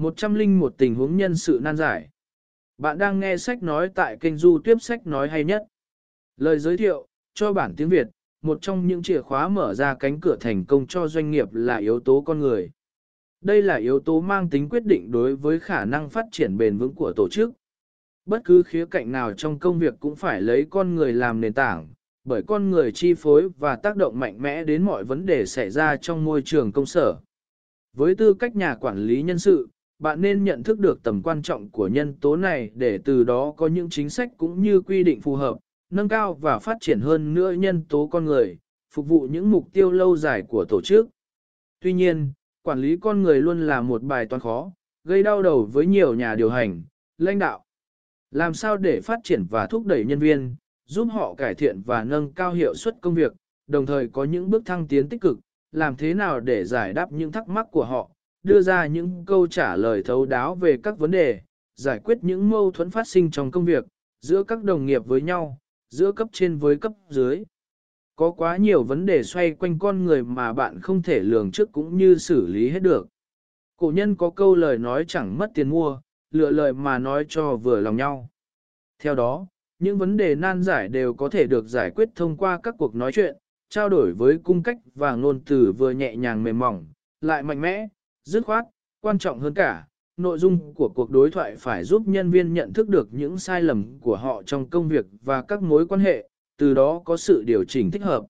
101 tình huống nhân sự nan giải. Bạn đang nghe sách nói tại kênh du tiếp sách nói hay nhất. Lời giới thiệu, cho bản tiếng Việt, một trong những chìa khóa mở ra cánh cửa thành công cho doanh nghiệp là yếu tố con người. Đây là yếu tố mang tính quyết định đối với khả năng phát triển bền vững của tổ chức. Bất cứ khía cạnh nào trong công việc cũng phải lấy con người làm nền tảng, bởi con người chi phối và tác động mạnh mẽ đến mọi vấn đề xảy ra trong môi trường công sở. Với tư cách nhà quản lý nhân sự, bạn nên nhận thức được tầm quan trọng của nhân tố này để từ đó có những chính sách cũng như quy định phù hợp, nâng cao và phát triển hơn nữa nhân tố con người, phục vụ những mục tiêu lâu dài của tổ chức. Tuy nhiên, quản lý con người luôn là một bài toán khó, gây đau đầu với nhiều nhà điều hành, lãnh đạo. Làm sao để phát triển và thúc đẩy nhân viên, giúp họ cải thiện và nâng cao hiệu suất công việc, đồng thời có những bước thăng tiến tích cực, làm thế nào để giải đáp những thắc mắc của họ, đưa ra những câu trả lời thấu đáo về các vấn đề, giải quyết những mâu thuẫn phát sinh trong công việc, giữa các đồng nghiệp với nhau, giữa cấp trên với cấp dưới. Có quá nhiều vấn đề xoay quanh con người mà bạn không thể lường trước cũng như xử lý hết được. Cổ nhân có câu lời nói chẳng mất tiền mua, lựa lời mà nói cho vừa lòng nhau. Theo đó, những vấn đề nan giải đều có thể được giải quyết thông qua các cuộc nói chuyện, trao đổi với cung cách và ngôn từ vừa nhẹ nhàng mềm mỏng, lại mạnh mẽ, dứt khoát, quan trọng hơn cả, nội dung của cuộc đối thoại phải giúp nhân viên nhận thức được những sai lầm của họ trong công việc và các mối quan hệ, từ đó có sự điều chỉnh thích hợp.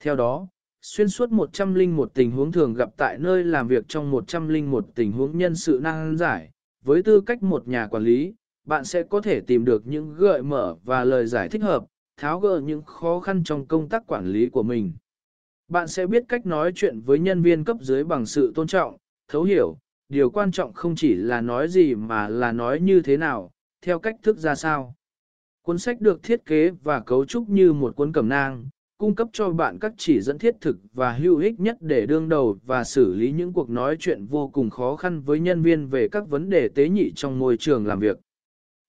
Theo đó, xuyên suốt 101 tình huống thường gặp tại nơi làm việc trong 101 tình huống nhân sự năng giải, với tư cách một nhà quản lý, bạn sẽ có thể tìm được những gợi mở và lời giải thích hợp, tháo gỡ những khó khăn trong công tác quản lý của mình. Bạn sẽ biết cách nói chuyện với nhân viên cấp dưới bằng sự tôn trọng, thấu hiểu, điều quan trọng không chỉ là nói gì mà là nói như thế nào, theo cách thức ra sao. Cuốn sách được thiết kế và cấu trúc như một cuốn cẩm nang, cung cấp cho bạn các chỉ dẫn thiết thực và hữu ích nhất để đương đầu và xử lý những cuộc nói chuyện vô cùng khó khăn với nhân viên về các vấn đề tế nhị trong môi trường làm việc.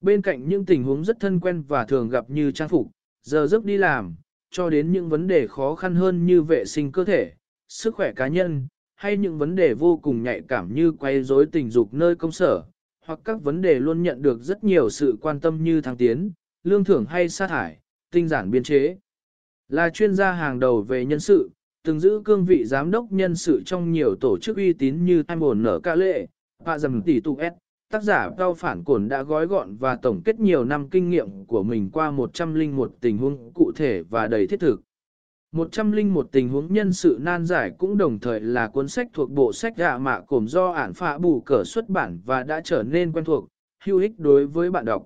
Bên cạnh những tình huống rất thân quen và thường gặp như trang phục, giờ giấc đi làm, cho đến những vấn đề khó khăn hơn như vệ sinh cơ thể, sức khỏe cá nhân, hay những vấn đề vô cùng nhạy cảm như quay rối tình dục nơi công sở, hoặc các vấn đề luôn nhận được rất nhiều sự quan tâm như thăng tiến, lương thưởng hay sa thải, tinh giản biên chế. Là chuyên gia hàng đầu về nhân sự, từng giữ cương vị giám đốc nhân sự trong nhiều tổ chức uy tín như Time Bồn Nở Ca Lệ, Hạ Dầm Tỷ Tụ S. Tác giả Cao Phản Cổn đã gói gọn và tổng kết nhiều năm kinh nghiệm của mình qua 101 tình huống cụ thể và đầy thiết thực. 101 tình huống nhân sự nan giải cũng đồng thời là cuốn sách thuộc bộ sách gạ mạ cổm do ản phạ bù cờ xuất bản và đã trở nên quen thuộc, hữu ích đối với bạn đọc.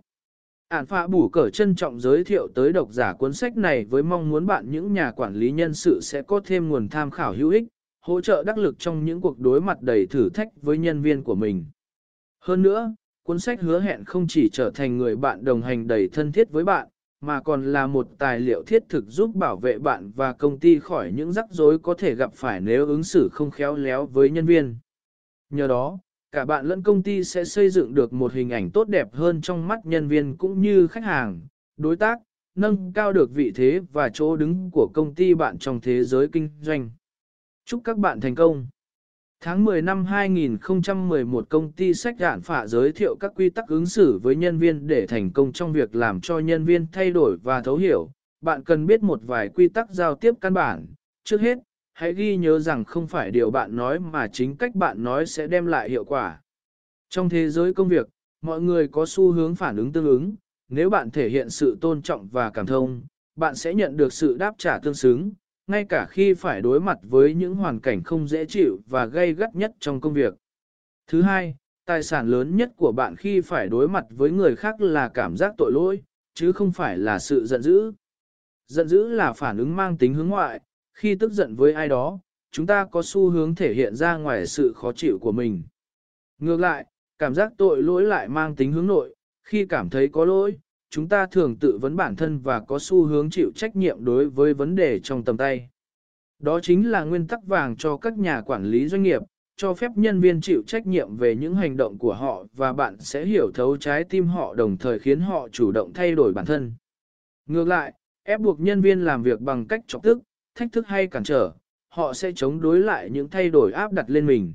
Ản phạ bù cờ trân trọng giới thiệu tới độc giả cuốn sách này với mong muốn bạn những nhà quản lý nhân sự sẽ có thêm nguồn tham khảo hữu ích, hỗ trợ đắc lực trong những cuộc đối mặt đầy thử thách với nhân viên của mình. Hơn nữa, cuốn sách hứa hẹn không chỉ trở thành người bạn đồng hành đầy thân thiết với bạn, mà còn là một tài liệu thiết thực giúp bảo vệ bạn và công ty khỏi những rắc rối có thể gặp phải nếu ứng xử không khéo léo với nhân viên. Nhờ đó, cả bạn lẫn công ty sẽ xây dựng được một hình ảnh tốt đẹp hơn trong mắt nhân viên cũng như khách hàng, đối tác, nâng cao được vị thế và chỗ đứng của công ty bạn trong thế giới kinh doanh. Chúc các bạn thành công! Tháng 10 năm 2011 công ty sách đạn phả giới thiệu các quy tắc ứng xử với nhân viên để thành công trong việc làm cho nhân viên thay đổi và thấu hiểu. Bạn cần biết một vài quy tắc giao tiếp căn bản. Trước hết, hãy ghi nhớ rằng không phải điều bạn nói mà chính cách bạn nói sẽ đem lại hiệu quả. Trong thế giới công việc, mọi người có xu hướng phản ứng tương ứng. Nếu bạn thể hiện sự tôn trọng và cảm thông, bạn sẽ nhận được sự đáp trả tương xứng ngay cả khi phải đối mặt với những hoàn cảnh không dễ chịu và gây gắt nhất trong công việc. Thứ hai, tài sản lớn nhất của bạn khi phải đối mặt với người khác là cảm giác tội lỗi, chứ không phải là sự giận dữ. Giận dữ là phản ứng mang tính hướng ngoại, khi tức giận với ai đó, chúng ta có xu hướng thể hiện ra ngoài sự khó chịu của mình. Ngược lại, cảm giác tội lỗi lại mang tính hướng nội, khi cảm thấy có lỗi, chúng ta thường tự vấn bản thân và có xu hướng chịu trách nhiệm đối với vấn đề trong tầm tay. Đó chính là nguyên tắc vàng cho các nhà quản lý doanh nghiệp, cho phép nhân viên chịu trách nhiệm về những hành động của họ và bạn sẽ hiểu thấu trái tim họ đồng thời khiến họ chủ động thay đổi bản thân. Ngược lại, ép buộc nhân viên làm việc bằng cách chọc tức, thách thức hay cản trở, họ sẽ chống đối lại những thay đổi áp đặt lên mình.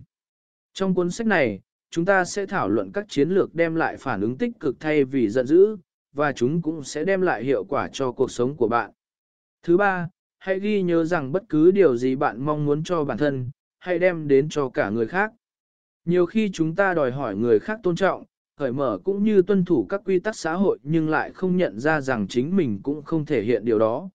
Trong cuốn sách này, chúng ta sẽ thảo luận các chiến lược đem lại phản ứng tích cực thay vì giận dữ, và chúng cũng sẽ đem lại hiệu quả cho cuộc sống của bạn. Thứ ba, hãy ghi nhớ rằng bất cứ điều gì bạn mong muốn cho bản thân, hãy đem đến cho cả người khác. Nhiều khi chúng ta đòi hỏi người khác tôn trọng, cởi mở cũng như tuân thủ các quy tắc xã hội nhưng lại không nhận ra rằng chính mình cũng không thể hiện điều đó.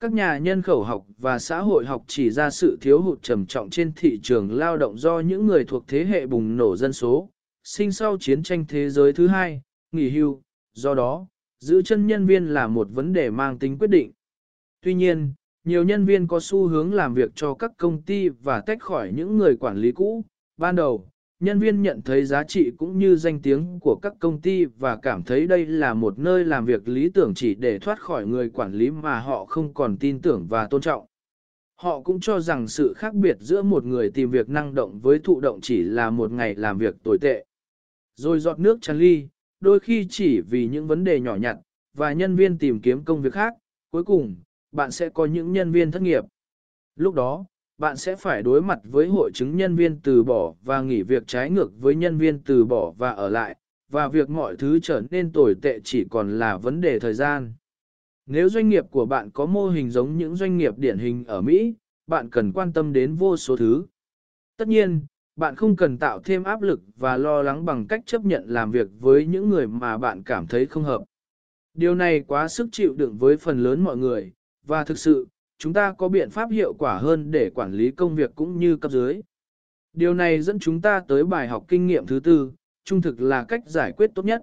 Các nhà nhân khẩu học và xã hội học chỉ ra sự thiếu hụt trầm trọng trên thị trường lao động do những người thuộc thế hệ bùng nổ dân số, sinh sau chiến tranh thế giới thứ hai, nghỉ hưu, do đó, giữ chân nhân viên là một vấn đề mang tính quyết định. Tuy nhiên, nhiều nhân viên có xu hướng làm việc cho các công ty và tách khỏi những người quản lý cũ. Ban đầu, nhân viên nhận thấy giá trị cũng như danh tiếng của các công ty và cảm thấy đây là một nơi làm việc lý tưởng chỉ để thoát khỏi người quản lý mà họ không còn tin tưởng và tôn trọng. Họ cũng cho rằng sự khác biệt giữa một người tìm việc năng động với thụ động chỉ là một ngày làm việc tồi tệ. Rồi giọt nước tràn ly, đôi khi chỉ vì những vấn đề nhỏ nhặt, và nhân viên tìm kiếm công việc khác, cuối cùng, bạn sẽ có những nhân viên thất nghiệp. Lúc đó, bạn sẽ phải đối mặt với hội chứng nhân viên từ bỏ và nghỉ việc trái ngược với nhân viên từ bỏ và ở lại, và việc mọi thứ trở nên tồi tệ chỉ còn là vấn đề thời gian. Nếu doanh nghiệp của bạn có mô hình giống những doanh nghiệp điển hình ở Mỹ, bạn cần quan tâm đến vô số thứ. Tất nhiên, bạn không cần tạo thêm áp lực và lo lắng bằng cách chấp nhận làm việc với những người mà bạn cảm thấy không hợp. Điều này quá sức chịu đựng với phần lớn mọi người, và thực sự, chúng ta có biện pháp hiệu quả hơn để quản lý công việc cũng như cấp dưới. Điều này dẫn chúng ta tới bài học kinh nghiệm thứ tư, trung thực là cách giải quyết tốt nhất.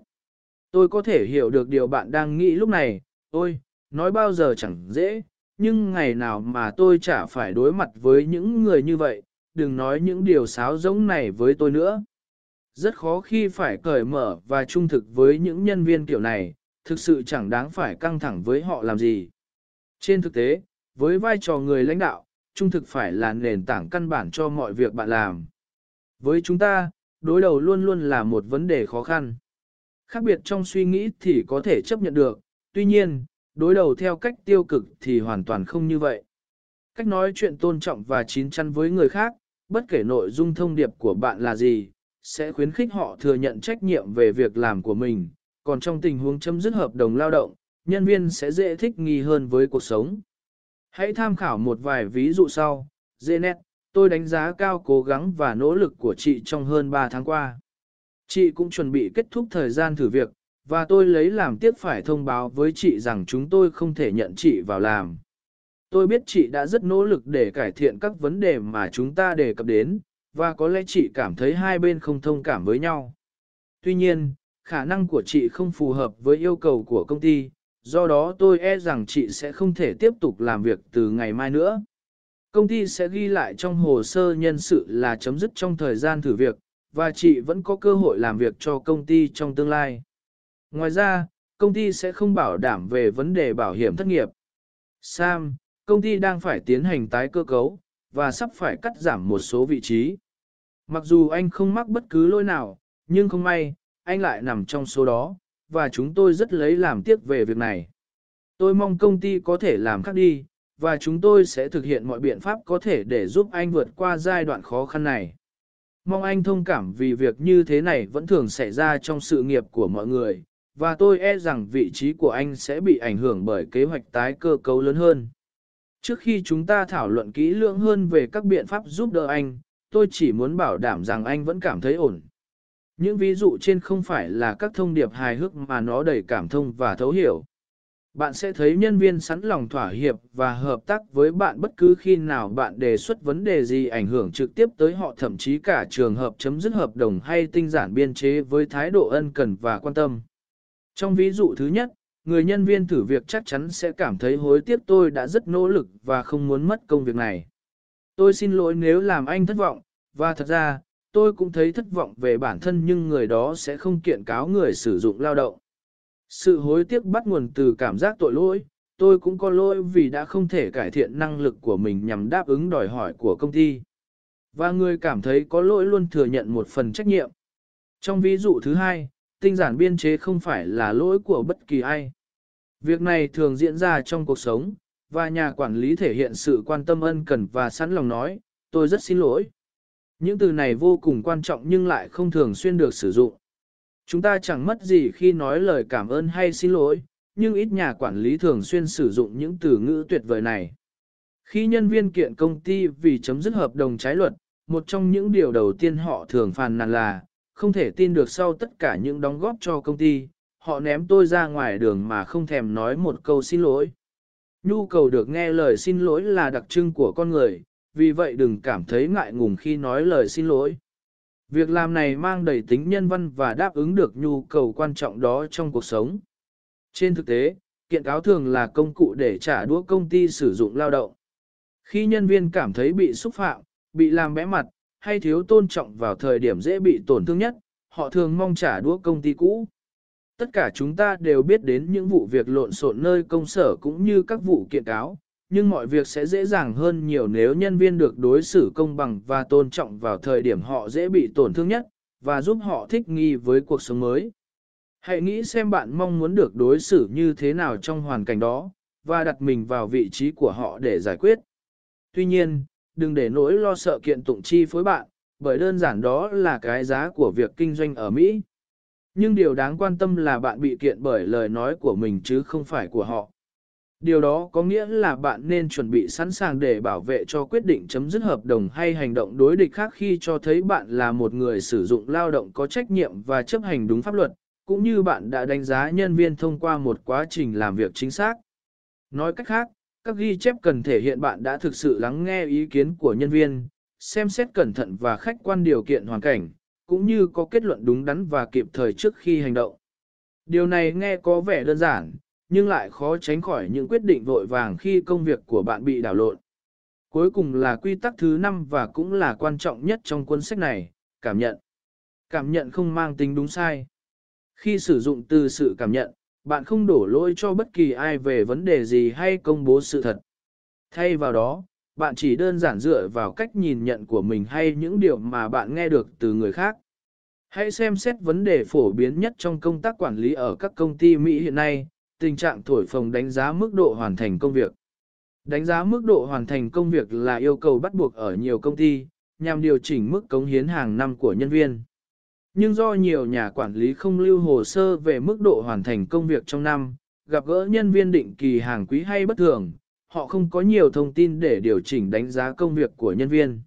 Tôi có thể hiểu được điều bạn đang nghĩ lúc này, ôi, nói bao giờ chẳng dễ, nhưng ngày nào mà tôi chả phải đối mặt với những người như vậy, đừng nói những điều sáo giống này với tôi nữa. Rất khó khi phải cởi mở và trung thực với những nhân viên kiểu này, thực sự chẳng đáng phải căng thẳng với họ làm gì. Trên thực tế, với vai trò người lãnh đạo, trung thực phải là nền tảng căn bản cho mọi việc bạn làm. Với chúng ta, đối đầu luôn luôn là một vấn đề khó khăn. Khác biệt trong suy nghĩ thì có thể chấp nhận được, tuy nhiên, đối đầu theo cách tiêu cực thì hoàn toàn không như vậy. Cách nói chuyện tôn trọng và chín chắn với người khác, bất kể nội dung thông điệp của bạn là gì, sẽ khuyến khích họ thừa nhận trách nhiệm về việc làm của mình. Còn trong tình huống chấm dứt hợp đồng lao động, nhân viên sẽ dễ thích nghi hơn với cuộc sống. Hãy tham khảo một vài ví dụ sau. Zenet, tôi đánh giá cao cố gắng và nỗ lực của chị trong hơn 3 tháng qua. Chị cũng chuẩn bị kết thúc thời gian thử việc, và tôi lấy làm tiếc phải thông báo với chị rằng chúng tôi không thể nhận chị vào làm. Tôi biết chị đã rất nỗ lực để cải thiện các vấn đề mà chúng ta đề cập đến, và có lẽ chị cảm thấy hai bên không thông cảm với nhau. Tuy nhiên, khả năng của chị không phù hợp với yêu cầu của công ty, do đó tôi e rằng chị sẽ không thể tiếp tục làm việc từ ngày mai nữa. Công ty sẽ ghi lại trong hồ sơ nhân sự là chấm dứt trong thời gian thử việc, và chị vẫn có cơ hội làm việc cho công ty trong tương lai. Ngoài ra, công ty sẽ không bảo đảm về vấn đề bảo hiểm thất nghiệp. Sam, công ty đang phải tiến hành tái cơ cấu, và sắp phải cắt giảm một số vị trí. Mặc dù anh không mắc bất cứ lỗi nào, nhưng không may, anh lại nằm trong số đó, và chúng tôi rất lấy làm tiếc về việc này. Tôi mong công ty có thể làm khác đi, và chúng tôi sẽ thực hiện mọi biện pháp có thể để giúp anh vượt qua giai đoạn khó khăn này. Mong anh thông cảm vì việc như thế này vẫn thường xảy ra trong sự nghiệp của mọi người, và tôi e rằng vị trí của anh sẽ bị ảnh hưởng bởi kế hoạch tái cơ cấu lớn hơn. Trước khi chúng ta thảo luận kỹ lưỡng hơn về các biện pháp giúp đỡ anh, tôi chỉ muốn bảo đảm rằng anh vẫn cảm thấy ổn. Những ví dụ trên không phải là các thông điệp hài hước mà nó đầy cảm thông và thấu hiểu. Bạn sẽ thấy nhân viên sẵn lòng thỏa hiệp và hợp tác với bạn bất cứ khi nào bạn đề xuất vấn đề gì ảnh hưởng trực tiếp tới họ thậm chí cả trường hợp chấm dứt hợp đồng hay tinh giản biên chế với thái độ ân cần và quan tâm. Trong ví dụ thứ nhất, người nhân viên thử việc chắc chắn sẽ cảm thấy hối tiếc tôi đã rất nỗ lực và không muốn mất công việc này. Tôi xin lỗi nếu làm anh thất vọng, và thật ra, tôi cũng thấy thất vọng về bản thân nhưng người đó sẽ không kiện cáo người sử dụng lao động. Sự hối tiếc bắt nguồn từ cảm giác tội lỗi, tôi cũng có lỗi vì đã không thể cải thiện năng lực của mình nhằm đáp ứng đòi hỏi của công ty. Và người cảm thấy có lỗi luôn thừa nhận một phần trách nhiệm. Trong ví dụ thứ hai, tinh giản biên chế không phải là lỗi của bất kỳ ai. Việc này thường diễn ra trong cuộc sống, và nhà quản lý thể hiện sự quan tâm ân cần và sẵn lòng nói, tôi rất xin lỗi. Những từ này vô cùng quan trọng nhưng lại không thường xuyên được sử dụng. Chúng ta chẳng mất gì khi nói lời cảm ơn hay xin lỗi, nhưng ít nhà quản lý thường xuyên sử dụng những từ ngữ tuyệt vời này. Khi nhân viên kiện công ty vì chấm dứt hợp đồng trái luật, một trong những điều đầu tiên họ thường phàn nàn là, không thể tin được sau tất cả những đóng góp cho công ty, họ ném tôi ra ngoài đường mà không thèm nói một câu xin lỗi. Nhu cầu được nghe lời xin lỗi là đặc trưng của con người, vì vậy đừng cảm thấy ngại ngùng khi nói lời xin lỗi. Việc làm này mang đầy tính nhân văn và đáp ứng được nhu cầu quan trọng đó trong cuộc sống. Trên thực tế, kiện cáo thường là công cụ để trả đũa công ty sử dụng lao động. Khi nhân viên cảm thấy bị xúc phạm, bị làm bẽ mặt, hay thiếu tôn trọng vào thời điểm dễ bị tổn thương nhất, họ thường mong trả đũa công ty cũ. Tất cả chúng ta đều biết đến những vụ việc lộn xộn nơi công sở cũng như các vụ kiện cáo, nhưng mọi việc sẽ dễ dàng hơn nhiều nếu nhân viên được đối xử công bằng và tôn trọng vào thời điểm họ dễ bị tổn thương nhất, và giúp họ thích nghi với cuộc sống mới. Hãy nghĩ xem bạn mong muốn được đối xử như thế nào trong hoàn cảnh đó, và đặt mình vào vị trí của họ để giải quyết. Tuy nhiên, đừng để nỗi lo sợ kiện tụng chi phối bạn, bởi đơn giản đó là cái giá của việc kinh doanh ở Mỹ. Nhưng điều đáng quan tâm là bạn bị kiện bởi lời nói của mình chứ không phải của họ. Điều đó có nghĩa là bạn nên chuẩn bị sẵn sàng để bảo vệ cho quyết định chấm dứt hợp đồng hay hành động đối địch khác khi cho thấy bạn là một người sử dụng lao động có trách nhiệm và chấp hành đúng pháp luật, cũng như bạn đã đánh giá nhân viên thông qua một quá trình làm việc chính xác. Nói cách khác, các ghi chép cần thể hiện bạn đã thực sự lắng nghe ý kiến của nhân viên, xem xét cẩn thận và khách quan điều kiện hoàn cảnh, cũng như có kết luận đúng đắn và kịp thời trước khi hành động. Điều này nghe có vẻ đơn giản, nhưng lại khó tránh khỏi những quyết định vội vàng khi công việc của bạn bị đảo lộn. Cuối cùng là quy tắc thứ 5 và cũng là quan trọng nhất trong cuốn sách này, cảm nhận. Cảm nhận không mang tính đúng sai. Khi sử dụng từ sự cảm nhận, bạn không đổ lỗi cho bất kỳ ai về vấn đề gì hay công bố sự thật. Thay vào đó, bạn chỉ đơn giản dựa vào cách nhìn nhận của mình hay những điều mà bạn nghe được từ người khác. Hãy xem xét vấn đề phổ biến nhất trong công tác quản lý ở các công ty Mỹ hiện nay, tình trạng thổi phồng đánh giá mức độ hoàn thành công việc. Đánh giá mức độ hoàn thành công việc là yêu cầu bắt buộc ở nhiều công ty, nhằm điều chỉnh mức cống hiến hàng năm của nhân viên. Nhưng do nhiều nhà quản lý không lưu hồ sơ về mức độ hoàn thành công việc trong năm, gặp gỡ nhân viên định kỳ hàng quý hay bất thường, họ không có nhiều thông tin để điều chỉnh đánh giá công việc của nhân viên.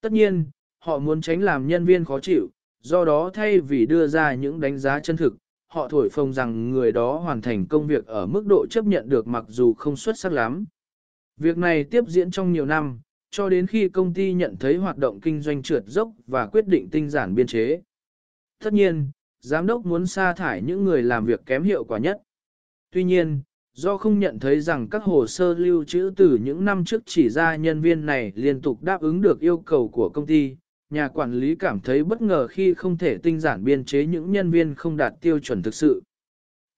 Tất nhiên, họ muốn tránh làm nhân viên khó chịu, do đó thay vì đưa ra những đánh giá chân thực, họ thổi phồng rằng người đó hoàn thành công việc ở mức độ chấp nhận được mặc dù không xuất sắc lắm. Việc này tiếp diễn trong nhiều năm, cho đến khi công ty nhận thấy hoạt động kinh doanh trượt dốc và quyết định tinh giản biên chế. Tất nhiên, giám đốc muốn sa thải những người làm việc kém hiệu quả nhất. Tuy nhiên, do không nhận thấy rằng các hồ sơ lưu trữ từ những năm trước chỉ ra nhân viên này liên tục đáp ứng được yêu cầu của công ty, nhà quản lý cảm thấy bất ngờ khi không thể tinh giản biên chế những nhân viên không đạt tiêu chuẩn thực sự.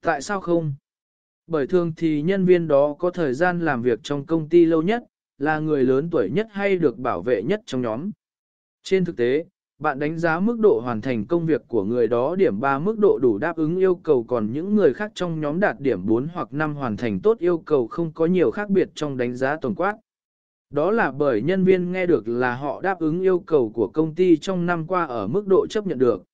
Tại sao không? Bởi thường thì nhân viên đó có thời gian làm việc trong công ty lâu nhất, là người lớn tuổi nhất hay được bảo vệ nhất trong nhóm. Trên thực tế, bạn đánh giá mức độ hoàn thành công việc của người đó điểm 3 mức độ đủ đáp ứng yêu cầu còn những người khác trong nhóm đạt điểm 4 hoặc 5 hoàn thành tốt yêu cầu không có nhiều khác biệt trong đánh giá tổng quát. Đó là bởi nhân viên nghe được là họ đáp ứng yêu cầu của công ty trong năm qua ở mức độ chấp nhận được.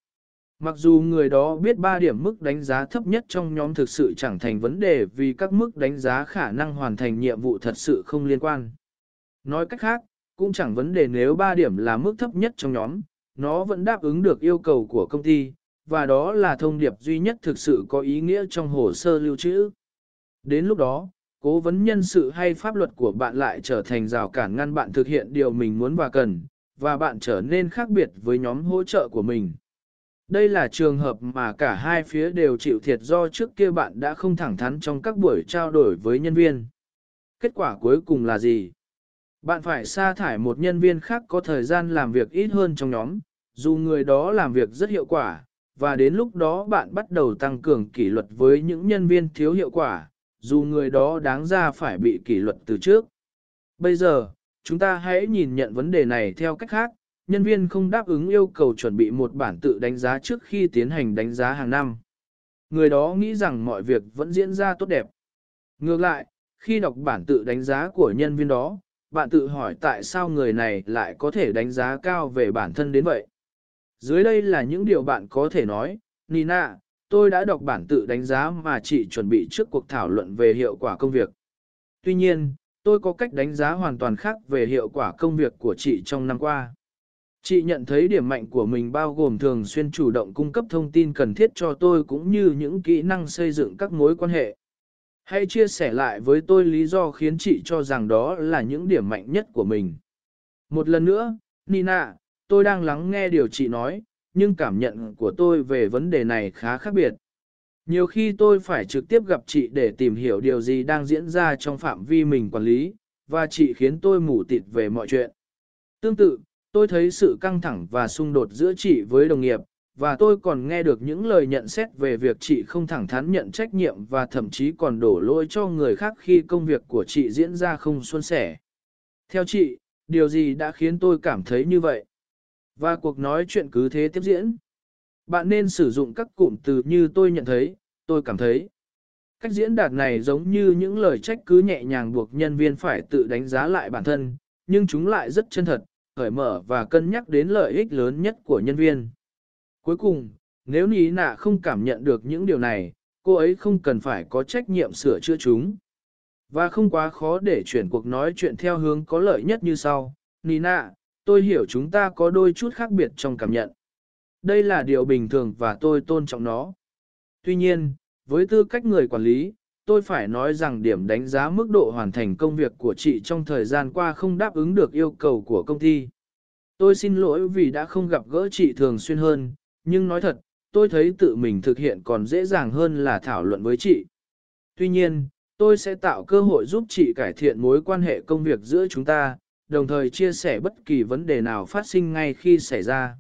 Mặc dù người đó biết 3 điểm mức đánh giá thấp nhất trong nhóm thực sự chẳng thành vấn đề vì các mức đánh giá khả năng hoàn thành nhiệm vụ thật sự không liên quan. Nói cách khác, cũng chẳng vấn đề nếu 3 điểm là mức thấp nhất trong nhóm, nó vẫn đáp ứng được yêu cầu của công ty, và đó là thông điệp duy nhất thực sự có ý nghĩa trong hồ sơ lưu trữ. Đến lúc đó, cố vấn nhân sự hay pháp luật của bạn lại trở thành rào cản ngăn bạn thực hiện điều mình muốn và cần, và bạn trở nên khác biệt với nhóm hỗ trợ của mình. Đây là trường hợp mà cả hai phía đều chịu thiệt do trước kia bạn đã không thẳng thắn trong các buổi trao đổi với nhân viên. Kết quả cuối cùng là gì? Bạn phải sa thải một nhân viên khác có thời gian làm việc ít hơn trong nhóm, dù người đó làm việc rất hiệu quả, và đến lúc đó bạn bắt đầu tăng cường kỷ luật với những nhân viên thiếu hiệu quả, dù người đó đáng ra phải bị kỷ luật từ trước. Bây giờ, chúng ta hãy nhìn nhận vấn đề này theo cách khác, nhân viên không đáp ứng yêu cầu chuẩn bị một bản tự đánh giá trước khi tiến hành đánh giá hàng năm. Người đó nghĩ rằng mọi việc vẫn diễn ra tốt đẹp. Ngược lại, khi đọc bản tự đánh giá của nhân viên đó, bạn tự hỏi tại sao người này lại có thể đánh giá cao về bản thân đến vậy. Dưới đây là những điều bạn có thể nói, Nina, tôi đã đọc bản tự đánh giá mà chị chuẩn bị trước cuộc thảo luận về hiệu quả công việc. Tuy nhiên, tôi có cách đánh giá hoàn toàn khác về hiệu quả công việc của chị trong năm qua. Chị nhận thấy điểm mạnh của mình bao gồm thường xuyên chủ động cung cấp thông tin cần thiết cho tôi cũng như những kỹ năng xây dựng các mối quan hệ. Hãy chia sẻ lại với tôi lý do khiến chị cho rằng đó là những điểm mạnh nhất của mình. Một lần nữa, Nina, tôi đang lắng nghe điều chị nói, nhưng cảm nhận của tôi về vấn đề này khá khác biệt. Nhiều khi tôi phải trực tiếp gặp chị để tìm hiểu điều gì đang diễn ra trong phạm vi mình quản lý, và chị khiến tôi mù tịt về mọi chuyện. Tương tự, tôi thấy sự căng thẳng và xung đột giữa chị với đồng nghiệp, và tôi còn nghe được những lời nhận xét về việc chị không thẳng thắn nhận trách nhiệm và thậm chí còn đổ lỗi cho người khác khi công việc của chị diễn ra không suôn sẻ. Theo chị, điều gì đã khiến tôi cảm thấy như vậy? Và cuộc nói chuyện cứ thế tiếp diễn. Bạn nên sử dụng các cụm từ như tôi nhận thấy, tôi cảm thấy. Cách diễn đạt này giống như những lời trách cứ nhẹ nhàng buộc nhân viên phải tự đánh giá lại bản thân, nhưng chúng lại rất chân thật, cởi mở và cân nhắc đến lợi ích lớn nhất của nhân viên. Cuối cùng, nếu Ní Nạ không cảm nhận được những điều này, cô ấy không cần phải có trách nhiệm sửa chữa chúng. Và không quá khó để chuyển cuộc nói chuyện theo hướng có lợi nhất như sau. Nina, tôi hiểu chúng ta có đôi chút khác biệt trong cảm nhận. Đây là điều bình thường và tôi tôn trọng nó. Tuy nhiên, với tư cách người quản lý, tôi phải nói rằng điểm đánh giá mức độ hoàn thành công việc của chị trong thời gian qua không đáp ứng được yêu cầu của công ty. Tôi xin lỗi vì đã không gặp gỡ chị thường xuyên hơn, nhưng nói thật, tôi thấy tự mình thực hiện còn dễ dàng hơn là thảo luận với chị. Tuy nhiên, tôi sẽ tạo cơ hội giúp chị cải thiện mối quan hệ công việc giữa chúng ta, đồng thời chia sẻ bất kỳ vấn đề nào phát sinh ngay khi xảy ra.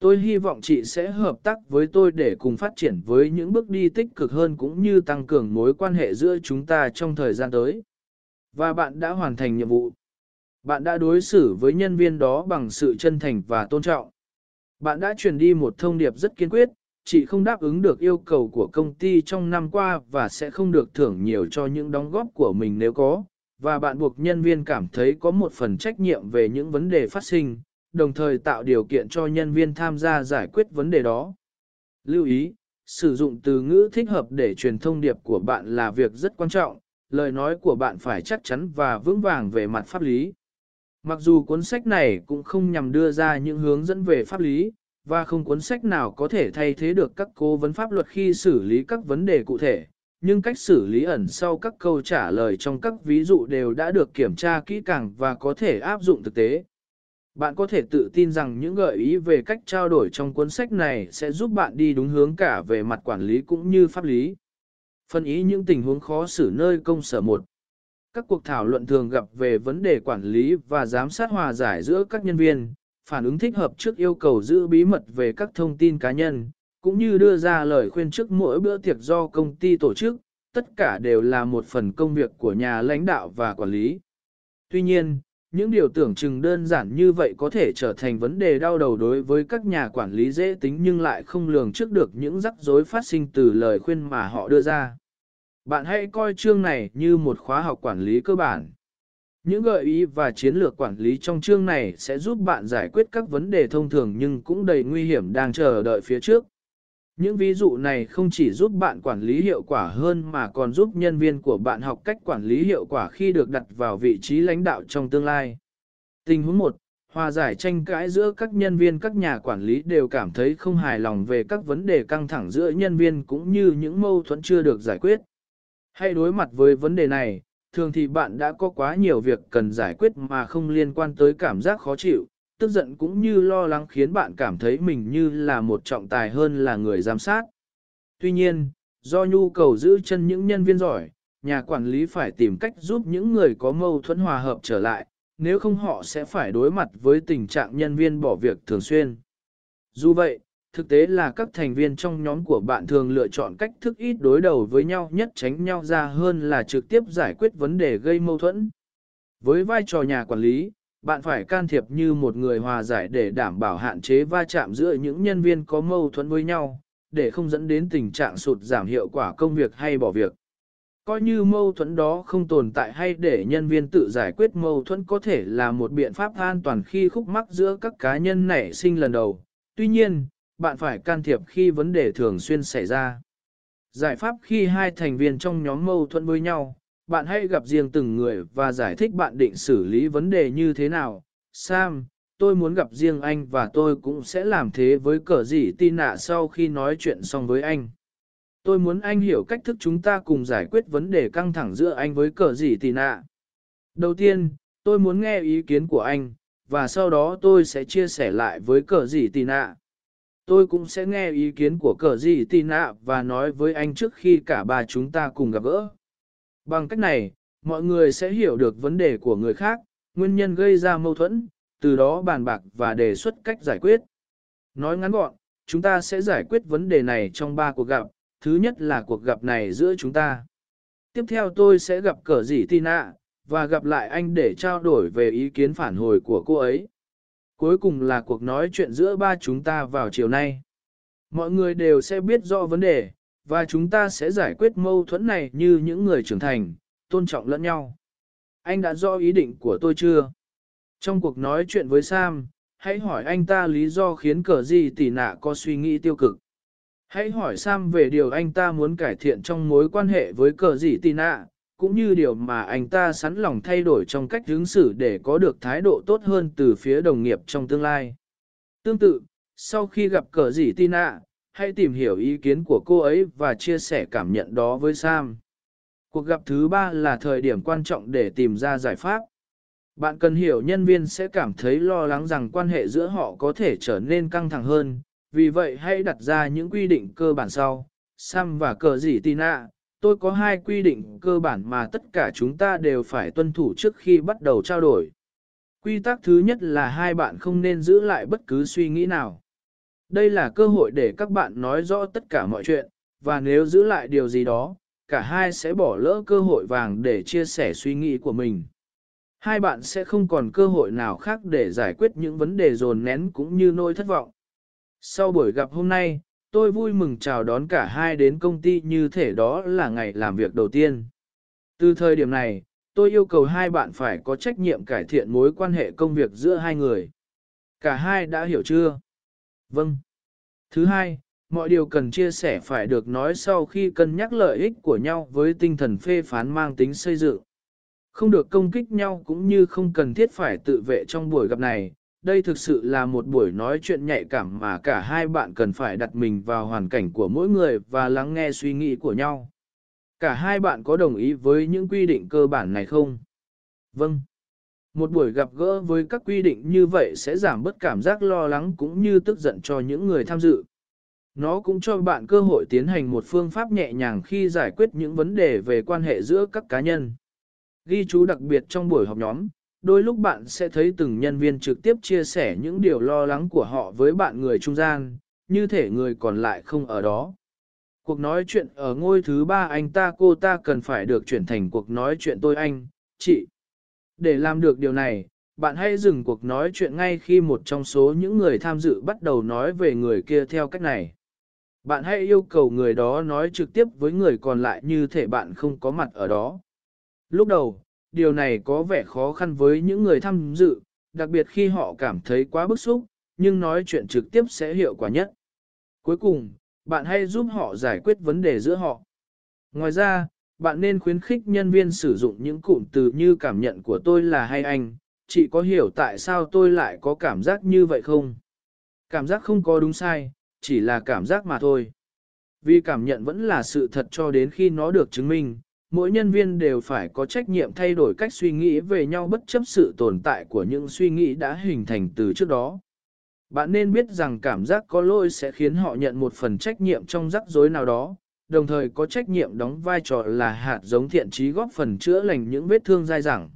Tôi hy vọng chị sẽ hợp tác với tôi để cùng phát triển với những bước đi tích cực hơn cũng như tăng cường mối quan hệ giữa chúng ta trong thời gian tới. Và bạn đã hoàn thành nhiệm vụ. Bạn đã đối xử với nhân viên đó bằng sự chân thành và tôn trọng. Bạn đã truyền đi một thông điệp rất kiên quyết, chị không đáp ứng được yêu cầu của công ty trong năm qua và sẽ không được thưởng nhiều cho những đóng góp của mình nếu có, và bạn buộc nhân viên cảm thấy có một phần trách nhiệm về những vấn đề phát sinh, đồng thời tạo điều kiện cho nhân viên tham gia giải quyết vấn đề đó. Lưu ý, sử dụng từ ngữ thích hợp để truyền thông điệp của bạn là việc rất quan trọng, lời nói của bạn phải chắc chắn và vững vàng về mặt pháp lý. Mặc dù cuốn sách này cũng không nhằm đưa ra những hướng dẫn về pháp lý, và không cuốn sách nào có thể thay thế được các cố vấn pháp luật khi xử lý các vấn đề cụ thể, nhưng cách xử lý ẩn sau các câu trả lời trong các ví dụ đều đã được kiểm tra kỹ càng và có thể áp dụng thực tế. Bạn có thể tự tin rằng những gợi ý về cách trao đổi trong cuốn sách này sẽ giúp bạn đi đúng hướng cả về mặt quản lý cũng như pháp lý. Phân ý những tình huống khó xử nơi công sở một các cuộc thảo luận thường gặp về vấn đề quản lý và giám sát hòa giải giữa các nhân viên, phản ứng thích hợp trước yêu cầu giữ bí mật về các thông tin cá nhân, cũng như đưa ra lời khuyên trước mỗi bữa tiệc do công ty tổ chức, tất cả đều là một phần công việc của nhà lãnh đạo và quản lý. Tuy nhiên, những điều tưởng chừng đơn giản như vậy có thể trở thành vấn đề đau đầu đối với các nhà quản lý dễ tính nhưng lại không lường trước được những rắc rối phát sinh từ lời khuyên mà họ đưa ra. Bạn hãy coi chương này như một khóa học quản lý cơ bản. Những gợi ý và chiến lược quản lý trong chương này sẽ giúp bạn giải quyết các vấn đề thông thường nhưng cũng đầy nguy hiểm đang chờ đợi phía trước. Những ví dụ này không chỉ giúp bạn quản lý hiệu quả hơn mà còn giúp nhân viên của bạn học cách quản lý hiệu quả khi được đặt vào vị trí lãnh đạo trong tương lai. Tình huống 1. Hòa giải tranh cãi giữa các nhân viên các nhà quản lý đều cảm thấy không hài lòng về các vấn đề căng thẳng giữa nhân viên cũng như những mâu thuẫn chưa được giải quyết. Hay đối mặt với vấn đề này, thường thì bạn đã có quá nhiều việc cần giải quyết mà không liên quan tới cảm giác khó chịu, tức giận cũng như lo lắng khiến bạn cảm thấy mình như là một trọng tài hơn là người giám sát. Tuy nhiên, do nhu cầu giữ chân những nhân viên giỏi, nhà quản lý phải tìm cách giúp những người có mâu thuẫn hòa hợp trở lại, nếu không họ sẽ phải đối mặt với tình trạng nhân viên bỏ việc thường xuyên. Dù vậy, thực tế là các thành viên trong nhóm của bạn thường lựa chọn cách thức ít đối đầu với nhau nhất tránh nhau ra hơn là trực tiếp giải quyết vấn đề gây mâu thuẫn. Với vai trò nhà quản lý, bạn phải can thiệp như một người hòa giải để đảm bảo hạn chế va chạm giữa những nhân viên có mâu thuẫn với nhau, để không dẫn đến tình trạng sụt giảm hiệu quả công việc hay bỏ việc. Coi như mâu thuẫn đó không tồn tại hay để nhân viên tự giải quyết mâu thuẫn có thể là một biện pháp an toàn khi khúc mắc giữa các cá nhân nảy sinh lần đầu. Tuy nhiên, bạn phải can thiệp khi vấn đề thường xuyên xảy ra. Giải pháp khi hai thành viên trong nhóm mâu thuẫn với nhau, bạn hãy gặp riêng từng người và giải thích bạn định xử lý vấn đề như thế nào. Sam, tôi muốn gặp riêng anh và tôi cũng sẽ làm thế với cờ gì tin nạ sau khi nói chuyện xong với anh. Tôi muốn anh hiểu cách thức chúng ta cùng giải quyết vấn đề căng thẳng giữa anh với cờ gì tin nạ. Đầu tiên, tôi muốn nghe ý kiến của anh, và sau đó tôi sẽ chia sẻ lại với cờ gì tin nạ. Tôi cũng sẽ nghe ý kiến của cờ gì tin nạ và nói với anh trước khi cả ba chúng ta cùng gặp gỡ. Bằng cách này, mọi người sẽ hiểu được vấn đề của người khác, nguyên nhân gây ra mâu thuẫn, từ đó bàn bạc và đề xuất cách giải quyết. Nói ngắn gọn, chúng ta sẽ giải quyết vấn đề này trong ba cuộc gặp, thứ nhất là cuộc gặp này giữa chúng ta. Tiếp theo tôi sẽ gặp cờ dĩ Tina, và gặp lại anh để trao đổi về ý kiến phản hồi của cô ấy. Cuối cùng là cuộc nói chuyện giữa ba chúng ta vào chiều nay. Mọi người đều sẽ biết rõ vấn đề, và chúng ta sẽ giải quyết mâu thuẫn này như những người trưởng thành, tôn trọng lẫn nhau. Anh đã rõ ý định của tôi chưa? Trong cuộc nói chuyện với Sam, hãy hỏi anh ta lý do khiến cờ gì tỷ nạ có suy nghĩ tiêu cực. Hãy hỏi Sam về điều anh ta muốn cải thiện trong mối quan hệ với cờ gì Tỷ nạ, cũng như điều mà anh ta sẵn lòng thay đổi trong cách ứng xử để có được thái độ tốt hơn từ phía đồng nghiệp trong tương lai. Tương tự, sau khi gặp cờ gì Tỷ nạ, hãy tìm hiểu ý kiến của cô ấy và chia sẻ cảm nhận đó với Sam. Cuộc gặp thứ ba là thời điểm quan trọng để tìm ra giải pháp. Bạn cần hiểu nhân viên sẽ cảm thấy lo lắng rằng quan hệ giữa họ có thể trở nên căng thẳng hơn, vì vậy hãy đặt ra những quy định cơ bản sau. Sam và cờ gì Tina, tôi có hai quy định cơ bản mà tất cả chúng ta đều phải tuân thủ trước khi bắt đầu trao đổi. Quy tắc thứ nhất là hai bạn không nên giữ lại bất cứ suy nghĩ nào. Đây là cơ hội để các bạn nói rõ tất cả mọi chuyện, và nếu giữ lại điều gì đó, cả hai sẽ bỏ lỡ cơ hội vàng để chia sẻ suy nghĩ của mình. Hai bạn sẽ không còn cơ hội nào khác để giải quyết những vấn đề dồn nén cũng như nỗi thất vọng. Sau buổi gặp hôm nay, tôi vui mừng chào đón cả hai đến công ty như thể đó là ngày làm việc đầu tiên. Từ thời điểm này, tôi yêu cầu hai bạn phải có trách nhiệm cải thiện mối quan hệ công việc giữa hai người. Cả hai đã hiểu chưa? Vâng. Thứ hai, mọi điều cần chia sẻ phải được nói sau khi cân nhắc lợi ích của nhau với tinh thần phê phán mang tính xây dựng. Không được công kích nhau cũng như không cần thiết phải tự vệ trong buổi gặp này, đây thực sự là một buổi nói chuyện nhạy cảm mà cả hai bạn cần phải đặt mình vào hoàn cảnh của mỗi người và lắng nghe suy nghĩ của nhau. Cả hai bạn có đồng ý với những quy định cơ bản này không? Vâng. Một buổi gặp gỡ với các quy định như vậy sẽ giảm bớt cảm giác lo lắng cũng như tức giận cho những người tham dự. Nó cũng cho bạn cơ hội tiến hành một phương pháp nhẹ nhàng khi giải quyết những vấn đề về quan hệ giữa các cá nhân. Ghi chú đặc biệt trong buổi họp nhóm, đôi lúc bạn sẽ thấy từng nhân viên trực tiếp chia sẻ những điều lo lắng của họ với bạn người trung gian, như thể người còn lại không ở đó. Cuộc nói chuyện ở ngôi thứ ba anh ta cô ta cần phải được chuyển thành cuộc nói chuyện tôi anh, chị. Để làm được điều này, bạn hãy dừng cuộc nói chuyện ngay khi một trong số những người tham dự bắt đầu nói về người kia theo cách này. Bạn hãy yêu cầu người đó nói trực tiếp với người còn lại như thể bạn không có mặt ở đó. Lúc đầu, điều này có vẻ khó khăn với những người tham dự, đặc biệt khi họ cảm thấy quá bức xúc, nhưng nói chuyện trực tiếp sẽ hiệu quả nhất. Cuối cùng, bạn hãy giúp họ giải quyết vấn đề giữa họ. Ngoài ra, bạn nên khuyến khích nhân viên sử dụng những cụm từ như cảm nhận của tôi là hay anh, chị có hiểu tại sao tôi lại có cảm giác như vậy không? Cảm giác không có đúng sai, chỉ là cảm giác mà thôi. Vì cảm nhận vẫn là sự thật cho đến khi nó được chứng minh, mỗi nhân viên đều phải có trách nhiệm thay đổi cách suy nghĩ về nhau bất chấp sự tồn tại của những suy nghĩ đã hình thành từ trước đó. Bạn nên biết rằng cảm giác có lỗi sẽ khiến họ nhận một phần trách nhiệm trong rắc rối nào đó, đồng thời có trách nhiệm đóng vai trò là hạt giống thiện trí góp phần chữa lành những vết thương dai dẳng.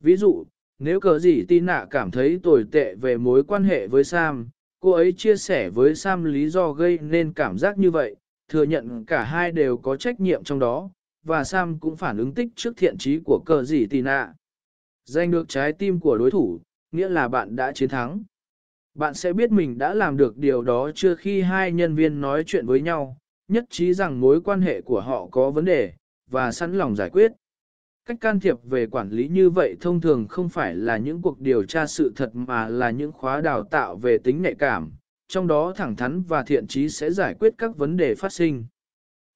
Ví dụ, nếu cờ gì tin nạ cảm thấy tồi tệ về mối quan hệ với Sam, cô ấy chia sẻ với Sam lý do gây nên cảm giác như vậy, thừa nhận cả hai đều có trách nhiệm trong đó, và Sam cũng phản ứng tích trước thiện trí của cờ gì tì nạ. Giành được trái tim của đối thủ, nghĩa là bạn đã chiến thắng. Bạn sẽ biết mình đã làm được điều đó chưa khi hai nhân viên nói chuyện với nhau, nhất trí rằng mối quan hệ của họ có vấn đề, và sẵn lòng giải quyết. Cách can thiệp về quản lý như vậy thông thường không phải là những cuộc điều tra sự thật mà là những khóa đào tạo về tính nhạy cảm, trong đó thẳng thắn và thiện trí sẽ giải quyết các vấn đề phát sinh.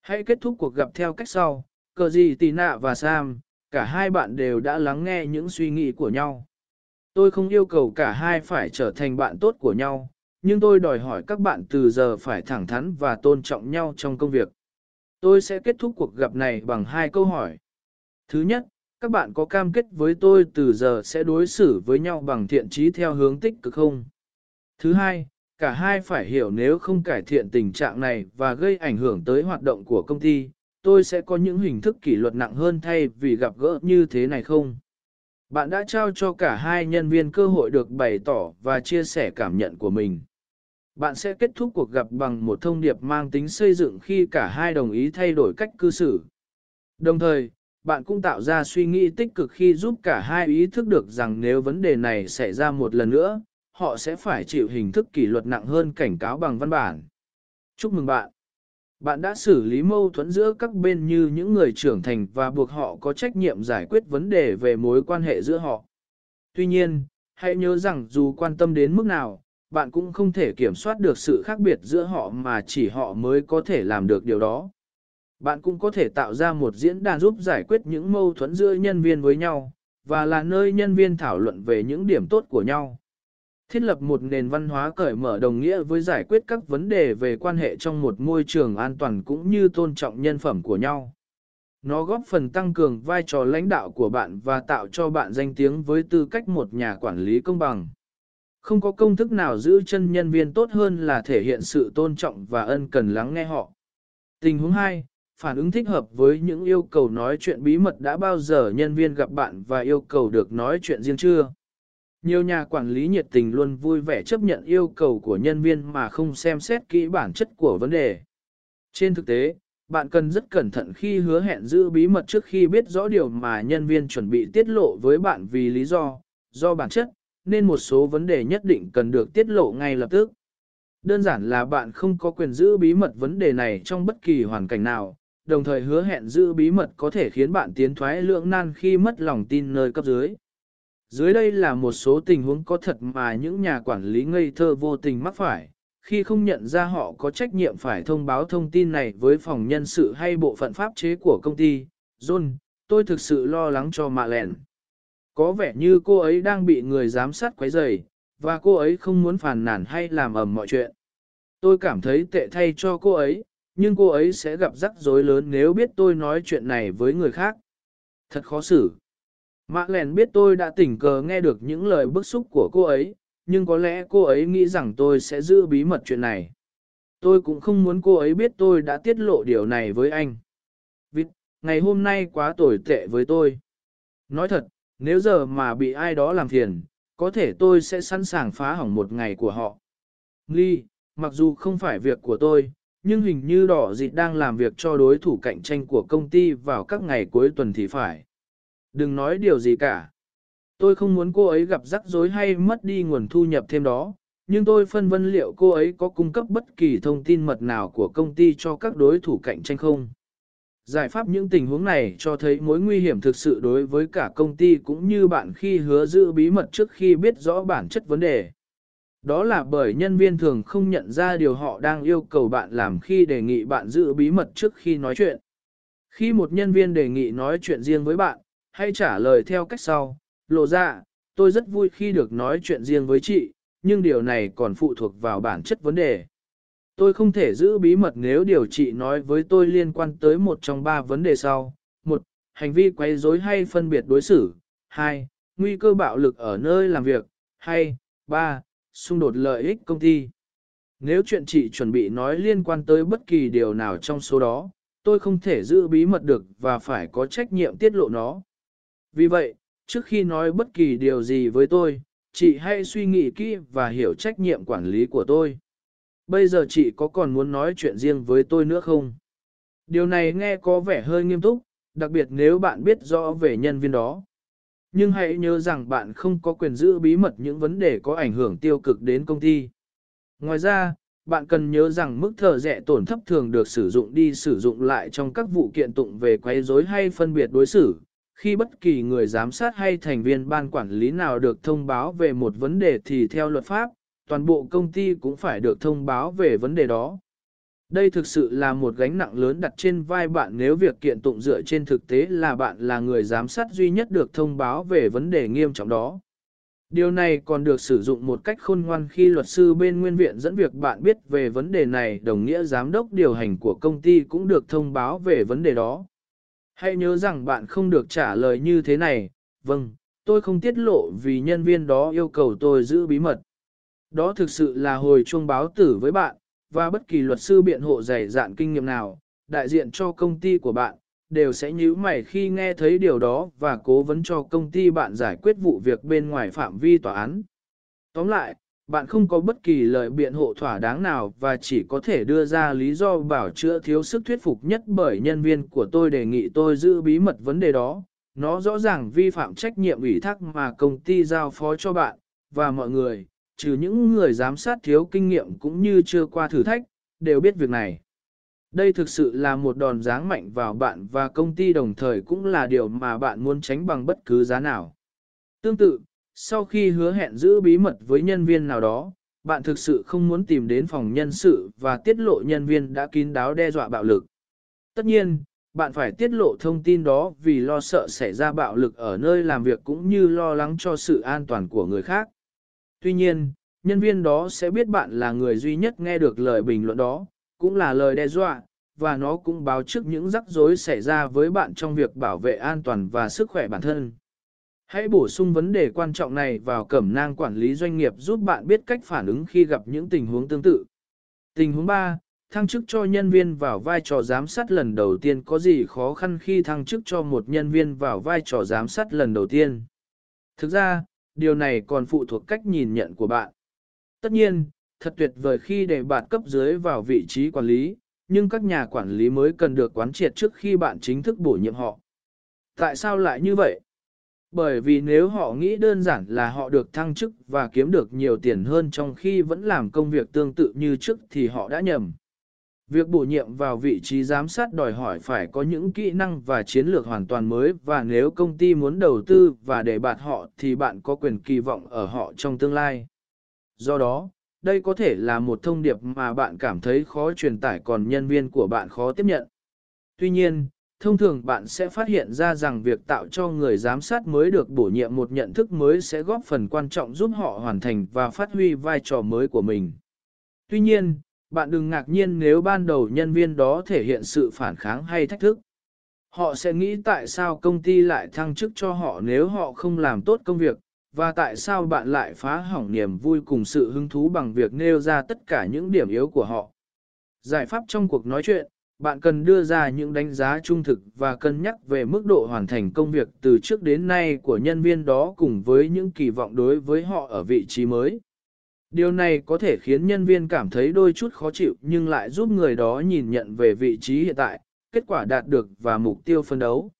Hãy kết thúc cuộc gặp theo cách sau, cờ gì tì nạ và Sam, cả hai bạn đều đã lắng nghe những suy nghĩ của nhau. Tôi không yêu cầu cả hai phải trở thành bạn tốt của nhau, nhưng tôi đòi hỏi các bạn từ giờ phải thẳng thắn và tôn trọng nhau trong công việc. Tôi sẽ kết thúc cuộc gặp này bằng hai câu hỏi. Thứ nhất, các bạn có cam kết với tôi từ giờ sẽ đối xử với nhau bằng thiện trí theo hướng tích cực không? Thứ hai, cả hai phải hiểu nếu không cải thiện tình trạng này và gây ảnh hưởng tới hoạt động của công ty, tôi sẽ có những hình thức kỷ luật nặng hơn thay vì gặp gỡ như thế này không? Bạn đã trao cho cả hai nhân viên cơ hội được bày tỏ và chia sẻ cảm nhận của mình. Bạn sẽ kết thúc cuộc gặp bằng một thông điệp mang tính xây dựng khi cả hai đồng ý thay đổi cách cư xử. Đồng thời, bạn cũng tạo ra suy nghĩ tích cực khi giúp cả hai ý thức được rằng nếu vấn đề này xảy ra một lần nữa, họ sẽ phải chịu hình thức kỷ luật nặng hơn cảnh cáo bằng văn bản. Chúc mừng bạn! Bạn đã xử lý mâu thuẫn giữa các bên như những người trưởng thành và buộc họ có trách nhiệm giải quyết vấn đề về mối quan hệ giữa họ. Tuy nhiên, hãy nhớ rằng dù quan tâm đến mức nào, bạn cũng không thể kiểm soát được sự khác biệt giữa họ mà chỉ họ mới có thể làm được điều đó. Bạn cũng có thể tạo ra một diễn đàn giúp giải quyết những mâu thuẫn giữa nhân viên với nhau, và là nơi nhân viên thảo luận về những điểm tốt của nhau. Thiết lập một nền văn hóa cởi mở đồng nghĩa với giải quyết các vấn đề về quan hệ trong một môi trường an toàn cũng như tôn trọng nhân phẩm của nhau. Nó góp phần tăng cường vai trò lãnh đạo của bạn và tạo cho bạn danh tiếng với tư cách một nhà quản lý công bằng. Không có công thức nào giữ chân nhân viên tốt hơn là thể hiện sự tôn trọng và ân cần lắng nghe họ. Tình huống 2, phản ứng thích hợp với những yêu cầu nói chuyện bí mật đã bao giờ nhân viên gặp bạn và yêu cầu được nói chuyện riêng chưa? Nhiều nhà quản lý nhiệt tình luôn vui vẻ chấp nhận yêu cầu của nhân viên mà không xem xét kỹ bản chất của vấn đề. Trên thực tế, bạn cần rất cẩn thận khi hứa hẹn giữ bí mật trước khi biết rõ điều mà nhân viên chuẩn bị tiết lộ với bạn vì lý do, do bản chất, nên một số vấn đề nhất định cần được tiết lộ ngay lập tức. Đơn giản là bạn không có quyền giữ bí mật vấn đề này trong bất kỳ hoàn cảnh nào, đồng thời hứa hẹn giữ bí mật có thể khiến bạn tiến thoái lưỡng nan khi mất lòng tin nơi cấp dưới. Dưới đây là một số tình huống có thật mà những nhà quản lý ngây thơ vô tình mắc phải, khi không nhận ra họ có trách nhiệm phải thông báo thông tin này với phòng nhân sự hay bộ phận pháp chế của công ty. John, tôi thực sự lo lắng cho mạ lẹn. Có vẻ như cô ấy đang bị người giám sát quấy rầy, và cô ấy không muốn phàn nàn hay làm ầm mọi chuyện. Tôi cảm thấy tệ thay cho cô ấy, nhưng cô ấy sẽ gặp rắc rối lớn nếu biết tôi nói chuyện này với người khác. Thật khó xử. Mã lèn biết tôi đã tình cờ nghe được những lời bức xúc của cô ấy, nhưng có lẽ cô ấy nghĩ rằng tôi sẽ giữ bí mật chuyện này. Tôi cũng không muốn cô ấy biết tôi đã tiết lộ điều này với anh. Vì ngày hôm nay quá tồi tệ với tôi. Nói thật, nếu giờ mà bị ai đó làm phiền, có thể tôi sẽ sẵn sàng phá hỏng một ngày của họ. Ly, mặc dù không phải việc của tôi, nhưng hình như đỏ dịt đang làm việc cho đối thủ cạnh tranh của công ty vào các ngày cuối tuần thì phải. Đừng nói điều gì cả. Tôi không muốn cô ấy gặp rắc rối hay mất đi nguồn thu nhập thêm đó, nhưng tôi phân vân liệu cô ấy có cung cấp bất kỳ thông tin mật nào của công ty cho các đối thủ cạnh tranh không. Giải pháp những tình huống này cho thấy mối nguy hiểm thực sự đối với cả công ty cũng như bạn khi hứa giữ bí mật trước khi biết rõ bản chất vấn đề. Đó là bởi nhân viên thường không nhận ra điều họ đang yêu cầu bạn làm khi đề nghị bạn giữ bí mật trước khi nói chuyện. Khi một nhân viên đề nghị nói chuyện riêng với bạn, hãy trả lời theo cách sau, lộ ra, tôi rất vui khi được nói chuyện riêng với chị, nhưng điều này còn phụ thuộc vào bản chất vấn đề. Tôi không thể giữ bí mật nếu điều chị nói với tôi liên quan tới một trong ba vấn đề sau. một, Hành vi quấy rối hay phân biệt đối xử. 2. Nguy cơ bạo lực ở nơi làm việc. Hay 3. Xung đột lợi ích công ty. Nếu chuyện chị chuẩn bị nói liên quan tới bất kỳ điều nào trong số đó, tôi không thể giữ bí mật được và phải có trách nhiệm tiết lộ nó. Vì vậy, trước khi nói bất kỳ điều gì với tôi, chị hãy suy nghĩ kỹ và hiểu trách nhiệm quản lý của tôi. Bây giờ chị có còn muốn nói chuyện riêng với tôi nữa không? Điều này nghe có vẻ hơi nghiêm túc, đặc biệt nếu bạn biết rõ về nhân viên đó. Nhưng hãy nhớ rằng bạn không có quyền giữ bí mật những vấn đề có ảnh hưởng tiêu cực đến công ty. Ngoài ra, bạn cần nhớ rằng mức thở rẻ tổn thấp thường được sử dụng đi sử dụng lại trong các vụ kiện tụng về quấy rối hay phân biệt đối xử. Khi bất kỳ người giám sát hay thành viên ban quản lý nào được thông báo về một vấn đề thì theo luật pháp, toàn bộ công ty cũng phải được thông báo về vấn đề đó. Đây thực sự là một gánh nặng lớn đặt trên vai bạn nếu việc kiện tụng dựa trên thực tế là bạn là người giám sát duy nhất được thông báo về vấn đề nghiêm trọng đó. Điều này còn được sử dụng một cách khôn ngoan khi luật sư bên nguyên viện dẫn việc bạn biết về vấn đề này đồng nghĩa giám đốc điều hành của công ty cũng được thông báo về vấn đề đó. Hãy nhớ rằng bạn không được trả lời như thế này, vâng, tôi không tiết lộ vì nhân viên đó yêu cầu tôi giữ bí mật. Đó thực sự là hồi chuông báo tử với bạn, và bất kỳ luật sư biện hộ dày dạn kinh nghiệm nào, đại diện cho công ty của bạn, đều sẽ nhíu mày khi nghe thấy điều đó và cố vấn cho công ty bạn giải quyết vụ việc bên ngoài phạm vi tòa án. Tóm lại, bạn không có bất kỳ lời biện hộ thỏa đáng nào và chỉ có thể đưa ra lý do bảo chữa thiếu sức thuyết phục nhất bởi nhân viên của tôi đề nghị tôi giữ bí mật vấn đề đó. Nó rõ ràng vi phạm trách nhiệm ủy thác mà công ty giao phó cho bạn và mọi người, trừ những người giám sát thiếu kinh nghiệm cũng như chưa qua thử thách, đều biết việc này. Đây thực sự là một đòn giáng mạnh vào bạn và công ty đồng thời cũng là điều mà bạn muốn tránh bằng bất cứ giá nào. Tương tự, sau khi hứa hẹn giữ bí mật với nhân viên nào đó, bạn thực sự không muốn tìm đến phòng nhân sự và tiết lộ nhân viên đã kín đáo đe dọa bạo lực. Tất nhiên, bạn phải tiết lộ thông tin đó vì lo sợ xảy ra bạo lực ở nơi làm việc cũng như lo lắng cho sự an toàn của người khác. Tuy nhiên, nhân viên đó sẽ biết bạn là người duy nhất nghe được lời bình luận đó, cũng là lời đe dọa, và nó cũng báo trước những rắc rối xảy ra với bạn trong việc bảo vệ an toàn và sức khỏe bản thân. Hãy bổ sung vấn đề quan trọng này vào cẩm nang quản lý doanh nghiệp giúp bạn biết cách phản ứng khi gặp những tình huống tương tự. Tình huống 3. Thăng chức cho nhân viên vào vai trò giám sát lần đầu tiên có gì khó khăn khi thăng chức cho một nhân viên vào vai trò giám sát lần đầu tiên? Thực ra, điều này còn phụ thuộc cách nhìn nhận của bạn. Tất nhiên, thật tuyệt vời khi để bạn cấp dưới vào vị trí quản lý, nhưng các nhà quản lý mới cần được quán triệt trước khi bạn chính thức bổ nhiệm họ. Tại sao lại như vậy? Bởi vì nếu họ nghĩ đơn giản là họ được thăng chức và kiếm được nhiều tiền hơn trong khi vẫn làm công việc tương tự như trước thì họ đã nhầm. Việc bổ nhiệm vào vị trí giám sát đòi hỏi phải có những kỹ năng và chiến lược hoàn toàn mới và nếu công ty muốn đầu tư và để bạn họ thì bạn có quyền kỳ vọng ở họ trong tương lai. Do đó, đây có thể là một thông điệp mà bạn cảm thấy khó truyền tải còn nhân viên của bạn khó tiếp nhận. Tuy nhiên, thông thường bạn sẽ phát hiện ra rằng việc tạo cho người giám sát mới được bổ nhiệm một nhận thức mới sẽ góp phần quan trọng giúp họ hoàn thành và phát huy vai trò mới của mình. Tuy nhiên, bạn đừng ngạc nhiên nếu ban đầu nhân viên đó thể hiện sự phản kháng hay thách thức. Họ sẽ nghĩ tại sao công ty lại thăng chức cho họ nếu họ không làm tốt công việc, và tại sao bạn lại phá hỏng niềm vui cùng sự hứng thú bằng việc nêu ra tất cả những điểm yếu của họ. Giải pháp trong cuộc nói chuyện, bạn cần đưa ra những đánh giá trung thực và cân nhắc về mức độ hoàn thành công việc từ trước đến nay của nhân viên đó cùng với những kỳ vọng đối với họ ở vị trí mới. Điều này có thể khiến nhân viên cảm thấy đôi chút khó chịu nhưng lại giúp người đó nhìn nhận về vị trí hiện tại, kết quả đạt được và mục tiêu phân đấu.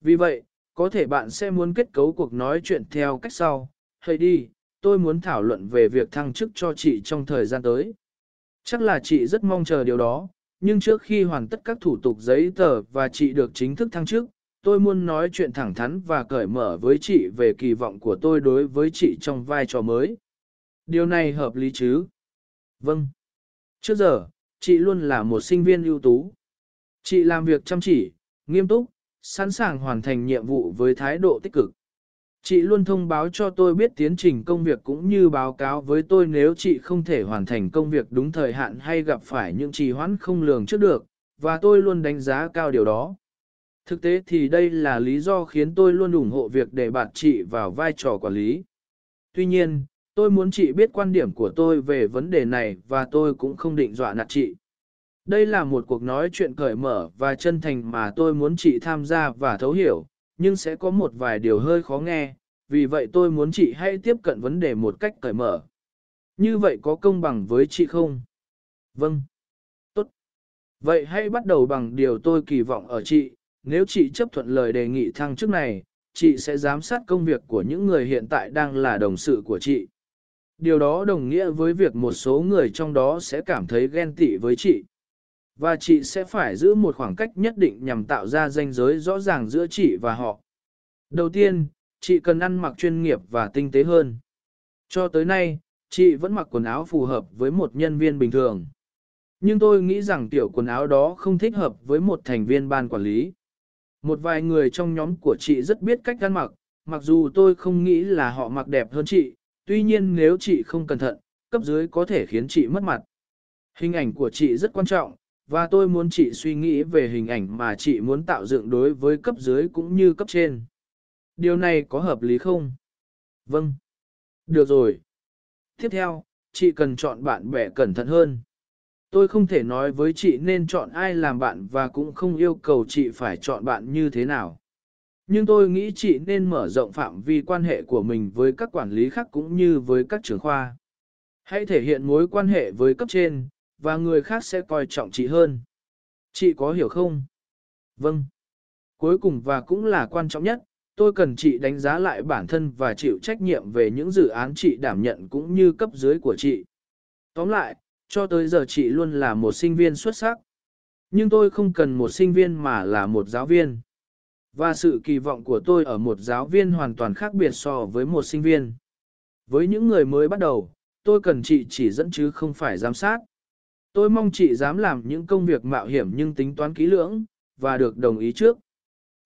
Vì vậy, có thể bạn sẽ muốn kết cấu cuộc nói chuyện theo cách sau. Hãy đi, tôi muốn thảo luận về việc thăng chức cho chị trong thời gian tới. Chắc là chị rất mong chờ điều đó, nhưng trước khi hoàn tất các thủ tục giấy tờ và chị được chính thức thăng chức, tôi muốn nói chuyện thẳng thắn và cởi mở với chị về kỳ vọng của tôi đối với chị trong vai trò mới. Điều này hợp lý chứ? Vâng. Trước giờ, chị luôn là một sinh viên ưu tú. Chị làm việc chăm chỉ, nghiêm túc, sẵn sàng hoàn thành nhiệm vụ với thái độ tích cực. Chị luôn thông báo cho tôi biết tiến trình công việc cũng như báo cáo với tôi nếu chị không thể hoàn thành công việc đúng thời hạn hay gặp phải những trì hoãn không lường trước được, và tôi luôn đánh giá cao điều đó. Thực tế thì đây là lý do khiến tôi luôn ủng hộ việc để bạn chị vào vai trò quản lý. Tuy nhiên, tôi muốn chị biết quan điểm của tôi về vấn đề này và tôi cũng không định dọa nạt chị. Đây là một cuộc nói chuyện cởi mở và chân thành mà tôi muốn chị tham gia và thấu hiểu, nhưng sẽ có một vài điều hơi khó nghe, vì vậy tôi muốn chị hãy tiếp cận vấn đề một cách cởi mở. Như vậy có công bằng với chị không? Vâng. Tốt. Vậy hãy bắt đầu bằng điều tôi kỳ vọng ở chị, nếu chị chấp thuận lời đề nghị thăng chức này, chị sẽ giám sát công việc của những người hiện tại đang là đồng sự của chị. Điều đó đồng nghĩa với việc một số người trong đó sẽ cảm thấy ghen tị với chị. Và chị sẽ phải giữ một khoảng cách nhất định nhằm tạo ra ranh giới rõ ràng giữa chị và họ. Đầu tiên, chị cần ăn mặc chuyên nghiệp và tinh tế hơn. Cho tới nay, chị vẫn mặc quần áo phù hợp với một nhân viên bình thường. Nhưng tôi nghĩ rằng tiểu quần áo đó không thích hợp với một thành viên ban quản lý. Một vài người trong nhóm của chị rất biết cách ăn mặc, mặc dù tôi không nghĩ là họ mặc đẹp hơn chị, tuy nhiên nếu chị không cẩn thận, cấp dưới có thể khiến chị mất mặt. Hình ảnh của chị rất quan trọng, và tôi muốn chị suy nghĩ về hình ảnh mà chị muốn tạo dựng đối với cấp dưới cũng như cấp trên. Điều này có hợp lý không? Vâng. Được rồi. Tiếp theo, chị cần chọn bạn bè cẩn thận hơn. Tôi không thể nói với chị nên chọn ai làm bạn và cũng không yêu cầu chị phải chọn bạn như thế nào. Nhưng tôi nghĩ chị nên mở rộng phạm vi quan hệ của mình với các quản lý khác cũng như với các trường khoa. Hãy thể hiện mối quan hệ với cấp trên, và người khác sẽ coi trọng chị hơn. Chị có hiểu không? Vâng. Cuối cùng và cũng là quan trọng nhất, tôi cần chị đánh giá lại bản thân và chịu trách nhiệm về những dự án chị đảm nhận cũng như cấp dưới của chị. Tóm lại, cho tới giờ chị luôn là một sinh viên xuất sắc. Nhưng tôi không cần một sinh viên mà là một giáo viên. Và sự kỳ vọng của tôi ở một giáo viên hoàn toàn khác biệt so với một sinh viên. Với những người mới bắt đầu, tôi cần chị chỉ dẫn chứ không phải giám sát. Tôi mong chị dám làm những công việc mạo hiểm nhưng tính toán kỹ lưỡng, và được đồng ý trước.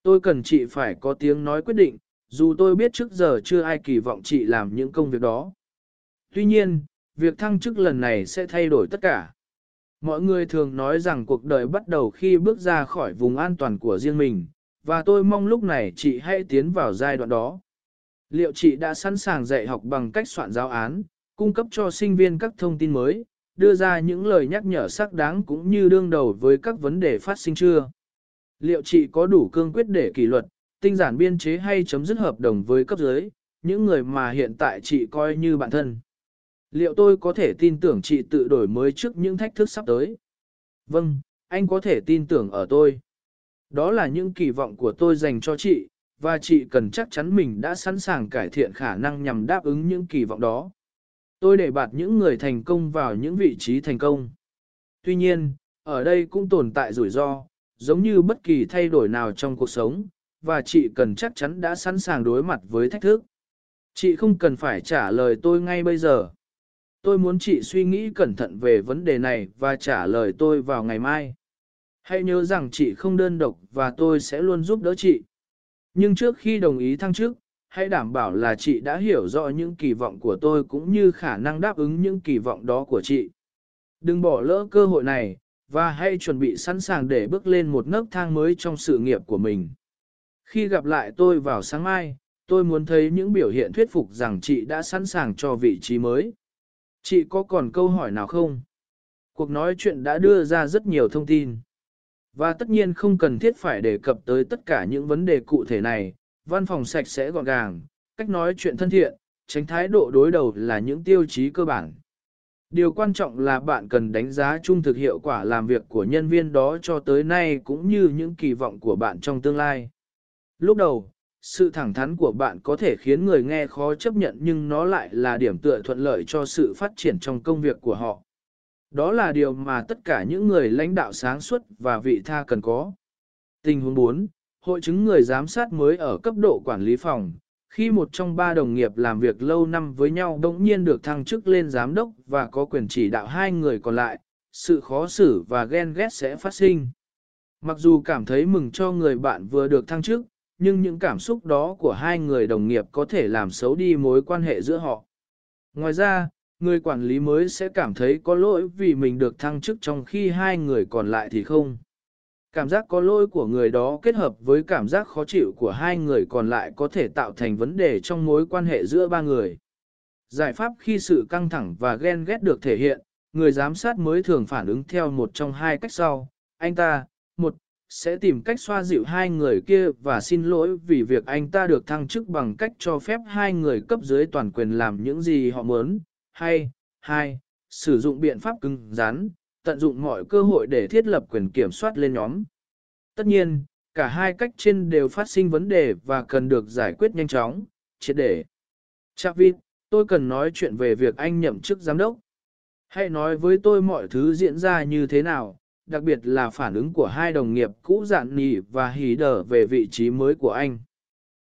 Tôi cần chị phải có tiếng nói quyết định, dù tôi biết trước giờ chưa ai kỳ vọng chị làm những công việc đó. Tuy nhiên, việc thăng chức lần này sẽ thay đổi tất cả. Mọi người thường nói rằng cuộc đời bắt đầu khi bước ra khỏi vùng an toàn của riêng mình, và tôi mong lúc này chị hãy tiến vào giai đoạn đó. Liệu chị đã sẵn sàng dạy học bằng cách soạn giáo án, cung cấp cho sinh viên các thông tin mới, đưa ra những lời nhắc nhở xác đáng cũng như đương đầu với các vấn đề phát sinh chưa? Liệu chị có đủ cương quyết để kỷ luật, tinh giản biên chế hay chấm dứt hợp đồng với cấp dưới, những người mà hiện tại chị coi như bạn thân? Liệu tôi có thể tin tưởng chị tự đổi mới trước những thách thức sắp tới? Vâng, anh có thể tin tưởng ở tôi. Đó là những kỳ vọng của tôi dành cho chị, và chị cần chắc chắn mình đã sẵn sàng cải thiện khả năng nhằm đáp ứng những kỳ vọng đó. Tôi để bạt những người thành công vào những vị trí thành công. Tuy nhiên, ở đây cũng tồn tại rủi ro, giống như bất kỳ thay đổi nào trong cuộc sống, và chị cần chắc chắn đã sẵn sàng đối mặt với thách thức. Chị không cần phải trả lời tôi ngay bây giờ. Tôi muốn chị suy nghĩ cẩn thận về vấn đề này và trả lời tôi vào ngày mai. Hãy nhớ rằng chị không đơn độc và tôi sẽ luôn giúp đỡ chị. Nhưng trước khi đồng ý thăng chức, hãy đảm bảo là chị đã hiểu rõ những kỳ vọng của tôi cũng như khả năng đáp ứng những kỳ vọng đó của chị. Đừng bỏ lỡ cơ hội này, và hãy chuẩn bị sẵn sàng để bước lên một nấc thang mới trong sự nghiệp của mình. Khi gặp lại tôi vào sáng mai, tôi muốn thấy những biểu hiện thuyết phục rằng chị đã sẵn sàng cho vị trí mới. Chị có còn câu hỏi nào không? Cuộc nói chuyện đã đưa ra rất nhiều thông tin. Và tất nhiên không cần thiết phải đề cập tới tất cả những vấn đề cụ thể này, văn phòng sạch sẽ gọn gàng, cách nói chuyện thân thiện, tránh thái độ đối đầu là những tiêu chí cơ bản. Điều quan trọng là bạn cần đánh giá chung thực hiệu quả làm việc của nhân viên đó cho tới nay cũng như những kỳ vọng của bạn trong tương lai. Lúc đầu, sự thẳng thắn của bạn có thể khiến người nghe khó chấp nhận nhưng nó lại là điểm tựa thuận lợi cho sự phát triển trong công việc của họ. Đó là điều mà tất cả những người lãnh đạo sáng suốt và vị tha cần có. Tình huống 4, hội chứng người giám sát mới ở cấp độ quản lý phòng. Khi một trong ba đồng nghiệp làm việc lâu năm với nhau đồng nhiên được thăng chức lên giám đốc và có quyền chỉ đạo hai người còn lại, sự khó xử và ghen ghét sẽ phát sinh. Mặc dù cảm thấy mừng cho người bạn vừa được thăng chức, nhưng những cảm xúc đó của hai người đồng nghiệp có thể làm xấu đi mối quan hệ giữa họ. Ngoài ra, người quản lý mới sẽ cảm thấy có lỗi vì mình được thăng chức trong khi hai người còn lại thì không. Cảm giác có lỗi của người đó kết hợp với cảm giác khó chịu của hai người còn lại có thể tạo thành vấn đề trong mối quan hệ giữa ba người. Giải pháp khi sự căng thẳng và ghen ghét được thể hiện, người giám sát mới thường phản ứng theo một trong hai cách sau. Anh ta, một, sẽ tìm cách xoa dịu hai người kia và xin lỗi vì việc anh ta được thăng chức bằng cách cho phép hai người cấp dưới toàn quyền làm những gì họ muốn, hay, hai, sử dụng biện pháp cứng rắn, tận dụng mọi cơ hội để thiết lập quyền kiểm soát lên nhóm. Tất nhiên, cả hai cách trên đều phát sinh vấn đề và cần được giải quyết nhanh chóng, triệt để. Chavit, tôi cần nói chuyện về việc anh nhậm chức giám đốc. Hãy nói với tôi mọi thứ diễn ra như thế nào, đặc biệt là phản ứng của hai đồng nghiệp cũ dạn nỉ và hí đờ về vị trí mới của anh.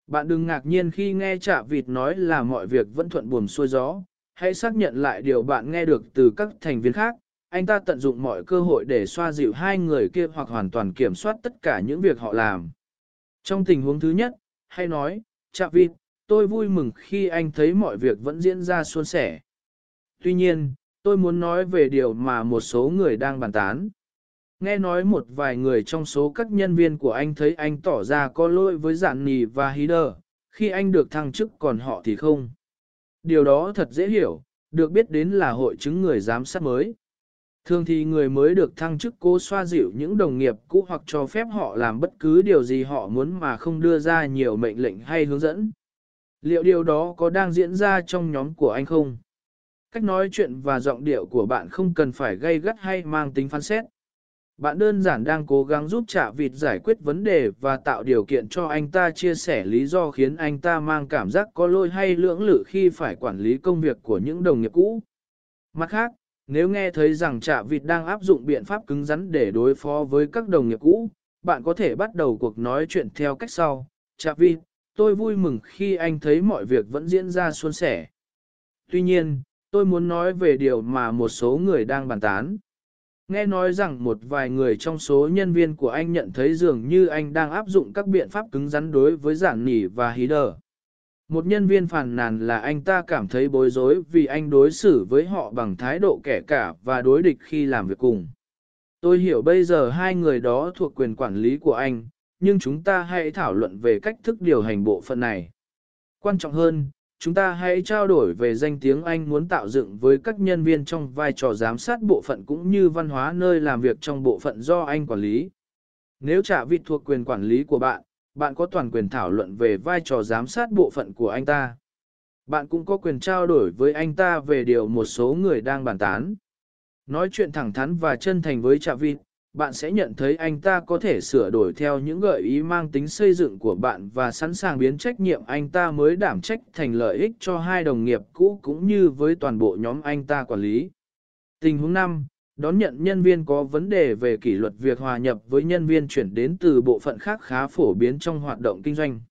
Bạn đừng ngạc nhiên khi nghe chạ Vịt nói là mọi việc vẫn thuận buồm xuôi gió, hãy xác nhận lại điều bạn nghe được từ các thành viên khác. Anh ta tận dụng mọi cơ hội để xoa dịu hai người kia hoặc hoàn toàn kiểm soát tất cả những việc họ làm. Trong tình huống thứ nhất, hay nói, chạm Vịt, tôi vui mừng khi anh thấy mọi việc vẫn diễn ra suôn sẻ. Tuy nhiên, tôi muốn nói về điều mà một số người đang bàn tán. Nghe nói một vài người trong số các nhân viên của anh thấy anh tỏ ra có lỗi với giản nì và hí đờ, khi anh được thăng chức còn họ thì không. Điều đó thật dễ hiểu, được biết đến là hội chứng người giám sát mới. Thường thì người mới được thăng chức cố xoa dịu những đồng nghiệp cũ hoặc cho phép họ làm bất cứ điều gì họ muốn mà không đưa ra nhiều mệnh lệnh hay hướng dẫn. Liệu điều đó có đang diễn ra trong nhóm của anh không? Cách nói chuyện và giọng điệu của bạn không cần phải gây gắt hay mang tính phán xét. Bạn đơn giản đang cố gắng giúp trả vịt giải quyết vấn đề và tạo điều kiện cho anh ta chia sẻ lý do khiến anh ta mang cảm giác có lỗi hay lưỡng lự khi phải quản lý công việc của những đồng nghiệp cũ. Mặt khác, nếu nghe thấy rằng trả vịt đang áp dụng biện pháp cứng rắn để đối phó với các đồng nghiệp cũ, bạn có thể bắt đầu cuộc nói chuyện theo cách sau. Trả vịt, tôi vui mừng khi anh thấy mọi việc vẫn diễn ra suôn sẻ. Tuy nhiên, tôi muốn nói về điều mà một số người đang bàn tán. Nghe nói rằng một vài người trong số nhân viên của anh nhận thấy dường như anh đang áp dụng các biện pháp cứng rắn đối với giản nỉ và hí đờ. Một nhân viên phàn nàn là anh ta cảm thấy bối rối vì anh đối xử với họ bằng thái độ kẻ cả và đối địch khi làm việc cùng. Tôi hiểu bây giờ hai người đó thuộc quyền quản lý của anh, nhưng chúng ta hãy thảo luận về cách thức điều hành bộ phận này. Quan trọng hơn, chúng ta hãy trao đổi về danh tiếng Anh muốn tạo dựng với các nhân viên trong vai trò giám sát bộ phận cũng như văn hóa nơi làm việc trong bộ phận do anh quản lý. Nếu trả vịt thuộc quyền quản lý của bạn, bạn có toàn quyền thảo luận về vai trò giám sát bộ phận của anh ta. Bạn cũng có quyền trao đổi với anh ta về điều một số người đang bàn tán. Nói chuyện thẳng thắn và chân thành với Trạ Vịt, bạn sẽ nhận thấy anh ta có thể sửa đổi theo những gợi ý mang tính xây dựng của bạn và sẵn sàng biến trách nhiệm anh ta mới đảm trách thành lợi ích cho hai đồng nghiệp cũ cũng như với toàn bộ nhóm anh ta quản lý. Tình huống 5. Đón nhận nhân viên có vấn đề về kỷ luật việc hòa nhập với nhân viên chuyển đến từ bộ phận khác khá phổ biến trong hoạt động kinh doanh.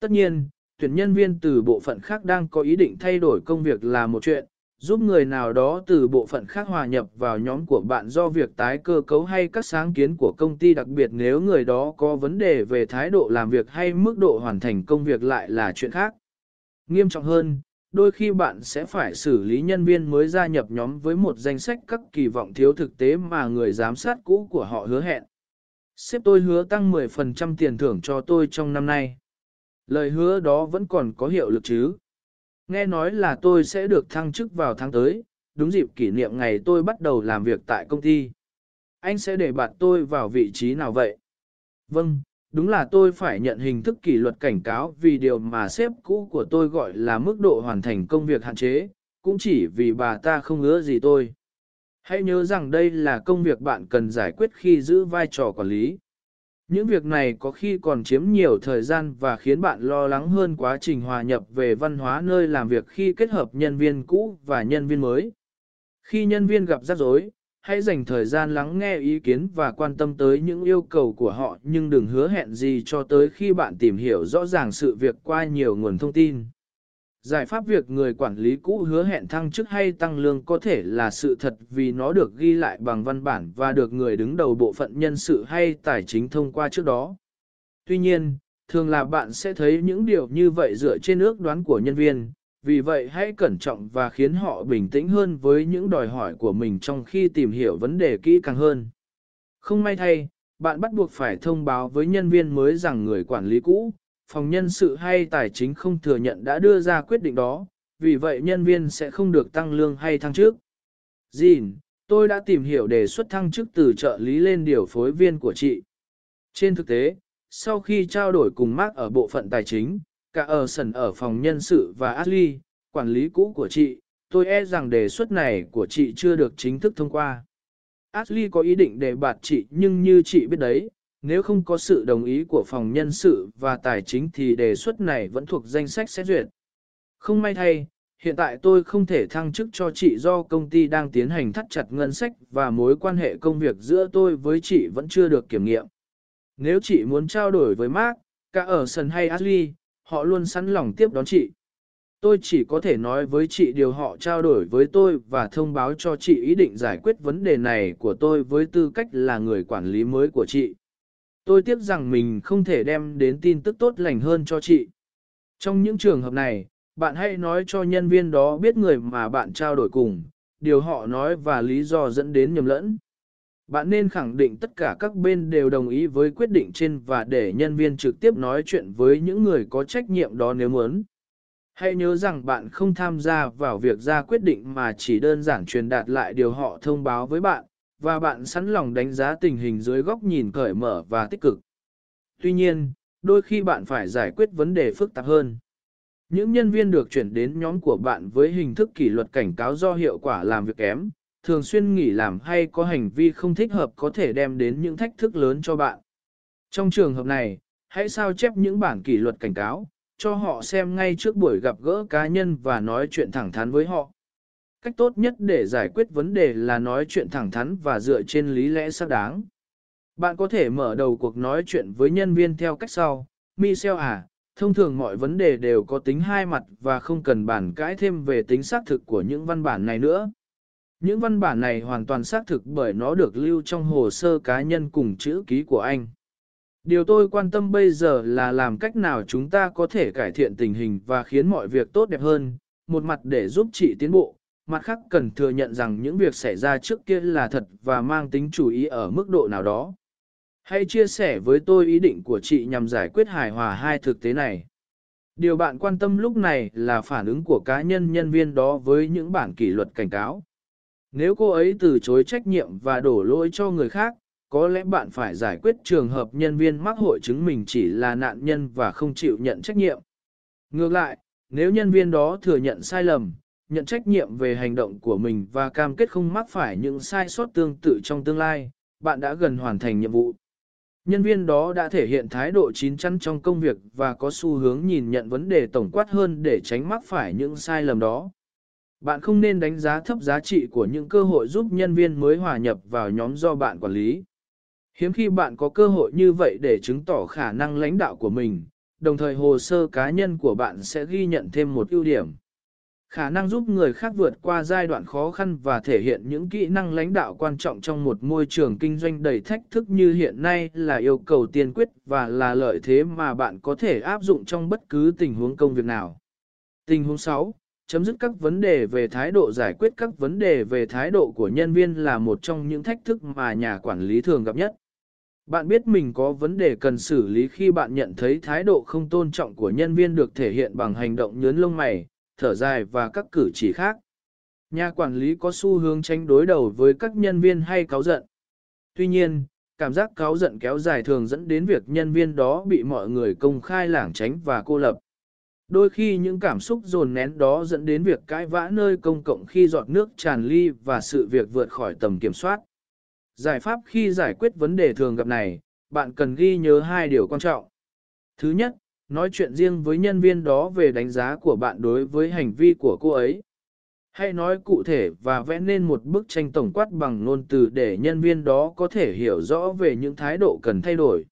Tất nhiên, tuyển nhân viên từ bộ phận khác đang có ý định thay đổi công việc là một chuyện, giúp người nào đó từ bộ phận khác hòa nhập vào nhóm của bạn do việc tái cơ cấu hay các sáng kiến của công ty đặc biệt nếu người đó có vấn đề về thái độ làm việc hay mức độ hoàn thành công việc lại là chuyện khác. Nghiêm trọng hơn, đôi khi bạn sẽ phải xử lý nhân viên mới gia nhập nhóm với một danh sách các kỳ vọng thiếu thực tế mà người giám sát cũ của họ hứa hẹn. Sếp tôi hứa tăng 10% tiền thưởng cho tôi trong năm nay. Lời hứa đó vẫn còn có hiệu lực chứ? Nghe nói là tôi sẽ được thăng chức vào tháng tới, đúng dịp kỷ niệm ngày tôi bắt đầu làm việc tại công ty. Anh sẽ để bạn tôi vào vị trí nào vậy? Vâng, đúng là tôi phải nhận hình thức kỷ luật cảnh cáo vì điều mà sếp cũ của tôi gọi là mức độ hoàn thành công việc hạn chế, cũng chỉ vì bà ta không ứa gì tôi. Hãy nhớ rằng đây là công việc bạn cần giải quyết khi giữ vai trò quản lý. Những việc này có khi còn chiếm nhiều thời gian và khiến bạn lo lắng hơn quá trình hòa nhập về văn hóa nơi làm việc khi kết hợp nhân viên cũ và nhân viên mới. Khi nhân viên gặp rắc rối, hãy dành thời gian lắng nghe ý kiến và quan tâm tới những yêu cầu của họ nhưng đừng hứa hẹn gì cho tới khi bạn tìm hiểu rõ ràng sự việc qua nhiều nguồn thông tin. Giải pháp việc người quản lý cũ hứa hẹn thăng chức hay tăng lương có thể là sự thật vì nó được ghi lại bằng văn bản và được người đứng đầu bộ phận nhân sự hay tài chính thông qua trước đó. Tuy nhiên, thường là bạn sẽ thấy những điều như vậy dựa trên ước đoán của nhân viên, vì vậy hãy cẩn trọng và khiến họ bình tĩnh hơn với những đòi hỏi của mình trong khi tìm hiểu vấn đề kỹ càng hơn. Không may thay, bạn bắt buộc phải thông báo với nhân viên mới rằng người quản lý cũ, phòng nhân sự hay tài chính không thừa nhận đã đưa ra quyết định đó, vì vậy nhân viên sẽ không được tăng lương hay thăng chức. Dìn, tôi đã tìm hiểu đề xuất thăng chức từ trợ lý lên điều phối viên của chị. Trên thực tế, sau khi trao đổi cùng Mark ở bộ phận tài chính, cả ở sần ở phòng nhân sự và Ashley, quản lý cũ của chị, tôi e rằng đề xuất này của chị chưa được chính thức thông qua. Ashley có ý định đề bạt chị nhưng như chị biết đấy, nếu không có sự đồng ý của phòng nhân sự và tài chính thì đề xuất này vẫn thuộc danh sách xét duyệt. Không may thay, Hiện tại tôi không thể thăng chức cho chị do công ty đang tiến hành thắt chặt ngân sách và mối quan hệ công việc giữa tôi với chị vẫn chưa được kiểm nghiệm. Nếu chị muốn trao đổi với Mark, cả ở sân hay Ashley, họ luôn sẵn lòng tiếp đón chị. Tôi chỉ có thể nói với chị điều họ trao đổi với tôi và thông báo cho chị ý định giải quyết vấn đề này của tôi với tư cách là người quản lý mới của chị. Tôi tiếc rằng mình không thể đem đến tin tức tốt lành hơn cho chị. Trong những trường hợp này, bạn hãy nói cho nhân viên đó biết người mà bạn trao đổi cùng, điều họ nói và lý do dẫn đến nhầm lẫn. Bạn nên khẳng định tất cả các bên đều đồng ý với quyết định trên và để nhân viên trực tiếp nói chuyện với những người có trách nhiệm đó nếu muốn. Hãy nhớ rằng bạn không tham gia vào việc ra quyết định mà chỉ đơn giản truyền đạt lại điều họ thông báo với bạn, và bạn sẵn lòng đánh giá tình hình dưới góc nhìn cởi mở và tích cực. Tuy nhiên, đôi khi bạn phải giải quyết vấn đề phức tạp hơn. Những nhân viên được chuyển đến nhóm của bạn với hình thức kỷ luật cảnh cáo do hiệu quả làm việc kém, thường xuyên nghỉ làm hay có hành vi không thích hợp có thể đem đến những thách thức lớn cho bạn. Trong trường hợp này, hãy sao chép những bản kỷ luật cảnh cáo, cho họ xem ngay trước buổi gặp gỡ cá nhân và nói chuyện thẳng thắn với họ. Cách tốt nhất để giải quyết vấn đề là nói chuyện thẳng thắn và dựa trên lý lẽ xác đáng. Bạn có thể mở đầu cuộc nói chuyện với nhân viên theo cách sau. Michel à, thông thường mọi vấn đề đều có tính hai mặt và không cần bàn cãi thêm về tính xác thực của những văn bản này nữa. Những văn bản này hoàn toàn xác thực bởi nó được lưu trong hồ sơ cá nhân cùng chữ ký của anh. Điều tôi quan tâm bây giờ là làm cách nào chúng ta có thể cải thiện tình hình và khiến mọi việc tốt đẹp hơn, một mặt để giúp chị tiến bộ, mặt khác cần thừa nhận rằng những việc xảy ra trước kia là thật và mang tính chủ ý ở mức độ nào đó. Hãy chia sẻ với tôi ý định của chị nhằm giải quyết hài hòa hai thực tế này. Điều bạn quan tâm lúc này là phản ứng của cá nhân nhân viên đó với những bản kỷ luật cảnh cáo. Nếu cô ấy từ chối trách nhiệm và đổ lỗi cho người khác, có lẽ bạn phải giải quyết trường hợp nhân viên mắc hội chứng mình chỉ là nạn nhân và không chịu nhận trách nhiệm. Ngược lại, nếu nhân viên đó thừa nhận sai lầm, nhận trách nhiệm về hành động của mình và cam kết không mắc phải những sai sót tương tự trong tương lai, bạn đã gần hoàn thành nhiệm vụ. Nhân viên đó đã thể hiện thái độ chín chắn trong công việc và có xu hướng nhìn nhận vấn đề tổng quát hơn để tránh mắc phải những sai lầm đó. Bạn không nên đánh giá thấp giá trị của những cơ hội giúp nhân viên mới hòa nhập vào nhóm do bạn quản lý. Hiếm khi bạn có cơ hội như vậy để chứng tỏ khả năng lãnh đạo của mình, đồng thời hồ sơ cá nhân của bạn sẽ ghi nhận thêm một ưu điểm. Khả năng giúp người khác vượt qua giai đoạn khó khăn và thể hiện những kỹ năng lãnh đạo quan trọng trong một môi trường kinh doanh đầy thách thức như hiện nay là yêu cầu tiên quyết và là lợi thế mà bạn có thể áp dụng trong bất cứ tình huống công việc nào. Tình huống 6. Chấm dứt các vấn đề về thái độ giải quyết các vấn đề về thái độ của nhân viên là một trong những thách thức mà nhà quản lý thường gặp nhất. Bạn biết mình có vấn đề cần xử lý khi bạn nhận thấy thái độ không tôn trọng của nhân viên được thể hiện bằng hành động nhớn lông mày, thở dài và các cử chỉ khác. Nhà quản lý có xu hướng tránh đối đầu với các nhân viên hay cáu giận. Tuy nhiên, cảm giác cáu giận kéo dài thường dẫn đến việc nhân viên đó bị mọi người công khai lảng tránh và cô lập. Đôi khi những cảm xúc dồn nén đó dẫn đến việc cãi vã nơi công cộng khi giọt nước tràn ly và sự việc vượt khỏi tầm kiểm soát. Giải pháp khi giải quyết vấn đề thường gặp này, bạn cần ghi nhớ hai điều quan trọng. Thứ nhất, nói chuyện riêng với nhân viên đó về đánh giá của bạn đối với hành vi của cô ấy. Hãy nói cụ thể và vẽ nên một bức tranh tổng quát bằng ngôn từ để nhân viên đó có thể hiểu rõ về những thái độ cần thay đổi.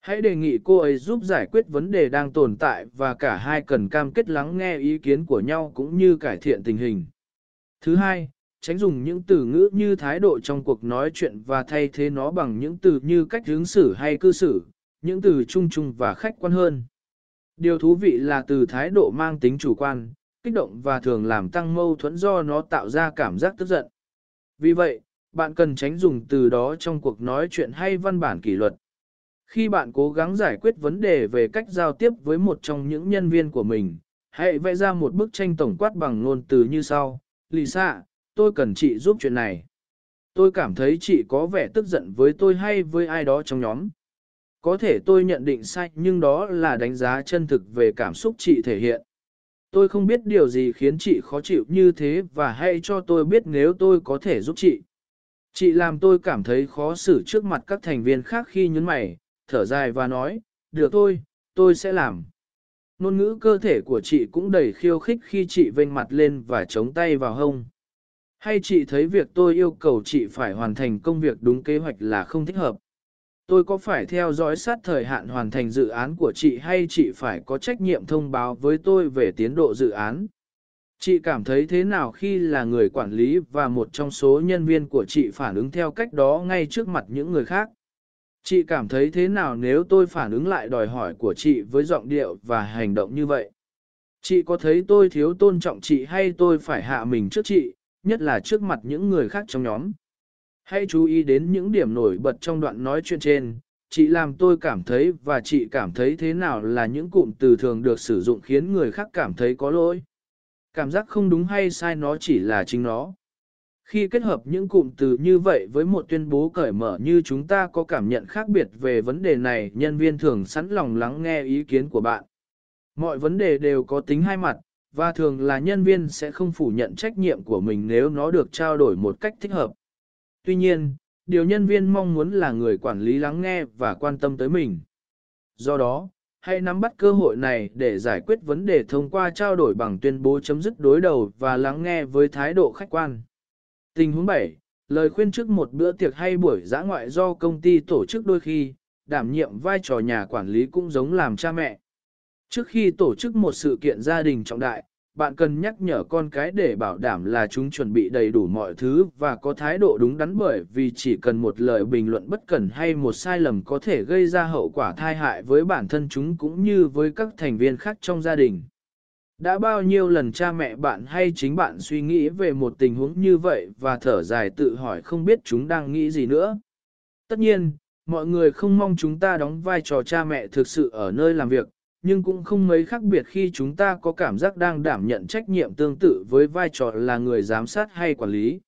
Hãy đề nghị cô ấy giúp giải quyết vấn đề đang tồn tại và cả hai cần cam kết lắng nghe ý kiến của nhau cũng như cải thiện tình hình. Thứ hai, tránh dùng những từ ngữ như thái độ trong cuộc nói chuyện và thay thế nó bằng những từ như cách hướng xử hay cư xử, những từ chung chung và khách quan hơn. Điều thú vị là từ thái độ mang tính chủ quan, kích động và thường làm tăng mâu thuẫn do nó tạo ra cảm giác tức giận. Vì vậy, bạn cần tránh dùng từ đó trong cuộc nói chuyện hay văn bản kỷ luật. Khi bạn cố gắng giải quyết vấn đề về cách giao tiếp với một trong những nhân viên của mình, hãy vẽ ra một bức tranh tổng quát bằng ngôn từ như sau. Lisa, tôi cần chị giúp chuyện này. Tôi cảm thấy chị có vẻ tức giận với tôi hay với ai đó trong nhóm. Có thể tôi nhận định sai nhưng đó là đánh giá chân thực về cảm xúc chị thể hiện. Tôi không biết điều gì khiến chị khó chịu như thế và hãy cho tôi biết nếu tôi có thể giúp chị. Chị làm tôi cảm thấy khó xử trước mặt các thành viên khác khi nhấn mày, thở dài và nói, được thôi, tôi sẽ làm. ngôn ngữ cơ thể của chị cũng đầy khiêu khích khi chị vênh mặt lên và chống tay vào hông. Hay chị thấy việc tôi yêu cầu chị phải hoàn thành công việc đúng kế hoạch là không thích hợp? Tôi có phải theo dõi sát thời hạn hoàn thành dự án của chị hay chị phải có trách nhiệm thông báo với tôi về tiến độ dự án? Chị cảm thấy thế nào khi là người quản lý và một trong số nhân viên của chị phản ứng theo cách đó ngay trước mặt những người khác? Chị cảm thấy thế nào nếu tôi phản ứng lại đòi hỏi của chị với giọng điệu và hành động như vậy? Chị có thấy tôi thiếu tôn trọng chị hay tôi phải hạ mình trước chị, nhất là trước mặt những người khác trong nhóm? Hãy chú ý đến những điểm nổi bật trong đoạn nói chuyện trên. Chị làm tôi cảm thấy và chị cảm thấy thế nào là những cụm từ thường được sử dụng khiến người khác cảm thấy có lỗi. Cảm giác không đúng hay sai nó chỉ là chính nó. Khi kết hợp những cụm từ như vậy với một tuyên bố cởi mở như chúng ta có cảm nhận khác biệt về vấn đề này, nhân viên thường sẵn lòng lắng nghe ý kiến của bạn. Mọi vấn đề đều có tính hai mặt, và thường là nhân viên sẽ không phủ nhận trách nhiệm của mình nếu nó được trao đổi một cách thích hợp. Tuy nhiên, điều nhân viên mong muốn là người quản lý lắng nghe và quan tâm tới mình. Do đó, hãy nắm bắt cơ hội này để giải quyết vấn đề thông qua trao đổi bằng tuyên bố chấm dứt đối đầu và lắng nghe với thái độ khách quan. Tình huống 7. Lời khuyên trước một bữa tiệc hay buổi giã ngoại do công ty tổ chức đôi khi, đảm nhiệm vai trò nhà quản lý cũng giống làm cha mẹ. Trước khi tổ chức một sự kiện gia đình trọng đại, bạn cần nhắc nhở con cái để bảo đảm là chúng chuẩn bị đầy đủ mọi thứ và có thái độ đúng đắn bởi vì chỉ cần một lời bình luận bất cẩn hay một sai lầm có thể gây ra hậu quả thai hại với bản thân chúng cũng như với các thành viên khác trong gia đình. Đã bao nhiêu lần cha mẹ bạn hay chính bạn suy nghĩ về một tình huống như vậy và thở dài tự hỏi không biết chúng đang nghĩ gì nữa. Tất nhiên, mọi người không mong chúng ta đóng vai trò cha mẹ thực sự ở nơi làm việc, nhưng cũng không mấy khác biệt khi chúng ta có cảm giác đang đảm nhận trách nhiệm tương tự với vai trò là người giám sát hay quản lý.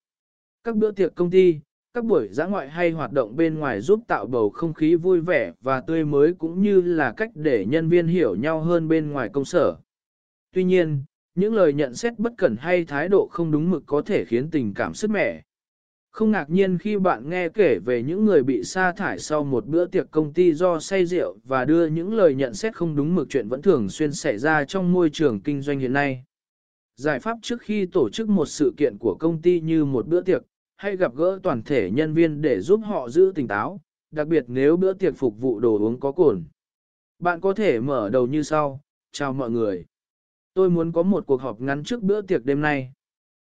Các bữa tiệc công ty, các buổi giã ngoại hay hoạt động bên ngoài giúp tạo bầu không khí vui vẻ và tươi mới cũng như là cách để nhân viên hiểu nhau hơn bên ngoài công sở. Tuy nhiên, những lời nhận xét bất cẩn hay thái độ không đúng mực có thể khiến tình cảm sức mẻ. Không ngạc nhiên khi bạn nghe kể về những người bị sa thải sau một bữa tiệc công ty do say rượu và đưa những lời nhận xét không đúng mực chuyện vẫn thường xuyên xảy ra trong môi trường kinh doanh hiện nay. Giải pháp trước khi tổ chức một sự kiện của công ty như một bữa tiệc, hay gặp gỡ toàn thể nhân viên để giúp họ giữ tỉnh táo, đặc biệt nếu bữa tiệc phục vụ đồ uống có cồn. Bạn có thể mở đầu như sau, chào mọi người. Tôi muốn có một cuộc họp ngắn trước bữa tiệc đêm nay.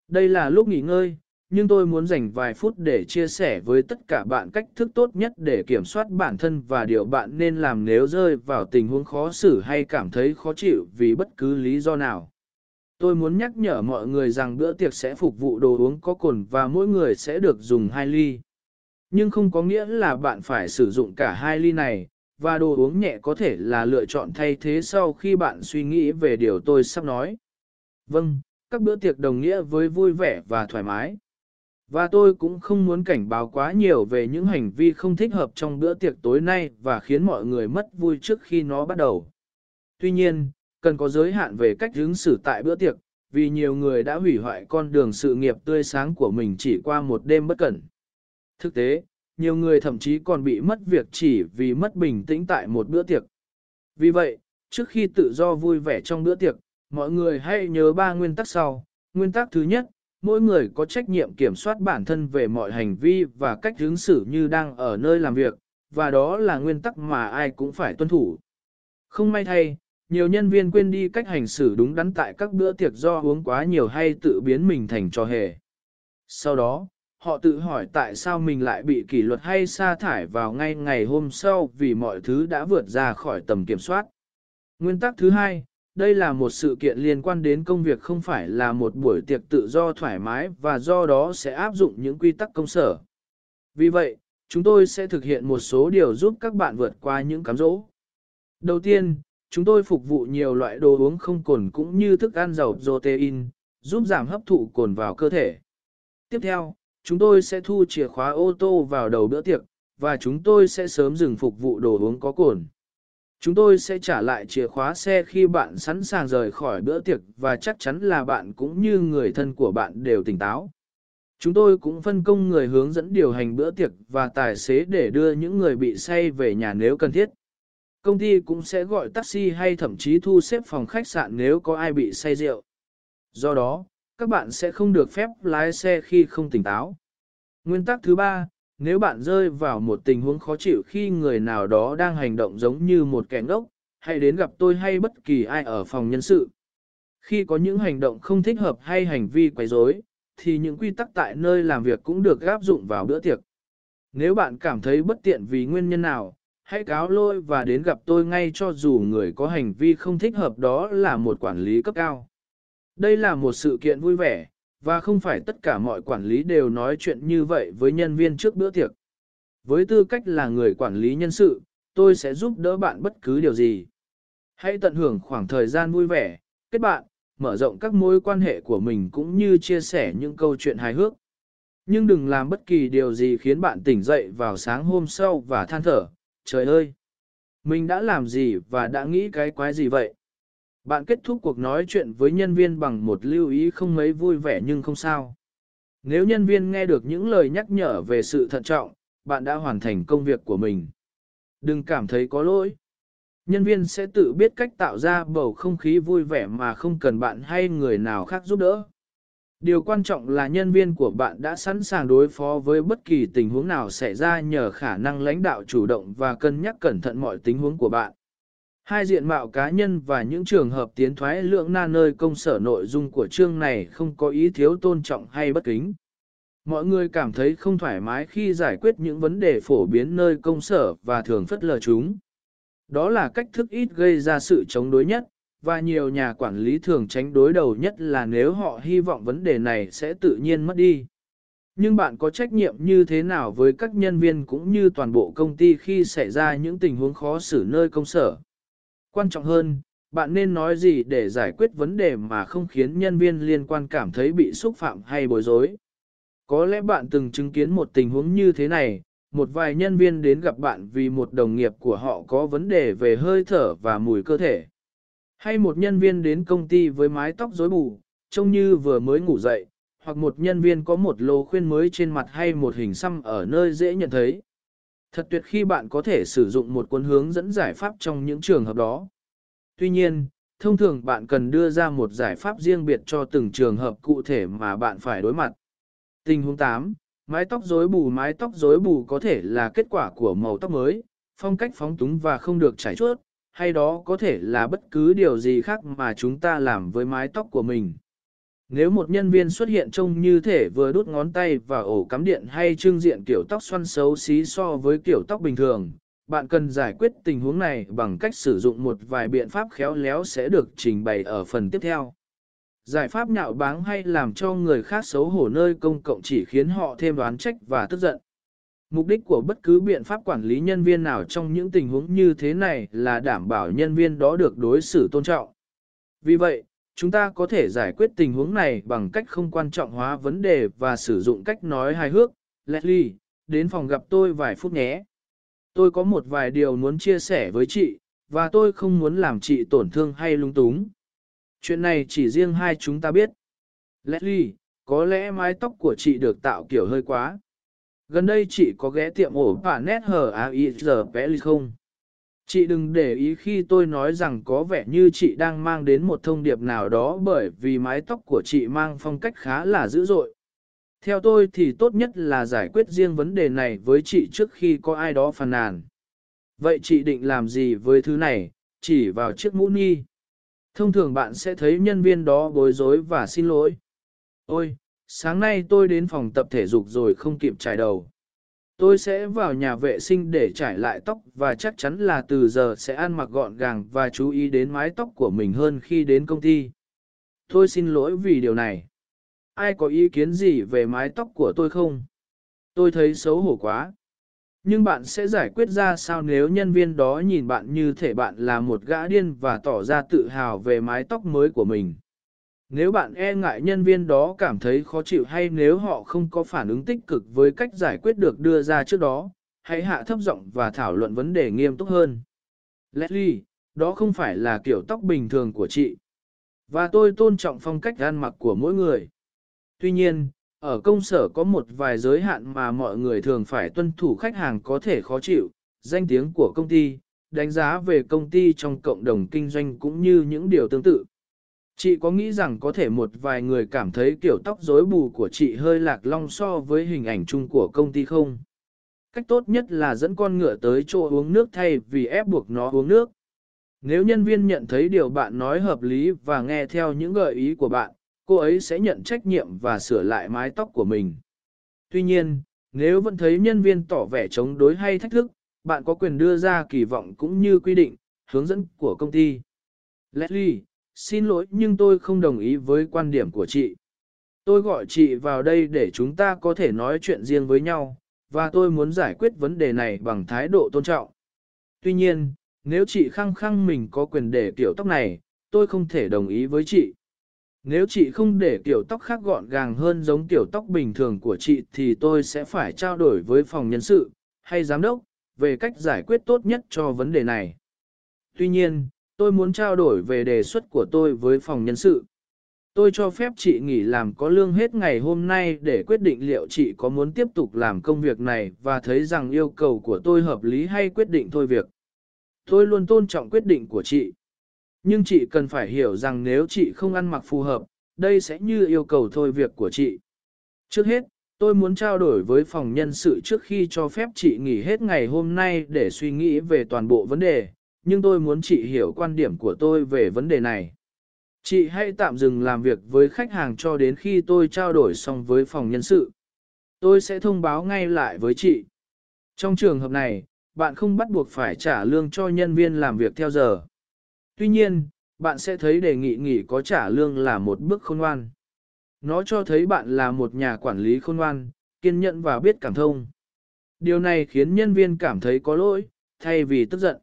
Đây là lúc nghỉ ngơi, nhưng tôi muốn dành vài phút để chia sẻ với tất cả bạn cách thức tốt nhất để kiểm soát bản thân và điều bạn nên làm nếu rơi vào tình huống khó xử hay cảm thấy khó chịu vì bất cứ lý do nào. Tôi muốn nhắc nhở mọi người rằng bữa tiệc sẽ phục vụ đồ uống có cồn và mỗi người sẽ được dùng hai ly. Nhưng không có nghĩa là bạn phải sử dụng cả hai ly này, và đồ uống nhẹ có thể là lựa chọn thay thế sau khi bạn suy nghĩ về điều tôi sắp nói. Vâng, các bữa tiệc đồng nghĩa với vui vẻ và thoải mái. Và tôi cũng không muốn cảnh báo quá nhiều về những hành vi không thích hợp trong bữa tiệc tối nay và khiến mọi người mất vui trước khi nó bắt đầu. Tuy nhiên, cần có giới hạn về cách ứng xử tại bữa tiệc, vì nhiều người đã hủy hoại con đường sự nghiệp tươi sáng của mình chỉ qua một đêm bất cẩn. Thực tế, nhiều người thậm chí còn bị mất việc chỉ vì mất bình tĩnh tại một bữa tiệc. Vì vậy, trước khi tự do vui vẻ trong bữa tiệc, mọi người hãy nhớ ba nguyên tắc sau. Nguyên tắc thứ nhất, mỗi người có trách nhiệm kiểm soát bản thân về mọi hành vi và cách ứng xử như đang ở nơi làm việc, và đó là nguyên tắc mà ai cũng phải tuân thủ. Không may thay, nhiều nhân viên quên đi cách hành xử đúng đắn tại các bữa tiệc do uống quá nhiều hay tự biến mình thành trò hề. Sau đó, họ tự hỏi tại sao mình lại bị kỷ luật hay sa thải vào ngay ngày hôm sau vì mọi thứ đã vượt ra khỏi tầm kiểm soát. Nguyên tắc thứ hai, đây là một sự kiện liên quan đến công việc không phải là một buổi tiệc tự do thoải mái và do đó sẽ áp dụng những quy tắc công sở. Vì vậy, chúng tôi sẽ thực hiện một số điều giúp các bạn vượt qua những cám dỗ. Đầu tiên, chúng tôi phục vụ nhiều loại đồ uống không cồn cũng như thức ăn giàu protein, giúp giảm hấp thụ cồn vào cơ thể. Tiếp theo, chúng tôi sẽ thu chìa khóa ô tô vào đầu bữa tiệc, và chúng tôi sẽ sớm dừng phục vụ đồ uống có cồn. Chúng tôi sẽ trả lại chìa khóa xe khi bạn sẵn sàng rời khỏi bữa tiệc và chắc chắn là bạn cũng như người thân của bạn đều tỉnh táo. Chúng tôi cũng phân công người hướng dẫn điều hành bữa tiệc và tài xế để đưa những người bị say về nhà nếu cần thiết. công ty cũng sẽ gọi taxi hay thậm chí thu xếp phòng khách sạn nếu có ai bị say rượu. Do đó, các bạn sẽ không được phép lái xe khi không tỉnh táo. Nguyên tắc thứ ba, nếu bạn rơi vào một tình huống khó chịu khi người nào đó đang hành động giống như một kẻ ngốc, hãy đến gặp tôi hay bất kỳ ai ở phòng nhân sự. Khi có những hành động không thích hợp hay hành vi quấy rối, thì những quy tắc tại nơi làm việc cũng được áp dụng vào bữa tiệc. Nếu bạn cảm thấy bất tiện vì nguyên nhân nào, hãy cáo lôi và đến gặp tôi ngay cho dù người có hành vi không thích hợp đó là một quản lý cấp cao. Đây là một sự kiện vui vẻ, và không phải tất cả mọi quản lý đều nói chuyện như vậy với nhân viên trước bữa tiệc. Với tư cách là người quản lý nhân sự, tôi sẽ giúp đỡ bạn bất cứ điều gì. Hãy tận hưởng khoảng thời gian vui vẻ, kết bạn, mở rộng các mối quan hệ của mình cũng như chia sẻ những câu chuyện hài hước. Nhưng đừng làm bất kỳ điều gì khiến bạn tỉnh dậy vào sáng hôm sau và than thở, trời ơi! Mình đã làm gì và đã nghĩ cái quái gì vậy? Bạn kết thúc cuộc nói chuyện với nhân viên bằng một lưu ý không mấy vui vẻ nhưng không sao. Nếu nhân viên nghe được những lời nhắc nhở về sự thận trọng, bạn đã hoàn thành công việc của mình. Đừng cảm thấy có lỗi. Nhân viên sẽ tự biết cách tạo ra bầu không khí vui vẻ mà không cần bạn hay người nào khác giúp đỡ. Điều quan trọng là nhân viên của bạn đã sẵn sàng đối phó với bất kỳ tình huống nào xảy ra nhờ khả năng lãnh đạo chủ động và cân nhắc cẩn thận mọi tình huống của bạn. Hai diện mạo cá nhân và những trường hợp tiến thoái lượng na nơi công sở nội dung của chương này không có ý thiếu tôn trọng hay bất kính. Mọi người cảm thấy không thoải mái khi giải quyết những vấn đề phổ biến nơi công sở và thường phất lờ chúng. Đó là cách thức ít gây ra sự chống đối nhất, và nhiều nhà quản lý thường tránh đối đầu nhất là nếu họ hy vọng vấn đề này sẽ tự nhiên mất đi. Nhưng bạn có trách nhiệm như thế nào với các nhân viên cũng như toàn bộ công ty khi xảy ra những tình huống khó xử nơi công sở? Quan trọng hơn, bạn nên nói gì để giải quyết vấn đề mà không khiến nhân viên liên quan cảm thấy bị xúc phạm hay bối rối. Có lẽ bạn từng chứng kiến một tình huống như thế này, một vài nhân viên đến gặp bạn vì một đồng nghiệp của họ có vấn đề về hơi thở và mùi cơ thể. Hay một nhân viên đến công ty với mái tóc rối bù, trông như vừa mới ngủ dậy, hoặc một nhân viên có một lô khuyên mới trên mặt hay một hình xăm ở nơi dễ nhận thấy. Thật tuyệt khi bạn có thể sử dụng một cuốn hướng dẫn giải pháp trong những trường hợp đó. Tuy nhiên, thông thường bạn cần đưa ra một giải pháp riêng biệt cho từng trường hợp cụ thể mà bạn phải đối mặt. Tình huống 8, mái tóc rối bù Mái tóc rối bù có thể là kết quả của màu tóc mới, phong cách phóng túng và không được trải chuốt, hay đó có thể là bất cứ điều gì khác mà chúng ta làm với mái tóc của mình. Nếu một nhân viên xuất hiện trông như thể vừa đút ngón tay và ổ cắm điện hay trưng diện kiểu tóc xoăn xấu xí so với kiểu tóc bình thường, bạn cần giải quyết tình huống này bằng cách sử dụng một vài biện pháp khéo léo sẽ được trình bày ở phần tiếp theo. Giải pháp nhạo báng hay làm cho người khác xấu hổ nơi công cộng chỉ khiến họ thêm đoán trách và tức giận. Mục đích của bất cứ biện pháp quản lý nhân viên nào trong những tình huống như thế này là đảm bảo nhân viên đó được đối xử tôn trọng. Vì vậy, chúng ta có thể giải quyết tình huống này bằng cách không quan trọng hóa vấn đề và sử dụng cách nói hài hước. Leslie, đến phòng gặp tôi vài phút nhé. Tôi có một vài điều muốn chia sẻ với chị, và tôi không muốn làm chị tổn thương hay lung túng. Chuyện này chỉ riêng hai chúng ta biết. Leslie, có lẽ mái tóc của chị được tạo kiểu hơi quá. Gần đây chị có ghé tiệm ổ bà nét hờ à ý giờ không? Chị đừng để ý khi tôi nói rằng có vẻ như chị đang mang đến một thông điệp nào đó bởi vì mái tóc của chị mang phong cách khá là dữ dội. Theo tôi thì tốt nhất là giải quyết riêng vấn đề này với chị trước khi có ai đó phàn nàn. Vậy chị định làm gì với thứ này, chỉ vào chiếc mũ ni? Thông thường bạn sẽ thấy nhân viên đó bối rối và xin lỗi. Ôi, sáng nay tôi đến phòng tập thể dục rồi không kịp trải đầu. Tôi sẽ vào nhà vệ sinh để trải lại tóc và chắc chắn là từ giờ sẽ ăn mặc gọn gàng và chú ý đến mái tóc của mình hơn khi đến công ty. Tôi xin lỗi vì điều này. Ai có ý kiến gì về mái tóc của tôi không? Tôi thấy xấu hổ quá. Nhưng bạn sẽ giải quyết ra sao nếu nhân viên đó nhìn bạn như thể bạn là một gã điên và tỏ ra tự hào về mái tóc mới của mình? Nếu bạn e ngại nhân viên đó cảm thấy khó chịu hay nếu họ không có phản ứng tích cực với cách giải quyết được đưa ra trước đó, hãy hạ thấp giọng và thảo luận vấn đề nghiêm túc hơn. Leslie, đó không phải là kiểu tóc bình thường của chị. Và tôi tôn trọng phong cách ăn mặc của mỗi người. Tuy nhiên, ở công sở có một vài giới hạn mà mọi người thường phải tuân thủ khách hàng có thể khó chịu, danh tiếng của công ty, đánh giá về công ty trong cộng đồng kinh doanh cũng như những điều tương tự. Chị có nghĩ rằng có thể một vài người cảm thấy kiểu tóc rối bù của chị hơi lạc long so với hình ảnh chung của công ty không? Cách tốt nhất là dẫn con ngựa tới chỗ uống nước thay vì ép buộc nó uống nước. Nếu nhân viên nhận thấy điều bạn nói hợp lý và nghe theo những gợi ý của bạn, cô ấy sẽ nhận trách nhiệm và sửa lại mái tóc của mình. Tuy nhiên, nếu vẫn thấy nhân viên tỏ vẻ chống đối hay thách thức, bạn có quyền đưa ra kỳ vọng cũng như quy định, hướng dẫn của công ty. Leslie, xin lỗi nhưng tôi không đồng ý với quan điểm của chị. Tôi gọi chị vào đây để chúng ta có thể nói chuyện riêng với nhau, và tôi muốn giải quyết vấn đề này bằng thái độ tôn trọng. Tuy nhiên, nếu chị khăng khăng mình có quyền để kiểu tóc này, tôi không thể đồng ý với chị. Nếu chị không để kiểu tóc khác gọn gàng hơn giống kiểu tóc bình thường của chị thì tôi sẽ phải trao đổi với phòng nhân sự, hay giám đốc, về cách giải quyết tốt nhất cho vấn đề này. Tuy nhiên, tôi muốn trao đổi về đề xuất của tôi với phòng nhân sự. Tôi cho phép chị nghỉ làm có lương hết ngày hôm nay để quyết định liệu chị có muốn tiếp tục làm công việc này và thấy rằng yêu cầu của tôi hợp lý hay quyết định thôi việc. Tôi luôn tôn trọng quyết định của chị. Nhưng chị cần phải hiểu rằng nếu chị không ăn mặc phù hợp, đây sẽ như yêu cầu thôi việc của chị. Trước hết, tôi muốn trao đổi với phòng nhân sự trước khi cho phép chị nghỉ hết ngày hôm nay để suy nghĩ về toàn bộ vấn đề, nhưng tôi muốn chị hiểu quan điểm của tôi về vấn đề này. Chị hãy tạm dừng làm việc với khách hàng cho đến khi tôi trao đổi xong với phòng nhân sự. Tôi sẽ thông báo ngay lại với chị. Trong trường hợp này, bạn không bắt buộc phải trả lương cho nhân viên làm việc theo giờ. Tuy nhiên, bạn sẽ thấy đề nghị nghỉ có trả lương là một bước khôn ngoan. Nó cho thấy bạn là một nhà quản lý khôn ngoan, kiên nhẫn và biết cảm thông. Điều này khiến nhân viên cảm thấy có lỗi, thay vì tức giận.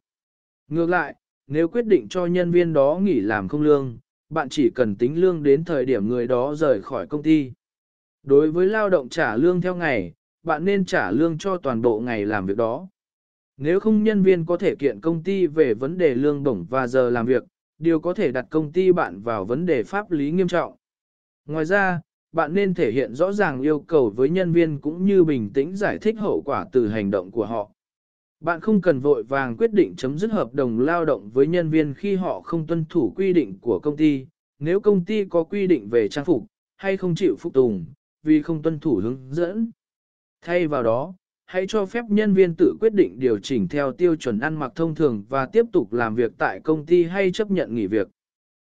Ngược lại, nếu quyết định cho nhân viên đó nghỉ làm không lương, bạn chỉ cần tính lương đến thời điểm người đó rời khỏi công ty. Đối với lao động trả lương theo ngày, bạn nên trả lương cho toàn bộ ngày làm việc đó. Nếu không nhân viên có thể kiện công ty về vấn đề lương bổng và giờ làm việc, điều có thể đặt công ty bạn vào vấn đề pháp lý nghiêm trọng. Ngoài ra, bạn nên thể hiện rõ ràng yêu cầu với nhân viên cũng như bình tĩnh giải thích hậu quả từ hành động của họ. Bạn không cần vội vàng quyết định chấm dứt hợp đồng lao động với nhân viên khi họ không tuân thủ quy định của công ty, nếu công ty có quy định về trang phục, hay không chịu phục tùng, vì không tuân thủ hướng dẫn. Thay vào đó, hãy cho phép nhân viên tự quyết định điều chỉnh theo tiêu chuẩn ăn mặc thông thường và tiếp tục làm việc tại công ty hay chấp nhận nghỉ việc.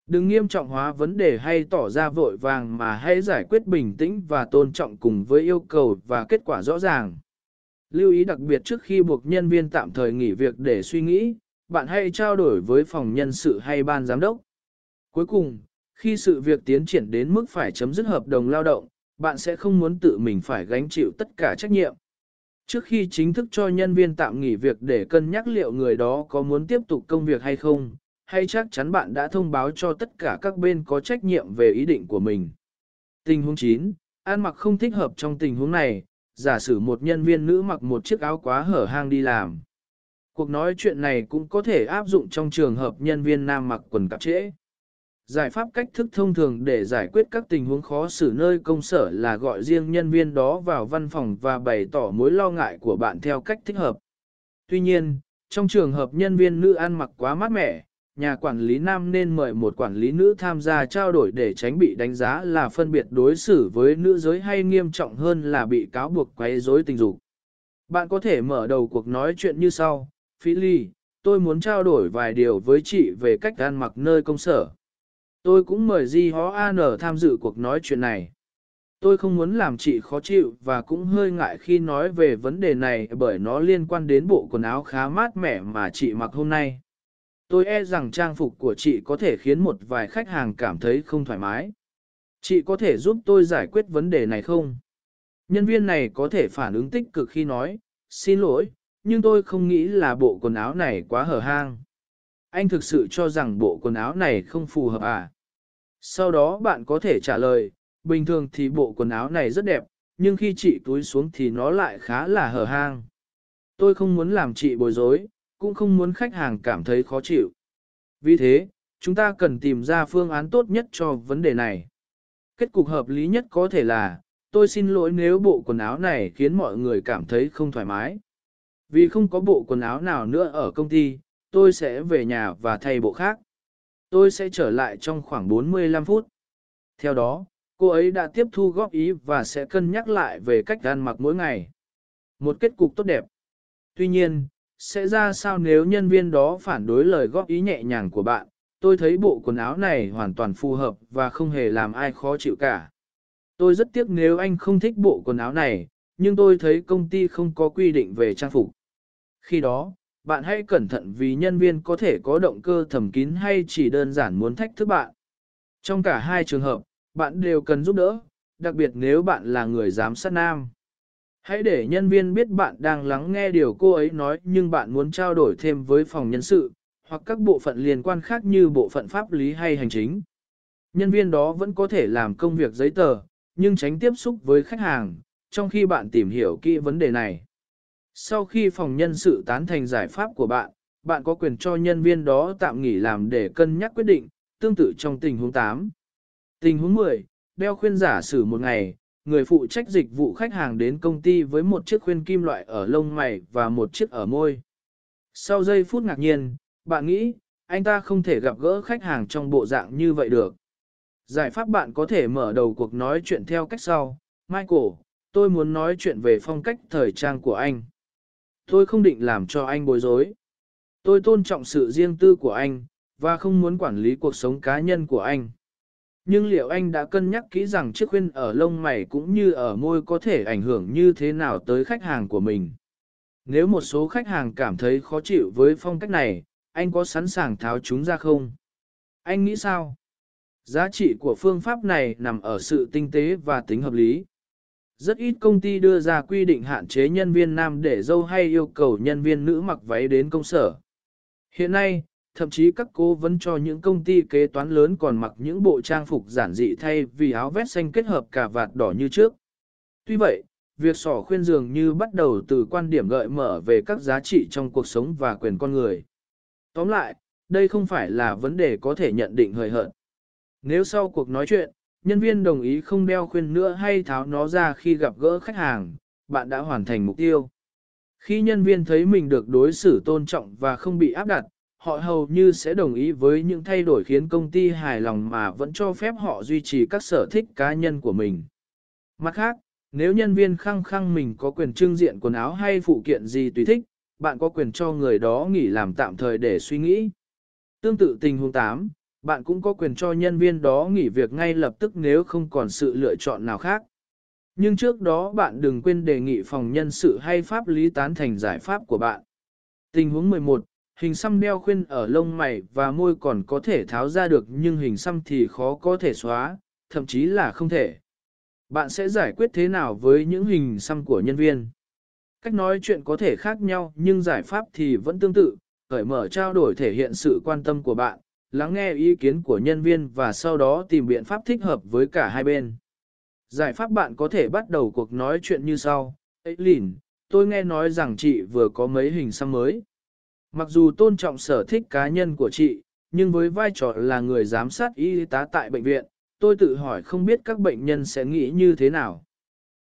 Đừng nghiêm trọng hóa vấn đề hay tỏ ra vội vàng mà hãy giải quyết bình tĩnh và tôn trọng cùng với yêu cầu và kết quả rõ ràng. Lưu ý đặc biệt trước khi buộc nhân viên tạm thời nghỉ việc để suy nghĩ, bạn hãy trao đổi với phòng nhân sự hay ban giám đốc. Cuối cùng, khi sự việc tiến triển đến mức phải chấm dứt hợp đồng lao động, bạn sẽ không muốn tự mình phải gánh chịu tất cả trách nhiệm. Trước khi chính thức cho nhân viên tạm nghỉ việc để cân nhắc liệu người đó có muốn tiếp tục công việc hay không, hay chắc chắn bạn đã thông báo cho tất cả các bên có trách nhiệm về ý định của mình. Tình huống 9, ăn mặc không thích hợp trong tình huống này, giả sử một nhân viên nữ mặc một chiếc áo quá hở hang đi làm. Cuộc nói chuyện này cũng có thể áp dụng trong trường hợp nhân viên nam mặc quần cạp trễ. Giải pháp cách thức thông thường để giải quyết các tình huống khó xử nơi công sở là gọi riêng nhân viên đó vào văn phòng và bày tỏ mối lo ngại của bạn theo cách thích hợp. Tuy nhiên, trong trường hợp nhân viên nữ ăn mặc quá mát mẻ, nhà quản lý nam nên mời một quản lý nữ tham gia trao đổi để tránh bị đánh giá là phân biệt đối xử với nữ giới hay nghiêm trọng hơn là bị cáo buộc quấy rối tình dục. Bạn có thể mở đầu cuộc nói chuyện như sau, Phí Ly, tôi muốn trao đổi vài điều với chị về cách ăn mặc nơi công sở. Tôi cũng mời Di Hó An tham dự cuộc nói chuyện này. Tôi không muốn làm chị khó chịu và cũng hơi ngại khi nói về vấn đề này bởi nó liên quan đến bộ quần áo khá mát mẻ mà chị mặc hôm nay. Tôi e rằng trang phục của chị có thể khiến một vài khách hàng cảm thấy không thoải mái. Chị có thể giúp tôi giải quyết vấn đề này không? Nhân viên này có thể phản ứng tích cực khi nói, xin lỗi, nhưng tôi không nghĩ là bộ quần áo này quá hở hang. Anh thực sự cho rằng bộ quần áo này không phù hợp à? Sau đó bạn có thể trả lời, bình thường thì bộ quần áo này rất đẹp, nhưng khi chị túi xuống thì nó lại khá là hở hang. Tôi không muốn làm chị bối rối, cũng không muốn khách hàng cảm thấy khó chịu. Vì thế, chúng ta cần tìm ra phương án tốt nhất cho vấn đề này. Kết cục hợp lý nhất có thể là, tôi xin lỗi nếu bộ quần áo này khiến mọi người cảm thấy không thoải mái. Vì không có bộ quần áo nào nữa ở công ty, tôi sẽ về nhà và thay bộ khác. Tôi sẽ trở lại trong khoảng 45 phút. Theo đó, cô ấy đã tiếp thu góp ý và sẽ cân nhắc lại về cách ăn mặc mỗi ngày. Một kết cục tốt đẹp. Tuy nhiên, sẽ ra sao nếu nhân viên đó phản đối lời góp ý nhẹ nhàng của bạn? Tôi thấy bộ quần áo này hoàn toàn phù hợp và không hề làm ai khó chịu cả. Tôi rất tiếc nếu anh không thích bộ quần áo này, nhưng tôi thấy công ty không có quy định về trang phục. Khi đó, bạn hãy cẩn thận vì nhân viên có thể có động cơ thầm kín hay chỉ đơn giản muốn thách thức bạn. Trong cả hai trường hợp, bạn đều cần giúp đỡ, đặc biệt nếu bạn là người giám sát nam. Hãy để nhân viên biết bạn đang lắng nghe điều cô ấy nói nhưng bạn muốn trao đổi thêm với phòng nhân sự, hoặc các bộ phận liên quan khác như bộ phận pháp lý hay hành chính. Nhân viên đó vẫn có thể làm công việc giấy tờ, nhưng tránh tiếp xúc với khách hàng, trong khi bạn tìm hiểu kỹ vấn đề này. Sau khi phòng nhân sự tán thành giải pháp của bạn, bạn có quyền cho nhân viên đó tạm nghỉ làm để cân nhắc quyết định, tương tự trong tình huống 8. Tình huống 10, đeo khuyên giả sử một ngày, người phụ trách dịch vụ khách hàng đến công ty với một chiếc khuyên kim loại ở lông mày và một chiếc ở môi. Sau giây phút ngạc nhiên, bạn nghĩ, anh ta không thể gặp gỡ khách hàng trong bộ dạng như vậy được. Giải pháp bạn có thể mở đầu cuộc nói chuyện theo cách sau. Michael, tôi muốn nói chuyện về phong cách thời trang của anh. Tôi không định làm cho anh bối rối. Tôi tôn trọng sự riêng tư của anh, và không muốn quản lý cuộc sống cá nhân của anh. Nhưng liệu anh đã cân nhắc kỹ rằng chiếc khuyên ở lông mày cũng như ở môi có thể ảnh hưởng như thế nào tới khách hàng của mình? Nếu một số khách hàng cảm thấy khó chịu với phong cách này, anh có sẵn sàng tháo chúng ra không? Anh nghĩ sao? Giá trị của phương pháp này nằm ở sự tinh tế và tính hợp lý. Rất ít công ty đưa ra quy định hạn chế nhân viên nam để dâu hay yêu cầu nhân viên nữ mặc váy đến công sở. Hiện nay, thậm chí các cô vẫn cho những công ty kế toán lớn còn mặc những bộ trang phục giản dị thay vì áo vest xanh kết hợp cà vạt đỏ như trước. Tuy vậy, việc sỏ khuyên dường như bắt đầu từ quan điểm gợi mở về các giá trị trong cuộc sống và quyền con người. Tóm lại, đây không phải là vấn đề có thể nhận định hời hợt. Nếu sau cuộc nói chuyện, nhân viên đồng ý không đeo khuyên nữa hay tháo nó ra khi gặp gỡ khách hàng, bạn đã hoàn thành mục tiêu. Khi nhân viên thấy mình được đối xử tôn trọng và không bị áp đặt, họ hầu như sẽ đồng ý với những thay đổi khiến công ty hài lòng mà vẫn cho phép họ duy trì các sở thích cá nhân của mình. Mặt khác, nếu nhân viên khăng khăng mình có quyền trưng diện quần áo hay phụ kiện gì tùy thích, bạn có quyền cho người đó nghỉ làm tạm thời để suy nghĩ. Tương tự tình huống 8, bạn cũng có quyền cho nhân viên đó nghỉ việc ngay lập tức nếu không còn sự lựa chọn nào khác. Nhưng trước đó bạn đừng quên đề nghị phòng nhân sự hay pháp lý tán thành giải pháp của bạn. Tình huống 11, hình xăm đeo khuyên ở lông mày và môi còn có thể tháo ra được nhưng hình xăm thì khó có thể xóa, thậm chí là không thể. Bạn sẽ giải quyết thế nào với những hình xăm của nhân viên? Cách nói chuyện có thể khác nhau nhưng giải pháp thì vẫn tương tự, cởi mở trao đổi thể hiện sự quan tâm của bạn, lắng nghe ý kiến của nhân viên và sau đó tìm biện pháp thích hợp với cả hai bên. Giải pháp bạn có thể bắt đầu cuộc nói chuyện như sau. Ê lìn, tôi nghe nói rằng chị vừa có mấy hình xăm mới. Mặc dù tôn trọng sở thích cá nhân của chị, nhưng với vai trò là người giám sát y tá tại bệnh viện, tôi tự hỏi không biết các bệnh nhân sẽ nghĩ như thế nào.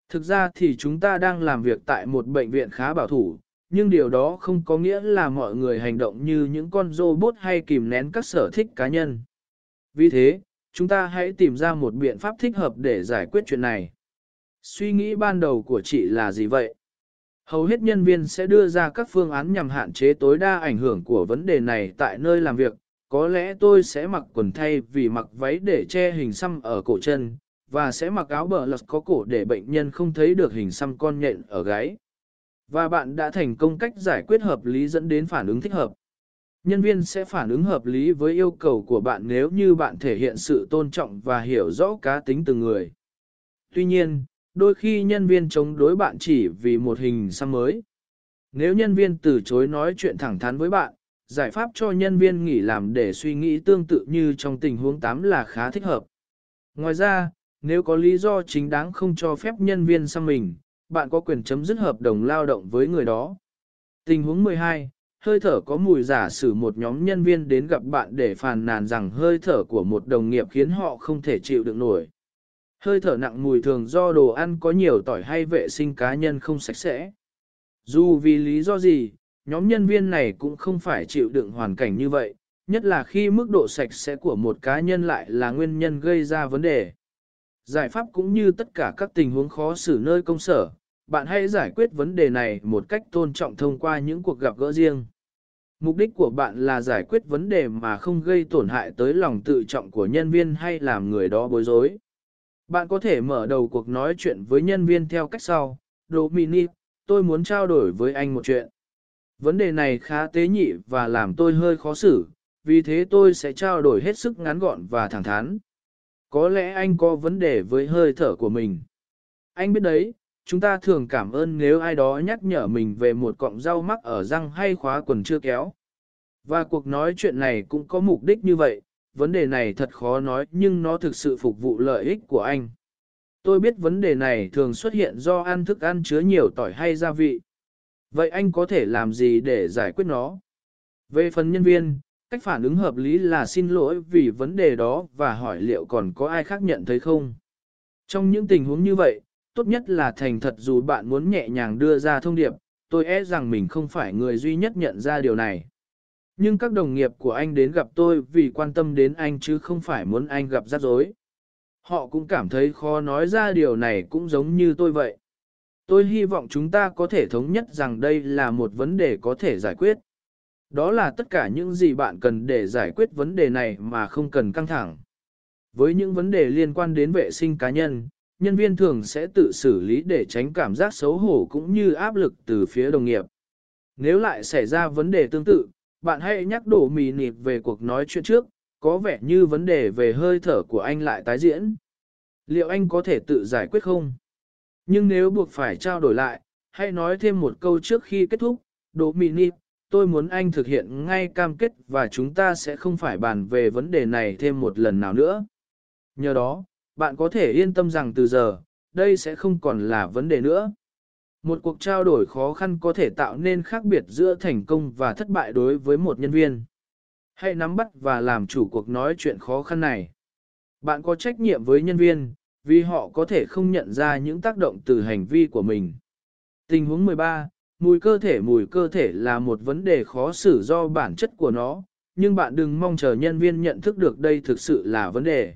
Thực ra thì chúng ta đang làm việc tại một bệnh viện khá bảo thủ, nhưng điều đó không có nghĩa là mọi người hành động như những con robot hay kìm nén các sở thích cá nhân. Vì thế, chúng ta hãy tìm ra một biện pháp thích hợp để giải quyết chuyện này. Suy nghĩ ban đầu của chị là gì vậy? Hầu hết nhân viên sẽ đưa ra các phương án nhằm hạn chế tối đa ảnh hưởng của vấn đề này tại nơi làm việc. Có lẽ tôi sẽ mặc quần thay vì mặc váy để che hình xăm ở cổ chân, và sẽ mặc áo bờ lật có cổ để bệnh nhân không thấy được hình xăm con nhện ở gáy. Và bạn đã thành công cách giải quyết hợp lý dẫn đến phản ứng thích hợp. Nhân viên sẽ phản ứng hợp lý với yêu cầu của bạn nếu như bạn thể hiện sự tôn trọng và hiểu rõ cá tính từng người. Tuy nhiên, đôi khi nhân viên chống đối bạn chỉ vì một hình xăm mới. Nếu nhân viên từ chối nói chuyện thẳng thắn với bạn, giải pháp cho nhân viên nghỉ làm để suy nghĩ tương tự như trong tình huống 8 là khá thích hợp. Ngoài ra, nếu có lý do chính đáng không cho phép nhân viên xăm mình, bạn có quyền chấm dứt hợp đồng lao động với người đó. Tình huống 12, hơi thở có mùi giả sử một nhóm nhân viên đến gặp bạn để phàn nàn rằng hơi thở của một đồng nghiệp khiến họ không thể chịu đựng nổi. Hơi thở nặng mùi thường do đồ ăn có nhiều tỏi hay vệ sinh cá nhân không sạch sẽ. Dù vì lý do gì, nhóm nhân viên này cũng không phải chịu đựng hoàn cảnh như vậy, nhất là khi mức độ sạch sẽ của một cá nhân lại là nguyên nhân gây ra vấn đề. Giải pháp cũng như tất cả các tình huống khó xử nơi công sở, bạn hãy giải quyết vấn đề này một cách tôn trọng thông qua những cuộc gặp gỡ riêng. Mục đích của bạn là giải quyết vấn đề mà không gây tổn hại tới lòng tự trọng của nhân viên hay làm người đó bối rối. Bạn có thể mở đầu cuộc nói chuyện với nhân viên theo cách sau. Dominic, tôi muốn trao đổi với anh một chuyện. Vấn đề này khá tế nhị và làm tôi hơi khó xử, vì thế tôi sẽ trao đổi hết sức ngắn gọn và thẳng thắn. Có lẽ anh có vấn đề với hơi thở của mình. Anh biết đấy, chúng ta thường cảm ơn nếu ai đó nhắc nhở mình về một cọng rau mắc ở răng hay khóa quần chưa kéo. Và cuộc nói chuyện này cũng có mục đích như vậy, vấn đề này thật khó nói nhưng nó thực sự phục vụ lợi ích của anh. Tôi biết vấn đề này thường xuất hiện do ăn thức ăn chứa nhiều tỏi hay gia vị. Vậy anh có thể làm gì để giải quyết nó? Về phần nhân viên, cách phản ứng hợp lý là xin lỗi vì vấn đề đó và hỏi liệu còn có ai khác nhận thấy không? Trong những tình huống như vậy, tốt nhất là thành thật dù bạn muốn nhẹ nhàng đưa ra thông điệp, tôi e rằng mình không phải người duy nhất nhận ra điều này. Nhưng các đồng nghiệp của anh đến gặp tôi vì quan tâm đến anh chứ không phải muốn anh gặp rắc rối. Họ cũng cảm thấy khó nói ra điều này cũng giống như tôi vậy. Tôi hy vọng chúng ta có thể thống nhất rằng đây là một vấn đề có thể giải quyết. Đó là tất cả những gì bạn cần để giải quyết vấn đề này mà không cần căng thẳng. Với những vấn đề liên quan đến vệ sinh cá nhân, nhân viên thường sẽ tự xử lý để tránh cảm giác xấu hổ cũng như áp lực từ phía đồng nghiệp. Nếu lại xảy ra vấn đề tương tự, bạn hãy nhắc đổ mì nịp về cuộc nói chuyện trước, có vẻ như vấn đề về hơi thở của anh lại tái diễn. Liệu anh có thể tự giải quyết không? Nhưng nếu buộc phải trao đổi lại, hãy nói thêm một câu trước khi kết thúc, đổ mì nịp, tôi muốn anh thực hiện ngay cam kết và chúng ta sẽ không phải bàn về vấn đề này thêm một lần nào nữa. Nhờ đó, bạn có thể yên tâm rằng từ giờ, đây sẽ không còn là vấn đề nữa. Một cuộc trao đổi khó khăn có thể tạo nên khác biệt giữa thành công và thất bại đối với một nhân viên. Hãy nắm bắt và làm chủ cuộc nói chuyện khó khăn này. Bạn có trách nhiệm với nhân viên, vì họ có thể không nhận ra những tác động từ hành vi của mình. Tình huống 13, mùi cơ thể Mùi cơ thể là một vấn đề khó xử do bản chất của nó, nhưng bạn đừng mong chờ nhân viên nhận thức được đây thực sự là vấn đề.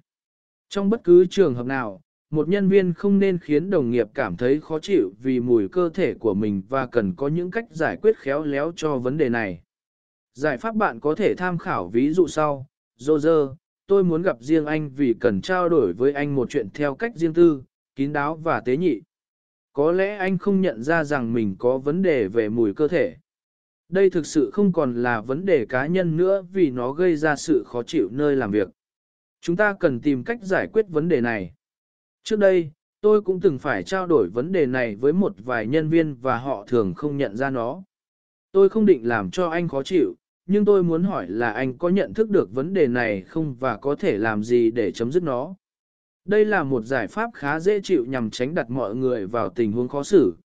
Trong bất cứ trường hợp nào, một nhân viên không nên khiến đồng nghiệp cảm thấy khó chịu vì mùi cơ thể của mình và cần có những cách giải quyết khéo léo cho vấn đề này. Giải pháp bạn có thể tham khảo ví dụ sau. Roger, tôi muốn gặp riêng anh vì cần trao đổi với anh một chuyện theo cách riêng tư, kín đáo và tế nhị. Có lẽ anh không nhận ra rằng mình có vấn đề về mùi cơ thể. Đây thực sự không còn là vấn đề cá nhân nữa vì nó gây ra sự khó chịu nơi làm việc. Chúng ta cần tìm cách giải quyết vấn đề này. Trước đây, tôi cũng từng phải trao đổi vấn đề này với một vài nhân viên và họ thường không nhận ra nó. Tôi không định làm cho anh khó chịu, nhưng tôi muốn hỏi là anh có nhận thức được vấn đề này không và có thể làm gì để chấm dứt nó. Đây là một giải pháp khá dễ chịu nhằm tránh đặt mọi người vào tình huống khó xử.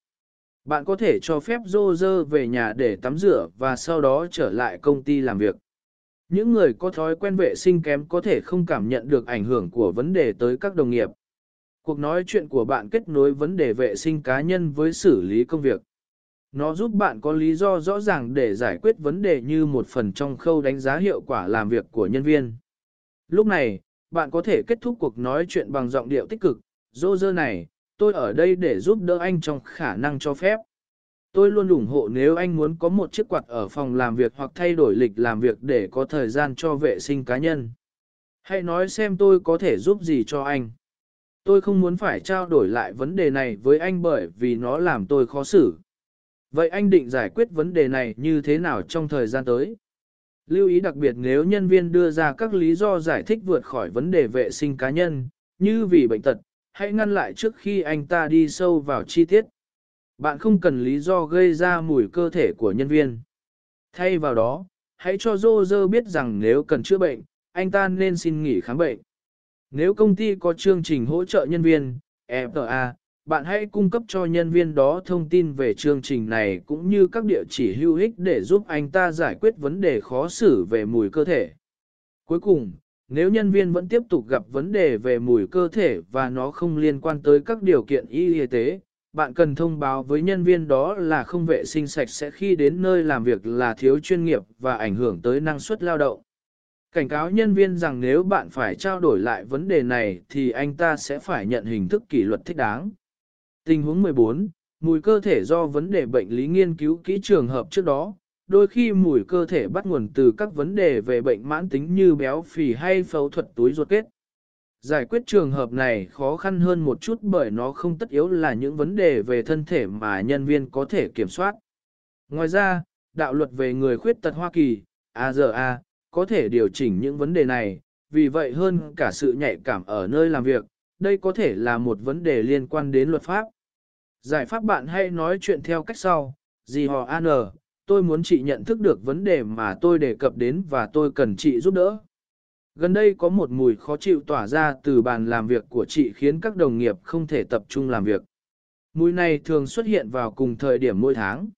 Bạn có thể cho phép Roger về nhà để tắm rửa và sau đó trở lại công ty làm việc. Những người có thói quen vệ sinh kém có thể không cảm nhận được ảnh hưởng của vấn đề tới các đồng nghiệp. Cuộc nói chuyện của bạn kết nối vấn đề vệ sinh cá nhân với xử lý công việc. Nó giúp bạn có lý do rõ ràng để giải quyết vấn đề như một phần trong khâu đánh giá hiệu quả làm việc của nhân viên. Lúc này, bạn có thể kết thúc cuộc nói chuyện bằng giọng điệu tích cực. Dô dơ này, tôi ở đây để giúp đỡ anh trong khả năng cho phép. Tôi luôn ủng hộ nếu anh muốn có một chiếc quạt ở phòng làm việc hoặc thay đổi lịch làm việc để có thời gian cho vệ sinh cá nhân. Hãy nói xem tôi có thể giúp gì cho anh. Tôi không muốn phải trao đổi lại vấn đề này với anh bởi vì nó làm tôi khó xử. Vậy anh định giải quyết vấn đề này như thế nào trong thời gian tới? Lưu ý đặc biệt nếu nhân viên đưa ra các lý do giải thích vượt khỏi vấn đề vệ sinh cá nhân, như vì bệnh tật, hãy ngăn lại trước khi anh ta đi sâu vào chi tiết. Bạn không cần lý do gây ra mùi cơ thể của nhân viên. Thay vào đó, hãy cho Roger biết rằng nếu cần chữa bệnh, anh ta nên xin nghỉ khám bệnh. Nếu công ty có chương trình hỗ trợ nhân viên, FTA, bạn hãy cung cấp cho nhân viên đó thông tin về chương trình này cũng như các địa chỉ hữu ích để giúp anh ta giải quyết vấn đề khó xử về mùi cơ thể. Cuối cùng, nếu nhân viên vẫn tiếp tục gặp vấn đề về mùi cơ thể và nó không liên quan tới các điều kiện y y tế, bạn cần thông báo với nhân viên đó là không vệ sinh sạch sẽ khi đến nơi làm việc là thiếu chuyên nghiệp và ảnh hưởng tới năng suất lao động. Cảnh cáo nhân viên rằng nếu bạn phải trao đổi lại vấn đề này thì anh ta sẽ phải nhận hình thức kỷ luật thích đáng. Tình huống 14, mùi cơ thể do vấn đề bệnh lý nghiên cứu kỹ trường hợp trước đó, đôi khi mùi cơ thể bắt nguồn từ các vấn đề về bệnh mãn tính như béo phì hay phẫu thuật túi ruột kết. Giải quyết trường hợp này khó khăn hơn một chút bởi nó không tất yếu là những vấn đề về thân thể mà nhân viên có thể kiểm soát. Ngoài ra, đạo luật về người khuyết tật Hoa Kỳ, AZA, có thể điều chỉnh những vấn đề này, vì vậy hơn cả sự nhạy cảm ở nơi làm việc, đây có thể là một vấn đề liên quan đến luật pháp. Giải pháp bạn hãy nói chuyện theo cách sau, gì họ an tôi muốn chị nhận thức được vấn đề mà tôi đề cập đến và tôi cần chị giúp đỡ. Gần đây có một mùi khó chịu tỏa ra từ bàn làm việc của chị khiến các đồng nghiệp không thể tập trung làm việc. Mùi này thường xuất hiện vào cùng thời điểm mỗi tháng.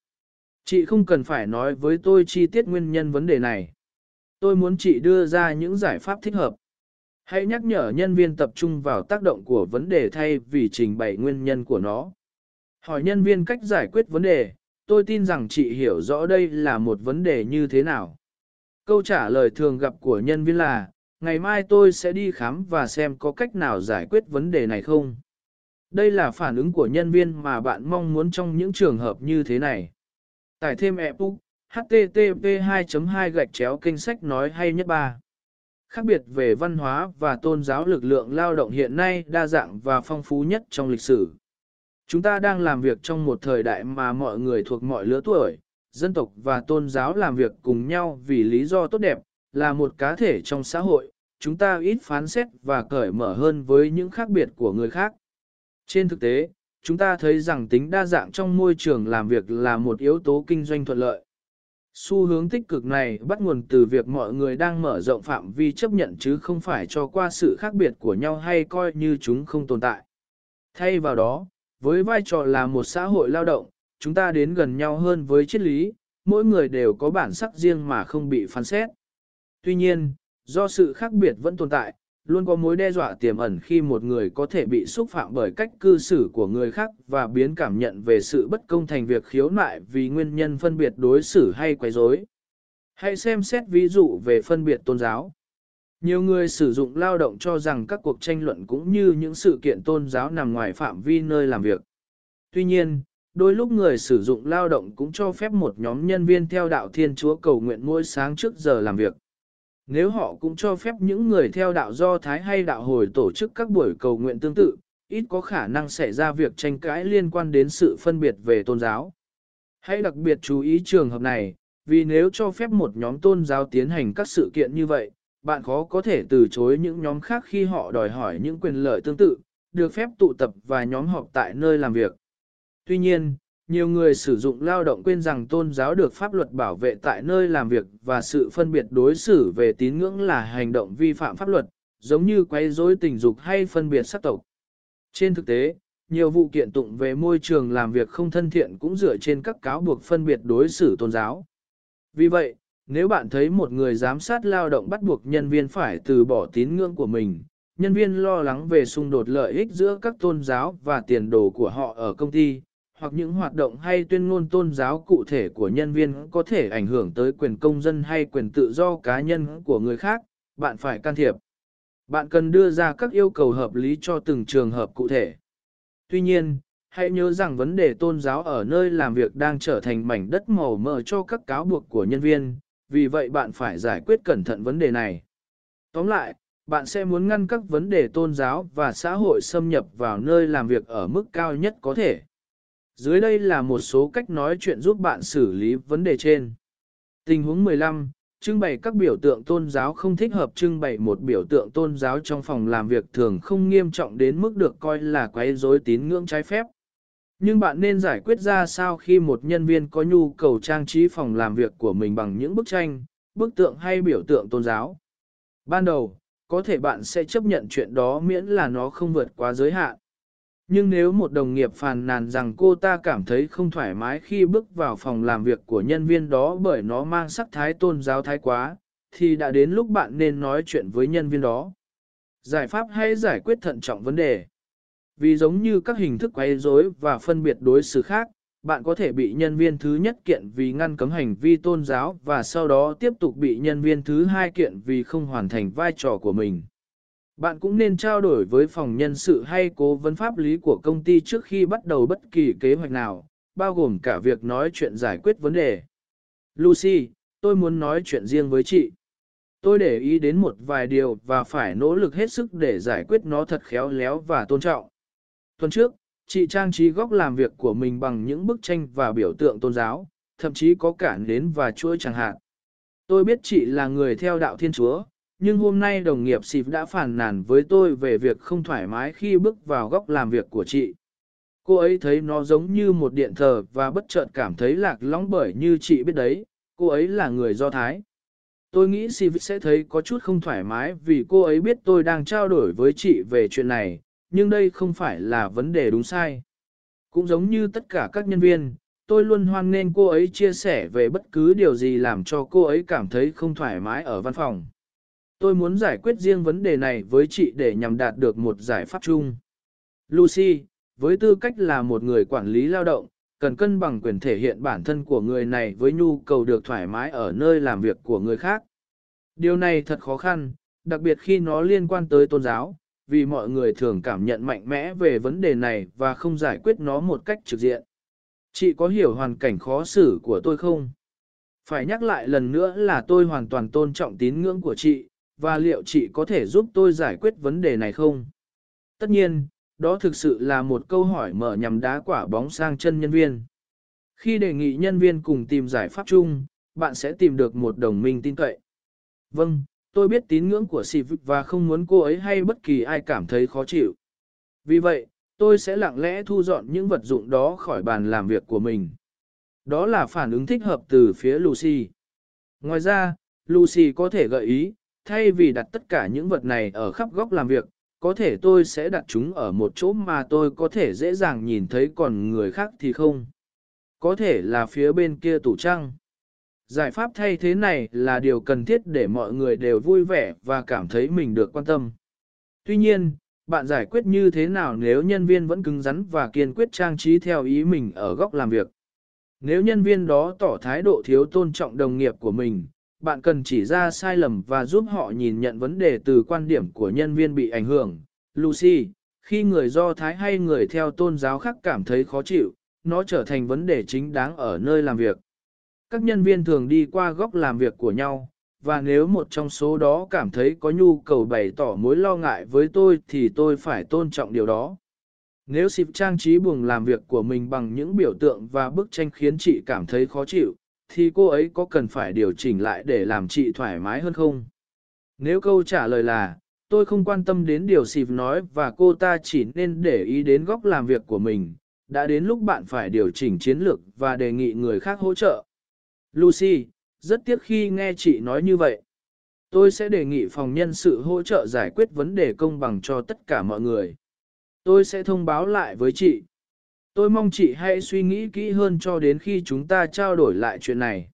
Chị không cần phải nói với tôi chi tiết nguyên nhân vấn đề này. Tôi muốn chị đưa ra những giải pháp thích hợp. Hãy nhắc nhở nhân viên tập trung vào tác động của vấn đề thay vì trình bày nguyên nhân của nó. Hỏi nhân viên cách giải quyết vấn đề, tôi tin rằng chị hiểu rõ đây là một vấn đề như thế nào. Câu trả lời thường gặp của nhân viên là, ngày mai tôi sẽ đi khám và xem có cách nào giải quyết vấn đề này không. Đây là phản ứng của nhân viên mà bạn mong muốn trong những trường hợp như thế này. Tải thêm ebook http 2.2 gạch chéo kinh sách nói hay nhất ba. Khác biệt về văn hóa và tôn giáo lực lượng lao động hiện nay đa dạng và phong phú nhất trong lịch sử. Chúng ta đang làm việc trong một thời đại mà mọi người thuộc mọi lứa tuổi, dân tộc và tôn giáo làm việc cùng nhau vì lý do tốt đẹp, là một cá thể trong xã hội, chúng ta ít phán xét và cởi mở hơn với những khác biệt của người khác. Trên thực tế, chúng ta thấy rằng tính đa dạng trong môi trường làm việc là một yếu tố kinh doanh thuận lợi. Xu hướng tích cực này bắt nguồn từ việc mọi người đang mở rộng phạm vi chấp nhận chứ không phải cho qua sự khác biệt của nhau hay coi như chúng không tồn tại. Thay vào đó, với vai trò là một xã hội lao động, chúng ta đến gần nhau hơn với triết lý, mỗi người đều có bản sắc riêng mà không bị phán xét. Tuy nhiên, do sự khác biệt vẫn tồn tại, luôn có mối đe dọa tiềm ẩn khi một người có thể bị xúc phạm bởi cách cư xử của người khác và biến cảm nhận về sự bất công thành việc khiếu nại vì nguyên nhân phân biệt đối xử hay quấy rối. Hãy xem xét ví dụ về phân biệt tôn giáo. Nhiều người sử dụng lao động cho rằng các cuộc tranh luận cũng như những sự kiện tôn giáo nằm ngoài phạm vi nơi làm việc. Tuy nhiên, đôi lúc người sử dụng lao động cũng cho phép một nhóm nhân viên theo đạo Thiên Chúa cầu nguyện mỗi sáng trước giờ làm việc. Nếu họ cũng cho phép những người theo đạo do Thái hay đạo hồi tổ chức các buổi cầu nguyện tương tự, ít có khả năng xảy ra việc tranh cãi liên quan đến sự phân biệt về tôn giáo. Hãy đặc biệt chú ý trường hợp này, vì nếu cho phép một nhóm tôn giáo tiến hành các sự kiện như vậy, bạn khó có thể từ chối những nhóm khác khi họ đòi hỏi những quyền lợi tương tự, được phép tụ tập và nhóm họp tại nơi làm việc. Tuy nhiên, nhiều người sử dụng lao động quên rằng tôn giáo được pháp luật bảo vệ tại nơi làm việc và sự phân biệt đối xử về tín ngưỡng là hành động vi phạm pháp luật, giống như quấy rối tình dục hay phân biệt sắc tộc. Trên thực tế, nhiều vụ kiện tụng về môi trường làm việc không thân thiện cũng dựa trên các cáo buộc phân biệt đối xử tôn giáo. Vì vậy, nếu bạn thấy một người giám sát lao động bắt buộc nhân viên phải từ bỏ tín ngưỡng của mình, nhân viên lo lắng về xung đột lợi ích giữa các tôn giáo và tiền đồ của họ ở công ty, hoặc những hoạt động hay tuyên ngôn tôn giáo cụ thể của nhân viên có thể ảnh hưởng tới quyền công dân hay quyền tự do cá nhân của người khác, bạn phải can thiệp. Bạn cần đưa ra các yêu cầu hợp lý cho từng trường hợp cụ thể. Tuy nhiên, hãy nhớ rằng vấn đề tôn giáo ở nơi làm việc đang trở thành mảnh đất màu mờ cho các cáo buộc của nhân viên, vì vậy bạn phải giải quyết cẩn thận vấn đề này. Tóm lại, bạn sẽ muốn ngăn các vấn đề tôn giáo và xã hội xâm nhập vào nơi làm việc ở mức cao nhất có thể. Dưới đây là một số cách nói chuyện giúp bạn xử lý vấn đề trên. Tình huống 15, trưng bày các biểu tượng tôn giáo không thích hợp trưng bày một biểu tượng tôn giáo trong phòng làm việc thường không nghiêm trọng đến mức được coi là quấy rối tín ngưỡng trái phép. Nhưng bạn nên giải quyết ra sao khi một nhân viên có nhu cầu trang trí phòng làm việc của mình bằng những bức tranh, bức tượng hay biểu tượng tôn giáo. Ban đầu, có thể bạn sẽ chấp nhận chuyện đó miễn là nó không vượt quá giới hạn. Nhưng nếu một đồng nghiệp phàn nàn rằng cô ta cảm thấy không thoải mái khi bước vào phòng làm việc của nhân viên đó bởi nó mang sắc thái tôn giáo thái quá, thì đã đến lúc bạn nên nói chuyện với nhân viên đó. Giải pháp hay giải quyết thận trọng vấn đề. Vì giống như các hình thức quấy rối và phân biệt đối xử khác, bạn có thể bị nhân viên thứ nhất kiện vì ngăn cấm hành vi tôn giáo và sau đó tiếp tục bị nhân viên thứ hai kiện vì không hoàn thành vai trò của mình. Bạn cũng nên trao đổi với phòng nhân sự hay cố vấn pháp lý của công ty trước khi bắt đầu bất kỳ kế hoạch nào, bao gồm cả việc nói chuyện giải quyết vấn đề. Lucy, tôi muốn nói chuyện riêng với chị. Tôi để ý đến một vài điều và phải nỗ lực hết sức để giải quyết nó thật khéo léo và tôn trọng. Tuần trước, chị trang trí góc làm việc của mình bằng những bức tranh và biểu tượng tôn giáo, thậm chí có cả nến và chuỗi chẳng hạn. Tôi biết chị là người theo đạo Thiên Chúa, nhưng hôm nay đồng nghiệp xịp đã phản nàn với tôi về việc không thoải mái khi bước vào góc làm việc của chị. Cô ấy thấy nó giống như một điện thờ và bất chợt cảm thấy lạc lõng bởi như chị biết đấy, cô ấy là người Do Thái. Tôi nghĩ Sịp sẽ thấy có chút không thoải mái vì cô ấy biết tôi đang trao đổi với chị về chuyện này, nhưng đây không phải là vấn đề đúng sai. Cũng giống như tất cả các nhân viên, tôi luôn hoan nghênh cô ấy chia sẻ về bất cứ điều gì làm cho cô ấy cảm thấy không thoải mái ở văn phòng. Tôi muốn giải quyết riêng vấn đề này với chị để nhằm đạt được một giải pháp chung. Lucy, với tư cách là một người quản lý lao động, cần cân bằng quyền thể hiện bản thân của người này với nhu cầu được thoải mái ở nơi làm việc của người khác. Điều này thật khó khăn, đặc biệt khi nó liên quan tới tôn giáo, vì mọi người thường cảm nhận mạnh mẽ về vấn đề này và không giải quyết nó một cách trực diện. Chị có hiểu hoàn cảnh khó xử của tôi không? Phải nhắc lại lần nữa là tôi hoàn toàn tôn trọng tín ngưỡng của chị, và liệu chị có thể giúp tôi giải quyết vấn đề này không? Tất nhiên, đó thực sự là một câu hỏi mở nhằm đá quả bóng sang chân nhân viên. Khi đề nghị nhân viên cùng tìm giải pháp chung, bạn sẽ tìm được một đồng minh tin cậy. Vâng, tôi biết tín ngưỡng của Sivik và không muốn cô ấy hay bất kỳ ai cảm thấy khó chịu. Vì vậy, tôi sẽ lặng lẽ thu dọn những vật dụng đó khỏi bàn làm việc của mình. Đó là phản ứng thích hợp từ phía Lucy. Ngoài ra, Lucy có thể gợi ý, thay vì đặt tất cả những vật này ở khắp góc làm việc, có thể tôi sẽ đặt chúng ở một chỗ mà tôi có thể dễ dàng nhìn thấy còn người khác thì không. Có thể là phía bên kia tủ trăng. Giải pháp thay thế này là điều cần thiết để mọi người đều vui vẻ và cảm thấy mình được quan tâm. Tuy nhiên, bạn giải quyết như thế nào nếu nhân viên vẫn cứng rắn và kiên quyết trang trí theo ý mình ở góc làm việc? Nếu nhân viên đó tỏ thái độ thiếu tôn trọng đồng nghiệp của mình, bạn cần chỉ ra sai lầm và giúp họ nhìn nhận vấn đề từ quan điểm của nhân viên bị ảnh hưởng. Lucy, khi người Do Thái hay người theo tôn giáo khác cảm thấy khó chịu, nó trở thành vấn đề chính đáng ở nơi làm việc. Các nhân viên thường đi qua góc làm việc của nhau, và nếu một trong số đó cảm thấy có nhu cầu bày tỏ mối lo ngại với tôi thì tôi phải tôn trọng điều đó. Nếu xịp trang trí buồng làm việc của mình bằng những biểu tượng và bức tranh khiến chị cảm thấy khó chịu, thì cô ấy có cần phải điều chỉnh lại để làm chị thoải mái hơn không? Nếu câu trả lời là, tôi không quan tâm đến điều xịp nói và cô ta chỉ nên để ý đến góc làm việc của mình, đã đến lúc bạn phải điều chỉnh chiến lược và đề nghị người khác hỗ trợ. Lucy, rất tiếc khi nghe chị nói như vậy. Tôi sẽ đề nghị phòng nhân sự hỗ trợ giải quyết vấn đề công bằng cho tất cả mọi người. Tôi sẽ thông báo lại với chị. Tôi mong chị hãy suy nghĩ kỹ hơn cho đến khi chúng ta trao đổi lại chuyện này.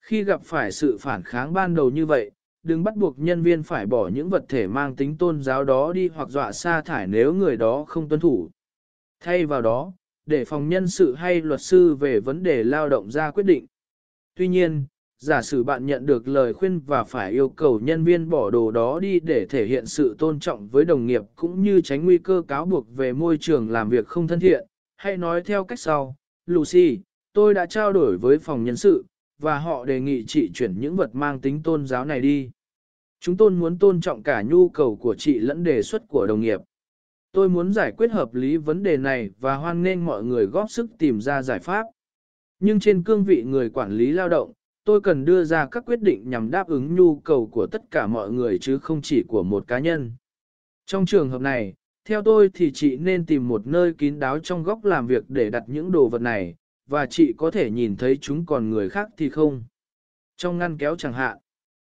Khi gặp phải sự phản kháng ban đầu như vậy, đừng bắt buộc nhân viên phải bỏ những vật thể mang tính tôn giáo đó đi hoặc dọa sa thải nếu người đó không tuân thủ. Thay vào đó, để phòng nhân sự hay luật sư về vấn đề lao động ra quyết định. Tuy nhiên, giả sử bạn nhận được lời khuyên và phải yêu cầu nhân viên bỏ đồ đó đi để thể hiện sự tôn trọng với đồng nghiệp cũng như tránh nguy cơ cáo buộc về môi trường làm việc không thân thiện, hay nói theo cách sau, Lucy, tôi đã trao đổi với phòng nhân sự, và họ đề nghị chị chuyển những vật mang tính tôn giáo này đi. Chúng tôi muốn tôn trọng cả nhu cầu của chị lẫn đề xuất của đồng nghiệp. Tôi muốn giải quyết hợp lý vấn đề này và hoan nghênh mọi người góp sức tìm ra giải pháp. Nhưng trên cương vị người quản lý lao động, tôi cần đưa ra các quyết định nhằm đáp ứng nhu cầu của tất cả mọi người chứ không chỉ của một cá nhân. Trong trường hợp này, theo tôi thì chị nên tìm một nơi kín đáo trong góc làm việc để đặt những đồ vật này, và chị có thể nhìn thấy chúng còn người khác thì không. Trong ngăn kéo chẳng hạn,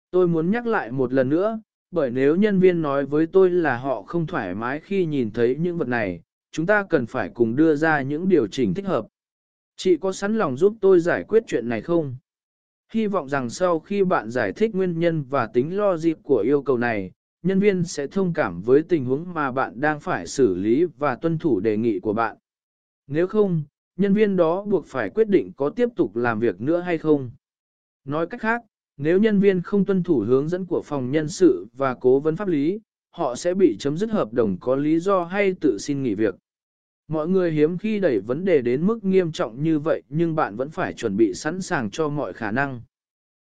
tôi muốn nhắc lại một lần nữa, bởi nếu nhân viên nói với tôi là họ không thoải mái khi nhìn thấy những vật này, chúng ta cần phải cùng đưa ra những điều chỉnh thích hợp. Chị có sẵn lòng giúp tôi giải quyết chuyện này không? Hy vọng rằng sau khi bạn giải thích nguyên nhân và tính lo dịp của yêu cầu này, nhân viên sẽ thông cảm với tình huống mà bạn đang phải xử lý và tuân thủ đề nghị của bạn. Nếu không, nhân viên đó buộc phải quyết định có tiếp tục làm việc nữa hay không. Nói cách khác, nếu nhân viên không tuân thủ hướng dẫn của phòng nhân sự và cố vấn pháp lý, họ sẽ bị chấm dứt hợp đồng có lý do hay tự xin nghỉ việc. Mọi người hiếm khi đẩy vấn đề đến mức nghiêm trọng như vậy nhưng bạn vẫn phải chuẩn bị sẵn sàng cho mọi khả năng.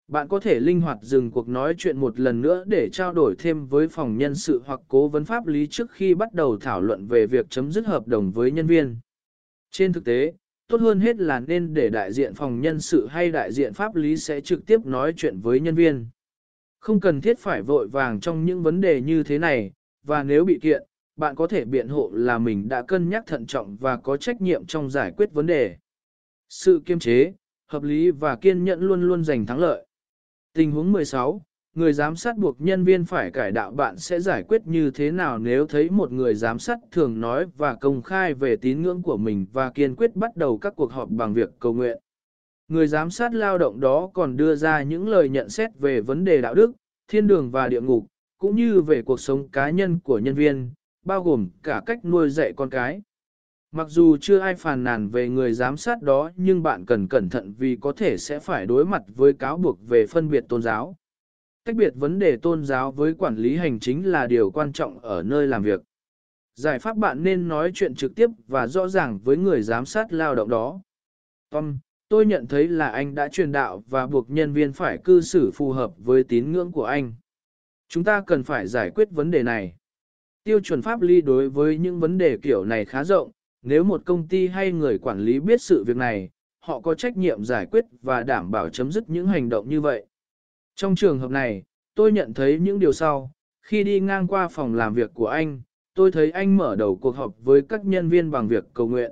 Bạn có thể linh hoạt dừng cuộc nói chuyện một lần nữa để trao đổi thêm với phòng nhân sự hoặc cố vấn pháp lý trước khi bắt đầu thảo luận về việc chấm dứt hợp đồng với nhân viên. Trên thực tế, tốt hơn hết là nên để đại diện phòng nhân sự hay đại diện pháp lý sẽ trực tiếp nói chuyện với nhân viên. Không cần thiết phải vội vàng trong những vấn đề như thế này, và nếu bị kiện, bạn có thể biện hộ là mình đã cân nhắc thận trọng và có trách nhiệm trong giải quyết vấn đề. Sự kiêm chế, hợp lý và kiên nhẫn luôn luôn giành thắng lợi. Tình huống 16, người giám sát buộc nhân viên phải cải đạo bạn sẽ giải quyết như thế nào nếu thấy một người giám sát thường nói và công khai về tín ngưỡng của mình và kiên quyết bắt đầu các cuộc họp bằng việc cầu nguyện. Người giám sát lao động đó còn đưa ra những lời nhận xét về vấn đề đạo đức, thiên đường và địa ngục, cũng như về cuộc sống cá nhân của nhân viên, bao gồm cả cách nuôi dạy con cái. Mặc dù chưa ai phàn nàn về người giám sát đó nhưng bạn cần cẩn thận vì có thể sẽ phải đối mặt với cáo buộc về phân biệt tôn giáo. Cách biệt vấn đề tôn giáo với quản lý hành chính là điều quan trọng ở nơi làm việc. Giải pháp bạn nên nói chuyện trực tiếp và rõ ràng với người giám sát lao động đó. Tom, tôi nhận thấy là anh đã truyền đạo và buộc nhân viên phải cư xử phù hợp với tín ngưỡng của anh. Chúng ta cần phải giải quyết vấn đề này. Tiêu chuẩn pháp lý đối với những vấn đề kiểu này khá rộng, nếu một công ty hay người quản lý biết sự việc này, họ có trách nhiệm giải quyết và đảm bảo chấm dứt những hành động như vậy. Trong trường hợp này, tôi nhận thấy những điều sau. Khi đi ngang qua phòng làm việc của anh, tôi thấy anh mở đầu cuộc họp với các nhân viên bằng việc cầu nguyện.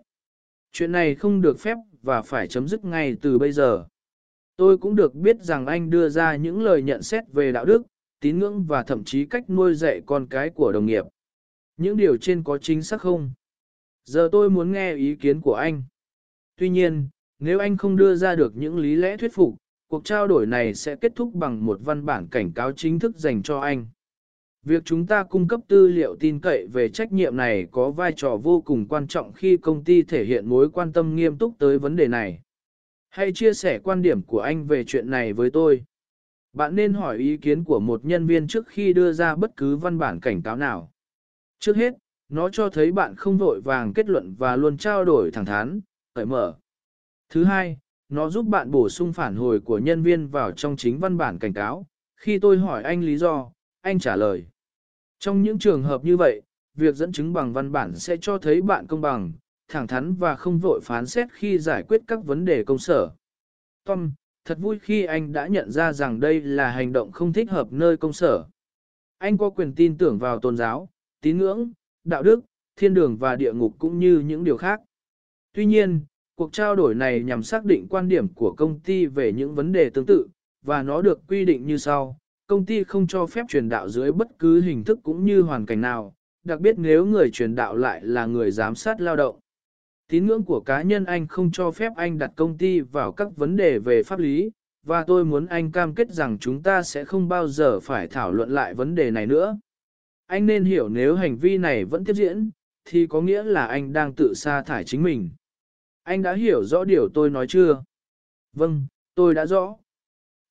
Chuyện này không được phép và phải chấm dứt ngay từ bây giờ. Tôi cũng được biết rằng anh đưa ra những lời nhận xét về đạo đức, tín ngưỡng và thậm chí cách nuôi dạy con cái của đồng nghiệp. Những điều trên có chính xác không? Giờ tôi muốn nghe ý kiến của anh. Tuy nhiên, nếu anh không đưa ra được những lý lẽ thuyết phục, cuộc trao đổi này sẽ kết thúc bằng một văn bản cảnh cáo chính thức dành cho anh. Việc chúng ta cung cấp tư liệu tin cậy về trách nhiệm này có vai trò vô cùng quan trọng khi công ty thể hiện mối quan tâm nghiêm túc tới vấn đề này. Hãy chia sẻ quan điểm của anh về chuyện này với tôi. Bạn nên hỏi ý kiến của một nhân viên trước khi đưa ra bất cứ văn bản cảnh cáo nào. Trước hết, nó cho thấy bạn không vội vàng kết luận và luôn trao đổi thẳng thắn, cởi mở. Thứ hai, nó giúp bạn bổ sung phản hồi của nhân viên vào trong chính văn bản cảnh cáo. Khi tôi hỏi anh lý do, anh trả lời. Trong những trường hợp như vậy, việc dẫn chứng bằng văn bản sẽ cho thấy bạn công bằng, thẳng thắn và không vội phán xét khi giải quyết các vấn đề công sở. Tom, thật vui khi anh đã nhận ra rằng đây là hành động không thích hợp nơi công sở. Anh có quyền tin tưởng vào tôn giáo, tín ngưỡng, đạo đức, thiên đường và địa ngục cũng như những điều khác. Tuy nhiên, cuộc trao đổi này nhằm xác định quan điểm của công ty về những vấn đề tương tự, và nó được quy định như sau. Công ty không cho phép truyền đạo dưới bất cứ hình thức cũng như hoàn cảnh nào, đặc biệt nếu người truyền đạo lại là người giám sát lao động. Tín ngưỡng của cá nhân anh không cho phép anh đặt công ty vào các vấn đề về pháp lý, và tôi muốn anh cam kết rằng chúng ta sẽ không bao giờ phải thảo luận lại vấn đề này nữa. Anh nên hiểu nếu hành vi này vẫn tiếp diễn, thì có nghĩa là anh đang tự sa thải chính mình. Anh đã hiểu rõ điều tôi nói chưa? Vâng, tôi đã rõ.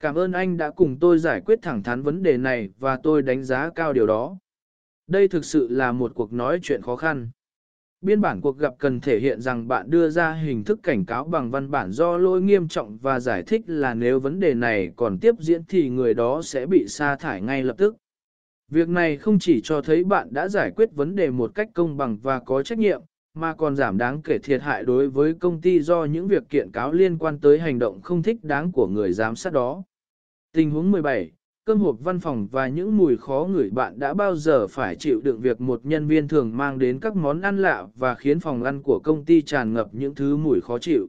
Cảm ơn anh đã cùng tôi giải quyết thẳng thắn vấn đề này và tôi đánh giá cao điều đó. Đây thực sự là một cuộc nói chuyện khó khăn. Biên bản cuộc gặp cần thể hiện rằng bạn đưa ra hình thức cảnh cáo bằng văn bản do lỗi nghiêm trọng và giải thích là nếu vấn đề này còn tiếp diễn thì người đó sẽ bị sa thải ngay lập tức. Việc này không chỉ cho thấy bạn đã giải quyết vấn đề một cách công bằng và có trách nhiệm, mà còn giảm đáng kể thiệt hại đối với công ty do những việc kiện cáo liên quan tới hành động không thích đáng của người giám sát đó. Tình huống 17, cơm hộp văn phòng và những mùi khó ngửi bạn đã bao giờ phải chịu đựng việc một nhân viên thường mang đến các món ăn lạ và khiến phòng ăn của công ty tràn ngập những thứ mùi khó chịu.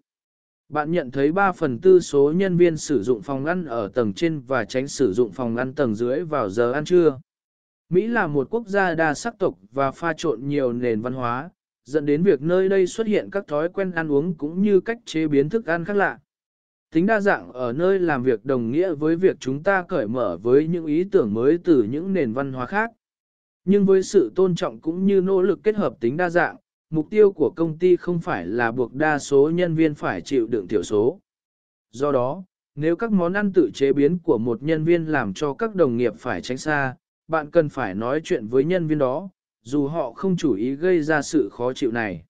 Bạn nhận thấy 3 phần tư số nhân viên sử dụng phòng ăn ở tầng trên và tránh sử dụng phòng ăn tầng dưới vào giờ ăn trưa. Mỹ là một quốc gia đa sắc tộc và pha trộn nhiều nền văn hóa, dẫn đến việc nơi đây xuất hiện các thói quen ăn uống cũng như cách chế biến thức ăn khác lạ. Tính đa dạng ở nơi làm việc đồng nghĩa với việc chúng ta cởi mở với những ý tưởng mới từ những nền văn hóa khác, Nhưng với sự tôn trọng cũng như nỗ lực kết hợp tính đa dạng, mục tiêu của công ty không phải là buộc đa số nhân viên phải chịu đựng thiểu số. Do đó, nếu các món ăn tự chế biến của một nhân viên làm cho các đồng nghiệp phải tránh xa, bạn cần phải nói chuyện với nhân viên đó, dù họ không chủ ý gây ra sự khó chịu này.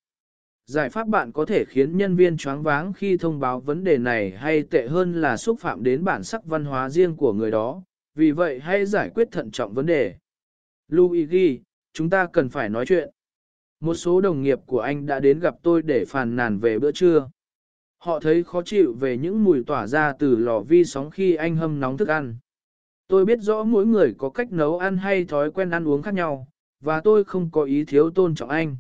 Giải pháp bạn có thể khiến nhân viên choáng váng khi thông báo vấn đề này hay tệ hơn là xúc phạm đến bản sắc văn hóa riêng của người đó, vì vậy hãy giải quyết thận trọng vấn đề. Luigi, chúng ta cần phải nói chuyện. Một số đồng nghiệp của anh đã đến gặp tôi để phàn nàn về bữa trưa. Họ thấy khó chịu về những mùi tỏa ra từ lò vi sóng khi anh hâm nóng thức ăn. Tôi biết rõ mỗi người có cách nấu ăn hay thói quen ăn uống khác nhau, và tôi không có ý thiếu tôn trọng anh.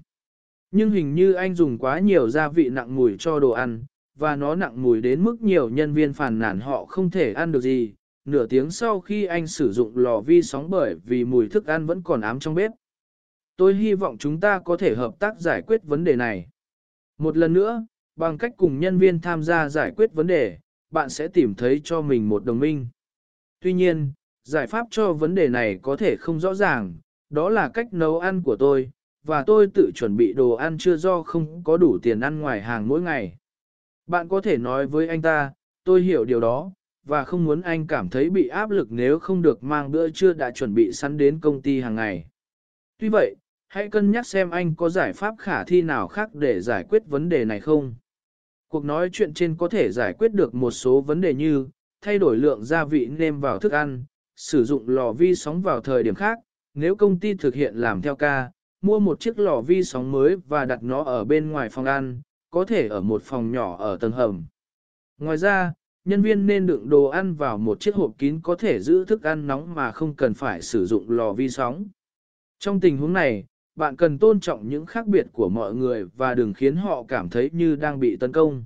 Nhưng hình như anh dùng quá nhiều gia vị nặng mùi cho đồ ăn, và nó nặng mùi đến mức nhiều nhân viên phản nản họ không thể ăn được gì. Nửa tiếng sau khi anh sử dụng lò vi sóng bởi vì mùi thức ăn vẫn còn ám trong bếp. Tôi hy vọng chúng ta có thể hợp tác giải quyết vấn đề này. Một lần nữa, bằng cách cùng nhân viên tham gia giải quyết vấn đề, bạn sẽ tìm thấy cho mình một đồng minh. Tuy nhiên, giải pháp cho vấn đề này có thể không rõ ràng, đó là cách nấu ăn của tôi, và tôi tự chuẩn bị đồ ăn chưa do không có đủ tiền ăn ngoài hàng mỗi ngày. Bạn có thể nói với anh ta, tôi hiểu điều đó, và không muốn anh cảm thấy bị áp lực nếu không được mang bữa trưa đã chuẩn bị sẵn đến công ty hàng ngày. Tuy vậy, hãy cân nhắc xem anh có giải pháp khả thi nào khác để giải quyết vấn đề này không. Cuộc nói chuyện trên có thể giải quyết được một số vấn đề như thay đổi lượng gia vị nêm vào thức ăn, sử dụng lò vi sóng vào thời điểm khác, nếu công ty thực hiện làm theo ca, mua một chiếc lò vi sóng mới và đặt nó ở bên ngoài phòng ăn, có thể ở một phòng nhỏ ở tầng hầm. Ngoài ra, nhân viên nên đựng đồ ăn vào một chiếc hộp kín có thể giữ thức ăn nóng mà không cần phải sử dụng lò vi sóng. Trong tình huống này, bạn cần tôn trọng những khác biệt của mọi người và đừng khiến họ cảm thấy như đang bị tấn công.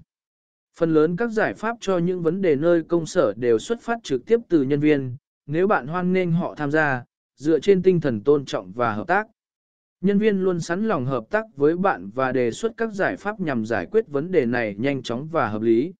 Phần lớn các giải pháp cho những vấn đề nơi công sở đều xuất phát trực tiếp từ nhân viên, nếu bạn hoan nghênh họ tham gia, dựa trên tinh thần tôn trọng và hợp tác. Nhân viên luôn sẵn lòng hợp tác với bạn và đề xuất các giải pháp nhằm giải quyết vấn đề này nhanh chóng và hợp lý.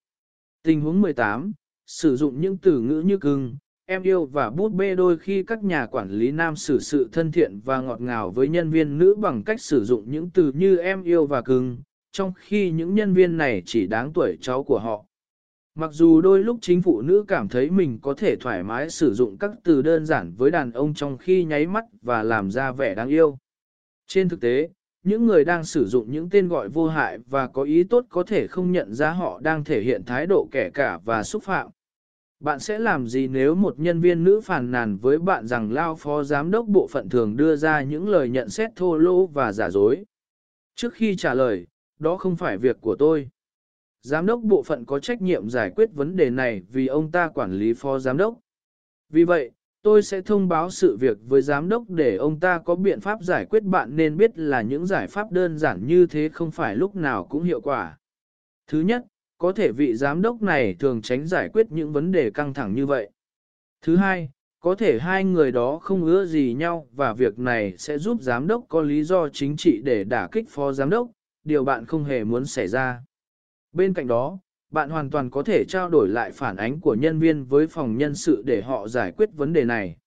Tình huống 18. Sử dụng những từ ngữ như cưng, em yêu và bút bê đôi khi các nhà quản lý nam xử sự thân thiện và ngọt ngào với nhân viên nữ bằng cách sử dụng những từ như em yêu và cưng, trong khi những nhân viên này chỉ đáng tuổi cháu của họ. Mặc dù đôi lúc chính phụ nữ cảm thấy mình có thể thoải mái sử dụng các từ đơn giản với đàn ông trong khi nháy mắt và làm ra vẻ đáng yêu. Trên thực tế, những người đang sử dụng những tên gọi vô hại và có ý tốt có thể không nhận ra họ đang thể hiện thái độ kẻ cả và xúc phạm. Bạn sẽ làm gì nếu một nhân viên nữ phàn nàn với bạn rằng Lao Phó Giám đốc Bộ phận thường đưa ra những lời nhận xét thô lỗ và giả dối? Trước khi trả lời, đó không phải việc của tôi. Giám đốc bộ phận có trách nhiệm giải quyết vấn đề này vì ông ta quản lý phó giám đốc. Vì vậy, tôi sẽ thông báo sự việc với giám đốc để ông ta có biện pháp giải quyết bạn nên biết là những giải pháp đơn giản như thế không phải lúc nào cũng hiệu quả. Thứ nhất, có thể vị giám đốc này thường tránh giải quyết những vấn đề căng thẳng như vậy. Thứ hai, có thể hai người đó không ưa gì nhau và việc này sẽ giúp giám đốc có lý do chính trị để đả kích phó giám đốc, điều bạn không hề muốn xảy ra. Bên cạnh đó, bạn hoàn toàn có thể trao đổi lại phản ánh của nhân viên với phòng nhân sự để họ giải quyết vấn đề này.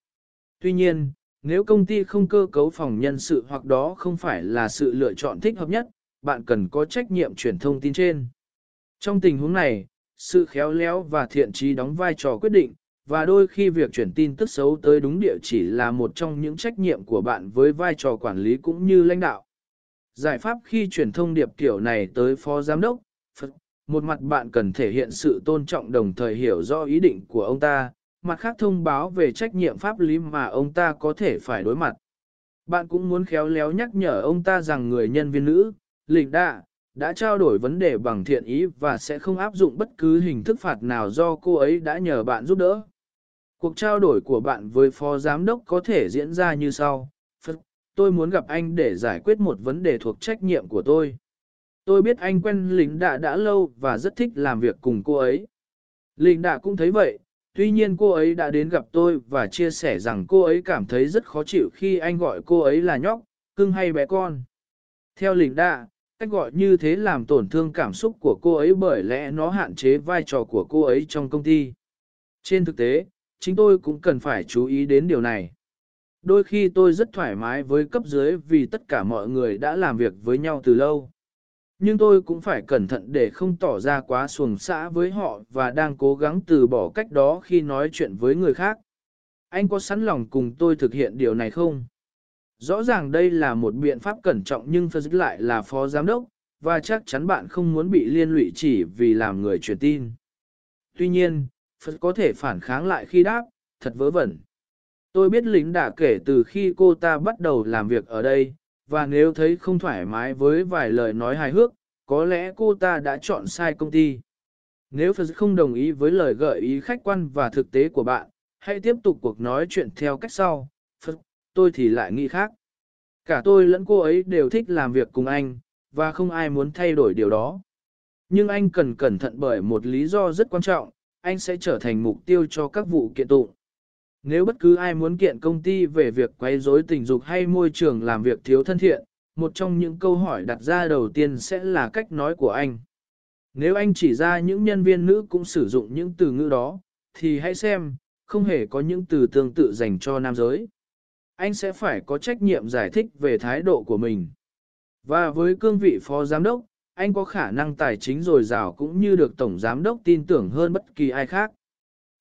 Tuy nhiên, nếu công ty không cơ cấu phòng nhân sự hoặc đó không phải là sự lựa chọn thích hợp nhất, bạn cần có trách nhiệm truyền thông tin trên. Trong tình huống này, sự khéo léo và thiện trí đóng vai trò quyết định, và đôi khi việc chuyển tin tức xấu tới đúng địa chỉ là một trong những trách nhiệm của bạn với vai trò quản lý cũng như lãnh đạo. Giải pháp khi truyền thông điệp kiểu này tới phó giám đốc, một mặt bạn cần thể hiện sự tôn trọng đồng thời hiểu rõ ý định của ông ta, mặt khác thông báo về trách nhiệm pháp lý mà ông ta có thể phải đối mặt. Bạn cũng muốn khéo léo nhắc nhở ông ta rằng người nhân viên nữ, lịch đạ, đã trao đổi vấn đề bằng thiện ý và sẽ không áp dụng bất cứ hình thức phạt nào do cô ấy đã nhờ bạn giúp đỡ. Cuộc trao đổi của bạn với phó giám đốc có thể diễn ra như sau. Tôi muốn gặp anh để giải quyết một vấn đề thuộc trách nhiệm của tôi. Tôi biết anh quen lính đạ đã lâu và rất thích làm việc cùng cô ấy. Lính đạ cũng thấy vậy, tuy nhiên cô ấy đã đến gặp tôi và chia sẻ rằng cô ấy cảm thấy rất khó chịu khi anh gọi cô ấy là nhóc, cưng hay bé con. Theo lính đạ, cách gọi như thế làm tổn thương cảm xúc của cô ấy bởi lẽ nó hạn chế vai trò của cô ấy trong công ty. Trên thực tế, chính tôi cũng cần phải chú ý đến điều này. Đôi khi tôi rất thoải mái với cấp dưới vì tất cả mọi người đã làm việc với nhau từ lâu. Nhưng tôi cũng phải cẩn thận để không tỏ ra quá xuồng xã với họ và đang cố gắng từ bỏ cách đó khi nói chuyện với người khác. Anh có sẵn lòng cùng tôi thực hiện điều này không? Rõ ràng đây là một biện pháp cẩn trọng nhưng Phật lại là phó giám đốc, và chắc chắn bạn không muốn bị liên lụy chỉ vì làm người truyền tin. Tuy nhiên, Phật có thể phản kháng lại khi đáp, thật vớ vẩn. Tôi biết lính đã kể từ khi cô ta bắt đầu làm việc ở đây, và nếu thấy không thoải mái với vài lời nói hài hước, có lẽ cô ta đã chọn sai công ty. Nếu Phật không đồng ý với lời gợi ý khách quan và thực tế của bạn, hãy tiếp tục cuộc nói chuyện theo cách sau. Phật, tôi thì lại nghĩ khác. Cả tôi lẫn cô ấy đều thích làm việc cùng anh, và không ai muốn thay đổi điều đó. Nhưng anh cần cẩn thận bởi một lý do rất quan trọng, anh sẽ trở thành mục tiêu cho các vụ kiện tụng. Nếu bất cứ ai muốn kiện công ty về việc quấy rối tình dục hay môi trường làm việc thiếu thân thiện, một trong những câu hỏi đặt ra đầu tiên sẽ là cách nói của anh. Nếu anh chỉ ra những nhân viên nữ cũng sử dụng những từ ngữ đó, thì hãy xem, không hề có những từ tương tự dành cho nam giới. Anh sẽ phải có trách nhiệm giải thích về thái độ của mình. Và với cương vị phó giám đốc, anh có khả năng tài chính dồi dào cũng như được tổng giám đốc tin tưởng hơn bất kỳ ai khác.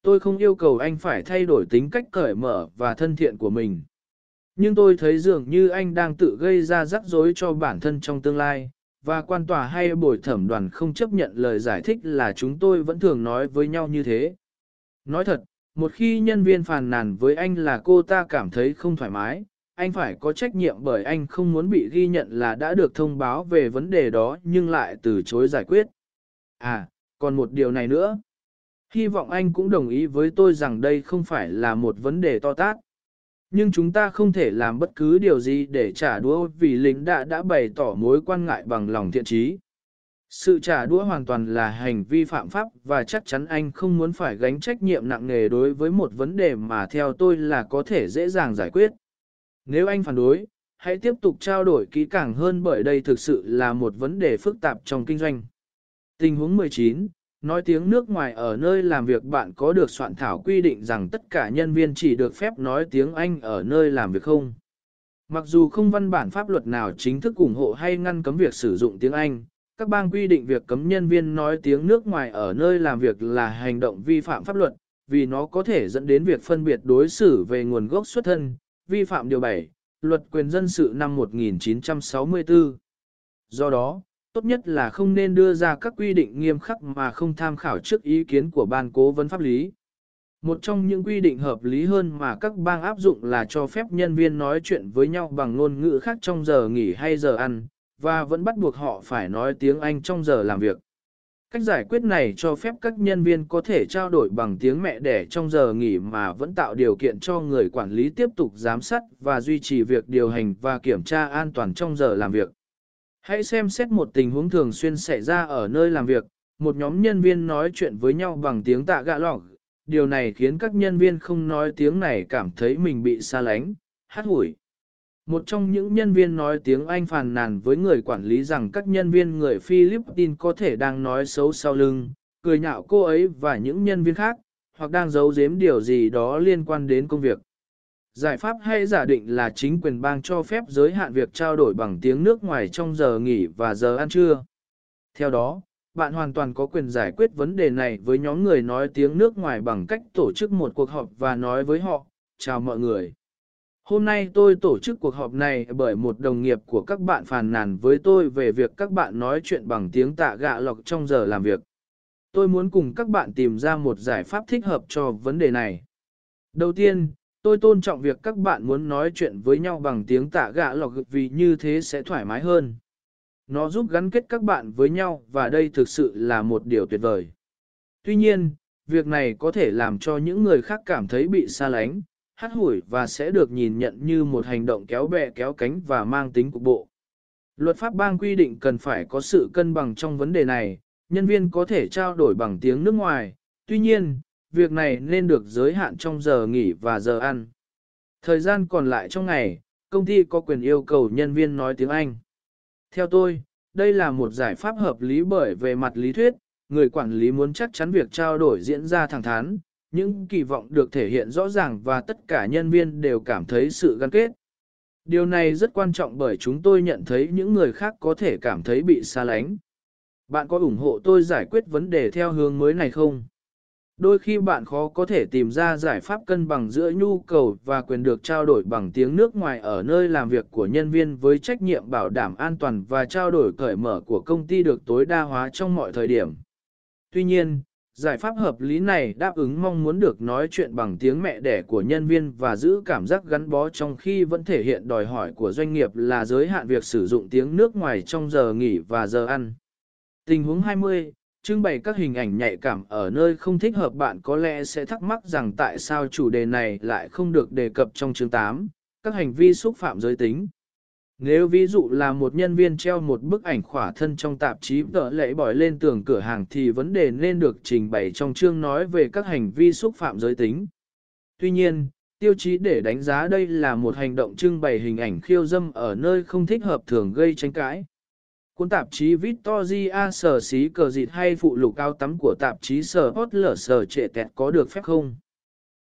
Tôi không yêu cầu anh phải thay đổi tính cách cởi mở và thân thiện của mình. Nhưng tôi thấy dường như anh đang tự gây ra rắc rối cho bản thân trong tương lai, và quan tòa hay bồi thẩm đoàn không chấp nhận lời giải thích là chúng tôi vẫn thường nói với nhau như thế. Nói thật, một khi nhân viên phàn nàn với anh là cô ta cảm thấy không thoải mái, anh phải có trách nhiệm bởi anh không muốn bị ghi nhận là đã được thông báo về vấn đề đó nhưng lại từ chối giải quyết. À, còn một điều này nữa. Hy vọng anh cũng đồng ý với tôi rằng đây không phải là một vấn đề to tát. Nhưng chúng ta không thể làm bất cứ điều gì để trả đũa vì lính đã đã bày tỏ mối quan ngại bằng lòng thiện trí. Sự trả đũa hoàn toàn là hành vi phạm pháp và chắc chắn anh không muốn phải gánh trách nhiệm nặng nề đối với một vấn đề mà theo tôi là có thể dễ dàng giải quyết. Nếu anh phản đối, hãy tiếp tục trao đổi kỹ càng hơn bởi đây thực sự là một vấn đề phức tạp trong kinh doanh. Tình huống 19, nói tiếng nước ngoài ở nơi làm việc bạn có được soạn thảo quy định rằng tất cả nhân viên chỉ được phép nói tiếng Anh ở nơi làm việc không? Mặc dù không văn bản pháp luật nào chính thức ủng hộ hay ngăn cấm việc sử dụng tiếng Anh, các bang quy định việc cấm nhân viên nói tiếng nước ngoài ở nơi làm việc là hành động vi phạm pháp luật, vì nó có thể dẫn đến việc phân biệt đối xử về nguồn gốc xuất thân, vi phạm điều 7, luật quyền dân sự năm 1964. Do đó, tốt nhất là không nên đưa ra các quy định nghiêm khắc mà không tham khảo trước ý kiến của ban cố vấn pháp lý. Một trong những quy định hợp lý hơn mà các bang áp dụng là cho phép nhân viên nói chuyện với nhau bằng ngôn ngữ khác trong giờ nghỉ hay giờ ăn, và vẫn bắt buộc họ phải nói tiếng Anh trong giờ làm việc. Cách giải quyết này cho phép các nhân viên có thể trao đổi bằng tiếng mẹ đẻ trong giờ nghỉ mà vẫn tạo điều kiện cho người quản lý tiếp tục giám sát và duy trì việc điều hành và kiểm tra an toàn trong giờ làm việc. Hãy xem xét một tình huống thường xuyên xảy ra ở nơi làm việc, một nhóm nhân viên nói chuyện với nhau bằng tiếng tạ gạ lỏng. Điều này khiến các nhân viên không nói tiếng này cảm thấy mình bị xa lánh, hát hủi. Một trong những nhân viên nói tiếng Anh phàn nàn với người quản lý rằng các nhân viên người Philippines có thể đang nói xấu sau lưng, cười nhạo cô ấy và những nhân viên khác, hoặc đang giấu giếm điều gì đó liên quan đến công việc. Giải pháp hay giả định là chính quyền bang cho phép giới hạn việc trao đổi bằng tiếng nước ngoài trong giờ nghỉ và giờ ăn trưa. Theo đó, bạn hoàn toàn có quyền giải quyết vấn đề này với nhóm người nói tiếng nước ngoài bằng cách tổ chức một cuộc họp và nói với họ, chào mọi người. Hôm nay tôi tổ chức cuộc họp này bởi một đồng nghiệp của các bạn phàn nàn với tôi về việc các bạn nói chuyện bằng tiếng tạ gạ lọc trong giờ làm việc. Tôi muốn cùng các bạn tìm ra một giải pháp thích hợp cho vấn đề này. Đầu tiên, tôi tôn trọng việc các bạn muốn nói chuyện với nhau bằng tiếng tạ gạ lọc vì như thế sẽ thoải mái hơn. Nó giúp gắn kết các bạn với nhau và đây thực sự là một điều tuyệt vời. Tuy nhiên, việc này có thể làm cho những người khác cảm thấy bị xa lánh, hát hủi và sẽ được nhìn nhận như một hành động kéo bè kéo cánh và mang tính cục bộ. Luật pháp bang quy định cần phải có sự cân bằng trong vấn đề này, nhân viên có thể trao đổi bằng tiếng nước ngoài, tuy nhiên, việc này nên được giới hạn trong giờ nghỉ và giờ ăn. Thời gian còn lại trong ngày, công ty có quyền yêu cầu nhân viên nói tiếng Anh. Theo tôi, đây là một giải pháp hợp lý bởi về mặt lý thuyết, người quản lý muốn chắc chắn việc trao đổi diễn ra thẳng thắn, những kỳ vọng được thể hiện rõ ràng và tất cả nhân viên đều cảm thấy sự gắn kết. Điều này rất quan trọng bởi chúng tôi nhận thấy những người khác có thể cảm thấy bị xa lánh. Bạn có ủng hộ tôi giải quyết vấn đề theo hướng mới này không? Đôi khi bạn khó có thể tìm ra giải pháp cân bằng giữa nhu cầu và quyền được trao đổi bằng tiếng nước ngoài ở nơi làm việc của nhân viên với trách nhiệm bảo đảm an toàn và trao đổi cởi mở của công ty được tối đa hóa trong mọi thời điểm. Tuy nhiên, giải pháp hợp lý này đáp ứng mong muốn được nói chuyện bằng tiếng mẹ đẻ của nhân viên và giữ cảm giác gắn bó trong khi vẫn thể hiện đòi hỏi của doanh nghiệp là giới hạn việc sử dụng tiếng nước ngoài trong giờ nghỉ và giờ ăn. Tình huống 20, trưng bày các hình ảnh nhạy cảm ở nơi không thích hợp bạn có lẽ sẽ thắc mắc rằng tại sao chủ đề này lại không được đề cập trong chương 8, các hành vi xúc phạm giới tính. Nếu ví dụ là một nhân viên treo một bức ảnh khỏa thân trong tạp chí tờ lệ bỏi lên tường cửa hàng thì vấn đề nên được trình bày trong chương nói về các hành vi xúc phạm giới tính. Tuy nhiên, tiêu chí để đánh giá đây là một hành động trưng bày hình ảnh khiêu dâm ở nơi không thích hợp thường gây tranh cãi. Cuốn tạp chí Victoria sở xí cờ dịt hay phụ lục cao tắm của tạp chí sở hốt lở sở trệ tẹt có được phép không?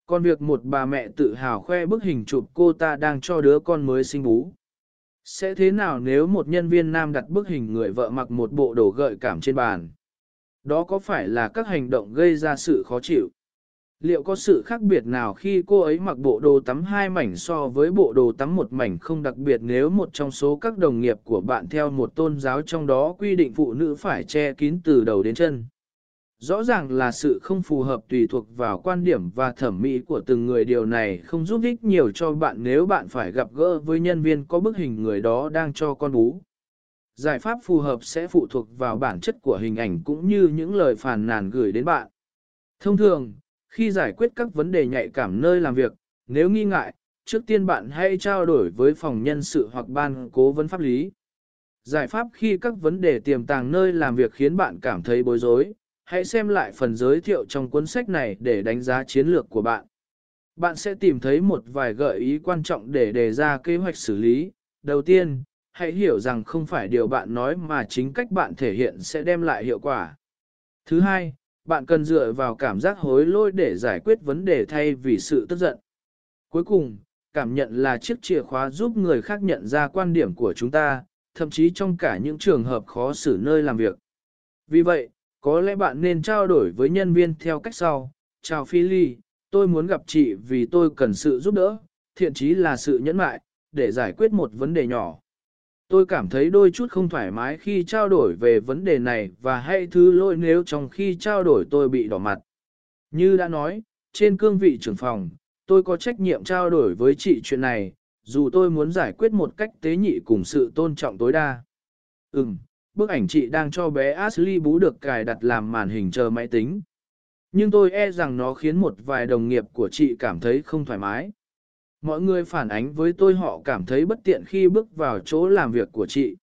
Còn việc một bà mẹ tự hào khoe bức hình chụp cô ta đang cho đứa con mới sinh bú. Sẽ thế nào nếu một nhân viên nam đặt bức hình người vợ mặc một bộ đồ gợi cảm trên bàn? Đó có phải là các hành động gây ra sự khó chịu? Liệu có sự khác biệt nào khi cô ấy mặc bộ đồ tắm hai mảnh so với bộ đồ tắm một mảnh không đặc biệt nếu một trong số các đồng nghiệp của bạn theo một tôn giáo trong đó quy định phụ nữ phải che kín từ đầu đến chân? Rõ ràng là sự không phù hợp tùy thuộc vào quan điểm và thẩm mỹ của từng người điều này không giúp ích nhiều cho bạn nếu bạn phải gặp gỡ với nhân viên có bức hình người đó đang cho con bú. Giải pháp phù hợp sẽ phụ thuộc vào bản chất của hình ảnh cũng như những lời phàn nàn gửi đến bạn. Thông thường, khi giải quyết các vấn đề nhạy cảm nơi làm việc, nếu nghi ngại, trước tiên bạn hãy trao đổi với phòng nhân sự hoặc ban cố vấn pháp lý. Giải pháp khi các vấn đề tiềm tàng nơi làm việc khiến bạn cảm thấy bối rối, hãy xem lại phần giới thiệu trong cuốn sách này để đánh giá chiến lược của bạn. Bạn sẽ tìm thấy một vài gợi ý quan trọng để đề ra kế hoạch xử lý. Đầu tiên, hãy hiểu rằng không phải điều bạn nói mà chính cách bạn thể hiện sẽ đem lại hiệu quả. Thứ hai, bạn cần dựa vào cảm giác hối lỗi để giải quyết vấn đề thay vì sự tức giận. Cuối cùng, cảm nhận là chiếc chìa khóa giúp người khác nhận ra quan điểm của chúng ta, thậm chí trong cả những trường hợp khó xử nơi làm việc. Vì vậy, có lẽ bạn nên trao đổi với nhân viên theo cách sau. Chào Phi tôi muốn gặp chị vì tôi cần sự giúp đỡ, thiện chí là sự nhẫn mại, để giải quyết một vấn đề nhỏ. Tôi cảm thấy đôi chút không thoải mái khi trao đổi về vấn đề này và hãy thứ lỗi nếu trong khi trao đổi tôi bị đỏ mặt. Như đã nói, trên cương vị trưởng phòng, tôi có trách nhiệm trao đổi với chị chuyện này, dù tôi muốn giải quyết một cách tế nhị cùng sự tôn trọng tối đa. Ừm, bức ảnh chị đang cho bé Ashley bú được cài đặt làm màn hình chờ máy tính. Nhưng tôi e rằng nó khiến một vài đồng nghiệp của chị cảm thấy không thoải mái. Mọi người phản ánh với tôi họ cảm thấy bất tiện khi bước vào chỗ làm việc của chị.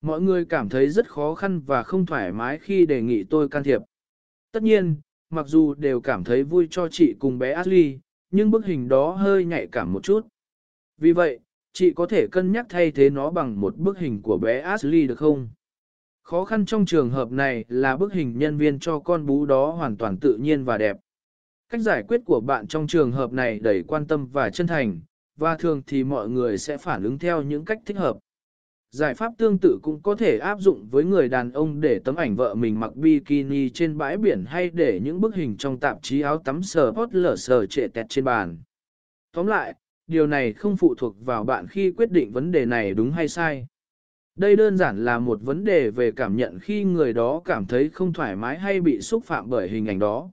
Mọi người cảm thấy rất khó khăn và không thoải mái khi đề nghị tôi can thiệp. Tất nhiên, mặc dù đều cảm thấy vui cho chị cùng bé Ashley, nhưng bức hình đó hơi nhạy cảm một chút. Vì vậy, chị có thể cân nhắc thay thế nó bằng một bức hình của bé Ashley được không? Khó khăn trong trường hợp này là bức hình nhân viên cho con bú đó hoàn toàn tự nhiên và đẹp. Cách giải quyết của bạn trong trường hợp này đầy quan tâm và chân thành, và thường thì mọi người sẽ phản ứng theo những cách thích hợp. Giải pháp tương tự cũng có thể áp dụng với người đàn ông để tấm ảnh vợ mình mặc bikini trên bãi biển hay để những bức hình trong tạp chí áo tắm sờ hot lở sờ trệ tẹt trên bàn. Tóm lại, điều này không phụ thuộc vào bạn khi quyết định vấn đề này đúng hay sai. Đây đơn giản là một vấn đề về cảm nhận khi người đó cảm thấy không thoải mái hay bị xúc phạm bởi hình ảnh đó.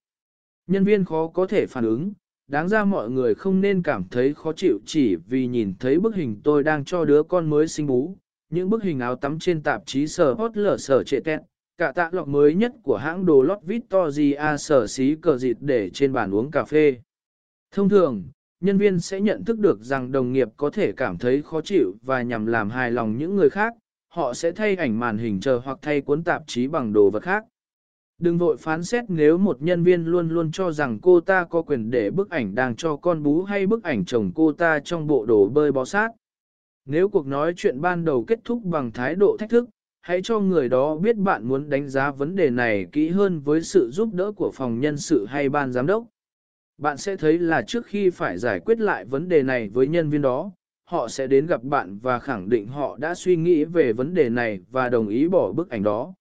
Nhân viên khó có thể phản ứng, đáng ra mọi người không nên cảm thấy khó chịu chỉ vì nhìn thấy bức hình tôi đang cho đứa con mới sinh bú. Những bức hình áo tắm trên tạp chí sở hot lở sở trệ tẹn, cả tạ lọc mới nhất của hãng đồ lót Victoria sở xí cờ dịt để trên bàn uống cà phê. Thông thường, nhân viên sẽ nhận thức được rằng đồng nghiệp có thể cảm thấy khó chịu và nhằm làm hài lòng những người khác, họ sẽ thay ảnh màn hình chờ hoặc thay cuốn tạp chí bằng đồ vật khác. Đừng vội phán xét nếu một nhân viên luôn luôn cho rằng cô ta có quyền để bức ảnh đang cho con bú hay bức ảnh chồng cô ta trong bộ đồ bơi bó sát. Nếu cuộc nói chuyện ban đầu kết thúc bằng thái độ thách thức, hãy cho người đó biết bạn muốn đánh giá vấn đề này kỹ hơn với sự giúp đỡ của phòng nhân sự hay ban giám đốc. Bạn sẽ thấy là trước khi phải giải quyết lại vấn đề này với nhân viên đó, họ sẽ đến gặp bạn và khẳng định họ đã suy nghĩ về vấn đề này và đồng ý bỏ bức ảnh đó.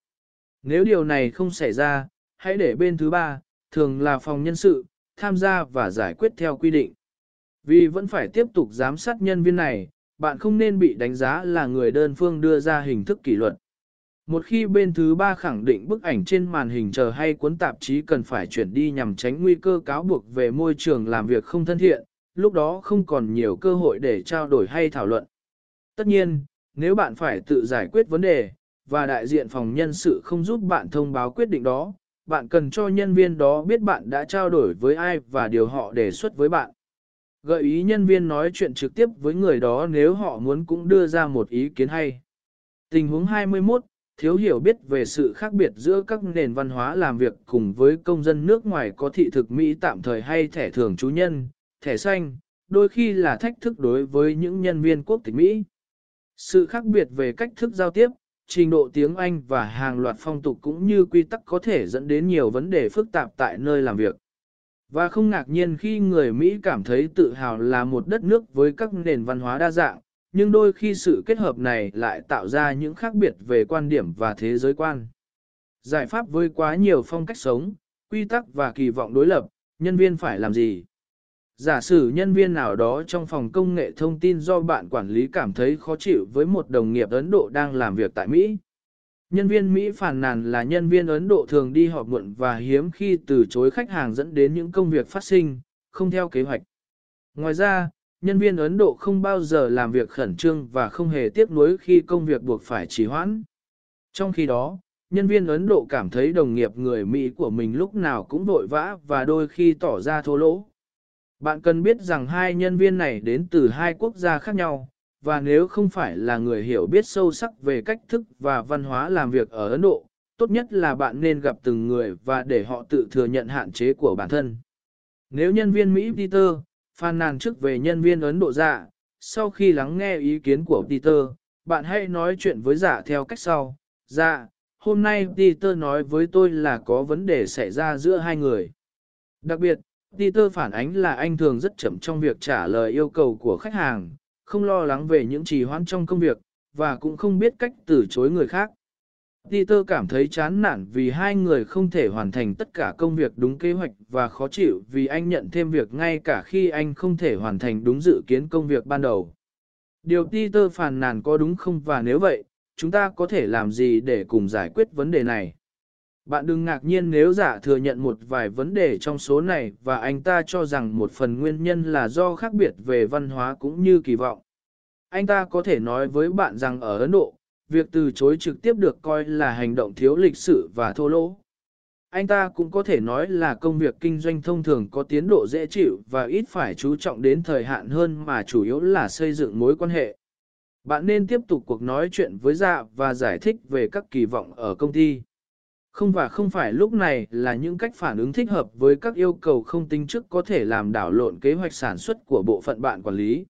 Nếu điều này không xảy ra, hãy để bên thứ ba, thường là phòng nhân sự, tham gia và giải quyết theo quy định. Vì vẫn phải tiếp tục giám sát nhân viên này, bạn không nên bị đánh giá là người đơn phương đưa ra hình thức kỷ luật. Một khi bên thứ ba khẳng định bức ảnh trên màn hình chờ hay cuốn tạp chí cần phải chuyển đi nhằm tránh nguy cơ cáo buộc về môi trường làm việc không thân thiện, lúc đó không còn nhiều cơ hội để trao đổi hay thảo luận. Tất nhiên, nếu bạn phải tự giải quyết vấn đề, và đại diện phòng nhân sự không giúp bạn thông báo quyết định đó, bạn cần cho nhân viên đó biết bạn đã trao đổi với ai và điều họ đề xuất với bạn. Gợi ý nhân viên nói chuyện trực tiếp với người đó nếu họ muốn cũng đưa ra một ý kiến hay. Tình huống 21, thiếu hiểu biết về sự khác biệt giữa các nền văn hóa làm việc cùng với công dân nước ngoài có thị thực Mỹ tạm thời hay thẻ thường trú nhân, thẻ xanh, đôi khi là thách thức đối với những nhân viên quốc tịch Mỹ. Sự khác biệt về cách thức giao tiếp, trình độ tiếng Anh và hàng loạt phong tục cũng như quy tắc có thể dẫn đến nhiều vấn đề phức tạp tại nơi làm việc. Và không ngạc nhiên khi người Mỹ cảm thấy tự hào là một đất nước với các nền văn hóa đa dạng, nhưng đôi khi sự kết hợp này lại tạo ra những khác biệt về quan điểm và thế giới quan. Giải pháp với quá nhiều phong cách sống, quy tắc và kỳ vọng đối lập, nhân viên phải làm gì? Giả sử nhân viên nào đó trong phòng công nghệ thông tin do bạn quản lý cảm thấy khó chịu với một đồng nghiệp Ấn Độ đang làm việc tại Mỹ. Nhân viên Mỹ phản nàn là nhân viên Ấn Độ thường đi họp muộn và hiếm khi từ chối khách hàng dẫn đến những công việc phát sinh, không theo kế hoạch. Ngoài ra, nhân viên Ấn Độ không bao giờ làm việc khẩn trương và không hề tiếc nuối khi công việc buộc phải trì hoãn. Trong khi đó, nhân viên Ấn Độ cảm thấy đồng nghiệp người Mỹ của mình lúc nào cũng vội vã và đôi khi tỏ ra thô lỗ. Bạn cần biết rằng hai nhân viên này đến từ hai quốc gia khác nhau, và nếu không phải là người hiểu biết sâu sắc về cách thức và văn hóa làm việc ở Ấn Độ, tốt nhất là bạn nên gặp từng người và để họ tự thừa nhận hạn chế của bản thân. Nếu nhân viên Mỹ Peter, phàn nàn trước về nhân viên Ấn Độ dạ, sau khi lắng nghe ý kiến của Peter, bạn hãy nói chuyện với giả theo cách sau. Dạ, hôm nay Peter nói với tôi là có vấn đề xảy ra giữa hai người. Đặc biệt, Peter phản ánh là anh thường rất chậm trong việc trả lời yêu cầu của khách hàng, không lo lắng về những trì hoãn trong công việc, và cũng không biết cách từ chối người khác. Peter cảm thấy chán nản vì hai người không thể hoàn thành tất cả công việc đúng kế hoạch và khó chịu vì anh nhận thêm việc ngay cả khi anh không thể hoàn thành đúng dự kiến công việc ban đầu. Điều Peter phàn nàn có đúng không và nếu vậy, chúng ta có thể làm gì để cùng giải quyết vấn đề này? Bạn đừng ngạc nhiên nếu giả thừa nhận một vài vấn đề trong số này và anh ta cho rằng một phần nguyên nhân là do khác biệt về văn hóa cũng như kỳ vọng. Anh ta có thể nói với bạn rằng ở Ấn Độ, việc từ chối trực tiếp được coi là hành động thiếu lịch sự và thô lỗ. Anh ta cũng có thể nói là công việc kinh doanh thông thường có tiến độ dễ chịu và ít phải chú trọng đến thời hạn hơn mà chủ yếu là xây dựng mối quan hệ. Bạn nên tiếp tục cuộc nói chuyện với dạ và giải thích về các kỳ vọng ở công ty. Không và không phải lúc này là những cách phản ứng thích hợp với các yêu cầu không tính trước có thể làm đảo lộn kế hoạch sản xuất của bộ phận bạn quản lý.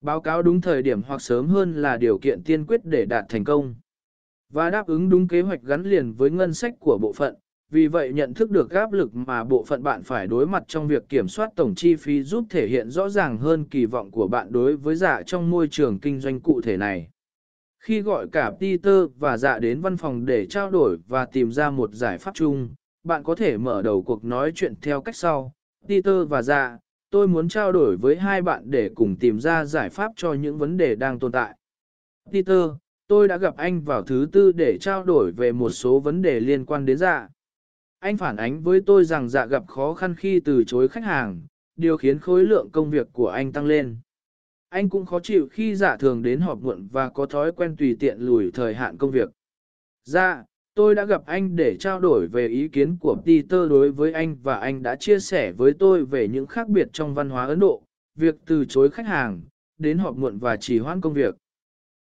Báo cáo đúng thời điểm hoặc sớm hơn là điều kiện tiên quyết để đạt thành công. Và đáp ứng đúng kế hoạch gắn liền với ngân sách của bộ phận, vì vậy nhận thức được áp lực mà bộ phận bạn phải đối mặt trong việc kiểm soát tổng chi phí giúp thể hiện rõ ràng hơn kỳ vọng của bạn đối với giả trong môi trường kinh doanh cụ thể này. Khi gọi cả Peter và dạ đến văn phòng để trao đổi và tìm ra một giải pháp chung, bạn có thể mở đầu cuộc nói chuyện theo cách sau. Peter và dạ, tôi muốn trao đổi với hai bạn để cùng tìm ra giải pháp cho những vấn đề đang tồn tại. Peter, tôi đã gặp anh vào thứ tư để trao đổi về một số vấn đề liên quan đến dạ. Anh phản ánh với tôi rằng dạ gặp khó khăn khi từ chối khách hàng, điều khiến khối lượng công việc của anh tăng lên. Anh cũng khó chịu khi dạ thường đến họp muộn và có thói quen tùy tiện lùi thời hạn công việc. Dạ, tôi đã gặp anh để trao đổi về ý kiến của Peter đối với anh và anh đã chia sẻ với tôi về những khác biệt trong văn hóa Ấn Độ, việc từ chối khách hàng, đến họp muộn và trì hoãn công việc.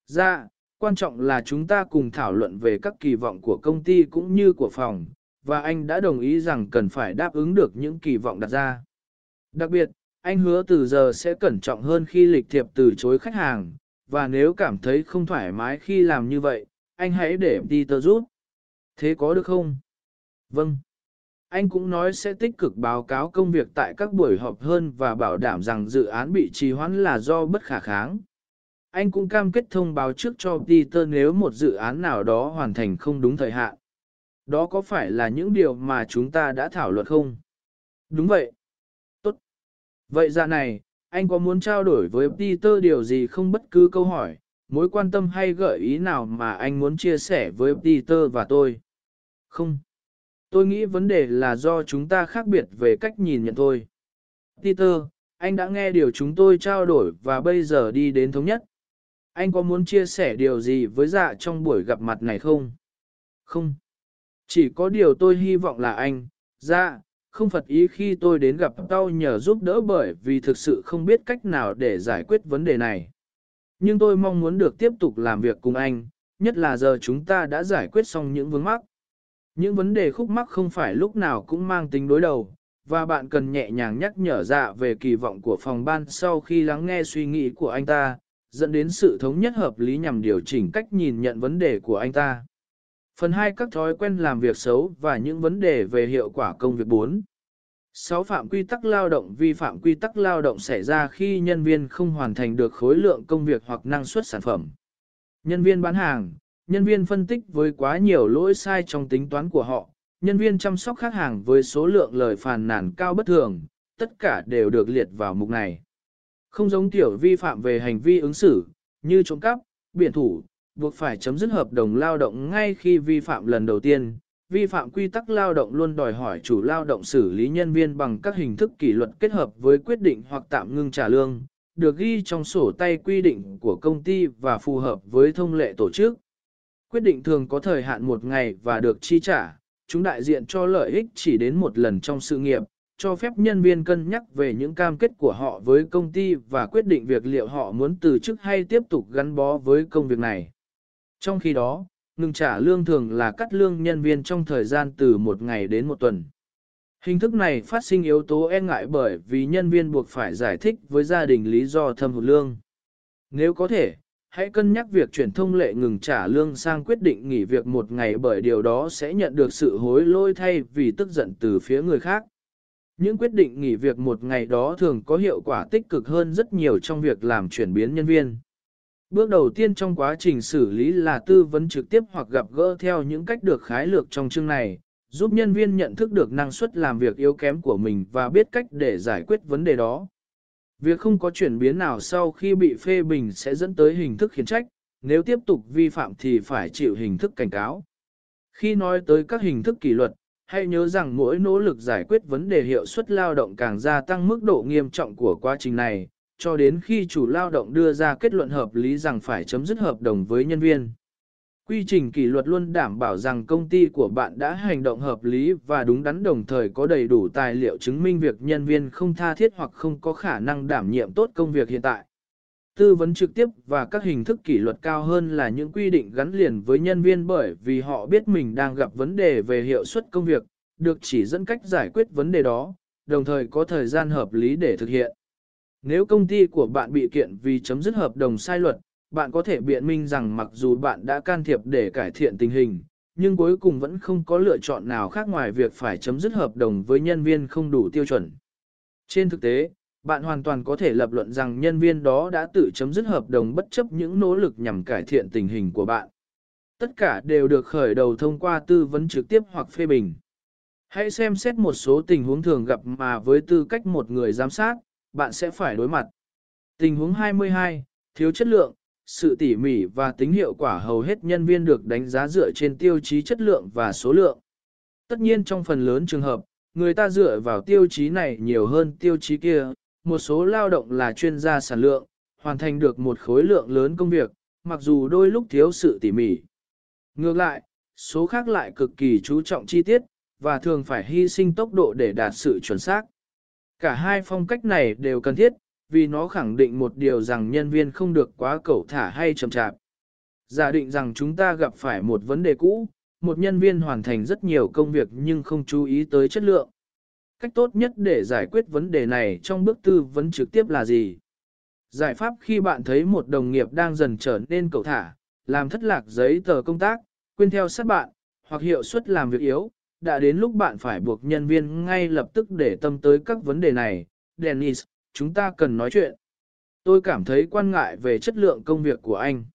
Dạ, quan trọng là chúng ta cùng thảo luận về các kỳ vọng của công ty cũng như của phòng, và anh đã đồng ý rằng cần phải đáp ứng được những kỳ vọng đặt ra. Đặc biệt, anh hứa từ giờ sẽ cẩn trọng hơn khi lịch thiệp từ chối khách hàng, và nếu cảm thấy không thoải mái khi làm như vậy, anh hãy để Peter giúp. Thế có được không? Vâng. anh cũng nói sẽ tích cực báo cáo công việc tại các buổi họp hơn và bảo đảm rằng dự án bị trì hoãn là do bất khả kháng. Anh cũng cam kết thông báo trước cho Peter nếu một dự án nào đó hoàn thành không đúng thời hạn. Đó có phải là những điều mà chúng ta đã thảo luận không? Đúng vậy. Vậy ra này, anh có muốn trao đổi với Peter điều gì không bất cứ câu hỏi, mối quan tâm hay gợi ý nào mà anh muốn chia sẻ với Peter và tôi? Không. Tôi nghĩ vấn đề là do chúng ta khác biệt về cách nhìn nhận thôi. Peter, anh đã nghe điều chúng tôi trao đổi và bây giờ đi đến thống nhất. Anh có muốn chia sẻ điều gì với dạ trong buổi gặp mặt này không? Không. Chỉ có điều tôi hy vọng là anh, dạ, không phật ý khi tôi đến gặp tao nhờ giúp đỡ bởi vì thực sự không biết cách nào để giải quyết vấn đề này. Nhưng tôi mong muốn được tiếp tục làm việc cùng anh, nhất là giờ chúng ta đã giải quyết xong những vướng mắc. Những vấn đề khúc mắc không phải lúc nào cũng mang tính đối đầu, và bạn cần nhẹ nhàng nhắc nhở dạ về kỳ vọng của phòng ban sau khi lắng nghe suy nghĩ của anh ta, dẫn đến sự thống nhất hợp lý nhằm điều chỉnh cách nhìn nhận vấn đề của anh ta. Phần 2 các thói quen làm việc xấu và những vấn đề về hiệu quả công việc 4. 6 phạm quy tắc lao động vi phạm quy tắc lao động xảy ra khi nhân viên không hoàn thành được khối lượng công việc hoặc năng suất sản phẩm. Nhân viên bán hàng, nhân viên phân tích với quá nhiều lỗi sai trong tính toán của họ, nhân viên chăm sóc khách hàng với số lượng lời phàn nàn cao bất thường, tất cả đều được liệt vào mục này. Không giống tiểu vi phạm về hành vi ứng xử, như trộm cắp, biển thủ, buộc phải chấm dứt hợp đồng lao động ngay khi vi phạm lần đầu tiên. Vi phạm quy tắc lao động luôn đòi hỏi chủ lao động xử lý nhân viên bằng các hình thức kỷ luật kết hợp với quyết định hoặc tạm ngưng trả lương, được ghi trong sổ tay quy định của công ty và phù hợp với thông lệ tổ chức. Quyết định thường có thời hạn một ngày và được chi trả, chúng đại diện cho lợi ích chỉ đến một lần trong sự nghiệp, cho phép nhân viên cân nhắc về những cam kết của họ với công ty và quyết định việc liệu họ muốn từ chức hay tiếp tục gắn bó với công việc này. Trong khi đó, ngừng trả lương thường là cắt lương nhân viên trong thời gian từ một ngày đến một tuần. Hình thức này phát sinh yếu tố e ngại bởi vì nhân viên buộc phải giải thích với gia đình lý do thâm hụt lương. Nếu có thể, hãy cân nhắc việc chuyển thông lệ ngừng trả lương sang quyết định nghỉ việc một ngày bởi điều đó sẽ nhận được sự hối lỗi thay vì tức giận từ phía người khác. Những quyết định nghỉ việc một ngày đó thường có hiệu quả tích cực hơn rất nhiều trong việc làm chuyển biến nhân viên. Bước đầu tiên trong quá trình xử lý là tư vấn trực tiếp hoặc gặp gỡ theo những cách được khái lược trong chương này, giúp nhân viên nhận thức được năng suất làm việc yếu kém của mình và biết cách để giải quyết vấn đề đó. Việc không có chuyển biến nào sau khi bị phê bình sẽ dẫn tới hình thức khiển trách, nếu tiếp tục vi phạm thì phải chịu hình thức cảnh cáo. Khi nói tới các hình thức kỷ luật, hãy nhớ rằng mỗi nỗ lực giải quyết vấn đề hiệu suất lao động càng gia tăng mức độ nghiêm trọng của quá trình này, cho đến khi chủ lao động đưa ra kết luận hợp lý rằng phải chấm dứt hợp đồng với nhân viên. Quy trình kỷ luật luôn đảm bảo rằng công ty của bạn đã hành động hợp lý và đúng đắn đồng thời có đầy đủ tài liệu chứng minh việc nhân viên không tha thiết hoặc không có khả năng đảm nhiệm tốt công việc hiện tại. Tư vấn trực tiếp và các hình thức kỷ luật cao hơn là những quy định gắn liền với nhân viên bởi vì họ biết mình đang gặp vấn đề về hiệu suất công việc, được chỉ dẫn cách giải quyết vấn đề đó, đồng thời có thời gian hợp lý để thực hiện. Nếu công ty của bạn bị kiện vì chấm dứt hợp đồng sai luật, bạn có thể biện minh rằng mặc dù bạn đã can thiệp để cải thiện tình hình, nhưng cuối cùng vẫn không có lựa chọn nào khác ngoài việc phải chấm dứt hợp đồng với nhân viên không đủ tiêu chuẩn. Trên thực tế, bạn hoàn toàn có thể lập luận rằng nhân viên đó đã tự chấm dứt hợp đồng bất chấp những nỗ lực nhằm cải thiện tình hình của bạn. Tất cả đều được khởi đầu thông qua tư vấn trực tiếp hoặc phê bình. Hãy xem xét một số tình huống thường gặp mà với tư cách một người giám sát, bạn sẽ phải đối mặt. Tình huống 22, thiếu chất lượng, sự tỉ mỉ và tính hiệu quả hầu hết nhân viên được đánh giá dựa trên tiêu chí chất lượng và số lượng. Tất nhiên trong phần lớn trường hợp, người ta dựa vào tiêu chí này nhiều hơn tiêu chí kia, một số lao động là chuyên gia sản lượng, hoàn thành được một khối lượng lớn công việc, mặc dù đôi lúc thiếu sự tỉ mỉ. Ngược lại, số khác lại cực kỳ chú trọng chi tiết, và thường phải hy sinh tốc độ để đạt sự chuẩn xác. Cả hai phong cách này đều cần thiết, vì nó khẳng định một điều rằng nhân viên không được quá cẩu thả hay chậm chạp. Giả định rằng chúng ta gặp phải một vấn đề cũ, một nhân viên hoàn thành rất nhiều công việc nhưng không chú ý tới chất lượng. Cách tốt nhất để giải quyết vấn đề này trong bước tư vấn trực tiếp là gì? Giải pháp khi bạn thấy một đồng nghiệp đang dần trở nên cẩu thả, làm thất lạc giấy tờ công tác, quên theo sát bạn, hoặc hiệu suất làm việc yếu, đã đến lúc bạn phải buộc nhân viên ngay lập tức để tâm tới các vấn đề này. Dennis, chúng ta cần nói chuyện. Tôi cảm thấy quan ngại về chất lượng công việc của anh.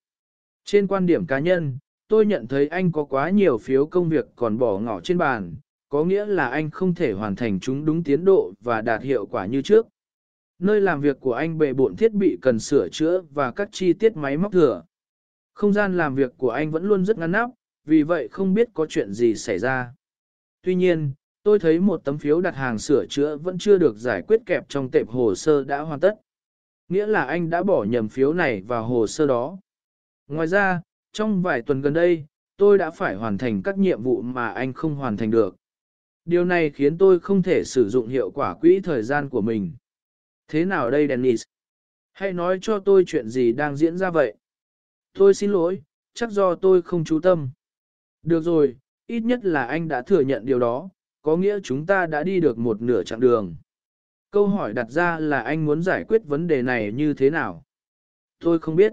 Trên quan điểm cá nhân, tôi nhận thấy anh có quá nhiều phiếu công việc còn bỏ ngỏ trên bàn, có nghĩa là anh không thể hoàn thành chúng đúng tiến độ và đạt hiệu quả như trước. Nơi làm việc của anh bề bộn thiết bị cần sửa chữa và các chi tiết máy móc thừa. Không gian làm việc của anh vẫn luôn rất ngăn nắp, vì vậy không biết có chuyện gì xảy ra. Tuy nhiên, tôi thấy một tấm phiếu đặt hàng sửa chữa vẫn chưa được giải quyết kẹp trong tệp hồ sơ đã hoàn tất. Nghĩa là anh đã bỏ nhầm phiếu này vào hồ sơ đó. Ngoài ra, trong vài tuần gần đây, tôi đã phải hoàn thành các nhiệm vụ mà anh không hoàn thành được. Điều này khiến tôi không thể sử dụng hiệu quả quỹ thời gian của mình. Thế nào đây Dennis? Hãy nói cho tôi chuyện gì đang diễn ra vậy? Tôi xin lỗi, chắc do tôi không chú tâm. Được rồi, ít nhất là anh đã thừa nhận điều đó, có nghĩa chúng ta đã đi được một nửa chặng đường. Câu hỏi đặt ra là anh muốn giải quyết vấn đề này như thế nào? Tôi không biết.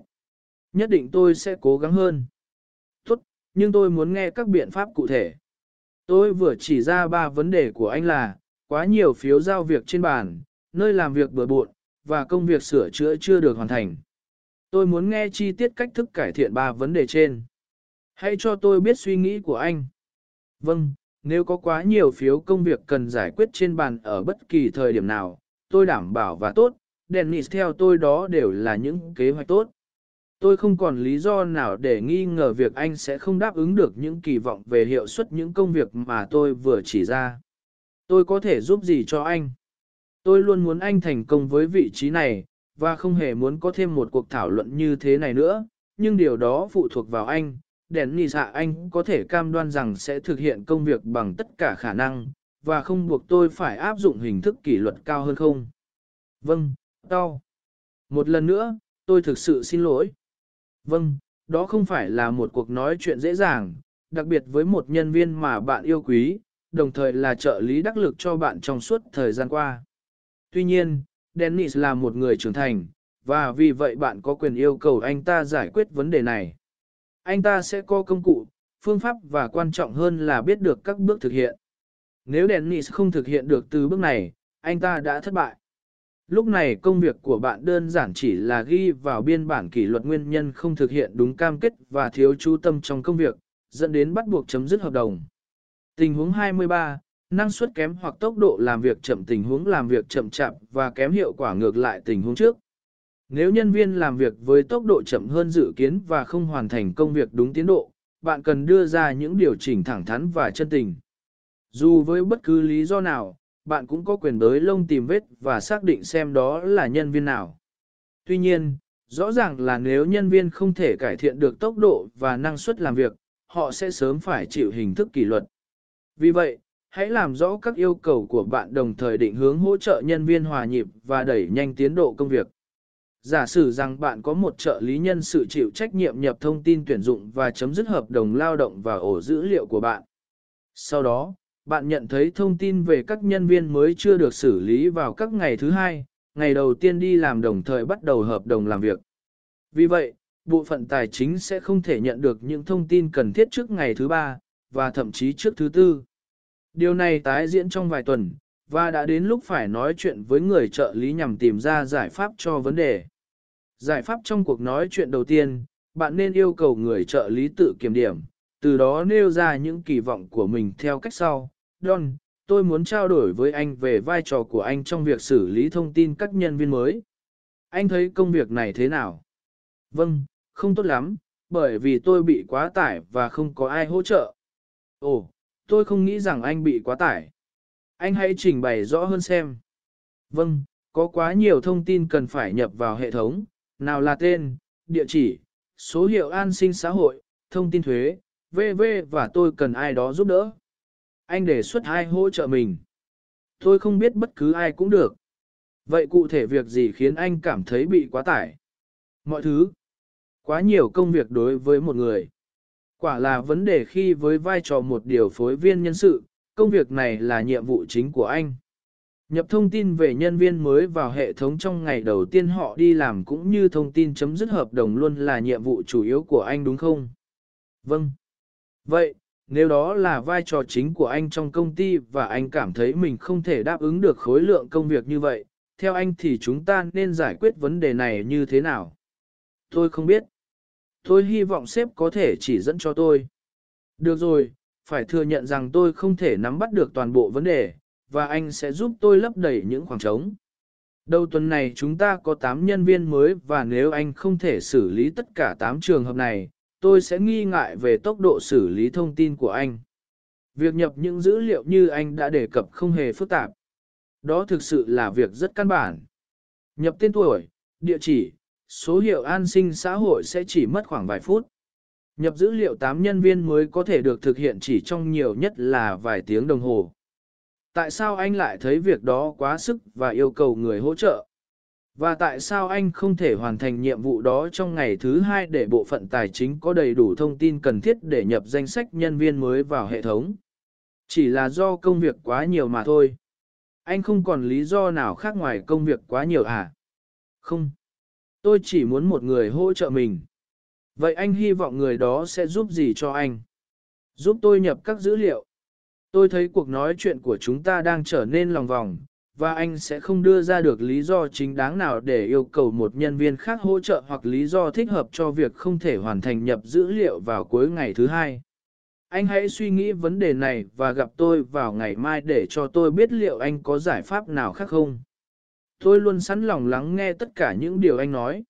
Nhất định tôi sẽ cố gắng hơn. Tốt, nhưng tôi muốn nghe các biện pháp cụ thể. Tôi vừa chỉ ra ba vấn đề của anh là, quá nhiều phiếu giao việc trên bàn, nơi làm việc bừa bộn, và công việc sửa chữa chưa được hoàn thành. Tôi muốn nghe chi tiết cách thức cải thiện ba vấn đề trên. Hãy cho tôi biết suy nghĩ của anh. Vâng, nếu có quá nhiều phiếu công việc cần giải quyết trên bàn ở bất kỳ thời điểm nào, tôi đảm bảo và tốt, Dennis theo tôi đó đều là những kế hoạch tốt. Tôi không còn lý do nào để nghi ngờ việc anh sẽ không đáp ứng được những kỳ vọng về hiệu suất những công việc mà tôi vừa chỉ ra. Tôi có thể giúp gì cho anh? Tôi luôn muốn anh thành công với vị trí này, và không hề muốn có thêm một cuộc thảo luận như thế này nữa, nhưng điều đó phụ thuộc vào anh. Đèn hạ dạ anh có thể cam đoan rằng sẽ thực hiện công việc bằng tất cả khả năng, và không buộc tôi phải áp dụng hình thức kỷ luật cao hơn không? Vâng, đau. Một lần nữa, tôi thực sự xin lỗi. Vâng, đó không phải là một cuộc nói chuyện dễ dàng, đặc biệt với một nhân viên mà bạn yêu quý, đồng thời là trợ lý đắc lực cho bạn trong suốt thời gian qua. Tuy nhiên, Dennis là một người trưởng thành, và vì vậy bạn có quyền yêu cầu anh ta giải quyết vấn đề này. Anh ta sẽ có công cụ, phương pháp và quan trọng hơn là biết được các bước thực hiện. Nếu Dennis không thực hiện được từ bước này, anh ta đã thất bại. Lúc này công việc của bạn đơn giản chỉ là ghi vào biên bản kỷ luật nguyên nhân không thực hiện đúng cam kết và thiếu chú tâm trong công việc, dẫn đến bắt buộc chấm dứt hợp đồng. Tình huống 23, năng suất kém hoặc tốc độ làm việc chậm tình huống làm việc chậm chạp và kém hiệu quả ngược lại tình huống trước. Nếu nhân viên làm việc với tốc độ chậm hơn dự kiến và không hoàn thành công việc đúng tiến độ, bạn cần đưa ra những điều chỉnh thẳng thắn và chân tình. Dù với bất cứ lý do nào, bạn cũng có quyền đới lông tìm vết và xác định xem đó là nhân viên nào. Tuy nhiên, rõ ràng là nếu nhân viên không thể cải thiện được tốc độ và năng suất làm việc, họ sẽ sớm phải chịu hình thức kỷ luật. Vì vậy, hãy làm rõ các yêu cầu của bạn đồng thời định hướng hỗ trợ nhân viên hòa nhịp và đẩy nhanh tiến độ công việc. Giả sử rằng bạn có một trợ lý nhân sự chịu trách nhiệm nhập thông tin tuyển dụng và chấm dứt hợp đồng lao động vào ổ dữ liệu của bạn. Sau đó, bạn nhận thấy thông tin về các nhân viên mới chưa được xử lý vào các ngày thứ hai, ngày đầu tiên đi làm đồng thời bắt đầu hợp đồng làm việc. Vì vậy, bộ phận tài chính sẽ không thể nhận được những thông tin cần thiết trước ngày thứ ba, và thậm chí trước thứ tư. Điều này tái diễn trong vài tuần, và đã đến lúc phải nói chuyện với người trợ lý nhằm tìm ra giải pháp cho vấn đề. Giải pháp trong cuộc nói chuyện đầu tiên, bạn nên yêu cầu người trợ lý tự kiểm điểm, từ đó nêu ra những kỳ vọng của mình theo cách sau. Don, tôi muốn trao đổi với anh về vai trò của anh trong việc xử lý thông tin các nhân viên mới. Anh thấy công việc này thế nào? Vâng, không tốt lắm, bởi vì tôi bị quá tải và không có ai hỗ trợ. Ồ, tôi không nghĩ rằng anh bị quá tải. Anh hãy trình bày rõ hơn xem. Vâng, có quá nhiều thông tin cần phải nhập vào hệ thống, nào là tên, địa chỉ, số hiệu an sinh xã hội, thông tin thuế, vv và tôi cần ai đó giúp đỡ. Anh đề xuất ai hỗ trợ mình. Tôi không biết bất cứ ai cũng được. Vậy cụ thể việc gì khiến anh cảm thấy bị quá tải? Mọi thứ. Quá nhiều công việc đối với một người. Quả là vấn đề khi với vai trò một điều phối viên nhân sự, công việc này là nhiệm vụ chính của anh. Nhập thông tin về nhân viên mới vào hệ thống trong ngày đầu tiên họ đi làm cũng như thông tin chấm dứt hợp đồng luôn là nhiệm vụ chủ yếu của anh đúng không? Vâng. Vậy, nếu đó là vai trò chính của anh trong công ty và anh cảm thấy mình không thể đáp ứng được khối lượng công việc như vậy, theo anh thì chúng ta nên giải quyết vấn đề này như thế nào? Tôi không biết. Tôi hy vọng sếp có thể chỉ dẫn cho tôi. Được rồi, phải thừa nhận rằng tôi không thể nắm bắt được toàn bộ vấn đề, và anh sẽ giúp tôi lấp đầy những khoảng trống. Đầu tuần này chúng ta có 8 nhân viên mới và nếu anh không thể xử lý tất cả 8 trường hợp này, tôi sẽ nghi ngại về tốc độ xử lý thông tin của anh. Việc nhập những dữ liệu như anh đã đề cập không hề phức tạp. Đó thực sự là việc rất căn bản. Nhập tên tuổi, địa chỉ, số hiệu an sinh xã hội sẽ chỉ mất khoảng vài phút. Nhập dữ liệu 8 nhân viên mới có thể được thực hiện chỉ trong nhiều nhất là vài tiếng đồng hồ. Tại sao anh lại thấy việc đó quá sức và yêu cầu người hỗ trợ? Và tại sao anh không thể hoàn thành nhiệm vụ đó trong ngày thứ hai để bộ phận tài chính có đầy đủ thông tin cần thiết để nhập danh sách nhân viên mới vào hệ thống? Chỉ là do công việc quá nhiều mà thôi. Anh không còn lý do nào khác ngoài công việc quá nhiều à? Không. Tôi chỉ muốn một người hỗ trợ mình. Vậy anh hy vọng người đó sẽ giúp gì cho anh? Giúp tôi nhập các dữ liệu. Tôi thấy cuộc nói chuyện của chúng ta đang trở nên lòng vòng, và anh sẽ không đưa ra được lý do chính đáng nào để yêu cầu một nhân viên khác hỗ trợ hoặc lý do thích hợp cho việc không thể hoàn thành nhập dữ liệu vào cuối ngày thứ hai. Anh hãy suy nghĩ vấn đề này và gặp tôi vào ngày mai để cho tôi biết liệu anh có giải pháp nào khác không. Tôi luôn sẵn lòng lắng nghe tất cả những điều anh nói.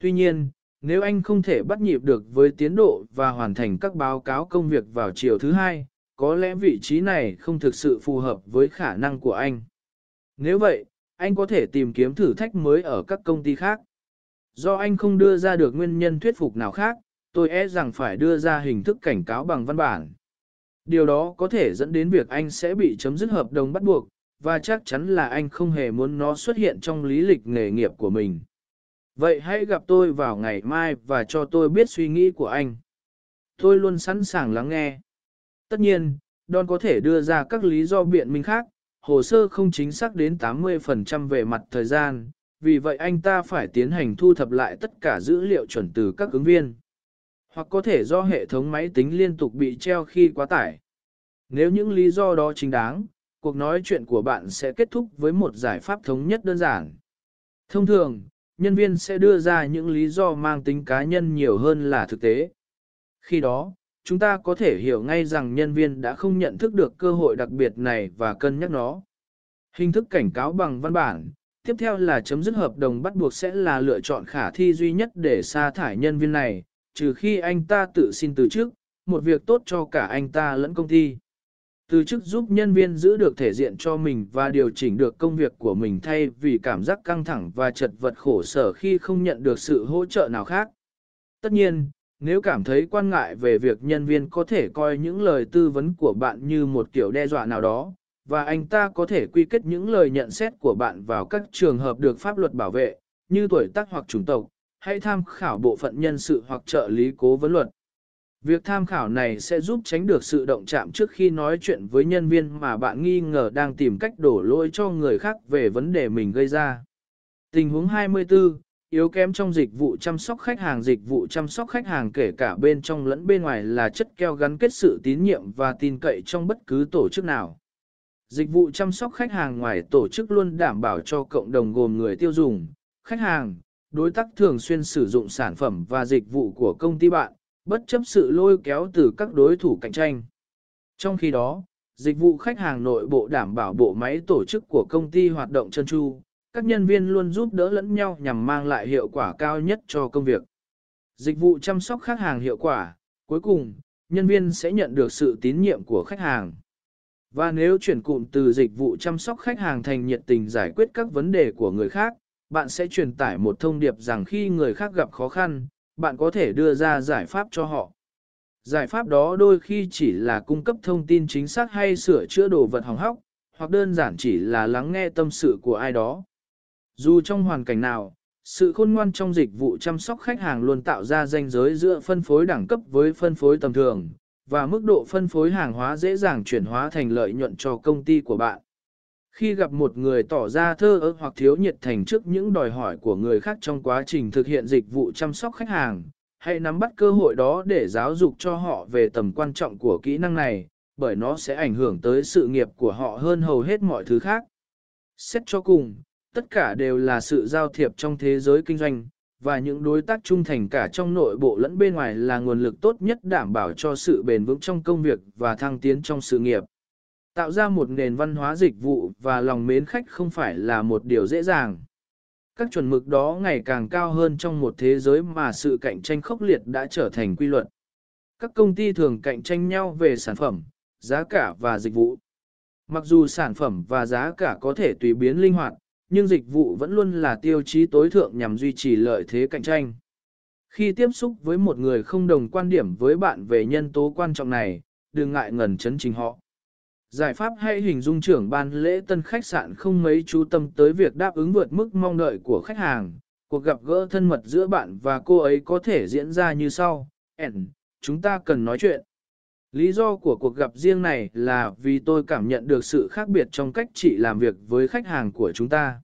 Tuy nhiên, nếu anh không thể bắt nhịp được với tiến độ và hoàn thành các báo cáo công việc vào chiều thứ hai, có lẽ vị trí này không thực sự phù hợp với khả năng của anh. Nếu vậy, anh có thể tìm kiếm thử thách mới ở các công ty khác. Do anh không đưa ra được nguyên nhân thuyết phục nào khác, tôi e rằng phải đưa ra hình thức cảnh cáo bằng văn bản. Điều đó có thể dẫn đến việc anh sẽ bị chấm dứt hợp đồng bắt buộc, và chắc chắn là anh không hề muốn nó xuất hiện trong lý lịch nghề nghiệp của mình. Vậy hãy gặp tôi vào ngày mai và cho tôi biết suy nghĩ của anh. Tôi luôn sẵn sàng lắng nghe. Tất nhiên, Don có thể đưa ra các lý do biện minh khác, hồ sơ không chính xác đến 80% về mặt thời gian, vì vậy anh ta phải tiến hành thu thập lại tất cả dữ liệu chuẩn từ các ứng viên. Hoặc có thể do hệ thống máy tính liên tục bị treo khi quá tải. Nếu những lý do đó chính đáng, cuộc nói chuyện của bạn sẽ kết thúc với một giải pháp thống nhất đơn giản. Thông thường, nhân viên sẽ đưa ra những lý do mang tính cá nhân nhiều hơn là thực tế. Khi đó, chúng ta có thể hiểu ngay rằng nhân viên đã không nhận thức được cơ hội đặc biệt này và cân nhắc nó. Hình thức cảnh cáo bằng văn bản, tiếp theo là chấm dứt hợp đồng bắt buộc sẽ là lựa chọn khả thi duy nhất để sa thải nhân viên này, trừ khi anh ta tự xin từ chức, một việc tốt cho cả anh ta lẫn công ty. Từ chức giúp nhân viên giữ được thể diện cho mình và điều chỉnh được công việc của mình thay vì cảm giác căng thẳng và chật vật khổ sở khi không nhận được sự hỗ trợ nào khác. Tất nhiên, nếu cảm thấy quan ngại về việc nhân viên có thể coi những lời tư vấn của bạn như một kiểu đe dọa nào đó, và anh ta có thể quy kết những lời nhận xét của bạn vào các trường hợp được pháp luật bảo vệ, như tuổi tác hoặc chủng tộc, hãy tham khảo bộ phận nhân sự hoặc trợ lý cố vấn luật. Việc tham khảo này sẽ giúp tránh được sự động chạm trước khi nói chuyện với nhân viên mà bạn nghi ngờ đang tìm cách đổ lỗi cho người khác về vấn đề mình gây ra. Tình huống 24, yếu kém trong dịch vụ chăm sóc khách hàng dịch vụ chăm sóc khách hàng kể cả bên trong lẫn bên ngoài là chất keo gắn kết sự tín nhiệm và tin cậy trong bất cứ tổ chức nào. Dịch vụ chăm sóc khách hàng ngoài tổ chức luôn đảm bảo cho cộng đồng gồm người tiêu dùng, khách hàng, đối tác thường xuyên sử dụng sản phẩm và dịch vụ của công ty bạn, bất chấp sự lôi kéo từ các đối thủ cạnh tranh. Trong khi đó, dịch vụ khách hàng nội bộ đảm bảo bộ máy tổ chức của công ty hoạt động chân tru, các nhân viên luôn giúp đỡ lẫn nhau nhằm mang lại hiệu quả cao nhất cho công việc. Dịch vụ chăm sóc khách hàng hiệu quả, cuối cùng, nhân viên sẽ nhận được sự tín nhiệm của khách hàng. Và nếu chuyển cụm từ dịch vụ chăm sóc khách hàng thành nhiệt tình giải quyết các vấn đề của người khác, bạn sẽ truyền tải một thông điệp rằng khi người khác gặp khó khăn, bạn có thể đưa ra giải pháp cho họ. Giải pháp đó đôi khi chỉ là cung cấp thông tin chính xác hay sửa chữa đồ vật hỏng hóc, hoặc đơn giản chỉ là lắng nghe tâm sự của ai đó. Dù trong hoàn cảnh nào, sự khôn ngoan trong dịch vụ chăm sóc khách hàng luôn tạo ra ranh giới giữa phân phối đẳng cấp với phân phối tầm thường, và mức độ phân phối hàng hóa dễ dàng chuyển hóa thành lợi nhuận cho công ty của bạn. Khi gặp một người tỏ ra thơ ơ hoặc thiếu nhiệt thành trước những đòi hỏi của người khác trong quá trình thực hiện dịch vụ chăm sóc khách hàng, hãy nắm bắt cơ hội đó để giáo dục cho họ về tầm quan trọng của kỹ năng này, bởi nó sẽ ảnh hưởng tới sự nghiệp của họ hơn hầu hết mọi thứ khác. Xét cho cùng, tất cả đều là sự giao thiệp trong thế giới kinh doanh, và những đối tác trung thành cả trong nội bộ lẫn bên ngoài là nguồn lực tốt nhất đảm bảo cho sự bền vững trong công việc và thăng tiến trong sự nghiệp. Tạo ra một nền văn hóa dịch vụ và lòng mến khách không phải là một điều dễ dàng. Các chuẩn mực đó ngày càng cao hơn trong một thế giới mà sự cạnh tranh khốc liệt đã trở thành quy luật. Các công ty thường cạnh tranh nhau về sản phẩm, giá cả và dịch vụ. Mặc dù sản phẩm và giá cả có thể tùy biến linh hoạt, nhưng dịch vụ vẫn luôn là tiêu chí tối thượng nhằm duy trì lợi thế cạnh tranh. Khi tiếp xúc với một người không đồng quan điểm với bạn về nhân tố quan trọng này, đừng ngại ngần chấn trình họ. Giải pháp hay hình dung trưởng ban lễ tân khách sạn không mấy chú tâm tới việc đáp ứng vượt mức mong đợi của khách hàng. Cuộc gặp gỡ thân mật giữa bạn và cô ấy có thể diễn ra như sau. N, chúng ta cần nói chuyện. Lý do của cuộc gặp riêng này là vì tôi cảm nhận được sự khác biệt trong cách chị làm việc với khách hàng của chúng ta.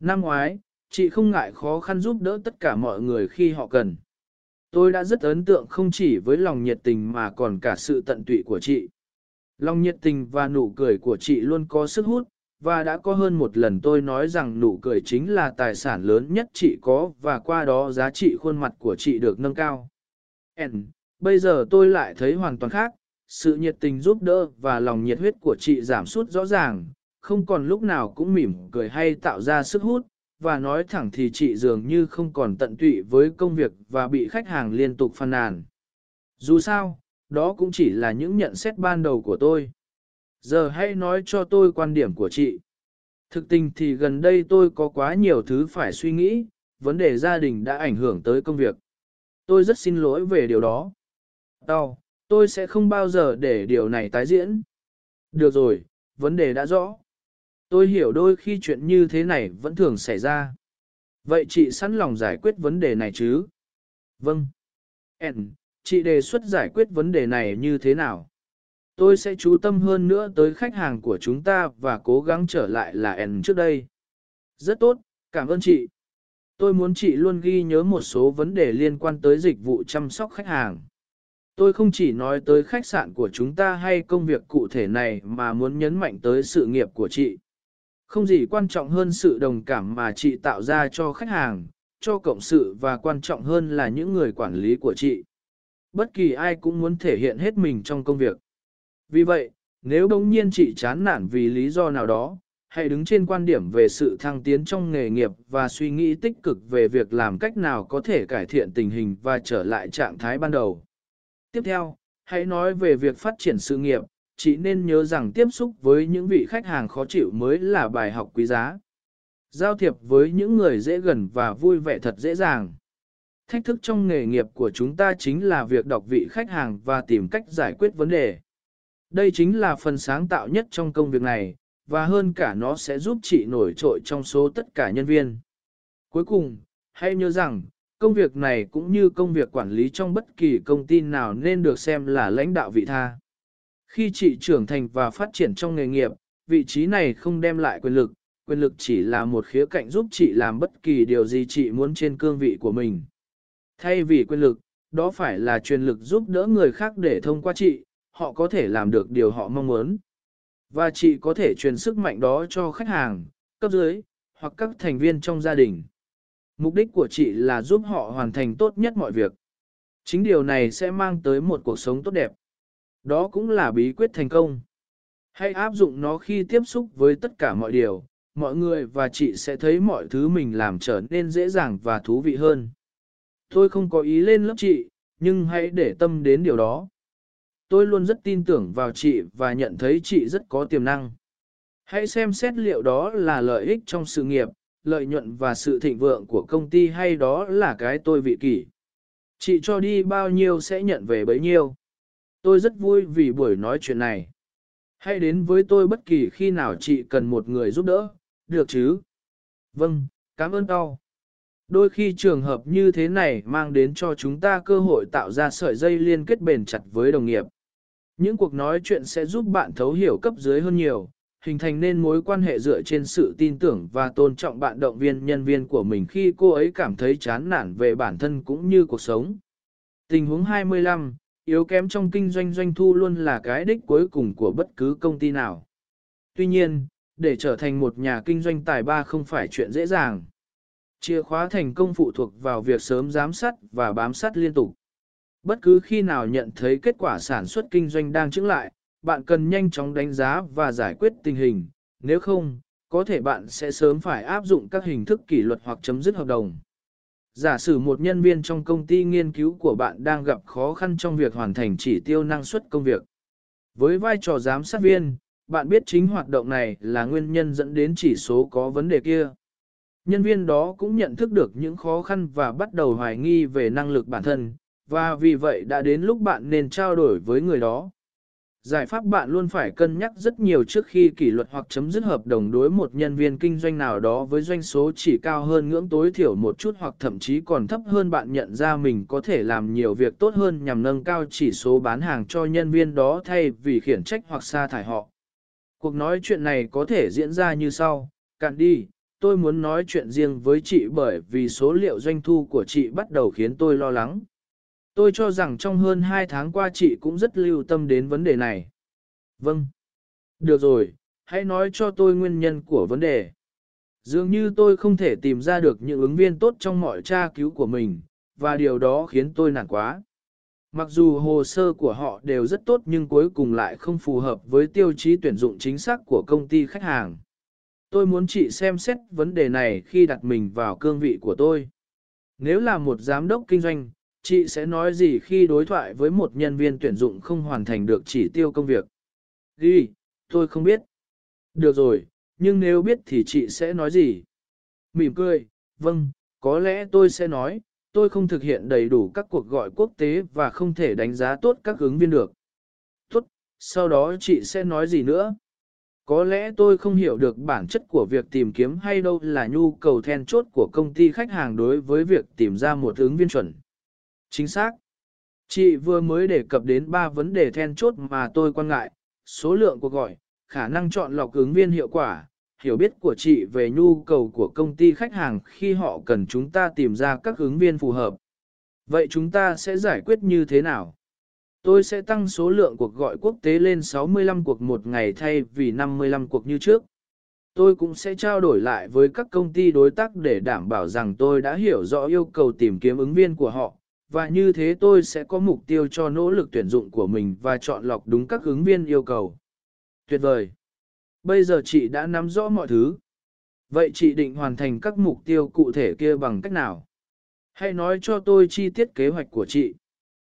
Năm ngoái, chị không ngại khó khăn giúp đỡ tất cả mọi người khi họ cần. Tôi đã rất ấn tượng không chỉ với lòng nhiệt tình mà còn cả sự tận tụy của chị. Lòng nhiệt tình và nụ cười của chị luôn có sức hút, và đã có hơn một lần tôi nói rằng nụ cười chính là tài sản lớn nhất chị có và qua đó giá trị khuôn mặt của chị được nâng cao. N, bây giờ tôi lại thấy hoàn toàn khác, sự nhiệt tình giúp đỡ và lòng nhiệt huyết của chị giảm sút rõ ràng, không còn lúc nào cũng mỉm cười hay tạo ra sức hút, và nói thẳng thì chị dường như không còn tận tụy với công việc và bị khách hàng liên tục phàn nàn. Dù sao, đó cũng chỉ là những nhận xét ban đầu của tôi. Giờ hãy nói cho tôi quan điểm của chị. Thực tình thì gần đây tôi có quá nhiều thứ phải suy nghĩ, vấn đề gia đình đã ảnh hưởng tới công việc. Tôi rất xin lỗi về điều đó. Đau, tôi sẽ không bao giờ để điều này tái diễn. Được rồi, vấn đề đã rõ. Tôi hiểu đôi khi chuyện như thế này vẫn thường xảy ra. Vậy chị sẵn lòng giải quyết vấn đề này chứ? Vâng. N, chị đề xuất giải quyết vấn đề này như thế nào? Tôi sẽ chú tâm hơn nữa tới khách hàng của chúng ta và cố gắng trở lại là N trước đây. Rất tốt, cảm ơn chị. Tôi muốn chị luôn ghi nhớ một số vấn đề liên quan tới dịch vụ chăm sóc khách hàng. Tôi không chỉ nói tới khách sạn của chúng ta hay công việc cụ thể này mà muốn nhấn mạnh tới sự nghiệp của chị. Không gì quan trọng hơn sự đồng cảm mà chị tạo ra cho khách hàng, cho cộng sự và quan trọng hơn là những người quản lý của chị. Bất kỳ ai cũng muốn thể hiện hết mình trong công việc. Vì vậy, nếu đống nhiên chị chán nản vì lý do nào đó, hãy đứng trên quan điểm về sự thăng tiến trong nghề nghiệp và suy nghĩ tích cực về việc làm cách nào có thể cải thiện tình hình và trở lại trạng thái ban đầu. Tiếp theo, hãy nói về việc phát triển sự nghiệp, chị nên nhớ rằng tiếp xúc với những vị khách hàng khó chịu mới là bài học quý giá. Giao thiệp với những người dễ gần và vui vẻ thật dễ dàng. Thách thức trong nghề nghiệp của chúng ta chính là việc đọc vị khách hàng và tìm cách giải quyết vấn đề. Đây chính là phần sáng tạo nhất trong công việc này, và hơn cả nó sẽ giúp chị nổi trội trong số tất cả nhân viên. Cuối cùng, hãy nhớ rằng, công việc này cũng như công việc quản lý trong bất kỳ công ty nào nên được xem là lãnh đạo vị tha. Khi chị trưởng thành và phát triển trong nghề nghiệp, vị trí này không đem lại quyền lực, quyền lực chỉ là một khía cạnh giúp chị làm bất kỳ điều gì chị muốn trên cương vị của mình. Thay vì quyền lực, đó phải là truyền lực giúp đỡ người khác để thông qua chị, họ có thể làm được điều họ mong muốn. Và chị có thể truyền sức mạnh đó cho khách hàng, cấp dưới, hoặc các thành viên trong gia đình. Mục đích của chị là giúp họ hoàn thành tốt nhất mọi việc. Chính điều này sẽ mang tới một cuộc sống tốt đẹp. Đó cũng là bí quyết thành công. Hãy áp dụng nó khi tiếp xúc với tất cả mọi điều, mọi người và chị sẽ thấy mọi thứ mình làm trở nên dễ dàng và thú vị hơn. Tôi không có ý lên lớp chị, nhưng hãy để tâm đến điều đó. Tôi luôn rất tin tưởng vào chị và nhận thấy chị rất có tiềm năng. Hãy xem xét liệu đó là lợi ích trong sự nghiệp, lợi nhuận và sự thịnh vượng của công ty hay đó là cái tôi vị kỷ. Chị cho đi bao nhiêu sẽ nhận về bấy nhiêu. Tôi rất vui vì buổi nói chuyện này. Hãy đến với tôi bất kỳ khi nào chị cần một người giúp đỡ, được chứ? Vâng, cảm ơn tao. Đôi khi trường hợp như thế này mang đến cho chúng ta cơ hội tạo ra sợi dây liên kết bền chặt với đồng nghiệp. Những cuộc nói chuyện sẽ giúp bạn thấu hiểu cấp dưới hơn nhiều, hình thành nên mối quan hệ dựa trên sự tin tưởng và tôn trọng bạn động viên nhân viên của mình khi cô ấy cảm thấy chán nản về bản thân cũng như cuộc sống. Tình huống 25, yếu kém trong kinh doanh doanh thu luôn là cái đích cuối cùng của bất cứ công ty nào. Tuy nhiên, để trở thành một nhà kinh doanh tài ba không phải chuyện dễ dàng. Chìa khóa thành công phụ thuộc vào việc sớm giám sát và bám sát liên tục. Bất cứ khi nào nhận thấy kết quả sản xuất kinh doanh đang chứng lại, bạn cần nhanh chóng đánh giá và giải quyết tình hình, nếu không, có thể bạn sẽ sớm phải áp dụng các hình thức kỷ luật hoặc chấm dứt hợp đồng. Giả sử một nhân viên trong công ty nghiên cứu của bạn đang gặp khó khăn trong việc hoàn thành chỉ tiêu năng suất công việc. Với vai trò giám sát viên, bạn biết chính hoạt động này là nguyên nhân dẫn đến chỉ số có vấn đề kia. Nhân viên đó cũng nhận thức được những khó khăn và bắt đầu hoài nghi về năng lực bản thân, và vì vậy đã đến lúc bạn nên trao đổi với người đó. Giải pháp bạn luôn phải cân nhắc rất nhiều trước khi kỷ luật hoặc chấm dứt hợp đồng đối một nhân viên kinh doanh nào đó với doanh số chỉ cao hơn ngưỡng tối thiểu một chút hoặc thậm chí còn thấp hơn bạn nhận ra mình có thể làm nhiều việc tốt hơn nhằm nâng cao chỉ số bán hàng cho nhân viên đó thay vì khiển trách hoặc sa thải họ. Cuộc nói chuyện này có thể diễn ra như sau, cạn đi, tôi muốn nói chuyện riêng với chị bởi vì số liệu doanh thu của chị bắt đầu khiến tôi lo lắng. Tôi cho rằng trong hơn 2 tháng qua chị cũng rất lưu tâm đến vấn đề này. Vâng. Được rồi, hãy nói cho tôi nguyên nhân của vấn đề. Dường như tôi không thể tìm ra được những ứng viên tốt trong mọi tra cứu của mình, và điều đó khiến tôi nản quá. Mặc dù hồ sơ của họ đều rất tốt nhưng cuối cùng lại không phù hợp với tiêu chí tuyển dụng chính xác của công ty khách hàng. Tôi muốn chị xem xét vấn đề này khi đặt mình vào cương vị của tôi. Nếu là một giám đốc kinh doanh, chị sẽ nói gì khi đối thoại với một nhân viên tuyển dụng không hoàn thành được chỉ tiêu công việc? Ghi, tôi không biết. Được rồi, nhưng nếu biết thì chị sẽ nói gì? Mỉm cười, vâng, có lẽ tôi sẽ nói, tôi không thực hiện đầy đủ các cuộc gọi quốc tế và không thể đánh giá tốt các ứng viên được. Tốt, sau đó chị sẽ nói gì nữa? Có lẽ tôi không hiểu được bản chất của việc tìm kiếm hay đâu là nhu cầu then chốt của công ty khách hàng đối với việc tìm ra một ứng viên chuẩn. Chính xác. Chị vừa mới đề cập đến 3 vấn đề then chốt mà tôi quan ngại, số lượng cuộc gọi, khả năng chọn lọc ứng viên hiệu quả, hiểu biết của chị về nhu cầu của công ty khách hàng khi họ cần chúng ta tìm ra các ứng viên phù hợp. Vậy chúng ta sẽ giải quyết như thế nào? Tôi sẽ tăng số lượng cuộc gọi quốc tế lên 65 cuộc một ngày thay vì 55 cuộc như trước. Tôi cũng sẽ trao đổi lại với các công ty đối tác để đảm bảo rằng tôi đã hiểu rõ yêu cầu tìm kiếm ứng viên của họ, và như thế tôi sẽ có mục tiêu cho nỗ lực tuyển dụng của mình và chọn lọc đúng các ứng viên yêu cầu. Tuyệt vời! Bây giờ chị đã nắm rõ mọi thứ. Vậy chị định hoàn thành các mục tiêu cụ thể kia bằng cách nào? Hãy nói cho tôi chi tiết kế hoạch của chị.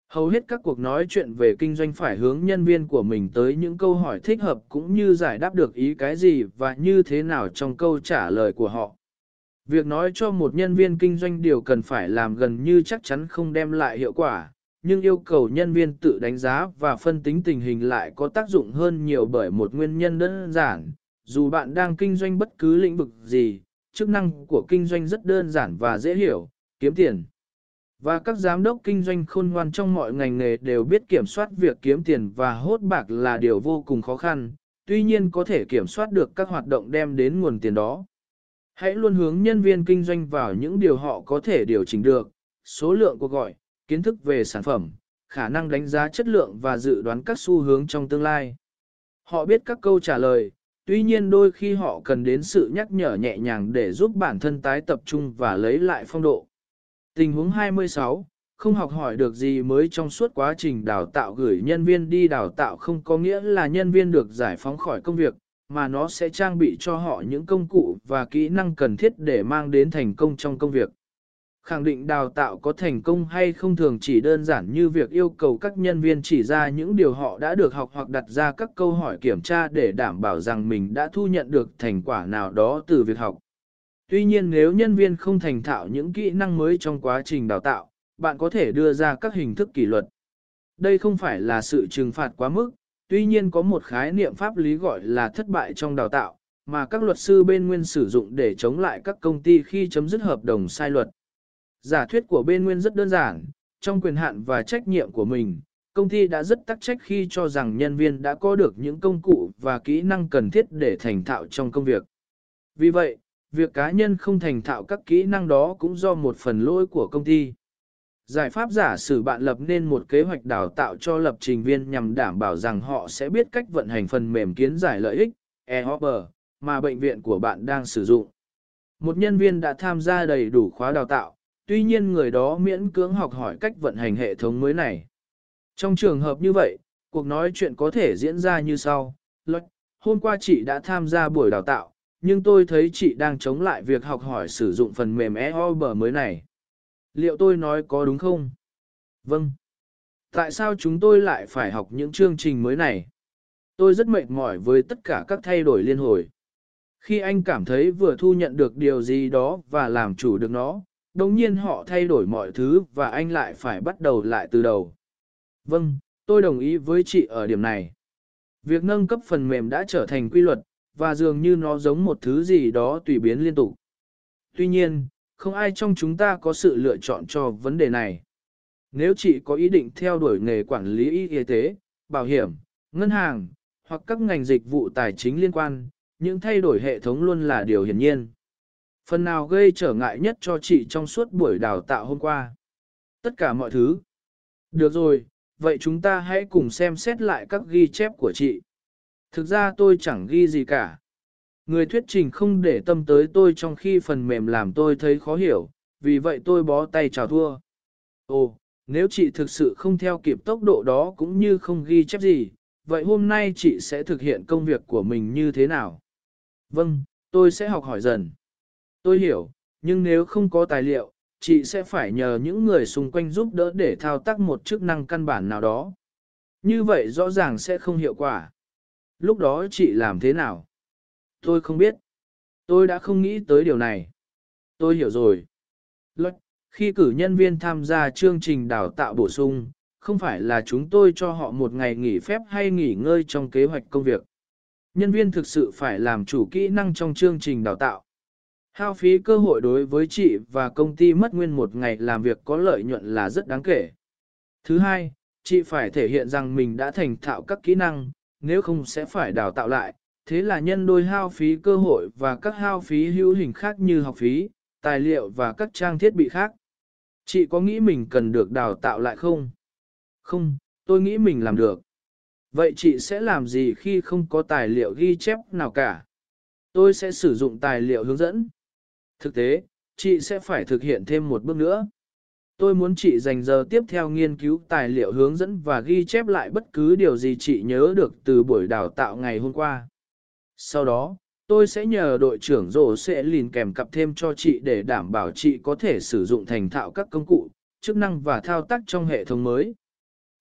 Hầu hết các cuộc nói chuyện về kinh doanh phải hướng nhân viên của mình tới những câu hỏi thích hợp cũng như giải đáp được ý cái gì và như thế nào trong câu trả lời của họ. Việc nói cho một nhân viên kinh doanh điều cần phải làm gần như chắc chắn không đem lại hiệu quả, nhưng yêu cầu nhân viên tự đánh giá và phân tính tình hình lại có tác dụng hơn nhiều bởi một nguyên nhân đơn giản. Dù bạn đang kinh doanh bất cứ lĩnh vực gì, chức năng của kinh doanh rất đơn giản và dễ hiểu, kiếm tiền. Và các giám đốc kinh doanh khôn ngoan trong mọi ngành nghề đều biết kiểm soát việc kiếm tiền và hốt bạc là điều vô cùng khó khăn, tuy nhiên có thể kiểm soát được các hoạt động đem đến nguồn tiền đó. Hãy luôn hướng nhân viên kinh doanh vào những điều họ có thể điều chỉnh được, số lượng cuộc gọi, kiến thức về sản phẩm, khả năng đánh giá chất lượng và dự đoán các xu hướng trong tương lai. Họ biết các câu trả lời, tuy nhiên đôi khi họ cần đến sự nhắc nhở nhẹ nhàng để giúp bản thân tái tập trung và lấy lại phong độ. Tình huống 26, không học hỏi được gì mới trong suốt quá trình đào tạo gửi nhân viên đi đào tạo không có nghĩa là nhân viên được giải phóng khỏi công việc, mà nó sẽ trang bị cho họ những công cụ và kỹ năng cần thiết để mang đến thành công trong công việc. Khẳng định đào tạo có thành công hay không thường chỉ đơn giản như việc yêu cầu các nhân viên chỉ ra những điều họ đã được học hoặc đặt ra các câu hỏi kiểm tra để đảm bảo rằng mình đã thu nhận được thành quả nào đó từ việc học. Tuy nhiên nếu nhân viên không thành thạo những kỹ năng mới trong quá trình đào tạo, bạn có thể đưa ra các hình thức kỷ luật. Đây không phải là sự trừng phạt quá mức, tuy nhiên có một khái niệm pháp lý gọi là thất bại trong đào tạo, mà các luật sư bên nguyên sử dụng để chống lại các công ty khi chấm dứt hợp đồng sai luật. Giả thuyết của bên nguyên rất đơn giản, trong quyền hạn và trách nhiệm của mình, công ty đã rất tắc trách khi cho rằng nhân viên đã có được những công cụ và kỹ năng cần thiết để thành thạo trong công việc. Vì vậy, việc cá nhân không thành thạo các kỹ năng đó cũng do một phần lỗi của công ty. Giải pháp giả sử bạn lập nên một kế hoạch đào tạo cho lập trình viên nhằm đảm bảo rằng họ sẽ biết cách vận hành phần mềm kiến giải lợi ích, eHopper, mà bệnh viện của bạn đang sử dụng. Một nhân viên đã tham gia đầy đủ khóa đào tạo, tuy nhiên người đó miễn cưỡng học hỏi cách vận hành hệ thống mới này. Trong trường hợp như vậy, cuộc nói chuyện có thể diễn ra như sau. Luật, hôm qua chị đã tham gia buổi đào tạo, nhưng tôi thấy chị đang chống lại việc học hỏi sử dụng phần mềm eHopper mới này. Liệu tôi nói có đúng không? Vâng. Tại sao chúng tôi lại phải học những chương trình mới này? Tôi rất mệt mỏi với tất cả các thay đổi liên hồi. Khi anh cảm thấy vừa thu nhận được điều gì đó và làm chủ được nó, đồng nhiên họ thay đổi mọi thứ và anh lại phải bắt đầu lại từ đầu. Vâng, tôi đồng ý với chị ở điểm này. Việc nâng cấp phần mềm đã trở thành quy luật, và dường như nó giống một thứ gì đó tùy biến liên tục. Tuy nhiên, không ai trong chúng ta có sự lựa chọn cho vấn đề này. Nếu chị có ý định theo đuổi nghề quản lý y tế, bảo hiểm, ngân hàng, hoặc các ngành dịch vụ tài chính liên quan, những thay đổi hệ thống luôn là điều hiển nhiên. Phần nào gây trở ngại nhất cho chị trong suốt buổi đào tạo hôm qua? Tất cả mọi thứ. Được rồi, vậy chúng ta hãy cùng xem xét lại các ghi chép của chị. Thực ra tôi chẳng ghi gì cả. Người thuyết trình không để tâm tới tôi trong khi phần mềm làm tôi thấy khó hiểu, vì vậy tôi bó tay chào thua. Ồ, nếu chị thực sự không theo kịp tốc độ đó cũng như không ghi chép gì, vậy hôm nay chị sẽ thực hiện công việc của mình như thế nào? Vâng, tôi sẽ học hỏi dần. Tôi hiểu, nhưng nếu không có tài liệu, chị sẽ phải nhờ những người xung quanh giúp đỡ để thao tác một chức năng căn bản nào đó. Như vậy rõ ràng sẽ không hiệu quả. Lúc đó chị làm thế nào? Tôi không biết. Tôi đã không nghĩ tới điều này. Tôi hiểu rồi. Lật, khi cử nhân viên tham gia chương trình đào tạo bổ sung, không phải là chúng tôi cho họ một ngày nghỉ phép hay nghỉ ngơi trong kế hoạch công việc. Nhân viên thực sự phải làm chủ kỹ năng trong chương trình đào tạo. Hao phí cơ hội đối với chị và công ty mất nguyên một ngày làm việc có lợi nhuận là rất đáng kể. Thứ hai, chị phải thể hiện rằng mình đã thành thạo các kỹ năng, nếu không sẽ phải đào tạo lại, thế là nhân đôi hao phí cơ hội và các hao phí hữu hình khác như học phí, tài liệu và các trang thiết bị khác. Chị có nghĩ mình cần được đào tạo lại không? Không, tôi nghĩ mình làm được. Vậy chị sẽ làm gì khi không có tài liệu ghi chép nào cả? Tôi sẽ sử dụng tài liệu hướng dẫn. Thực tế, chị sẽ phải thực hiện thêm một bước nữa. Tôi muốn chị dành giờ tiếp theo nghiên cứu tài liệu hướng dẫn và ghi chép lại bất cứ điều gì chị nhớ được từ buổi đào tạo ngày hôm qua. Sau đó, tôi sẽ nhờ đội trưởng rổ sẽ lìn kèm cặp thêm cho chị để đảm bảo chị có thể sử dụng thành thạo các công cụ, chức năng và thao tác trong hệ thống mới.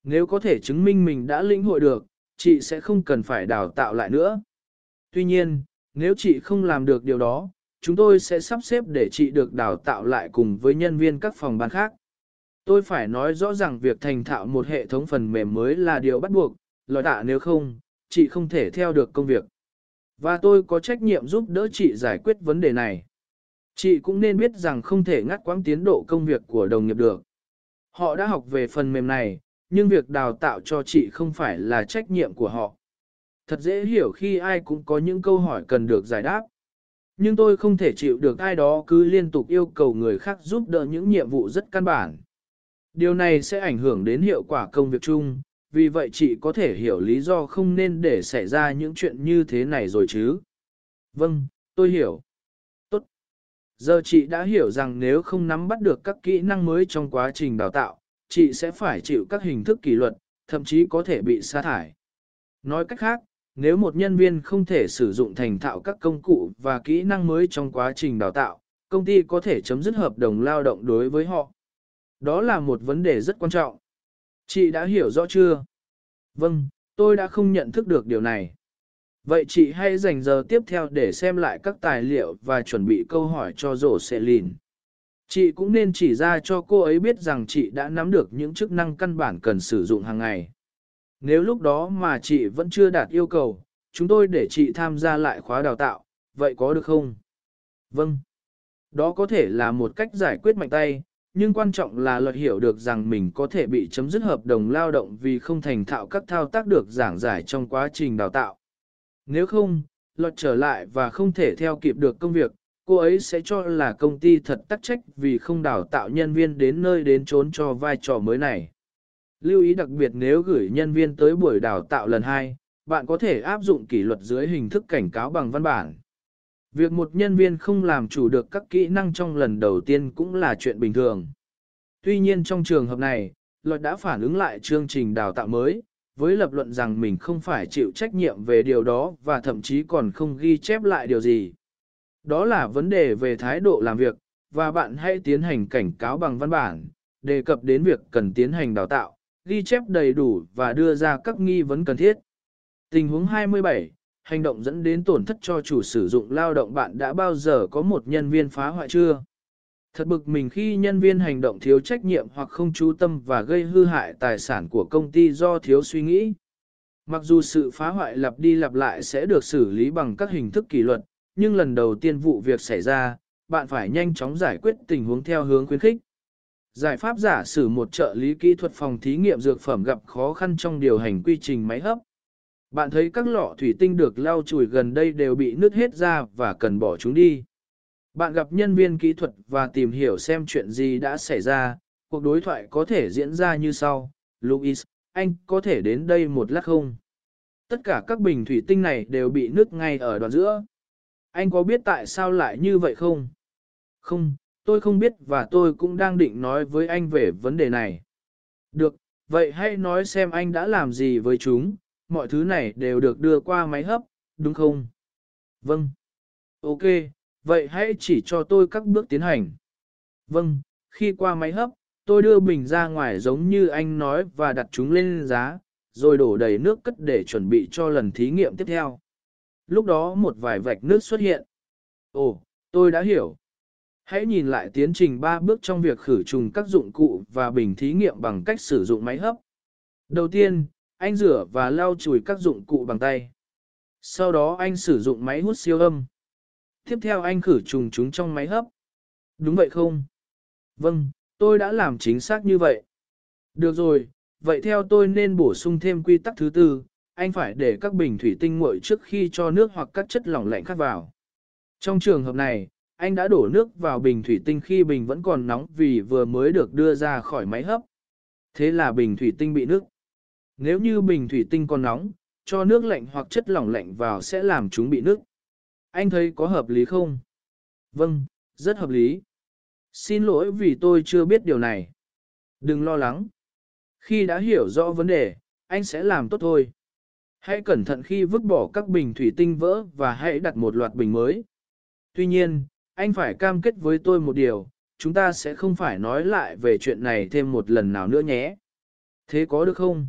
Nếu có thể chứng minh mình đã lĩnh hội được, chị sẽ không cần phải đào tạo lại nữa. Tuy nhiên, nếu chị không làm được điều đó, chúng tôi sẽ sắp xếp để chị được đào tạo lại cùng với nhân viên các phòng ban khác. Tôi phải nói rõ rằng việc thành thạo một hệ thống phần mềm mới là điều bắt buộc, lòi tạ nếu không, chị không thể theo được công việc. Và tôi có trách nhiệm giúp đỡ chị giải quyết vấn đề này. Chị cũng nên biết rằng không thể ngắt quãng tiến độ công việc của đồng nghiệp được. Họ đã học về phần mềm này, nhưng việc đào tạo cho chị không phải là trách nhiệm của họ. Thật dễ hiểu khi ai cũng có những câu hỏi cần được giải đáp. Nhưng tôi không thể chịu được ai đó cứ liên tục yêu cầu người khác giúp đỡ những nhiệm vụ rất căn bản. Điều này sẽ ảnh hưởng đến hiệu quả công việc chung, vì vậy chị có thể hiểu lý do không nên để xảy ra những chuyện như thế này rồi chứ. Vâng, tôi hiểu. Tốt. Giờ chị đã hiểu rằng nếu không nắm bắt được các kỹ năng mới trong quá trình đào tạo, chị sẽ phải chịu các hình thức kỷ luật, thậm chí có thể bị sa thải. Nói cách khác, nếu một nhân viên không thể sử dụng thành thạo các công cụ và kỹ năng mới trong quá trình đào tạo, công ty có thể chấm dứt hợp đồng lao động đối với họ. Đó là một vấn đề rất quan trọng. Chị đã hiểu rõ chưa? Vâng, tôi đã không nhận thức được điều này. Vậy chị hãy dành giờ tiếp theo để xem lại các tài liệu và chuẩn bị câu hỏi cho rổ sẽ lìn. Chị cũng nên chỉ ra cho cô ấy biết rằng chị đã nắm được những chức năng căn bản cần sử dụng hàng ngày. Nếu lúc đó mà chị vẫn chưa đạt yêu cầu, chúng tôi để chị tham gia lại khóa đào tạo, vậy có được không? Vâng. Đó có thể là một cách giải quyết mạnh tay, nhưng quan trọng là luật hiểu được rằng mình có thể bị chấm dứt hợp đồng lao động vì không thành thạo các thao tác được giảng giải trong quá trình đào tạo. Nếu không, luật trở lại và không thể theo kịp được công việc, cô ấy sẽ cho là công ty thật tắc trách vì không đào tạo nhân viên đến nơi đến trốn cho vai trò mới này. Lưu ý đặc biệt nếu gửi nhân viên tới buổi đào tạo lần hai, bạn có thể áp dụng kỷ luật dưới hình thức cảnh cáo bằng văn bản. Việc một nhân viên không làm chủ được các kỹ năng trong lần đầu tiên cũng là chuyện bình thường. Tuy nhiên trong trường hợp này, luật đã phản ứng lại chương trình đào tạo mới, với lập luận rằng mình không phải chịu trách nhiệm về điều đó và thậm chí còn không ghi chép lại điều gì. Đó là vấn đề về thái độ làm việc, và bạn hãy tiến hành cảnh cáo bằng văn bản, đề cập đến việc cần tiến hành đào tạo, ghi chép đầy đủ và đưa ra các nghi vấn cần thiết. Tình huống 27, hành động dẫn đến tổn thất cho chủ sử dụng lao động bạn đã bao giờ có một nhân viên phá hoại chưa? Thật bực mình khi nhân viên hành động thiếu trách nhiệm hoặc không chú tâm và gây hư hại tài sản của công ty do thiếu suy nghĩ. Mặc dù sự phá hoại lặp đi lặp lại sẽ được xử lý bằng các hình thức kỷ luật, nhưng lần đầu tiên vụ việc xảy ra, bạn phải nhanh chóng giải quyết tình huống theo hướng khuyến khích. Giải pháp giả sử một trợ lý kỹ thuật phòng thí nghiệm dược phẩm gặp khó khăn trong điều hành quy trình máy hấp. Bạn thấy các lọ thủy tinh được lau chùi gần đây đều bị nứt hết ra và cần bỏ chúng đi. Bạn gặp nhân viên kỹ thuật và tìm hiểu xem chuyện gì đã xảy ra, cuộc đối thoại có thể diễn ra như sau. Louis, anh có thể đến đây một lát không? Tất cả các bình thủy tinh này đều bị nứt ngay ở đoạn giữa. Anh có biết tại sao lại như vậy không? Không, tôi không biết và tôi cũng đang định nói với anh về vấn đề này. Được, vậy hãy nói xem anh đã làm gì với chúng, mọi thứ này đều được đưa qua máy hấp, đúng không? Vâng. Ok, vậy hãy chỉ cho tôi các bước tiến hành. Vâng, khi qua máy hấp, tôi đưa bình ra ngoài giống như anh nói và đặt chúng lên giá, rồi đổ đầy nước cất để chuẩn bị cho lần thí nghiệm tiếp theo. Lúc đó một vài vạch nước xuất hiện. Ồ, tôi đã hiểu. Hãy nhìn lại tiến trình 3 bước trong việc khử trùng các dụng cụ và bình thí nghiệm bằng cách sử dụng máy hấp. Đầu tiên, anh rửa và lau chùi các dụng cụ bằng tay. Sau đó anh sử dụng máy hút siêu âm. Tiếp theo anh khử trùng chúng trong máy hấp. Đúng vậy không? Vâng, tôi đã làm chính xác như vậy. Được rồi, vậy theo tôi nên bổ sung thêm quy tắc thứ tư, anh phải để các bình thủy tinh nguội trước khi cho nước hoặc các chất lỏng lạnh khác vào. Trong trường hợp này, anh đã đổ nước vào bình thủy tinh khi bình vẫn còn nóng vì vừa mới được đưa ra khỏi máy hấp. Thế là bình thủy tinh bị nước. Nếu như bình thủy tinh còn nóng, cho nước lạnh hoặc chất lỏng lạnh vào sẽ làm chúng bị nứt. Anh thấy có hợp lý không? Vâng, rất hợp lý. Xin lỗi vì tôi chưa biết điều này. Đừng lo lắng. Khi đã hiểu rõ vấn đề, anh sẽ làm tốt thôi. Hãy cẩn thận khi vứt bỏ các bình thủy tinh vỡ và hãy đặt một loạt bình mới. Tuy nhiên, anh phải cam kết với tôi một điều, chúng ta sẽ không phải nói lại về chuyện này thêm một lần nào nữa nhé. Thế có được không?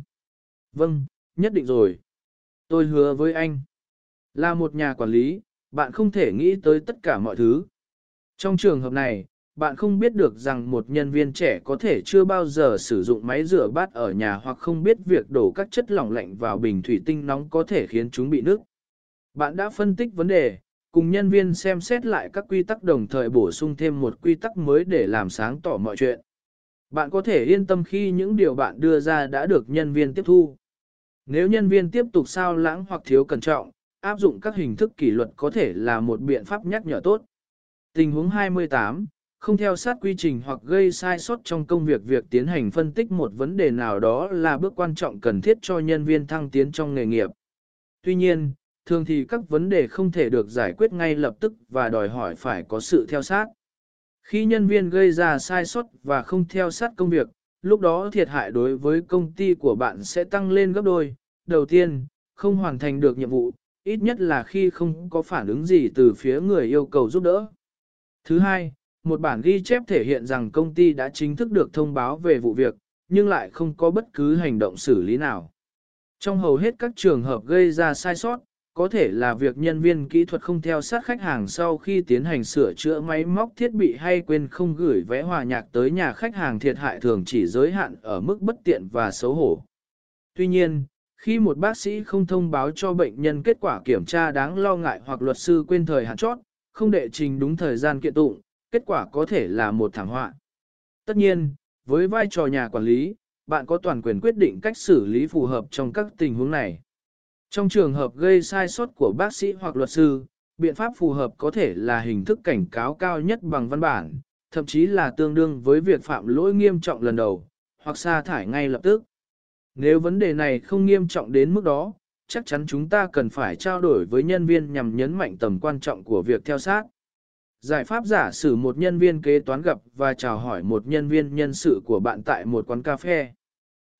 Vâng, nhất định rồi. Tôi hứa với anh. Là một nhà quản lý, bạn không thể nghĩ tới tất cả mọi thứ. Trong trường hợp này, bạn không biết được rằng một nhân viên trẻ có thể chưa bao giờ sử dụng máy rửa bát ở nhà hoặc không biết việc đổ các chất lỏng lạnh vào bình thủy tinh nóng có thể khiến chúng bị nứt. Bạn đã phân tích vấn đề, cùng nhân viên xem xét lại các quy tắc đồng thời bổ sung thêm một quy tắc mới để làm sáng tỏ mọi chuyện. Bạn có thể yên tâm khi những điều bạn đưa ra đã được nhân viên tiếp thu. Nếu nhân viên tiếp tục sao lãng hoặc thiếu cẩn trọng, áp dụng các hình thức kỷ luật có thể là một biện pháp nhắc nhở tốt. Tình huống 28, không theo sát quy trình hoặc gây sai sót trong công việc việc tiến hành phân tích một vấn đề nào đó là bước quan trọng cần thiết cho nhân viên thăng tiến trong nghề nghiệp. Tuy nhiên, thường thì các vấn đề không thể được giải quyết ngay lập tức và đòi hỏi phải có sự theo sát. Khi nhân viên gây ra sai sót và không theo sát công việc, lúc đó thiệt hại đối với công ty của bạn sẽ tăng lên gấp đôi. Đầu tiên, không hoàn thành được nhiệm vụ, ít nhất là khi không có phản ứng gì từ phía người yêu cầu giúp đỡ. Thứ hai, một bản ghi chép thể hiện rằng công ty đã chính thức được thông báo về vụ việc, nhưng lại không có bất cứ hành động xử lý nào. Trong hầu hết các trường hợp gây ra sai sót, có thể là việc nhân viên kỹ thuật không theo sát khách hàng sau khi tiến hành sửa chữa máy móc thiết bị hay quên không gửi vé hòa nhạc tới nhà khách hàng thiệt hại thường chỉ giới hạn ở mức bất tiện và xấu hổ. Tuy nhiên, khi một bác sĩ không thông báo cho bệnh nhân kết quả kiểm tra đáng lo ngại hoặc luật sư quên thời hạn chót, không đệ trình đúng thời gian kiện tụng, kết quả có thể là một thảm họa. Tất nhiên, với vai trò nhà quản lý, bạn có toàn quyền quyết định cách xử lý phù hợp trong các tình huống này. Trong trường hợp gây sai sót của bác sĩ hoặc luật sư, biện pháp phù hợp có thể là hình thức cảnh cáo cao nhất bằng văn bản, thậm chí là tương đương với việc phạm lỗi nghiêm trọng lần đầu, hoặc sa thải ngay lập tức. Nếu vấn đề này không nghiêm trọng đến mức đó, chắc chắn chúng ta cần phải trao đổi với nhân viên nhằm nhấn mạnh tầm quan trọng của việc theo sát. Giải pháp giả sử một nhân viên kế toán gặp và chào hỏi một nhân viên nhân sự của bạn tại một quán cà phê.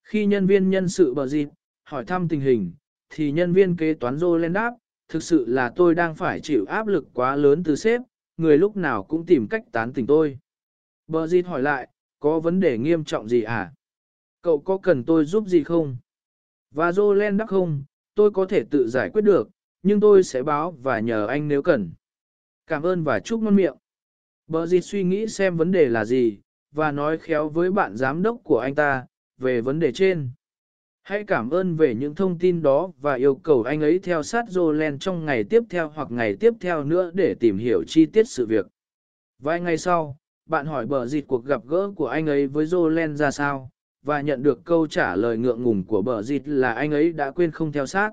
Khi nhân viên nhân sự bờ dịp, hỏi thăm tình hình, thì nhân viên kế toán rô lên đáp, thực sự là tôi đang phải chịu áp lực quá lớn từ sếp, người lúc nào cũng tìm cách tán tỉnh tôi. Bờ Dịt hỏi lại, có vấn đề nghiêm trọng gì à? Cậu có cần tôi giúp gì không? Và rô lên đáp không, tôi có thể tự giải quyết được, nhưng tôi sẽ báo và nhờ anh nếu cần. Cảm ơn và chúc ngon miệng. Bờ dịt suy nghĩ xem vấn đề là gì, và nói khéo với bạn giám đốc của anh ta, về vấn đề trên. Hãy cảm ơn về những thông tin đó và yêu cầu anh ấy theo sát Jolene trong ngày tiếp theo hoặc ngày tiếp theo nữa để tìm hiểu chi tiết sự việc. Vài ngày sau, bạn hỏi bờ dịt cuộc gặp gỡ của anh ấy với Jolene ra sao, và nhận được câu trả lời ngượng ngùng của bờ dịt là anh ấy đã quên không theo sát.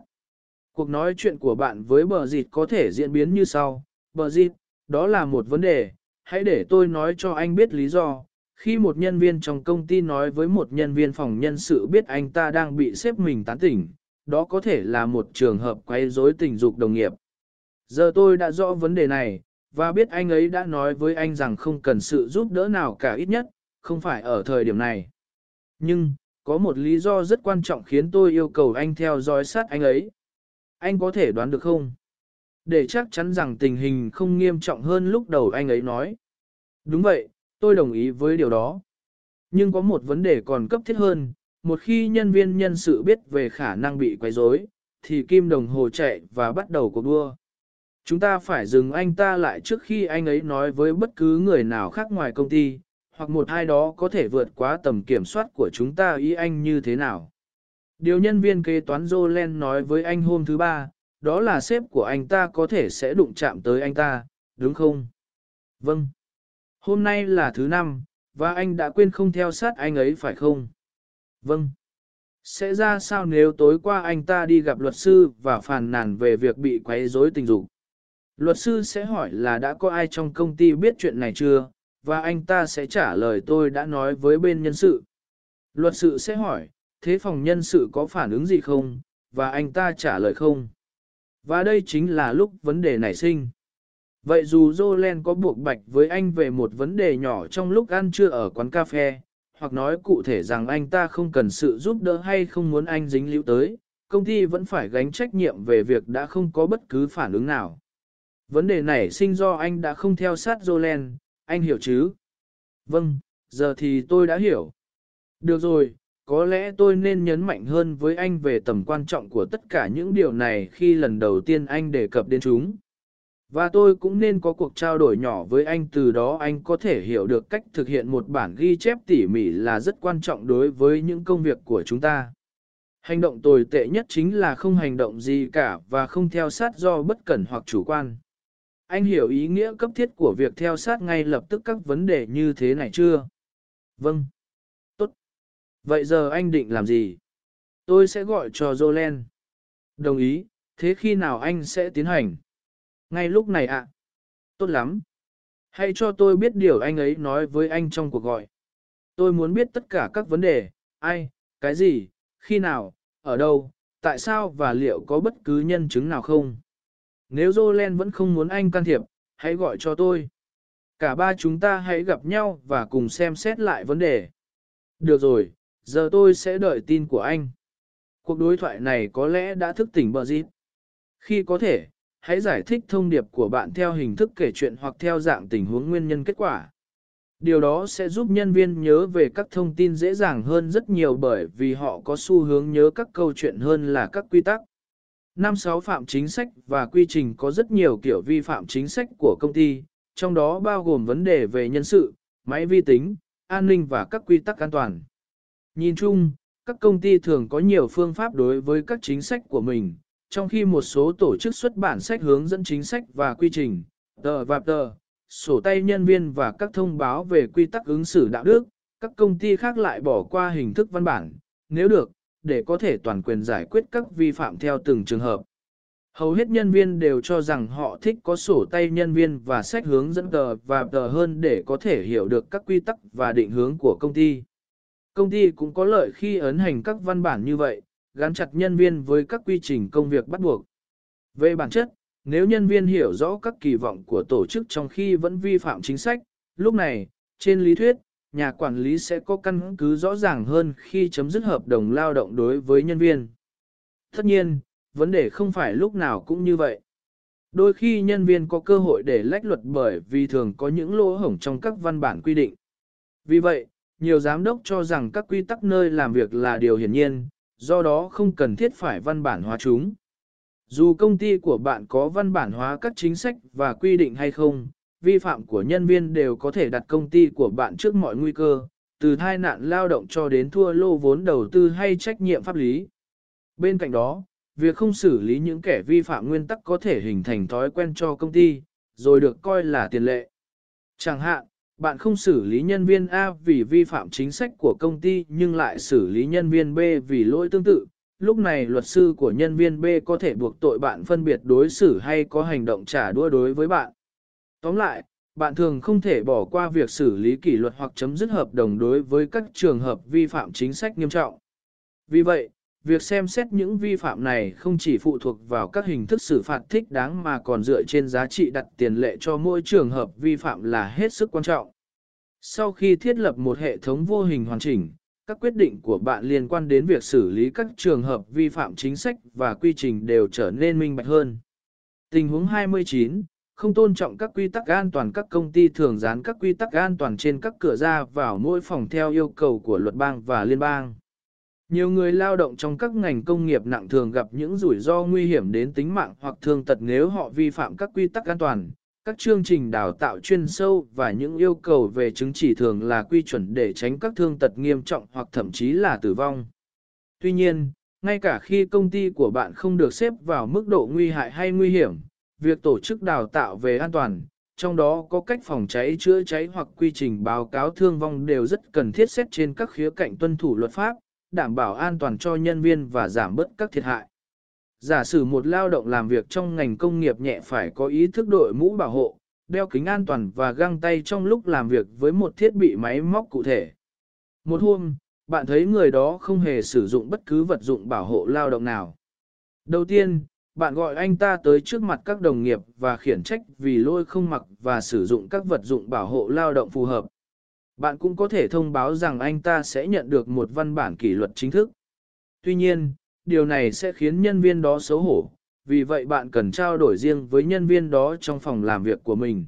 Cuộc nói chuyện của bạn với bờ dịt có thể diễn biến như sau. Bờ dịt, đó là một vấn đề, hãy để tôi nói cho anh biết lý do. Khi một nhân viên trong công ty nói với một nhân viên phòng nhân sự biết anh ta đang bị xếp mình tán tỉnh, đó có thể là một trường hợp quấy rối tình dục đồng nghiệp. Giờ tôi đã rõ vấn đề này, và biết anh ấy đã nói với anh rằng không cần sự giúp đỡ nào cả ít nhất, không phải ở thời điểm này. Nhưng, có một lý do rất quan trọng khiến tôi yêu cầu anh theo dõi sát anh ấy. Anh có thể đoán được không? Để chắc chắn rằng tình hình không nghiêm trọng hơn lúc đầu anh ấy nói. Đúng vậy, tôi đồng ý với điều đó. Nhưng có một vấn đề còn cấp thiết hơn, một khi nhân viên nhân sự biết về khả năng bị quấy rối, thì kim đồng hồ chạy và bắt đầu cuộc đua. Chúng ta phải dừng anh ta lại trước khi anh ấy nói với bất cứ người nào khác ngoài công ty, hoặc một ai đó có thể vượt quá tầm kiểm soát của chúng ta ý anh như thế nào. Điều nhân viên kế toán Jolene nói với anh hôm thứ ba, đó là sếp của anh ta có thể sẽ đụng chạm tới anh ta, đúng không? Vâng. Hôm nay là thứ năm, và anh đã quên không theo sát anh ấy phải không? Vâng. Sẽ ra sao nếu tối qua anh ta đi gặp luật sư và phàn nàn về việc bị quấy rối tình dục? Luật sư sẽ hỏi là đã có ai trong công ty biết chuyện này chưa, và anh ta sẽ trả lời tôi đã nói với bên nhân sự. Luật sư sẽ hỏi, thế phòng nhân sự có phản ứng gì không, và anh ta trả lời không. Và đây chính là lúc vấn đề nảy sinh. Vậy dù Jolen có buộc bạch với anh về một vấn đề nhỏ trong lúc ăn trưa ở quán cà phê, hoặc nói cụ thể rằng anh ta không cần sự giúp đỡ hay không muốn anh dính líu tới, công ty vẫn phải gánh trách nhiệm về việc đã không có bất cứ phản ứng nào. Vấn đề này sinh do anh đã không theo sát Jolen, anh hiểu chứ? Vâng, giờ thì tôi đã hiểu. Được rồi, có lẽ tôi nên nhấn mạnh hơn với anh về tầm quan trọng của tất cả những điều này khi lần đầu tiên anh đề cập đến chúng. Và tôi cũng nên có cuộc trao đổi nhỏ với anh từ đó anh có thể hiểu được cách thực hiện một bản ghi chép tỉ mỉ là rất quan trọng đối với những công việc của chúng ta. Hành động tồi tệ nhất chính là không hành động gì cả và không theo sát do bất cẩn hoặc chủ quan. Anh hiểu ý nghĩa cấp thiết của việc theo sát ngay lập tức các vấn đề như thế này chưa? Vâng. tốt Vậy giờ anh định làm gì? Tôi sẽ gọi cho Jolen. Đồng ý, thế khi nào anh sẽ tiến hành? Ngay lúc này ạ. Tốt lắm. Hãy cho tôi biết điều anh ấy nói với anh trong cuộc gọi. Tôi muốn biết tất cả các vấn đề, ai, cái gì, khi nào, ở đâu, tại sao và liệu có bất cứ nhân chứng nào không. Nếu Jolen vẫn không muốn anh can thiệp, hãy gọi cho tôi. Cả ba chúng ta hãy gặp nhau và cùng xem xét lại vấn đề. Được rồi, giờ tôi sẽ đợi tin của anh. Cuộc đối thoại này có lẽ đã thức tỉnh bờ dịp. Khi có thể, hãy giải thích thông điệp của bạn theo hình thức kể chuyện hoặc theo dạng tình huống nguyên nhân kết quả. Điều đó sẽ giúp nhân viên nhớ về các thông tin dễ dàng hơn rất nhiều bởi vì họ có xu hướng nhớ các câu chuyện hơn là các quy tắc. Năm sáu phạm chính sách và quy trình có rất nhiều kiểu vi phạm chính sách của công ty, trong đó bao gồm vấn đề về nhân sự, máy vi tính, an ninh và các quy tắc an toàn. Nhìn chung, các công ty thường có nhiều phương pháp đối với các chính sách của mình, trong khi một số tổ chức xuất bản sách hướng dẫn chính sách và quy trình, tờ và tờ, sổ tay nhân viên và các thông báo về quy tắc ứng xử đạo đức, các công ty khác lại bỏ qua hình thức văn bản, nếu được, để có thể toàn quyền giải quyết các vi phạm theo từng trường hợp. Hầu hết nhân viên đều cho rằng họ thích có sổ tay nhân viên và sách hướng dẫn tờ và tờ hơn để có thể hiểu được các quy tắc và định hướng của công ty. Công ty cũng có lợi khi ấn hành các văn bản như vậy, gắn chặt nhân viên với các quy trình công việc bắt buộc. Về bản chất, nếu nhân viên hiểu rõ các kỳ vọng của tổ chức trong khi vẫn vi phạm chính sách, lúc này, trên lý thuyết, nhà quản lý sẽ có căn cứ rõ ràng hơn khi chấm dứt hợp đồng lao động đối với nhân viên. Tất nhiên, vấn đề không phải lúc nào cũng như vậy. Đôi khi nhân viên có cơ hội để lách luật bởi vì thường có những lỗ hổng trong các văn bản quy định. Vì vậy, nhiều giám đốc cho rằng các quy tắc nơi làm việc là điều hiển nhiên, do đó không cần thiết phải văn bản hóa chúng. Dù công ty của bạn có văn bản hóa các chính sách và quy định hay không, vi phạm của nhân viên đều có thể đặt công ty của bạn trước mọi nguy cơ, từ tai nạn lao động cho đến thua lô vốn đầu tư hay trách nhiệm pháp lý. Bên cạnh đó, việc không xử lý những kẻ vi phạm nguyên tắc có thể hình thành thói quen cho công ty, rồi được coi là tiền lệ. Chẳng hạn, bạn không xử lý nhân viên A vì vi phạm chính sách của công ty nhưng lại xử lý nhân viên B vì lỗi tương tự. Lúc này luật sư của nhân viên B có thể buộc tội bạn phân biệt đối xử hay có hành động trả đũa đối với bạn. Tóm lại, bạn thường không thể bỏ qua việc xử lý kỷ luật hoặc chấm dứt hợp đồng đối với các trường hợp vi phạm chính sách nghiêm trọng. Vì vậy, việc xem xét những vi phạm này không chỉ phụ thuộc vào các hình thức xử phạt thích đáng mà còn dựa trên giá trị đặt tiền lệ cho mỗi trường hợp vi phạm là hết sức quan trọng. Sau khi thiết lập một hệ thống vô hình hoàn chỉnh, các quyết định của bạn liên quan đến việc xử lý các trường hợp vi phạm chính sách và quy trình đều trở nên minh bạch hơn. Tình huống 29, không tôn trọng các quy tắc an toàn các công ty thường dán các quy tắc an toàn trên các cửa ra vào mỗi phòng theo yêu cầu của luật bang và liên bang. Nhiều người lao động trong các ngành công nghiệp nặng thường gặp những rủi ro nguy hiểm đến tính mạng hoặc thương tật nếu họ vi phạm các quy tắc an toàn. Các chương trình đào tạo chuyên sâu và những yêu cầu về chứng chỉ thường là quy chuẩn để tránh các thương tật nghiêm trọng hoặc thậm chí là tử vong. Tuy nhiên, ngay cả khi công ty của bạn không được xếp vào mức độ nguy hại hay nguy hiểm, việc tổ chức đào tạo về an toàn, trong đó có cách phòng cháy chữa cháy hoặc quy trình báo cáo thương vong đều rất cần thiết xét trên các khía cạnh tuân thủ luật pháp, đảm bảo an toàn cho nhân viên và giảm bớt các thiệt hại. Giả sử một lao động làm việc trong ngành công nghiệp nhẹ phải có ý thức đội mũ bảo hộ, đeo kính an toàn và găng tay trong lúc làm việc với một thiết bị máy móc cụ thể. Một hôm, bạn thấy người đó không hề sử dụng bất cứ vật dụng bảo hộ lao động nào. Đầu tiên, bạn gọi anh ta tới trước mặt các đồng nghiệp và khiển trách vì lôi không mặc và sử dụng các vật dụng bảo hộ lao động phù hợp. Bạn cũng có thể thông báo rằng anh ta sẽ nhận được một văn bản kỷ luật chính thức. Tuy nhiên, điều này sẽ khiến nhân viên đó xấu hổ, vì vậy bạn cần trao đổi riêng với nhân viên đó trong phòng làm việc của mình.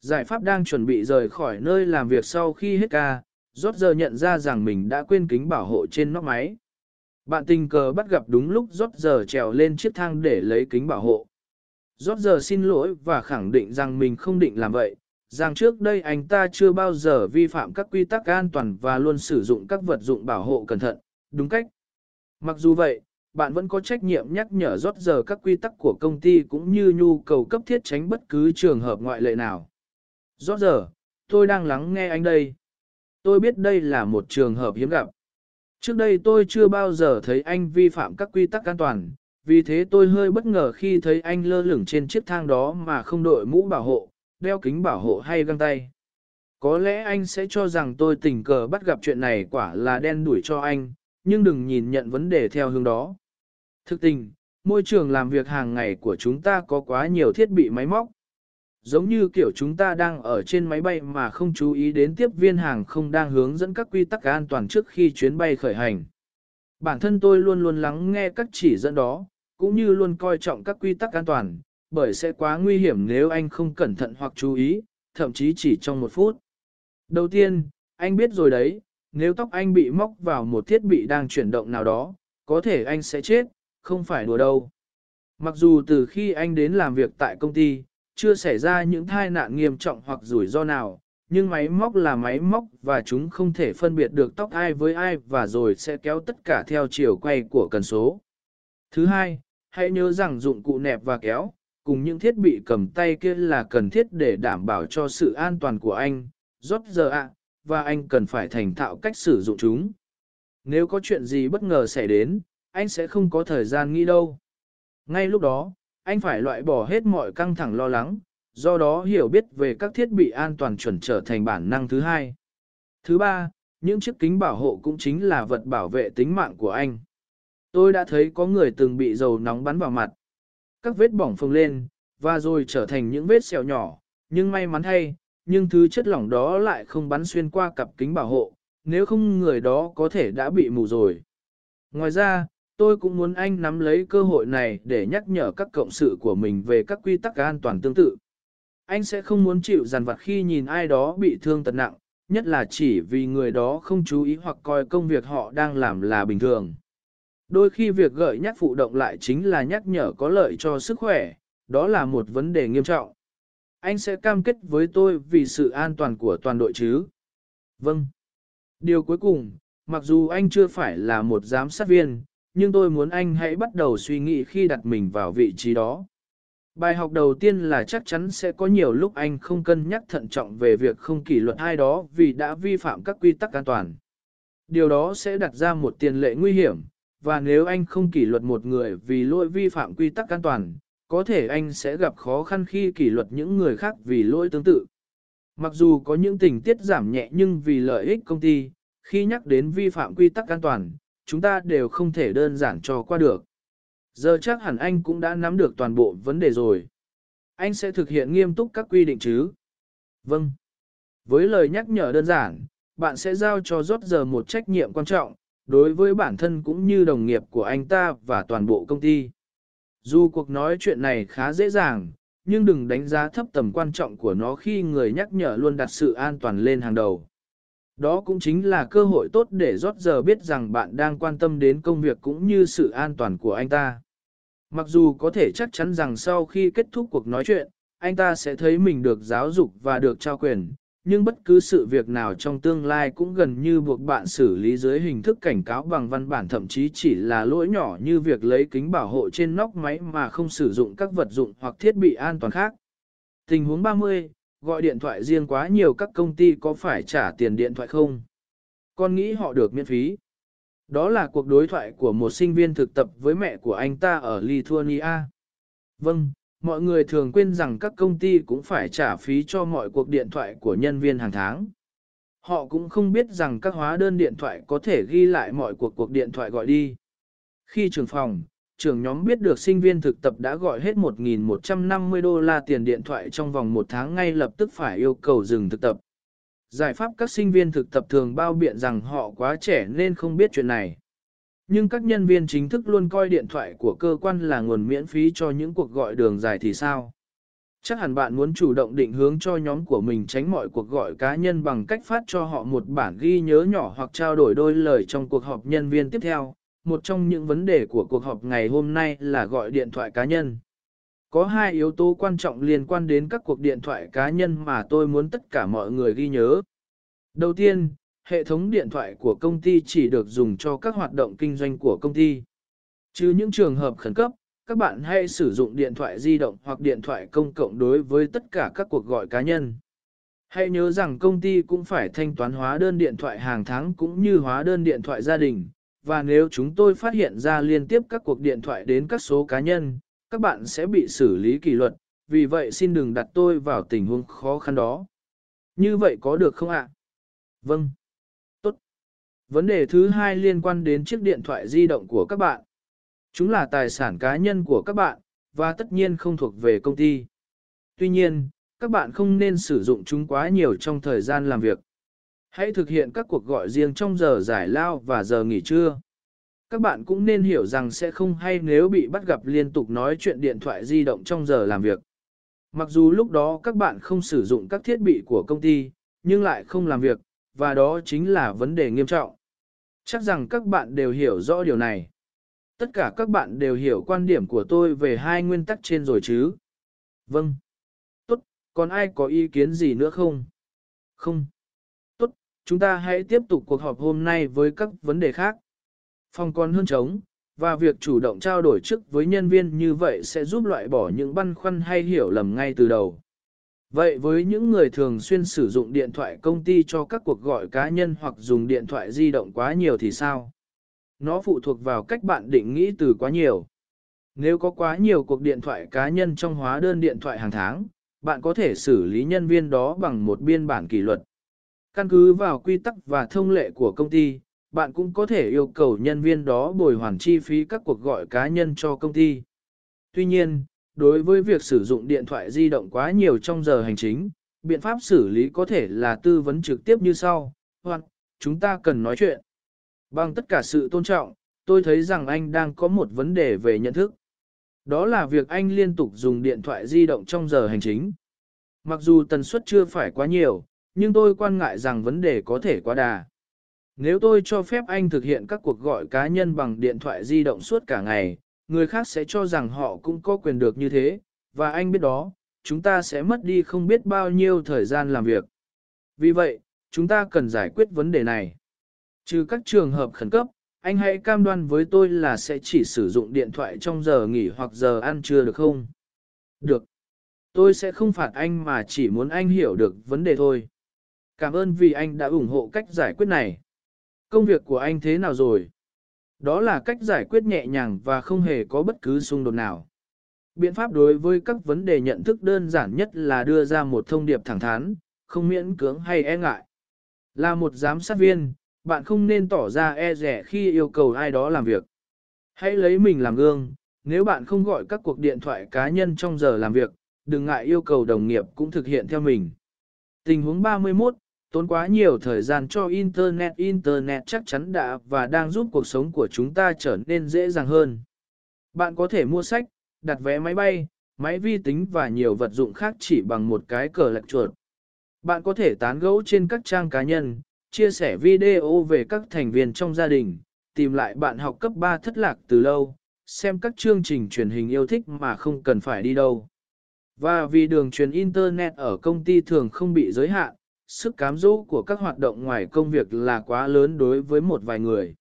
Giải pháp đang chuẩn bị rời khỏi nơi làm việc sau khi hết ca, rốt giờ nhận ra rằng mình đã quên kính bảo hộ trên nóc máy. Bạn tình cờ bắt gặp đúng lúc rốt giờ trèo lên chiếc thang để lấy kính bảo hộ. Rốt giờ xin lỗi và khẳng định rằng mình không định làm vậy, rằng trước đây anh ta chưa bao giờ vi phạm các quy tắc an toàn và luôn sử dụng các vật dụng bảo hộ cẩn thận, đúng cách. Mặc dù vậy, bạn vẫn có trách nhiệm nhắc nhở rót giờ các quy tắc của công ty cũng như nhu cầu cấp thiết tránh bất cứ trường hợp ngoại lệ nào. Rót giờ, tôi đang lắng nghe anh đây. Tôi biết đây là một trường hợp hiếm gặp. Trước đây tôi chưa bao giờ thấy anh vi phạm các quy tắc an toàn, vì thế tôi hơi bất ngờ khi thấy anh lơ lửng trên chiếc thang đó mà không đội mũ bảo hộ, đeo kính bảo hộ hay găng tay. Có lẽ anh sẽ cho rằng tôi tình cờ bắt gặp chuyện này quả là đen đuổi cho anh, nhưng đừng nhìn nhận vấn đề theo hướng đó. Thực tình, môi trường làm việc hàng ngày của chúng ta có quá nhiều thiết bị máy móc. Giống như kiểu chúng ta đang ở trên máy bay mà không chú ý đến tiếp viên hàng không đang hướng dẫn các quy tắc an toàn trước khi chuyến bay khởi hành. Bản thân tôi luôn luôn lắng nghe các chỉ dẫn đó, cũng như luôn coi trọng các quy tắc an toàn, bởi sẽ quá nguy hiểm nếu anh không cẩn thận hoặc chú ý, thậm chí chỉ trong một phút. Đầu tiên, anh biết rồi đấy, nếu tóc anh bị móc vào một thiết bị đang chuyển động nào đó, có thể anh sẽ chết, không phải đùa đâu. Mặc dù từ khi anh đến làm việc tại công ty, chưa xảy ra những tai nạn nghiêm trọng hoặc rủi ro nào, nhưng máy móc là máy móc và chúng không thể phân biệt được tóc ai với ai và rồi sẽ kéo tất cả theo chiều quay của cần số. Thứ hai, hãy nhớ rằng dụng cụ nẹp và kéo, cùng những thiết bị cầm tay kia là cần thiết để đảm bảo cho sự an toàn của anh, rót giờ ạ, và anh cần phải thành thạo cách sử dụng chúng. Nếu có chuyện gì bất ngờ xảy đến, anh sẽ không có thời gian nghĩ đâu. Ngay lúc đó, anh phải loại bỏ hết mọi căng thẳng lo lắng, do đó hiểu biết về các thiết bị an toàn chuẩn trở thành bản năng thứ hai. Thứ ba, những chiếc kính bảo hộ cũng chính là vật bảo vệ tính mạng của anh. Tôi đã thấy có người từng bị dầu nóng bắn vào mặt. Các vết bỏng phồng lên, và rồi trở thành những vết sẹo nhỏ, nhưng may mắn thay, nhưng thứ chất lỏng đó lại không bắn xuyên qua cặp kính bảo hộ, nếu không người đó có thể đã bị mù rồi. Ngoài ra, tôi cũng muốn anh nắm lấy cơ hội này để nhắc nhở các cộng sự của mình về các quy tắc an toàn tương tự. Anh sẽ không muốn chịu dằn vặt khi nhìn ai đó bị thương tật nặng, nhất là chỉ vì người đó không chú ý hoặc coi công việc họ đang làm là bình thường. Đôi khi việc gợi nhắc phụ động lại chính là nhắc nhở có lợi cho sức khỏe, đó là một vấn đề nghiêm trọng. Anh sẽ cam kết với tôi vì sự an toàn của toàn đội chứ? Vâng. Điều cuối cùng, mặc dù anh chưa phải là một giám sát viên, nhưng tôi muốn anh hãy bắt đầu suy nghĩ khi đặt mình vào vị trí đó. Bài học đầu tiên là chắc chắn sẽ có nhiều lúc anh không cân nhắc thận trọng về việc không kỷ luật ai đó vì đã vi phạm các quy tắc an toàn. Điều đó sẽ đặt ra một tiền lệ nguy hiểm, và nếu anh không kỷ luật một người vì lỗi vi phạm quy tắc an toàn, có thể anh sẽ gặp khó khăn khi kỷ luật những người khác vì lỗi tương tự. Mặc dù có những tình tiết giảm nhẹ nhưng vì lợi ích công ty, khi nhắc đến vi phạm quy tắc an toàn, chúng ta đều không thể đơn giản cho qua được. Giờ chắc hẳn anh cũng đã nắm được toàn bộ vấn đề rồi. Anh sẽ thực hiện nghiêm túc các quy định chứ? Vâng. Với lời nhắc nhở đơn giản, bạn sẽ giao cho rót giờ một trách nhiệm quan trọng, đối với bản thân cũng như đồng nghiệp của anh ta và toàn bộ công ty. Dù cuộc nói chuyện này khá dễ dàng, nhưng đừng đánh giá thấp tầm quan trọng của nó khi người nhắc nhở luôn đặt sự an toàn lên hàng đầu. Đó cũng chính là cơ hội tốt để rót giờ biết rằng bạn đang quan tâm đến công việc cũng như sự an toàn của anh ta. Mặc dù có thể chắc chắn rằng sau khi kết thúc cuộc nói chuyện, anh ta sẽ thấy mình được giáo dục và được trao quyền, nhưng bất cứ sự việc nào trong tương lai cũng gần như buộc bạn xử lý dưới hình thức cảnh cáo bằng văn bản thậm chí chỉ là lỗi nhỏ như việc lấy kính bảo hộ trên nóc máy mà không sử dụng các vật dụng hoặc thiết bị an toàn khác. Tình huống 30, gọi điện thoại riêng quá nhiều các công ty có phải trả tiền điện thoại không? Con nghĩ họ được miễn phí. Đó là cuộc đối thoại của một sinh viên thực tập với mẹ của anh ta ở Lithuania. Vâng, mọi người thường quên rằng các công ty cũng phải trả phí cho mọi cuộc điện thoại của nhân viên hàng tháng. Họ cũng không biết rằng các hóa đơn điện thoại có thể ghi lại mọi cuộc cuộc điện thoại gọi đi. Khi trưởng phòng, trưởng nhóm biết được sinh viên thực tập đã gọi hết 1.150 đô la tiền điện thoại trong vòng một tháng ngay lập tức phải yêu cầu dừng thực tập. Giải pháp các sinh viên thực tập thường bao biện rằng họ quá trẻ nên không biết chuyện này. Nhưng các nhân viên chính thức luôn coi điện thoại của cơ quan là nguồn miễn phí cho những cuộc gọi đường dài thì sao? Chắc hẳn bạn muốn chủ động định hướng cho nhóm của mình tránh mọi cuộc gọi cá nhân bằng cách phát cho họ một bản ghi nhớ nhỏ hoặc trao đổi đôi lời trong cuộc họp nhân viên tiếp theo. Một trong những vấn đề của cuộc họp ngày hôm nay là gọi điện thoại cá nhân. Có hai yếu tố quan trọng liên quan đến các cuộc điện thoại cá nhân mà tôi muốn tất cả mọi người ghi nhớ. Đầu tiên, hệ thống điện thoại của công ty chỉ được dùng cho các hoạt động kinh doanh của công ty. Chứ những trường hợp khẩn cấp, các bạn hãy sử dụng điện thoại di động hoặc điện thoại công cộng đối với tất cả các cuộc gọi cá nhân. Hãy nhớ rằng công ty cũng phải thanh toán hóa đơn điện thoại hàng tháng cũng như hóa đơn điện thoại gia đình, và nếu chúng tôi phát hiện ra liên tiếp các cuộc điện thoại đến các số cá nhân, các bạn sẽ bị xử lý kỷ luật, vì vậy xin đừng đặt tôi vào tình huống khó khăn đó. Như vậy có được không ạ? Vâng. Vấn đề thứ hai liên quan đến chiếc điện thoại di động của các bạn. Chúng là tài sản cá nhân của các bạn, và tất nhiên không thuộc về công ty. Tuy nhiên, các bạn không nên sử dụng chúng quá nhiều trong thời gian làm việc. Hãy thực hiện các cuộc gọi riêng trong giờ giải lao và giờ nghỉ trưa. Các bạn cũng nên hiểu rằng sẽ không hay nếu bị bắt gặp liên tục nói chuyện điện thoại di động trong giờ làm việc. Mặc dù lúc đó các bạn không sử dụng các thiết bị của công ty, nhưng lại không làm việc, và đó chính là vấn đề nghiêm trọng. Chắc rằng các bạn đều hiểu rõ điều này. Tất cả các bạn đều hiểu quan điểm của tôi về hai nguyên tắc trên rồi chứ? Vâng. Tốt, còn ai có ý kiến gì nữa không? Không. Tốt, chúng ta hãy tiếp tục cuộc họp hôm nay với các vấn đề khác. Phòng còn hơn trống, và việc chủ động trao đổi trước với nhân viên như vậy sẽ giúp loại bỏ những băn khoăn hay hiểu lầm ngay từ đầu. Vậy với những người thường xuyên sử dụng điện thoại công ty cho các cuộc gọi cá nhân hoặc dùng điện thoại di động quá nhiều thì sao? Nó phụ thuộc vào cách bạn định nghĩ từ quá nhiều. Nếu có quá nhiều cuộc điện thoại cá nhân trong hóa đơn điện thoại hàng tháng, bạn có thể xử lý nhân viên đó bằng một biên bản kỷ luật. Căn cứ vào quy tắc và thông lệ của công ty, bạn cũng có thể yêu cầu nhân viên đó bồi hoàn chi phí các cuộc gọi cá nhân cho công ty. Tuy nhiên, đối với việc sử dụng điện thoại di động quá nhiều trong giờ hành chính, biện pháp xử lý có thể là tư vấn trực tiếp như sau, hoặc chúng ta cần nói chuyện. Bằng tất cả sự tôn trọng, tôi thấy rằng anh đang có một vấn đề về nhận thức. Đó là việc anh liên tục dùng điện thoại di động trong giờ hành chính. Mặc dù tần suất chưa phải quá nhiều, nhưng tôi quan ngại rằng vấn đề có thể quá đà. Nếu tôi cho phép anh thực hiện các cuộc gọi cá nhân bằng điện thoại di động suốt cả ngày, người khác sẽ cho rằng họ cũng có quyền được như thế, và anh biết đó, chúng ta sẽ mất đi không biết bao nhiêu thời gian làm việc. Vì vậy, chúng ta cần giải quyết vấn đề này. Trừ các trường hợp khẩn cấp, anh hãy cam đoan với tôi là sẽ chỉ sử dụng điện thoại trong giờ nghỉ hoặc giờ ăn trưa được không? Được. Tôi sẽ không phạt anh mà chỉ muốn anh hiểu được vấn đề thôi. Cảm ơn vì anh đã ủng hộ cách giải quyết này. Công việc của anh thế nào rồi? Đó là cách giải quyết nhẹ nhàng và không hề có bất cứ xung đột nào. Biện pháp đối với các vấn đề nhận thức đơn giản nhất là đưa ra một thông điệp thẳng thắn, không miễn cưỡng hay e ngại. Là một giám sát viên, bạn không nên tỏ ra e rẻ khi yêu cầu ai đó làm việc. Hãy lấy mình làm gương, nếu bạn không gọi các cuộc điện thoại cá nhân trong giờ làm việc, đừng ngại yêu cầu đồng nghiệp cũng thực hiện theo mình. Tình huống 31, tốn quá nhiều thời gian cho Internet. Internet chắc chắn đã và đang giúp cuộc sống của chúng ta trở nên dễ dàng hơn. Bạn có thể mua sách, đặt vé máy bay, máy vi tính và nhiều vật dụng khác chỉ bằng một cái cờ lạch chuột. Bạn có thể tán gẫu trên các trang cá nhân, chia sẻ video về các thành viên trong gia đình, tìm lại bạn học cấp 3 thất lạc từ lâu, xem các chương trình truyền hình yêu thích mà không cần phải đi đâu. Và vì đường truyền Internet ở công ty thường không bị giới hạn, sức cám dỗ của các hoạt động ngoài công việc là quá lớn đối với một vài người.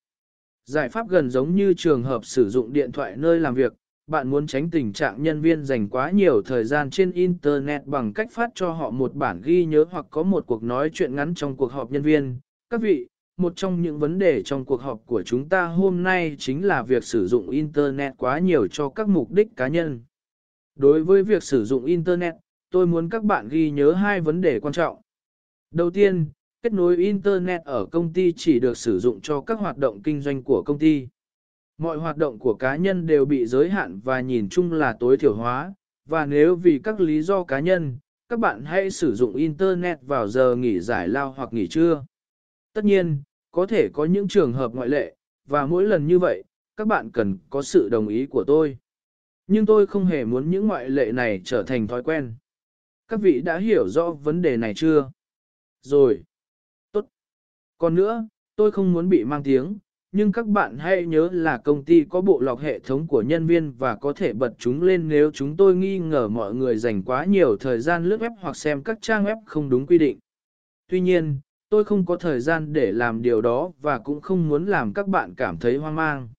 Giải pháp gần giống như trường hợp sử dụng điện thoại nơi làm việc, bạn muốn tránh tình trạng nhân viên dành quá nhiều thời gian trên Internet bằng cách phát cho họ một bản ghi nhớ hoặc có một cuộc nói chuyện ngắn trong cuộc họp nhân viên. Các vị, một trong những vấn đề trong cuộc họp của chúng ta hôm nay chính là việc sử dụng Internet quá nhiều cho các mục đích cá nhân. Đối với việc sử dụng Internet, tôi muốn các bạn ghi nhớ hai vấn đề quan trọng. Đầu tiên, kết nối Internet ở công ty chỉ được sử dụng cho các hoạt động kinh doanh của công ty. Mọi hoạt động của cá nhân đều bị giới hạn và nhìn chung là tối thiểu hóa, và nếu vì các lý do cá nhân, các bạn hãy sử dụng Internet vào giờ nghỉ giải lao hoặc nghỉ trưa. Tất nhiên, có thể có những trường hợp ngoại lệ, và mỗi lần như vậy, các bạn cần có sự đồng ý của tôi. Nhưng tôi không hề muốn những ngoại lệ này trở thành thói quen. Các vị đã hiểu rõ vấn đề này chưa? Rồi. Tốt. Còn nữa, tôi không muốn bị mang tiếng, nhưng các bạn hãy nhớ là công ty có bộ lọc hệ thống của nhân viên và có thể bật chúng lên nếu chúng tôi nghi ngờ mọi người dành quá nhiều thời gian lướt web hoặc xem các trang web không đúng quy định. Tuy nhiên, tôi không có thời gian để làm điều đó và cũng không muốn làm các bạn cảm thấy hoang mang.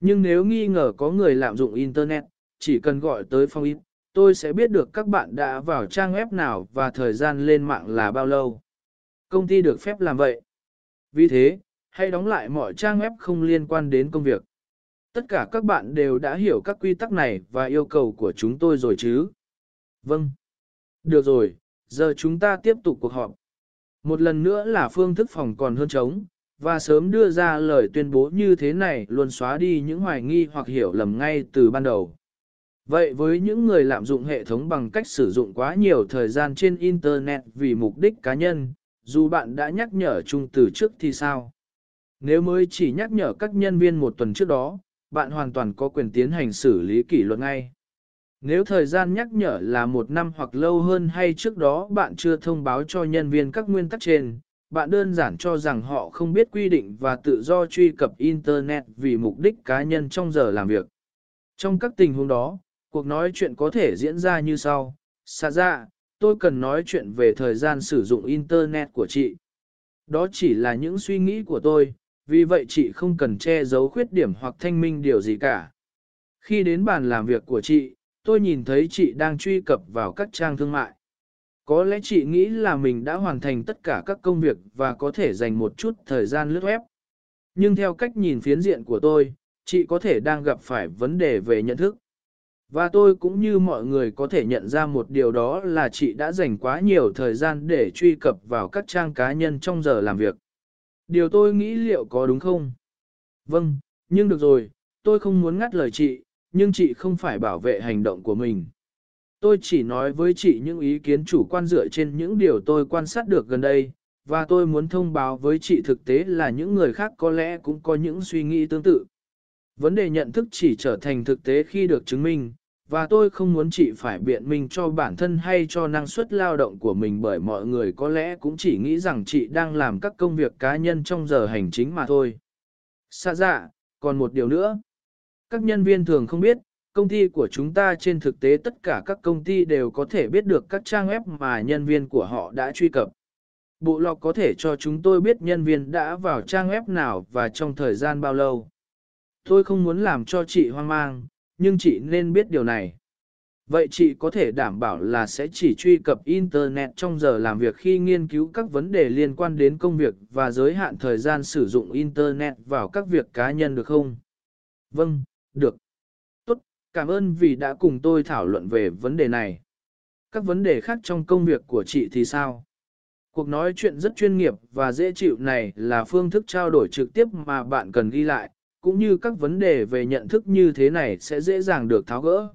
Nhưng nếu nghi ngờ có người lạm dụng Internet, chỉ cần gọi tới phòng ít, tôi sẽ biết được các bạn đã vào trang web nào và thời gian lên mạng là bao lâu. Công ty được phép làm vậy. Vì thế, hãy đóng lại mọi trang web không liên quan đến công việc. Tất cả các bạn đều đã hiểu các quy tắc này và yêu cầu của chúng tôi rồi chứ? Vâng. Được rồi, giờ chúng ta tiếp tục cuộc họp. Một lần nữa là phương thức phòng còn hơn chống, và sớm đưa ra lời tuyên bố như thế này luôn xóa đi những hoài nghi hoặc hiểu lầm ngay từ ban đầu. Vậy với những người lạm dụng hệ thống bằng cách sử dụng quá nhiều thời gian trên Internet vì mục đích cá nhân, dù bạn đã nhắc nhở chung từ trước thì sao? Nếu mới chỉ nhắc nhở các nhân viên một tuần trước đó, bạn hoàn toàn có quyền tiến hành xử lý kỷ luật ngay. Nếu thời gian nhắc nhở là một năm hoặc lâu hơn hay trước đó bạn chưa thông báo cho nhân viên các nguyên tắc trên, bạn đơn giản cho rằng họ không biết quy định và tự do truy cập Internet vì mục đích cá nhân trong giờ làm việc. Trong các tình huống đó, cuộc nói chuyện có thể diễn ra như sau. Xa ra, dạ, tôi cần nói chuyện về thời gian sử dụng Internet của chị. Đó chỉ là những suy nghĩ của tôi, vì vậy chị không cần che giấu khuyết điểm hoặc thanh minh điều gì cả. Khi đến bàn làm việc của chị, tôi nhìn thấy chị đang truy cập vào các trang thương mại. Có lẽ chị nghĩ là mình đã hoàn thành tất cả các công việc và có thể dành một chút thời gian lướt web. Nhưng theo cách nhìn phiến diện của tôi, chị có thể đang gặp phải vấn đề về nhận thức. Và tôi cũng như mọi người có thể nhận ra một điều đó là chị đã dành quá nhiều thời gian để truy cập vào các trang cá nhân trong giờ làm việc. Điều tôi nghĩ liệu có đúng không? Vâng, nhưng được rồi, tôi không muốn ngắt lời chị, nhưng chị không phải bảo vệ hành động của mình. Tôi chỉ nói với chị những ý kiến chủ quan dựa trên những điều tôi quan sát được gần đây, và tôi muốn thông báo với chị thực tế là những người khác có lẽ cũng có những suy nghĩ tương tự. Vấn đề nhận thức chỉ trở thành thực tế khi được chứng minh, và tôi không muốn chị phải biện minh cho bản thân hay cho năng suất lao động của mình bởi mọi người có lẽ cũng chỉ nghĩ rằng chị đang làm các công việc cá nhân trong giờ hành chính mà thôi. Xa dạ, còn một điều nữa. Các nhân viên thường không biết, công ty của chúng ta trên thực tế tất cả các công ty đều có thể biết được các trang web mà nhân viên của họ đã truy cập. Bộ lọc có thể cho chúng tôi biết nhân viên đã vào trang web nào và trong thời gian bao lâu. Tôi không muốn làm cho chị hoang mang, nhưng chị nên biết điều này. Vậy chị có thể đảm bảo là sẽ chỉ truy cập Internet trong giờ làm việc khi nghiên cứu các vấn đề liên quan đến công việc và giới hạn thời gian sử dụng Internet vào các việc cá nhân được không? Vâng, được. Tốt, cảm ơn vì đã cùng tôi thảo luận về vấn đề này. Các vấn đề khác trong công việc của chị thì sao? Cuộc nói chuyện rất chuyên nghiệp và dễ chịu này là phương thức trao đổi trực tiếp mà bạn cần ghi lại, cũng như các vấn đề về nhận thức như thế này sẽ dễ dàng được tháo gỡ.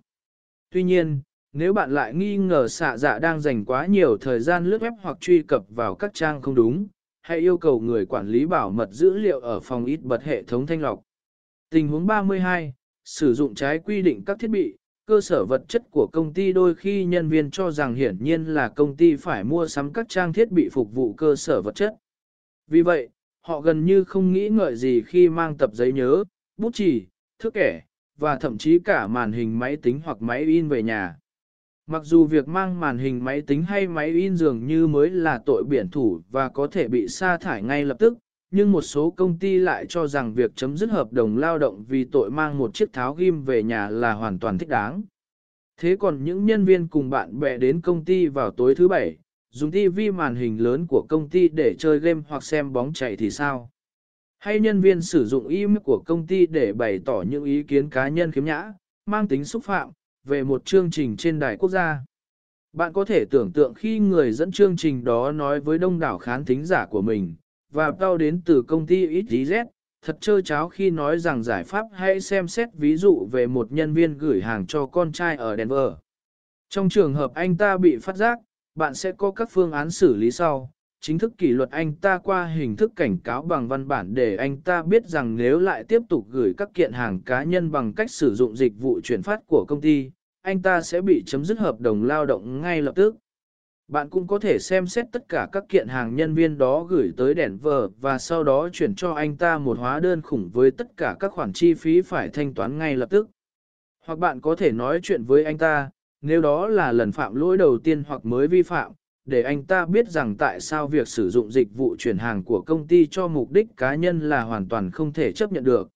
Tuy nhiên, nếu bạn lại nghi ngờ xạ dạ đang dành quá nhiều thời gian lướt web hoặc truy cập vào các trang không đúng, hãy yêu cầu người quản lý bảo mật dữ liệu ở phòng ít bật hệ thống thanh lọc. Tình huống 32, sử dụng trái quy định các thiết bị, cơ sở vật chất của công ty đôi khi nhân viên cho rằng hiển nhiên là công ty phải mua sắm các trang thiết bị phục vụ cơ sở vật chất. Vì vậy, họ gần như không nghĩ ngợi gì khi mang tập giấy nhớ, bút chì, thước kẻ, và thậm chí cả màn hình máy tính hoặc máy in về nhà. Mặc dù việc mang màn hình máy tính hay máy in dường như mới là tội biển thủ và có thể bị sa thải ngay lập tức, nhưng một số công ty lại cho rằng việc chấm dứt hợp đồng lao động vì tội mang một chiếc tháo ghim về nhà là hoàn toàn thích đáng. Thế còn những nhân viên cùng bạn bè đến công ty vào tối thứ bảy, dùng TV màn hình lớn của công ty để chơi game hoặc xem bóng chạy thì sao? Hay nhân viên sử dụng email của công ty để bày tỏ những ý kiến cá nhân khiếm nhã, mang tính xúc phạm, về một chương trình trên đài quốc gia. Bạn có thể tưởng tượng khi người dẫn chương trình đó nói với đông đảo khán thính giả của mình, và tao đến từ công ty XYZ, thật trơ cháo khi nói rằng giải pháp hãy xem xét ví dụ về một nhân viên gửi hàng cho con trai ở Denver. Trong trường hợp anh ta bị phát giác, bạn sẽ có các phương án xử lý sau. Chính thức kỷ luật anh ta qua hình thức cảnh cáo bằng văn bản để anh ta biết rằng nếu lại tiếp tục gửi các kiện hàng cá nhân bằng cách sử dụng dịch vụ chuyển phát của công ty, anh ta sẽ bị chấm dứt hợp đồng lao động ngay lập tức. Bạn cũng có thể xem xét tất cả các kiện hàng nhân viên đó gửi tới Denver và sau đó chuyển cho anh ta một hóa đơn khủng với tất cả các khoản chi phí phải thanh toán ngay lập tức. Hoặc bạn có thể nói chuyện với anh ta, nếu đó là lần phạm lỗi đầu tiên hoặc mới vi phạm, để anh ta biết rằng tại sao việc sử dụng dịch vụ chuyển hàng của công ty cho mục đích cá nhân là hoàn toàn không thể chấp nhận được.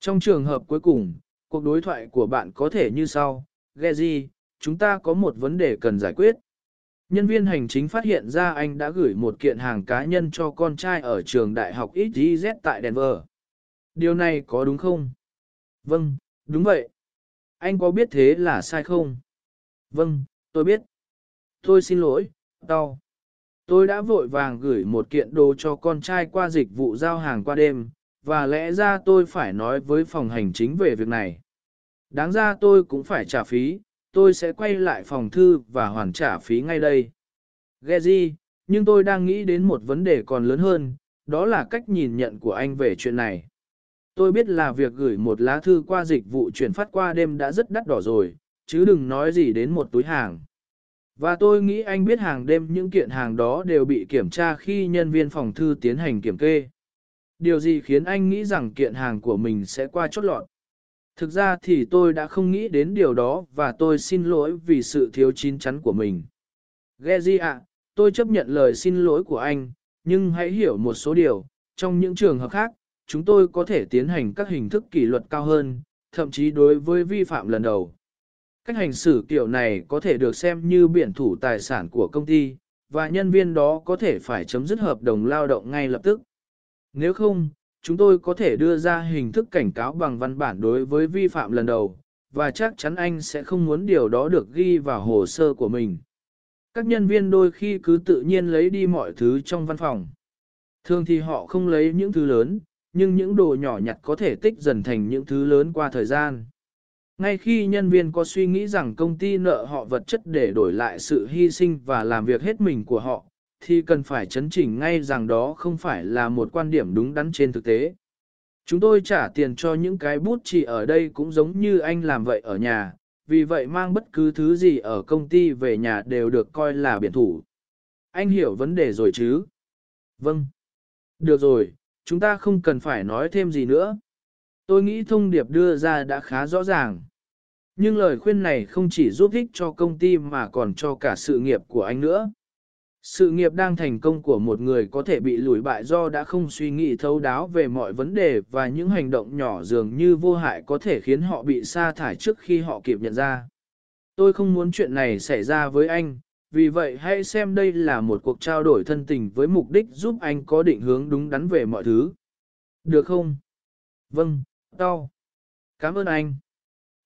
Trong trường hợp cuối cùng, cuộc đối thoại của bạn có thể như sau, Gezi, chúng ta có một vấn đề cần giải quyết. Nhân viên hành chính phát hiện ra anh đã gửi một kiện hàng cá nhân cho con trai ở trường đại học XYZ tại Denver. Điều này có đúng không? Vâng, đúng vậy. Anh có biết thế là sai không? Vâng, tôi biết. Tôi xin lỗi, đau. Tôi đã vội vàng gửi một kiện đồ cho con trai qua dịch vụ giao hàng qua đêm, và lẽ ra tôi phải nói với phòng hành chính về việc này. Đáng ra tôi cũng phải trả phí, tôi sẽ quay lại phòng thư và hoàn trả phí ngay đây. Geji, nhưng tôi đang nghĩ đến một vấn đề còn lớn hơn, đó là cách nhìn nhận của anh về chuyện này. Tôi biết là việc gửi một lá thư qua dịch vụ chuyển phát qua đêm đã rất đắt đỏ rồi, chứ đừng nói gì đến một túi hàng. Và tôi nghĩ anh biết hàng đêm những kiện hàng đó đều bị kiểm tra khi nhân viên phòng thư tiến hành kiểm kê. Điều gì khiến anh nghĩ rằng kiện hàng của mình sẽ qua chốt lọt? Thực ra thì tôi đã không nghĩ đến điều đó và tôi xin lỗi vì sự thiếu chín chắn của mình. Gezi ạ, tôi chấp nhận lời xin lỗi của anh, nhưng hãy hiểu một số điều, trong những trường hợp khác, chúng tôi có thể tiến hành các hình thức kỷ luật cao hơn, thậm chí đối với vi phạm lần đầu. Cách hành xử kiểu này có thể được xem như biển thủ tài sản của công ty, và nhân viên đó có thể phải chấm dứt hợp đồng lao động ngay lập tức. Nếu không, chúng tôi có thể đưa ra hình thức cảnh cáo bằng văn bản đối với vi phạm lần đầu, và chắc chắn anh sẽ không muốn điều đó được ghi vào hồ sơ của mình. Các nhân viên đôi khi cứ tự nhiên lấy đi mọi thứ trong văn phòng. Thường thì họ không lấy những thứ lớn, nhưng những đồ nhỏ nhặt có thể tích dần thành những thứ lớn qua thời gian. Ngay khi nhân viên có suy nghĩ rằng công ty nợ họ vật chất để đổi lại sự hy sinh và làm việc hết mình của họ, thì cần phải chấn chỉnh ngay rằng đó không phải là một quan điểm đúng đắn trên thực tế. Chúng tôi trả tiền cho những cái bút chỉ ở đây cũng giống như anh làm vậy ở nhà, vì vậy mang bất cứ thứ gì ở công ty về nhà đều được coi là biển thủ. Anh hiểu vấn đề rồi chứ? Vâng. Được rồi, chúng ta không cần phải nói thêm gì nữa. Tôi nghĩ thông điệp đưa ra đã khá rõ ràng. Nhưng lời khuyên này không chỉ giúp ích cho công ty mà còn cho cả sự nghiệp của anh nữa. Sự nghiệp đang thành công của một người có thể bị lùi bại do đã không suy nghĩ thấu đáo về mọi vấn đề và những hành động nhỏ dường như vô hại có thể khiến họ bị sa thải trước khi họ kịp nhận ra. Tôi không muốn chuyện này xảy ra với anh, vì vậy hãy xem đây là một cuộc trao đổi thân tình với mục đích giúp anh có định hướng đúng đắn về mọi thứ. Được không? Vâng, đau. Cảm ơn anh.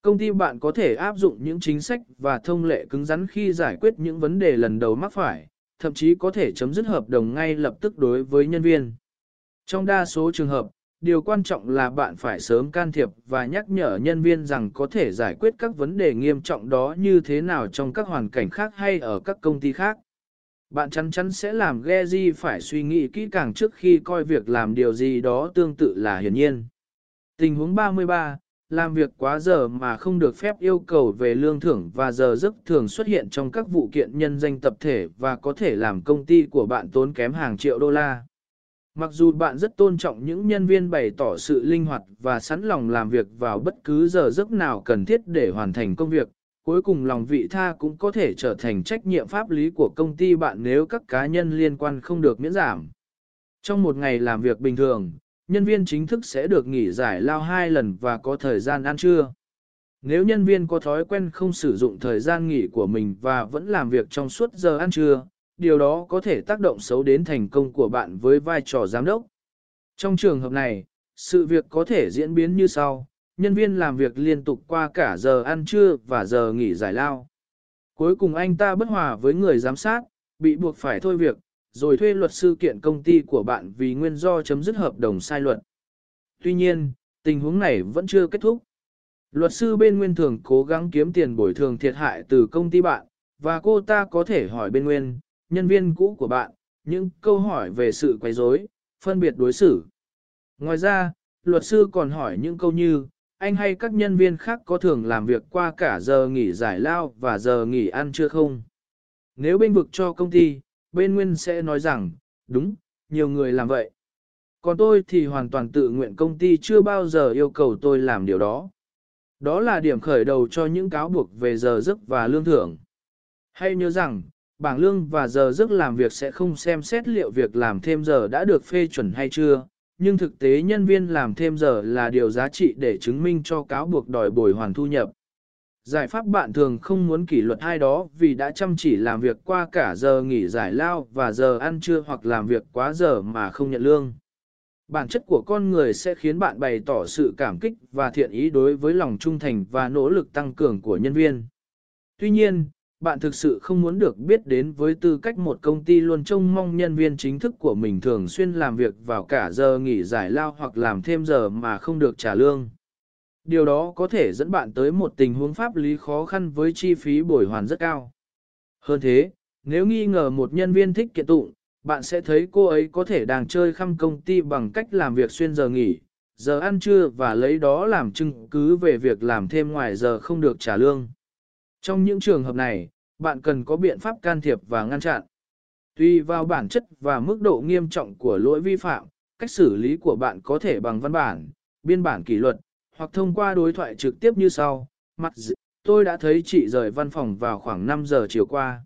Công ty bạn có thể áp dụng những chính sách và thông lệ cứng rắn khi giải quyết những vấn đề lần đầu mắc phải, thậm chí có thể chấm dứt hợp đồng ngay lập tức đối với nhân viên. Trong đa số trường hợp, điều quan trọng là bạn phải sớm can thiệp và nhắc nhở nhân viên rằng có thể giải quyết các vấn đề nghiêm trọng đó như thế nào trong các hoàn cảnh khác hay ở các công ty khác. Bạn chắn chắn sẽ làm Gezi phải suy nghĩ kỹ càng trước khi coi việc làm điều gì đó tương tự là hiển nhiên. Tình huống 33, làm việc quá giờ mà không được phép yêu cầu về lương thưởng và giờ giấc thường xuất hiện trong các vụ kiện nhân danh tập thể và có thể làm công ty của bạn tốn kém hàng triệu đô la. Mặc dù bạn rất tôn trọng những nhân viên bày tỏ sự linh hoạt và sẵn lòng làm việc vào bất cứ giờ giấc nào cần thiết để hoàn thành công việc, cuối cùng lòng vị tha cũng có thể trở thành trách nhiệm pháp lý của công ty bạn nếu các cá nhân liên quan không được miễn giảm. Trong một ngày làm việc bình thường, nhân viên chính thức sẽ được nghỉ giải lao hai lần và có thời gian ăn trưa. Nếu nhân viên có thói quen không sử dụng thời gian nghỉ của mình và vẫn làm việc trong suốt giờ ăn trưa, điều đó có thể tác động xấu đến thành công của bạn với vai trò giám đốc. Trong trường hợp này, sự việc có thể diễn biến như sau, nhân viên làm việc liên tục qua cả giờ ăn trưa và giờ nghỉ giải lao. Cuối cùng anh ta bất hòa với người giám sát, bị buộc phải thôi việc, rồi thuê luật sư kiện công ty của bạn vì nguyên do chấm dứt hợp đồng sai luật. Tuy nhiên, tình huống này vẫn chưa kết thúc. Luật sư bên nguyên thường cố gắng kiếm tiền bồi thường thiệt hại từ công ty bạn, và cô ta có thể hỏi bên nguyên, nhân viên cũ của bạn, những câu hỏi về sự quấy rối, phân biệt đối xử. Ngoài ra, luật sư còn hỏi những câu như, anh hay các nhân viên khác có thường làm việc qua cả giờ nghỉ giải lao và giờ nghỉ ăn chưa không? Nếu bên vực cho công ty, bên nguyên sẽ nói rằng, đúng, nhiều người làm vậy. Còn tôi thì hoàn toàn tự nguyện công ty chưa bao giờ yêu cầu tôi làm điều đó. Đó là điểm khởi đầu cho những cáo buộc về giờ giấc và lương thưởng. Hay nhớ rằng, bảng lương và giờ giấc làm việc sẽ không xem xét liệu việc làm thêm giờ đã được phê chuẩn hay chưa, nhưng thực tế nhân viên làm thêm giờ là điều giá trị để chứng minh cho cáo buộc đòi bồi hoàn thu nhập. Giải pháp bạn thường không muốn kỷ luật ai đó vì đã chăm chỉ làm việc qua cả giờ nghỉ giải lao và giờ ăn trưa hoặc làm việc quá giờ mà không nhận lương. Bản chất của con người sẽ khiến bạn bày tỏ sự cảm kích và thiện ý đối với lòng trung thành và nỗ lực tăng cường của nhân viên. Tuy nhiên, bạn thực sự không muốn được biết đến với tư cách một công ty luôn trông mong nhân viên chính thức của mình thường xuyên làm việc vào cả giờ nghỉ giải lao hoặc làm thêm giờ mà không được trả lương. Điều đó có thể dẫn bạn tới một tình huống pháp lý khó khăn với chi phí bồi hoàn rất cao. Hơn thế, nếu nghi ngờ một nhân viên thích kiện tụng, bạn sẽ thấy cô ấy có thể đang chơi khăm công ty bằng cách làm việc xuyên giờ nghỉ, giờ ăn trưa và lấy đó làm chứng cứ về việc làm thêm ngoài giờ không được trả lương. Trong những trường hợp này, bạn cần có biện pháp can thiệp và ngăn chặn. Tùy vào bản chất và mức độ nghiêm trọng của lỗi vi phạm, cách xử lý của bạn có thể bằng văn bản, biên bản kỷ luật, hoặc thông qua đối thoại trực tiếp như sau. Mặt dị, tôi đã thấy chị rời văn phòng vào khoảng 5 giờ chiều qua.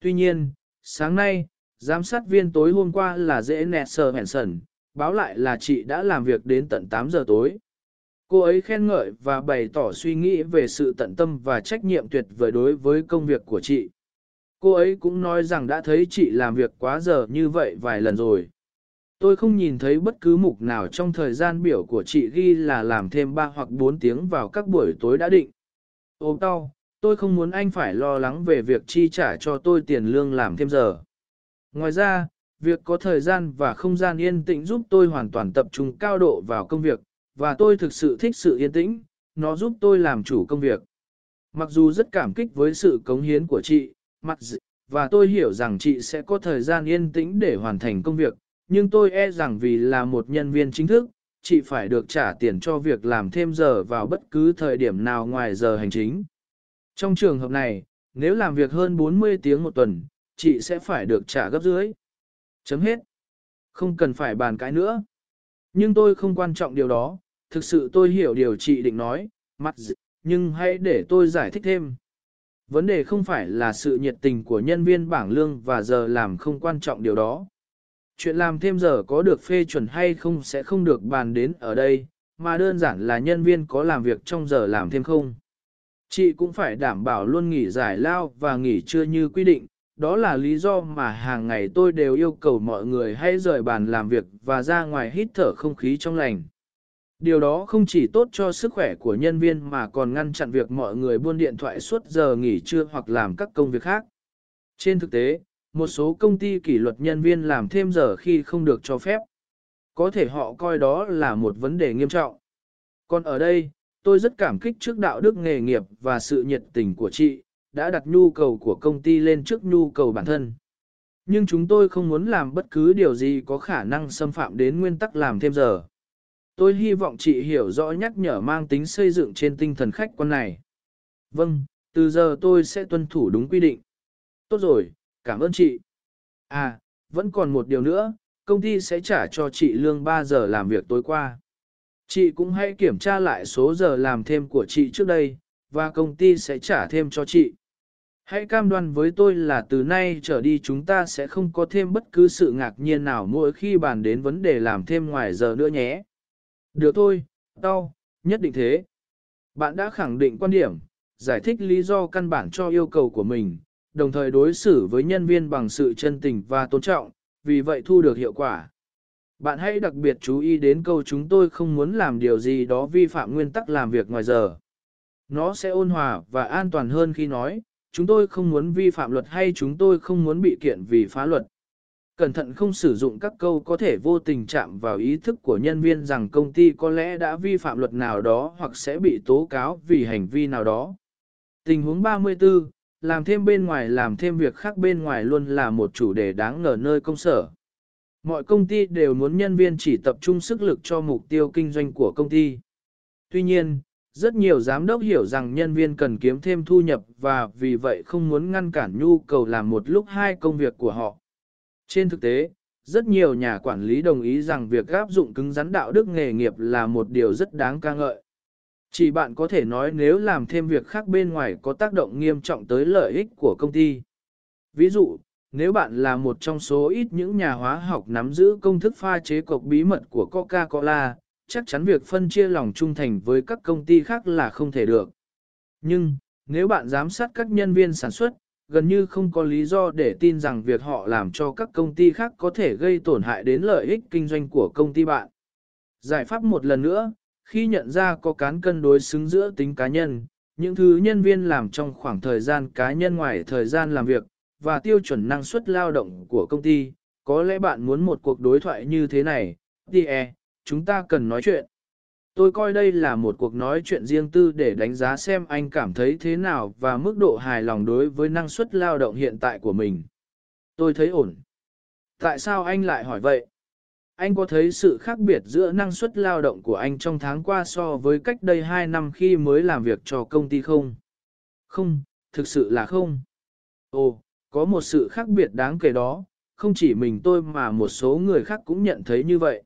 Tuy nhiên, sáng nay, giám sát viên tối hôm qua là dễ nẹt sờ hẹn sần, báo lại là chị đã làm việc đến tận 8 giờ tối. Cô ấy khen ngợi và bày tỏ suy nghĩ về sự tận tâm và trách nhiệm tuyệt vời đối với công việc của chị. Cô ấy cũng nói rằng đã thấy chị làm việc quá giờ như vậy vài lần rồi. Tôi không nhìn thấy bất cứ mục nào trong thời gian biểu của chị ghi là làm thêm 3 hoặc 4 tiếng vào các buổi tối đã định, Ôm đau, tôi không muốn anh phải lo lắng về việc chi trả cho tôi tiền lương làm thêm giờ. Ngoài ra, việc có thời gian và không gian yên tĩnh giúp tôi hoàn toàn tập trung cao độ vào công việc, và tôi thực sự thích sự yên tĩnh, nó giúp tôi làm chủ công việc. Mặc dù rất cảm kích với sự cống hiến của chị, mặc và tôi hiểu rằng chị sẽ có thời gian yên tĩnh để hoàn thành công việc, nhưng tôi e rằng vì là một nhân viên chính thức, chị phải được trả tiền cho việc làm thêm giờ vào bất cứ thời điểm nào ngoài giờ hành chính. Trong trường hợp này, nếu làm việc hơn 40 tiếng một tuần, chị sẽ phải được trả gấp dưới. Chấm hết. Không cần phải bàn cãi nữa. Nhưng tôi không quan trọng điều đó, thực sự tôi hiểu điều chị định nói, mắt nhưng hãy để tôi giải thích thêm. Vấn đề không phải là sự nhiệt tình của nhân viên bảng lương và giờ làm không quan trọng điều đó. Chuyện làm thêm giờ có được phê chuẩn hay không sẽ không được bàn đến ở đây, mà đơn giản là nhân viên có làm việc trong giờ làm thêm không. Chị cũng phải đảm bảo luôn nghỉ giải lao và nghỉ trưa như quy định, đó là lý do mà hàng ngày tôi đều yêu cầu mọi người hãy rời bàn làm việc và ra ngoài hít thở không khí trong lành. Điều đó không chỉ tốt cho sức khỏe của nhân viên mà còn ngăn chặn việc mọi người buôn điện thoại suốt giờ nghỉ trưa hoặc làm các công việc khác. Trên thực tế, một số công ty kỷ luật nhân viên làm thêm giờ khi không được cho phép. Có thể họ coi đó là một vấn đề nghiêm trọng. Còn ở đây, tôi rất cảm kích trước đạo đức nghề nghiệp và sự nhiệt tình của chị, đã đặt nhu cầu của công ty lên trước nhu cầu bản thân. Nhưng chúng tôi không muốn làm bất cứ điều gì có khả năng xâm phạm đến nguyên tắc làm thêm giờ. Tôi hy vọng chị hiểu rõ nhắc nhở mang tính xây dựng trên tinh thần khách quan này. Vâng, từ giờ tôi sẽ tuân thủ đúng quy định. Tốt rồi, cảm ơn chị. À, vẫn còn một điều nữa, công ty sẽ trả cho chị lương 3 giờ làm việc tối qua. Chị cũng hãy kiểm tra lại số giờ làm thêm của chị trước đây, và công ty sẽ trả thêm cho chị. Hãy cam đoan với tôi là từ nay trở đi chúng ta sẽ không có thêm bất cứ sự ngạc nhiên nào mỗi khi bàn đến vấn đề làm thêm ngoài giờ nữa nhé. Được thôi, đau, nhất định thế. Bạn đã khẳng định quan điểm, giải thích lý do căn bản cho yêu cầu của mình, đồng thời đối xử với nhân viên bằng sự chân tình và tôn trọng, vì vậy thu được hiệu quả. Bạn hãy đặc biệt chú ý đến câu chúng tôi không muốn làm điều gì đó vi phạm nguyên tắc làm việc ngoài giờ. Nó sẽ ôn hòa và an toàn hơn khi nói, chúng tôi không muốn vi phạm luật hay chúng tôi không muốn bị kiện vì phá luật. Cẩn thận không sử dụng các câu có thể vô tình chạm vào ý thức của nhân viên rằng công ty có lẽ đã vi phạm luật nào đó hoặc sẽ bị tố cáo vì hành vi nào đó. Tình huống 34, làm thêm bên ngoài làm thêm việc khác bên ngoài luôn là một chủ đề đáng ngờ nơi công sở. Mọi công ty đều muốn nhân viên chỉ tập trung sức lực cho mục tiêu kinh doanh của công ty. Tuy nhiên, rất nhiều giám đốc hiểu rằng nhân viên cần kiếm thêm thu nhập và vì vậy không muốn ngăn cản nhu cầu làm một lúc hai công việc của họ. Trên thực tế, rất nhiều nhà quản lý đồng ý rằng việc áp dụng cứng rắn đạo đức nghề nghiệp là một điều rất đáng ca ngợi. Chỉ bạn có thể nói nếu làm thêm việc khác bên ngoài có tác động nghiêm trọng tới lợi ích của công ty. Ví dụ, nếu bạn là một trong số ít những nhà hóa học nắm giữ công thức pha chế cọc bí mật của Coca-Cola, chắc chắn việc phân chia lòng trung thành với các công ty khác là không thể được. Nhưng, nếu bạn giám sát các nhân viên sản xuất, gần như không có lý do để tin rằng việc họ làm cho các công ty khác có thể gây tổn hại đến lợi ích kinh doanh của công ty bạn. Giải pháp một lần nữa, khi nhận ra có cán cân đối xứng giữa tính cá nhân, những thứ nhân viên làm trong khoảng thời gian cá nhân ngoài thời gian làm việc, và tiêu chuẩn năng suất lao động của công ty, có lẽ bạn muốn một cuộc đối thoại như thế này, đi e, chúng ta cần nói chuyện. Tôi coi đây là một cuộc nói chuyện riêng tư để đánh giá xem anh cảm thấy thế nào và mức độ hài lòng đối với năng suất lao động hiện tại của mình. Tôi thấy ổn. Tại sao anh lại hỏi vậy? Anh có thấy sự khác biệt giữa năng suất lao động của anh trong tháng qua so với cách đây 2 năm khi mới làm việc cho công ty không? Không, thực sự là không. Ồ, có một sự khác biệt đáng kể đó, không chỉ mình tôi mà một số người khác cũng nhận thấy như vậy.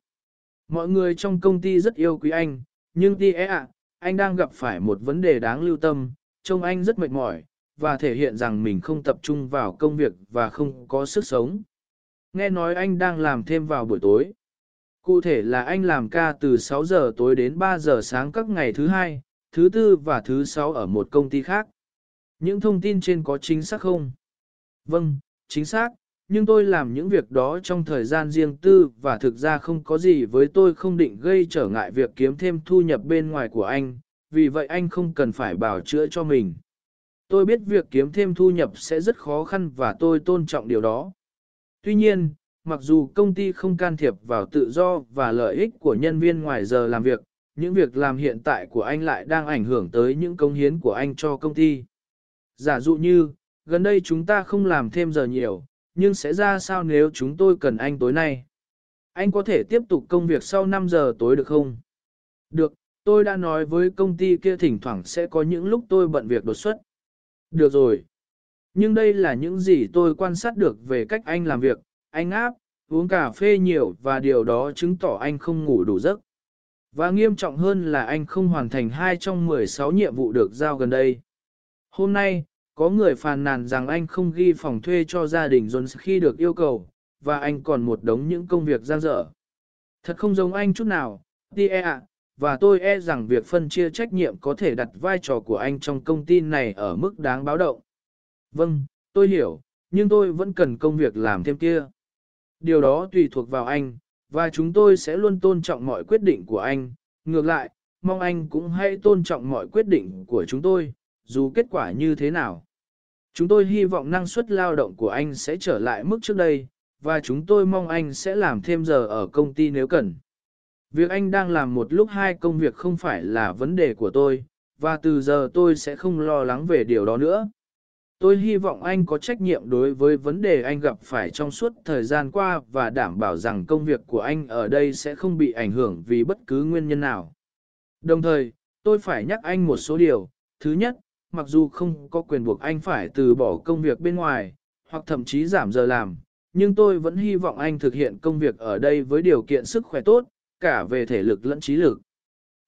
Mọi người trong công ty rất yêu quý anh, nhưng ti e ạ, anh đang gặp phải một vấn đề đáng lưu tâm, trông anh rất mệt mỏi, và thể hiện rằng mình không tập trung vào công việc và không có sức sống. Nghe nói anh đang làm thêm vào buổi tối. Cụ thể là anh làm ca từ 6 giờ tối đến 3 giờ sáng các ngày thứ hai, thứ tư và thứ sáu ở một công ty khác. Những thông tin trên có chính xác không? Vâng, chính xác, nhưng tôi làm những việc đó trong thời gian riêng tư và thực ra không có gì với tôi không định gây trở ngại việc kiếm thêm thu nhập bên ngoài của anh, vì vậy anh không cần phải bảo chữa cho mình. Tôi biết việc kiếm thêm thu nhập sẽ rất khó khăn và tôi tôn trọng điều đó. Tuy nhiên, mặc dù công ty không can thiệp vào tự do và lợi ích của nhân viên ngoài giờ làm việc, những việc làm hiện tại của anh lại đang ảnh hưởng tới những công hiến của anh cho công ty. Giả dụ như, gần đây chúng ta không làm thêm giờ nhiều, nhưng sẽ ra sao nếu chúng tôi cần anh tối nay? Anh có thể tiếp tục công việc sau 5 giờ tối được không? Được, tôi đã nói với công ty kia thỉnh thoảng sẽ có những lúc tôi bận việc đột xuất. Được rồi. Nhưng đây là những gì tôi quan sát được về cách anh làm việc, anh áp, uống cà phê nhiều và điều đó chứng tỏ anh không ngủ đủ giấc. Và nghiêm trọng hơn là anh không hoàn thành 2 trong 16 nhiệm vụ được giao gần đây. Hôm nay, có người phàn nàn rằng anh không ghi phòng thuê cho gia đình Jones khi được yêu cầu, và anh còn một đống những công việc gian dở. Thật không giống anh chút nào, đi e ạ, và tôi e rằng việc phân chia trách nhiệm có thể đặt vai trò của anh trong công ty này ở mức đáng báo động. Vâng, tôi hiểu, nhưng tôi vẫn cần công việc làm thêm kia. Điều đó tùy thuộc vào anh, và chúng tôi sẽ luôn tôn trọng mọi quyết định của anh. Ngược lại, mong anh cũng hãy tôn trọng mọi quyết định của chúng tôi, dù kết quả như thế nào. Chúng tôi hy vọng năng suất lao động của anh sẽ trở lại mức trước đây, và chúng tôi mong anh sẽ làm thêm giờ ở công ty nếu cần. Việc anh đang làm một lúc hai công việc không phải là vấn đề của tôi, và từ giờ tôi sẽ không lo lắng về điều đó nữa. Tôi hy vọng anh có trách nhiệm đối với vấn đề anh gặp phải trong suốt thời gian qua và đảm bảo rằng công việc của anh ở đây sẽ không bị ảnh hưởng vì bất cứ nguyên nhân nào. Đồng thời, tôi phải nhắc anh một số điều. Thứ nhất, mặc dù không có quyền buộc anh phải từ bỏ công việc bên ngoài, hoặc thậm chí giảm giờ làm, nhưng tôi vẫn hy vọng anh thực hiện công việc ở đây với điều kiện sức khỏe tốt, cả về thể lực lẫn trí lực.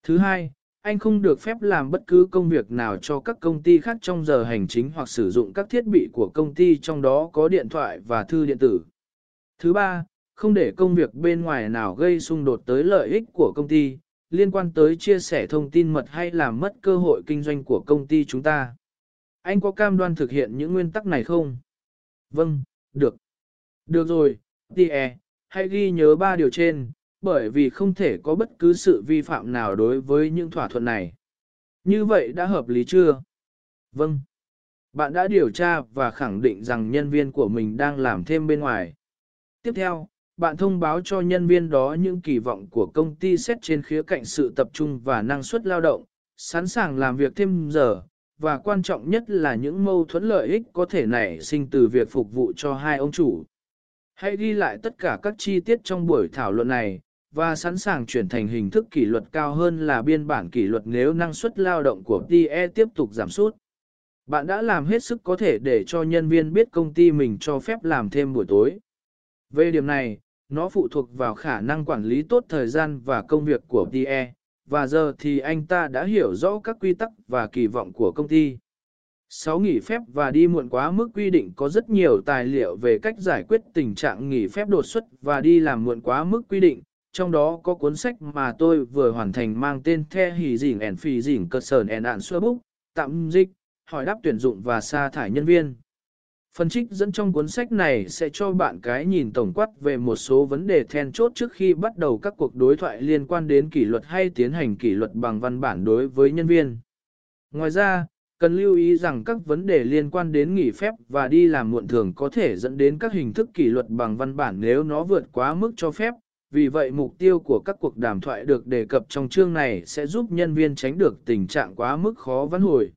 Thứ hai, anh không được phép làm bất cứ công việc nào cho các công ty khác trong giờ hành chính hoặc sử dụng các thiết bị của công ty trong đó có điện thoại và thư điện tử. Thứ ba, không để công việc bên ngoài nào gây xung đột tới lợi ích của công ty, liên quan tới chia sẻ thông tin mật hay làm mất cơ hội kinh doanh của công ty chúng ta. Anh có cam đoan thực hiện những nguyên tắc này không? Vâng, được. Được rồi, Tia, hãy ghi nhớ ba điều trên, bởi vì không thể có bất cứ sự vi phạm nào đối với những thỏa thuận này. Như vậy đã hợp lý chưa? Vâng. Bạn đã điều tra và khẳng định rằng nhân viên của mình đang làm thêm bên ngoài. Tiếp theo, bạn thông báo cho nhân viên đó những kỳ vọng của công ty xét trên khía cạnh sự tập trung và năng suất lao động, sẵn sàng làm việc thêm giờ, và quan trọng nhất là những mâu thuẫn lợi ích có thể nảy sinh từ việc phục vụ cho hai ông chủ. Hãy ghi lại tất cả các chi tiết trong buổi thảo luận này, và sẵn sàng chuyển thành hình thức kỷ luật cao hơn là biên bản kỷ luật nếu năng suất lao động của TE tiếp tục giảm sút. Bạn đã làm hết sức có thể để cho nhân viên biết công ty mình cho phép làm thêm buổi tối. Về điểm này, nó phụ thuộc vào khả năng quản lý tốt thời gian và công việc của TE, và giờ thì anh ta đã hiểu rõ các quy tắc và kỳ vọng của công ty. 6. Nghỉ phép và đi muộn quá mức quy định có rất nhiều tài liệu về cách giải quyết tình trạng nghỉ phép đột xuất và đi làm muộn quá mức quy định, trong đó có cuốn sách mà tôi vừa hoàn thành mang tên The Hỷ Dỉnh ẻn Phì Dỉnh Cơ sờn, ẻn Ản Xua Búc, tạm dịch, hỏi đáp tuyển dụng và sa thải nhân viên. Phần trích dẫn trong cuốn sách này sẽ cho bạn cái nhìn tổng quát về một số vấn đề then chốt trước khi bắt đầu các cuộc đối thoại liên quan đến kỷ luật hay tiến hành kỷ luật bằng văn bản đối với nhân viên. Ngoài ra, cần lưu ý rằng các vấn đề liên quan đến nghỉ phép và đi làm muộn thường có thể dẫn đến các hình thức kỷ luật bằng văn bản nếu nó vượt quá mức cho phép, vì vậy mục tiêu của các cuộc đàm thoại được đề cập trong chương này sẽ giúp nhân viên tránh được tình trạng quá mức khó vãn hồi.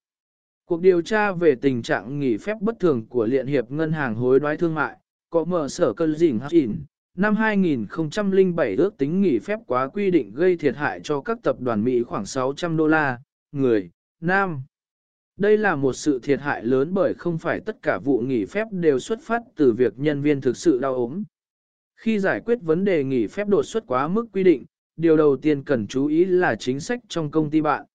Cuộc điều tra về tình trạng nghỉ phép bất thường của Liên hiệp Ngân hàng hối đoái thương mại, có mở sở cân dình hạt ỉn, năm 2007 ước tính nghỉ phép quá quy định gây thiệt hại cho các tập đoàn Mỹ khoảng 600 đô la, người, nam. Đây là một sự thiệt hại lớn bởi không phải tất cả vụ nghỉ phép đều xuất phát từ việc nhân viên thực sự đau ốm. Khi giải quyết vấn đề nghỉ phép đột xuất quá mức quy định, điều đầu tiên cần chú ý là chính sách trong công ty bạn.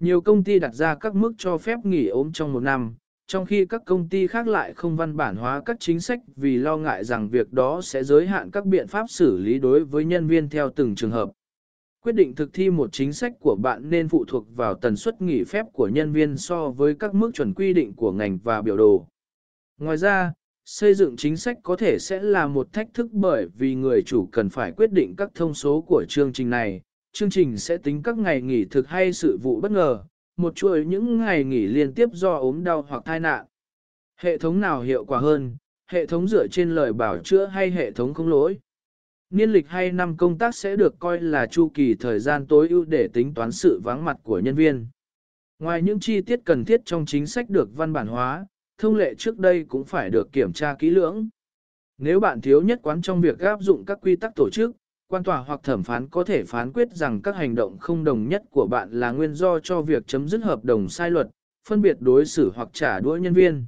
Nhiều công ty đặt ra các mức cho phép nghỉ ốm trong một năm, trong khi các công ty khác lại không văn bản hóa các chính sách vì lo ngại rằng việc đó sẽ giới hạn các biện pháp xử lý đối với nhân viên theo từng trường hợp. Quyết định thực thi một chính sách của bạn nên phụ thuộc vào tần suất nghỉ phép của nhân viên so với các mức chuẩn quy định của ngành và biểu đồ. Ngoài ra, xây dựng chính sách có thể sẽ là một thách thức bởi vì người chủ cần phải quyết định các thông số của chương trình này, chương trình sẽ tính các ngày nghỉ thực hay sự vụ bất ngờ, một chuỗi những ngày nghỉ liên tiếp do ốm đau hoặc tai nạn. Hệ thống nào hiệu quả hơn, hệ thống dựa trên lời bảo chữa hay hệ thống không lỗi. Niên lịch hay năm công tác sẽ được coi là chu kỳ thời gian tối ưu để tính toán sự vắng mặt của nhân viên. Ngoài những chi tiết cần thiết trong chính sách được văn bản hóa, thông lệ trước đây cũng phải được kiểm tra kỹ lưỡng. Nếu bạn thiếu nhất quán trong việc áp dụng các quy tắc tổ chức, quan tòa hoặc thẩm phán có thể phán quyết rằng các hành động không đồng nhất của bạn là nguyên do cho việc chấm dứt hợp đồng sai luật, phân biệt đối xử hoặc trả đũa nhân viên.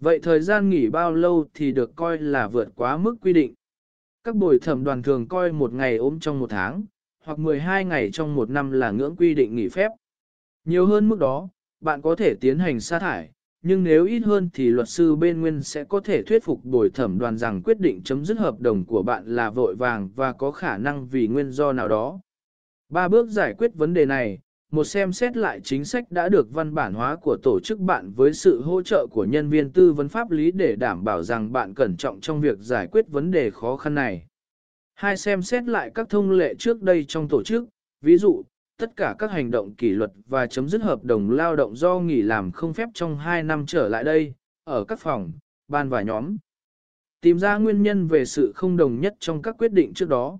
Vậy thời gian nghỉ bao lâu thì được coi là vượt quá mức quy định? Các bồi thẩm đoàn thường coi một ngày ốm trong một tháng, hoặc 12 ngày trong một năm là ngưỡng quy định nghỉ phép. Nhiều hơn mức đó, bạn có thể tiến hành sa thải, nhưng nếu ít hơn thì luật sư bên nguyên sẽ có thể thuyết phục bồi thẩm đoàn rằng quyết định chấm dứt hợp đồng của bạn là vội vàng và có khả năng vì nguyên do nào đó. Ba bước giải quyết vấn đề này, một xem xét lại chính sách đã được văn bản hóa của tổ chức bạn với sự hỗ trợ của nhân viên tư vấn pháp lý để đảm bảo rằng bạn cẩn trọng trong việc giải quyết vấn đề khó khăn này. Hai xem xét lại các thông lệ trước đây trong tổ chức, ví dụ, tất cả các hành động kỷ luật và chấm dứt hợp đồng lao động do nghỉ làm không phép trong 2 năm trở lại đây, ở các phòng, ban và nhóm. Tìm ra nguyên nhân về sự không đồng nhất trong các quyết định trước đó.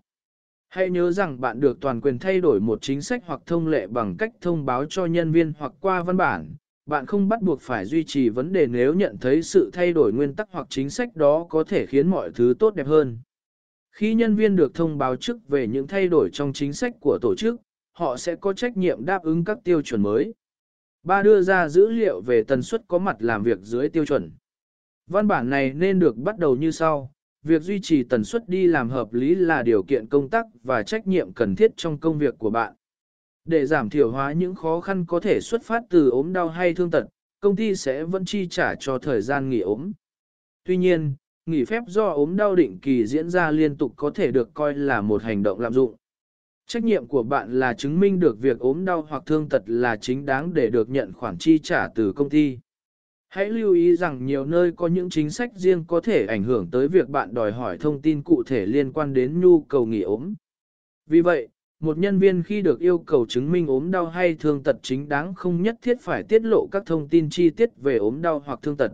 Hãy nhớ rằng bạn được toàn quyền thay đổi một chính sách hoặc thông lệ bằng cách thông báo cho nhân viên hoặc qua văn bản. Bạn không bắt buộc phải duy trì vấn đề nếu nhận thấy sự thay đổi nguyên tắc hoặc chính sách đó có thể khiến mọi thứ tốt đẹp hơn. Khi nhân viên được thông báo trước về những thay đổi trong chính sách của tổ chức, họ sẽ có trách nhiệm đáp ứng các tiêu chuẩn mới. Ba đưa ra dữ liệu về tần suất có mặt làm việc dưới tiêu chuẩn. Văn bản này nên được bắt đầu như sau. Việc duy trì tần suất đi làm hợp lý là điều kiện công tác và trách nhiệm cần thiết trong công việc của bạn. Để giảm thiểu hóa những khó khăn có thể xuất phát từ ốm đau hay thương tật, công ty sẽ vẫn chi trả cho thời gian nghỉ ốm. Tuy nhiên, nghỉ phép do ốm đau định kỳ diễn ra liên tục có thể được coi là một hành động lạm dụng. Trách nhiệm của bạn là chứng minh được việc ốm đau hoặc thương tật là chính đáng để được nhận khoản chi trả từ công ty. Hãy lưu ý rằng nhiều nơi có những chính sách riêng có thể ảnh hưởng tới việc bạn đòi hỏi thông tin cụ thể liên quan đến nhu cầu nghỉ ốm. Vì vậy, một nhân viên khi được yêu cầu chứng minh ốm đau hay thương tật chính đáng không nhất thiết phải tiết lộ các thông tin chi tiết về ốm đau hoặc thương tật.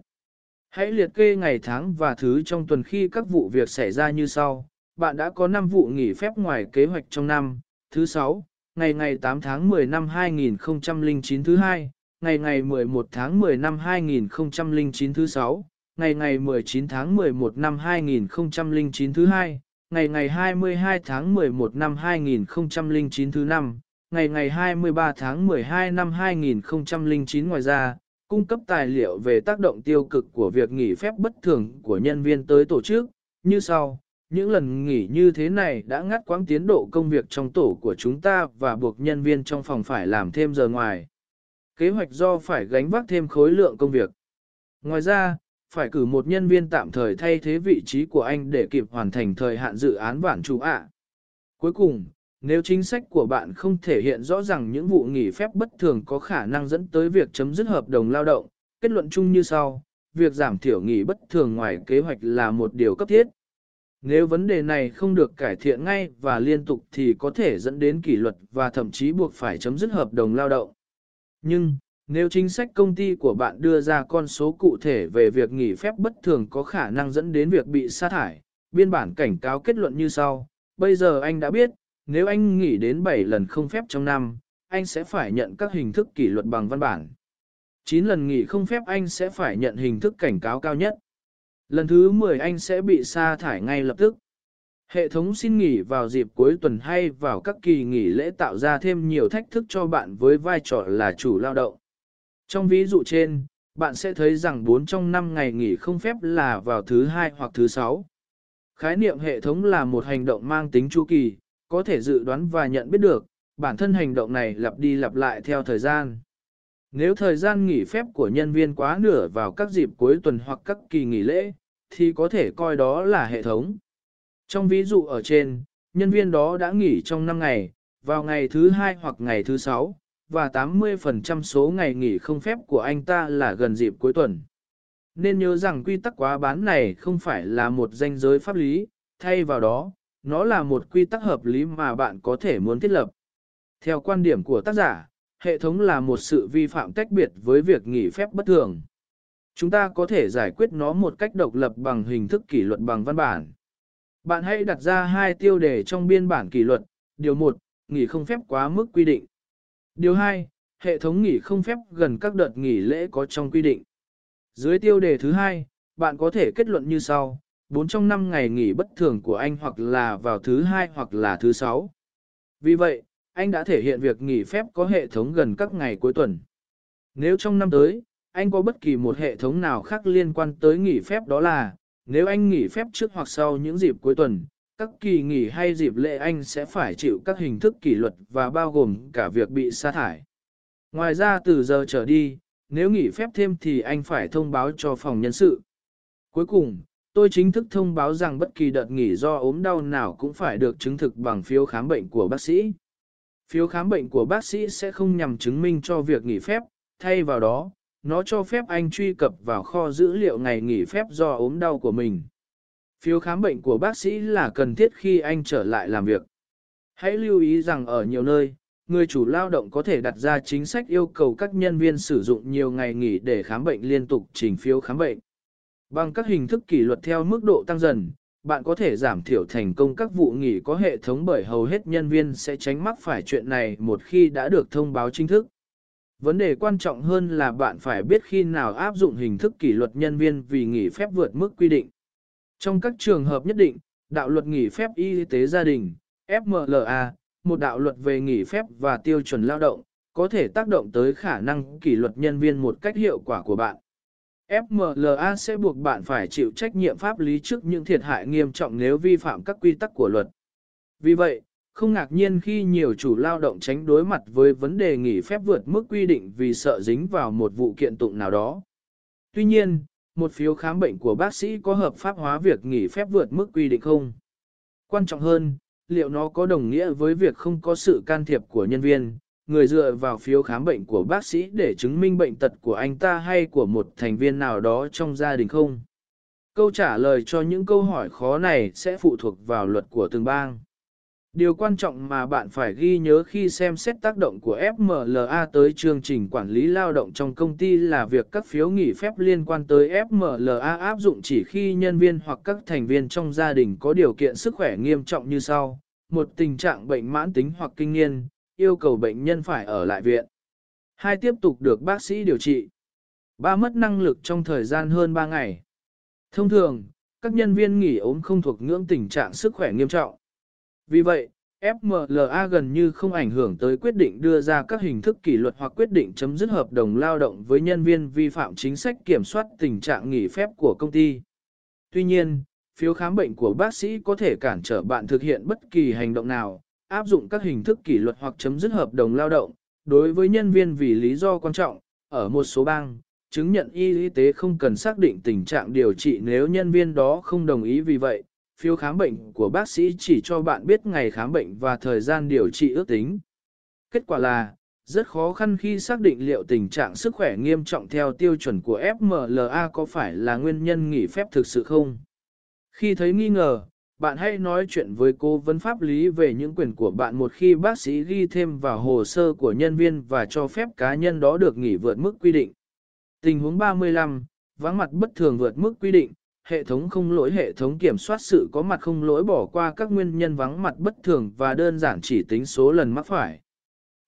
Hãy liệt kê ngày tháng và thứ trong tuần khi các vụ việc xảy ra như sau bạn đã có 5 vụ nghỉ phép ngoài kế hoạch trong năm. Thứ 6, ngày ngày 8 tháng 10 năm 2009 thứ 2, ngày ngày 11 tháng 10 năm 2009 thứ 6, ngày ngày 19 tháng 11 năm 2009 thứ 2, ngày ngày 22 tháng 11 năm 2009 thứ 5, ngày ngày 23 tháng 12 năm 2009 ngoài ra, cung cấp tài liệu về tác động tiêu cực của việc nghỉ phép bất thường của nhân viên tới tổ chức, như sau. Những lần nghỉ như thế này đã ngắt quãng tiến độ công việc trong tổ của chúng ta và buộc nhân viên trong phòng phải làm thêm giờ ngoài. Kế hoạch do phải gánh vác thêm khối lượng công việc. Ngoài ra, phải cử một nhân viên tạm thời thay thế vị trí của anh để kịp hoàn thành thời hạn dự án bản chủ ạ. Cuối cùng, nếu chính sách của bạn không thể hiện rõ ràng những vụ nghỉ phép bất thường có khả năng dẫn tới việc chấm dứt hợp đồng lao động, kết luận chung như sau, việc giảm thiểu nghỉ bất thường ngoài kế hoạch là một điều cấp thiết. Nếu vấn đề này không được cải thiện ngay và liên tục thì có thể dẫn đến kỷ luật và thậm chí buộc phải chấm dứt hợp đồng lao động. Nhưng, nếu chính sách công ty của bạn đưa ra con số cụ thể về việc nghỉ phép bất thường có khả năng dẫn đến việc bị sa thải, biên bản cảnh cáo kết luận như sau. Bây giờ anh đã biết, nếu anh nghỉ đến 7 lần không phép trong năm, anh sẽ phải nhận các hình thức kỷ luật bằng văn bản. 9 lần nghỉ không phép anh sẽ phải nhận hình thức cảnh cáo cao nhất. Lần thứ 10 anh sẽ bị sa thải ngay lập tức. Hệ thống xin nghỉ vào dịp cuối tuần hay vào các kỳ nghỉ lễ tạo ra thêm nhiều thách thức cho bạn với vai trò là chủ lao động. Trong ví dụ trên, bạn sẽ thấy rằng 4 trong 5 ngày nghỉ không phép là vào thứ hai hoặc thứ sáu. Khái niệm hệ thống là một hành động mang tính chu kỳ, có thể dự đoán và nhận biết được, bản thân hành động này lặp đi lặp lại theo thời gian. Nếu thời gian nghỉ phép của nhân viên quá nửa vào các dịp cuối tuần hoặc các kỳ nghỉ lễ, thì có thể coi đó là hệ thống. Trong ví dụ ở trên, nhân viên đó đã nghỉ trong 5 ngày, vào ngày thứ 2 hoặc ngày thứ 6, và 80% số ngày nghỉ không phép của anh ta là gần dịp cuối tuần. Nên nhớ rằng quy tắc quá bán này không phải là một danh giới pháp lý, thay vào đó, nó là một quy tắc hợp lý mà bạn có thể muốn thiết lập. Theo quan điểm của tác giả, hệ thống là một sự vi phạm tách biệt với việc nghỉ phép bất thường. Chúng ta có thể giải quyết nó một cách độc lập bằng hình thức kỷ luật bằng văn bản. Bạn hãy đặt ra hai tiêu đề trong biên bản kỷ luật. Điều 1, nghỉ không phép quá mức quy định. Điều 2, hệ thống nghỉ không phép gần các đợt nghỉ lễ có trong quy định. Dưới tiêu đề thứ hai, bạn có thể kết luận như sau, 4 trong 5 ngày nghỉ bất thường của anh hoặc là vào thứ hai hoặc là thứ sáu. Vì vậy, anh đã thể hiện việc nghỉ phép có hệ thống gần các ngày cuối tuần. Nếu trong năm tới, anh có bất kỳ một hệ thống nào khác liên quan tới nghỉ phép đó là, nếu anh nghỉ phép trước hoặc sau những dịp cuối tuần, các kỳ nghỉ hay dịp lễ anh sẽ phải chịu các hình thức kỷ luật và bao gồm cả việc bị sa thải. Ngoài ra từ giờ trở đi, nếu nghỉ phép thêm thì anh phải thông báo cho phòng nhân sự. Cuối cùng, tôi chính thức thông báo rằng bất kỳ đợt nghỉ do ốm đau nào cũng phải được chứng thực bằng phiếu khám bệnh của bác sĩ. Phiếu khám bệnh của bác sĩ sẽ không nhằm chứng minh cho việc nghỉ phép, thay vào đó, nó cho phép anh truy cập vào kho dữ liệu ngày nghỉ phép do ốm đau của mình. Phiếu khám bệnh của bác sĩ là cần thiết khi anh trở lại làm việc. Hãy lưu ý rằng ở nhiều nơi, người chủ lao động có thể đặt ra chính sách yêu cầu các nhân viên sử dụng nhiều ngày nghỉ để khám bệnh liên tục trình phiếu khám bệnh. Bằng các hình thức kỷ luật theo mức độ tăng dần, bạn có thể giảm thiểu thành công các vụ nghỉ có hệ thống bởi hầu hết nhân viên sẽ tránh mắc phải chuyện này một khi đã được thông báo chính thức. Vấn đề quan trọng hơn là bạn phải biết khi nào áp dụng hình thức kỷ luật nhân viên vì nghỉ phép vượt mức quy định. Trong các trường hợp nhất định, đạo luật nghỉ phép y tế gia đình, FMLA, một đạo luật về nghỉ phép và tiêu chuẩn lao động, có thể tác động tới khả năng kỷ luật nhân viên một cách hiệu quả của bạn. FMLA sẽ buộc bạn phải chịu trách nhiệm pháp lý trước những thiệt hại nghiêm trọng nếu vi phạm các quy tắc của luật. Vì vậy, không ngạc nhiên khi nhiều chủ lao động tránh đối mặt với vấn đề nghỉ phép vượt mức quy định vì sợ dính vào một vụ kiện tụng nào đó. Tuy nhiên, một phiếu khám bệnh của bác sĩ có hợp pháp hóa việc nghỉ phép vượt mức quy định không? Quan trọng hơn, liệu nó có đồng nghĩa với việc không có sự can thiệp của nhân viên, người dựa vào phiếu khám bệnh của bác sĩ để chứng minh bệnh tật của anh ta hay của một thành viên nào đó trong gia đình không? Câu trả lời cho những câu hỏi khó này sẽ phụ thuộc vào luật của từng bang. Điều quan trọng mà bạn phải ghi nhớ khi xem xét tác động của FMLA tới chương trình quản lý lao động trong công ty là việc các phiếu nghỉ phép liên quan tới FMLA áp dụng chỉ khi nhân viên hoặc các thành viên trong gia đình có điều kiện sức khỏe nghiêm trọng như sau. Một tình trạng bệnh mãn tính hoặc kinh niên, yêu cầu bệnh nhân phải ở lại viện. Hai tiếp tục được bác sĩ điều trị. Ba mất năng lực trong thời gian hơn 3 ngày. Thông thường, các nhân viên nghỉ ốm không thuộc ngưỡng tình trạng sức khỏe nghiêm trọng. Vì vậy, FMLA gần như không ảnh hưởng tới quyết định đưa ra các hình thức kỷ luật hoặc quyết định chấm dứt hợp đồng lao động với nhân viên vi phạm chính sách kiểm soát tình trạng nghỉ phép của công ty. Tuy nhiên, phiếu khám bệnh của bác sĩ có thể cản trở bạn thực hiện bất kỳ hành động nào, áp dụng các hình thức kỷ luật hoặc chấm dứt hợp đồng lao động, đối với nhân viên vì lý do quan trọng, ở một số bang, chứng nhận y tế không cần xác định tình trạng điều trị nếu nhân viên đó không đồng ý vì vậy, phiếu khám bệnh của bác sĩ chỉ cho bạn biết ngày khám bệnh và thời gian điều trị ước tính. Kết quả là, rất khó khăn khi xác định liệu tình trạng sức khỏe nghiêm trọng theo tiêu chuẩn của FMLA có phải là nguyên nhân nghỉ phép thực sự không. Khi thấy nghi ngờ, bạn hãy nói chuyện với cố vấn pháp lý về những quyền của bạn một khi bác sĩ ghi thêm vào hồ sơ của nhân viên và cho phép cá nhân đó được nghỉ vượt mức quy định. Tình huống 35, vắng mặt bất thường vượt mức quy định, hệ thống không lỗi hệ thống kiểm soát sự có mặt không lỗi bỏ qua các nguyên nhân vắng mặt bất thường và đơn giản chỉ tính số lần mắc phải.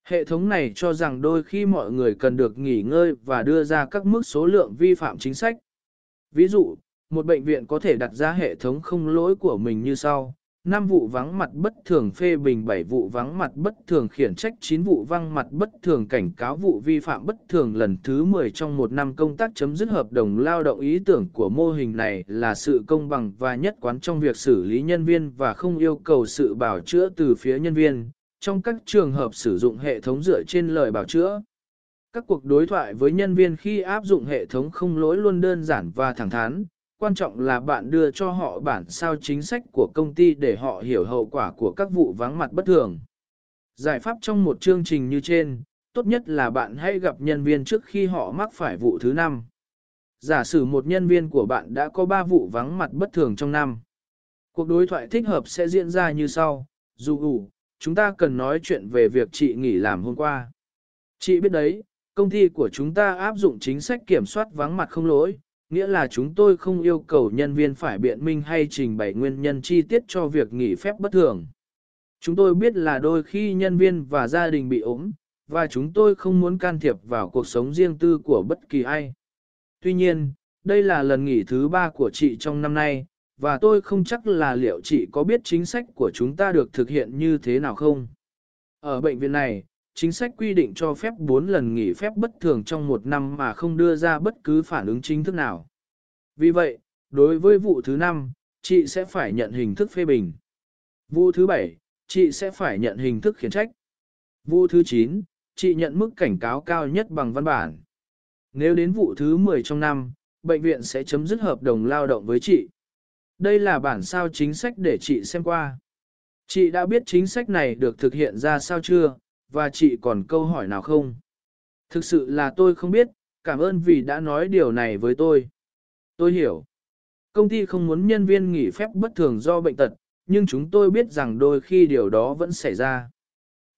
Hệ thống này cho rằng đôi khi mọi người cần được nghỉ ngơi và đưa ra các mức số lượng vi phạm chính sách. Ví dụ, một bệnh viện có thể đặt ra hệ thống không lỗi của mình như sau. 5 vụ vắng mặt bất thường phê bình 7 vụ vắng mặt bất thường khiển trách 9 vụ vắng mặt bất thường cảnh cáo vụ vi phạm bất thường lần thứ 10 trong một năm công tác chấm dứt hợp đồng lao động ý tưởng của mô hình này là sự công bằng và nhất quán trong việc xử lý nhân viên và không yêu cầu sự bảo chữa từ phía nhân viên, trong các trường hợp sử dụng hệ thống dựa trên lời bảo chữa. Các cuộc đối thoại với nhân viên khi áp dụng hệ thống không lỗi luôn đơn giản và thẳng thắn, quan trọng là bạn đưa cho họ bản sao chính sách của công ty để họ hiểu hậu quả của các vụ vắng mặt bất thường. Giải pháp trong một chương trình như trên, tốt nhất là bạn hãy gặp nhân viên trước khi họ mắc phải vụ thứ năm. Giả sử một nhân viên của bạn đã có 3 vụ vắng mặt bất thường trong năm. Cuộc đối thoại thích hợp sẽ diễn ra như sau. Dù ủ, chúng ta cần nói chuyện về việc chị nghỉ làm hôm qua. Chị biết đấy, công ty của chúng ta áp dụng chính sách kiểm soát vắng mặt không lỗi, nghĩa là chúng tôi không yêu cầu nhân viên phải biện minh hay trình bày nguyên nhân chi tiết cho việc nghỉ phép bất thường. Chúng tôi biết là đôi khi nhân viên và gia đình bị ốm, và chúng tôi không muốn can thiệp vào cuộc sống riêng tư của bất kỳ ai. Tuy nhiên, đây là lần nghỉ thứ ba của chị trong năm nay, và tôi không chắc là liệu chị có biết chính sách của chúng ta được thực hiện như thế nào không. Ở bệnh viện này, chính sách quy định cho phép 4 lần nghỉ phép bất thường trong một năm mà không đưa ra bất cứ phản ứng chính thức nào. Vì vậy, đối với vụ thứ 5, chị sẽ phải nhận hình thức phê bình. Vụ thứ 7, chị sẽ phải nhận hình thức khiển trách. Vụ thứ 9, chị nhận mức cảnh cáo cao nhất bằng văn bản. Nếu đến vụ thứ 10 trong năm, bệnh viện sẽ chấm dứt hợp đồng lao động với chị. Đây là bản sao chính sách để chị xem qua. Chị đã biết chính sách này được thực hiện ra sao chưa, và chị còn câu hỏi nào không? Thực sự là tôi không biết, cảm ơn vì đã nói điều này với tôi. Tôi hiểu. Công ty không muốn nhân viên nghỉ phép bất thường do bệnh tật, nhưng chúng tôi biết rằng đôi khi điều đó vẫn xảy ra.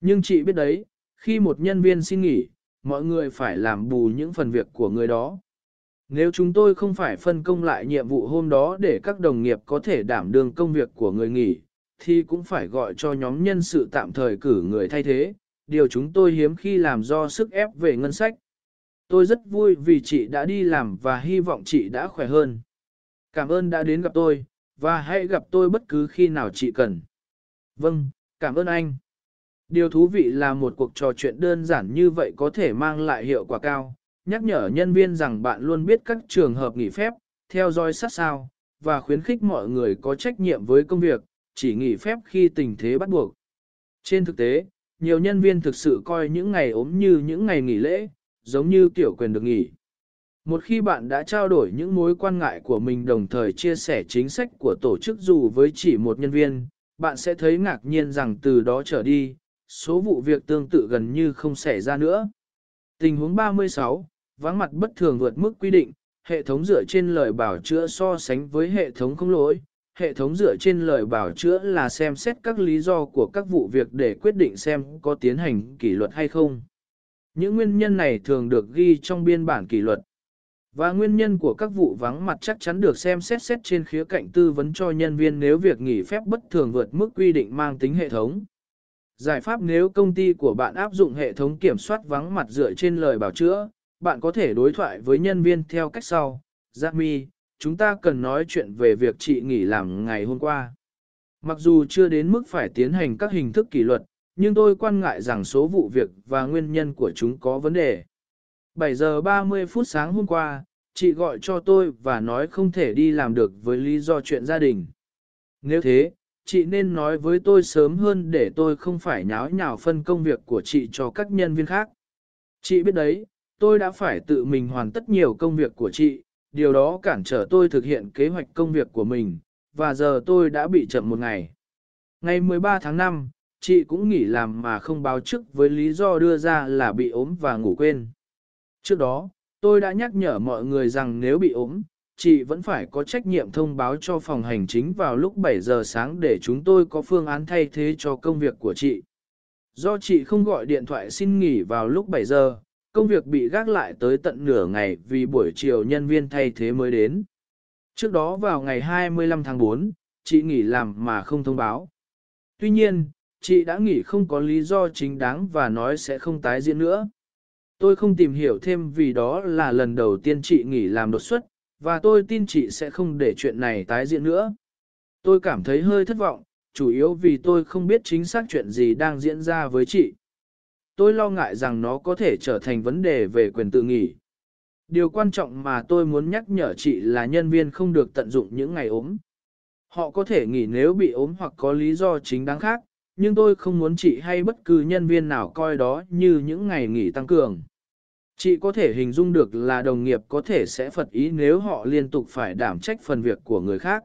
Nhưng chị biết đấy, khi một nhân viên xin nghỉ, mọi người phải làm bù những phần việc của người đó. Nếu chúng tôi không phải phân công lại nhiệm vụ hôm đó để các đồng nghiệp có thể đảm đương công việc của người nghỉ, thì cũng phải gọi cho nhóm nhân sự tạm thời cử người thay thế, điều chúng tôi hiếm khi làm do sức ép về ngân sách. Tôi rất vui vì chị đã đi làm và hy vọng chị đã khỏe hơn. Cảm ơn đã đến gặp tôi, và hãy gặp tôi bất cứ khi nào chị cần. Vâng, cảm ơn anh. Điều thú vị là một cuộc trò chuyện đơn giản như vậy có thể mang lại hiệu quả cao, nhắc nhở nhân viên rằng bạn luôn biết các trường hợp nghỉ phép, theo dõi sát sao, và khuyến khích mọi người có trách nhiệm với công việc, chỉ nghỉ phép khi tình thế bắt buộc. Trên thực tế, nhiều nhân viên thực sự coi những ngày ốm như những ngày nghỉ lễ, giống như tiểu quyền được nghỉ. Một khi bạn đã trao đổi những mối quan ngại của mình đồng thời chia sẻ chính sách của tổ chức dù với chỉ một nhân viên, bạn sẽ thấy ngạc nhiên rằng từ đó trở đi, số vụ việc tương tự gần như không xảy ra nữa. Tình huống 36, vắng mặt bất thường vượt mức quy định, hệ thống dựa trên lời bảo chữa so sánh với hệ thống không lỗi. Hệ thống dựa trên lời bảo chữa là xem xét các lý do của các vụ việc để quyết định xem có tiến hành kỷ luật hay không. Những nguyên nhân này thường được ghi trong biên bản kỷ luật. Và nguyên nhân của các vụ vắng mặt chắc chắn được xem xét xét trên khía cạnh tư vấn cho nhân viên nếu việc nghỉ phép bất thường vượt mức quy định mang tính hệ thống. Giải pháp nếu công ty của bạn áp dụng hệ thống kiểm soát vắng mặt dựa trên lời bảo chữa, bạn có thể đối thoại với nhân viên theo cách sau. Giác mi, chúng ta cần nói chuyện về việc chị nghỉ làm ngày hôm qua. Mặc dù chưa đến mức phải tiến hành các hình thức kỷ luật, nhưng tôi quan ngại rằng số vụ việc và nguyên nhân của chúng có vấn đề. 7 giờ 30 phút sáng hôm qua, chị gọi cho tôi và nói không thể đi làm được với lý do chuyện gia đình. Nếu thế, chị nên nói với tôi sớm hơn để tôi không phải nháo nhào phân công việc của chị cho các nhân viên khác. Chị biết đấy, tôi đã phải tự mình hoàn tất nhiều công việc của chị, điều đó cản trở tôi thực hiện kế hoạch công việc của mình, và giờ tôi đã bị chậm một ngày. Ngày 13 tháng 5, chị cũng nghỉ làm mà không báo trước với lý do đưa ra là bị ốm và ngủ quên. Trước đó, tôi đã nhắc nhở mọi người rằng nếu bị ốm, chị vẫn phải có trách nhiệm thông báo cho phòng hành chính vào lúc 7 giờ sáng để chúng tôi có phương án thay thế cho công việc của chị. Do chị không gọi điện thoại xin nghỉ vào lúc 7 giờ, công việc bị gác lại tới tận nửa ngày vì buổi chiều nhân viên thay thế mới đến. Trước đó vào ngày 25 tháng 4, chị nghỉ làm mà không thông báo. Tuy nhiên, chị đã nghỉ không có lý do chính đáng và nói sẽ không tái diễn nữa. Tôi không tìm hiểu thêm vì đó là lần đầu tiên chị nghỉ làm đột xuất, và tôi tin chị sẽ không để chuyện này tái diễn nữa. Tôi cảm thấy hơi thất vọng, chủ yếu vì tôi không biết chính xác chuyện gì đang diễn ra với chị. Tôi lo ngại rằng nó có thể trở thành vấn đề về quyền tự nghỉ. Điều quan trọng mà tôi muốn nhắc nhở chị là nhân viên không được tận dụng những ngày ốm. Họ có thể nghỉ nếu bị ốm hoặc có lý do chính đáng khác, nhưng tôi không muốn chị hay bất cứ nhân viên nào coi đó như những ngày nghỉ tăng cường. Chị có thể hình dung được là đồng nghiệp có thể sẽ phật ý nếu họ liên tục phải đảm trách phần việc của người khác.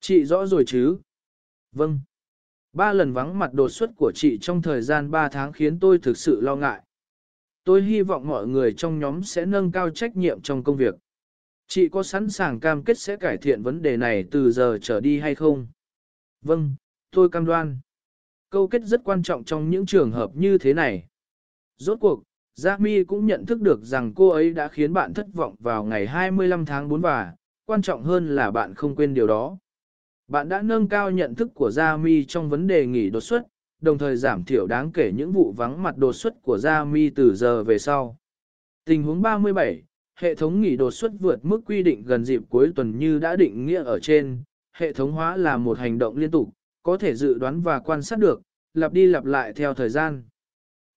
Chị rõ rồi chứ? Vâng. Ba lần vắng mặt đột xuất của chị trong thời gian 3 tháng khiến tôi thực sự lo ngại. Tôi hy vọng mọi người trong nhóm sẽ nâng cao trách nhiệm trong công việc. Chị có sẵn sàng cam kết sẽ cải thiện vấn đề này từ giờ trở đi hay không? Vâng, tôi cam đoan. Câu kết rất quan trọng trong những trường hợp như thế này. Rốt cuộc, Gia Mi cũng nhận thức được rằng cô ấy đã khiến bạn thất vọng vào ngày 25 tháng 4 và, quan trọng hơn là bạn không quên điều đó. Bạn đã nâng cao nhận thức của Gia Mi trong vấn đề nghỉ đột xuất, đồng thời giảm thiểu đáng kể những vụ vắng mặt đột xuất của Gia Mi từ giờ về sau. Tình huống 37, hệ thống nghỉ đột xuất vượt mức quy định gần dịp cuối tuần như đã định nghĩa ở trên, hệ thống hóa là một hành động liên tục, có thể dự đoán và quan sát được, lặp đi lặp lại theo thời gian.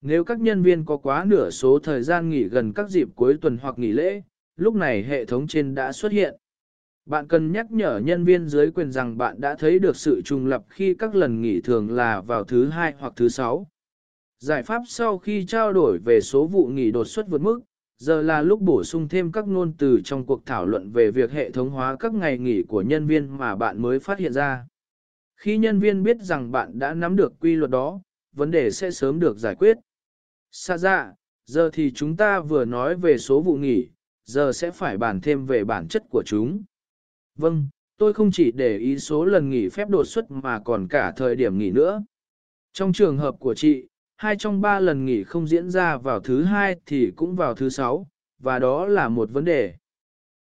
Nếu các nhân viên có quá nửa số thời gian nghỉ gần các dịp cuối tuần hoặc nghỉ lễ, lúc này hệ thống trên đã xuất hiện. Bạn cần nhắc nhở nhân viên dưới quyền rằng bạn đã thấy được sự trùng lập khi các lần nghỉ thường là vào thứ hai hoặc thứ sáu. Giải pháp sau khi trao đổi về số vụ nghỉ đột xuất vượt mức, giờ là lúc bổ sung thêm các ngôn từ trong cuộc thảo luận về việc hệ thống hóa các ngày nghỉ của nhân viên mà bạn mới phát hiện ra. Khi nhân viên biết rằng bạn đã nắm được quy luật đó, vấn đề sẽ sớm được giải quyết. Xa ra, dạ, giờ thì chúng ta vừa nói về số vụ nghỉ, giờ sẽ phải bàn thêm về bản chất của chúng. Vâng, tôi không chỉ để ý số lần nghỉ phép đột xuất mà còn cả thời điểm nghỉ nữa. Trong trường hợp của chị, hai trong ba lần nghỉ không diễn ra vào thứ hai thì cũng vào thứ sáu, và đó là một vấn đề.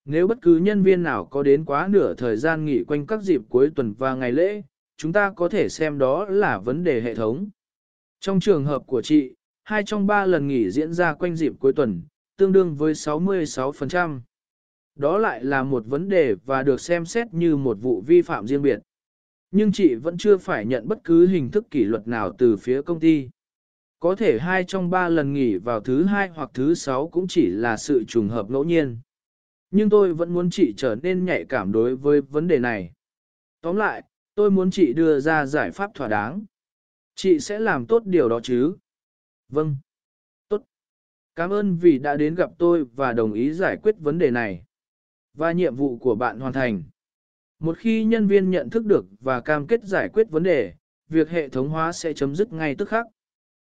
Nếu bất cứ nhân viên nào có đến quá nửa thời gian nghỉ quanh các dịp cuối tuần và ngày lễ, chúng ta có thể xem đó là vấn đề hệ thống. Trong trường hợp của chị, hai trong ba lần nghỉ diễn ra quanh dịp cuối tuần, tương đương với 66%. Đó lại là một vấn đề và được xem xét như một vụ vi phạm riêng biệt. Nhưng chị vẫn chưa phải nhận bất cứ hình thức kỷ luật nào từ phía công ty. Có thể hai trong ba lần nghỉ vào thứ hai hoặc thứ sáu cũng chỉ là sự trùng hợp ngẫu nhiên. Nhưng tôi vẫn muốn chị trở nên nhạy cảm đối với vấn đề này. Tóm lại, tôi muốn chị đưa ra giải pháp thỏa đáng. Chị sẽ làm tốt điều đó chứ? Vâng. Tốt. Cảm ơn vì đã đến gặp tôi và đồng ý giải quyết vấn đề này. Và nhiệm vụ của bạn hoàn thành. Một khi nhân viên nhận thức được và cam kết giải quyết vấn đề, việc hệ thống hóa sẽ chấm dứt ngay tức khắc.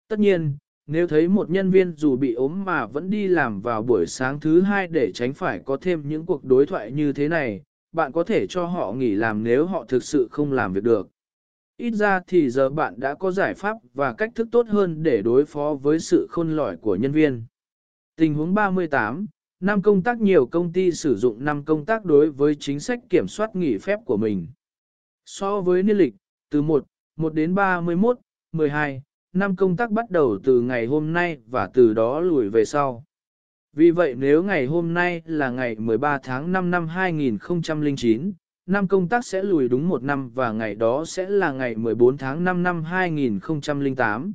Tất nhiên, nếu thấy một nhân viên dù bị ốm mà vẫn đi làm vào buổi sáng thứ hai để tránh phải có thêm những cuộc đối thoại như thế này, bạn có thể cho họ nghỉ làm nếu họ thực sự không làm việc được. Ít ra thì giờ bạn đã có giải pháp và cách thức tốt hơn để đối phó với sự khôn lỏi của nhân viên. Tình huống 38, năm công tác nhiều công ty sử dụng năm công tác đối với chính sách kiểm soát nghỉ phép của mình. So với niên lịch, từ 1, 1 đến 31, 12, năm công tác bắt đầu từ ngày hôm nay và từ đó lùi về sau. Vì vậy nếu ngày hôm nay là ngày 13 tháng 5 năm 2009, năm công tác sẽ lùi đúng một năm và ngày đó sẽ là ngày 14 tháng 5 năm 2008.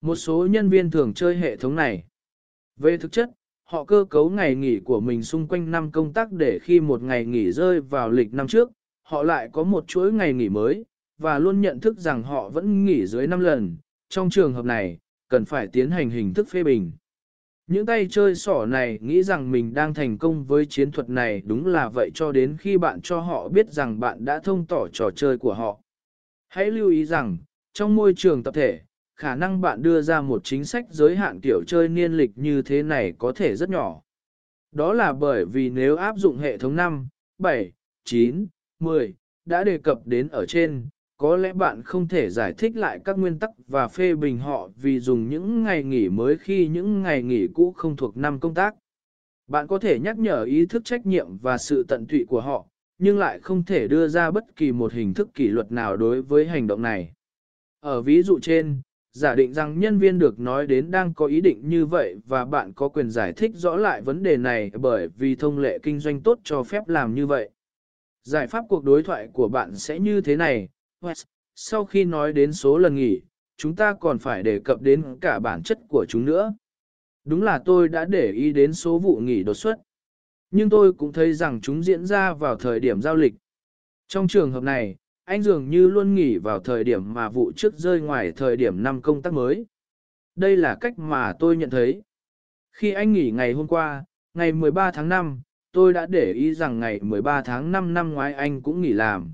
Một số nhân viên thường chơi hệ thống này. Về thực chất, họ cơ cấu ngày nghỉ của mình xung quanh năm công tác để khi một ngày nghỉ rơi vào lịch năm trước, họ lại có một chuỗi ngày nghỉ mới, và luôn nhận thức rằng họ vẫn nghỉ dưới 5 lần. Trong trường hợp này, cần phải tiến hành hình thức phê bình. Những tay chơi sỏ này nghĩ rằng mình đang thành công với chiến thuật này đúng là vậy cho đến khi bạn cho họ biết rằng bạn đã thông tỏ trò chơi của họ. Hãy lưu ý rằng, trong môi trường tập thể, khả năng bạn đưa ra một chính sách giới hạn kiểu chơi niên lịch như thế này có thể rất nhỏ. Đó là bởi vì nếu áp dụng hệ thống 5, 7, 9, 10, đã đề cập đến ở trên, có lẽ bạn không thể giải thích lại các nguyên tắc và phê bình họ vì dùng những ngày nghỉ mới khi những ngày nghỉ cũ không thuộc năm công tác. Bạn có thể nhắc nhở ý thức trách nhiệm và sự tận tụy của họ, nhưng lại không thể đưa ra bất kỳ một hình thức kỷ luật nào đối với hành động này. Ở ví dụ trên, giả định rằng nhân viên được nói đến đang có ý định như vậy và bạn có quyền giải thích rõ lại vấn đề này bởi vì thông lệ kinh doanh tốt cho phép làm như vậy. Giải pháp cuộc đối thoại của bạn sẽ như thế này, West, sau khi nói đến số lần nghỉ, chúng ta còn phải đề cập đến cả bản chất của chúng nữa. Đúng là tôi đã để ý đến số vụ nghỉ đột xuất. Nhưng tôi cũng thấy rằng chúng diễn ra vào thời điểm giao lịch. Trong trường hợp này, anh dường như luôn nghỉ vào thời điểm mà vụ trước rơi ngoài thời điểm năm công tác mới. Đây là cách mà tôi nhận thấy. Khi anh nghỉ ngày hôm qua, ngày 13 tháng 5, tôi đã để ý rằng ngày 13 tháng 5 năm ngoái anh cũng nghỉ làm.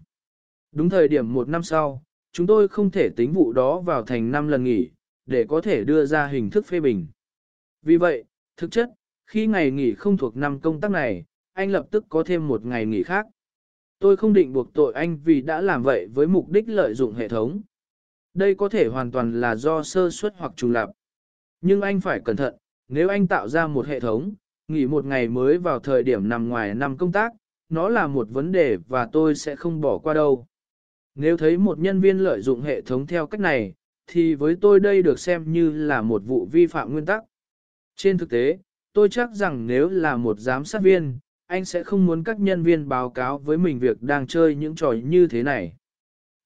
Đúng thời điểm một năm sau, chúng tôi không thể tính vụ đó vào thành năm lần nghỉ, để có thể đưa ra hình thức phê bình. Vì vậy, thực chất, khi ngày nghỉ không thuộc năm công tác này, anh lập tức có thêm một ngày nghỉ khác. Tôi không định buộc tội anh vì đã làm vậy với mục đích lợi dụng hệ thống. Đây có thể hoàn toàn là do sơ suất hoặc trùng lặp. Nhưng anh phải cẩn thận, nếu anh tạo ra một hệ thống, nghỉ một ngày mới vào thời điểm nằm ngoài năm công tác, nó là một vấn đề và tôi sẽ không bỏ qua đâu. Nếu thấy một nhân viên lợi dụng hệ thống theo cách này, thì với tôi đây được xem như là một vụ vi phạm nguyên tắc. Trên thực tế, tôi chắc rằng nếu là một giám sát viên, anh sẽ không muốn các nhân viên báo cáo với mình việc đang chơi những trò như thế này.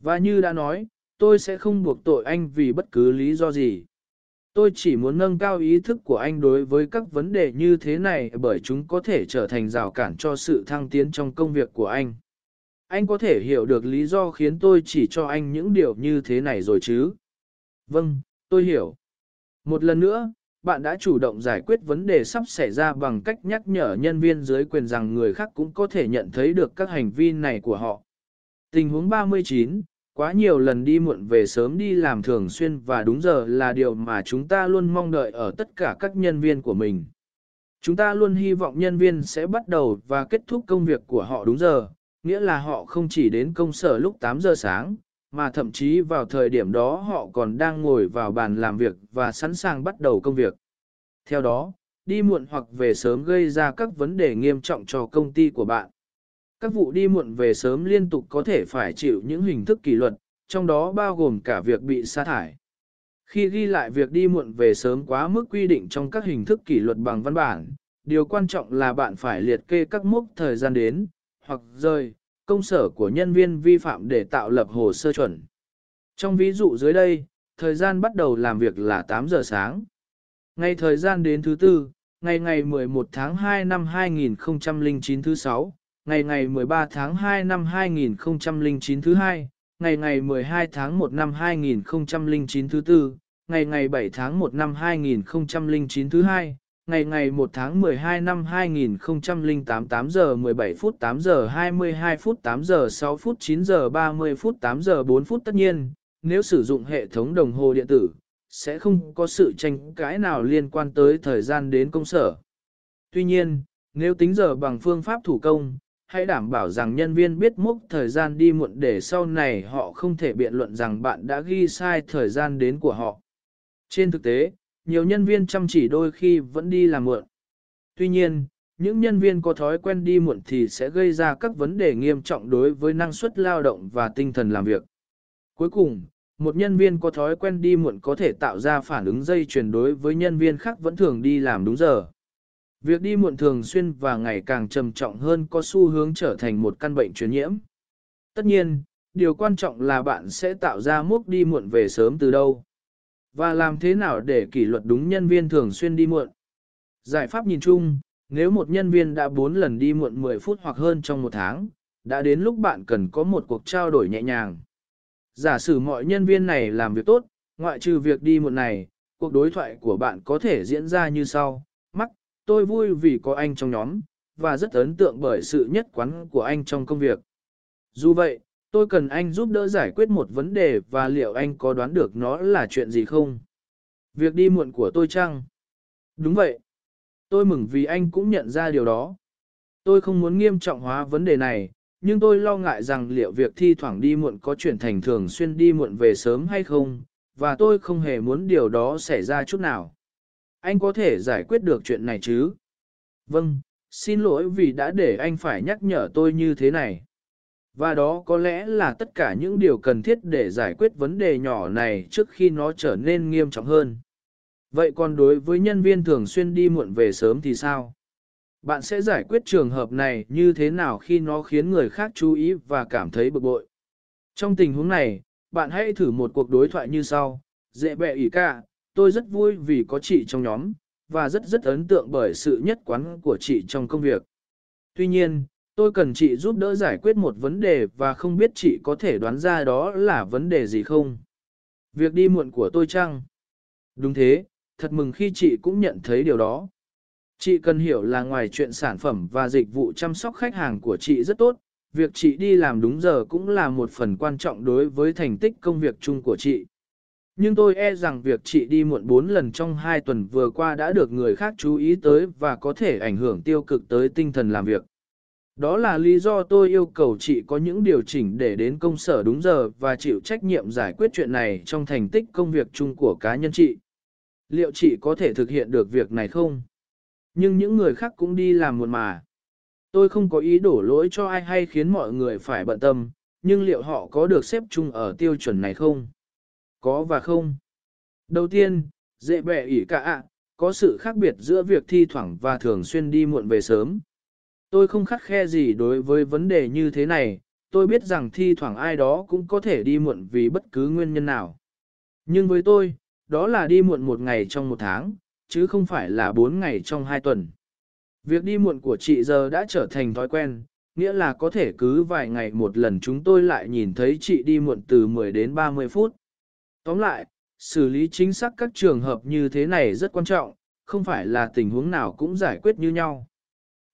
Và như đã nói, tôi sẽ không buộc tội anh vì bất cứ lý do gì. Tôi chỉ muốn nâng cao ý thức của anh đối với các vấn đề như thế này bởi chúng có thể trở thành rào cản cho sự thăng tiến trong công việc của anh. Anh có thể hiểu được lý do khiến tôi chỉ cho anh những điều như thế này rồi chứ? Vâng, tôi hiểu. Một lần nữa, bạn đã chủ động giải quyết vấn đề sắp xảy ra bằng cách nhắc nhở nhân viên dưới quyền rằng người khác cũng có thể nhận thấy được các hành vi này của họ. Tình huống 39, quá nhiều lần đi muộn về sớm đi làm thường xuyên và đúng giờ là điều mà chúng ta luôn mong đợi ở tất cả các nhân viên của mình. Chúng ta luôn hy vọng nhân viên sẽ bắt đầu và kết thúc công việc của họ đúng giờ, nghĩa là họ không chỉ đến công sở lúc 8 giờ sáng, mà thậm chí vào thời điểm đó họ còn đang ngồi vào bàn làm việc và sẵn sàng bắt đầu công việc. Theo đó, đi muộn hoặc về sớm gây ra các vấn đề nghiêm trọng cho công ty của bạn. Các vụ đi muộn về sớm liên tục có thể phải chịu những hình thức kỷ luật, trong đó bao gồm cả việc bị sa thải. Khi ghi lại việc đi muộn về sớm quá mức quy định trong các hình thức kỷ luật bằng văn bản, điều quan trọng là bạn phải liệt kê các mốc thời gian đến, hoặc rời, công sở của nhân viên vi phạm để tạo lập hồ sơ chuẩn. Trong ví dụ dưới đây, thời gian bắt đầu làm việc là 8 giờ sáng. Ngày thời gian đến thứ tư, ngày ngày 11 tháng 2 năm 2009 thứ 6, ngày ngày 13 tháng 2 năm 2009 thứ 2, ngày ngày 12 tháng 1 năm 2009 thứ 4, ngày ngày 7 tháng 1 năm 2009 thứ 2, ngày ngày 1 tháng 12 năm 2008 8 giờ 17 phút 8 giờ 22 phút 8 giờ 6 phút 9 giờ 30 phút 8 giờ 4 phút tất nhiên, nếu sử dụng hệ thống đồng hồ điện tử, sẽ không có sự tranh cãi nào liên quan tới thời gian đến công sở. Tuy nhiên, nếu tính giờ bằng phương pháp thủ công, hãy đảm bảo rằng nhân viên biết mốc thời gian đi muộn để sau này họ không thể biện luận rằng bạn đã ghi sai thời gian đến của họ. Trên thực tế, nhiều nhân viên chăm chỉ đôi khi vẫn đi làm muộn. Tuy nhiên, những nhân viên có thói quen đi muộn thì sẽ gây ra các vấn đề nghiêm trọng đối với năng suất lao động và tinh thần làm việc. Cuối cùng, một nhân viên có thói quen đi muộn có thể tạo ra phản ứng dây chuyển đối với nhân viên khác vẫn thường đi làm đúng giờ. Việc đi muộn thường xuyên và ngày càng trầm trọng hơn có xu hướng trở thành một căn bệnh truyền nhiễm. Tất nhiên, điều quan trọng là bạn sẽ tạo ra mốc đi muộn về sớm từ đâu. Và làm thế nào để kỷ luật đúng nhân viên thường xuyên đi muộn? Giải pháp nhìn chung, nếu một nhân viên đã 4 lần đi muộn 10 phút hoặc hơn trong một tháng, đã đến lúc bạn cần có một cuộc trao đổi nhẹ nhàng. Giả sử mọi nhân viên này làm việc tốt, ngoại trừ việc đi muộn này, cuộc đối thoại của bạn có thể diễn ra như sau. Mắc, tôi vui vì có anh trong nhóm, và rất ấn tượng bởi sự nhất quán của anh trong công việc. Dù vậy, tôi cần anh giúp đỡ giải quyết một vấn đề và liệu anh có đoán được nó là chuyện gì không? Việc đi muộn của tôi chăng? Đúng vậy. Tôi mừng vì anh cũng nhận ra điều đó. Tôi không muốn nghiêm trọng hóa vấn đề này, nhưng tôi lo ngại rằng liệu việc thi thoảng đi muộn có chuyển thành thường xuyên đi muộn về sớm hay không, và tôi không hề muốn điều đó xảy ra chút nào. Anh có thể giải quyết được chuyện này chứ? Vâng, xin lỗi vì đã để anh phải nhắc nhở tôi như thế này. Và đó có lẽ là tất cả những điều cần thiết để giải quyết vấn đề nhỏ này trước khi nó trở nên nghiêm trọng hơn. Vậy còn đối với nhân viên thường xuyên đi muộn về sớm thì sao? Bạn sẽ giải quyết trường hợp này như thế nào khi nó khiến người khác chú ý và cảm thấy bực bội? Trong tình huống này, bạn hãy thử một cuộc đối thoại như sau. Dễ bẹ ỉ cả, tôi rất vui vì có chị trong nhóm, và rất rất ấn tượng bởi sự nhất quán của chị trong công việc. Tuy nhiên, tôi cần chị giúp đỡ giải quyết một vấn đề và không biết chị có thể đoán ra đó là vấn đề gì không. Việc đi muộn của tôi chăng? Đúng thế, thật mừng khi chị cũng nhận thấy điều đó. Chị cần hiểu là ngoài chuyện sản phẩm và dịch vụ chăm sóc khách hàng của chị rất tốt, việc chị đi làm đúng giờ cũng là một phần quan trọng đối với thành tích công việc chung của chị. Nhưng tôi e rằng việc chị đi muộn 4 lần trong 2 tuần vừa qua đã được người khác chú ý tới và có thể ảnh hưởng tiêu cực tới tinh thần làm việc. Đó là lý do tôi yêu cầu chị có những điều chỉnh để đến công sở đúng giờ và chịu trách nhiệm giải quyết chuyện này trong thành tích công việc chung của cá nhân chị. Liệu chị có thể thực hiện được việc này không? Nhưng những người khác cũng đi làm muộn mà. Tôi không có ý đổ lỗi cho ai hay khiến mọi người phải bận tâm, nhưng liệu họ có được xếp chung ở tiêu chuẩn này không? Có và không. Đầu tiên, dễ bẻ ỉ cả ạ, có sự khác biệt giữa việc thi thoảng và thường xuyên đi muộn về sớm. Tôi không khắc khe gì đối với vấn đề như thế này, tôi biết rằng thi thoảng ai đó cũng có thể đi muộn vì bất cứ nguyên nhân nào. Nhưng với tôi, đó là đi muộn một ngày trong một tháng, chứ không phải là bốn ngày trong hai tuần. Việc đi muộn của chị giờ đã trở thành thói quen, nghĩa là có thể cứ vài ngày một lần chúng tôi lại nhìn thấy chị đi muộn từ 10 đến 30 phút. Tóm lại, xử lý chính xác các trường hợp như thế này rất quan trọng, không phải là tình huống nào cũng giải quyết như nhau.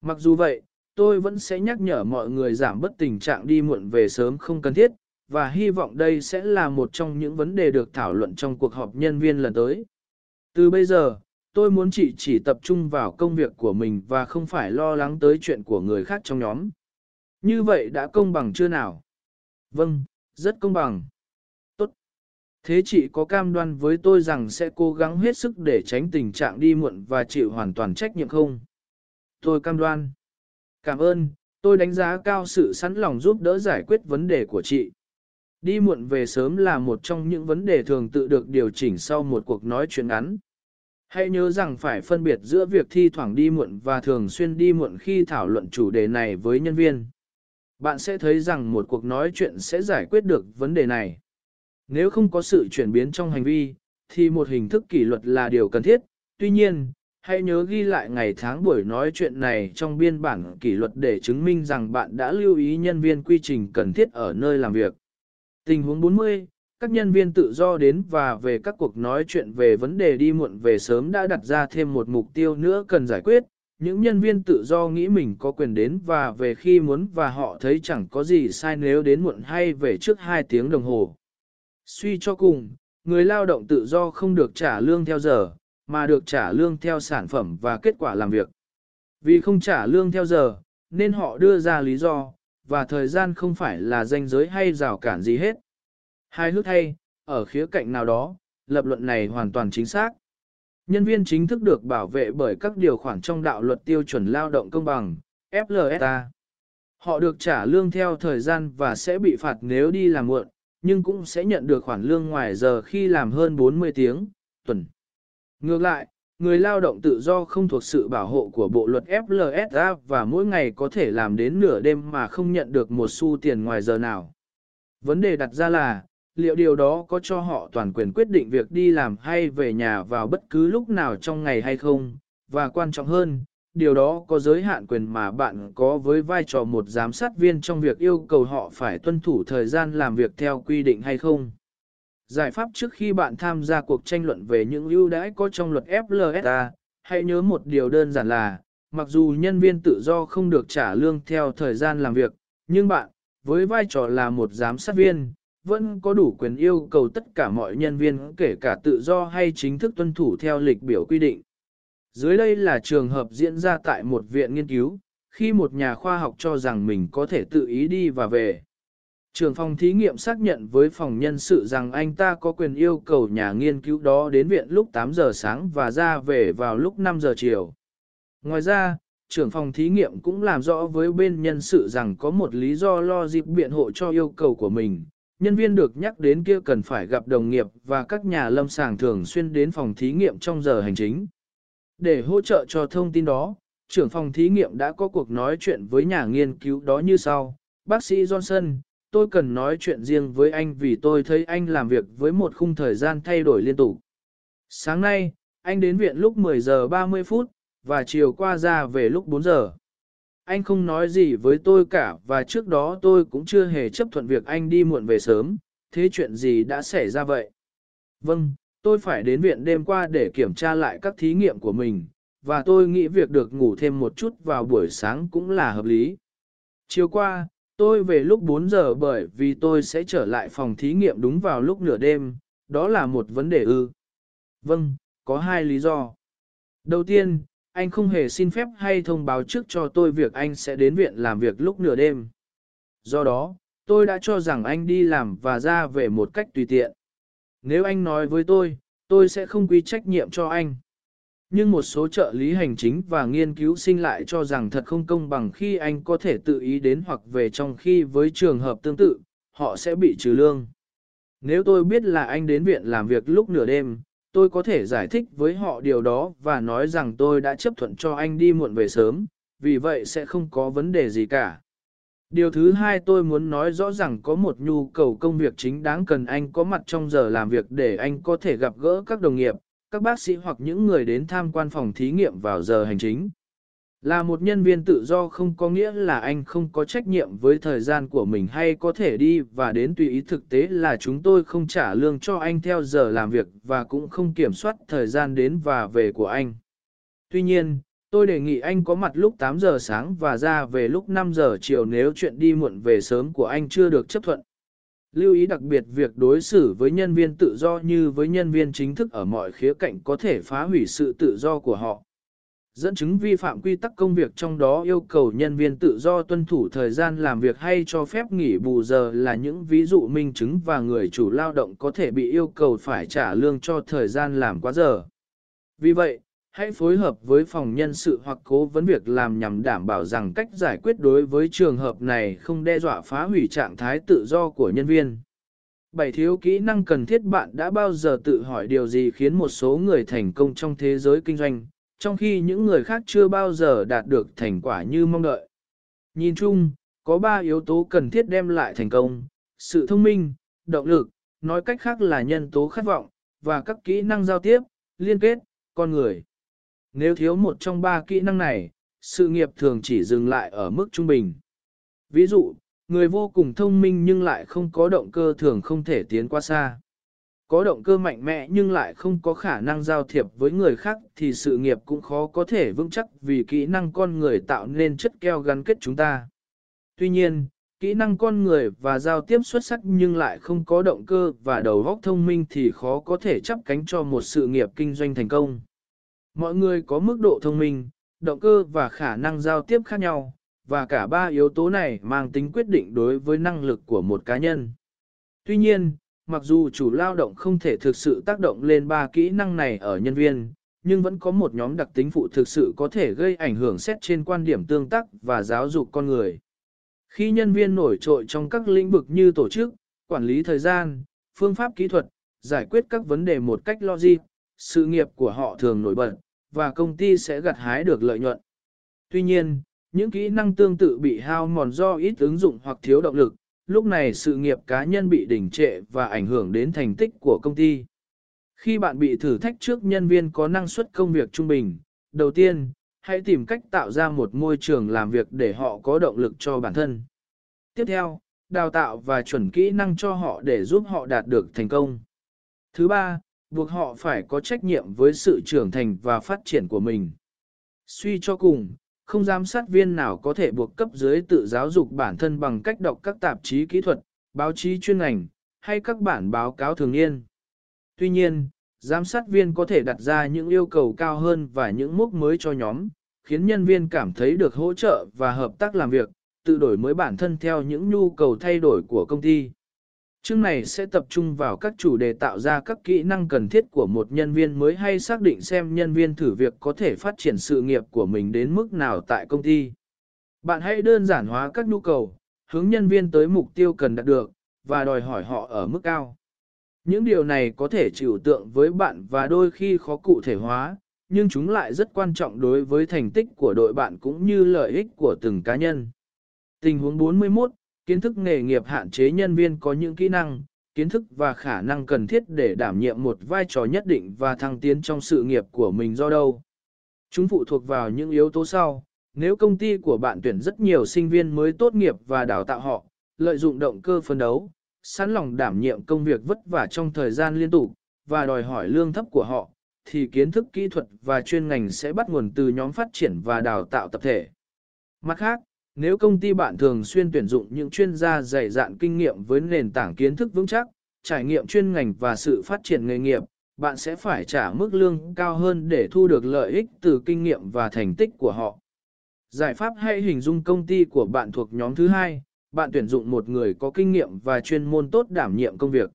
Mặc dù vậy, tôi vẫn sẽ nhắc nhở mọi người giảm bớt tình trạng đi muộn về sớm không cần thiết, và hy vọng đây sẽ là một trong những vấn đề được thảo luận trong cuộc họp nhân viên lần tới. Từ bây giờ, tôi muốn chị chỉ tập trung vào công việc của mình và không phải lo lắng tới chuyện của người khác trong nhóm. Như vậy đã công bằng chưa nào? Vâng, rất công bằng. Tốt. Thế chị có cam đoan với tôi rằng sẽ cố gắng hết sức để tránh tình trạng đi muộn và chịu hoàn toàn trách nhiệm không? Tôi cam đoan. Cảm ơn, tôi đánh giá cao sự sẵn lòng giúp đỡ giải quyết vấn đề của chị. Đi muộn về sớm là một trong những vấn đề thường tự được điều chỉnh sau một cuộc nói chuyện ngắn. Hãy nhớ rằng phải phân biệt giữa việc thi thoảng đi muộn và thường xuyên đi muộn khi thảo luận chủ đề này với nhân viên. Bạn sẽ thấy rằng một cuộc nói chuyện sẽ giải quyết được vấn đề này. Nếu không có sự chuyển biến trong hành vi, thì một hình thức kỷ luật là điều cần thiết. Tuy nhiên, hãy nhớ ghi lại ngày tháng buổi nói chuyện này trong biên bản kỷ luật để chứng minh rằng bạn đã lưu ý nhân viên quy trình cần thiết ở nơi làm việc. Tình huống 40, các nhân viên tự do đến và về các cuộc nói chuyện về vấn đề đi muộn về sớm đã đặt ra thêm một mục tiêu nữa cần giải quyết. Những nhân viên tự do nghĩ mình có quyền đến và về khi muốn và họ thấy chẳng có gì sai nếu đến muộn hay về trước 2 tiếng đồng hồ. Suy cho cùng, người lao động tự do không được trả lương theo giờ, mà được trả lương theo sản phẩm và kết quả làm việc. Vì không trả lương theo giờ, nên họ đưa ra lý do, và thời gian không phải là danh giới hay rào cản gì hết. Hai hước hay, ở khía cạnh nào đó, lập luận này hoàn toàn chính xác. Nhân viên chính thức được bảo vệ bởi các điều khoản trong đạo luật tiêu chuẩn lao động công bằng, FLSA. Họ được trả lương theo thời gian và sẽ bị phạt nếu đi làm muộn, nhưng cũng sẽ nhận được khoản lương ngoài giờ khi làm hơn 40 tiếng, tuần. Ngược lại, người lao động tự do không thuộc sự bảo hộ của bộ luật FLSA và mỗi ngày có thể làm đến nửa đêm mà không nhận được một xu tiền ngoài giờ nào. Vấn đề đặt ra là, liệu điều đó có cho họ toàn quyền quyết định việc đi làm hay về nhà vào bất cứ lúc nào trong ngày hay không, và quan trọng hơn, điều đó có giới hạn quyền mà bạn có với vai trò một giám sát viên trong việc yêu cầu họ phải tuân thủ thời gian làm việc theo quy định hay không. Giải pháp trước khi bạn tham gia cuộc tranh luận về những ưu đãi có trong luật FLSA, hãy nhớ một điều đơn giản là, mặc dù nhân viên tự do không được trả lương theo thời gian làm việc, nhưng bạn, với vai trò là một giám sát viên, vẫn có đủ quyền yêu cầu tất cả mọi nhân viên kể cả tự do hay chính thức tuân thủ theo lịch biểu quy định. Dưới đây là trường hợp diễn ra tại một viện nghiên cứu, khi một nhà khoa học cho rằng mình có thể tự ý đi và về. Trường phòng thí nghiệm xác nhận với phòng nhân sự rằng anh ta có quyền yêu cầu nhà nghiên cứu đó đến viện lúc 8 giờ sáng và ra về vào lúc 5 giờ chiều. Ngoài ra, trưởng phòng thí nghiệm cũng làm rõ với bên nhân sự rằng có một lý do lo dịp biện hộ cho yêu cầu của mình. Nhân viên được nhắc đến kia cần phải gặp đồng nghiệp và các nhà lâm sàng thường xuyên đến phòng thí nghiệm trong giờ hành chính. Để hỗ trợ cho thông tin đó, trưởng phòng thí nghiệm đã có cuộc nói chuyện với nhà nghiên cứu đó như sau. Bác sĩ Johnson, tôi cần nói chuyện riêng với anh vì tôi thấy anh làm việc với một khung thời gian thay đổi liên tục. Sáng nay, anh đến viện lúc 10 giờ 30 phút, và chiều qua ra về lúc 4 giờ. Anh không nói gì với tôi cả và trước đó tôi cũng chưa hề chấp thuận việc anh đi muộn về sớm, thế chuyện gì đã xảy ra vậy? Vâng, tôi phải đến viện đêm qua để kiểm tra lại các thí nghiệm của mình, và tôi nghĩ việc được ngủ thêm một chút vào buổi sáng cũng là hợp lý. Chiều qua, tôi về lúc 4 giờ bởi vì tôi sẽ trở lại phòng thí nghiệm đúng vào lúc nửa đêm, đó là một vấn đề ư. Vâng, có hai lý do. Đầu tiên, anh không hề xin phép hay thông báo trước cho tôi việc anh sẽ đến viện làm việc lúc nửa đêm. Do đó, tôi đã cho rằng anh đi làm và ra về một cách tùy tiện. Nếu anh nói với tôi, tôi sẽ không quy trách nhiệm cho anh. Nhưng một số trợ lý hành chính và nghiên cứu sinh lại cho rằng thật không công bằng khi anh có thể tự ý đến hoặc về trong khi với trường hợp tương tự, họ sẽ bị trừ lương. Nếu tôi biết là anh đến viện làm việc lúc nửa đêm, tôi có thể giải thích với họ điều đó và nói rằng tôi đã chấp thuận cho anh đi muộn về sớm, vì vậy sẽ không có vấn đề gì cả. Điều thứ hai tôi muốn nói rõ rằng có một nhu cầu công việc chính đáng cần anh có mặt trong giờ làm việc để anh có thể gặp gỡ các đồng nghiệp, các bác sĩ hoặc những người đến tham quan phòng thí nghiệm vào giờ hành chính. Là một nhân viên tự do không có nghĩa là anh không có trách nhiệm với thời gian của mình hay có thể đi và đến tùy ý thực tế là chúng tôi không trả lương cho anh theo giờ làm việc và cũng không kiểm soát thời gian đến và về của anh. Tuy nhiên, tôi đề nghị anh có mặt lúc 8 giờ sáng và ra về lúc 5 giờ chiều nếu chuyện đi muộn về sớm của anh chưa được chấp thuận. Lưu ý đặc biệt việc đối xử với nhân viên tự do như với nhân viên chính thức ở mọi khía cạnh có thể phá hủy sự tự do của họ. Dẫn chứng vi phạm quy tắc công việc trong đó yêu cầu nhân viên tự do tuân thủ thời gian làm việc hay cho phép nghỉ bù giờ là những ví dụ minh chứng và người chủ lao động có thể bị yêu cầu phải trả lương cho thời gian làm quá giờ. Vì vậy, hãy phối hợp với phòng nhân sự hoặc cố vấn việc làm nhằm đảm bảo rằng cách giải quyết đối với trường hợp này không đe dọa phá hủy trạng thái tự do của nhân viên. Bảy thiếu kỹ năng cần thiết bạn đã bao giờ tự hỏi điều gì khiến một số người thành công trong thế giới kinh doanh, trong khi những người khác chưa bao giờ đạt được thành quả như mong đợi. Nhìn chung, có 3 yếu tố cần thiết đem lại thành công, sự thông minh, động lực, nói cách khác là nhân tố khát vọng, và các kỹ năng giao tiếp, liên kết, con người. Nếu thiếu một trong ba kỹ năng này, sự nghiệp thường chỉ dừng lại ở mức trung bình. Ví dụ, người vô cùng thông minh nhưng lại không có động cơ thường không thể tiến qua xa. Có động cơ mạnh mẽ nhưng lại không có khả năng giao thiệp với người khác thì sự nghiệp cũng khó có thể vững chắc vì kỹ năng con người tạo nên chất keo gắn kết chúng ta. Tuy nhiên, kỹ năng con người và giao tiếp xuất sắc nhưng lại không có động cơ và đầu óc thông minh thì khó có thể chấp cánh cho một sự nghiệp kinh doanh thành công. Mọi người có mức độ thông minh, động cơ và khả năng giao tiếp khác nhau, và cả ba yếu tố này mang tính quyết định đối với năng lực của một cá nhân. Tuy nhiên, mặc dù chủ lao động không thể thực sự tác động lên ba kỹ năng này ở nhân viên, nhưng vẫn có một nhóm đặc tính phụ thực sự có thể gây ảnh hưởng xét trên quan điểm tương tác và giáo dục con người. Khi nhân viên nổi trội trong các lĩnh vực như tổ chức, quản lý thời gian, phương pháp kỹ thuật, giải quyết các vấn đề một cách logic, sự nghiệp của họ thường nổi bật, và công ty sẽ gặt hái được lợi nhuận. Tuy nhiên, những kỹ năng tương tự bị hao mòn do ít ứng dụng hoặc thiếu động lực, lúc này sự nghiệp cá nhân bị đình trệ và ảnh hưởng đến thành tích của công ty. Khi bạn bị thử thách trước nhân viên có năng suất công việc trung bình, đầu tiên, hãy tìm cách tạo ra một môi trường làm việc để họ có động lực cho bản thân. Tiếp theo, đào tạo và chuẩn kỹ năng cho họ để giúp họ đạt được thành công. Thứ ba, buộc họ phải có trách nhiệm với sự trưởng thành và phát triển của mình. Suy cho cùng, không giám sát viên nào có thể buộc cấp dưới tự giáo dục bản thân bằng cách đọc các tạp chí kỹ thuật, báo chí chuyên ngành, hay các bản báo cáo thường niên. Tuy nhiên, giám sát viên có thể đặt ra những yêu cầu cao hơn và những mốc mới cho nhóm, khiến nhân viên cảm thấy được hỗ trợ và hợp tác làm việc, tự đổi mới bản thân theo những nhu cầu thay đổi của công ty. Chương này sẽ tập trung vào các chủ đề tạo ra các kỹ năng cần thiết của một nhân viên mới hay xác định xem nhân viên thử việc có thể phát triển sự nghiệp của mình đến mức nào tại công ty. Bạn hãy đơn giản hóa các nhu cầu, hướng nhân viên tới mục tiêu cần đạt được, và đòi hỏi họ ở mức cao. Những điều này có thể chịu tượng với bạn và đôi khi khó cụ thể hóa, nhưng chúng lại rất quan trọng đối với thành tích của đội bạn cũng như lợi ích của từng cá nhân. Tình huống 41, kiến thức nghề nghiệp hạn chế nhân viên có những kỹ năng, kiến thức và khả năng cần thiết để đảm nhiệm một vai trò nhất định và thăng tiến trong sự nghiệp của mình do đâu. Chúng phụ thuộc vào những yếu tố sau. Nếu công ty của bạn tuyển rất nhiều sinh viên mới tốt nghiệp và đào tạo họ, lợi dụng động cơ phân đấu, sẵn lòng đảm nhiệm công việc vất vả trong thời gian liên tục, và đòi hỏi lương thấp của họ, thì kiến thức kỹ thuật và chuyên ngành sẽ bắt nguồn từ nhóm phát triển và đào tạo tập thể. Mặt khác, nếu công ty bạn thường xuyên tuyển dụng những chuyên gia dày dạn kinh nghiệm với nền tảng kiến thức vững chắc, trải nghiệm chuyên ngành và sự phát triển nghề nghiệp, bạn sẽ phải trả mức lương cao hơn để thu được lợi ích từ kinh nghiệm và thành tích của họ. Giải pháp hay hình dung công ty của bạn thuộc nhóm thứ hai, bạn tuyển dụng một người có kinh nghiệm và chuyên môn tốt đảm nhiệm công việc.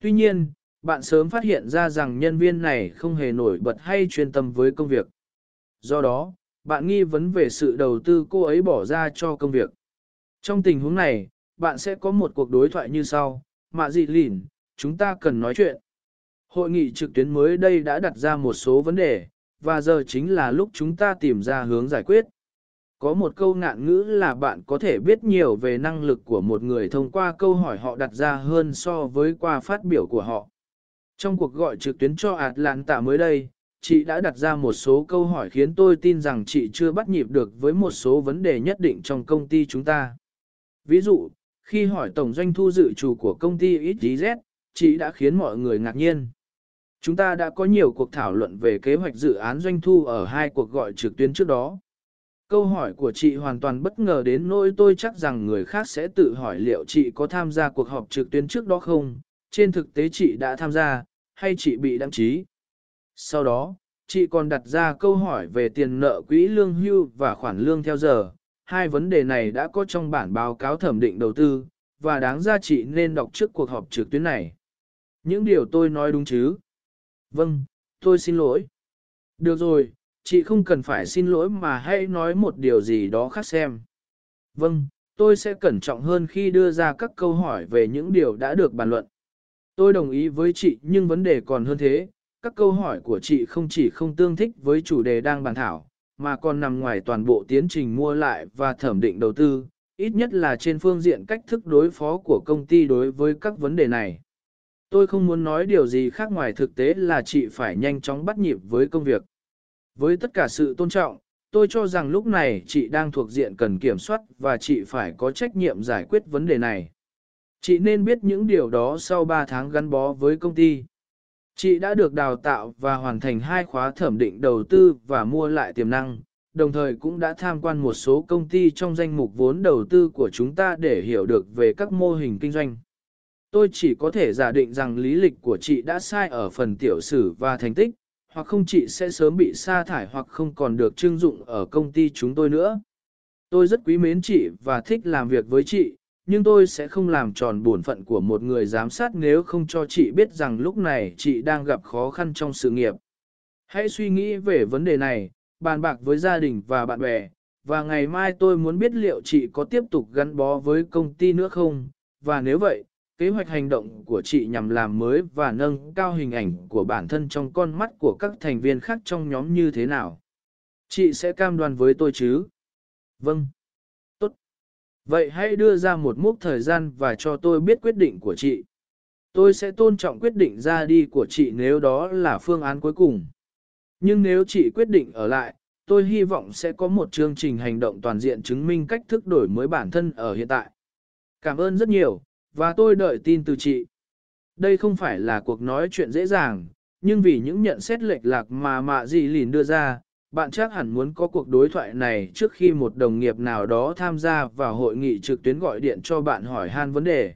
Tuy nhiên, bạn sớm phát hiện ra rằng nhân viên này không hề nổi bật hay chuyên tâm với công việc. Do đó, bạn nghi vấn về sự đầu tư cô ấy bỏ ra cho công việc. Trong tình huống này, bạn sẽ có một cuộc đối thoại như sau. Mạ dị lìn, chúng ta cần nói chuyện. Hội nghị trực tuyến mới đây đã đặt ra một số vấn đề, và giờ chính là lúc chúng ta tìm ra hướng giải quyết. Có một câu ngạn ngữ là bạn có thể biết nhiều về năng lực của một người thông qua câu hỏi họ đặt ra hơn so với qua phát biểu của họ. Trong cuộc gọi trực tuyến cho Atlanta mới đây, chị đã đặt ra một số câu hỏi khiến tôi tin rằng chị chưa bắt nhịp được với một số vấn đề nhất định trong công ty chúng ta. Ví dụ, khi hỏi tổng doanh thu dự trù của công ty XYZ, chị đã khiến mọi người ngạc nhiên. Chúng ta đã có nhiều cuộc thảo luận về kế hoạch dự án doanh thu ở hai cuộc gọi trực tuyến trước đó. Câu hỏi của chị hoàn toàn bất ngờ đến nỗi tôi chắc rằng người khác sẽ tự hỏi liệu chị có tham gia cuộc họp trực tuyến trước đó không, trên thực tế chị đã tham gia, hay chị bị đăng trí. Sau đó, chị còn đặt ra câu hỏi về tiền nợ quỹ lương hưu và khoản lương theo giờ. Hai vấn đề này đã có trong bản báo cáo thẩm định đầu tư, và đáng ra chị nên đọc trước cuộc họp trực tuyến này. Những điều tôi nói đúng chứ? Vâng, tôi xin lỗi. Được rồi, chị không cần phải xin lỗi mà hãy nói một điều gì đó khác xem. Vâng, tôi sẽ cẩn trọng hơn khi đưa ra các câu hỏi về những điều đã được bàn luận. Tôi đồng ý với chị nhưng vấn đề còn hơn thế, các câu hỏi của chị không chỉ không tương thích với chủ đề đang bàn thảo, mà còn nằm ngoài toàn bộ tiến trình mua lại và thẩm định đầu tư, ít nhất là trên phương diện cách thức đối phó của công ty đối với các vấn đề này. Tôi không muốn nói điều gì khác ngoài thực tế là chị phải nhanh chóng bắt nhịp với công việc. Với tất cả sự tôn trọng, tôi cho rằng lúc này chị đang thuộc diện cần kiểm soát và chị phải có trách nhiệm giải quyết vấn đề này. Chị nên biết những điều đó sau 3 tháng gắn bó với công ty. Chị đã được đào tạo và hoàn thành hai khóa thẩm định đầu tư và mua lại tiềm năng, đồng thời cũng đã tham quan một số công ty trong danh mục vốn đầu tư của chúng ta để hiểu được về các mô hình kinh doanh. Tôi chỉ có thể giả định rằng lý lịch của chị đã sai ở phần tiểu sử và thành tích, hoặc không chị sẽ sớm bị sa thải hoặc không còn được trưng dụng ở công ty chúng tôi nữa. Tôi rất quý mến chị và thích làm việc với chị, nhưng tôi sẽ không làm tròn bổn phận của một người giám sát nếu không cho chị biết rằng lúc này chị đang gặp khó khăn trong sự nghiệp. Hãy suy nghĩ về vấn đề này, bàn bạc với gia đình và bạn bè, và ngày mai tôi muốn biết liệu chị có tiếp tục gắn bó với công ty nữa không, và nếu vậy, kế hoạch hành động của chị nhằm làm mới và nâng cao hình ảnh của bản thân trong con mắt của các thành viên khác trong nhóm như thế nào. Chị sẽ cam đoan với tôi chứ? Vâng. Vậy hãy đưa ra một mốc thời gian và cho tôi biết quyết định của chị. Tôi sẽ tôn trọng quyết định ra đi của chị nếu đó là phương án cuối cùng. Nhưng nếu chị quyết định ở lại, tôi hy vọng sẽ có một chương trình hành động toàn diện chứng minh cách thức đổi mới bản thân ở hiện tại. Cảm ơn rất nhiều, và tôi đợi tin từ chị. Đây không phải là cuộc nói chuyện dễ dàng, nhưng vì những nhận xét lệch lạc mà mạ Dị lìn đưa ra, bạn chắc hẳn muốn có cuộc đối thoại này trước khi một đồng nghiệp nào đó tham gia vào hội nghị trực tuyến gọi điện cho bạn hỏi han vấn đề.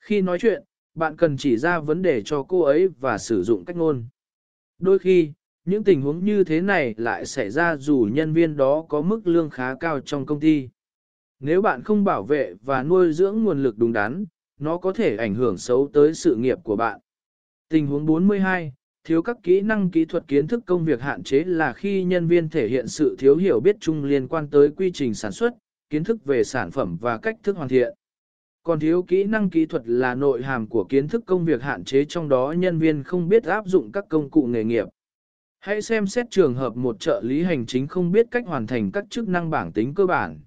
Khi nói chuyện, bạn cần chỉ ra vấn đề cho cô ấy và sử dụng cách ngôn. Đôi khi, những tình huống như thế này lại xảy ra dù nhân viên đó có mức lương khá cao trong công ty. Nếu bạn không bảo vệ và nuôi dưỡng nguồn lực đúng đắn, nó có thể ảnh hưởng xấu tới sự nghiệp của bạn. Tình huống 42, thiếu các kỹ năng kỹ thuật kiến thức công việc hạn chế là khi nhân viên thể hiện sự thiếu hiểu biết chung liên quan tới quy trình sản xuất, kiến thức về sản phẩm và cách thức hoàn thiện. Còn thiếu kỹ năng kỹ thuật là nội hàm của kiến thức công việc hạn chế trong đó nhân viên không biết áp dụng các công cụ nghề nghiệp. Hãy xem xét trường hợp một trợ lý hành chính không biết cách hoàn thành các chức năng bảng tính cơ bản.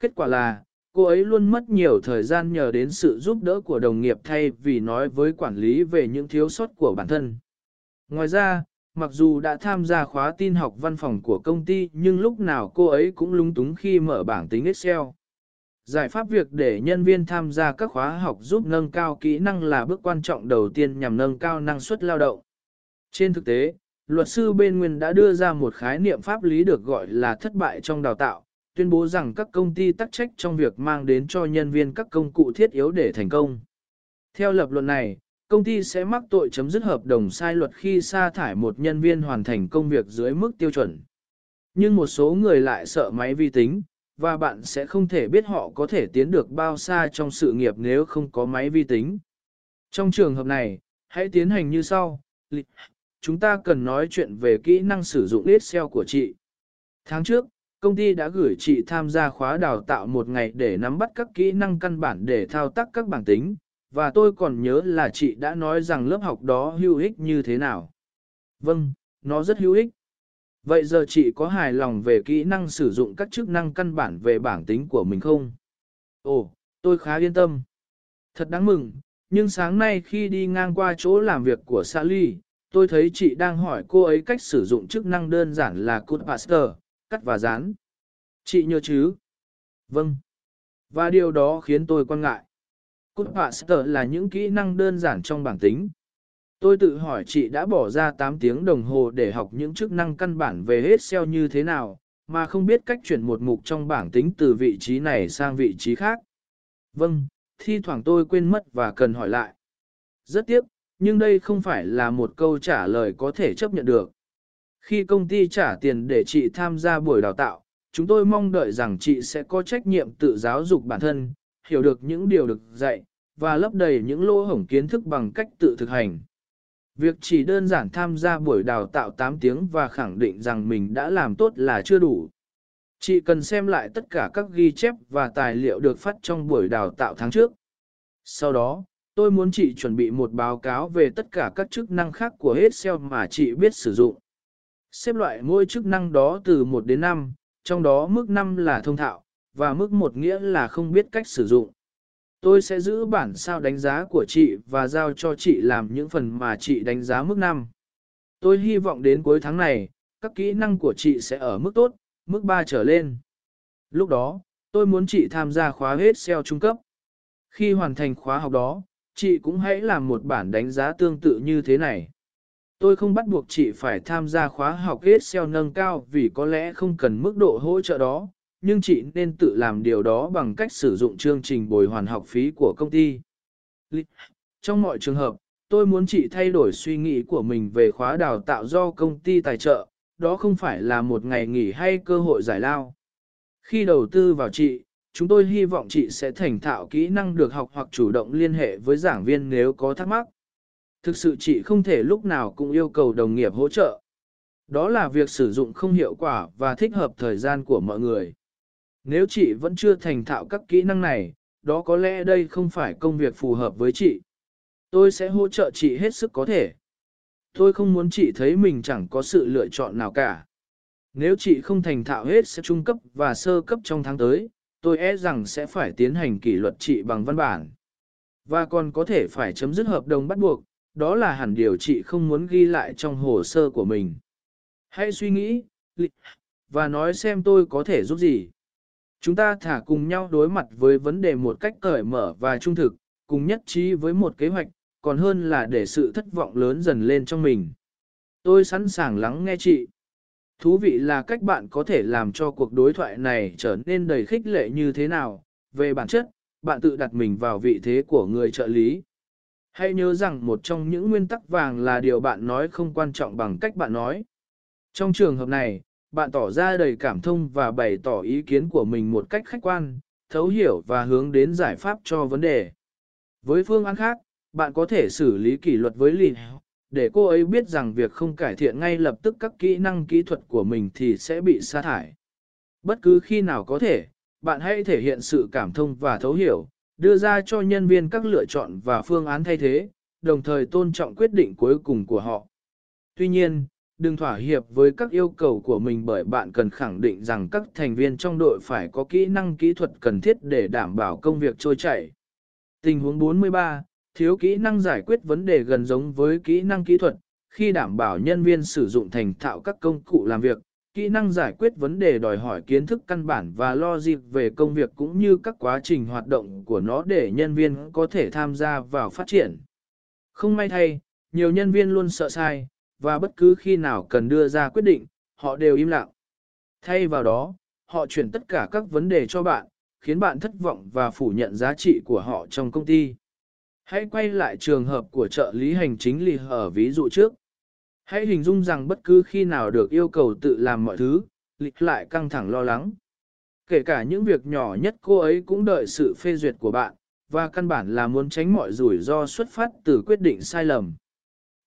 Kết quả là, cô ấy luôn mất nhiều thời gian nhờ đến sự giúp đỡ của đồng nghiệp thay vì nói với quản lý về những thiếu sót của bản thân. Ngoài ra, mặc dù đã tham gia khóa tin học văn phòng của công ty nhưng lúc nào cô ấy cũng lung túng khi mở bảng tính Excel. Giải pháp việc để nhân viên tham gia các khóa học giúp nâng cao kỹ năng là bước quan trọng đầu tiên nhằm nâng cao năng suất lao động. Trên thực tế, luật sư bên nguyên đã đưa ra một khái niệm pháp lý được gọi là thất bại trong đào tạo, tuyên bố rằng các công ty tắc trách trong việc mang đến cho nhân viên các công cụ thiết yếu để thành công. Theo lập luận này, công ty sẽ mắc tội chấm dứt hợp đồng sai luật khi sa thải một nhân viên hoàn thành công việc dưới mức tiêu chuẩn. Nhưng một số người lại sợ máy vi tính, và bạn sẽ không thể biết họ có thể tiến được bao xa trong sự nghiệp nếu không có máy vi tính. Trong trường hợp này, hãy tiến hành như sau. Chúng ta cần nói chuyện về kỹ năng sử dụng Excel của chị. Tháng trước, công ty đã gửi chị tham gia khóa đào tạo một ngày để nắm bắt các kỹ năng căn bản để thao tác các bảng tính, và tôi còn nhớ là chị đã nói rằng lớp học đó hữu ích như thế nào. Vâng, nó rất hữu ích. Vậy giờ chị có hài lòng về kỹ năng sử dụng các chức năng căn bản về bảng tính của mình không? Ồ, tôi khá yên tâm. Thật đáng mừng, nhưng sáng nay khi đi ngang qua chỗ làm việc của Sally, tôi thấy chị đang hỏi cô ấy cách sử dụng chức năng đơn giản là Cut Pastor, cắt và dán. Chị nhớ chứ? Vâng. Và điều đó khiến tôi quan ngại. Cút họa sở là những kỹ năng đơn giản trong bảng tính, Tôi tự hỏi chị đã bỏ ra 8 tiếng đồng hồ để học những chức năng căn bản về Excel như thế nào, mà không biết cách chuyển một mục trong bảng tính từ vị trí này sang vị trí khác. Vâng, thi thoảng tôi quên mất và cần hỏi lại. Rất tiếc, nhưng đây không phải là một câu trả lời có thể chấp nhận được. Khi công ty trả tiền để chị tham gia buổi đào tạo, chúng tôi mong đợi rằng chị sẽ có trách nhiệm tự giáo dục bản thân, hiểu được những điều được dạy, và lấp đầy những lỗ hổng kiến thức bằng cách tự thực hành. Việc chỉ đơn giản tham gia buổi đào tạo 8 tiếng và khẳng định rằng mình đã làm tốt là chưa đủ. Chị cần xem lại tất cả các ghi chép và tài liệu được phát trong buổi đào tạo tháng trước. Sau đó, tôi muốn chị chuẩn bị một báo cáo về tất cả các chức năng khác của Excel mà chị biết sử dụng. Xếp loại mỗi chức năng đó từ 1 đến 5, trong đó mức 5 là thông thạo, và mức 1 nghĩa là không biết cách sử dụng. Tôi sẽ giữ bản sao đánh giá của chị và giao cho chị làm những phần mà chị đánh giá mức 5. Tôi hy vọng đến cuối tháng này, các kỹ năng của chị sẽ ở mức tốt, mức 3 trở lên. Lúc đó, tôi muốn chị tham gia khóa hết SEO trung cấp. Khi hoàn thành khóa học đó, chị cũng hãy làm một bản đánh giá tương tự như thế này. Tôi không bắt buộc chị phải tham gia khóa học hết SEO nâng cao vì có lẽ không cần mức độ hỗ trợ đó, nhưng chị nên tự làm điều đó bằng cách sử dụng chương trình bồi hoàn học phí của công ty. Trong mọi trường hợp, tôi muốn chị thay đổi suy nghĩ của mình về khóa đào tạo do công ty tài trợ, đó không phải là một ngày nghỉ hay cơ hội giải lao. Khi đầu tư vào chị, chúng tôi hy vọng chị sẽ thành thạo kỹ năng được học hoặc chủ động liên hệ với giảng viên nếu có thắc mắc. Thực sự chị không thể lúc nào cũng yêu cầu đồng nghiệp hỗ trợ. Đó là việc sử dụng không hiệu quả và thích hợp thời gian của mọi người. Nếu chị vẫn chưa thành thạo các kỹ năng này, đó có lẽ đây không phải công việc phù hợp với chị. Tôi sẽ hỗ trợ chị hết sức có thể. Tôi không muốn chị thấy mình chẳng có sự lựa chọn nào cả. Nếu chị không thành thạo hết sẽ trung cấp và sơ cấp trong tháng tới, tôi e rằng sẽ phải tiến hành kỷ luật chị bằng văn bản. Và còn có thể phải chấm dứt hợp đồng bắt buộc, đó là hẳn điều chị không muốn ghi lại trong hồ sơ của mình. Hãy suy nghĩ, và nói xem tôi có thể giúp gì. Chúng ta thả cùng nhau đối mặt với vấn đề một cách cởi mở và trung thực, cùng nhất trí với một kế hoạch, còn hơn là để sự thất vọng lớn dần lên trong mình. Tôi sẵn sàng lắng nghe chị. Thú vị là cách bạn có thể làm cho cuộc đối thoại này trở nên đầy khích lệ như thế nào. Về bản chất, bạn tự đặt mình vào vị thế của người trợ lý. Hãy nhớ rằng một trong những nguyên tắc vàng là điều bạn nói không quan trọng bằng cách bạn nói. Trong trường hợp này, bạn tỏ ra đầy cảm thông và bày tỏ ý kiến của mình một cách khách quan, thấu hiểu và hướng đến giải pháp cho vấn đề. Với phương án khác, bạn có thể xử lý kỷ luật với lì để cô ấy biết rằng việc không cải thiện ngay lập tức các kỹ năng kỹ thuật của mình thì sẽ bị sa thải. Bất cứ khi nào có thể, bạn hãy thể hiện sự cảm thông và thấu hiểu, đưa ra cho nhân viên các lựa chọn và phương án thay thế, đồng thời tôn trọng quyết định cuối cùng của họ. Tuy nhiên, đừng thỏa hiệp với các yêu cầu của mình bởi bạn cần khẳng định rằng các thành viên trong đội phải có kỹ năng kỹ thuật cần thiết để đảm bảo công việc trôi chảy. Tình huống 43, thiếu kỹ năng giải quyết vấn đề gần giống với kỹ năng kỹ thuật, khi đảm bảo nhân viên sử dụng thành thạo các công cụ làm việc, kỹ năng giải quyết vấn đề đòi hỏi kiến thức căn bản và logic về công việc cũng như các quá trình hoạt động của nó để nhân viên có thể tham gia vào phát triển. Không may thay, nhiều nhân viên luôn sợ sai, và bất cứ khi nào cần đưa ra quyết định, họ đều im lặng. Thay vào đó, họ chuyển tất cả các vấn đề cho bạn, khiến bạn thất vọng và phủ nhận giá trị của họ trong công ty. Hãy quay lại trường hợp của trợ lý hành chính lì ở ví dụ trước. Hãy hình dung rằng bất cứ khi nào được yêu cầu tự làm mọi thứ, lịch lại căng thẳng lo lắng. Kể cả những việc nhỏ nhất cô ấy cũng đợi sự phê duyệt của bạn, và căn bản là muốn tránh mọi rủi ro xuất phát từ quyết định sai lầm.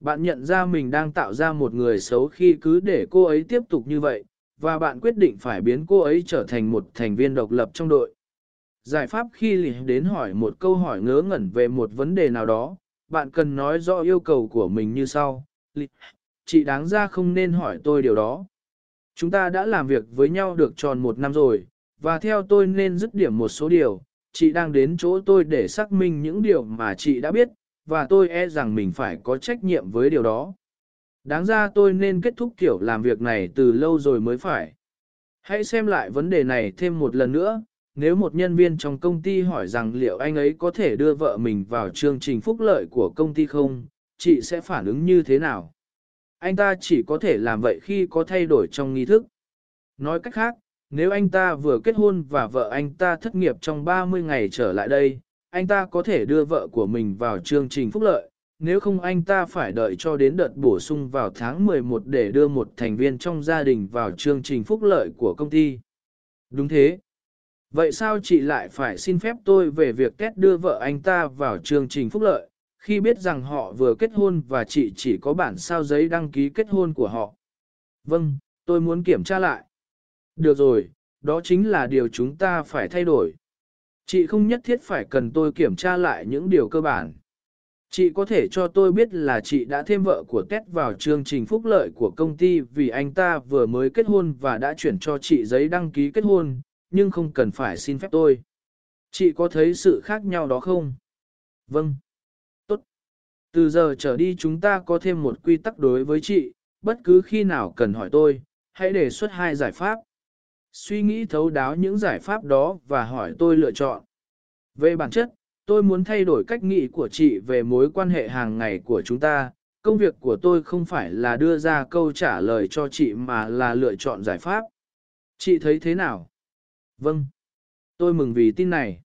Bạn nhận ra mình đang tạo ra một người xấu khi cứ để cô ấy tiếp tục như vậy, và bạn quyết định phải biến cô ấy trở thành một thành viên độc lập trong đội. Giải pháp khi lì đến hỏi một câu hỏi ngớ ngẩn về một vấn đề nào đó, bạn cần nói rõ yêu cầu của mình như sau. Lì, chị đáng ra không nên hỏi tôi điều đó. Chúng ta đã làm việc với nhau được tròn một năm rồi, và theo tôi nên dứt điểm một số điều. Chị đang đến chỗ tôi để xác minh những điều mà chị đã biết, và tôi e rằng mình phải có trách nhiệm với điều đó. Đáng ra tôi nên kết thúc kiểu làm việc này từ lâu rồi mới phải. Hãy xem lại vấn đề này thêm một lần nữa. Nếu một nhân viên trong công ty hỏi rằng liệu anh ấy có thể đưa vợ mình vào chương trình phúc lợi của công ty không, chị sẽ phản ứng như thế nào? Anh ta chỉ có thể làm vậy khi có thay đổi trong nghi thức. Nói cách khác, nếu anh ta vừa kết hôn và vợ anh ta thất nghiệp trong 30 ngày trở lại đây, anh ta có thể đưa vợ của mình vào chương trình phúc lợi, nếu không anh ta phải đợi cho đến đợt bổ sung vào tháng 11 để đưa một thành viên trong gia đình vào chương trình phúc lợi của công ty. Đúng thế. Vậy sao chị lại phải xin phép tôi về việc kết đưa vợ anh ta vào chương trình phúc lợi, khi biết rằng họ vừa kết hôn và chị chỉ có bản sao giấy đăng ký kết hôn của họ? Vâng, tôi muốn kiểm tra lại. Được rồi, đó chính là điều chúng ta phải thay đổi. Chị không nhất thiết phải cần tôi kiểm tra lại những điều cơ bản. Chị có thể cho tôi biết là chị đã thêm vợ của Ted vào chương trình phúc lợi của công ty vì anh ta vừa mới kết hôn và đã chuyển cho chị giấy đăng ký kết hôn, nhưng không cần phải xin phép tôi. Chị có thấy sự khác nhau đó không? Vâng. Tốt. Từ giờ trở đi chúng ta có thêm một quy tắc đối với chị, bất cứ khi nào cần hỏi tôi, hãy đề xuất hai giải pháp. Suy nghĩ thấu đáo những giải pháp đó và hỏi tôi lựa chọn. Về bản chất, tôi muốn thay đổi cách nghĩ của chị về mối quan hệ hàng ngày của chúng ta. Công việc của tôi không phải là đưa ra câu trả lời cho chị mà là lựa chọn giải pháp. Chị thấy thế nào? Vâng. Tôi mừng vì tin này.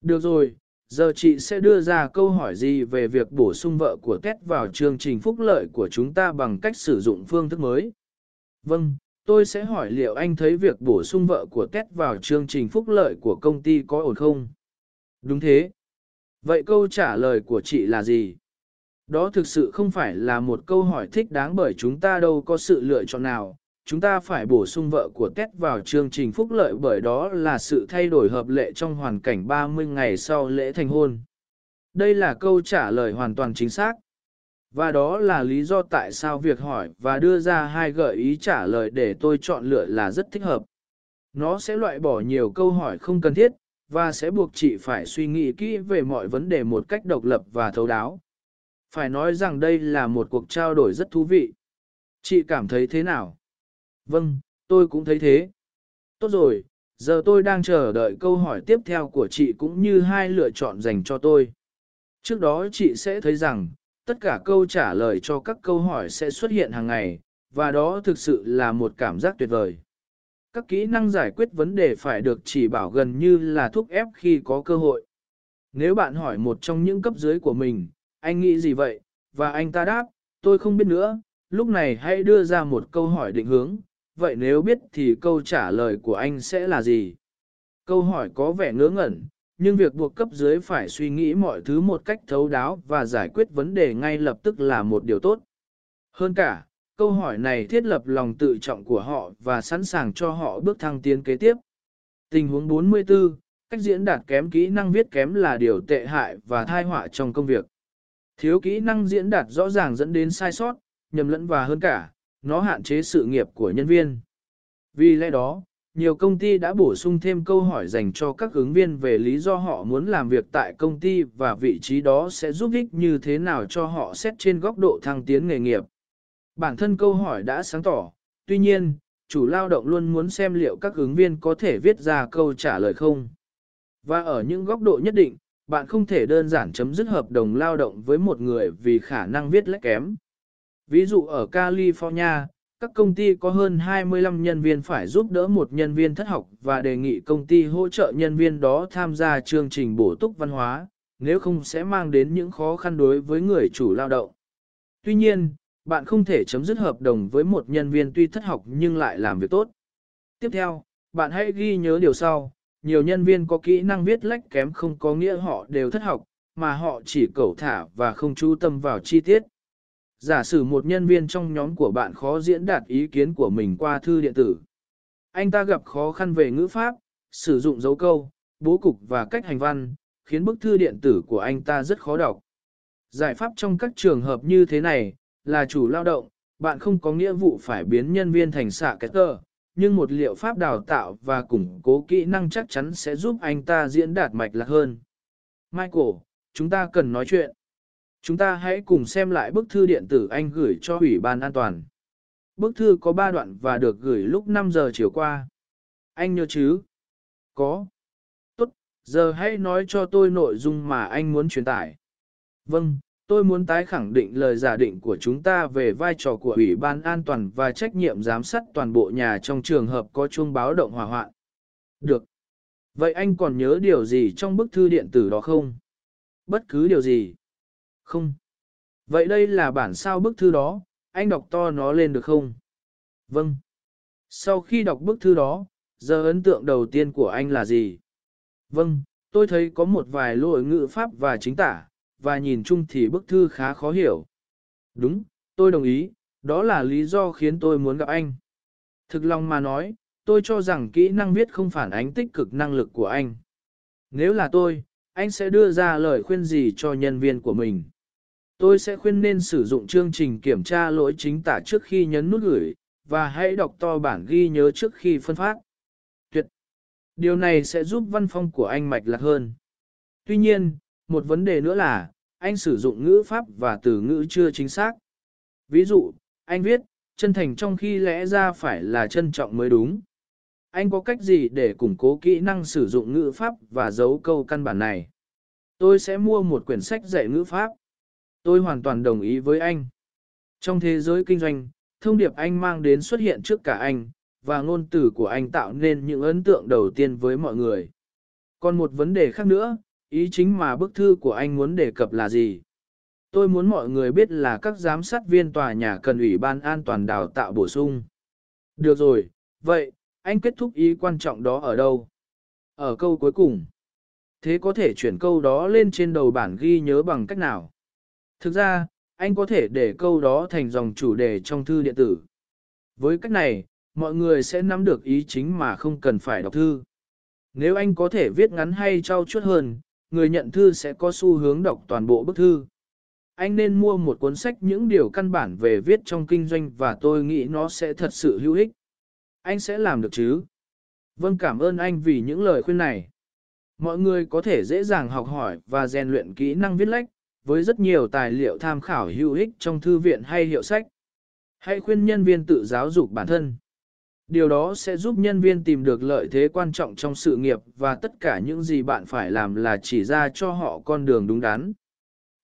Được rồi, giờ chị sẽ đưa ra câu hỏi gì về việc bổ sung vợ của Tết vào chương trình phúc lợi của chúng ta bằng cách sử dụng phương thức mới. Vâng, tôi sẽ hỏi liệu anh thấy việc bổ sung vợ của Tết vào chương trình phúc lợi của công ty có ổn không? Đúng thế. Vậy câu trả lời của chị là gì? Đó thực sự không phải là một câu hỏi thích đáng bởi chúng ta đâu có sự lựa chọn nào. Chúng ta phải bổ sung vợ của Tết vào chương trình phúc lợi bởi đó là sự thay đổi hợp lệ trong hoàn cảnh 30 ngày sau lễ thành hôn. Đây là câu trả lời hoàn toàn chính xác. Và đó là lý do tại sao việc hỏi và đưa ra hai gợi ý trả lời để tôi chọn lựa là rất thích hợp. Nó sẽ loại bỏ nhiều câu hỏi không cần thiết, và sẽ buộc chị phải suy nghĩ kỹ về mọi vấn đề một cách độc lập và thấu đáo. Phải nói rằng đây là một cuộc trao đổi rất thú vị. Chị cảm thấy thế nào? Vâng, tôi cũng thấy thế. Tốt rồi, giờ tôi đang chờ đợi câu hỏi tiếp theo của chị cũng như hai lựa chọn dành cho tôi. Trước đó chị sẽ thấy rằng, tất cả câu trả lời cho các câu hỏi sẽ xuất hiện hàng ngày, và đó thực sự là một cảm giác tuyệt vời. Các kỹ năng giải quyết vấn đề phải được chỉ bảo gần như là thuốc ép khi có cơ hội. Nếu bạn hỏi một trong những cấp dưới của mình, anh nghĩ gì vậy? Và anh ta đáp, tôi không biết nữa, lúc này hãy đưa ra một câu hỏi định hướng. Vậy nếu biết thì câu trả lời của anh sẽ là gì? Câu hỏi có vẻ ngớ ngẩn, nhưng việc buộc cấp dưới phải suy nghĩ mọi thứ một cách thấu đáo và giải quyết vấn đề ngay lập tức là một điều tốt. Hơn cả, câu hỏi này thiết lập lòng tự trọng của họ và sẵn sàng cho họ bước thăng tiến kế tiếp. Tình huống 44, cách diễn đạt kém kỹ năng viết kém là điều tệ hại và thai họa trong công việc. Thiếu kỹ năng diễn đạt rõ ràng dẫn đến sai sót, nhầm lẫn và hơn cả, nó hạn chế sự nghiệp của nhân viên. Vì lẽ đó, nhiều công ty đã bổ sung thêm câu hỏi dành cho các ứng viên về lý do họ muốn làm việc tại công ty và vị trí đó sẽ giúp ích như thế nào cho họ xét trên góc độ thăng tiến nghề nghiệp. Bản thân câu hỏi đã sáng tỏ, tuy nhiên, chủ lao động luôn muốn xem liệu các ứng viên có thể viết ra câu trả lời không. Và ở những góc độ nhất định, bạn không thể đơn giản chấm dứt hợp đồng lao động với một người vì khả năng viết lách kém. Ví dụ ở California, các công ty có hơn 25 nhân viên phải giúp đỡ một nhân viên thất học và đề nghị công ty hỗ trợ nhân viên đó tham gia chương trình bổ túc văn hóa, nếu không sẽ mang đến những khó khăn đối với người chủ lao động. Tuy nhiên, bạn không thể chấm dứt hợp đồng với một nhân viên tuy thất học nhưng lại làm việc tốt. Tiếp theo, bạn hãy ghi nhớ điều sau, nhiều nhân viên có kỹ năng viết lách kém không có nghĩa họ đều thất học, mà họ chỉ cẩu thả và không chú tâm vào chi tiết. Giả sử một nhân viên trong nhóm của bạn khó diễn đạt ý kiến của mình qua thư điện tử. Anh ta gặp khó khăn về ngữ pháp, sử dụng dấu câu, bố cục và cách hành văn, khiến bức thư điện tử của anh ta rất khó đọc. Giải pháp trong các trường hợp như thế này, là chủ lao động, bạn không có nghĩa vụ phải biến nhân viên thành xạ kết tờ, nhưng một liệu pháp đào tạo và củng cố kỹ năng chắc chắn sẽ giúp anh ta diễn đạt mạch lạc hơn. Michael, chúng ta cần nói chuyện. Chúng ta hãy cùng xem lại bức thư điện tử anh gửi cho Ủy ban an toàn. Bức thư có 3 đoạn và được gửi lúc 5 giờ chiều qua. Anh nhớ chứ? Có. Tốt, giờ hãy nói cho tôi nội dung mà anh muốn truyền tải. Vâng, tôi muốn tái khẳng định lời giả định của chúng ta về vai trò của Ủy ban an toàn và trách nhiệm giám sát toàn bộ nhà trong trường hợp có chuông báo động hỏa hoạn. Được. Vậy anh còn nhớ điều gì trong bức thư điện tử đó không? Bất cứ điều gì. Không. Vậy đây là bản sao bức thư đó, anh đọc to nó lên được không? Vâng. Sau khi đọc bức thư đó, giờ ấn tượng đầu tiên của anh là gì? Vâng, tôi thấy có một vài lỗi ngữ pháp và chính tả, và nhìn chung thì bức thư khá khó hiểu. Đúng, tôi đồng ý, đó là lý do khiến tôi muốn gặp anh. Thực lòng mà nói, tôi cho rằng kỹ năng viết không phản ánh tích cực năng lực của anh. Nếu là tôi, anh sẽ đưa ra lời khuyên gì cho nhân viên của mình? Tôi sẽ khuyên nên sử dụng chương trình kiểm tra lỗi chính tả trước khi nhấn nút gửi, và hãy đọc to bản ghi nhớ trước khi phân phát. Tuyệt! Điều này sẽ giúp văn phong của anh mạch lạc hơn. Tuy nhiên, một vấn đề nữa là, anh sử dụng ngữ pháp và từ ngữ chưa chính xác. Ví dụ, anh viết, chân thành trong khi lẽ ra phải là trân trọng mới đúng. Anh có cách gì để củng cố kỹ năng sử dụng ngữ pháp và dấu câu căn bản này? Tôi sẽ mua một quyển sách dạy ngữ pháp. Tôi hoàn toàn đồng ý với anh. Trong thế giới kinh doanh, thông điệp anh mang đến xuất hiện trước cả anh, và ngôn từ của anh tạo nên những ấn tượng đầu tiên với mọi người. Còn một vấn đề khác nữa, ý chính mà bức thư của anh muốn đề cập là gì? Tôi muốn mọi người biết là các giám sát viên tòa nhà cần ủy ban an toàn đào tạo bổ sung. Được rồi, vậy, anh kết thúc ý quan trọng đó ở đâu? Ở câu cuối cùng. Thế có thể chuyển câu đó lên trên đầu bản ghi nhớ bằng cách nào? Thực ra, anh có thể để câu đó thành dòng chủ đề trong thư điện tử. Với cách này, mọi người sẽ nắm được ý chính mà không cần phải đọc thư. Nếu anh có thể viết ngắn hay trau chuốt hơn, người nhận thư sẽ có xu hướng đọc toàn bộ bức thư. Anh nên mua một cuốn sách những điều căn bản về viết trong kinh doanh và tôi nghĩ nó sẽ thật sự hữu ích. Anh sẽ làm được chứ? Vâng cảm ơn anh vì những lời khuyên này. Mọi người có thể dễ dàng học hỏi và rèn luyện kỹ năng viết lách, với rất nhiều tài liệu tham khảo hữu ích trong thư viện hay hiệu sách. Hãy khuyên nhân viên tự giáo dục bản thân. Điều đó sẽ giúp nhân viên tìm được lợi thế quan trọng trong sự nghiệp và tất cả những gì bạn phải làm là chỉ ra cho họ con đường đúng đắn.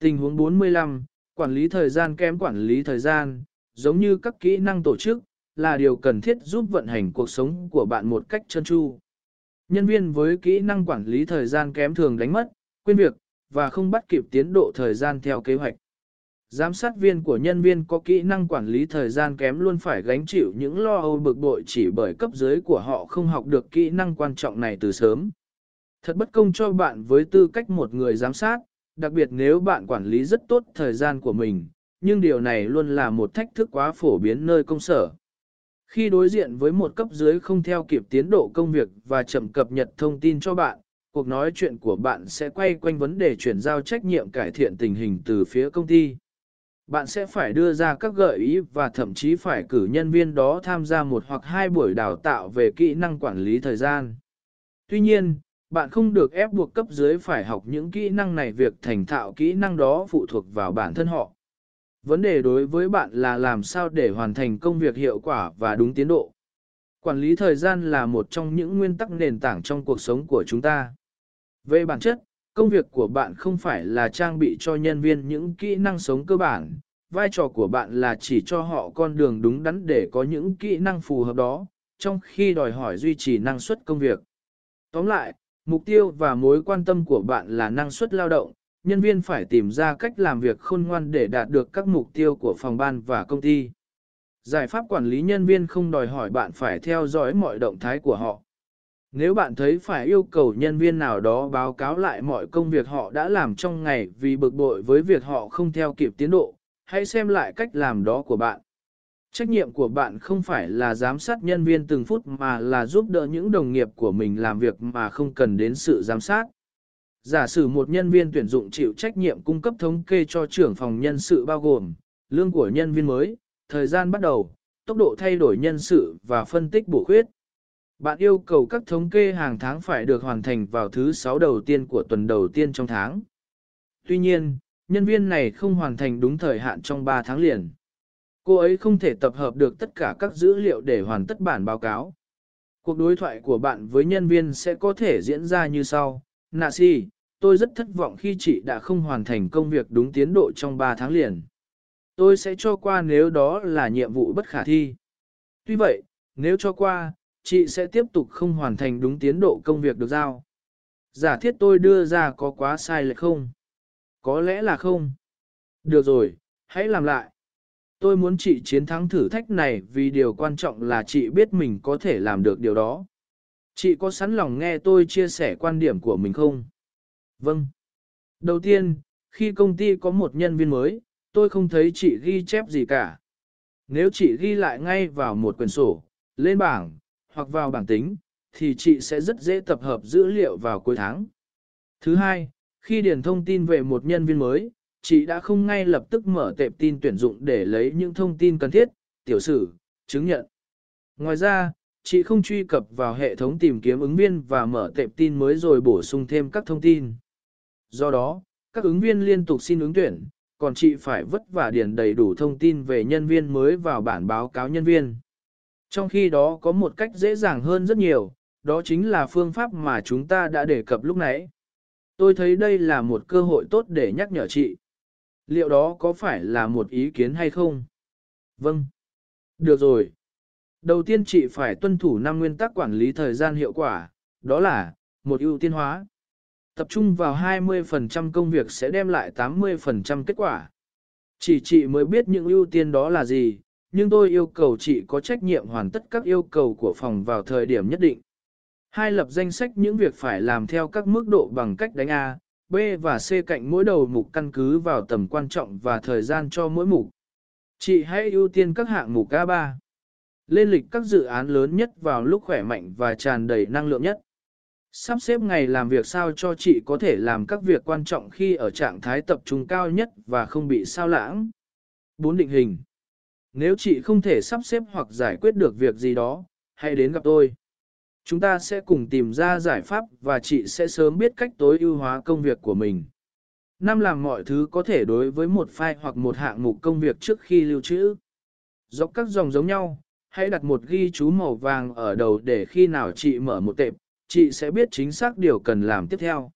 Tình huống 45, quản lý thời gian kém quản lý thời gian, giống như các kỹ năng tổ chức, là điều cần thiết giúp vận hành cuộc sống của bạn một cách chân tru. Nhân viên với kỹ năng quản lý thời gian kém thường đánh mất, quên việc, và không bắt kịp tiến độ thời gian theo kế hoạch. Giám sát viên của nhân viên có kỹ năng quản lý thời gian kém luôn phải gánh chịu những lo âu bực bội chỉ bởi cấp dưới của họ không học được kỹ năng quan trọng này từ sớm. Thật bất công cho bạn với tư cách một người giám sát, đặc biệt nếu bạn quản lý rất tốt thời gian của mình, nhưng điều này luôn là một thách thức quá phổ biến nơi công sở. Khi đối diện với một cấp dưới không theo kịp tiến độ công việc và chậm cập nhật thông tin cho bạn, cuộc nói chuyện của bạn sẽ quay quanh vấn đề chuyển giao trách nhiệm cải thiện tình hình từ phía công ty. Bạn sẽ phải đưa ra các gợi ý và thậm chí phải cử nhân viên đó tham gia một hoặc hai buổi đào tạo về kỹ năng quản lý thời gian. Tuy nhiên, bạn không được ép buộc cấp dưới phải học những kỹ năng này việc thành thạo kỹ năng đó phụ thuộc vào bản thân họ. Vấn đề đối với bạn là làm sao để hoàn thành công việc hiệu quả và đúng tiến độ. Quản lý thời gian là một trong những nguyên tắc nền tảng trong cuộc sống của chúng ta. Về bản chất, công việc của bạn không phải là trang bị cho nhân viên những kỹ năng sống cơ bản, vai trò của bạn là chỉ cho họ con đường đúng đắn để có những kỹ năng phù hợp đó, trong khi đòi hỏi duy trì năng suất công việc. Tóm lại, mục tiêu và mối quan tâm của bạn là năng suất lao động, nhân viên phải tìm ra cách làm việc khôn ngoan để đạt được các mục tiêu của phòng ban và công ty. Giải pháp quản lý nhân viên không đòi hỏi bạn phải theo dõi mọi động thái của họ. Nếu bạn thấy phải yêu cầu nhân viên nào đó báo cáo lại mọi công việc họ đã làm trong ngày vì bực bội với việc họ không theo kịp tiến độ, hãy xem lại cách làm đó của bạn. Trách nhiệm của bạn không phải là giám sát nhân viên từng phút mà là giúp đỡ những đồng nghiệp của mình làm việc mà không cần đến sự giám sát. Giả sử một nhân viên tuyển dụng chịu trách nhiệm cung cấp thống kê cho trưởng phòng nhân sự bao gồm lương của nhân viên mới, thời gian bắt đầu, tốc độ thay đổi nhân sự và phân tích bổ khuyết. Bạn yêu cầu các thống kê hàng tháng phải được hoàn thành vào thứ 6 đầu tiên của tuần đầu tiên trong tháng. Tuy nhiên, nhân viên này không hoàn thành đúng thời hạn trong 3 tháng liền. Cô ấy không thể tập hợp được tất cả các dữ liệu để hoàn tất bản báo cáo. Cuộc đối thoại của bạn với nhân viên sẽ có thể diễn ra như sau. Nạ si, tôi rất thất vọng khi chị đã không hoàn thành công việc đúng tiến độ trong 3 tháng liền. Tôi sẽ cho qua nếu đó là nhiệm vụ bất khả thi. Tuy vậy, nếu cho qua, chị sẽ tiếp tục không hoàn thành đúng tiến độ công việc được giao. Giả thiết tôi đưa ra có quá sai lệch không? Có lẽ là không. Được rồi, hãy làm lại. Tôi muốn chị chiến thắng thử thách này vì điều quan trọng là chị biết mình có thể làm được điều đó. Chị có sẵn lòng nghe tôi chia sẻ quan điểm của mình không? Vâng. Đầu tiên, khi công ty có một nhân viên mới, tôi không thấy chị ghi chép gì cả. Nếu chị ghi lại ngay vào một quyển sổ, lên bảng, hoặc vào bảng tính, thì chị sẽ rất dễ tập hợp dữ liệu vào cuối tháng. Thứ hai, khi điền thông tin về một nhân viên mới, chị đã không ngay lập tức mở tệp tin tuyển dụng để lấy những thông tin cần thiết, tiểu sử, chứng nhận. Ngoài ra, chị không truy cập vào hệ thống tìm kiếm ứng viên và mở tệp tin mới rồi bổ sung thêm các thông tin. Do đó, các ứng viên liên tục xin ứng tuyển, còn chị phải vất vả điền đầy đủ thông tin về nhân viên mới vào bản báo cáo nhân viên. Trong khi đó có một cách dễ dàng hơn rất nhiều, đó chính là phương pháp mà chúng ta đã đề cập lúc nãy. Tôi thấy đây là một cơ hội tốt để nhắc nhở chị. Liệu đó có phải là một ý kiến hay không? Vâng. Được rồi. Đầu tiên chị phải tuân thủ 5 nguyên tắc quản lý thời gian hiệu quả, đó là một ưu tiên hóa. Tập trung vào 20% công việc sẽ đem lại 80% kết quả. Chỉ chị mới biết những ưu tiên đó là gì, nhưng tôi yêu cầu chị có trách nhiệm hoàn tất các yêu cầu của phòng vào thời điểm nhất định. Hai lập danh sách những việc phải làm theo các mức độ bằng cách đánh A, B và C cạnh mỗi đầu mục căn cứ vào tầm quan trọng và thời gian cho mỗi mục. Chị hãy ưu tiên các hạng mục A3. Lên lịch các dự án lớn nhất vào lúc khỏe mạnh và tràn đầy năng lượng nhất. Sắp xếp ngày làm việc sao cho chị có thể làm các việc quan trọng khi ở trạng thái tập trung cao nhất và không bị sao lãng. 4. Định hình nếu chị không thể sắp xếp hoặc giải quyết được việc gì đó, hãy đến gặp tôi. Chúng ta sẽ cùng tìm ra giải pháp và chị sẽ sớm biết cách tối ưu hóa công việc của mình. Năm làm mọi thứ có thể đối với một file hoặc một hạng mục công việc trước khi lưu trữ. Dọc các dòng giống nhau, hãy đặt một ghi chú màu vàng ở đầu để khi nào chị mở một tệp, chị sẽ biết chính xác điều cần làm tiếp theo.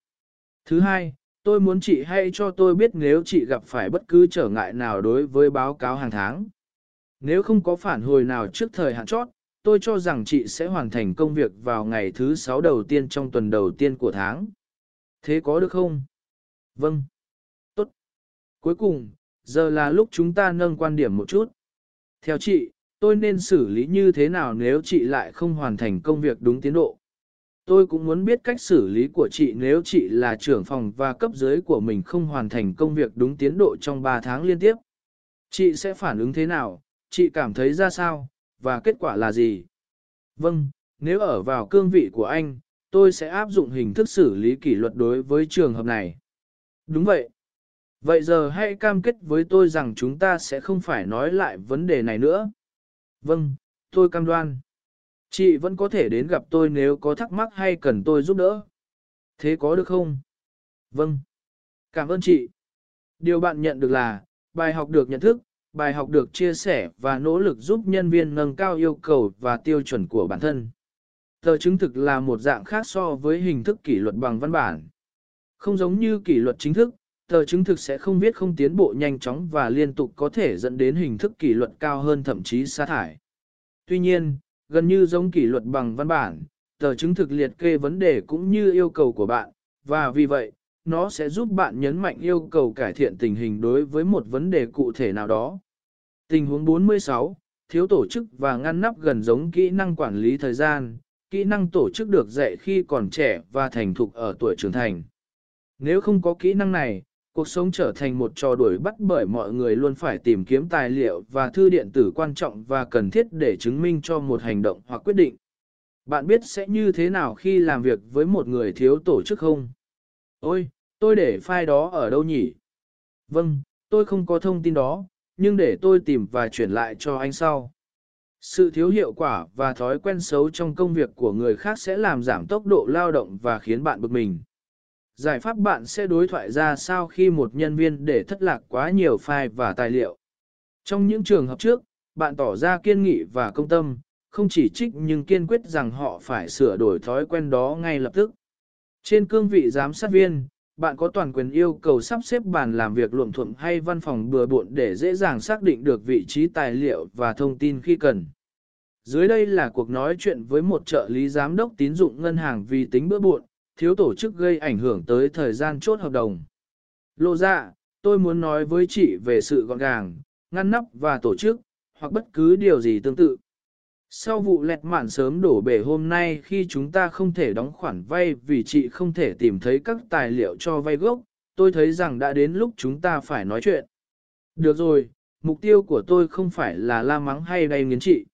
Thứ hai, tôi muốn chị hãy cho tôi biết nếu chị gặp phải bất cứ trở ngại nào đối với báo cáo hàng tháng. Nếu không có phản hồi nào trước thời hạn chót, tôi cho rằng chị sẽ hoàn thành công việc vào ngày thứ sáu đầu tiên trong tuần đầu tiên của tháng. Thế có được không? Vâng. Tốt. Cuối cùng, giờ là lúc chúng ta nâng quan điểm một chút. Theo chị, tôi nên xử lý như thế nào nếu chị lại không hoàn thành công việc đúng tiến độ? Tôi cũng muốn biết cách xử lý của chị nếu chị là trưởng phòng và cấp dưới của mình không hoàn thành công việc đúng tiến độ trong 3 tháng liên tiếp. Chị sẽ phản ứng thế nào, chị cảm thấy ra sao, và kết quả là gì? Vâng, nếu ở vào cương vị của anh, tôi sẽ áp dụng hình thức xử lý kỷ luật đối với trường hợp này. Đúng vậy. Vậy giờ hãy cam kết với tôi rằng chúng ta sẽ không phải nói lại vấn đề này nữa. Vâng, tôi cam đoan. Chị vẫn có thể đến gặp tôi nếu có thắc mắc hay cần tôi giúp đỡ. Thế có được không? Vâng. Cảm ơn chị. Điều bạn nhận được là, bài học được nhận thức, bài học được chia sẻ và nỗ lực giúp nhân viên nâng cao yêu cầu và tiêu chuẩn của bản thân. Tờ chứng thực là một dạng khác so với hình thức kỷ luật bằng văn bản. Không giống như kỷ luật chính thức, tờ chứng thực sẽ không viết không tiến bộ nhanh chóng và liên tục có thể dẫn đến hình thức kỷ luật cao hơn thậm chí sa thải. Tuy nhiên, gần như giống kỷ luật bằng văn bản, tờ chứng thực liệt kê vấn đề cũng như yêu cầu của bạn, và vì vậy, nó sẽ giúp bạn nhấn mạnh yêu cầu cải thiện tình hình đối với một vấn đề cụ thể nào đó. Tình huống 46, thiếu tổ chức và ngăn nắp gần giống kỹ năng quản lý thời gian, kỹ năng tổ chức được dạy khi còn trẻ và thành thục ở tuổi trưởng thành. Nếu không có kỹ năng này, cuộc sống trở thành một trò đuổi bắt bởi mọi người luôn phải tìm kiếm tài liệu và thư điện tử quan trọng và cần thiết để chứng minh cho một hành động hoặc quyết định. Bạn biết sẽ như thế nào khi làm việc với một người thiếu tổ chức không? Ôi, tôi để file đó ở đâu nhỉ? Vâng, tôi không có thông tin đó, nhưng để tôi tìm và chuyển lại cho anh sau. Sự thiếu hiệu quả và thói quen xấu trong công việc của người khác sẽ làm giảm tốc độ lao động và khiến bạn bực mình. Giải pháp bạn sẽ đối thoại ra sao khi một nhân viên để thất lạc quá nhiều file và tài liệu. Trong những trường hợp trước, bạn tỏ ra kiên nghị và công tâm, không chỉ trích nhưng kiên quyết rằng họ phải sửa đổi thói quen đó ngay lập tức. Trên cương vị giám sát viên, bạn có toàn quyền yêu cầu sắp xếp bàn làm việc luộm thuộm hay văn phòng bừa bộn để dễ dàng xác định được vị trí tài liệu và thông tin khi cần. Dưới đây là cuộc nói chuyện với một trợ lý giám đốc tín dụng ngân hàng vì tính bữa bộn, thiếu tổ chức gây ảnh hưởng tới thời gian chốt hợp đồng. Lộ ra, tôi muốn nói với chị về sự gọn gàng, ngăn nắp và tổ chức, hoặc bất cứ điều gì tương tự. Sau vụ lẹt mạn sớm đổ bể hôm nay khi chúng ta không thể đóng khoản vay vì chị không thể tìm thấy các tài liệu cho vay gốc, tôi thấy rằng đã đến lúc chúng ta phải nói chuyện. Được rồi, mục tiêu của tôi không phải là la mắng hay gây nghiến chị.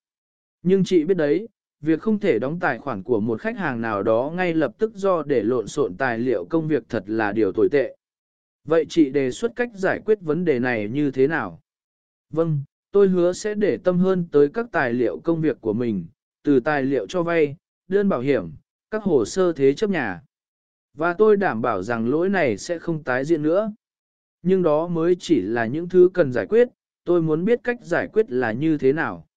Nhưng chị biết đấy, việc không thể đóng tài khoản của một khách hàng nào đó ngay lập tức do để lộn xộn tài liệu công việc thật là điều tồi tệ. Vậy chị đề xuất cách giải quyết vấn đề này như thế nào? Vâng, tôi hứa sẽ để tâm hơn tới các tài liệu công việc của mình, từ tài liệu cho vay, đơn bảo hiểm, các hồ sơ thế chấp nhà. Và tôi đảm bảo rằng lỗi này sẽ không tái diễn nữa. Nhưng đó mới chỉ là những thứ cần giải quyết, tôi muốn biết cách giải quyết là như thế nào.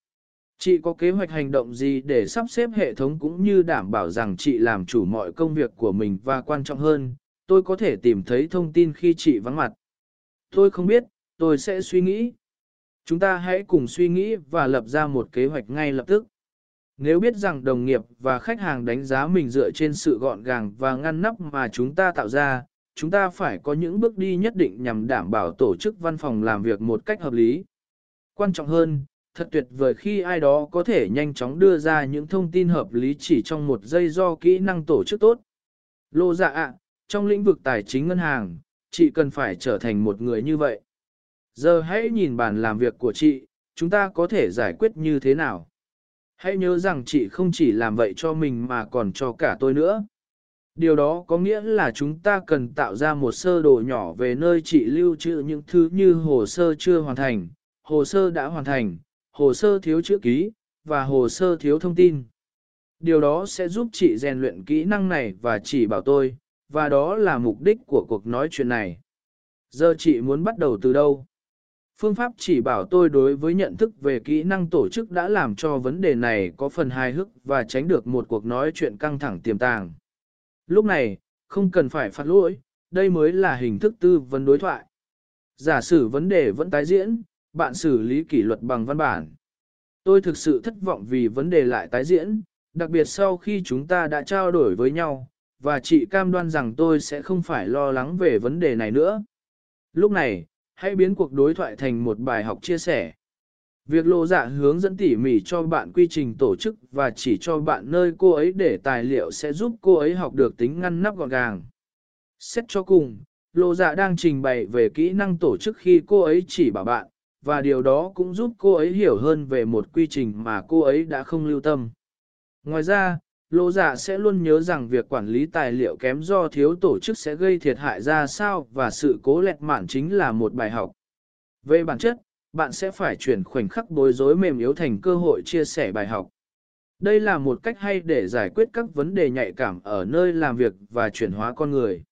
Chị có kế hoạch hành động gì để sắp xếp hệ thống cũng như đảm bảo rằng chị làm chủ mọi công việc của mình và quan trọng hơn, tôi có thể tìm thấy thông tin khi chị vắng mặt. Tôi không biết, tôi sẽ suy nghĩ. Chúng ta hãy cùng suy nghĩ và lập ra một kế hoạch ngay lập tức. Nếu biết rằng đồng nghiệp và khách hàng đánh giá mình dựa trên sự gọn gàng và ngăn nắp mà chúng ta tạo ra, chúng ta phải có những bước đi nhất định nhằm đảm bảo tổ chức văn phòng làm việc một cách hợp lý. Quan trọng hơn, thật tuyệt vời khi ai đó có thể nhanh chóng đưa ra những thông tin hợp lý chỉ trong một giây do kỹ năng tổ chức tốt. Lô dạ ạ, trong lĩnh vực tài chính ngân hàng, chị cần phải trở thành một người như vậy. Giờ hãy nhìn bàn làm việc của chị, chúng ta có thể giải quyết như thế nào. Hãy nhớ rằng chị không chỉ làm vậy cho mình mà còn cho cả tôi nữa. Điều đó có nghĩa là chúng ta cần tạo ra một sơ đồ nhỏ về nơi chị lưu trữ những thứ như hồ sơ chưa hoàn thành, hồ sơ đã hoàn thành, hồ sơ thiếu chữ ký, và hồ sơ thiếu thông tin. Điều đó sẽ giúp chị rèn luyện kỹ năng này và chỉ bảo tôi, và đó là mục đích của cuộc nói chuyện này. Giờ chị muốn bắt đầu từ đâu? Phương pháp chỉ bảo tôi đối với nhận thức về kỹ năng tổ chức đã làm cho vấn đề này có phần hài hước và tránh được một cuộc nói chuyện căng thẳng tiềm tàng. Lúc này, không cần phải phạt lỗi, đây mới là hình thức tư vấn đối thoại. Giả sử vấn đề vẫn tái diễn, bạn xử lý kỷ luật bằng văn bản. Tôi thực sự thất vọng vì vấn đề lại tái diễn, đặc biệt sau khi chúng ta đã trao đổi với nhau, và chị cam đoan rằng tôi sẽ không phải lo lắng về vấn đề này nữa. Lúc này, hãy biến cuộc đối thoại thành một bài học chia sẻ. Việc lộ dạ hướng dẫn tỉ mỉ cho bạn quy trình tổ chức và chỉ cho bạn nơi cô ấy để tài liệu sẽ giúp cô ấy học được tính ngăn nắp gọn gàng. Xét cho cùng, lộ dạ đang trình bày về kỹ năng tổ chức khi cô ấy chỉ bảo bạn, và điều đó cũng giúp cô ấy hiểu hơn về một quy trình mà cô ấy đã không lưu tâm. Ngoài ra, lộ dạ sẽ luôn nhớ rằng việc quản lý tài liệu kém do thiếu tổ chức sẽ gây thiệt hại ra sao và sự cố lẹt mạn chính là một bài học. Về bản chất, bạn sẽ phải chuyển khoảnh khắc bối rối mềm yếu thành cơ hội chia sẻ bài học. Đây là một cách hay để giải quyết các vấn đề nhạy cảm ở nơi làm việc và chuyển hóa con người.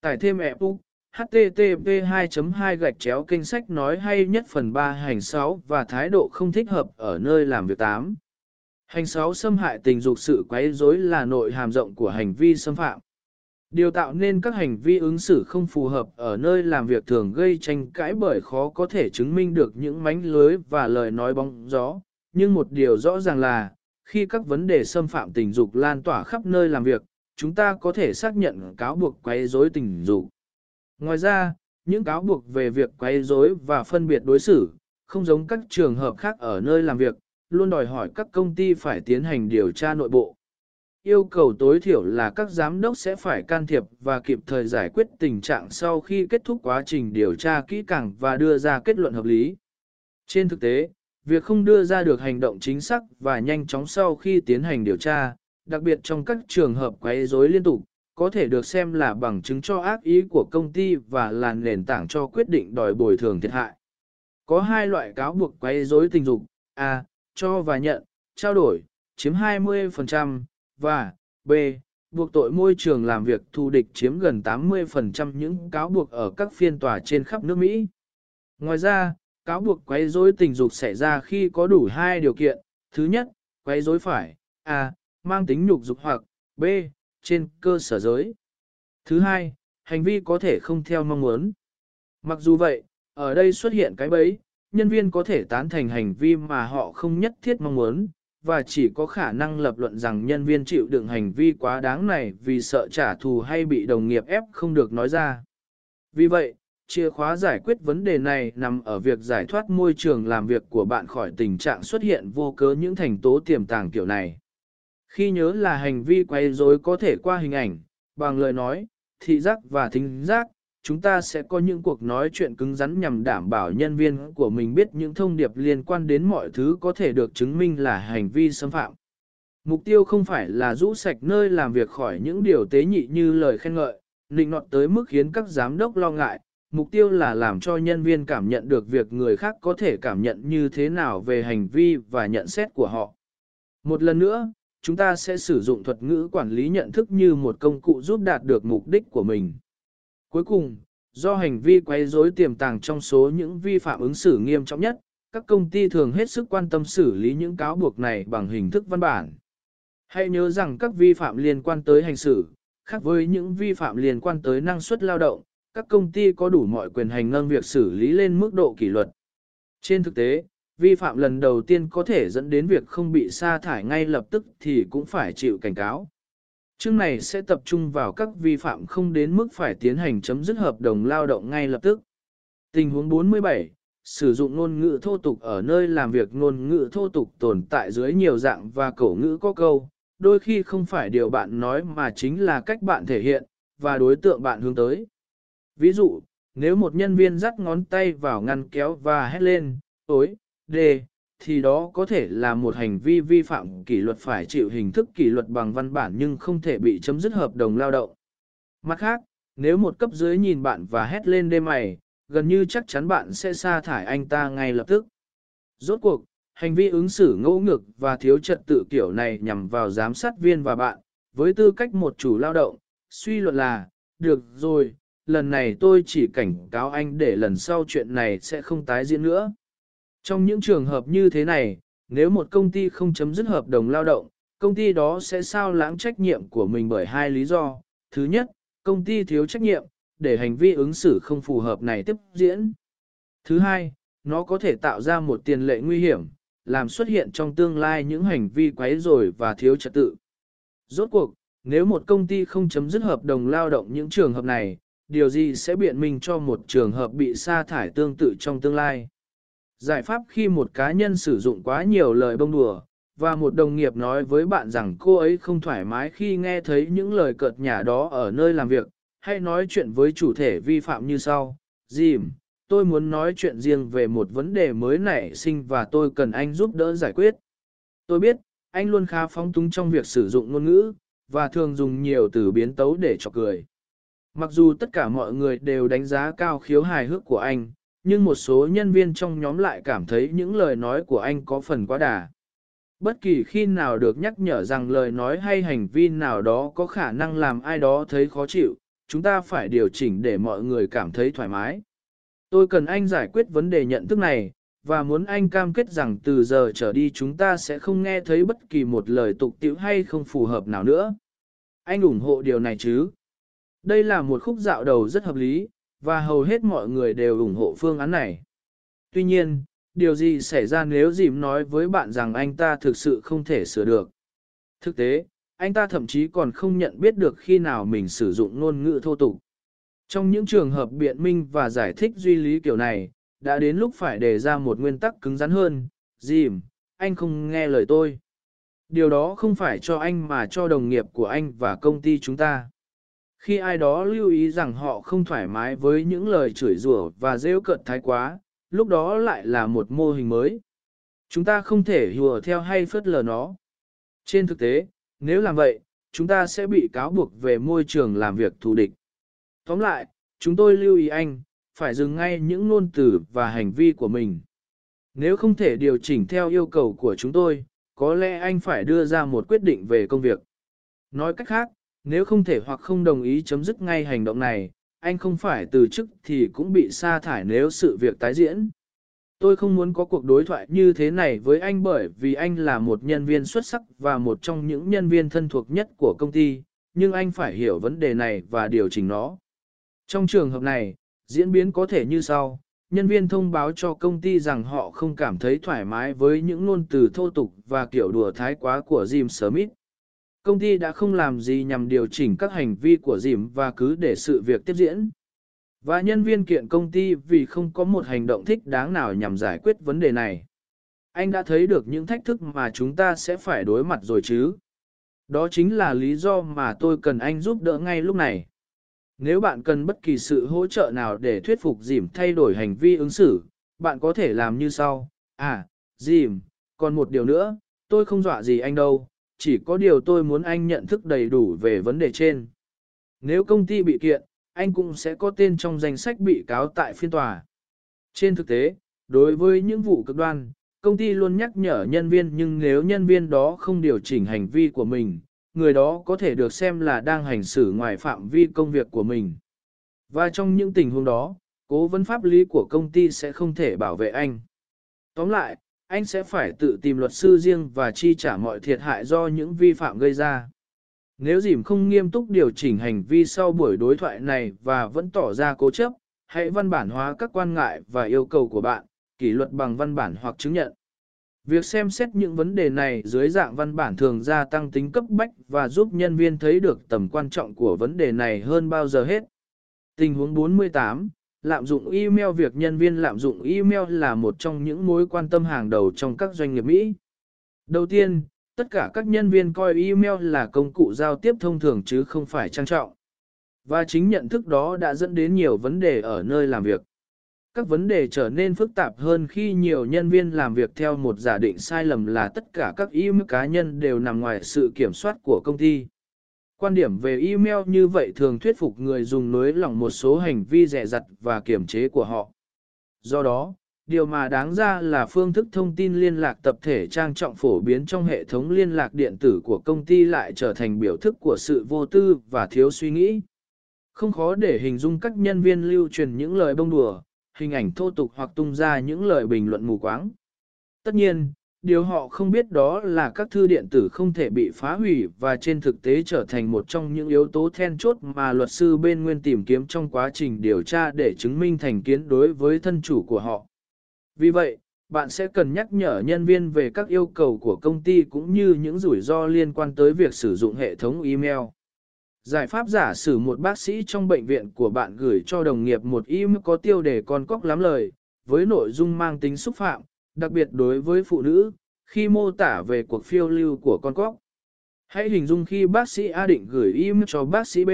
Tải thêm ebook http 2.2 gạch chéo kinh sách nói hay nhất phần 3 hành 6 và thái độ không thích hợp ở nơi làm việc 8. Hành 6 xâm hại tình dục sự quấy rối là nội hàm rộng của hành vi xâm phạm. Điều tạo nên các hành vi ứng xử không phù hợp ở nơi làm việc thường gây tranh cãi bởi khó có thể chứng minh được những mánh lưới và lời nói bóng gió. Nhưng một điều rõ ràng là, khi các vấn đề xâm phạm tình dục lan tỏa khắp nơi làm việc, chúng ta có thể xác nhận cáo buộc quấy rối tình dục. Ngoài ra, những cáo buộc về việc quấy rối và phân biệt đối xử, không giống các trường hợp khác ở nơi làm việc, luôn đòi hỏi các công ty phải tiến hành điều tra nội bộ. Yêu cầu tối thiểu là các giám đốc sẽ phải can thiệp và kịp thời giải quyết tình trạng sau khi kết thúc quá trình điều tra kỹ càng và đưa ra kết luận hợp lý. Trên thực tế, việc không đưa ra được hành động chính xác và nhanh chóng sau khi tiến hành điều tra, đặc biệt trong các trường hợp quấy rối liên tục, có thể được xem là bằng chứng cho ác ý của công ty và là nền tảng cho quyết định đòi bồi thường thiệt hại. Có hai loại cáo buộc quấy rối tình dục, A. Cho và nhận, trao đổi, chiếm 20%, và B. Buộc tội môi trường làm việc thù địch chiếm gần 80% những cáo buộc ở các phiên tòa trên khắp nước Mỹ. Ngoài ra, cáo buộc quấy rối tình dục xảy ra khi có đủ hai điều kiện. Thứ nhất, quấy rối phải A. Mang tính nhục dục hoặc B. Trên cơ sở giới. Thứ hai, hành vi có thể không theo mong muốn. Mặc dù vậy, ở đây xuất hiện cái bẫy, nhân viên có thể tán thành hành vi mà họ không nhất thiết mong muốn, và chỉ có khả năng lập luận rằng nhân viên chịu đựng hành vi quá đáng này vì sợ trả thù hay bị đồng nghiệp ép không được nói ra. Vì vậy, chìa khóa giải quyết vấn đề này nằm ở việc giải thoát môi trường làm việc của bạn khỏi tình trạng xuất hiện vô cớ những thành tố tiềm tàng kiểu này. Khi nhớ là hành vi quay rối có thể qua hình ảnh, bằng lời nói, thị giác và thính giác, chúng ta sẽ có những cuộc nói chuyện cứng rắn nhằm đảm bảo nhân viên của mình biết những thông điệp liên quan đến mọi thứ có thể được chứng minh là hành vi xâm phạm. Mục tiêu không phải là rũ sạch nơi làm việc khỏi những điều tế nhị như lời khen ngợi, nịnh nọt tới mức khiến các giám đốc lo ngại. Mục tiêu là làm cho nhân viên cảm nhận được việc người khác có thể cảm nhận như thế nào về hành vi và nhận xét của họ. Một lần nữa, chúng ta sẽ sử dụng thuật ngữ quản lý nhận thức như một công cụ giúp đạt được mục đích của mình. Cuối cùng, do hành vi quấy rối tiềm tàng trong số những vi phạm ứng xử nghiêm trọng nhất, các công ty thường hết sức quan tâm xử lý những cáo buộc này bằng hình thức văn bản. Hãy nhớ rằng các vi phạm liên quan tới hành xử, khác với những vi phạm liên quan tới năng suất lao động, các công ty có đủ mọi quyền hành nâng việc xử lý lên mức độ kỷ luật. Trên thực tế, vi phạm lần đầu tiên có thể dẫn đến việc không bị sa thải ngay lập tức thì cũng phải chịu cảnh cáo. Chương này sẽ tập trung vào các vi phạm không đến mức phải tiến hành chấm dứt hợp đồng lao động ngay lập tức. Tình huống 47, sử dụng ngôn ngữ thô tục ở nơi làm việc ngôn ngữ thô tục tồn tại dưới nhiều dạng và cổ ngữ có câu, đôi khi không phải điều bạn nói mà chính là cách bạn thể hiện, và đối tượng bạn hướng tới. Ví dụ, nếu một nhân viên dắt ngón tay vào ngăn kéo và hét lên, ối, đề, thì đó có thể là một hành vi vi phạm kỷ luật phải chịu hình thức kỷ luật bằng văn bản nhưng không thể bị chấm dứt hợp đồng lao động. Mặt khác, nếu một cấp dưới nhìn bạn và hét lên đêm mày, gần như chắc chắn bạn sẽ sa thải anh ta ngay lập tức. Rốt cuộc, hành vi ứng xử ngẫu ngược và thiếu trật tự kiểu này nhằm vào giám sát viên và bạn, với tư cách một chủ lao động, suy luận là, được rồi, lần này tôi chỉ cảnh cáo anh để lần sau chuyện này sẽ không tái diễn nữa. Trong những trường hợp như thế này, nếu một công ty không chấm dứt hợp đồng lao động, công ty đó sẽ sao lãng trách nhiệm của mình bởi hai lý do. Thứ nhất, công ty thiếu trách nhiệm, để hành vi ứng xử không phù hợp này tiếp diễn. Thứ hai, nó có thể tạo ra một tiền lệ nguy hiểm, làm xuất hiện trong tương lai những hành vi quấy rối và thiếu trật tự. Rốt cuộc, nếu một công ty không chấm dứt hợp đồng lao động những trường hợp này, điều gì sẽ biện minh cho một trường hợp bị sa thải tương tự trong tương lai? Giải pháp khi một cá nhân sử dụng quá nhiều lời bông đùa, và một đồng nghiệp nói với bạn rằng cô ấy không thoải mái khi nghe thấy những lời cợt nhả đó ở nơi làm việc, hay nói chuyện với chủ thể vi phạm như sau. Dìm, tôi muốn nói chuyện riêng về một vấn đề mới nảy sinh và tôi cần anh giúp đỡ giải quyết. Tôi biết, anh luôn khá phóng túng trong việc sử dụng ngôn ngữ, và thường dùng nhiều từ biến tấu để chọc cười. Mặc dù tất cả mọi người đều đánh giá cao khiếu hài hước của anh, nhưng một số nhân viên trong nhóm lại cảm thấy những lời nói của anh có phần quá đà. Bất kỳ khi nào được nhắc nhở rằng lời nói hay hành vi nào đó có khả năng làm ai đó thấy khó chịu, chúng ta phải điều chỉnh để mọi người cảm thấy thoải mái. Tôi cần anh giải quyết vấn đề nhận thức này, và muốn anh cam kết rằng từ giờ trở đi chúng ta sẽ không nghe thấy bất kỳ một lời tục tiễu hay không phù hợp nào nữa. Anh ủng hộ điều này chứ? Đây là một khúc dạo đầu rất hợp lý, và hầu hết mọi người đều ủng hộ phương án này. Tuy nhiên, điều gì xảy ra nếu dìm nói với bạn rằng anh ta thực sự không thể sửa được? Thực tế, anh ta thậm chí còn không nhận biết được khi nào mình sử dụng ngôn ngữ thô tục. Trong những trường hợp biện minh và giải thích duy lý kiểu này, đã đến lúc phải đề ra một nguyên tắc cứng rắn hơn, dìm, anh không nghe lời tôi. Điều đó không phải cho anh mà cho đồng nghiệp của anh và công ty chúng ta. Khi ai đó lưu ý rằng họ không thoải mái với những lời chửi rủa và rêu cợt thái quá, lúc đó lại là một mô hình mới. Chúng ta không thể hùa theo hay phớt lờ nó. Trên thực tế, nếu làm vậy, chúng ta sẽ bị cáo buộc về môi trường làm việc thù địch. Tóm lại, chúng tôi lưu ý anh, phải dừng ngay những ngôn từ và hành vi của mình. Nếu không thể điều chỉnh theo yêu cầu của chúng tôi, có lẽ anh phải đưa ra một quyết định về công việc. Nói cách khác, nếu không thể hoặc không đồng ý chấm dứt ngay hành động này, anh không phải từ chức thì cũng bị sa thải nếu sự việc tái diễn. Tôi không muốn có cuộc đối thoại như thế này với anh bởi vì anh là một nhân viên xuất sắc và một trong những nhân viên thân thuộc nhất của công ty, nhưng anh phải hiểu vấn đề này và điều chỉnh nó. Trong trường hợp này, diễn biến có thể như sau. Nhân viên thông báo cho công ty rằng họ không cảm thấy thoải mái với những ngôn từ thô tục và kiểu đùa thái quá của Jim Smith. Công ty đã không làm gì nhằm điều chỉnh các hành vi của dìm và cứ để sự việc tiếp diễn. Và nhân viên kiện công ty vì không có một hành động thích đáng nào nhằm giải quyết vấn đề này. Anh đã thấy được những thách thức mà chúng ta sẽ phải đối mặt rồi chứ. Đó chính là lý do mà tôi cần anh giúp đỡ ngay lúc này. Nếu bạn cần bất kỳ sự hỗ trợ nào để thuyết phục dìm thay đổi hành vi ứng xử, bạn có thể làm như sau. À, dìm, còn một điều nữa, tôi không dọa gì anh đâu, chỉ có điều tôi muốn anh nhận thức đầy đủ về vấn đề trên. Nếu công ty bị kiện, anh cũng sẽ có tên trong danh sách bị cáo tại phiên tòa. Trên thực tế, đối với những vụ cực đoan, công ty luôn nhắc nhở nhân viên nhưng nếu nhân viên đó không điều chỉnh hành vi của mình, người đó có thể được xem là đang hành xử ngoài phạm vi công việc của mình. Và trong những tình huống đó, cố vấn pháp lý của công ty sẽ không thể bảo vệ anh. Tóm lại, anh sẽ phải tự tìm luật sư riêng và chi trả mọi thiệt hại do những vi phạm gây ra. Nếu dìm không nghiêm túc điều chỉnh hành vi sau buổi đối thoại này và vẫn tỏ ra cố chấp, hãy văn bản hóa các quan ngại và yêu cầu của bạn, kỷ luật bằng văn bản hoặc chứng nhận. Việc xem xét những vấn đề này dưới dạng văn bản thường gia tăng tính cấp bách và giúp nhân viên thấy được tầm quan trọng của vấn đề này hơn bao giờ hết. Tình huống 48, lạm dụng email Việc nhân viên lạm dụng email là một trong những mối quan tâm hàng đầu trong các doanh nghiệp Mỹ. Đầu tiên, tất cả các nhân viên coi email là công cụ giao tiếp thông thường chứ không phải trang trọng. Và chính nhận thức đó đã dẫn đến nhiều vấn đề ở nơi làm việc các vấn đề trở nên phức tạp hơn khi nhiều nhân viên làm việc theo một giả định sai lầm là tất cả các email cá nhân đều nằm ngoài sự kiểm soát của công ty. Quan điểm về email như vậy thường thuyết phục người dùng nới lỏng một số hành vi rẻ rặt và kiểm chế của họ. Do đó, điều mà đáng ra là phương thức thông tin liên lạc tập thể trang trọng phổ biến trong hệ thống liên lạc điện tử của công ty lại trở thành biểu thức của sự vô tư và thiếu suy nghĩ. Không khó để hình dung các nhân viên lưu truyền những lời bông đùa, hình ảnh thô tục hoặc tung ra những lời bình luận mù quáng. Tất nhiên, điều họ không biết đó là các thư điện tử không thể bị phá hủy và trên thực tế trở thành một trong những yếu tố then chốt mà luật sư bên nguyên tìm kiếm trong quá trình điều tra để chứng minh thành kiến đối với thân chủ của họ. Vì vậy, bạn sẽ cần nhắc nhở nhân viên về các yêu cầu của công ty cũng như những rủi ro liên quan tới việc sử dụng hệ thống email. Giải pháp giả sử một bác sĩ trong bệnh viện của bạn gửi cho đồng nghiệp một email có tiêu đề con cóc lắm lời, với nội dung mang tính xúc phạm, đặc biệt đối với phụ nữ, khi mô tả về cuộc phiêu lưu của con cóc. Hãy hình dung khi bác sĩ A định gửi email cho bác sĩ B,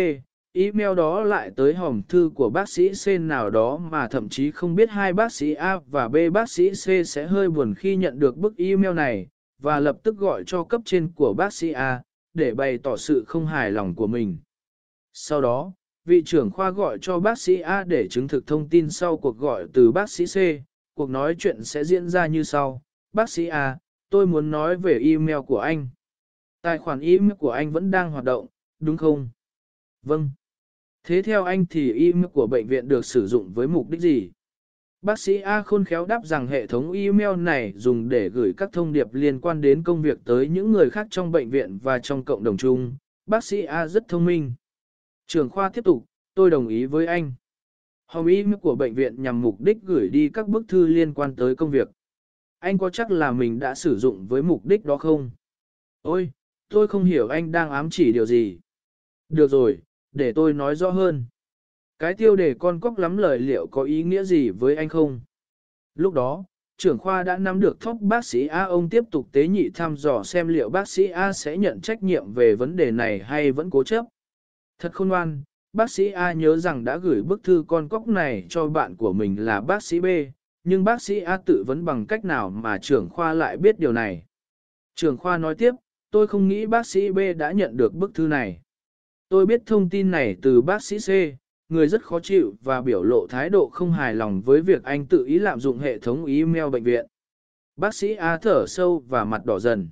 email đó lại tới hòm thư của bác sĩ C nào đó mà thậm chí không biết hai bác sĩ A và B bác sĩ C sẽ hơi buồn khi nhận được bức email này, và lập tức gọi cho cấp trên của bác sĩ A, để bày tỏ sự không hài lòng của mình. Sau đó, vị trưởng khoa gọi cho bác sĩ A để chứng thực thông tin sau cuộc gọi từ bác sĩ C. Cuộc nói chuyện sẽ diễn ra như sau. Bác sĩ A, tôi muốn nói về email của anh. Tài khoản email của anh vẫn đang hoạt động, đúng không? Vâng. Thế theo anh thì email của bệnh viện được sử dụng với mục đích gì? Bác sĩ A khôn khéo đáp rằng hệ thống email này dùng để gửi các thông điệp liên quan đến công việc tới những người khác trong bệnh viện và trong cộng đồng chung. Bác sĩ A rất thông minh. Trường khoa tiếp tục, tôi đồng ý với anh. Hồng y của bệnh viện nhằm mục đích gửi đi các bức thư liên quan tới công việc. Anh có chắc là mình đã sử dụng với mục đích đó không? Ôi, tôi không hiểu anh đang ám chỉ điều gì. Được rồi, để tôi nói rõ hơn. Cái tiêu đề con cóc lắm lời liệu có ý nghĩa gì với anh không? Lúc đó, trưởng khoa đã nắm được thóc bác sĩ A ông tiếp tục tế nhị thăm dò xem liệu bác sĩ A sẽ nhận trách nhiệm về vấn đề này hay vẫn cố chấp. Thật khôn ngoan, bác sĩ A nhớ rằng đã gửi bức thư con cóc này cho bạn của mình là bác sĩ B, nhưng bác sĩ A tự vấn bằng cách nào mà trưởng khoa lại biết điều này. Trưởng khoa nói tiếp, tôi không nghĩ bác sĩ B đã nhận được bức thư này. Tôi biết thông tin này từ bác sĩ C, người rất khó chịu và biểu lộ thái độ không hài lòng với việc anh tự ý lạm dụng hệ thống email bệnh viện. Bác sĩ A thở sâu và mặt đỏ dần.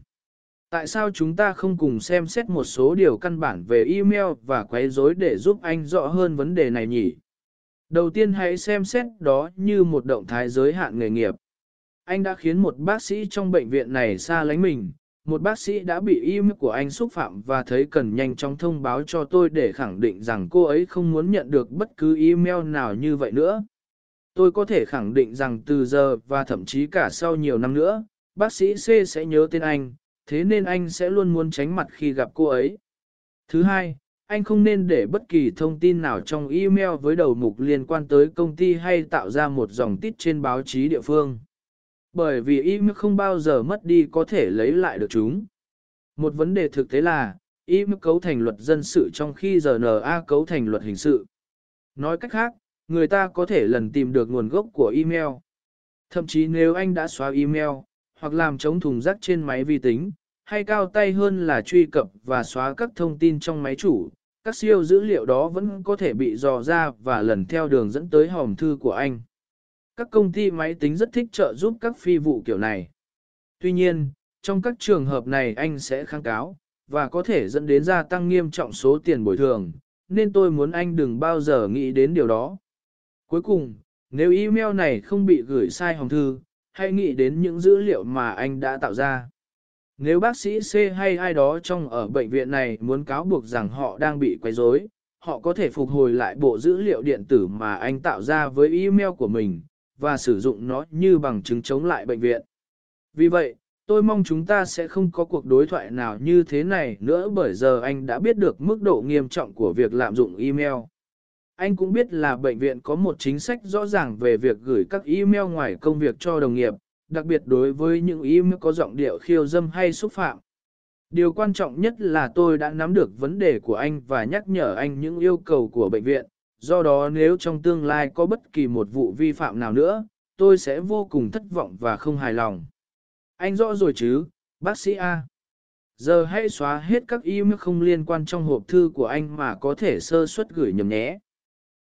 Tại sao chúng ta không cùng xem xét một số điều căn bản về email và quấy rối để giúp anh rõ hơn vấn đề này nhỉ? Đầu tiên hãy xem xét đó như một động thái giới hạn nghề nghiệp. Anh đã khiến một bác sĩ trong bệnh viện này xa lánh mình, một bác sĩ đã bị email của anh xúc phạm và thấy cần nhanh chóng thông báo cho tôi để khẳng định rằng cô ấy không muốn nhận được bất cứ email nào như vậy nữa. Tôi có thể khẳng định rằng từ giờ và thậm chí cả sau nhiều năm nữa, bác sĩ C sẽ nhớ tên anh, thế nên anh sẽ luôn muốn tránh mặt khi gặp cô ấy. Thứ hai, anh không nên để bất kỳ thông tin nào trong email với đầu mục liên quan tới công ty hay tạo ra một dòng tít trên báo chí địa phương. Bởi vì email không bao giờ mất đi có thể lấy lại được chúng. Một vấn đề thực tế là, email cấu thành luật dân sự trong khi RNA cấu thành luật hình sự. Nói cách khác, người ta có thể lần tìm được nguồn gốc của email. Thậm chí nếu anh đã xóa email, hoặc làm chống thùng rác trên máy vi tính, hay cao tay hơn là truy cập và xóa các thông tin trong máy chủ, các siêu dữ liệu đó vẫn có thể bị dò ra và lần theo đường dẫn tới hòm thư của anh. Các công ty máy tính rất thích trợ giúp các phi vụ kiểu này. Tuy nhiên, trong các trường hợp này anh sẽ kháng cáo, và có thể dẫn đến gia tăng nghiêm trọng số tiền bồi thường, nên tôi muốn anh đừng bao giờ nghĩ đến điều đó. Cuối cùng, nếu email này không bị gửi sai hòm thư, hãy nghĩ đến những dữ liệu mà anh đã tạo ra. Nếu bác sĩ C hay ai đó trong ở bệnh viện này muốn cáo buộc rằng họ đang bị quấy rối, họ có thể phục hồi lại bộ dữ liệu điện tử mà anh tạo ra với email của mình, và sử dụng nó như bằng chứng chống lại bệnh viện. Vì vậy, tôi mong chúng ta sẽ không có cuộc đối thoại nào như thế này nữa bởi giờ anh đã biết được mức độ nghiêm trọng của việc lạm dụng email. Anh cũng biết là bệnh viện có một chính sách rõ ràng về việc gửi các email ngoài công việc cho đồng nghiệp, đặc biệt đối với những email có giọng điệu khiêu dâm hay xúc phạm. Điều quan trọng nhất là tôi đã nắm được vấn đề của anh và nhắc nhở anh những yêu cầu của bệnh viện, do đó nếu trong tương lai có bất kỳ một vụ vi phạm nào nữa, tôi sẽ vô cùng thất vọng và không hài lòng. Anh rõ rồi chứ, bác sĩ A. Giờ hãy xóa hết các email không liên quan trong hộp thư của anh mà có thể sơ suất gửi nhầm nhé.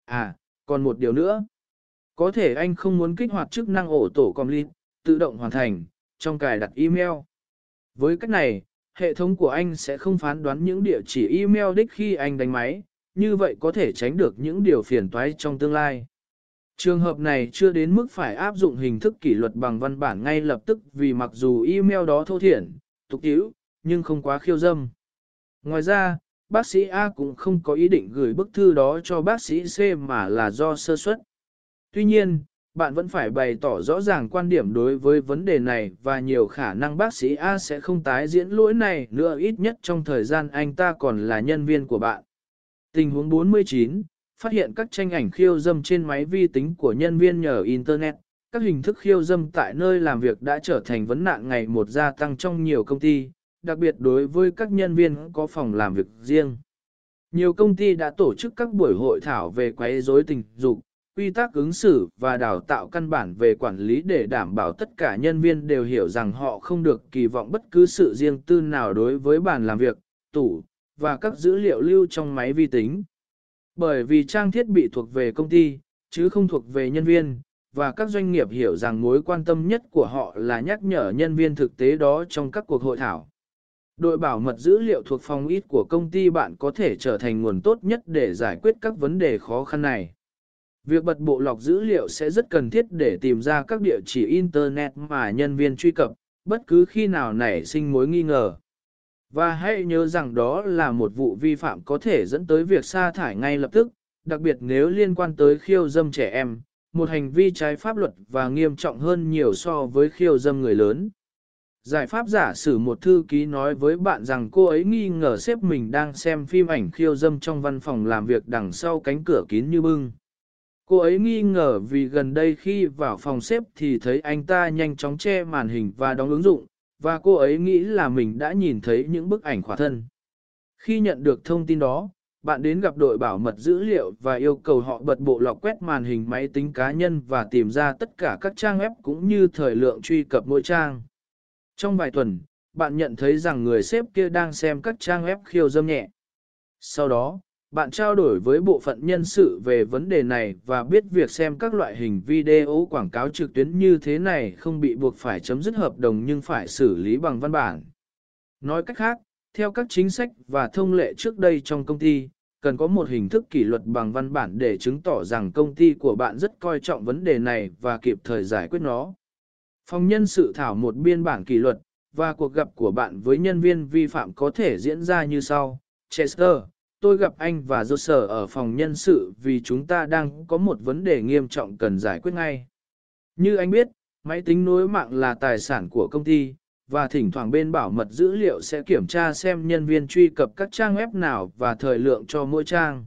À, còn một điều nữa. Có thể anh không muốn kích hoạt chức năng ổ tổ complete, tự động hoàn thành, trong cài đặt email. Với cách này, hệ thống của anh sẽ không phán đoán những địa chỉ email đích khi anh đánh máy, như vậy có thể tránh được những điều phiền toái trong tương lai. Trường hợp này chưa đến mức phải áp dụng hình thức kỷ luật bằng văn bản ngay lập tức vì mặc dù email đó thô thiển, tục tiễu, nhưng không quá khiêu dâm. Ngoài ra, bác sĩ A cũng không có ý định gửi bức thư đó cho bác sĩ C mà là do sơ suất. Tuy nhiên, bạn vẫn phải bày tỏ rõ ràng quan điểm đối với vấn đề này và nhiều khả năng bác sĩ A sẽ không tái diễn lỗi này nữa ít nhất trong thời gian anh ta còn là nhân viên của bạn. Tình huống 49, phát hiện các tranh ảnh khiêu dâm trên máy vi tính của nhân viên nhờ Internet. Các hình thức khiêu dâm tại nơi làm việc đã trở thành vấn nạn ngày một gia tăng trong nhiều công ty, đặc biệt đối với các nhân viên có phòng làm việc riêng. Nhiều công ty đã tổ chức các buổi hội thảo về quấy rối tình dục, quy tắc ứng xử và đào tạo căn bản về quản lý để đảm bảo tất cả nhân viên đều hiểu rằng họ không được kỳ vọng bất cứ sự riêng tư nào đối với bàn làm việc, tủ, và các dữ liệu lưu trong máy vi tính. Bởi vì trang thiết bị thuộc về công ty, chứ không thuộc về nhân viên, và các doanh nghiệp hiểu rằng mối quan tâm nhất của họ là nhắc nhở nhân viên thực tế đó trong các cuộc hội thảo. Đội bảo mật dữ liệu thuộc phòng ít của công ty bạn có thể trở thành nguồn tốt nhất để giải quyết các vấn đề khó khăn này. Việc bật bộ lọc dữ liệu sẽ rất cần thiết để tìm ra các địa chỉ Internet mà nhân viên truy cập, bất cứ khi nào nảy sinh mối nghi ngờ. Và hãy nhớ rằng đó là một vụ vi phạm có thể dẫn tới việc sa thải ngay lập tức, đặc biệt nếu liên quan tới khiêu dâm trẻ em, một hành vi trái pháp luật và nghiêm trọng hơn nhiều so với khiêu dâm người lớn. Giải pháp giả sử một thư ký nói với bạn rằng cô ấy nghi ngờ sếp mình đang xem phim ảnh khiêu dâm trong văn phòng làm việc đằng sau cánh cửa kín như bưng. Cô ấy nghi ngờ vì gần đây khi vào phòng xếp thì thấy anh ta nhanh chóng che màn hình và đóng ứng dụng, và cô ấy nghĩ là mình đã nhìn thấy những bức ảnh khỏa thân. Khi nhận được thông tin đó, bạn đến gặp đội bảo mật dữ liệu và yêu cầu họ bật bộ lọc quét màn hình máy tính cá nhân và tìm ra tất cả các trang web cũng như thời lượng truy cập mỗi trang. Trong vài tuần, bạn nhận thấy rằng người sếp kia đang xem các trang web khiêu dâm nhẹ. Sau đó, bạn trao đổi với bộ phận nhân sự về vấn đề này và biết việc xem các loại hình video quảng cáo trực tuyến như thế này không bị buộc phải chấm dứt hợp đồng nhưng phải xử lý bằng văn bản. Nói cách khác, theo các chính sách và thông lệ trước đây trong công ty, cần có một hình thức kỷ luật bằng văn bản để chứng tỏ rằng công ty của bạn rất coi trọng vấn đề này và kịp thời giải quyết nó. Phòng nhân sự thảo một biên bản kỷ luật, và cuộc gặp của bạn với nhân viên vi phạm có thể diễn ra như sau. Chester, tôi gặp anh và Joser ở phòng nhân sự vì chúng ta đang có một vấn đề nghiêm trọng cần giải quyết ngay. Như anh biết, máy tính nối mạng là tài sản của công ty, và thỉnh thoảng bên bảo mật dữ liệu sẽ kiểm tra xem nhân viên truy cập các trang web nào và thời lượng cho mỗi trang.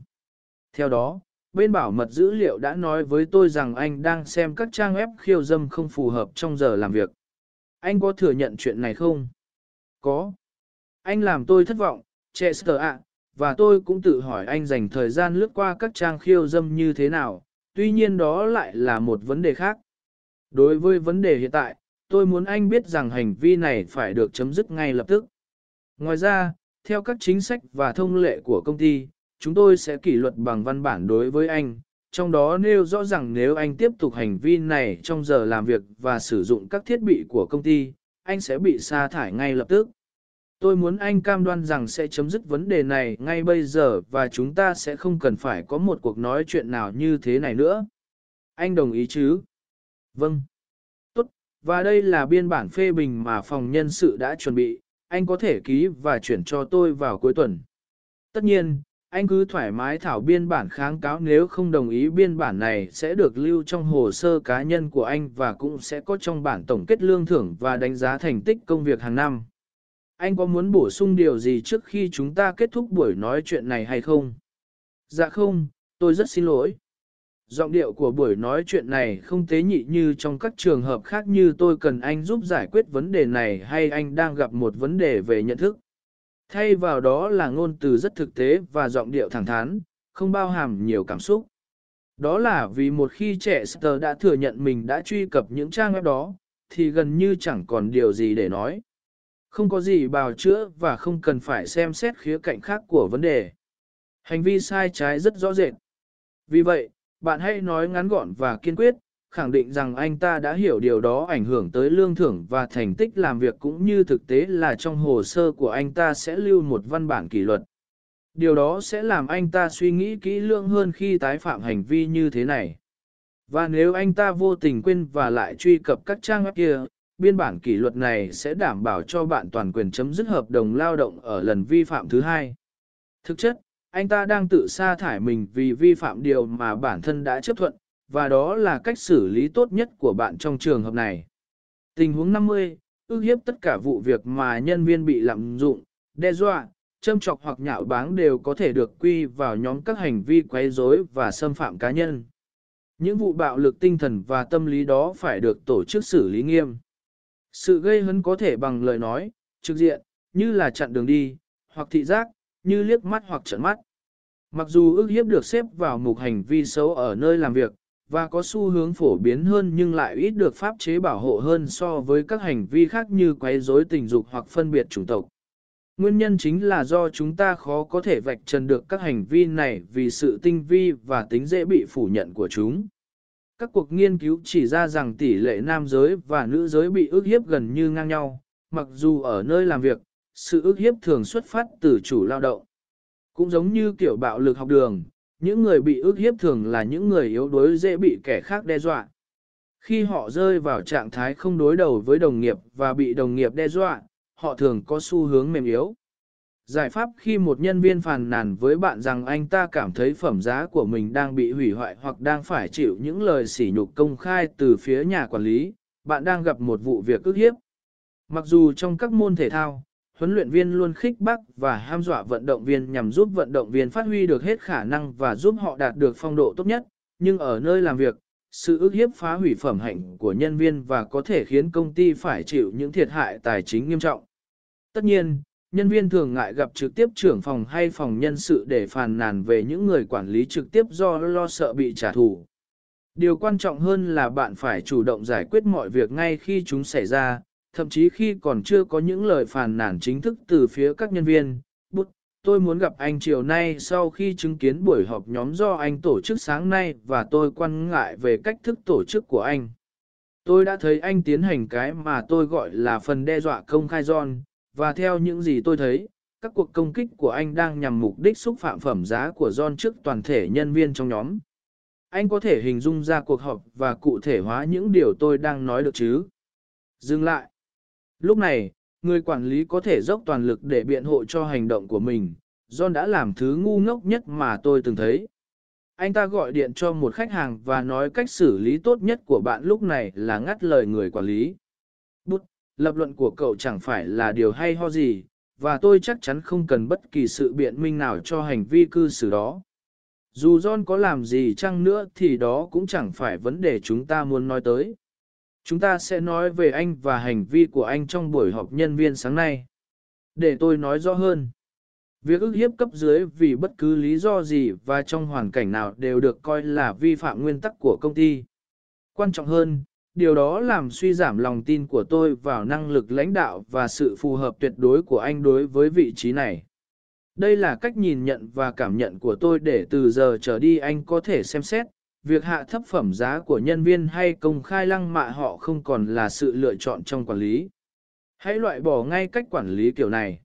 Theo đó, bên bảo mật dữ liệu đã nói với tôi rằng anh đang xem các trang web khiêu dâm không phù hợp trong giờ làm việc. Anh có thừa nhận chuyện này không? Có. Anh làm tôi thất vọng, Chester ạ, và tôi cũng tự hỏi anh dành thời gian lướt qua các trang khiêu dâm như thế nào, tuy nhiên đó lại là một vấn đề khác. Đối với vấn đề hiện tại, tôi muốn anh biết rằng hành vi này phải được chấm dứt ngay lập tức. Ngoài ra, theo các chính sách và thông lệ của công ty, chúng tôi sẽ kỷ luật bằng văn bản đối với anh, trong đó nêu rõ rằng nếu anh tiếp tục hành vi này trong giờ làm việc và sử dụng các thiết bị của công ty, anh sẽ bị sa thải ngay lập tức. Tôi muốn anh cam đoan rằng sẽ chấm dứt vấn đề này ngay bây giờ và chúng ta sẽ không cần phải có một cuộc nói chuyện nào như thế này nữa. Anh đồng ý chứ? Vâng. Tốt, và đây là biên bản phê bình mà phòng nhân sự đã chuẩn bị, anh có thể ký và chuyển cho tôi vào cuối tuần. Tất nhiên, anh cứ thoải mái thảo biên bản kháng cáo nếu không đồng ý biên bản này sẽ được lưu trong hồ sơ cá nhân của anh và cũng sẽ có trong bản tổng kết lương thưởng và đánh giá thành tích công việc hàng năm. Anh có muốn bổ sung điều gì trước khi chúng ta kết thúc buổi nói chuyện này hay không? Dạ không, tôi rất xin lỗi. Giọng điệu của buổi nói chuyện này không tế nhị như trong các trường hợp khác như tôi cần anh giúp giải quyết vấn đề này hay anh đang gặp một vấn đề về nhận thức. Thay vào đó là ngôn từ rất thực tế và giọng điệu thẳng thắn, không bao hàm nhiều cảm xúc. Đó là vì một khi trẻ Star đã thừa nhận mình đã truy cập những trang web đó, thì gần như chẳng còn điều gì để nói. Không có gì bào chữa và không cần phải xem xét khía cạnh khác của vấn đề. Hành vi sai trái rất rõ rệt. Vì vậy, bạn hãy nói ngắn gọn và kiên quyết, khẳng định rằng anh ta đã hiểu điều đó ảnh hưởng tới lương thưởng và thành tích làm việc cũng như thực tế là trong hồ sơ của anh ta sẽ lưu một văn bản kỷ luật. Điều đó sẽ làm anh ta suy nghĩ kỹ lưỡng hơn khi tái phạm hành vi như thế này. Và nếu anh ta vô tình quên và lại truy cập các trang web kia, biên bản kỷ luật này sẽ đảm bảo cho bạn toàn quyền chấm dứt hợp đồng lao động ở lần vi phạm thứ hai. Thực chất, anh ta đang tự sa thải mình vì vi phạm điều mà bản thân đã chấp thuận, và đó là cách xử lý tốt nhất của bạn trong trường hợp này. Tình huống 50, ước hiếp tất cả vụ việc mà nhân viên bị lạm dụng, đe dọa, châm chọc hoặc nhạo báng đều có thể được quy vào nhóm các hành vi quấy rối và xâm phạm cá nhân. Những vụ bạo lực tinh thần và tâm lý đó phải được tổ chức xử lý nghiêm. Sự gây hấn có thể bằng lời nói, trực diện, như là chặn đường đi, hoặc thị giác, như liếc mắt hoặc trợn mắt. Mặc dù ước hiếp được xếp vào mục hành vi xấu ở nơi làm việc, và có xu hướng phổ biến hơn nhưng lại ít được pháp chế bảo hộ hơn so với các hành vi khác như quấy rối tình dục hoặc phân biệt chủng tộc. Nguyên nhân chính là do chúng ta khó có thể vạch trần được các hành vi này vì sự tinh vi và tính dễ bị phủ nhận của chúng. Các cuộc nghiên cứu chỉ ra rằng tỷ lệ nam giới và nữ giới bị ức hiếp gần như ngang nhau, mặc dù ở nơi làm việc, sự ức hiếp thường xuất phát từ chủ lao động. Cũng giống như kiểu bạo lực học đường, những người bị ức hiếp thường là những người yếu đuối dễ bị kẻ khác đe dọa. Khi họ rơi vào trạng thái không đối đầu với đồng nghiệp và bị đồng nghiệp đe dọa, họ thường có xu hướng mềm yếu. Giải pháp khi một nhân viên phàn nàn với bạn rằng anh ta cảm thấy phẩm giá của mình đang bị hủy hoại hoặc đang phải chịu những lời sỉ nhục công khai từ phía nhà quản lý, bạn đang gặp một vụ việc ức hiếp. Mặc dù trong các môn thể thao, huấn luyện viên luôn khích bác và ham dọa vận động viên nhằm giúp vận động viên phát huy được hết khả năng và giúp họ đạt được phong độ tốt nhất, nhưng ở nơi làm việc, sự ức hiếp phá hủy phẩm hạnh của nhân viên và có thể khiến công ty phải chịu những thiệt hại tài chính nghiêm trọng. Tất nhiên, nhân viên thường ngại gặp trực tiếp trưởng phòng hay phòng nhân sự để phàn nàn về những người quản lý trực tiếp do lo sợ bị trả thù. Điều quan trọng hơn là bạn phải chủ động giải quyết mọi việc ngay khi chúng xảy ra, thậm chí khi còn chưa có những lời phàn nàn chính thức từ phía các nhân viên. Bút, tôi muốn gặp anh chiều nay sau khi chứng kiến buổi họp nhóm do anh tổ chức sáng nay và tôi quan ngại về cách thức tổ chức của anh. Tôi đã thấy anh tiến hành cái mà tôi gọi là phần đe dọa công khai John, và theo những gì tôi thấy, các cuộc công kích của anh đang nhằm mục đích xúc phạm phẩm giá của John trước toàn thể nhân viên trong nhóm. Anh có thể hình dung ra cuộc họp và cụ thể hóa những điều tôi đang nói được chứ? Dừng lại. Lúc này, người quản lý có thể dốc toàn lực để biện hộ cho hành động của mình. John đã làm thứ ngu ngốc nhất mà tôi từng thấy. Anh ta gọi điện cho một khách hàng và nói cách xử lý tốt nhất của bạn lúc này là ngắt lời người quản lý. Bút, lập luận của cậu chẳng phải là điều hay ho gì, và tôi chắc chắn không cần bất kỳ sự biện minh nào cho hành vi cư xử đó. Dù John có làm gì chăng nữa thì đó cũng chẳng phải vấn đề chúng ta muốn nói tới. Chúng ta sẽ nói về anh và hành vi của anh trong buổi họp nhân viên sáng nay. Để tôi nói rõ hơn. Việc ức hiếp cấp dưới vì bất cứ lý do gì và trong hoàn cảnh nào đều được coi là vi phạm nguyên tắc của công ty. Quan trọng hơn, điều đó làm suy giảm lòng tin của tôi vào năng lực lãnh đạo và sự phù hợp tuyệt đối của anh đối với vị trí này. Đây là cách nhìn nhận và cảm nhận của tôi để từ giờ trở đi anh có thể xem xét, việc hạ thấp phẩm giá của nhân viên hay công khai lăng mạ họ không còn là sự lựa chọn trong quản lý. Hãy loại bỏ ngay cách quản lý kiểu này.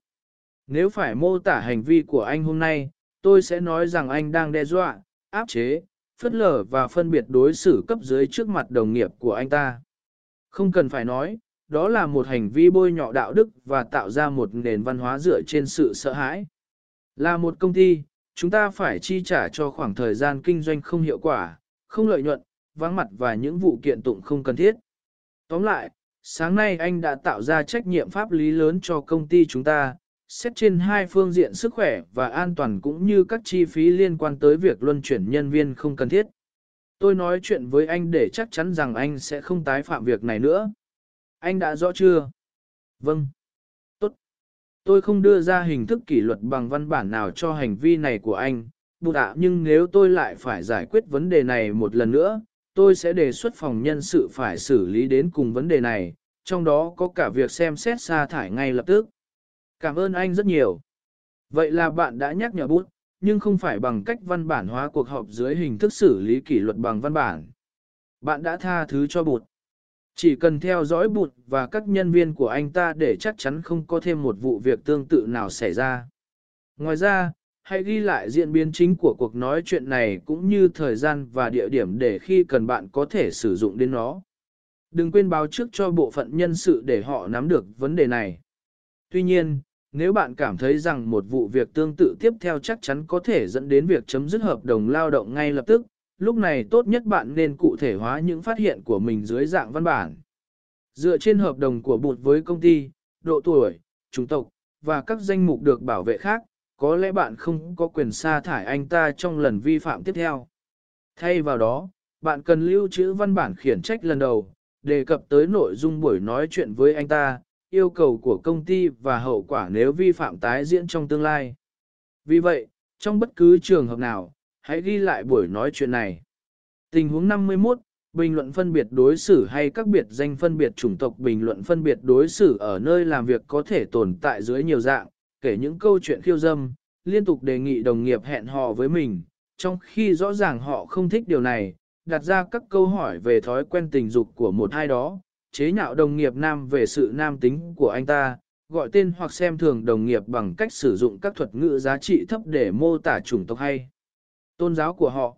Nếu phải mô tả hành vi của anh hôm nay, tôi sẽ nói rằng anh đang đe dọa, áp chế, phất lở và phân biệt đối xử cấp dưới trước mặt đồng nghiệp của anh ta. Không cần phải nói, đó là một hành vi bôi nhọ đạo đức và tạo ra một nền văn hóa dựa trên sự sợ hãi. Là một công ty, chúng ta phải chi trả cho khoảng thời gian kinh doanh không hiệu quả, không lợi nhuận, vắng mặt và những vụ kiện tụng không cần thiết. Tóm lại, sáng nay anh đã tạo ra trách nhiệm pháp lý lớn cho công ty chúng ta, xét trên hai phương diện sức khỏe và an toàn cũng như các chi phí liên quan tới việc luân chuyển nhân viên không cần thiết. Tôi nói chuyện với anh để chắc chắn rằng anh sẽ không tái phạm việc này nữa. Anh đã rõ chưa? Vâng. Tốt. Tôi không đưa ra hình thức kỷ luật bằng văn bản nào cho hành vi này của anh, bụt ạ nhưng nếu tôi lại phải giải quyết vấn đề này một lần nữa, tôi sẽ đề xuất phòng nhân sự phải xử lý đến cùng vấn đề này, trong đó có cả việc xem xét sa thải ngay lập tức. Cảm ơn anh rất nhiều. Vậy là bạn đã nhắc nhở bút, nhưng không phải bằng cách văn bản hóa cuộc họp dưới hình thức xử lý kỷ luật bằng văn bản. Bạn đã tha thứ cho bụt. Chỉ cần theo dõi bụt và các nhân viên của anh ta để chắc chắn không có thêm một vụ việc tương tự nào xảy ra. Ngoài ra, hãy ghi lại diễn biến chính của cuộc nói chuyện này cũng như thời gian và địa điểm để khi cần bạn có thể sử dụng đến nó. Đừng quên báo trước cho bộ phận nhân sự để họ nắm được vấn đề này. Tuy nhiên, nếu bạn cảm thấy rằng một vụ việc tương tự tiếp theo chắc chắn có thể dẫn đến việc chấm dứt hợp đồng lao động ngay lập tức, lúc này tốt nhất bạn nên cụ thể hóa những phát hiện của mình dưới dạng văn bản. Dựa trên hợp đồng của bụt với công ty, độ tuổi, chủng tộc, và các danh mục được bảo vệ khác, có lẽ bạn không có quyền sa thải anh ta trong lần vi phạm tiếp theo. Thay vào đó, bạn cần lưu trữ văn bản khiển trách lần đầu, đề cập tới nội dung buổi nói chuyện với anh ta, yêu cầu của công ty và hậu quả nếu vi phạm tái diễn trong tương lai. Vì vậy, trong bất cứ trường hợp nào, hãy ghi lại buổi nói chuyện này. Tình huống 51, bình luận phân biệt đối xử hay các biệt danh phân biệt chủng tộc bình luận phân biệt đối xử ở nơi làm việc có thể tồn tại dưới nhiều dạng, kể những câu chuyện khiêu dâm, liên tục đề nghị đồng nghiệp hẹn hò với mình, trong khi rõ ràng họ không thích điều này, đặt ra các câu hỏi về thói quen tình dục của một ai đó, chế nhạo đồng nghiệp nam về sự nam tính của anh ta, gọi tên hoặc xem thường đồng nghiệp bằng cách sử dụng các thuật ngữ giá trị thấp để mô tả chủng tộc hay tôn giáo của họ.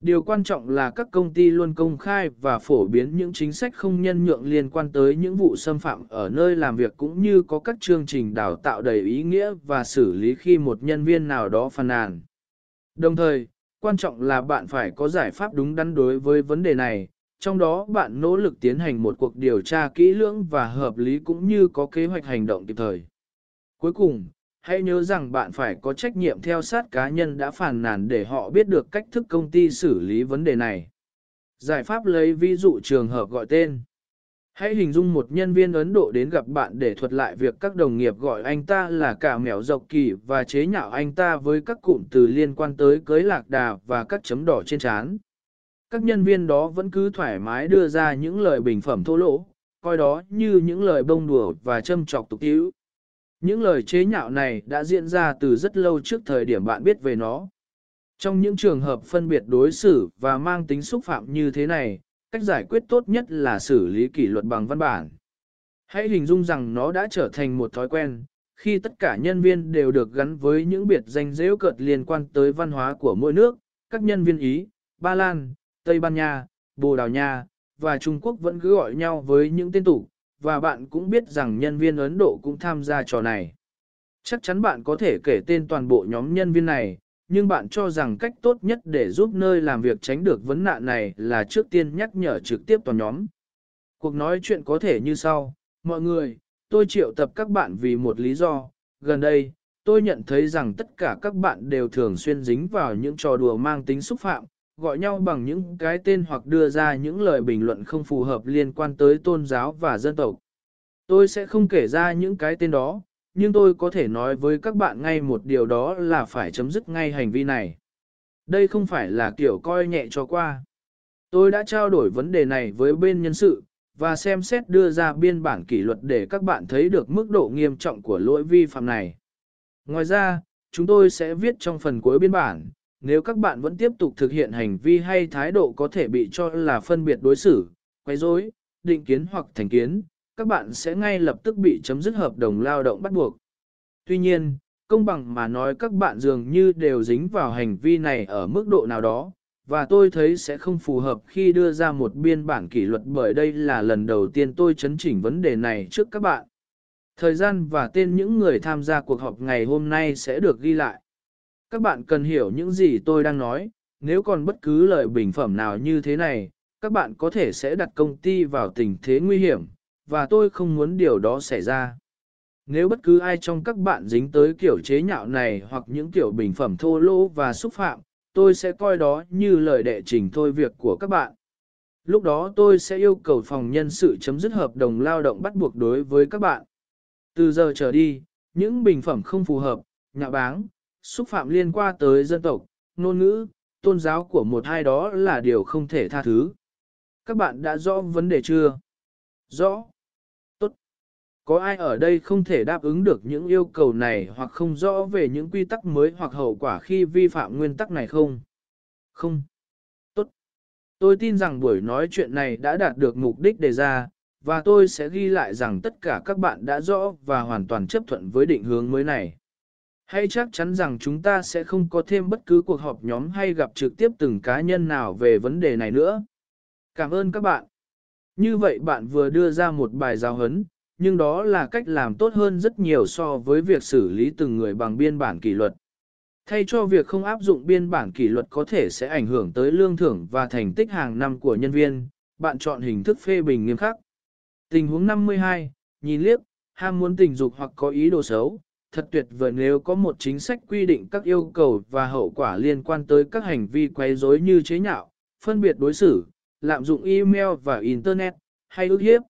Điều quan trọng là các công ty luôn công khai và phổ biến những chính sách không nhân nhượng liên quan tới những vụ xâm phạm ở nơi làm việc cũng như có các chương trình đào tạo đầy ý nghĩa và xử lý khi một nhân viên nào đó phàn nàn. Đồng thời, quan trọng là bạn phải có giải pháp đúng đắn đối với vấn đề này, trong đó bạn nỗ lực tiến hành một cuộc điều tra kỹ lưỡng và hợp lý cũng như có kế hoạch hành động kịp thời. Cuối cùng, hãy nhớ rằng bạn phải có trách nhiệm theo sát cá nhân đã phản nàn để họ biết được cách thức công ty xử lý vấn đề này. Giải pháp lấy ví dụ trường hợp gọi tên. Hãy hình dung một nhân viên Ấn Độ đến gặp bạn để thuật lại việc các đồng nghiệp gọi anh ta là cả mèo dọc kỳ và chế nhạo anh ta với các cụm từ liên quan tới cưới lạc đà và các chấm đỏ trên trán. Các nhân viên đó vẫn cứ thoải mái đưa ra những lời bình phẩm thô lỗ, coi đó như những lời bông đùa và châm trọc tục tiễu. Những lời chế nhạo này đã diễn ra từ rất lâu trước thời điểm bạn biết về nó. Trong những trường hợp phân biệt đối xử và mang tính xúc phạm như thế này, cách giải quyết tốt nhất là xử lý kỷ luật bằng văn bản. Hãy hình dung rằng nó đã trở thành một thói quen, khi tất cả nhân viên đều được gắn với những biệt danh dễ cợt liên quan tới văn hóa của mỗi nước, các nhân viên Ý, Ba Lan, Tây Ban Nha, Bồ Đào Nha, và Trung Quốc vẫn cứ gọi nhau với những tên tủ, và bạn cũng biết rằng nhân viên Ấn Độ cũng tham gia trò này. Chắc chắn bạn có thể kể tên toàn bộ nhóm nhân viên này, nhưng bạn cho rằng cách tốt nhất để giúp nơi làm việc tránh được vấn nạn này là trước tiên nhắc nhở trực tiếp toàn nhóm. Cuộc nói chuyện có thể như sau, mọi người, tôi triệu tập các bạn vì một lý do, gần đây, tôi nhận thấy rằng tất cả các bạn đều thường xuyên dính vào những trò đùa mang tính xúc phạm, gọi nhau bằng những cái tên hoặc đưa ra những lời bình luận không phù hợp liên quan tới tôn giáo và dân tộc. Tôi sẽ không kể ra những cái tên đó, nhưng tôi có thể nói với các bạn ngay một điều đó là phải chấm dứt ngay hành vi này. Đây không phải là kiểu coi nhẹ cho qua. Tôi đã trao đổi vấn đề này với bên nhân sự, và xem xét đưa ra biên bản kỷ luật để các bạn thấy được mức độ nghiêm trọng của lỗi vi phạm này. Ngoài ra, chúng tôi sẽ viết trong phần cuối biên bản, nếu các bạn vẫn tiếp tục thực hiện hành vi hay thái độ có thể bị cho là phân biệt đối xử, quấy rối, định kiến hoặc thành kiến, các bạn sẽ ngay lập tức bị chấm dứt hợp đồng lao động bắt buộc. Tuy nhiên, công bằng mà nói các bạn dường như đều dính vào hành vi này ở mức độ nào đó, và tôi thấy sẽ không phù hợp khi đưa ra một biên bản kỷ luật bởi đây là lần đầu tiên tôi chấn chỉnh vấn đề này trước các bạn. Thời gian và tên những người tham gia cuộc họp ngày hôm nay sẽ được ghi lại. Các bạn cần hiểu những gì tôi đang nói, nếu còn bất cứ lời bình phẩm nào như thế này, các bạn có thể sẽ đặt công ty vào tình thế nguy hiểm, và tôi không muốn điều đó xảy ra. Nếu bất cứ ai trong các bạn dính tới kiểu chế nhạo này hoặc những kiểu bình phẩm thô lỗ và xúc phạm, tôi sẽ coi đó như lời đệ trình thôi việc của các bạn. Lúc đó tôi sẽ yêu cầu phòng nhân sự chấm dứt hợp đồng lao động bắt buộc đối với các bạn. Từ giờ trở đi, những bình phẩm không phù hợp, nhạo báng, xúc phạm liên quan tới dân tộc, ngôn ngữ, tôn giáo của một hai đó là điều không thể tha thứ. Các bạn đã rõ vấn đề chưa? Rõ. Tốt. Có ai ở đây không thể đáp ứng được những yêu cầu này hoặc không rõ về những quy tắc mới hoặc hậu quả khi vi phạm nguyên tắc này không? Không. Tốt. Tôi tin rằng buổi nói chuyện này đã đạt được mục đích đề ra, và tôi sẽ ghi lại rằng tất cả các bạn đã rõ và hoàn toàn chấp thuận với định hướng mới này. Hay chắc chắn rằng chúng ta sẽ không có thêm bất cứ cuộc họp nhóm hay gặp trực tiếp từng cá nhân nào về vấn đề này nữa. Cảm ơn các bạn. Như vậy bạn vừa đưa ra một bài giáo huấn, nhưng đó là cách làm tốt hơn rất nhiều so với việc xử lý từng người bằng biên bản kỷ luật. Thay cho việc không áp dụng biên bản kỷ luật có thể sẽ ảnh hưởng tới lương thưởng và thành tích hàng năm của nhân viên, bạn chọn hình thức phê bình nghiêm khắc. Tình huống 52, nhìn liếc, ham muốn tình dục hoặc có ý đồ xấu, thật tuyệt vời nếu có một chính sách quy định các yêu cầu và hậu quả liên quan tới các hành vi quấy rối như chế nhạo, phân biệt đối xử, lạm dụng email và internet, hay ước hiếp.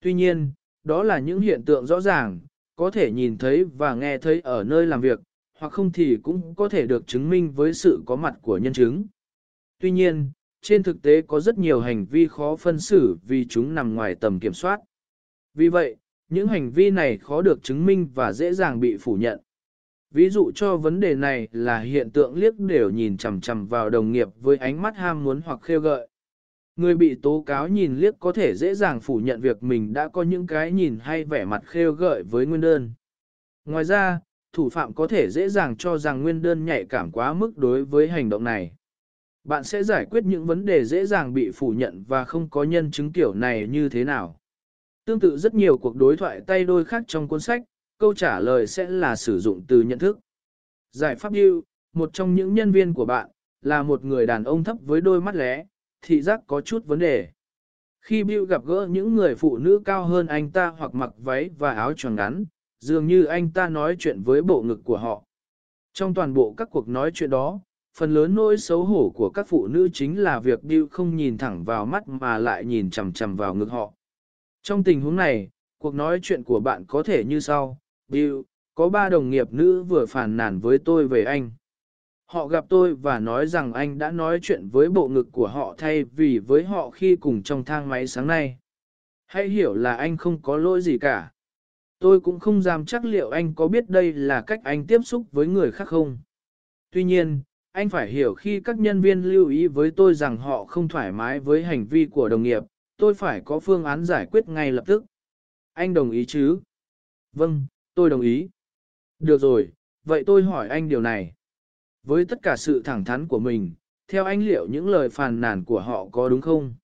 Tuy nhiên, đó là những hiện tượng rõ ràng, có thể nhìn thấy và nghe thấy ở nơi làm việc, hoặc không thì cũng có thể được chứng minh với sự có mặt của nhân chứng. Tuy nhiên, trên thực tế có rất nhiều hành vi khó phân xử vì chúng nằm ngoài tầm kiểm soát. Vì vậy, những hành vi này khó được chứng minh và dễ dàng bị phủ nhận. Ví dụ cho vấn đề này là hiện tượng liếc đều nhìn chằm chằm vào đồng nghiệp với ánh mắt ham muốn hoặc khêu gợi. Người bị tố cáo nhìn liếc có thể dễ dàng phủ nhận việc mình đã có những cái nhìn hay vẻ mặt khêu gợi với nguyên đơn. Ngoài ra, thủ phạm có thể dễ dàng cho rằng nguyên đơn nhạy cảm quá mức đối với hành động này. Bạn sẽ giải quyết những vấn đề dễ dàng bị phủ nhận và không có nhân chứng kiểu này như thế nào. Tương tự rất nhiều cuộc đối thoại tay đôi khác trong cuốn sách, câu trả lời sẽ là sử dụng từ nhận thức. Giải pháp yêu, một trong những nhân viên của bạn, là một người đàn ông thấp với đôi mắt lé, thị giác có chút vấn đề. Khi Bill gặp gỡ những người phụ nữ cao hơn anh ta hoặc mặc váy và áo choàng ngắn, dường như anh ta nói chuyện với bộ ngực của họ. Trong toàn bộ các cuộc nói chuyện đó, phần lớn nỗi xấu hổ của các phụ nữ chính là việc Bill không nhìn thẳng vào mắt mà lại nhìn chằm chằm vào ngực họ. Trong tình huống này, cuộc nói chuyện của bạn có thể như sau. Bill, có ba đồng nghiệp nữ vừa phản nản với tôi về anh. Họ gặp tôi và nói rằng anh đã nói chuyện với bộ ngực của họ thay vì với họ khi cùng trong thang máy sáng nay. Hãy hiểu là anh không có lỗi gì cả. Tôi cũng không dám chắc liệu anh có biết đây là cách anh tiếp xúc với người khác không. Tuy nhiên, anh phải hiểu khi các nhân viên lưu ý với tôi rằng họ không thoải mái với hành vi của đồng nghiệp, tôi phải có phương án giải quyết ngay lập tức. Anh đồng ý chứ? Vâng, tôi đồng ý. Được rồi, vậy tôi hỏi anh điều này. Với tất cả sự thẳng thắn của mình, theo anh liệu những lời phàn nàn của họ có đúng không?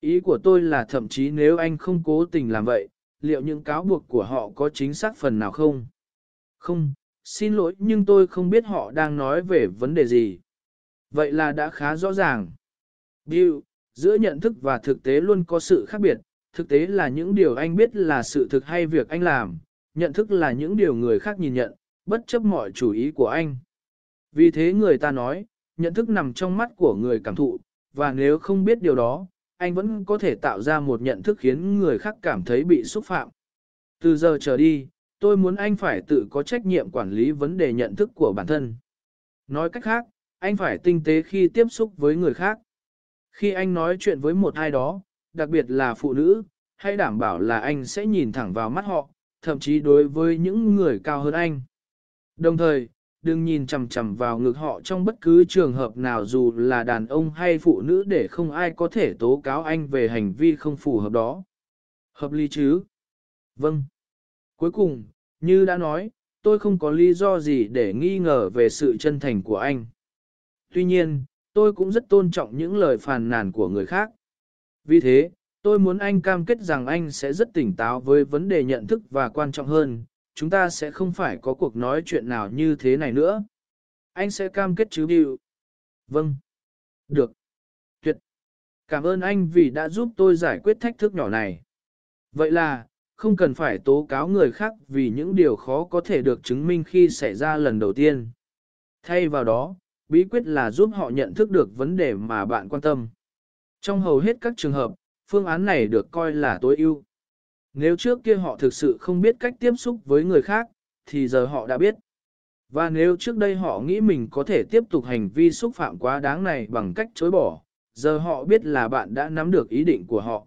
Ý của tôi là thậm chí nếu anh không cố tình làm vậy, liệu những cáo buộc của họ có chính xác phần nào không? Không, xin lỗi nhưng tôi không biết họ đang nói về vấn đề gì. Vậy là đã khá rõ ràng. Bill, giữa nhận thức và thực tế luôn có sự khác biệt, thực tế là những điều anh biết là sự thực hay việc anh làm, nhận thức là những điều người khác nhìn nhận, bất chấp mọi chủ ý của anh. Vì thế người ta nói, nhận thức nằm trong mắt của người cảm thụ, và nếu không biết điều đó, anh vẫn có thể tạo ra một nhận thức khiến người khác cảm thấy bị xúc phạm. Từ giờ trở đi, tôi muốn anh phải tự có trách nhiệm quản lý vấn đề nhận thức của bản thân. Nói cách khác, anh phải tinh tế khi tiếp xúc với người khác. Khi anh nói chuyện với một ai đó, đặc biệt là phụ nữ, hãy đảm bảo là anh sẽ nhìn thẳng vào mắt họ, thậm chí đối với những người cao hơn anh. Đồng thời, đừng nhìn chằm chằm vào ngực họ trong bất cứ trường hợp nào dù là đàn ông hay phụ nữ để không ai có thể tố cáo anh về hành vi không phù hợp đó. Hợp lý chứ? Vâng. Cuối cùng, như đã nói, tôi không có lý do gì để nghi ngờ về sự chân thành của anh. Tuy nhiên, tôi cũng rất tôn trọng những lời phàn nàn của người khác. Vì thế, tôi muốn anh cam kết rằng anh sẽ rất tỉnh táo với vấn đề nhận thức và quan trọng hơn, chúng ta sẽ không phải có cuộc nói chuyện nào như thế này nữa. Anh sẽ cam kết chứ Bill? Vâng. Được. Tuyệt. Cảm ơn anh vì đã giúp tôi giải quyết thách thức nhỏ này. Vậy là, không cần phải tố cáo người khác vì những điều khó có thể được chứng minh khi xảy ra lần đầu tiên. Thay vào đó, bí quyết là giúp họ nhận thức được vấn đề mà bạn quan tâm. Trong hầu hết các trường hợp, phương án này được coi là tối ưu. Nếu trước kia họ thực sự không biết cách tiếp xúc với người khác, thì giờ họ đã biết. Và nếu trước đây họ nghĩ mình có thể tiếp tục hành vi xúc phạm quá đáng này bằng cách chối bỏ, giờ họ biết là bạn đã nắm được ý định của họ.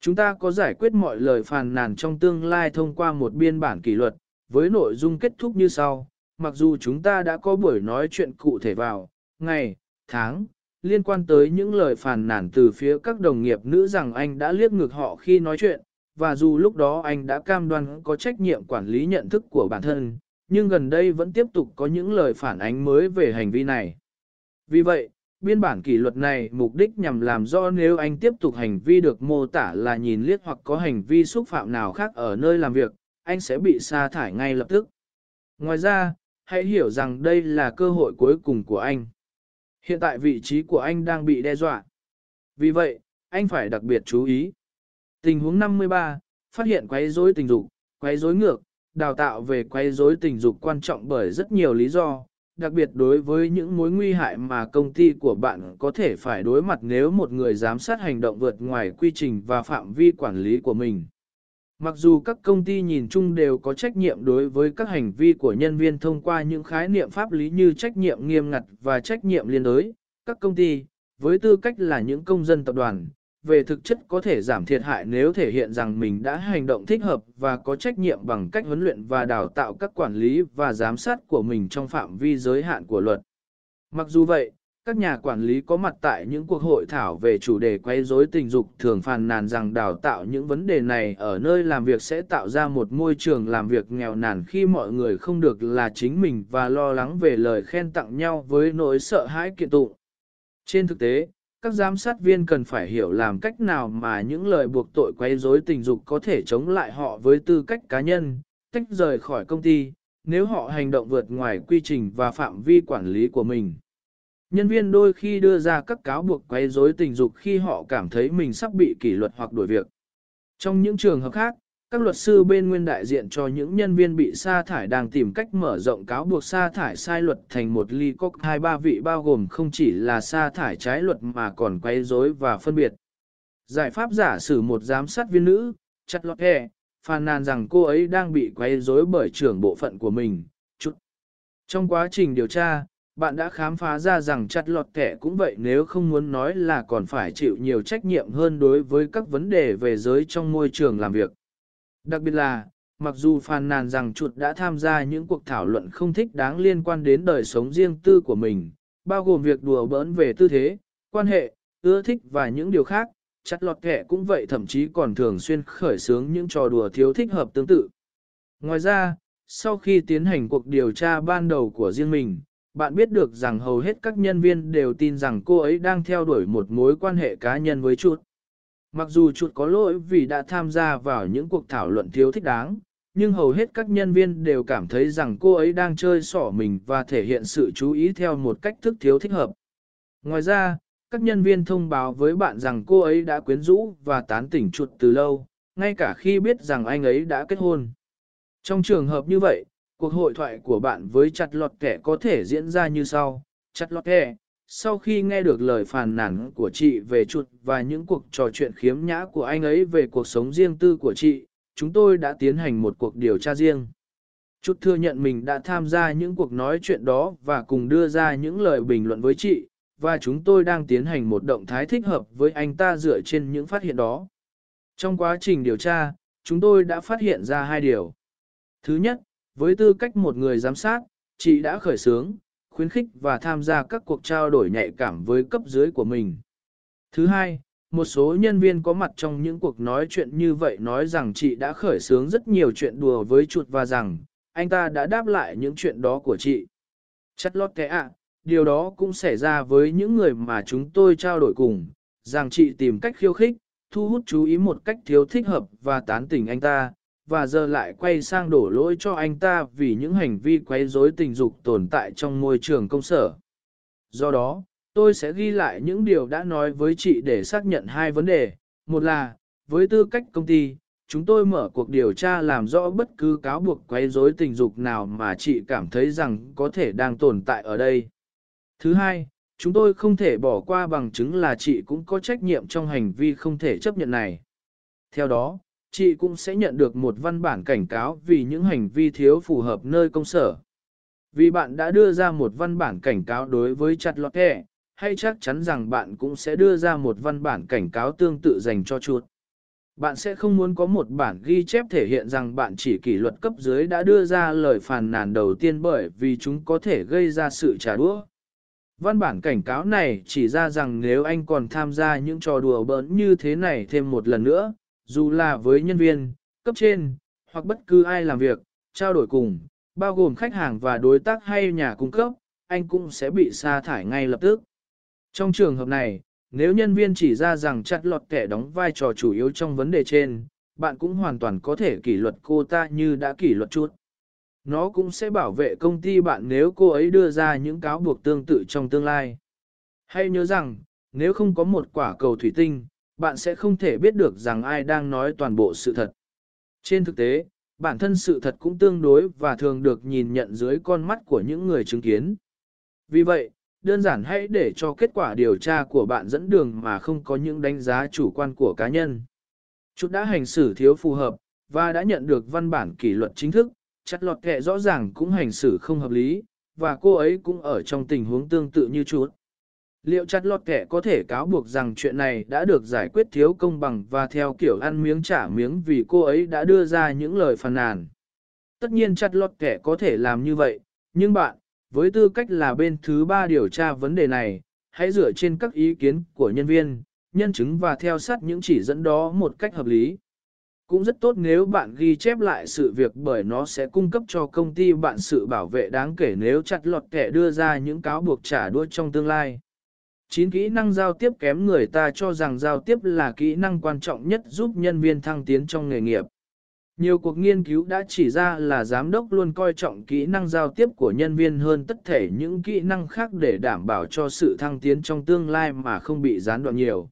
Chúng ta có giải quyết mọi lời phàn nàn trong tương lai thông qua một biên bản kỷ luật, với nội dung kết thúc như sau. Mặc dù chúng ta đã có buổi nói chuyện cụ thể vào, ngày, tháng, liên quan tới những lời phàn nàn từ phía các đồng nghiệp nữ rằng anh đã liếc ngược họ khi nói chuyện, và dù lúc đó anh đã cam đoan có trách nhiệm quản lý nhận thức của bản thân, nhưng gần đây vẫn tiếp tục có những lời phản ánh mới về hành vi này. Vì vậy, biên bản kỷ luật này mục đích nhằm làm rõ nếu anh tiếp tục hành vi được mô tả là nhìn liếc hoặc có hành vi xúc phạm nào khác ở nơi làm việc, anh sẽ bị sa thải ngay lập tức. Ngoài ra, hãy hiểu rằng đây là cơ hội cuối cùng của anh. Hiện tại vị trí của anh đang bị đe dọa. Vì vậy, anh phải đặc biệt chú ý. Tình huống 53, phát hiện quấy rối tình dục, quấy rối ngược, đào tạo về quấy rối tình dục quan trọng bởi rất nhiều lý do, đặc biệt đối với những mối nguy hại mà công ty của bạn có thể phải đối mặt nếu một người giám sát hành động vượt ngoài quy trình và phạm vi quản lý của mình. Mặc dù các công ty nhìn chung đều có trách nhiệm đối với các hành vi của nhân viên thông qua những khái niệm pháp lý như trách nhiệm nghiêm ngặt và trách nhiệm liên đới, các công ty, với tư cách là những công dân tập đoàn, về thực chất có thể giảm thiệt hại nếu thể hiện rằng mình đã hành động thích hợp và có trách nhiệm bằng cách huấn luyện và đào tạo các quản lý và giám sát của mình trong phạm vi giới hạn của luật. Mặc dù vậy, các nhà quản lý có mặt tại những cuộc hội thảo về chủ đề quấy rối tình dục thường phàn nàn rằng đào tạo những vấn đề này ở nơi làm việc sẽ tạo ra một môi trường làm việc nghèo nàn khi mọi người không được là chính mình và lo lắng về lời khen tặng nhau với nỗi sợ hãi kiện tụng. Trên thực tế, các giám sát viên cần phải hiểu làm cách nào mà những lời buộc tội quấy rối tình dục có thể chống lại họ với tư cách cá nhân, tách rời khỏi công ty, nếu họ hành động vượt ngoài quy trình và phạm vi quản lý của mình. Nhân viên đôi khi đưa ra các cáo buộc quấy rối tình dục khi họ cảm thấy mình sắp bị kỷ luật hoặc đuổi việc. Trong những trường hợp khác, các luật sư bên nguyên đại diện cho những nhân viên bị sa thải đang tìm cách mở rộng cáo buộc sa thải sai luật thành một ly cốc hai ba vị bao gồm không chỉ là sa thải trái luật mà còn quấy rối và phân biệt. Giải pháp giả sử một giám sát viên nữ, chặt lọt hẹ, phàn nàn rằng cô ấy đang bị quấy rối bởi trưởng bộ phận của mình. Chút. Trong quá trình điều tra, bạn đã khám phá ra rằng chặt lọt kẻ cũng vậy nếu không muốn nói là còn phải chịu nhiều trách nhiệm hơn đối với các vấn đề về giới trong môi trường làm việc. Đặc biệt là, mặc dù phàn nàn rằng chuột đã tham gia những cuộc thảo luận không thích đáng liên quan đến đời sống riêng tư của mình, bao gồm việc đùa bỡn về tư thế, quan hệ, ưa thích và những điều khác, chặt lọt kẻ cũng vậy thậm chí còn thường xuyên khởi xướng những trò đùa thiếu thích hợp tương tự. Ngoài ra, sau khi tiến hành cuộc điều tra ban đầu của riêng mình, bạn biết được rằng hầu hết các nhân viên đều tin rằng cô ấy đang theo đuổi một mối quan hệ cá nhân với chuột. Mặc dù chuột có lỗi vì đã tham gia vào những cuộc thảo luận thiếu thích đáng, nhưng hầu hết các nhân viên đều cảm thấy rằng cô ấy đang chơi xỏ mình và thể hiện sự chú ý theo một cách thức thiếu thích hợp. Ngoài ra, các nhân viên thông báo với bạn rằng cô ấy đã quyến rũ và tán tỉnh chuột từ lâu, ngay cả khi biết rằng anh ấy đã kết hôn. Trong trường hợp như vậy, cuộc hội thoại của bạn với chặt lọt kẻ có thể diễn ra như sau. Chặt lọt kẻ, sau khi nghe được lời phàn nàn của chị về chuột và những cuộc trò chuyện khiếm nhã của anh ấy về cuộc sống riêng tư của chị, chúng tôi đã tiến hành một cuộc điều tra riêng. Chút thừa nhận mình đã tham gia những cuộc nói chuyện đó và cùng đưa ra những lời bình luận với chị, và chúng tôi đang tiến hành một động thái thích hợp với anh ta dựa trên những phát hiện đó. Trong quá trình điều tra, chúng tôi đã phát hiện ra hai điều. Thứ nhất, với tư cách một người giám sát, chị đã khởi xướng, khuyến khích và tham gia các cuộc trao đổi nhạy cảm với cấp dưới của mình. Thứ hai, một số nhân viên có mặt trong những cuộc nói chuyện như vậy nói rằng chị đã khởi xướng rất nhiều chuyện đùa với chuột và rằng, anh ta đã đáp lại những chuyện đó của chị. Chất lót kẻ ạ, điều đó cũng xảy ra với những người mà chúng tôi trao đổi cùng, rằng chị tìm cách khiêu khích, thu hút chú ý một cách thiếu thích hợp và tán tỉnh anh ta, và giờ lại quay sang đổ lỗi cho anh ta vì những hành vi quấy rối tình dục tồn tại trong môi trường công sở. Do đó, tôi sẽ ghi lại những điều đã nói với chị để xác nhận hai vấn đề. Một là, với tư cách công ty, chúng tôi mở cuộc điều tra làm rõ bất cứ cáo buộc quấy rối tình dục nào mà chị cảm thấy rằng có thể đang tồn tại ở đây. Thứ hai, chúng tôi không thể bỏ qua bằng chứng là chị cũng có trách nhiệm trong hành vi không thể chấp nhận này. Theo đó, chị cũng sẽ nhận được một văn bản cảnh cáo vì những hành vi thiếu phù hợp nơi công sở. Vì bạn đã đưa ra một văn bản cảnh cáo đối với chặt lọt kẻ, hay chắc chắn rằng bạn cũng sẽ đưa ra một văn bản cảnh cáo tương tự dành cho chuột. Bạn sẽ không muốn có một bản ghi chép thể hiện rằng bạn chỉ kỷ luật cấp dưới đã đưa ra lời phàn nàn đầu tiên bởi vì chúng có thể gây ra sự trả đũa. Văn bản cảnh cáo này chỉ ra rằng nếu anh còn tham gia những trò đùa bỡn như thế này thêm một lần nữa, dù là với nhân viên, cấp trên, hoặc bất cứ ai làm việc, trao đổi cùng, bao gồm khách hàng và đối tác hay nhà cung cấp, anh cũng sẽ bị sa thải ngay lập tức. Trong trường hợp này, nếu nhân viên chỉ ra rằng chặt lọt kẻ đóng vai trò chủ yếu trong vấn đề trên, bạn cũng hoàn toàn có thể kỷ luật cô ta như đã kỷ luật chút. Nó cũng sẽ bảo vệ công ty bạn nếu cô ấy đưa ra những cáo buộc tương tự trong tương lai. Hãy nhớ rằng, nếu không có một quả cầu thủy tinh, bạn sẽ không thể biết được rằng ai đang nói toàn bộ sự thật. Trên thực tế, bản thân sự thật cũng tương đối và thường được nhìn nhận dưới con mắt của những người chứng kiến. Vì vậy, đơn giản hãy để cho kết quả điều tra của bạn dẫn đường mà không có những đánh giá chủ quan của cá nhân. Chút đã hành xử thiếu phù hợp, và đã nhận được văn bản kỷ luật chính thức, chặt lọt kệ rõ ràng cũng hành xử không hợp lý, và cô ấy cũng ở trong tình huống tương tự như chút. Liệu chặt lọt kẻ có thể cáo buộc rằng chuyện này đã được giải quyết thiếu công bằng và theo kiểu ăn miếng trả miếng vì cô ấy đã đưa ra những lời phàn nàn? Tất nhiên chặt lọt kẻ có thể làm như vậy, nhưng bạn, với tư cách là bên thứ ba điều tra vấn đề này, hãy dựa trên các ý kiến của nhân viên, nhân chứng và theo sát những chỉ dẫn đó một cách hợp lý. Cũng rất tốt nếu bạn ghi chép lại sự việc bởi nó sẽ cung cấp cho công ty bạn sự bảo vệ đáng kể nếu chặt lọt kẻ đưa ra những cáo buộc trả đua trong tương lai. 9 kỹ năng giao tiếp kém người ta cho rằng giao tiếp là kỹ năng quan trọng nhất giúp nhân viên thăng tiến trong nghề nghiệp. Nhiều cuộc nghiên cứu đã chỉ ra là giám đốc luôn coi trọng kỹ năng giao tiếp của nhân viên hơn tất thể những kỹ năng khác để đảm bảo cho sự thăng tiến trong tương lai mà không bị gián đoạn nhiều.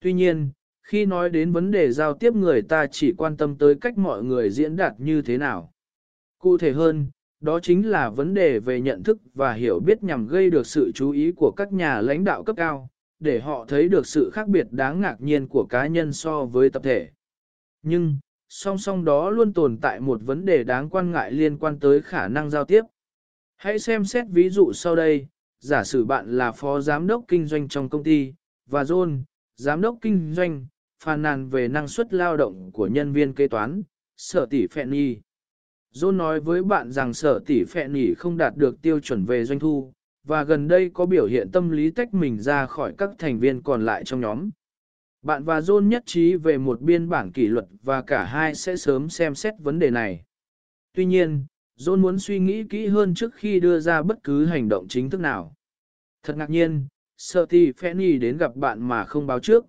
Tuy nhiên, khi nói đến vấn đề giao tiếp người ta chỉ quan tâm tới cách mọi người diễn đạt như thế nào. Cụ thể hơn, đó chính là vấn đề về nhận thức và hiểu biết nhằm gây được sự chú ý của các nhà lãnh đạo cấp cao, để họ thấy được sự khác biệt đáng ngạc nhiên của cá nhân so với tập thể. Nhưng, song song đó luôn tồn tại một vấn đề đáng quan ngại liên quan tới khả năng giao tiếp. Hãy xem xét ví dụ sau đây, giả sử bạn là phó giám đốc kinh doanh trong công ty, và John, giám đốc kinh doanh, phàn nàn về năng suất lao động của nhân viên kế toán, sở tỷ phẹn. John nói với bạn rằng sở tỷ phẹ nỉ không đạt được tiêu chuẩn về doanh thu, và gần đây có biểu hiện tâm lý tách mình ra khỏi các thành viên còn lại trong nhóm. Bạn và John nhất trí về một biên bản kỷ luật và cả hai sẽ sớm xem xét vấn đề này. Tuy nhiên, John muốn suy nghĩ kỹ hơn trước khi đưa ra bất cứ hành động chính thức nào. Thật ngạc nhiên, sợ thì Fanny đến gặp bạn mà không báo trước.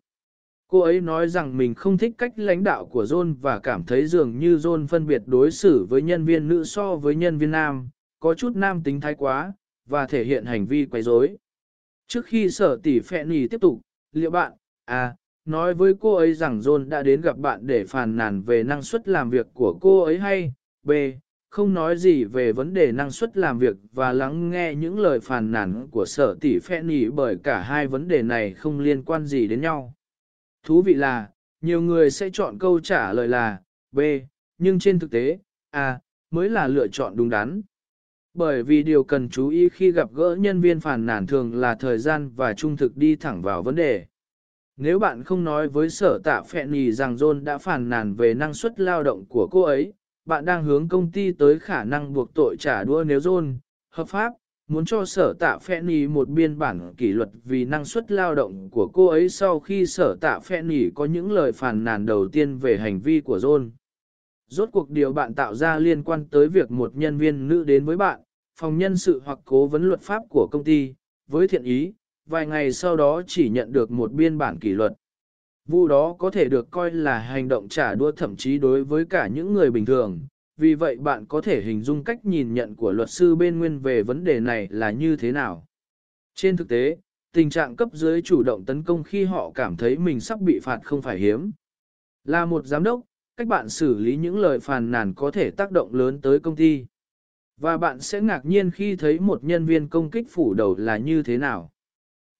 Cô ấy nói rằng mình không thích cách lãnh đạo của John và cảm thấy dường như John phân biệt đối xử với nhân viên nữ so với nhân viên nam, có chút nam tính thái quá, và thể hiện hành vi quấy rối. Trước khi sở tỷ Fanny tiếp tục, liệu bạn, à, nói với cô ấy rằng John đã đến gặp bạn để phàn nàn về năng suất làm việc của cô ấy hay, b, không nói gì về vấn đề năng suất làm việc và lắng nghe những lời phàn nàn của sở tỷ Fanny bởi cả hai vấn đề này không liên quan gì đến nhau. Thú vị là, nhiều người sẽ chọn câu trả lời là B, nhưng trên thực tế, A, mới là lựa chọn đúng đắn. Bởi vì điều cần chú ý khi gặp gỡ nhân viên phản nàn thường là thời gian và trung thực đi thẳng vào vấn đề. Nếu bạn không nói với sở tạ phẹn nhì rằng John đã phản nàn về năng suất lao động của cô ấy, bạn đang hướng công ty tới khả năng buộc tội trả đũa nếu John, hợp pháp, muốn cho sở tạ phẹn nhì một biên bản kỷ luật vì năng suất lao động của cô ấy sau khi sở tạ phẹn nhì có những lời phản nàn đầu tiên về hành vi của John. Rốt cuộc điều bạn tạo ra liên quan tới việc một nhân viên nữ đến với bạn, phòng nhân sự hoặc cố vấn luật pháp của công ty, với thiện ý, vài ngày sau đó chỉ nhận được một biên bản kỷ luật. Vụ đó có thể được coi là hành động trả đua thậm chí đối với cả những người bình thường, vì vậy bạn có thể hình dung cách nhìn nhận của luật sư bên nguyên về vấn đề này là như thế nào. Trên thực tế, tình trạng cấp dưới chủ động tấn công khi họ cảm thấy mình sắp bị phạt không phải hiếm. Là một giám đốc, cách bạn xử lý những lời phàn nàn có thể tác động lớn tới công ty. Và bạn sẽ ngạc nhiên khi thấy một nhân viên công kích phủ đầu là như thế nào.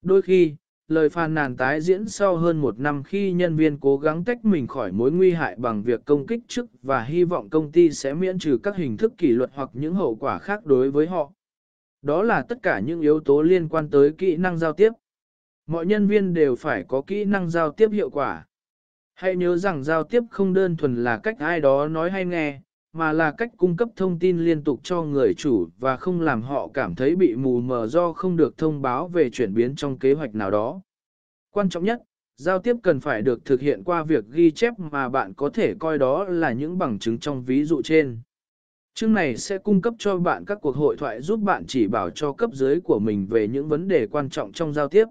Đôi khi, lời phàn nàn tái diễn sau hơn một năm khi nhân viên cố gắng tách mình khỏi mối nguy hại bằng việc công kích trước và hy vọng công ty sẽ miễn trừ các hình thức kỷ luật hoặc những hậu quả khác đối với họ. Đó là tất cả những yếu tố liên quan tới kỹ năng giao tiếp. Mọi nhân viên đều phải có kỹ năng giao tiếp hiệu quả. Hãy nhớ rằng giao tiếp không đơn thuần là cách ai đó nói hay nghe, mà là cách cung cấp thông tin liên tục cho người chủ và không làm họ cảm thấy bị mù mờ do không được thông báo về chuyển biến trong kế hoạch nào đó. Quan trọng nhất, giao tiếp cần phải được thực hiện qua việc ghi chép mà bạn có thể coi đó là những bằng chứng trong ví dụ trên. Chương này sẽ cung cấp cho bạn các cuộc hội thoại giúp bạn chỉ bảo cho cấp dưới của mình về những vấn đề quan trọng trong giao tiếp.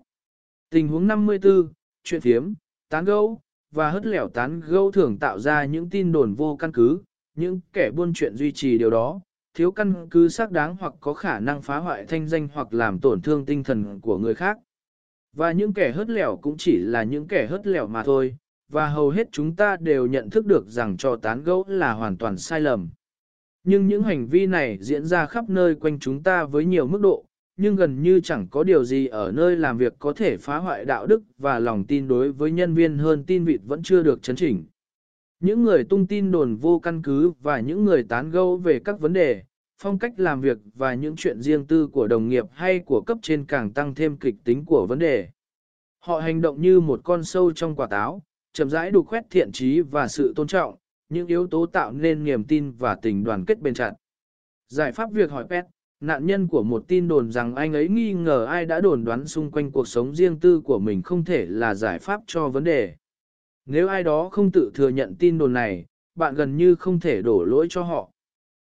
Tình huống 54, chuyện thiếm, tán gẫu và hất lẻo tán gẫu thường tạo ra những tin đồn vô căn cứ, những kẻ buôn chuyện duy trì điều đó, thiếu căn cứ xác đáng hoặc có khả năng phá hoại thanh danh hoặc làm tổn thương tinh thần của người khác. Và những kẻ hớt lẻo cũng chỉ là những kẻ hớt lẻo mà thôi, và hầu hết chúng ta đều nhận thức được rằng trò tán gẫu là hoàn toàn sai lầm. Nhưng những hành vi này diễn ra khắp nơi quanh chúng ta với nhiều mức độ, nhưng gần như chẳng có điều gì ở nơi làm việc có thể phá hoại đạo đức và lòng tin đối với nhân viên hơn tin vịt vẫn chưa được chấn chỉnh. Những người tung tin đồn vô căn cứ và những người tán gẫu về các vấn đề, phong cách làm việc và những chuyện riêng tư của đồng nghiệp hay của cấp trên càng tăng thêm kịch tính của vấn đề. Họ hành động như một con sâu trong quả táo, chậm rãi đục khoét thiện trí và sự tôn trọng, những yếu tố tạo nên niềm tin và tình đoàn kết bền chặt. Giải pháp việc hỏi Pet, nạn nhân của một tin đồn rằng anh ấy nghi ngờ ai đã đồn đoán xung quanh cuộc sống riêng tư của mình không thể là giải pháp cho vấn đề. Nếu ai đó không tự thừa nhận tin đồn này, bạn gần như không thể đổ lỗi cho họ.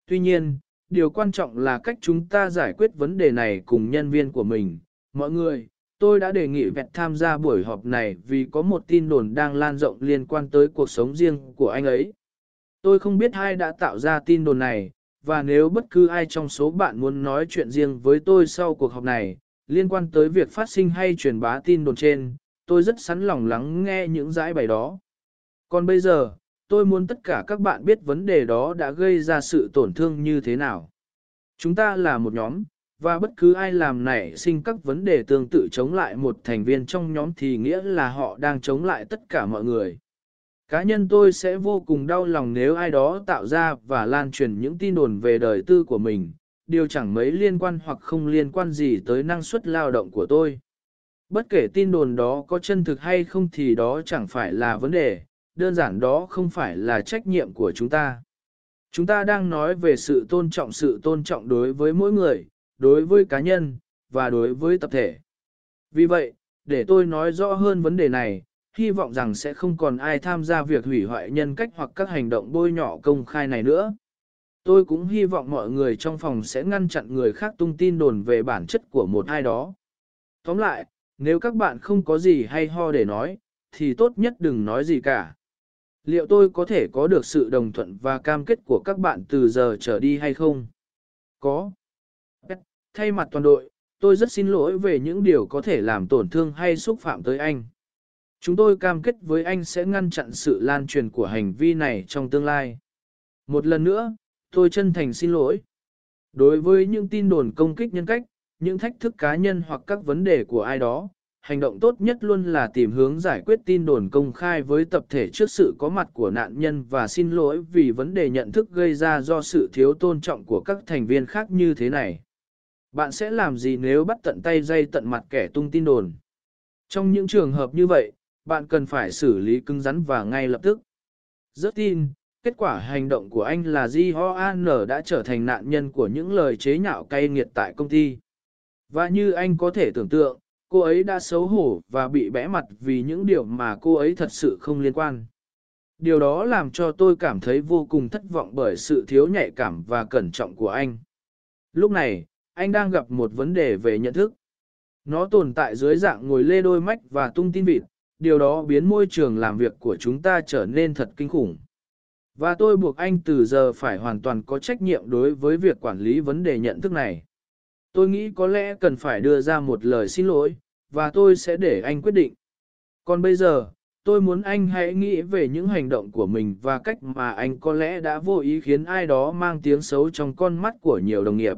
Tuy nhiên, điều quan trọng là cách chúng ta giải quyết vấn đề này cùng nhân viên của mình. Mọi người, tôi đã đề nghị vẹt tham gia buổi họp này vì có một tin đồn đang lan rộng liên quan tới cuộc sống riêng của anh ấy. Tôi không biết ai đã tạo ra tin đồn này, và nếu bất cứ ai trong số bạn muốn nói chuyện riêng với tôi sau cuộc họp này, liên quan tới việc phát sinh hay truyền bá tin đồn trên, tôi rất sẵn lòng lắng nghe những giải bày đó. Còn bây giờ, tôi muốn tất cả các bạn biết vấn đề đó đã gây ra sự tổn thương như thế nào. Chúng ta là một nhóm, và bất cứ ai làm nảy sinh các vấn đề tương tự chống lại một thành viên trong nhóm thì nghĩa là họ đang chống lại tất cả mọi người. Cá nhân tôi sẽ vô cùng đau lòng nếu ai đó tạo ra và lan truyền những tin đồn về đời tư của mình, điều chẳng mấy liên quan hoặc không liên quan gì tới năng suất lao động của tôi. Bất kể tin đồn đó có chân thực hay không thì đó chẳng phải là vấn đề, đơn giản đó không phải là trách nhiệm của chúng ta. Chúng ta đang nói về sự tôn trọng sự tôn trọng đối với mỗi người, đối với cá nhân, và đối với tập thể. Vì vậy, để tôi nói rõ hơn vấn đề này, hy vọng rằng sẽ không còn ai tham gia việc hủy hoại nhân cách hoặc các hành động bôi nhọ công khai này nữa. Tôi cũng hy vọng mọi người trong phòng sẽ ngăn chặn người khác tung tin đồn về bản chất của một ai đó. Tóm lại, nếu các bạn không có gì hay ho để nói, thì tốt nhất đừng nói gì cả. Liệu tôi có thể có được sự đồng thuận và cam kết của các bạn từ giờ trở đi hay không? Có. Thay mặt toàn đội, tôi rất xin lỗi về những điều có thể làm tổn thương hay xúc phạm tới anh. Chúng tôi cam kết với anh sẽ ngăn chặn sự lan truyền của hành vi này trong tương lai. Một lần nữa, tôi chân thành xin lỗi. Đối với những tin đồn công kích nhân cách, những thách thức cá nhân hoặc các vấn đề của ai đó, hành động tốt nhất luôn là tìm hướng giải quyết tin đồn công khai với tập thể trước sự có mặt của nạn nhân và xin lỗi vì vấn đề nhận thức gây ra do sự thiếu tôn trọng của các thành viên khác như thế này. Bạn sẽ làm gì nếu bắt tận tay dây tận mặt kẻ tung tin đồn? Trong những trường hợp như vậy, bạn cần phải xử lý cứng rắn và ngay lập tức. Rất tin, kết quả hành động của anh là Di Ho An đã trở thành nạn nhân của những lời chế nhạo cay nghiệt tại công ty. Và như anh có thể tưởng tượng, cô ấy đã xấu hổ và bị bẽ mặt vì những điều mà cô ấy thật sự không liên quan. Điều đó làm cho tôi cảm thấy vô cùng thất vọng bởi sự thiếu nhạy cảm và cẩn trọng của anh. Lúc này, anh đang gặp một vấn đề về nhận thức. Nó tồn tại dưới dạng ngồi lê đôi mách và tung tin vịt, điều đó biến môi trường làm việc của chúng ta trở nên thật kinh khủng. Và tôi buộc anh từ giờ phải hoàn toàn có trách nhiệm đối với việc quản lý vấn đề nhận thức này. Tôi nghĩ có lẽ cần phải đưa ra một lời xin lỗi, và tôi sẽ để anh quyết định. Còn bây giờ, tôi muốn anh hãy nghĩ về những hành động của mình và cách mà anh có lẽ đã vô ý khiến ai đó mang tiếng xấu trong con mắt của nhiều đồng nghiệp.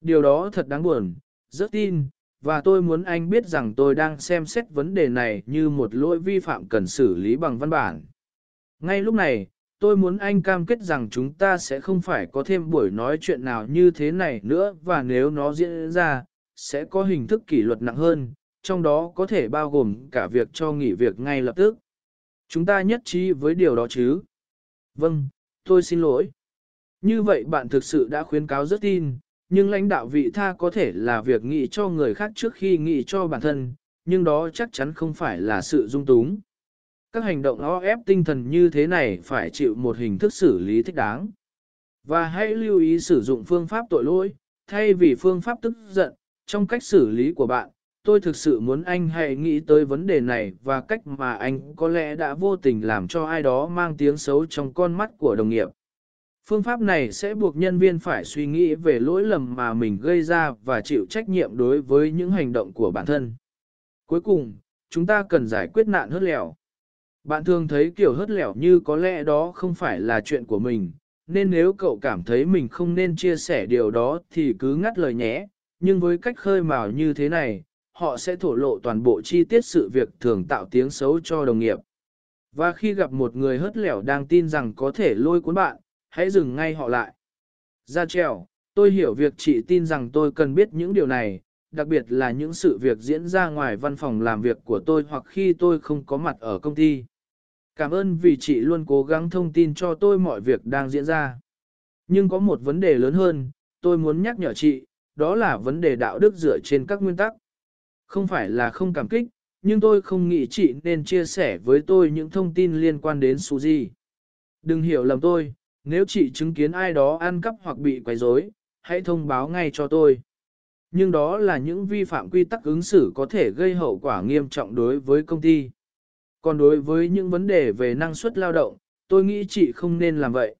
Điều đó thật đáng buồn, rất tin, và tôi muốn anh biết rằng tôi đang xem xét vấn đề này như một lỗi vi phạm cần xử lý bằng văn bản. Ngay lúc này, tôi muốn anh cam kết rằng chúng ta sẽ không phải có thêm buổi nói chuyện nào như thế này nữa và nếu nó diễn ra, sẽ có hình thức kỷ luật nặng hơn, trong đó có thể bao gồm cả việc cho nghỉ việc ngay lập tức. Chúng ta nhất trí với điều đó chứ? Vâng, tôi xin lỗi. Như vậy bạn thực sự đã khuyến cáo rất tin, nhưng lãnh đạo vị tha có thể là việc nghĩ cho người khác trước khi nghĩ cho bản thân, nhưng đó chắc chắn không phải là sự dung túng. Các hành động o ép tinh thần như thế này phải chịu một hình thức xử lý thích đáng. Và hãy lưu ý sử dụng phương pháp tội lỗi, thay vì phương pháp tức giận, trong cách xử lý của bạn. Tôi thực sự muốn anh hãy nghĩ tới vấn đề này và cách mà anh có lẽ đã vô tình làm cho ai đó mang tiếng xấu trong con mắt của đồng nghiệp. Phương pháp này sẽ buộc nhân viên phải suy nghĩ về lỗi lầm mà mình gây ra và chịu trách nhiệm đối với những hành động của bản thân. Cuối cùng, chúng ta cần giải quyết nạn hớt lẻo. Bạn thường thấy kiểu hớt lẻo như có lẽ đó không phải là chuyện của mình, nên nếu cậu cảm thấy mình không nên chia sẻ điều đó thì cứ ngắt lời nhé, nhưng với cách khơi mào như thế này, họ sẽ thổ lộ toàn bộ chi tiết sự việc thường tạo tiếng xấu cho đồng nghiệp. Và khi gặp một người hớt lẻo đang tin rằng có thể lôi cuốn bạn, hãy dừng ngay họ lại. Ra trèo, tôi hiểu việc chị tin rằng tôi cần biết những điều này, đặc biệt là những sự việc diễn ra ngoài văn phòng làm việc của tôi hoặc khi tôi không có mặt ở công ty. Cảm ơn vì chị luôn cố gắng thông tin cho tôi mọi việc đang diễn ra. Nhưng có một vấn đề lớn hơn, tôi muốn nhắc nhở chị, đó là vấn đề đạo đức dựa trên các nguyên tắc. Không phải là không cảm kích, nhưng tôi không nghĩ chị nên chia sẻ với tôi những thông tin liên quan đến Suzy. Đừng hiểu lầm tôi, nếu chị chứng kiến ai đó ăn cắp hoặc bị quấy rối, hãy thông báo ngay cho tôi. Nhưng đó là những vi phạm quy tắc ứng xử có thể gây hậu quả nghiêm trọng đối với công ty. Còn đối với những vấn đề về năng suất lao động, tôi nghĩ chị không nên làm vậy.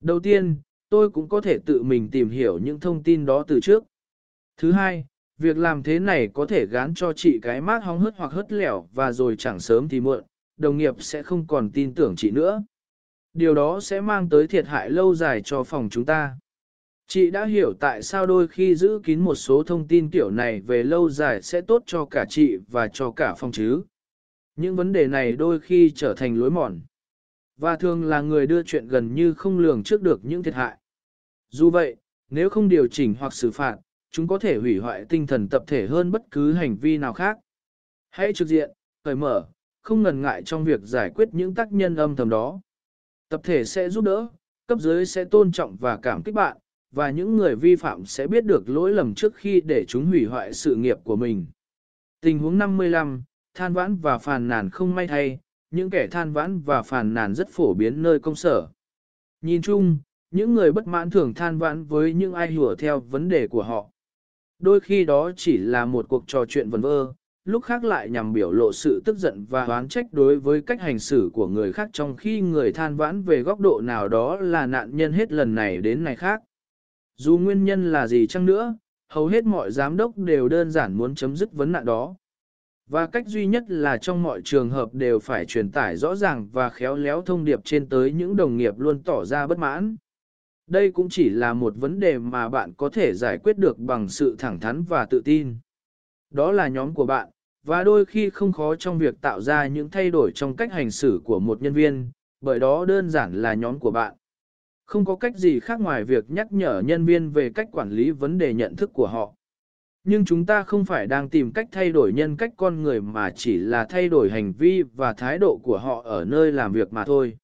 Đầu tiên, tôi cũng có thể tự mình tìm hiểu những thông tin đó từ trước. Thứ hai, việc làm thế này có thể gán cho chị cái mát hóng hớt hoặc hớt lẻo và rồi chẳng sớm thì muộn, đồng nghiệp sẽ không còn tin tưởng chị nữa. Điều đó sẽ mang tới thiệt hại lâu dài cho phòng chúng ta. Chị đã hiểu tại sao đôi khi giữ kín một số thông tin kiểu này về lâu dài sẽ tốt cho cả chị và cho cả phòng chứ. Những vấn đề này đôi khi trở thành lối mòn. Và thường là người đưa chuyện gần như không lường trước được những thiệt hại. Dù vậy, nếu không điều chỉnh hoặc xử phạt, chúng có thể hủy hoại tinh thần tập thể hơn bất cứ hành vi nào khác. Hãy trực diện, cởi mở, không ngần ngại trong việc giải quyết những tác nhân âm thầm đó. Tập thể sẽ giúp đỡ, cấp dưới sẽ tôn trọng và cảm kích bạn, và những người vi phạm sẽ biết được lỗi lầm trước khi để chúng hủy hoại sự nghiệp của mình. Tình huống 55, than vãn và phàn nàn không may thay, những kẻ than vãn và phàn nàn rất phổ biến nơi công sở. Nhìn chung, những người bất mãn thường than vãn với những ai hùa theo vấn đề của họ. Đôi khi đó chỉ là một cuộc trò chuyện vần vơ, lúc khác lại nhằm biểu lộ sự tức giận và oán trách đối với cách hành xử của người khác trong khi người than vãn về góc độ nào đó là nạn nhân hết lần này đến này khác. Dù nguyên nhân là gì chăng nữa, hầu hết mọi giám đốc đều đơn giản muốn chấm dứt vấn nạn đó. Và cách duy nhất là trong mọi trường hợp đều phải truyền tải rõ ràng và khéo léo thông điệp trên tới những đồng nghiệp luôn tỏ ra bất mãn. Đây cũng chỉ là một vấn đề mà bạn có thể giải quyết được bằng sự thẳng thắn và tự tin. Đó là nhóm của bạn, và đôi khi không khó trong việc tạo ra những thay đổi trong cách hành xử của một nhân viên, bởi đó đơn giản là nhóm của bạn. Không có cách gì khác ngoài việc nhắc nhở nhân viên về cách quản lý vấn đề nhận thức của họ. Nhưng chúng ta không phải đang tìm cách thay đổi nhân cách con người mà chỉ là thay đổi hành vi và thái độ của họ ở nơi làm việc mà thôi.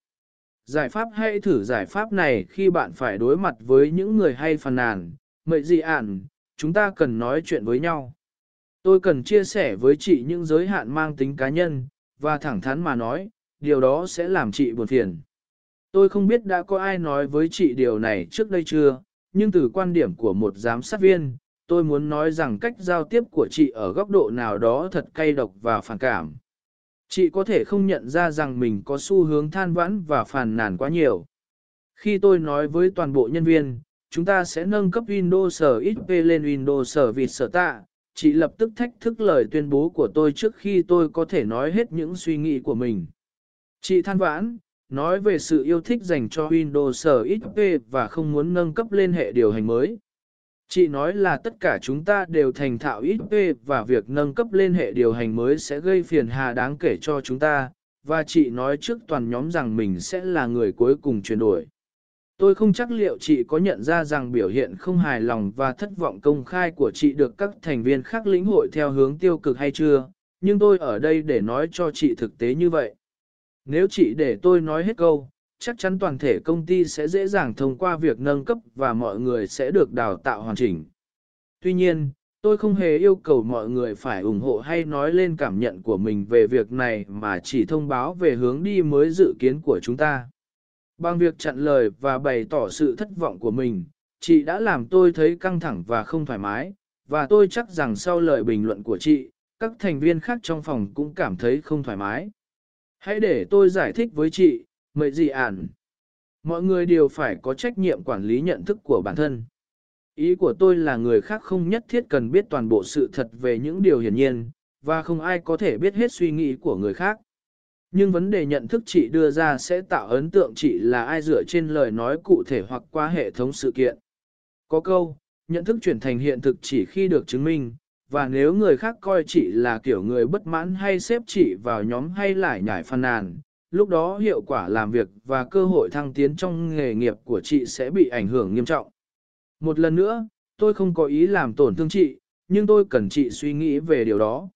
Giải pháp hãy thử giải pháp này khi bạn phải đối mặt với những người hay phàn nàn. Mậy gì ản, chúng ta cần nói chuyện với nhau. Tôi cần chia sẻ với chị những giới hạn mang tính cá nhân, và thẳng thắn mà nói, điều đó sẽ làm chị buồn phiền. Tôi không biết đã có ai nói với chị điều này trước đây chưa, nhưng từ quan điểm của một giám sát viên, tôi muốn nói rằng cách giao tiếp của chị ở góc độ nào đó thật cay độc và phản cảm. Chị có thể không nhận ra rằng mình có xu hướng than vãn và phàn nàn quá nhiều. Khi tôi nói với toàn bộ nhân viên, chúng ta sẽ nâng cấp Windows XP lên Windows Service sở tạ, chị lập tức thách thức lời tuyên bố của tôi trước khi tôi có thể nói hết những suy nghĩ của mình. Chị than vãn, nói về sự yêu thích dành cho Windows XP và không muốn nâng cấp lên hệ điều hành mới. Chị nói là tất cả chúng ta đều thành thạo XP và việc nâng cấp lên hệ điều hành mới sẽ gây phiền hà đáng kể cho chúng ta, và chị nói trước toàn nhóm rằng mình sẽ là người cuối cùng chuyển đổi. Tôi không chắc liệu chị có nhận ra rằng biểu hiện không hài lòng và thất vọng công khai của chị được các thành viên khác lĩnh hội theo hướng tiêu cực hay chưa, nhưng tôi ở đây để nói cho chị thực tế như vậy. Nếu chị để tôi nói hết câu, chắc chắn toàn thể công ty sẽ dễ dàng thông qua việc nâng cấp và mọi người sẽ được đào tạo hoàn chỉnh. Tuy nhiên, tôi không hề yêu cầu mọi người phải ủng hộ hay nói lên cảm nhận của mình về việc này mà chỉ thông báo về hướng đi mới dự kiến của chúng ta. Bằng việc chặn lời và bày tỏ sự thất vọng của mình, chị đã làm tôi thấy căng thẳng và không thoải mái, và tôi chắc rằng sau lời bình luận của chị, các thành viên khác trong phòng cũng cảm thấy không thoải mái. Hãy để tôi giải thích với chị, mấy gì ản. Mọi người đều phải có trách nhiệm quản lý nhận thức của bản thân. Ý của tôi là người khác không nhất thiết cần biết toàn bộ sự thật về những điều hiển nhiên, và không ai có thể biết hết suy nghĩ của người khác. Nhưng vấn đề nhận thức chị đưa ra sẽ tạo ấn tượng chị là ai dựa trên lời nói cụ thể hoặc qua hệ thống sự kiện. Có câu, nhận thức chuyển thành hiện thực chỉ khi được chứng minh, và nếu người khác coi chị là kiểu người bất mãn hay xếp chị vào nhóm hay lại nhải phàn nàn, lúc đó hiệu quả làm việc và cơ hội thăng tiến trong nghề nghiệp của chị sẽ bị ảnh hưởng nghiêm trọng. Một lần nữa, tôi không có ý làm tổn thương chị, nhưng tôi cần chị suy nghĩ về điều đó.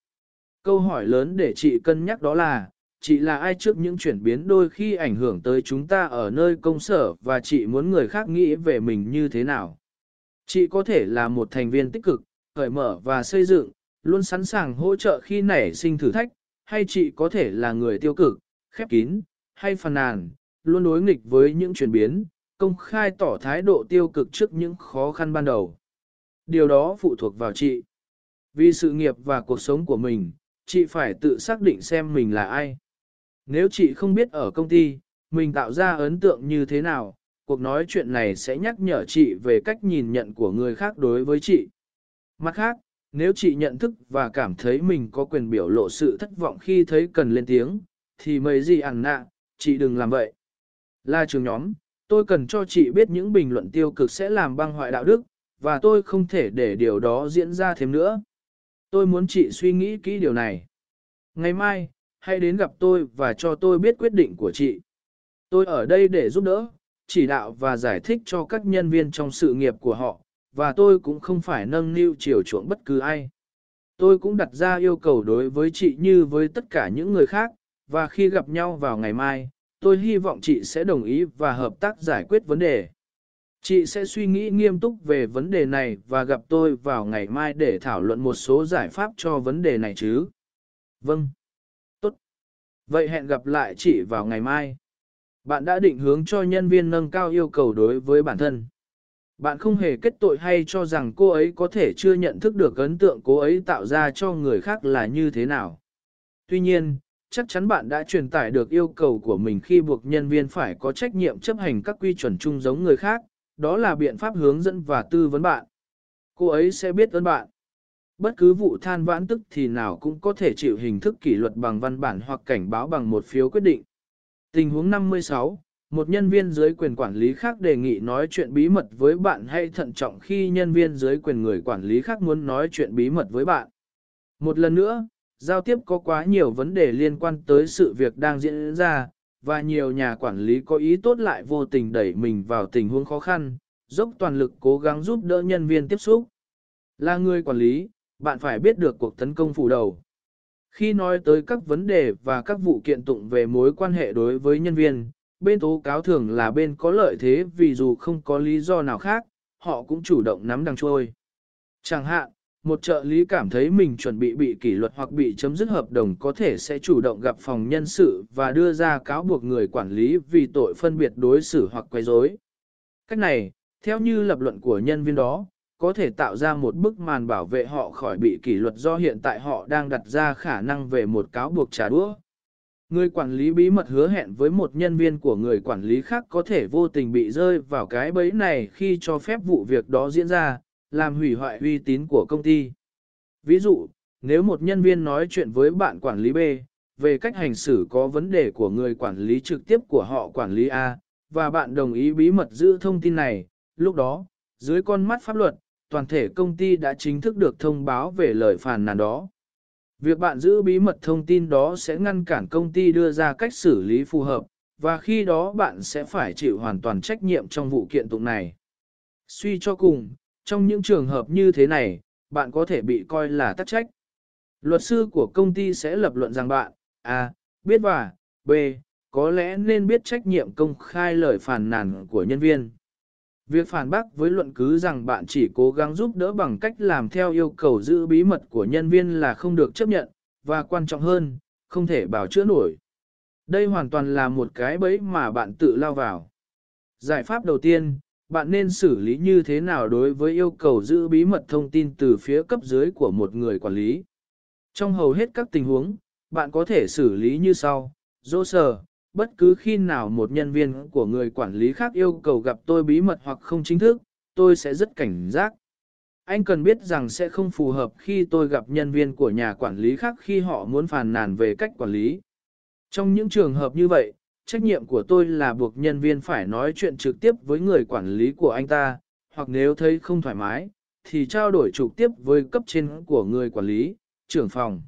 Câu hỏi lớn để chị cân nhắc đó là, chị là ai trước những chuyển biến đôi khi ảnh hưởng tới chúng ta ở nơi công sở và chị muốn người khác nghĩ về mình như thế nào. Chị có thể là một thành viên tích cực, cởi mở và xây dựng, luôn sẵn sàng hỗ trợ khi nảy sinh thử thách, hay chị có thể là người tiêu cực, khép kín, hay phàn nàn, luôn đối nghịch với những chuyển biến, công khai tỏ thái độ tiêu cực trước những khó khăn ban đầu. Điều đó phụ thuộc vào chị. Vì sự nghiệp và cuộc sống của mình, chị phải tự xác định xem mình là ai. Nếu chị không biết ở công ty, mình tạo ra ấn tượng như thế nào, cuộc nói chuyện này sẽ nhắc nhở chị về cách nhìn nhận của người khác đối với chị. Mặt khác, nếu chị nhận thức và cảm thấy mình có quyền biểu lộ sự thất vọng khi thấy cần lên tiếng, thì mấy gì ản nạ, chị đừng làm vậy. Là trường nhóm, tôi cần cho chị biết những bình luận tiêu cực sẽ làm băng hoại đạo đức, và tôi không thể để điều đó diễn ra thêm nữa. Tôi muốn chị suy nghĩ kỹ điều này. Ngày mai, hãy đến gặp tôi và cho tôi biết quyết định của chị. Tôi ở đây để giúp đỡ, chỉ đạo và giải thích cho các nhân viên trong sự nghiệp của họ, và tôi cũng không phải nâng niu chiều chuộng bất cứ ai. Tôi cũng đặt ra yêu cầu đối với chị như với tất cả những người khác, và khi gặp nhau vào ngày mai, tôi hy vọng chị sẽ đồng ý và hợp tác giải quyết vấn đề. Chị sẽ suy nghĩ nghiêm túc về vấn đề này và gặp tôi vào ngày mai để thảo luận một số giải pháp cho vấn đề này chứ. Vâng. Tốt. Vậy hẹn gặp lại chị vào ngày mai. Bạn đã định hướng cho nhân viên nâng cao yêu cầu đối với bản thân. Bạn không hề kết tội hay cho rằng cô ấy có thể chưa nhận thức được ấn tượng cô ấy tạo ra cho người khác là như thế nào. Tuy nhiên, chắc chắn bạn đã truyền tải được yêu cầu của mình khi buộc nhân viên phải có trách nhiệm chấp hành các quy chuẩn chung giống người khác, đó là biện pháp hướng dẫn và tư vấn bạn. Cô ấy sẽ biết ơn bạn. Bất cứ vụ than vãn tức thì nào cũng có thể chịu hình thức kỷ luật bằng văn bản hoặc cảnh báo bằng một phiếu quyết định. Tình huống 56, một nhân viên dưới quyền quản lý khác đề nghị nói chuyện bí mật với bạn hay thận trọng khi nhân viên dưới quyền người quản lý khác muốn nói chuyện bí mật với bạn. Một lần nữa, giao tiếp có quá nhiều vấn đề liên quan tới sự việc đang diễn ra, và nhiều nhà quản lý có ý tốt lại vô tình đẩy mình vào tình huống khó khăn, dốc toàn lực cố gắng giúp đỡ nhân viên tiếp xúc. Là người quản lý, bạn phải biết được cuộc tấn công phủ đầu. Khi nói tới các vấn đề và các vụ kiện tụng về mối quan hệ đối với nhân viên, bên tố cáo thường là bên có lợi thế vì dù không có lý do nào khác, họ cũng chủ động nắm đằng trôi. Chẳng hạn, một trợ lý cảm thấy mình chuẩn bị bị kỷ luật hoặc bị chấm dứt hợp đồng có thể sẽ chủ động gặp phòng nhân sự và đưa ra cáo buộc người quản lý vì tội phân biệt đối xử hoặc quấy rối. Cách này, theo như lập luận của nhân viên đó, có thể tạo ra một bức màn bảo vệ họ khỏi bị kỷ luật do hiện tại họ đang đặt ra khả năng về một cáo buộc trả đũa. Người quản lý bí mật hứa hẹn với một nhân viên của người quản lý khác có thể vô tình bị rơi vào cái bẫy này khi cho phép vụ việc đó diễn ra, làm hủy hoại uy tín của công ty. Ví dụ, nếu một nhân viên nói chuyện với bạn quản lý B, về cách hành xử có vấn đề của người quản lý trực tiếp của họ quản lý A, và bạn đồng ý bí mật giữ thông tin này, lúc đó, dưới con mắt pháp luật, toàn thể công ty đã chính thức được thông báo về lời phàn nàn đó. Việc bạn giữ bí mật thông tin đó sẽ ngăn cản công ty đưa ra cách xử lý phù hợp, và khi đó bạn sẽ phải chịu hoàn toàn trách nhiệm trong vụ kiện tụng này. Suy cho cùng, trong những trường hợp như thế này, bạn có thể bị coi là tắc trách. Luật sư của công ty sẽ lập luận rằng bạn, A, biết và, B, có lẽ nên biết trách nhiệm công khai lời phản nàn của nhân viên. Việc phản bác với luận cứ rằng bạn chỉ cố gắng giúp đỡ bằng cách làm theo yêu cầu giữ bí mật của nhân viên là không được chấp nhận, và quan trọng hơn, không thể bảo chữa nổi. Đây hoàn toàn là một cái bẫy mà bạn tự lao vào. Giải pháp đầu tiên, bạn nên xử lý như thế nào đối với yêu cầu giữ bí mật thông tin từ phía cấp dưới của một người quản lý. Trong hầu hết các tình huống, bạn có thể xử lý như sau. Dô sờ, bất cứ khi nào một nhân viên của người quản lý khác yêu cầu gặp tôi bí mật hoặc không chính thức, tôi sẽ rất cảnh giác. Anh cần biết rằng sẽ không phù hợp khi tôi gặp nhân viên của nhà quản lý khác khi họ muốn phàn nàn về cách quản lý. Trong những trường hợp như vậy, trách nhiệm của tôi là buộc nhân viên phải nói chuyện trực tiếp với người quản lý của anh ta, hoặc nếu thấy không thoải mái, thì trao đổi trực tiếp với cấp trên của người quản lý, trưởng phòng.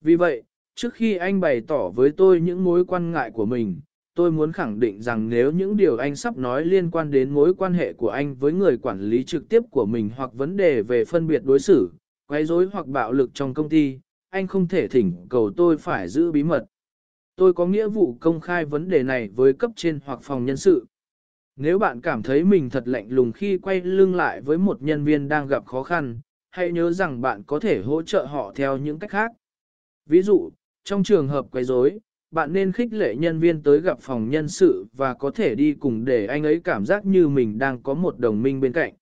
Vì vậy, trước khi anh bày tỏ với tôi những mối quan ngại của mình, tôi muốn khẳng định rằng nếu những điều anh sắp nói liên quan đến mối quan hệ của anh với người quản lý trực tiếp của mình hoặc vấn đề về phân biệt đối xử, quấy rối hoặc bạo lực trong công ty, anh không thể thỉnh cầu tôi phải giữ bí mật. Tôi có nghĩa vụ công khai vấn đề này với cấp trên hoặc phòng nhân sự. Nếu bạn cảm thấy mình thật lạnh lùng khi quay lưng lại với một nhân viên đang gặp khó khăn, hãy nhớ rằng bạn có thể hỗ trợ họ theo những cách khác. Ví dụ, trong trường hợp quấy rối, bạn nên khích lệ nhân viên tới gặp phòng nhân sự và có thể đi cùng để anh ấy cảm giác như mình đang có một đồng minh bên cạnh.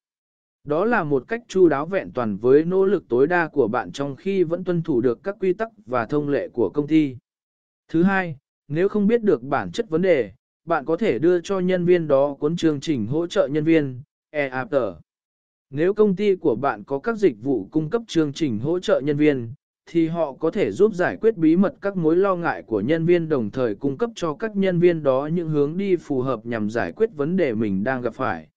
Đó là một cách chu đáo vẹn toàn với nỗ lực tối đa của bạn trong khi vẫn tuân thủ được các quy tắc và thông lệ của công ty. Thứ hai, nếu không biết được bản chất vấn đề, bạn có thể đưa cho nhân viên đó cuốn chương trình hỗ trợ nhân viên, EAP. Nếu công ty của bạn có các dịch vụ cung cấp chương trình hỗ trợ nhân viên, thì họ có thể giúp giải quyết bí mật các mối lo ngại của nhân viên đồng thời cung cấp cho các nhân viên đó những hướng đi phù hợp nhằm giải quyết vấn đề mình đang gặp phải.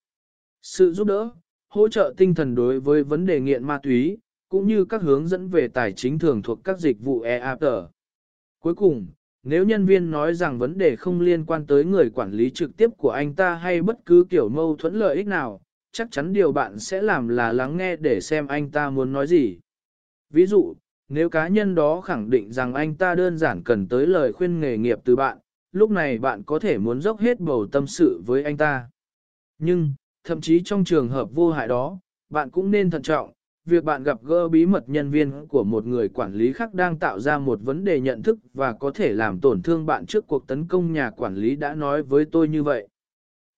Sự giúp đỡ, hỗ trợ tinh thần đối với vấn đề nghiện ma túy, cũng như các hướng dẫn về tài chính thường thuộc các dịch vụ EAP. Cuối cùng, nếu nhân viên nói rằng vấn đề không liên quan tới người quản lý trực tiếp của anh ta hay bất cứ kiểu mâu thuẫn lợi ích nào, chắc chắn điều bạn sẽ làm là lắng nghe để xem anh ta muốn nói gì. Ví dụ, nếu cá nhân đó khẳng định rằng anh ta đơn giản cần tới lời khuyên nghề nghiệp từ bạn, lúc này bạn có thể muốn dốc hết bầu tâm sự với anh ta. Nhưng, thậm chí trong trường hợp vô hại đó, bạn cũng nên thận trọng, việc bạn gặp gỡ bí mật nhân viên của một người quản lý khác đang tạo ra một vấn đề nhận thức và có thể làm tổn thương bạn trước cuộc tấn công nhà quản lý đã nói với tôi như vậy.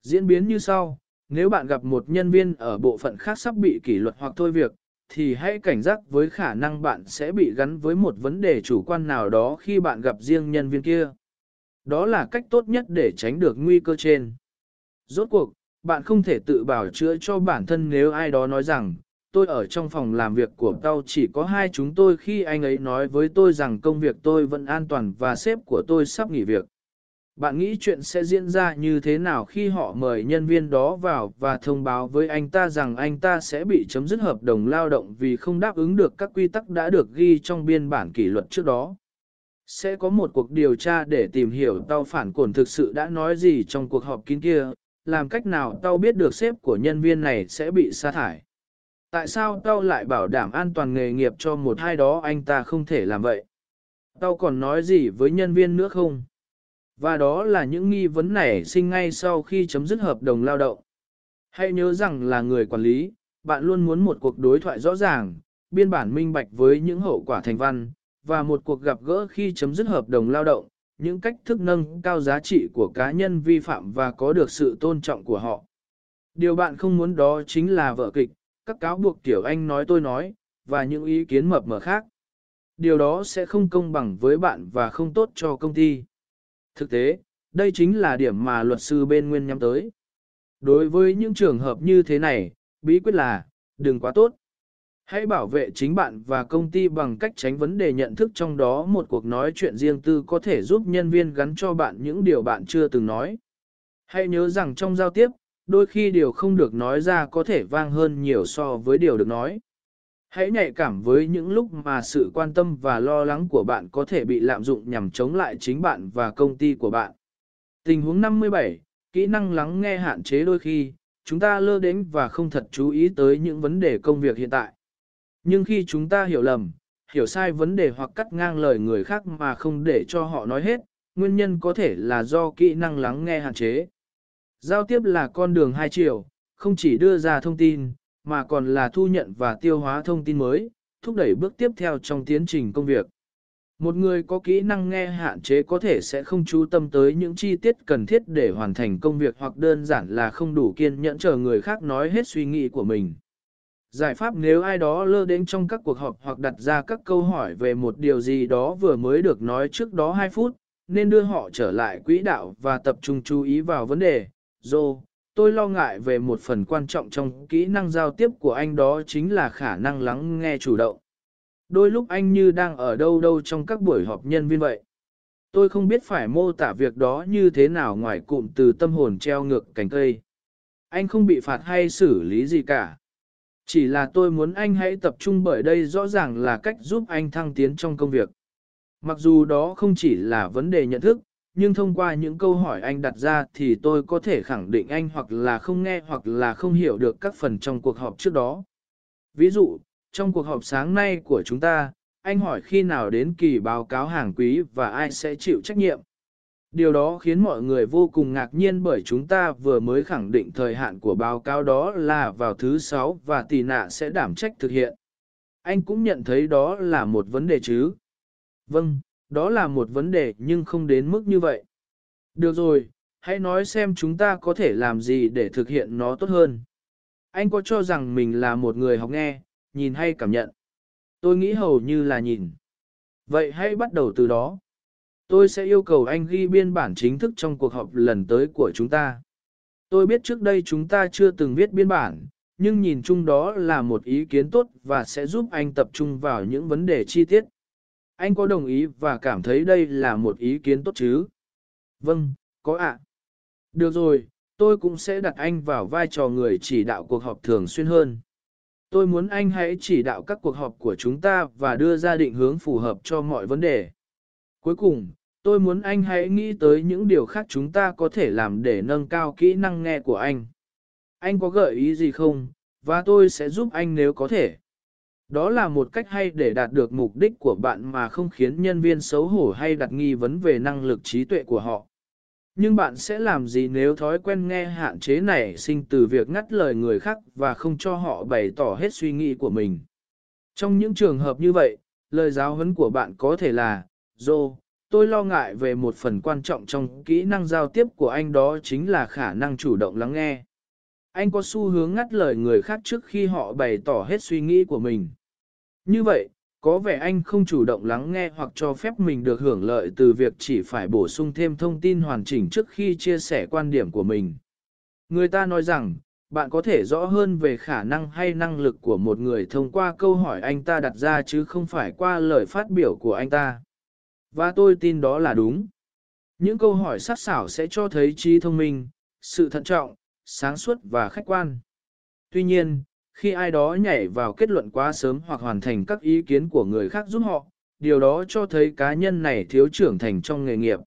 Diễn biến như sau, nếu bạn gặp một nhân viên ở bộ phận khác sắp bị kỷ luật hoặc thôi việc, thì hãy cảnh giác với khả năng bạn sẽ bị gắn với một vấn đề chủ quan nào đó khi bạn gặp riêng nhân viên kia. Đó là cách tốt nhất để tránh được nguy cơ trên. Rốt cuộc, bạn không thể tự bảo chữa cho bản thân nếu ai đó nói rằng, tôi ở trong phòng làm việc của tao chỉ có hai chúng tôi khi anh ấy nói với tôi rằng công việc tôi vẫn an toàn và sếp của tôi sắp nghỉ việc. Bạn nghĩ chuyện sẽ diễn ra như thế nào khi họ mời nhân viên đó vào và thông báo với anh ta rằng anh ta sẽ bị chấm dứt hợp đồng lao động vì không đáp ứng được các quy tắc đã được ghi trong biên bản kỷ luật trước đó? Sẽ có một cuộc điều tra để tìm hiểu tao phản cổn thực sự đã nói gì trong cuộc họp kín kia, làm cách nào tao biết được sếp của nhân viên này sẽ bị sa thải. Tại sao tao lại bảo đảm an toàn nghề nghiệp cho một hai đó anh ta không thể làm vậy? Tao còn nói gì với nhân viên nữa không? Và đó là những nghi vấn nảy sinh ngay sau khi chấm dứt hợp đồng lao động. Hãy nhớ rằng là người quản lý, bạn luôn muốn một cuộc đối thoại rõ ràng, biên bản minh bạch với những hậu quả thành văn, và một cuộc gặp gỡ khi chấm dứt hợp đồng lao động, những cách thức nâng cao giá trị của cá nhân vi phạm và có được sự tôn trọng của họ. Điều bạn không muốn đó chính là vợ kịch, các cáo buộc tiểu anh nói tôi nói, và những ý kiến mập mờ khác. Điều đó sẽ không công bằng với bạn và không tốt cho công ty. Thực tế, đây chính là điểm mà luật sư bên nguyên nhắm tới. Đối với những trường hợp như thế này, bí quyết là, đừng quá tốt. Hãy bảo vệ chính bạn và công ty bằng cách tránh vấn đề nhận thức trong đó một cuộc nói chuyện riêng tư có thể giúp nhân viên gắn cho bạn những điều bạn chưa từng nói. Hãy nhớ rằng trong giao tiếp, đôi khi điều không được nói ra có thể vang hơn nhiều so với điều được nói. Hãy nhạy cảm với những lúc mà sự quan tâm và lo lắng của bạn có thể bị lạm dụng nhằm chống lại chính bạn và công ty của bạn. Tình huống 57, kỹ năng lắng nghe hạn chế đôi khi, chúng ta lơ đến và không thật chú ý tới những vấn đề công việc hiện tại. Nhưng khi chúng ta hiểu lầm, hiểu sai vấn đề hoặc cắt ngang lời người khác mà không để cho họ nói hết, nguyên nhân có thể là do kỹ năng lắng nghe hạn chế. Giao tiếp là con đường hai chiều, không chỉ đưa ra thông tin, mà còn là thu nhận và tiêu hóa thông tin mới, thúc đẩy bước tiếp theo trong tiến trình công việc. Một người có kỹ năng nghe hạn chế có thể sẽ không chú tâm tới những chi tiết cần thiết để hoàn thành công việc hoặc đơn giản là không đủ kiên nhẫn chờ người khác nói hết suy nghĩ của mình. Giải pháp nếu ai đó lơ đến trong các cuộc họp hoặc đặt ra các câu hỏi về một điều gì đó vừa mới được nói trước đó 2 phút, nên đưa họ trở lại quỹ đạo và tập trung chú ý vào vấn đề. Dô, tôi lo ngại về một phần quan trọng trong kỹ năng giao tiếp của anh đó chính là khả năng lắng nghe chủ động. Đôi lúc anh như đang ở đâu đâu trong các buổi họp nhân viên vậy. Tôi không biết phải mô tả việc đó như thế nào ngoài cụm từ tâm hồn treo ngược cành cây. Anh không bị phạt hay xử lý gì cả. Chỉ là tôi muốn anh hãy tập trung bởi đây rõ ràng là cách giúp anh thăng tiến trong công việc. Mặc dù đó không chỉ là vấn đề nhận thức, nhưng thông qua những câu hỏi anh đặt ra thì tôi có thể khẳng định anh hoặc là không nghe hoặc là không hiểu được các phần trong cuộc họp trước đó. Ví dụ, trong cuộc họp sáng nay của chúng ta, anh hỏi khi nào đến kỳ báo cáo hàng quý và ai sẽ chịu trách nhiệm. Điều đó khiến mọi người vô cùng ngạc nhiên bởi chúng ta vừa mới khẳng định thời hạn của báo cáo đó là vào thứ sáu và tỷ nạ sẽ đảm trách thực hiện. Anh cũng nhận thấy đó là một vấn đề chứ. Vâng, đó là một vấn đề nhưng không đến mức như vậy. Được rồi, hãy nói xem chúng ta có thể làm gì để thực hiện nó tốt hơn. Anh có cho rằng mình là một người học nghe, nhìn hay cảm nhận? Tôi nghĩ hầu như là nhìn. Vậy hãy bắt đầu từ đó. Tôi sẽ yêu cầu anh ghi biên bản chính thức trong cuộc họp lần tới của chúng ta. Tôi biết trước đây chúng ta chưa từng viết biên bản, nhưng nhìn chung đó là một ý kiến tốt và sẽ giúp anh tập trung vào những vấn đề chi tiết. Anh có đồng ý và cảm thấy đây là một ý kiến tốt chứ? Vâng, có ạ. Được rồi, tôi cũng sẽ đặt anh vào vai trò người chỉ đạo cuộc họp thường xuyên hơn. Tôi muốn anh hãy chỉ đạo các cuộc họp của chúng ta và đưa ra định hướng phù hợp cho mọi vấn đề. Cuối cùng, tôi muốn anh hãy nghĩ tới những điều khác chúng ta có thể làm để nâng cao kỹ năng nghe của anh. Anh có gợi ý gì không? Và tôi sẽ giúp anh nếu có thể. Đó là một cách hay để đạt được mục đích của bạn mà không khiến nhân viên xấu hổ hay đặt nghi vấn về năng lực trí tuệ của họ. Nhưng bạn sẽ làm gì nếu thói quen nghe hạn chế này sinh từ việc ngắt lời người khác và không cho họ bày tỏ hết suy nghĩ của mình? Trong những trường hợp như vậy, lời giáo huấn của bạn có thể là, Dô, tôi lo ngại về một phần quan trọng trong kỹ năng giao tiếp của anh đó chính là khả năng chủ động lắng nghe. Anh có xu hướng ngắt lời người khác trước khi họ bày tỏ hết suy nghĩ của mình. Như vậy, có vẻ anh không chủ động lắng nghe hoặc cho phép mình được hưởng lợi từ việc chỉ phải bổ sung thêm thông tin hoàn chỉnh trước khi chia sẻ quan điểm của mình. Người ta nói rằng, bạn có thể rõ hơn về khả năng hay năng lực của một người thông qua câu hỏi anh ta đặt ra chứ không phải qua lời phát biểu của anh ta. Và tôi tin đó là đúng. Những câu hỏi sát sảo sẽ cho thấy trí thông minh, sự thận trọng, sáng suốt và khách quan. Tuy nhiên, khi ai đó nhảy vào kết luận quá sớm hoặc hoàn thành các ý kiến của người khác giúp họ, điều đó cho thấy cá nhân này thiếu trưởng thành trong nghề nghiệp.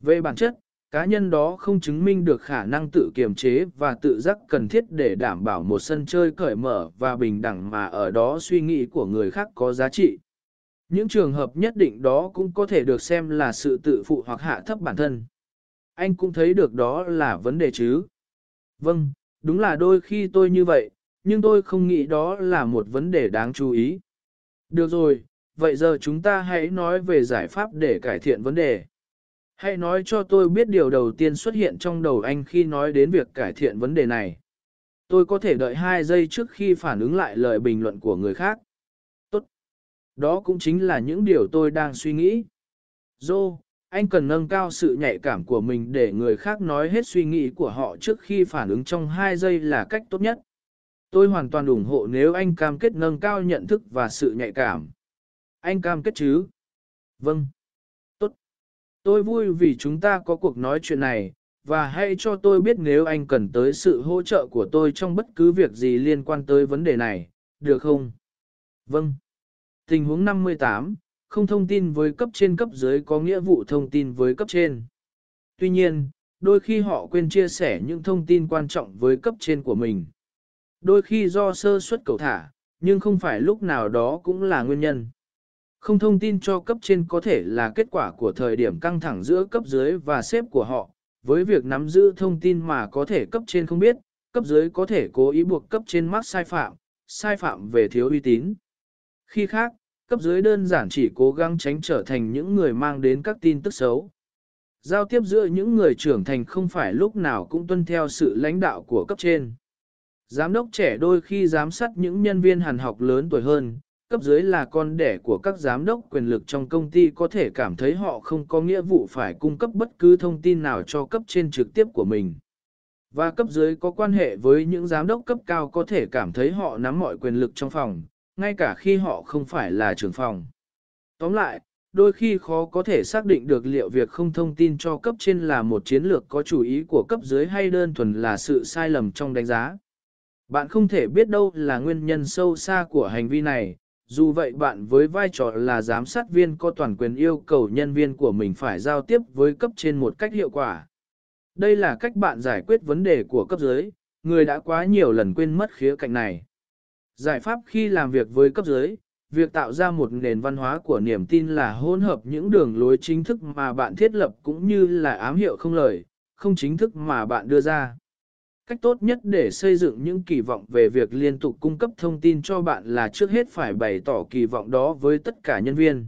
Về bản chất, cá nhân đó không chứng minh được khả năng tự kiềm chế và tự giác cần thiết để đảm bảo một sân chơi cởi mở và bình đẳng mà ở đó suy nghĩ của người khác có giá trị. Những trường hợp nhất định đó cũng có thể được xem là sự tự phụ hoặc hạ thấp bản thân. Anh cũng thấy được đó là vấn đề chứ. Vâng, đúng là đôi khi tôi như vậy, nhưng tôi không nghĩ đó là một vấn đề đáng chú ý. Được rồi, vậy giờ chúng ta hãy nói về giải pháp để cải thiện vấn đề. Hãy nói cho tôi biết điều đầu tiên xuất hiện trong đầu anh khi nói đến việc cải thiện vấn đề này. Tôi có thể đợi 2 giây trước khi phản ứng lại lời bình luận của người khác. Tốt. Đó cũng chính là những điều tôi đang suy nghĩ. Dô, anh cần nâng cao sự nhạy cảm của mình để người khác nói hết suy nghĩ của họ trước khi phản ứng trong 2 giây là cách tốt nhất. Tôi hoàn toàn ủng hộ nếu anh cam kết nâng cao nhận thức và sự nhạy cảm. Anh cam kết chứ? Vâng. Tốt. Tôi vui vì chúng ta có cuộc nói chuyện này, và hãy cho tôi biết nếu anh cần tới sự hỗ trợ của tôi trong bất cứ việc gì liên quan tới vấn đề này, được không? Vâng. Tình huống 58, không thông tin với cấp trên cấp dưới có nghĩa vụ thông tin với cấp trên. Tuy nhiên, đôi khi họ quên chia sẻ những thông tin quan trọng với cấp trên của mình. Đôi khi do sơ suất cầu thả, nhưng không phải lúc nào đó cũng là nguyên nhân. Không thông tin cho cấp trên có thể là kết quả của thời điểm căng thẳng giữa cấp dưới và sếp của họ, với việc nắm giữ thông tin mà có thể cấp trên không biết, cấp dưới có thể cố ý buộc cấp trên mắc sai phạm, sai phạm về thiếu uy tín. Khi khác, cấp dưới đơn giản chỉ cố gắng tránh trở thành những người mang đến các tin tức xấu. Giao tiếp giữa những người trưởng thành không phải lúc nào cũng tuân theo sự lãnh đạo của cấp trên. Giám đốc trẻ đôi khi giám sát những nhân viên hàn học lớn tuổi hơn, cấp dưới là con đẻ của các giám đốc quyền lực trong công ty có thể cảm thấy họ không có nghĩa vụ phải cung cấp bất cứ thông tin nào cho cấp trên trực tiếp của mình. Và cấp dưới có quan hệ với những giám đốc cấp cao có thể cảm thấy họ nắm mọi quyền lực trong phòng, ngay cả khi họ không phải là trưởng phòng. Tóm lại, đôi khi khó có thể xác định được liệu việc không thông tin cho cấp trên là một chiến lược có chủ ý của cấp dưới hay đơn thuần là sự sai lầm trong đánh giá. Bạn không thể biết đâu là nguyên nhân sâu xa của hành vi này, dù vậy bạn với vai trò là giám sát viên có toàn quyền yêu cầu nhân viên của mình phải giao tiếp với cấp trên một cách hiệu quả. Đây là cách bạn giải quyết vấn đề của cấp dưới, người đã quá nhiều lần quên mất khía cạnh này. Giải pháp khi làm việc với cấp dưới, việc tạo ra một nền văn hóa của niềm tin là hỗn hợp những đường lối chính thức mà bạn thiết lập cũng như là ám hiệu không lời, không chính thức mà bạn đưa ra. Cách tốt nhất để xây dựng những kỳ vọng về việc liên tục cung cấp thông tin cho bạn là trước hết phải bày tỏ kỳ vọng đó với tất cả nhân viên.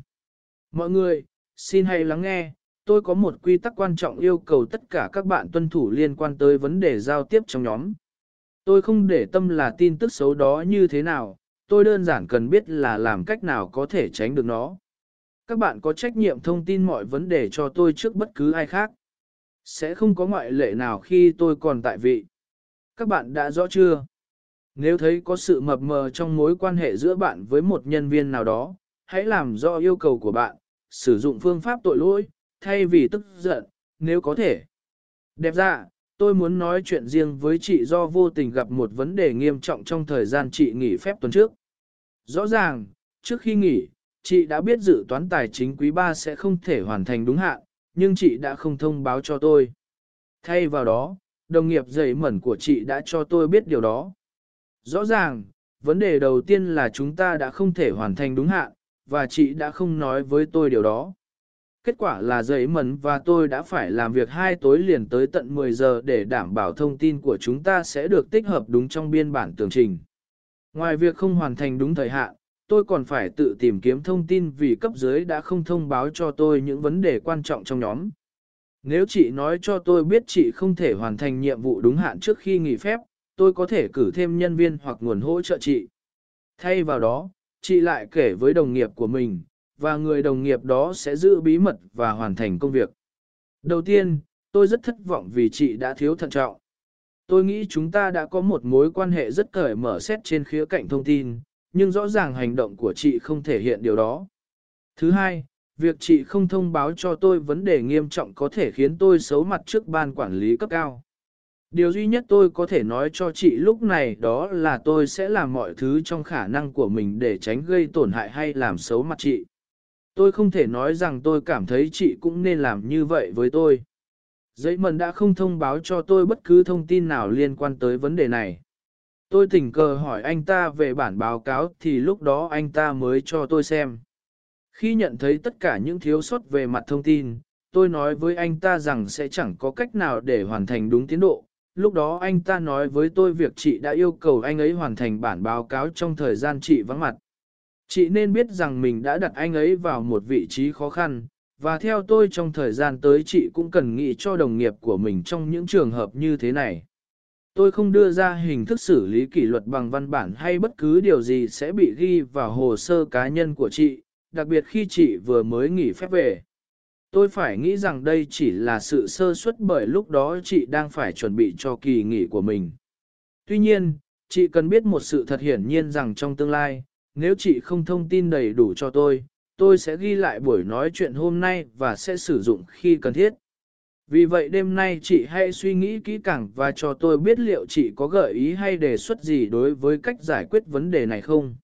Mọi người, xin hãy lắng nghe, tôi có một quy tắc quan trọng yêu cầu tất cả các bạn tuân thủ liên quan tới vấn đề giao tiếp trong nhóm. Tôi không để tâm là tin tức xấu đó như thế nào, tôi đơn giản cần biết là làm cách nào có thể tránh được nó. Các bạn có trách nhiệm thông tin mọi vấn đề cho tôi trước bất cứ ai khác. Sẽ không có ngoại lệ nào khi tôi còn tại vị. Các bạn đã rõ chưa? Nếu thấy có sự mập mờ trong mối quan hệ giữa bạn với một nhân viên nào đó, hãy làm rõ yêu cầu của bạn, sử dụng phương pháp tội lỗi, thay vì tức giận, nếu có thể. Đẹp ra, tôi muốn nói chuyện riêng với chị do vô tình gặp một vấn đề nghiêm trọng trong thời gian chị nghỉ phép tuần trước. Rõ ràng, trước khi nghỉ, chị đã biết dự toán tài chính quý 3 sẽ không thể hoàn thành đúng hạn, nhưng chị đã không thông báo cho tôi. Thay vào đó, đồng nghiệp dày mẩn của chị đã cho tôi biết điều đó. Rõ ràng, vấn đề đầu tiên là chúng ta đã không thể hoàn thành đúng hạn, và chị đã không nói với tôi điều đó. Kết quả là giấy mẩn và tôi đã phải làm việc hai tối liền tới tận 10 giờ để đảm bảo thông tin của chúng ta sẽ được tích hợp đúng trong biên bản tường trình. Ngoài việc không hoàn thành đúng thời hạn, tôi còn phải tự tìm kiếm thông tin vì cấp dưới đã không thông báo cho tôi những vấn đề quan trọng trong nhóm. Nếu chị nói cho tôi biết chị không thể hoàn thành nhiệm vụ đúng hạn trước khi nghỉ phép, tôi có thể cử thêm nhân viên hoặc nguồn hỗ trợ chị. Thay vào đó, chị lại kể với đồng nghiệp của mình, và người đồng nghiệp đó sẽ giữ bí mật và hoàn thành công việc. Đầu tiên, tôi rất thất vọng vì chị đã thiếu thận trọng. Tôi nghĩ chúng ta đã có một mối quan hệ rất cởi mở xét trên khía cạnh thông tin, nhưng rõ ràng hành động của chị không thể hiện điều đó. Thứ hai, việc chị không thông báo cho tôi vấn đề nghiêm trọng có thể khiến tôi xấu mặt trước ban quản lý cấp cao. Điều duy nhất tôi có thể nói cho chị lúc này đó là tôi sẽ làm mọi thứ trong khả năng của mình để tránh gây tổn hại hay làm xấu mặt chị. Tôi không thể nói rằng tôi cảm thấy chị cũng nên làm như vậy với tôi. Giấy mần đã không thông báo cho tôi bất cứ thông tin nào liên quan tới vấn đề này. Tôi tình cờ hỏi anh ta về bản báo cáo thì lúc đó anh ta mới cho tôi xem. Khi nhận thấy tất cả những thiếu sót về mặt thông tin, tôi nói với anh ta rằng sẽ chẳng có cách nào để hoàn thành đúng tiến độ. Lúc đó anh ta nói với tôi việc chị đã yêu cầu anh ấy hoàn thành bản báo cáo trong thời gian chị vắng mặt. Chị nên biết rằng mình đã đặt anh ấy vào một vị trí khó khăn, và theo tôi trong thời gian tới chị cũng cần nghĩ cho đồng nghiệp của mình trong những trường hợp như thế này. Tôi không đưa ra hình thức xử lý kỷ luật bằng văn bản hay bất cứ điều gì sẽ bị ghi vào hồ sơ cá nhân của chị, đặc biệt khi chị vừa mới nghỉ phép về. Tôi phải nghĩ rằng đây chỉ là sự sơ suất bởi lúc đó chị đang phải chuẩn bị cho kỳ nghỉ của mình. Tuy nhiên, chị cần biết một sự thật hiển nhiên rằng trong tương lai, nếu chị không thông tin đầy đủ cho tôi, tôi sẽ ghi lại buổi nói chuyện hôm nay và sẽ sử dụng khi cần thiết. Vì vậy đêm nay chị hãy suy nghĩ kỹ càng và cho tôi biết liệu chị có gợi ý hay đề xuất gì đối với cách giải quyết vấn đề này không.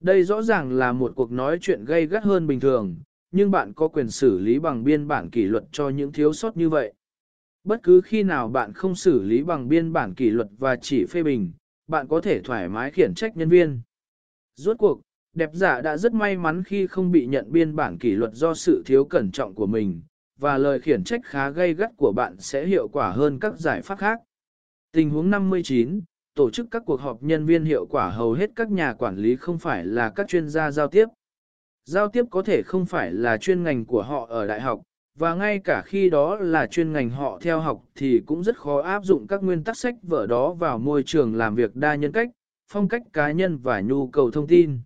Đây rõ ràng là một cuộc nói chuyện gây gắt hơn bình thường, nhưng bạn có quyền xử lý bằng biên bản kỷ luật cho những thiếu sót như vậy. Bất cứ khi nào bạn không xử lý bằng biên bản kỷ luật và chỉ phê bình, bạn có thể thoải mái khiển trách nhân viên. Rốt cuộc, đẹp giả đã rất may mắn khi không bị nhận biên bản kỷ luật do sự thiếu cẩn trọng của mình, và lời khiển trách khá gây gắt của bạn sẽ hiệu quả hơn các giải pháp khác. Tình huống 59, tổ chức các cuộc họp nhân viên hiệu quả hầu hết các nhà quản lý không phải là các chuyên gia giao tiếp. Giao tiếp có thể không phải là chuyên ngành của họ ở đại học, và ngay cả khi đó là chuyên ngành họ theo học thì cũng rất khó áp dụng các nguyên tắc sách vở đó vào môi trường làm việc đa nhân cách, phong cách cá nhân và nhu cầu thông tin.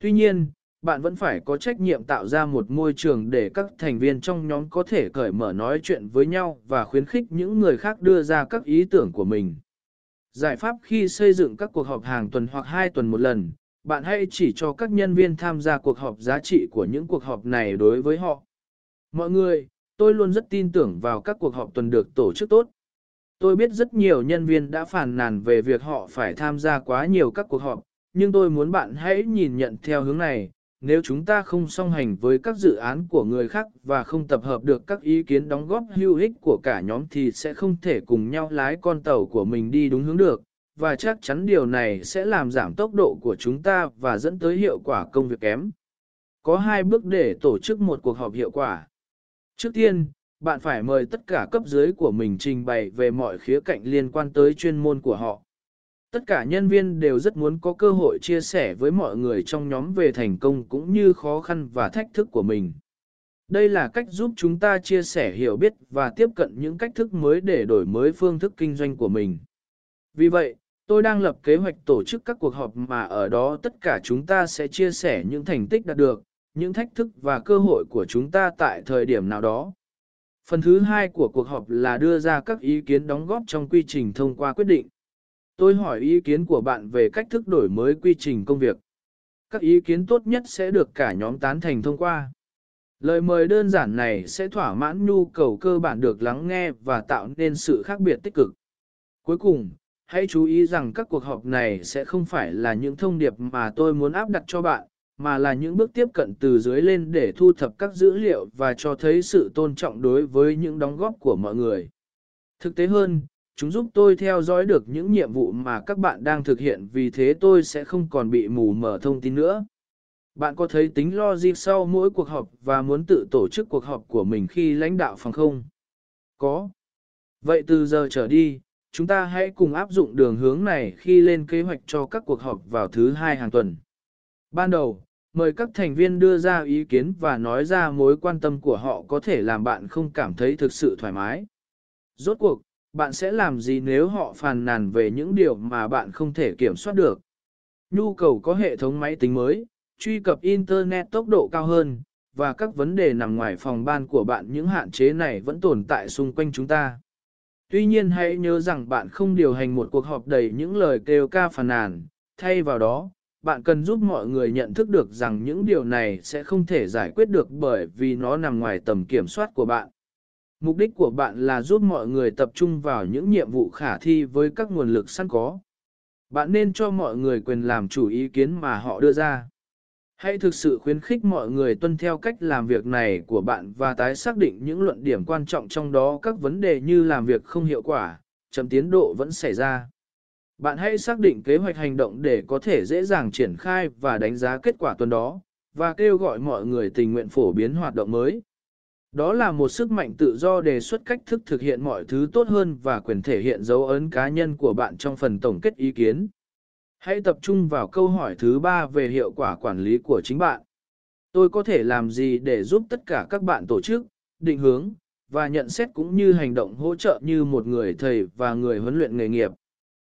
Tuy nhiên, bạn vẫn phải có trách nhiệm tạo ra một môi trường để các thành viên trong nhóm có thể cởi mở nói chuyện với nhau và khuyến khích những người khác đưa ra các ý tưởng của mình. Giải pháp khi xây dựng các cuộc họp hàng tuần hoặc hai tuần một lần, bạn hãy chỉ cho các nhân viên tham gia cuộc họp giá trị của những cuộc họp này đối với họ. Mọi người, tôi luôn rất tin tưởng vào các cuộc họp tuần được tổ chức tốt. Tôi biết rất nhiều nhân viên đã phản nàn về việc họ phải tham gia quá nhiều các cuộc họp, nhưng tôi muốn bạn hãy nhìn nhận theo hướng này, nếu chúng ta không song hành với các dự án của người khác và không tập hợp được các ý kiến đóng góp hữu ích của cả nhóm thì sẽ không thể cùng nhau lái con tàu của mình đi đúng hướng được, và chắc chắn điều này sẽ làm giảm tốc độ của chúng ta và dẫn tới hiệu quả công việc kém. Có hai bước để tổ chức một cuộc họp hiệu quả. Trước tiên, bạn phải mời tất cả cấp dưới của mình trình bày về mọi khía cạnh liên quan tới chuyên môn của họ. Tất cả nhân viên đều rất muốn có cơ hội chia sẻ với mọi người trong nhóm về thành công cũng như khó khăn và thách thức của mình. Đây là cách giúp chúng ta chia sẻ hiểu biết và tiếp cận những cách thức mới để đổi mới phương thức kinh doanh của mình. Vì vậy, tôi đang lập kế hoạch tổ chức các cuộc họp mà ở đó tất cả chúng ta sẽ chia sẻ những thành tích đạt được, những thách thức và cơ hội của chúng ta tại thời điểm nào đó. Phần thứ hai của cuộc họp là đưa ra các ý kiến đóng góp trong quy trình thông qua quyết định. Tôi hỏi ý kiến của bạn về cách thức đổi mới quy trình công việc. Các ý kiến tốt nhất sẽ được cả nhóm tán thành thông qua. Lời mời đơn giản này sẽ thỏa mãn nhu cầu cơ bản được lắng nghe và tạo nên sự khác biệt tích cực. Cuối cùng, hãy chú ý rằng các cuộc họp này sẽ không phải là những thông điệp mà tôi muốn áp đặt cho bạn, mà là những bước tiếp cận từ dưới lên để thu thập các dữ liệu và cho thấy sự tôn trọng đối với những đóng góp của mọi người. Thực tế hơn, chúng giúp tôi theo dõi được những nhiệm vụ mà các bạn đang thực hiện vì thế tôi sẽ không còn bị mù mờ thông tin nữa. Bạn có thấy tính logic sau mỗi cuộc họp và muốn tự tổ chức cuộc họp của mình khi lãnh đạo phòng không? Có. Vậy từ giờ trở đi, chúng ta hãy cùng áp dụng đường hướng này khi lên kế hoạch cho các cuộc họp vào thứ hai hàng tuần. Ban đầu, mời các thành viên đưa ra ý kiến và nói ra mối quan tâm của họ có thể làm bạn không cảm thấy thực sự thoải mái. Rốt cuộc, bạn sẽ làm gì nếu họ phàn nàn về những điều mà bạn không thể kiểm soát được? Nhu cầu có hệ thống máy tính mới, truy cập Internet tốc độ cao hơn, và các vấn đề nằm ngoài phòng ban của bạn những hạn chế này vẫn tồn tại xung quanh chúng ta. Tuy nhiên hãy nhớ rằng bạn không điều hành một cuộc họp đầy những lời kêu ca phàn nàn, thay vào đó, bạn cần giúp mọi người nhận thức được rằng những điều này sẽ không thể giải quyết được bởi vì nó nằm ngoài tầm kiểm soát của bạn. Mục đích của bạn là giúp mọi người tập trung vào những nhiệm vụ khả thi với các nguồn lực sẵn có. Bạn nên cho mọi người quyền làm chủ ý kiến mà họ đưa ra. Hãy thực sự khuyến khích mọi người tuân theo cách làm việc này của bạn và tái xác định những luận điểm quan trọng trong đó các vấn đề như làm việc không hiệu quả, chậm tiến độ vẫn xảy ra. Bạn hãy xác định kế hoạch hành động để có thể dễ dàng triển khai và đánh giá kết quả tuần đó, và kêu gọi mọi người tình nguyện phổ biến hoạt động mới. Đó là một sức mạnh tự do đề xuất cách thức thực hiện mọi thứ tốt hơn và quyền thể hiện dấu ấn cá nhân của bạn trong phần tổng kết ý kiến. Hãy tập trung vào câu hỏi thứ ba về hiệu quả quản lý của chính bạn. Tôi có thể làm gì để giúp tất cả các bạn tổ chức, định hướng, và nhận xét cũng như hành động hỗ trợ như một người thầy và người huấn luyện nghề nghiệp.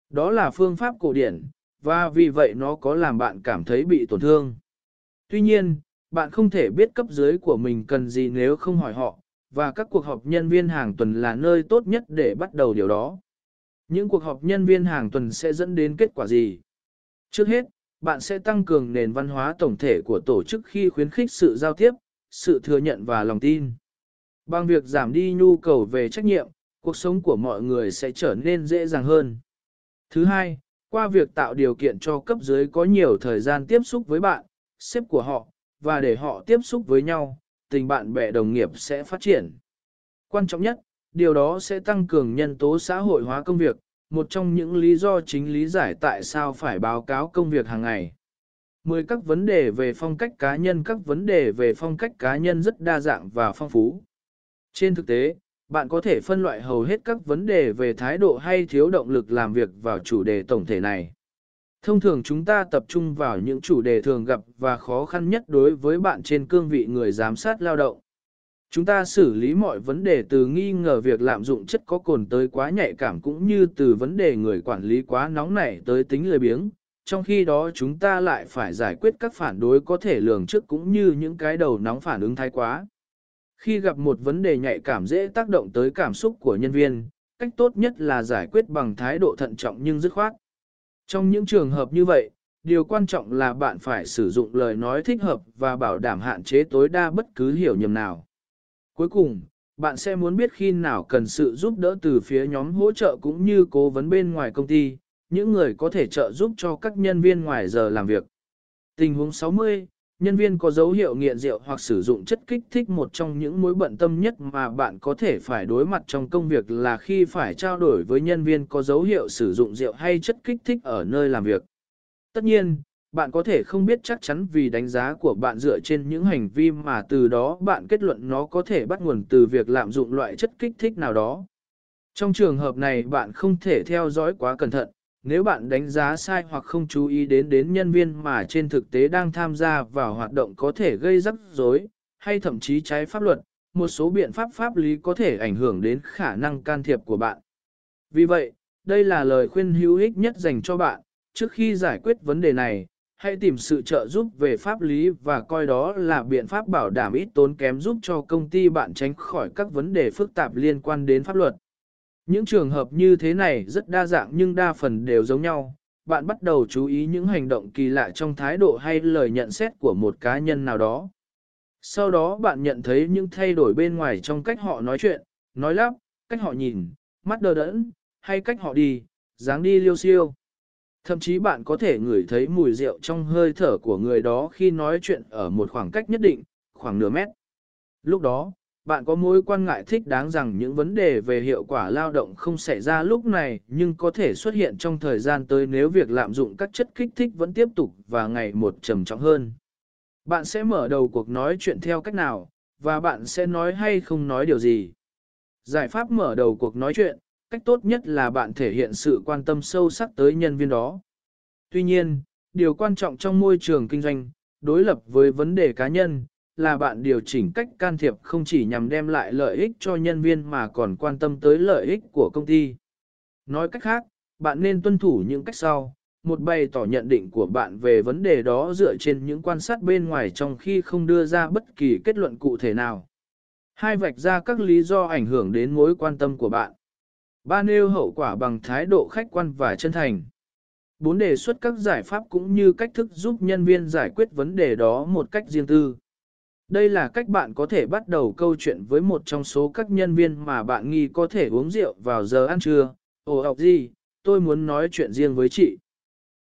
Đó là phương pháp cổ điển, và vì vậy nó có làm bạn cảm thấy bị tổn thương. Tuy nhiên, bạn không thể biết cấp dưới của mình cần gì nếu không hỏi họ, và các cuộc họp nhân viên hàng tuần là nơi tốt nhất để bắt đầu điều đó. Những cuộc họp nhân viên hàng tuần sẽ dẫn đến kết quả gì? Trước hết, bạn sẽ tăng cường nền văn hóa tổng thể của tổ chức khi khuyến khích sự giao tiếp, sự thừa nhận và lòng tin. Bằng việc giảm đi nhu cầu về trách nhiệm, cuộc sống của mọi người sẽ trở nên dễ dàng hơn. Thứ hai, qua việc tạo điều kiện cho cấp dưới có nhiều thời gian tiếp xúc với bạn, sếp của họ, và để họ tiếp xúc với nhau, tình bạn bè đồng nghiệp sẽ phát triển. Quan trọng nhất, điều đó sẽ tăng cường nhân tố xã hội hóa công việc, một trong những lý do chính lý giải tại sao phải báo cáo công việc hàng ngày. 10 các vấn đề về phong cách cá nhân Các vấn đề về phong cách cá nhân rất đa dạng và phong phú. Trên thực tế, bạn có thể phân loại hầu hết các vấn đề về thái độ hay thiếu động lực làm việc vào chủ đề tổng thể này. Thông thường chúng ta tập trung vào những chủ đề thường gặp và khó khăn nhất đối với bạn trên cương vị người giám sát lao động. Chúng ta xử lý mọi vấn đề từ nghi ngờ việc lạm dụng chất có cồn tới quá nhạy cảm cũng như từ vấn đề người quản lý quá nóng nảy tới tính lười biếng. Trong khi đó chúng ta lại phải giải quyết các phản đối có thể lường trước cũng như những cái đầu nóng phản ứng thái quá. Khi gặp một vấn đề nhạy cảm dễ tác động tới cảm xúc của nhân viên, cách tốt nhất là giải quyết bằng thái độ thận trọng nhưng dứt khoát. Trong những trường hợp như vậy, điều quan trọng là bạn phải sử dụng lời nói thích hợp và bảo đảm hạn chế tối đa bất cứ hiểu nhầm nào. Cuối cùng, bạn sẽ muốn biết khi nào cần sự giúp đỡ từ phía nhóm hỗ trợ cũng như cố vấn bên ngoài công ty, những người có thể trợ giúp cho các nhân viên ngoài giờ làm việc. Tình huống 60, nhân viên có dấu hiệu nghiện rượu hoặc sử dụng chất kích thích một trong những mối bận tâm nhất mà bạn có thể phải đối mặt trong công việc là khi phải trao đổi với nhân viên có dấu hiệu sử dụng rượu hay chất kích thích ở nơi làm việc. Tất nhiên, bạn có thể không biết chắc chắn vì đánh giá của bạn dựa trên những hành vi mà từ đó bạn kết luận nó có thể bắt nguồn từ việc lạm dụng loại chất kích thích nào đó. Trong trường hợp này bạn không thể theo dõi quá cẩn thận, nếu bạn đánh giá sai hoặc không chú ý đến đến nhân viên mà trên thực tế đang tham gia vào hoạt động có thể gây rắc rối, hay thậm chí trái pháp luật, một số biện pháp pháp lý có thể ảnh hưởng đến khả năng can thiệp của bạn. Vì vậy, đây là lời khuyên hữu ích nhất dành cho bạn, trước khi giải quyết vấn đề này, hãy tìm sự trợ giúp về pháp lý và coi đó là biện pháp bảo đảm ít tốn kém giúp cho công ty bạn tránh khỏi các vấn đề phức tạp liên quan đến pháp luật. Những trường hợp như thế này rất đa dạng nhưng đa phần đều giống nhau. Bạn bắt đầu chú ý những hành động kỳ lạ trong thái độ hay lời nhận xét của một cá nhân nào đó. Sau đó bạn nhận thấy những thay đổi bên ngoài trong cách họ nói chuyện, nói lắp, cách họ nhìn, mắt đờ đẫn, hay cách họ đi, dáng đi liêu siêu. Thậm chí bạn có thể ngửi thấy mùi rượu trong hơi thở của người đó khi nói chuyện ở một khoảng cách nhất định, khoảng nửa mét. Lúc đó, bạn có mối quan ngại thích đáng rằng những vấn đề về hiệu quả lao động không xảy ra lúc này nhưng có thể xuất hiện trong thời gian tới nếu việc lạm dụng các chất kích thích vẫn tiếp tục và ngày một trầm trọng hơn. Bạn sẽ mở đầu cuộc nói chuyện theo cách nào, và bạn sẽ nói hay không nói điều gì. Giải pháp mở đầu cuộc nói chuyện, cách tốt nhất là bạn thể hiện sự quan tâm sâu sắc tới nhân viên đó. Tuy nhiên, điều quan trọng trong môi trường kinh doanh, đối lập với vấn đề cá nhân, là bạn điều chỉnh cách can thiệp không chỉ nhằm đem lại lợi ích cho nhân viên mà còn quan tâm tới lợi ích của công ty. Nói cách khác, bạn nên tuân thủ những cách sau. Một bày tỏ nhận định của bạn về vấn đề đó dựa trên những quan sát bên ngoài trong khi không đưa ra bất kỳ kết luận cụ thể nào. Hai vạch ra các lý do ảnh hưởng đến mối quan tâm của bạn. Ba nêu hậu quả bằng thái độ khách quan và chân thành. Bốn đề xuất các giải pháp cũng như cách thức giúp nhân viên giải quyết vấn đề đó một cách riêng tư. Đây là cách bạn có thể bắt đầu câu chuyện với một trong số các nhân viên mà bạn nghi có thể uống rượu vào giờ ăn trưa. Ồ học gì, tôi muốn nói chuyện riêng với chị.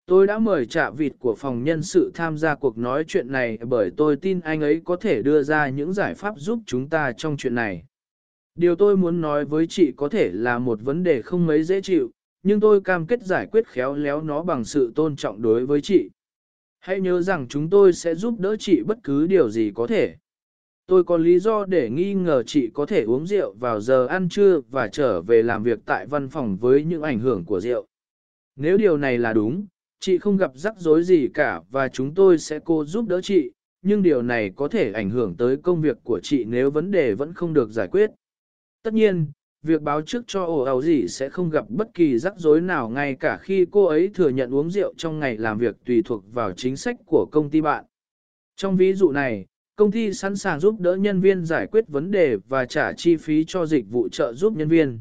Tôi đã mời trạ vịt của phòng nhân sự tham gia cuộc nói chuyện này bởi tôi tin anh ấy có thể đưa ra những giải pháp giúp chúng ta trong chuyện này. Điều tôi muốn nói với chị có thể là một vấn đề không mấy dễ chịu, nhưng tôi cam kết giải quyết khéo léo nó bằng sự tôn trọng đối với chị. Hãy nhớ rằng chúng tôi sẽ giúp đỡ chị bất cứ điều gì có thể. Tôi có lý do để nghi ngờ chị có thể uống rượu vào giờ ăn trưa và trở về làm việc tại văn phòng với những ảnh hưởng của rượu. Nếu điều này là đúng, chị không gặp rắc rối gì cả và chúng tôi sẽ cố giúp đỡ chị, nhưng điều này có thể ảnh hưởng tới công việc của chị nếu vấn đề vẫn không được giải quyết. Tất nhiên, việc báo trước cho ổ ảo gì sẽ không gặp bất kỳ rắc rối nào ngay cả khi cô ấy thừa nhận uống rượu trong ngày làm việc tùy thuộc vào chính sách của công ty bạn. Trong ví dụ này, công ty sẵn sàng giúp đỡ nhân viên giải quyết vấn đề và trả chi phí cho dịch vụ trợ giúp nhân viên.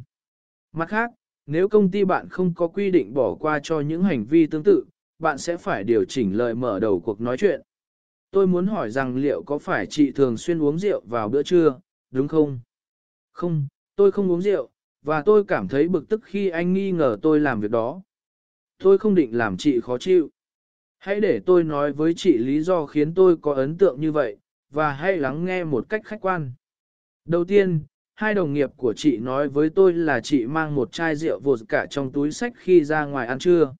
Mặt khác, nếu công ty bạn không có quy định bỏ qua cho những hành vi tương tự, bạn sẽ phải điều chỉnh lời mở đầu cuộc nói chuyện. Tôi muốn hỏi rằng liệu có phải chị thường xuyên uống rượu vào bữa trưa, đúng không? Không, tôi không uống rượu, và tôi cảm thấy bực tức khi anh nghi ngờ tôi làm việc đó. Tôi không định làm chị khó chịu. Hãy để tôi nói với chị lý do khiến tôi có ấn tượng như vậy, và hãy lắng nghe một cách khách quan. Đầu tiên, hai đồng nghiệp của chị nói với tôi là chị mang một chai rượu vột cả trong túi sách khi ra ngoài ăn trưa.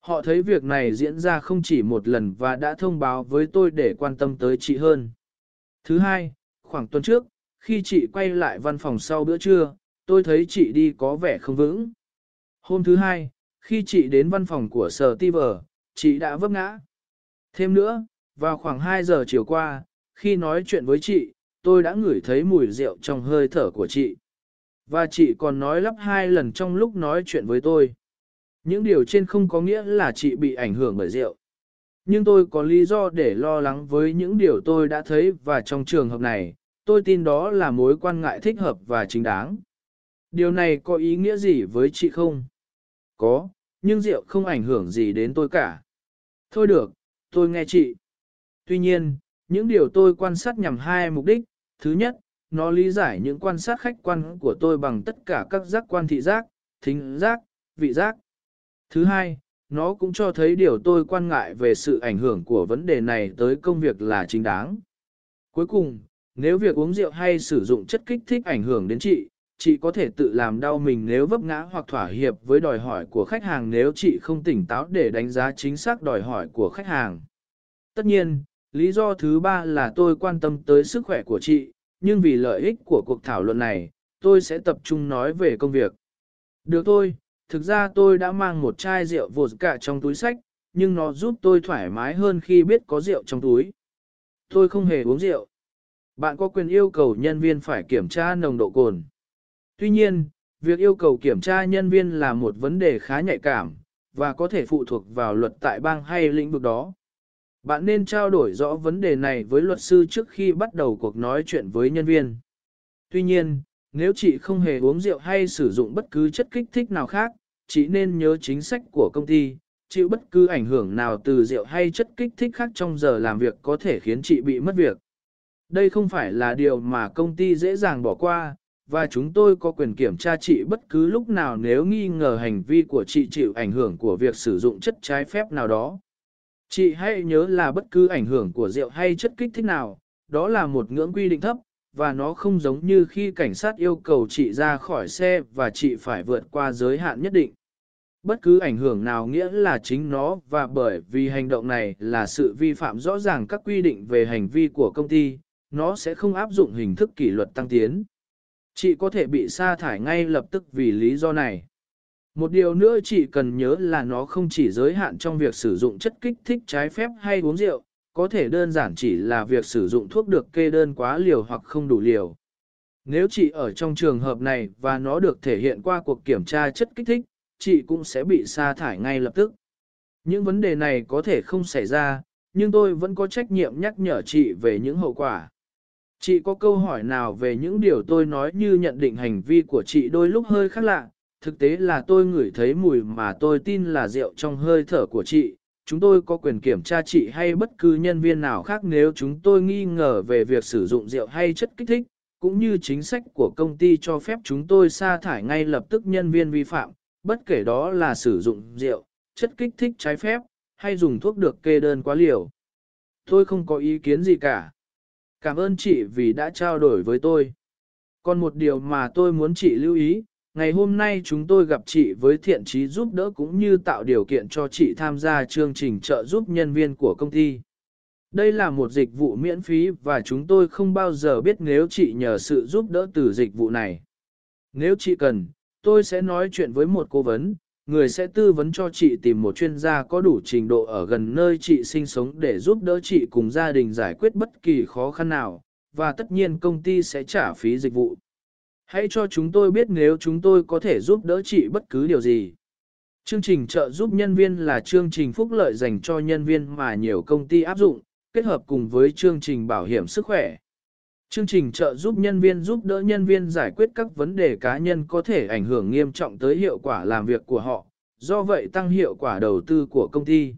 Họ thấy việc này diễn ra không chỉ một lần và đã thông báo với tôi để quan tâm tới chị hơn. Thứ hai, khoảng tuần trước, khi chị quay lại văn phòng sau bữa trưa, tôi thấy chị đi có vẻ không vững. Hôm thứ hai, khi chị đến văn phòng của sở ti vở, chị đã vấp ngã. Thêm nữa, vào khoảng 2 giờ chiều qua, khi nói chuyện với chị, tôi đã ngửi thấy mùi rượu trong hơi thở của chị. Và chị còn nói lắp hai lần trong lúc nói chuyện với tôi. Những điều trên không có nghĩa là chị bị ảnh hưởng bởi rượu. Nhưng tôi có lý do để lo lắng với những điều tôi đã thấy và trong trường hợp này, tôi tin đó là mối quan ngại thích hợp và chính đáng. Điều này có ý nghĩa gì với chị không? Có, nhưng rượu không ảnh hưởng gì đến tôi cả. Thôi được, tôi nghe chị. Tuy nhiên, những điều tôi quan sát nhằm hai mục đích. Thứ nhất, nó lý giải những quan sát khách quan của tôi bằng tất cả các giác quan thị giác, thính giác, vị giác. Thứ hai, nó cũng cho thấy điều tôi quan ngại về sự ảnh hưởng của vấn đề này tới công việc là chính đáng. Cuối cùng, nếu việc uống rượu hay sử dụng chất kích thích ảnh hưởng đến chị, chị có thể tự làm đau mình nếu vấp ngã hoặc thỏa hiệp với đòi hỏi của khách hàng nếu chị không tỉnh táo để đánh giá chính xác đòi hỏi của khách hàng. Tất nhiên, lý do thứ ba là tôi quan tâm tới sức khỏe của chị, nhưng vì lợi ích của cuộc thảo luận này, tôi sẽ tập trung nói về công việc. Được thôi, thực ra tôi đã mang một chai rượu vodka trong túi sách, nhưng nó giúp tôi thoải mái hơn khi biết có rượu trong túi. Tôi không hề uống rượu. Bạn có quyền yêu cầu nhân viên phải kiểm tra nồng độ cồn. Tuy nhiên, việc yêu cầu kiểm tra nhân viên là một vấn đề khá nhạy cảm, và có thể phụ thuộc vào luật tại bang hay lĩnh vực đó. Bạn nên trao đổi rõ vấn đề này với luật sư trước khi bắt đầu cuộc nói chuyện với nhân viên. Tuy nhiên, nếu chị không hề uống rượu hay sử dụng bất cứ chất kích thích nào khác, chị nên nhớ chính sách của công ty, chịu bất cứ ảnh hưởng nào từ rượu hay chất kích thích khác trong giờ làm việc có thể khiến chị bị mất việc. Đây không phải là điều mà công ty dễ dàng bỏ qua, và chúng tôi có quyền kiểm tra chị bất cứ lúc nào nếu nghi ngờ hành vi của chị chịu ảnh hưởng của việc sử dụng chất trái phép nào đó. Chị hãy nhớ là bất cứ ảnh hưởng của rượu hay chất kích thích nào, đó là một ngưỡng quy định thấp, và nó không giống như khi cảnh sát yêu cầu chị ra khỏi xe và chị phải vượt qua giới hạn nhất định. Bất cứ ảnh hưởng nào nghĩa là chính nó và bởi vì hành động này là sự vi phạm rõ ràng các quy định về hành vi của công ty, nó sẽ không áp dụng hình thức kỷ luật tăng tiến. Chị có thể bị sa thải ngay lập tức vì lý do này. Một điều nữa chị cần nhớ là nó không chỉ giới hạn trong việc sử dụng chất kích thích trái phép hay uống rượu, có thể đơn giản chỉ là việc sử dụng thuốc được kê đơn quá liều hoặc không đủ liều. Nếu chị ở trong trường hợp này và nó được thể hiện qua cuộc kiểm tra chất kích thích, chị cũng sẽ bị sa thải ngay lập tức. Những vấn đề này có thể không xảy ra, nhưng tôi vẫn có trách nhiệm nhắc nhở chị về những hậu quả. Chị có câu hỏi nào về những điều tôi nói như nhận định hành vi của chị đôi lúc hơi khác lạ, thực tế là tôi ngửi thấy mùi mà tôi tin là rượu trong hơi thở của chị. Chúng tôi có quyền kiểm tra chị hay bất cứ nhân viên nào khác nếu chúng tôi nghi ngờ về việc sử dụng rượu hay chất kích thích, cũng như chính sách của công ty cho phép chúng tôi sa thải ngay lập tức nhân viên vi phạm, bất kể đó là sử dụng rượu, chất kích thích trái phép, hay dùng thuốc được kê đơn quá liều. Tôi không có ý kiến gì cả. Cảm ơn chị vì đã trao đổi với tôi. Còn một điều mà tôi muốn chị lưu ý, ngày hôm nay chúng tôi gặp chị với thiện trí giúp đỡ cũng như tạo điều kiện cho chị tham gia chương trình trợ giúp nhân viên của công ty. Đây là một dịch vụ miễn phí và chúng tôi không bao giờ biết nếu chị nhờ sự giúp đỡ từ dịch vụ này. Nếu chị cần, tôi sẽ nói chuyện với một cố vấn, người sẽ tư vấn cho chị tìm một chuyên gia có đủ trình độ ở gần nơi chị sinh sống để giúp đỡ chị cùng gia đình giải quyết bất kỳ khó khăn nào, và tất nhiên công ty sẽ trả phí dịch vụ. Hãy cho chúng tôi biết nếu chúng tôi có thể giúp đỡ chị bất cứ điều gì. Chương trình trợ giúp nhân viên là chương trình phúc lợi dành cho nhân viên mà nhiều công ty áp dụng, kết hợp cùng với chương trình bảo hiểm sức khỏe. Chương trình trợ giúp nhân viên giúp đỡ nhân viên giải quyết các vấn đề cá nhân có thể ảnh hưởng nghiêm trọng tới hiệu quả làm việc của họ, do vậy tăng hiệu quả đầu tư của công ty.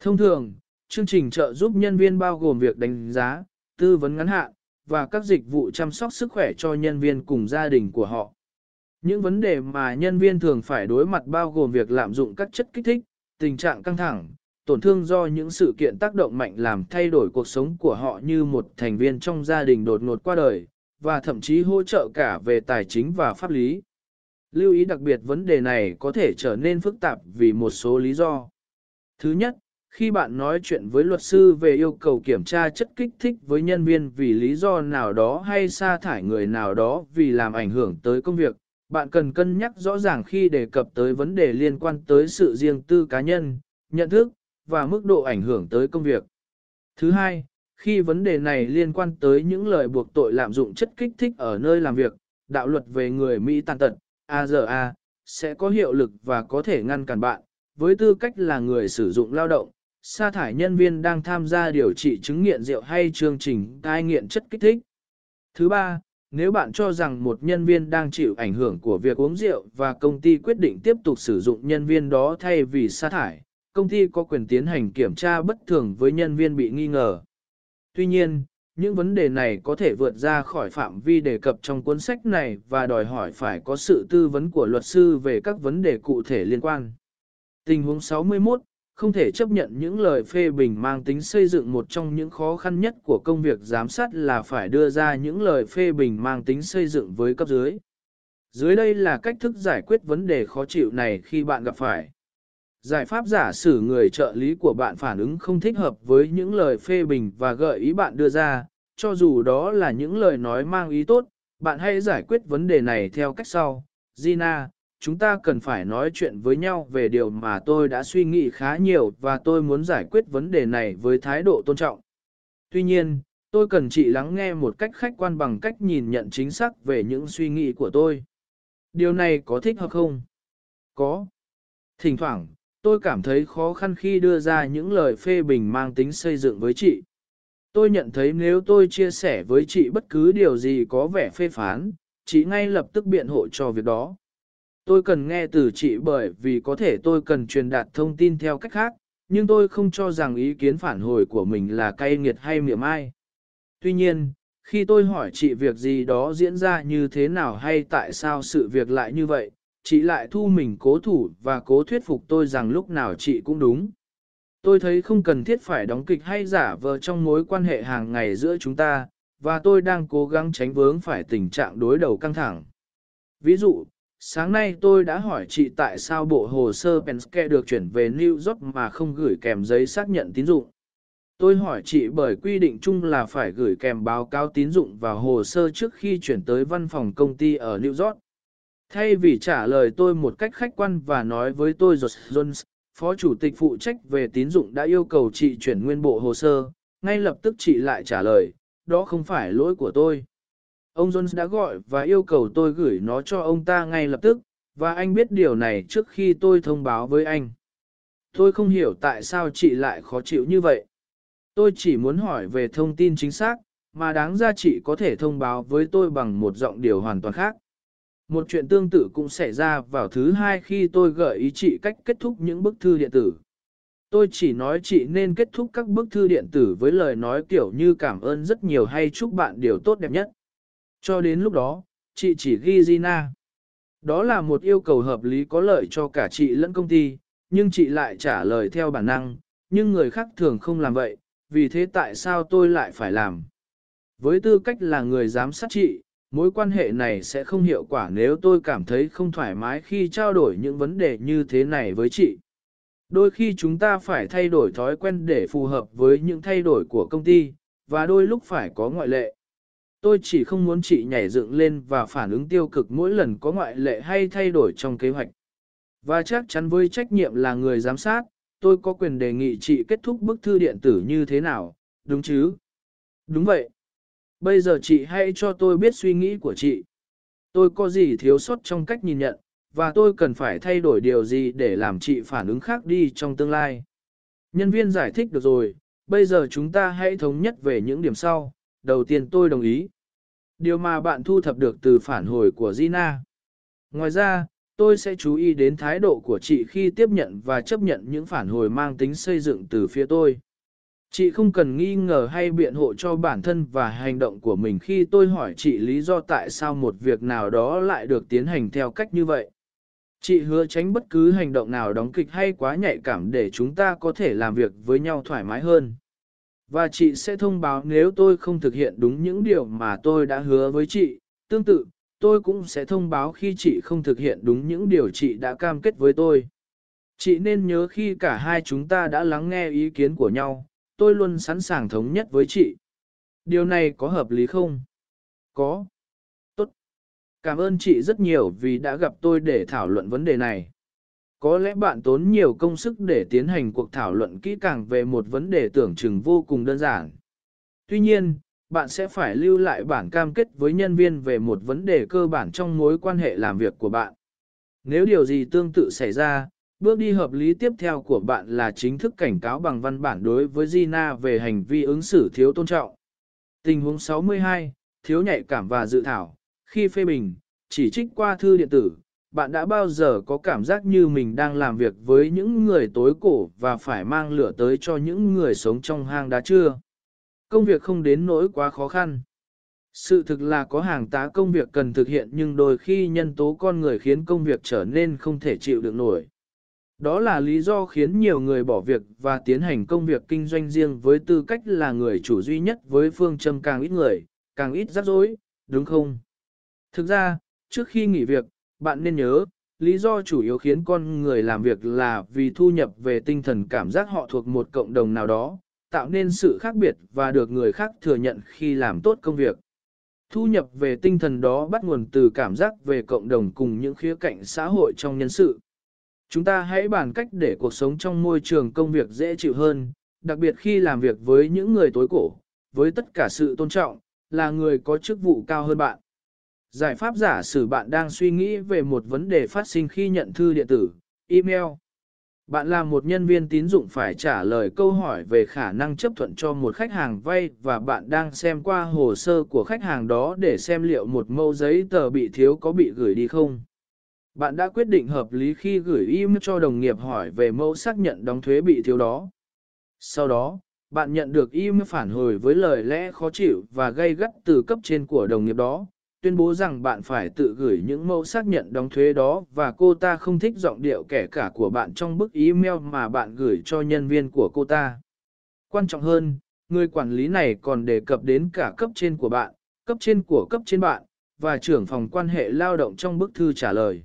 Thông thường, chương trình trợ giúp nhân viên bao gồm việc đánh giá, tư vấn ngắn hạn, và các dịch vụ chăm sóc sức khỏe cho nhân viên cùng gia đình của họ. Những vấn đề mà nhân viên thường phải đối mặt bao gồm việc lạm dụng các chất kích thích, tình trạng căng thẳng, tổn thương do những sự kiện tác động mạnh làm thay đổi cuộc sống của họ như một thành viên trong gia đình đột ngột qua đời, và thậm chí hỗ trợ cả về tài chính và pháp lý. Lưu ý đặc biệt vấn đề này có thể trở nên phức tạp vì một số lý do. Thứ nhất, khi bạn nói chuyện với luật sư về yêu cầu kiểm tra chất kích thích với nhân viên vì lý do nào đó hay sa thải người nào đó vì làm ảnh hưởng tới công việc, bạn cần cân nhắc rõ ràng khi đề cập tới vấn đề liên quan tới sự riêng tư cá nhân, nhận thức, và mức độ ảnh hưởng tới công việc. Thứ hai, khi vấn đề này liên quan tới những lời buộc tội lạm dụng chất kích thích ở nơi làm việc, đạo luật về người Mỹ tàn tật, AZA, sẽ có hiệu lực và có thể ngăn cản bạn, với tư cách là người sử dụng lao động, sa thải nhân viên đang tham gia điều trị chứng nghiện rượu hay chương trình cai nghiện chất kích thích. Thứ ba, nếu bạn cho rằng một nhân viên đang chịu ảnh hưởng của việc uống rượu và công ty quyết định tiếp tục sử dụng nhân viên đó thay vì sa thải, công ty có quyền tiến hành kiểm tra bất thường với nhân viên bị nghi ngờ. Tuy nhiên, những vấn đề này có thể vượt ra khỏi phạm vi đề cập trong cuốn sách này và đòi hỏi phải có sự tư vấn của luật sư về các vấn đề cụ thể liên quan. Tình huống 61, không thể chấp nhận những lời phê bình mang tính xây dựng một trong những khó khăn nhất của công việc giám sát là phải đưa ra những lời phê bình mang tính xây dựng với cấp dưới. Dưới đây là cách thức giải quyết vấn đề khó chịu này khi bạn gặp phải. Giải pháp giả sử người trợ lý của bạn phản ứng không thích hợp với những lời phê bình và gợi ý bạn đưa ra, cho dù đó là những lời nói mang ý tốt, bạn hãy giải quyết vấn đề này theo cách sau. Gina, chúng ta cần phải nói chuyện với nhau về điều mà tôi đã suy nghĩ khá nhiều và tôi muốn giải quyết vấn đề này với thái độ tôn trọng. Tuy nhiên, tôi cần chị lắng nghe một cách khách quan bằng cách nhìn nhận chính xác về những suy nghĩ của tôi. Điều này có thích hợp không? Có. Thỉnh thoảng, Tôi cảm thấy khó khăn khi đưa ra những lời phê bình mang tính xây dựng với chị. Tôi nhận thấy nếu tôi chia sẻ với chị bất cứ điều gì có vẻ phê phán, chị ngay lập tức biện hộ cho việc đó. Tôi cần nghe từ chị bởi vì có thể tôi cần truyền đạt thông tin theo cách khác, nhưng tôi không cho rằng ý kiến phản hồi của mình là cay nghiệt hay miệng ai. Tuy nhiên, khi tôi hỏi chị việc gì đó diễn ra như thế nào hay tại sao sự việc lại như vậy, chị lại thu mình cố thủ và cố thuyết phục tôi rằng lúc nào chị cũng đúng. Tôi thấy không cần thiết phải đóng kịch hay giả vờ trong mối quan hệ hàng ngày giữa chúng ta, và tôi đang cố gắng tránh vướng phải tình trạng đối đầu căng thẳng. Ví dụ, sáng nay tôi đã hỏi chị tại sao bộ hồ sơ Penske được chuyển về New York mà không gửi kèm giấy xác nhận tín dụng. Tôi hỏi chị bởi quy định chung là phải gửi kèm báo cáo tín dụng vào hồ sơ trước khi chuyển tới văn phòng công ty ở New York. Thay vì trả lời tôi một cách khách quan và nói với tôi Jones, Phó Chủ tịch phụ trách về tín dụng đã yêu cầu chị chuyển nguyên bộ hồ sơ, ngay lập tức chị lại trả lời, đó không phải lỗi của tôi. Ông Jones đã gọi và yêu cầu tôi gửi nó cho ông ta ngay lập tức, và anh biết điều này trước khi tôi thông báo với anh. Tôi không hiểu tại sao chị lại khó chịu như vậy. Tôi chỉ muốn hỏi về thông tin chính xác, mà đáng ra chị có thể thông báo với tôi bằng một giọng điều hoàn toàn khác. Một chuyện tương tự cũng xảy ra vào thứ hai khi tôi gợi ý chị cách kết thúc những bức thư điện tử. Tôi chỉ nói chị nên kết thúc các bức thư điện tử với lời nói kiểu như cảm ơn rất nhiều hay chúc bạn điều tốt đẹp nhất. Cho đến lúc đó, chị chỉ ghi Gina. Đó là một yêu cầu hợp lý có lợi cho cả chị lẫn công ty, nhưng chị lại trả lời theo bản năng, nhưng người khác thường không làm vậy, vì thế tại sao tôi lại phải làm? Với tư cách là người giám sát chị, mối quan hệ này sẽ không hiệu quả nếu tôi cảm thấy không thoải mái khi trao đổi những vấn đề như thế này với chị. Đôi khi chúng ta phải thay đổi thói quen để phù hợp với những thay đổi của công ty, và đôi lúc phải có ngoại lệ. Tôi chỉ không muốn chị nhảy dựng lên và phản ứng tiêu cực mỗi lần có ngoại lệ hay thay đổi trong kế hoạch. Và chắc chắn với trách nhiệm là người giám sát, tôi có quyền đề nghị chị kết thúc bức thư điện tử như thế nào, đúng chứ? Đúng vậy. Bây giờ chị hãy cho tôi biết suy nghĩ của chị. Tôi có gì thiếu sót trong cách nhìn nhận, và tôi cần phải thay đổi điều gì để làm chị phản ứng khác đi trong tương lai. Nhân viên giải thích được rồi, bây giờ chúng ta hãy thống nhất về những điểm sau. Đầu tiên tôi đồng ý. Điều mà bạn thu thập được từ phản hồi của Gina. Ngoài ra, tôi sẽ chú ý đến thái độ của chị khi tiếp nhận và chấp nhận những phản hồi mang tính xây dựng từ phía tôi. Chị không cần nghi ngờ hay biện hộ cho bản thân và hành động của mình khi tôi hỏi chị lý do tại sao một việc nào đó lại được tiến hành theo cách như vậy. Chị hứa tránh bất cứ hành động nào đóng kịch hay quá nhạy cảm để chúng ta có thể làm việc với nhau thoải mái hơn. Và chị sẽ thông báo nếu tôi không thực hiện đúng những điều mà tôi đã hứa với chị. Tương tự, tôi cũng sẽ thông báo khi chị không thực hiện đúng những điều chị đã cam kết với tôi. Chị nên nhớ khi cả hai chúng ta đã lắng nghe ý kiến của nhau, tôi luôn sẵn sàng thống nhất với chị. Điều này có hợp lý không? Có. Tốt. Cảm ơn chị rất nhiều vì đã gặp tôi để thảo luận vấn đề này. Có lẽ bạn tốn nhiều công sức để tiến hành cuộc thảo luận kỹ càng về một vấn đề tưởng chừng vô cùng đơn giản. Tuy nhiên, bạn sẽ phải lưu lại bản cam kết với nhân viên về một vấn đề cơ bản trong mối quan hệ làm việc của bạn. Nếu điều gì tương tự xảy ra, bước đi hợp lý tiếp theo của bạn là chính thức cảnh cáo bằng văn bản đối với Gina về hành vi ứng xử thiếu tôn trọng. Tình huống 62, thiếu nhạy cảm và dự thảo, khi phê bình, chỉ trích qua thư điện tử, bạn đã bao giờ có cảm giác như mình đang làm việc với những người tối cổ và phải mang lửa tới cho những người sống trong hang đá chưa? Công việc không đến nỗi quá khó khăn. Sự thực là có hàng tá công việc cần thực hiện nhưng đôi khi nhân tố con người khiến công việc trở nên không thể chịu được nổi. Đó là lý do khiến nhiều người bỏ việc và tiến hành công việc kinh doanh riêng với tư cách là người chủ duy nhất với phương châm càng ít người, càng ít rắc rối, đúng không? Thực ra, trước khi nghỉ việc, bạn nên nhớ, lý do chủ yếu khiến con người làm việc là vì thu nhập về tinh thần cảm giác họ thuộc một cộng đồng nào đó, tạo nên sự khác biệt và được người khác thừa nhận khi làm tốt công việc. Thu nhập về tinh thần đó bắt nguồn từ cảm giác về cộng đồng cùng những khía cạnh xã hội trong nhân sự. Chúng ta hãy bàn cách để cuộc sống trong môi trường công việc dễ chịu hơn, đặc biệt khi làm việc với những người tối cổ, với tất cả sự tôn trọng, là người có chức vụ cao hơn bạn. Giải pháp giả sử bạn đang suy nghĩ về một vấn đề phát sinh khi nhận thư điện tử, email. Bạn là một nhân viên tín dụng phải trả lời câu hỏi về khả năng chấp thuận cho một khách hàng vay và bạn đang xem qua hồ sơ của khách hàng đó để xem liệu một mẫu giấy tờ bị thiếu có bị gửi đi không. Bạn đã quyết định hợp lý khi gửi email cho đồng nghiệp hỏi về mẫu xác nhận đóng thuế bị thiếu đó. Sau đó, bạn nhận được email phản hồi với lời lẽ khó chịu và gây gắt từ cấp trên của đồng nghiệp đó, tuyên bố rằng bạn phải tự gửi những mẫu xác nhận đóng thuế đó và cô ta không thích giọng điệu kẻ cả của bạn trong bức email mà bạn gửi cho nhân viên của cô ta. Quan trọng hơn, người quản lý này còn đề cập đến cả cấp trên của bạn, cấp trên của cấp trên bạn, và trưởng phòng quan hệ lao động trong bức thư trả lời.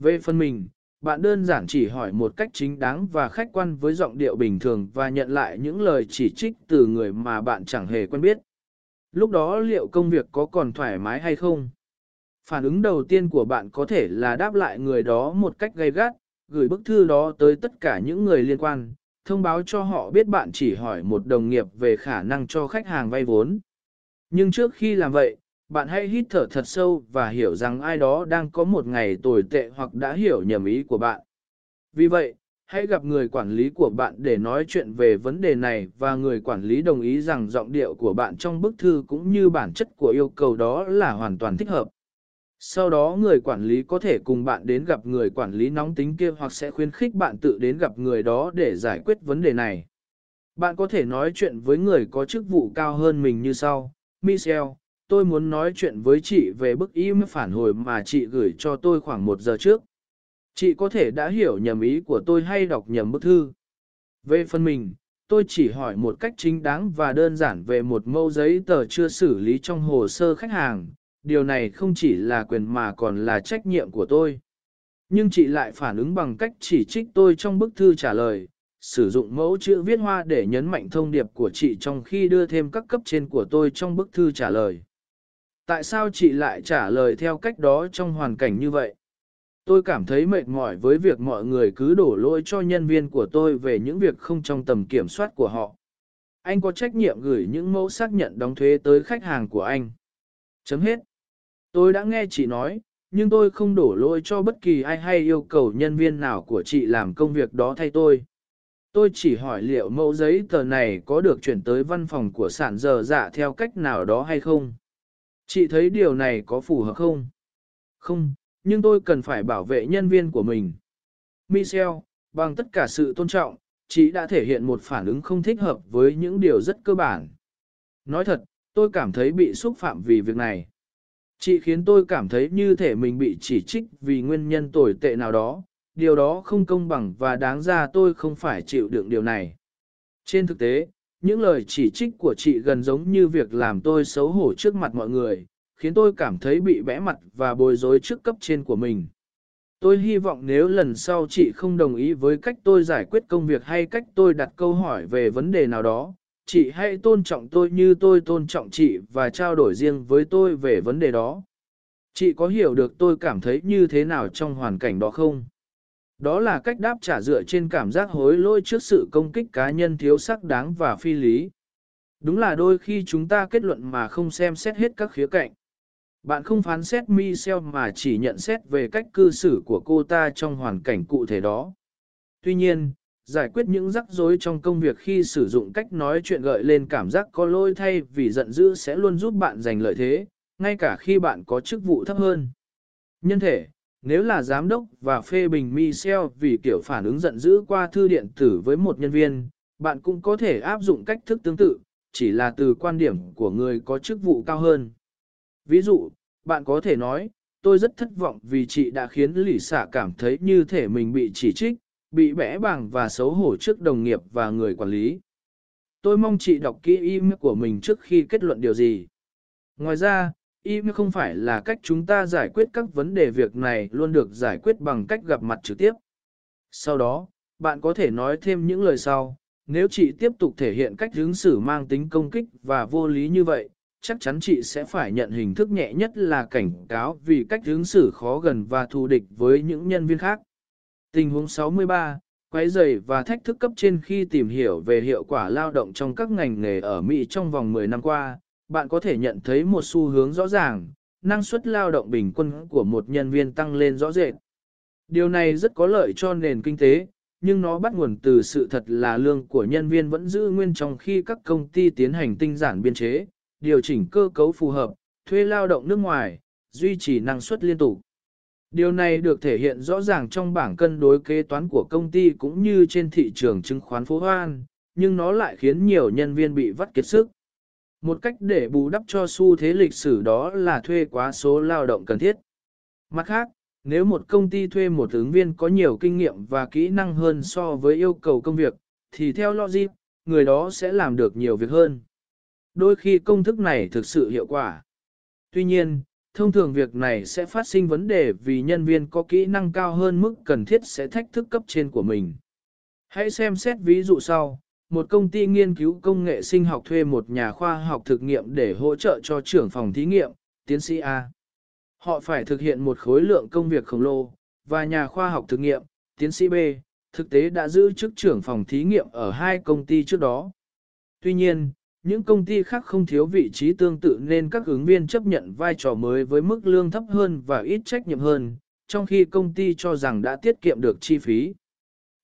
Về phần mình, bạn đơn giản chỉ hỏi một cách chính đáng và khách quan với giọng điệu bình thường và nhận lại những lời chỉ trích từ người mà bạn chẳng hề quen biết. Lúc đó liệu công việc có còn thoải mái hay không? Phản ứng đầu tiên của bạn có thể là đáp lại người đó một cách gay gắt, gửi bức thư đó tới tất cả những người liên quan, thông báo cho họ biết bạn chỉ hỏi một đồng nghiệp về khả năng cho khách hàng vay vốn. Nhưng trước khi làm vậy, bạn hãy hít thở thật sâu và hiểu rằng ai đó đang có một ngày tồi tệ hoặc đã hiểu nhầm ý của bạn. Vì vậy, hãy gặp người quản lý của bạn để nói chuyện về vấn đề này và người quản lý đồng ý rằng giọng điệu của bạn trong bức thư cũng như bản chất của yêu cầu đó là hoàn toàn thích hợp. Sau đó người quản lý có thể cùng bạn đến gặp người quản lý nóng tính kia hoặc sẽ khuyến khích bạn tự đến gặp người đó để giải quyết vấn đề này. Bạn có thể nói chuyện với người có chức vụ cao hơn mình như sau. Michelle, tôi muốn nói chuyện với chị về bức email phản hồi mà chị gửi cho tôi khoảng một giờ trước. Chị có thể đã hiểu nhầm ý của tôi hay đọc nhầm bức thư. Về phần mình, tôi chỉ hỏi một cách chính đáng và đơn giản về một mẫu giấy tờ chưa xử lý trong hồ sơ khách hàng. Điều này không chỉ là quyền mà còn là trách nhiệm của tôi. Nhưng chị lại phản ứng bằng cách chỉ trích tôi trong bức thư trả lời, sử dụng mẫu chữ viết hoa để nhấn mạnh thông điệp của chị trong khi đưa thêm các cấp trên của tôi trong bức thư trả lời. Tại sao chị lại trả lời theo cách đó trong hoàn cảnh như vậy? Tôi cảm thấy mệt mỏi với việc mọi người cứ đổ lỗi cho nhân viên của tôi về những việc không trong tầm kiểm soát của họ. Anh có trách nhiệm gửi những mẫu xác nhận đóng thuế tới khách hàng của anh. Chấm hết. Tôi đã nghe chị nói, nhưng tôi không đổ lỗi cho bất kỳ ai hay yêu cầu nhân viên nào của chị làm công việc đó thay tôi. Tôi chỉ hỏi liệu mẫu giấy tờ này có được chuyển tới văn phòng của sản giờ dạ theo cách nào đó hay không. Chị thấy điều này có phù hợp không? Không, nhưng tôi cần phải bảo vệ nhân viên của mình. Michel, bằng tất cả sự tôn trọng, chị đã thể hiện một phản ứng không thích hợp với những điều rất cơ bản. Nói thật, tôi cảm thấy bị xúc phạm vì việc này. Chị khiến tôi cảm thấy như thể mình bị chỉ trích vì nguyên nhân tồi tệ nào đó, điều đó không công bằng và đáng ra tôi không phải chịu đựng điều này. Trên thực tế, những lời chỉ trích của chị gần giống như việc làm tôi xấu hổ trước mặt mọi người, khiến tôi cảm thấy bị bẽ mặt và bối rối trước cấp trên của mình. Tôi hy vọng nếu lần sau chị không đồng ý với cách tôi giải quyết công việc hay cách tôi đặt câu hỏi về vấn đề nào đó, chị hãy tôn trọng tôi như tôi tôn trọng chị và trao đổi riêng với tôi về vấn đề đó. Chị có hiểu được tôi cảm thấy như thế nào trong hoàn cảnh đó không? Đó là cách đáp trả dựa trên cảm giác hối lỗi trước sự công kích cá nhân thiếu sắc đáng và phi lý. Đúng là đôi khi chúng ta kết luận mà không xem xét hết các khía cạnh. Bạn không phán xét Michelle mà chỉ nhận xét về cách cư xử của cô ta trong hoàn cảnh cụ thể đó. Tuy nhiên, giải quyết những rắc rối trong công việc khi sử dụng cách nói chuyện gợi lên cảm giác có lỗi thay vì giận dữ sẽ luôn giúp bạn giành lợi thế, ngay cả khi bạn có chức vụ thấp hơn. Nhân thể, nếu là giám đốc và phê bình Michel vì kiểu phản ứng giận dữ qua thư điện tử với một nhân viên, bạn cũng có thể áp dụng cách thức tương tự, chỉ là từ quan điểm của người có chức vụ cao hơn. Ví dụ, bạn có thể nói, tôi rất thất vọng vì chị đã khiến lỷ xả cảm thấy như thể mình bị chỉ trích, bị bẽ bàng và xấu hổ trước đồng nghiệp và người quản lý. Tôi mong chị đọc kỹ email của mình trước khi kết luận điều gì. Ngoài ra, Y không phải là cách chúng ta giải quyết các vấn đề việc này luôn được giải quyết bằng cách gặp mặt trực tiếp. Sau đó, bạn có thể nói thêm những lời sau. Nếu chị tiếp tục thể hiện cách hướng xử mang tính công kích và vô lý như vậy, chắc chắn chị sẽ phải nhận hình thức nhẹ nhất là cảnh cáo vì cách hướng xử khó gần và thù địch với những nhân viên khác. Tình huống 63, quấy rầy và thách thức cấp trên khi tìm hiểu về hiệu quả lao động trong các ngành nghề ở Mỹ trong vòng 10 năm qua, bạn có thể nhận thấy một xu hướng rõ ràng, năng suất lao động bình quân của một nhân viên tăng lên rõ rệt. Điều này rất có lợi cho nền kinh tế, nhưng nó bắt nguồn từ sự thật là lương của nhân viên vẫn giữ nguyên trong khi các công ty tiến hành tinh giản biên chế, điều chỉnh cơ cấu phù hợp, thuê lao động nước ngoài, duy trì năng suất liên tục. Điều này được thể hiện rõ ràng trong bảng cân đối kế toán của công ty cũng như trên thị trường chứng khoán phố Hoan, nhưng nó lại khiến nhiều nhân viên bị vắt kiệt sức. Một cách để bù đắp cho xu thế lịch sử đó là thuê quá số lao động cần thiết. Mặt khác, nếu một công ty thuê một ứng viên có nhiều kinh nghiệm và kỹ năng hơn so với yêu cầu công việc, thì theo logic, người đó sẽ làm được nhiều việc hơn. Đôi khi công thức này thực sự hiệu quả. Tuy nhiên, thông thường việc này sẽ phát sinh vấn đề vì nhân viên có kỹ năng cao hơn mức cần thiết sẽ thách thức cấp trên của mình. Hãy xem xét ví dụ sau, một công ty nghiên cứu công nghệ sinh học thuê một nhà khoa học thực nghiệm để hỗ trợ cho trưởng phòng thí nghiệm, tiến sĩ A. Họ phải thực hiện một khối lượng công việc khổng lồ, và nhà khoa học thực nghiệm, tiến sĩ B, thực tế đã giữ chức trưởng phòng thí nghiệm ở hai công ty trước đó. Tuy nhiên, những công ty khác không thiếu vị trí tương tự nên các ứng viên chấp nhận vai trò mới với mức lương thấp hơn và ít trách nhiệm hơn, trong khi công ty cho rằng đã tiết kiệm được chi phí.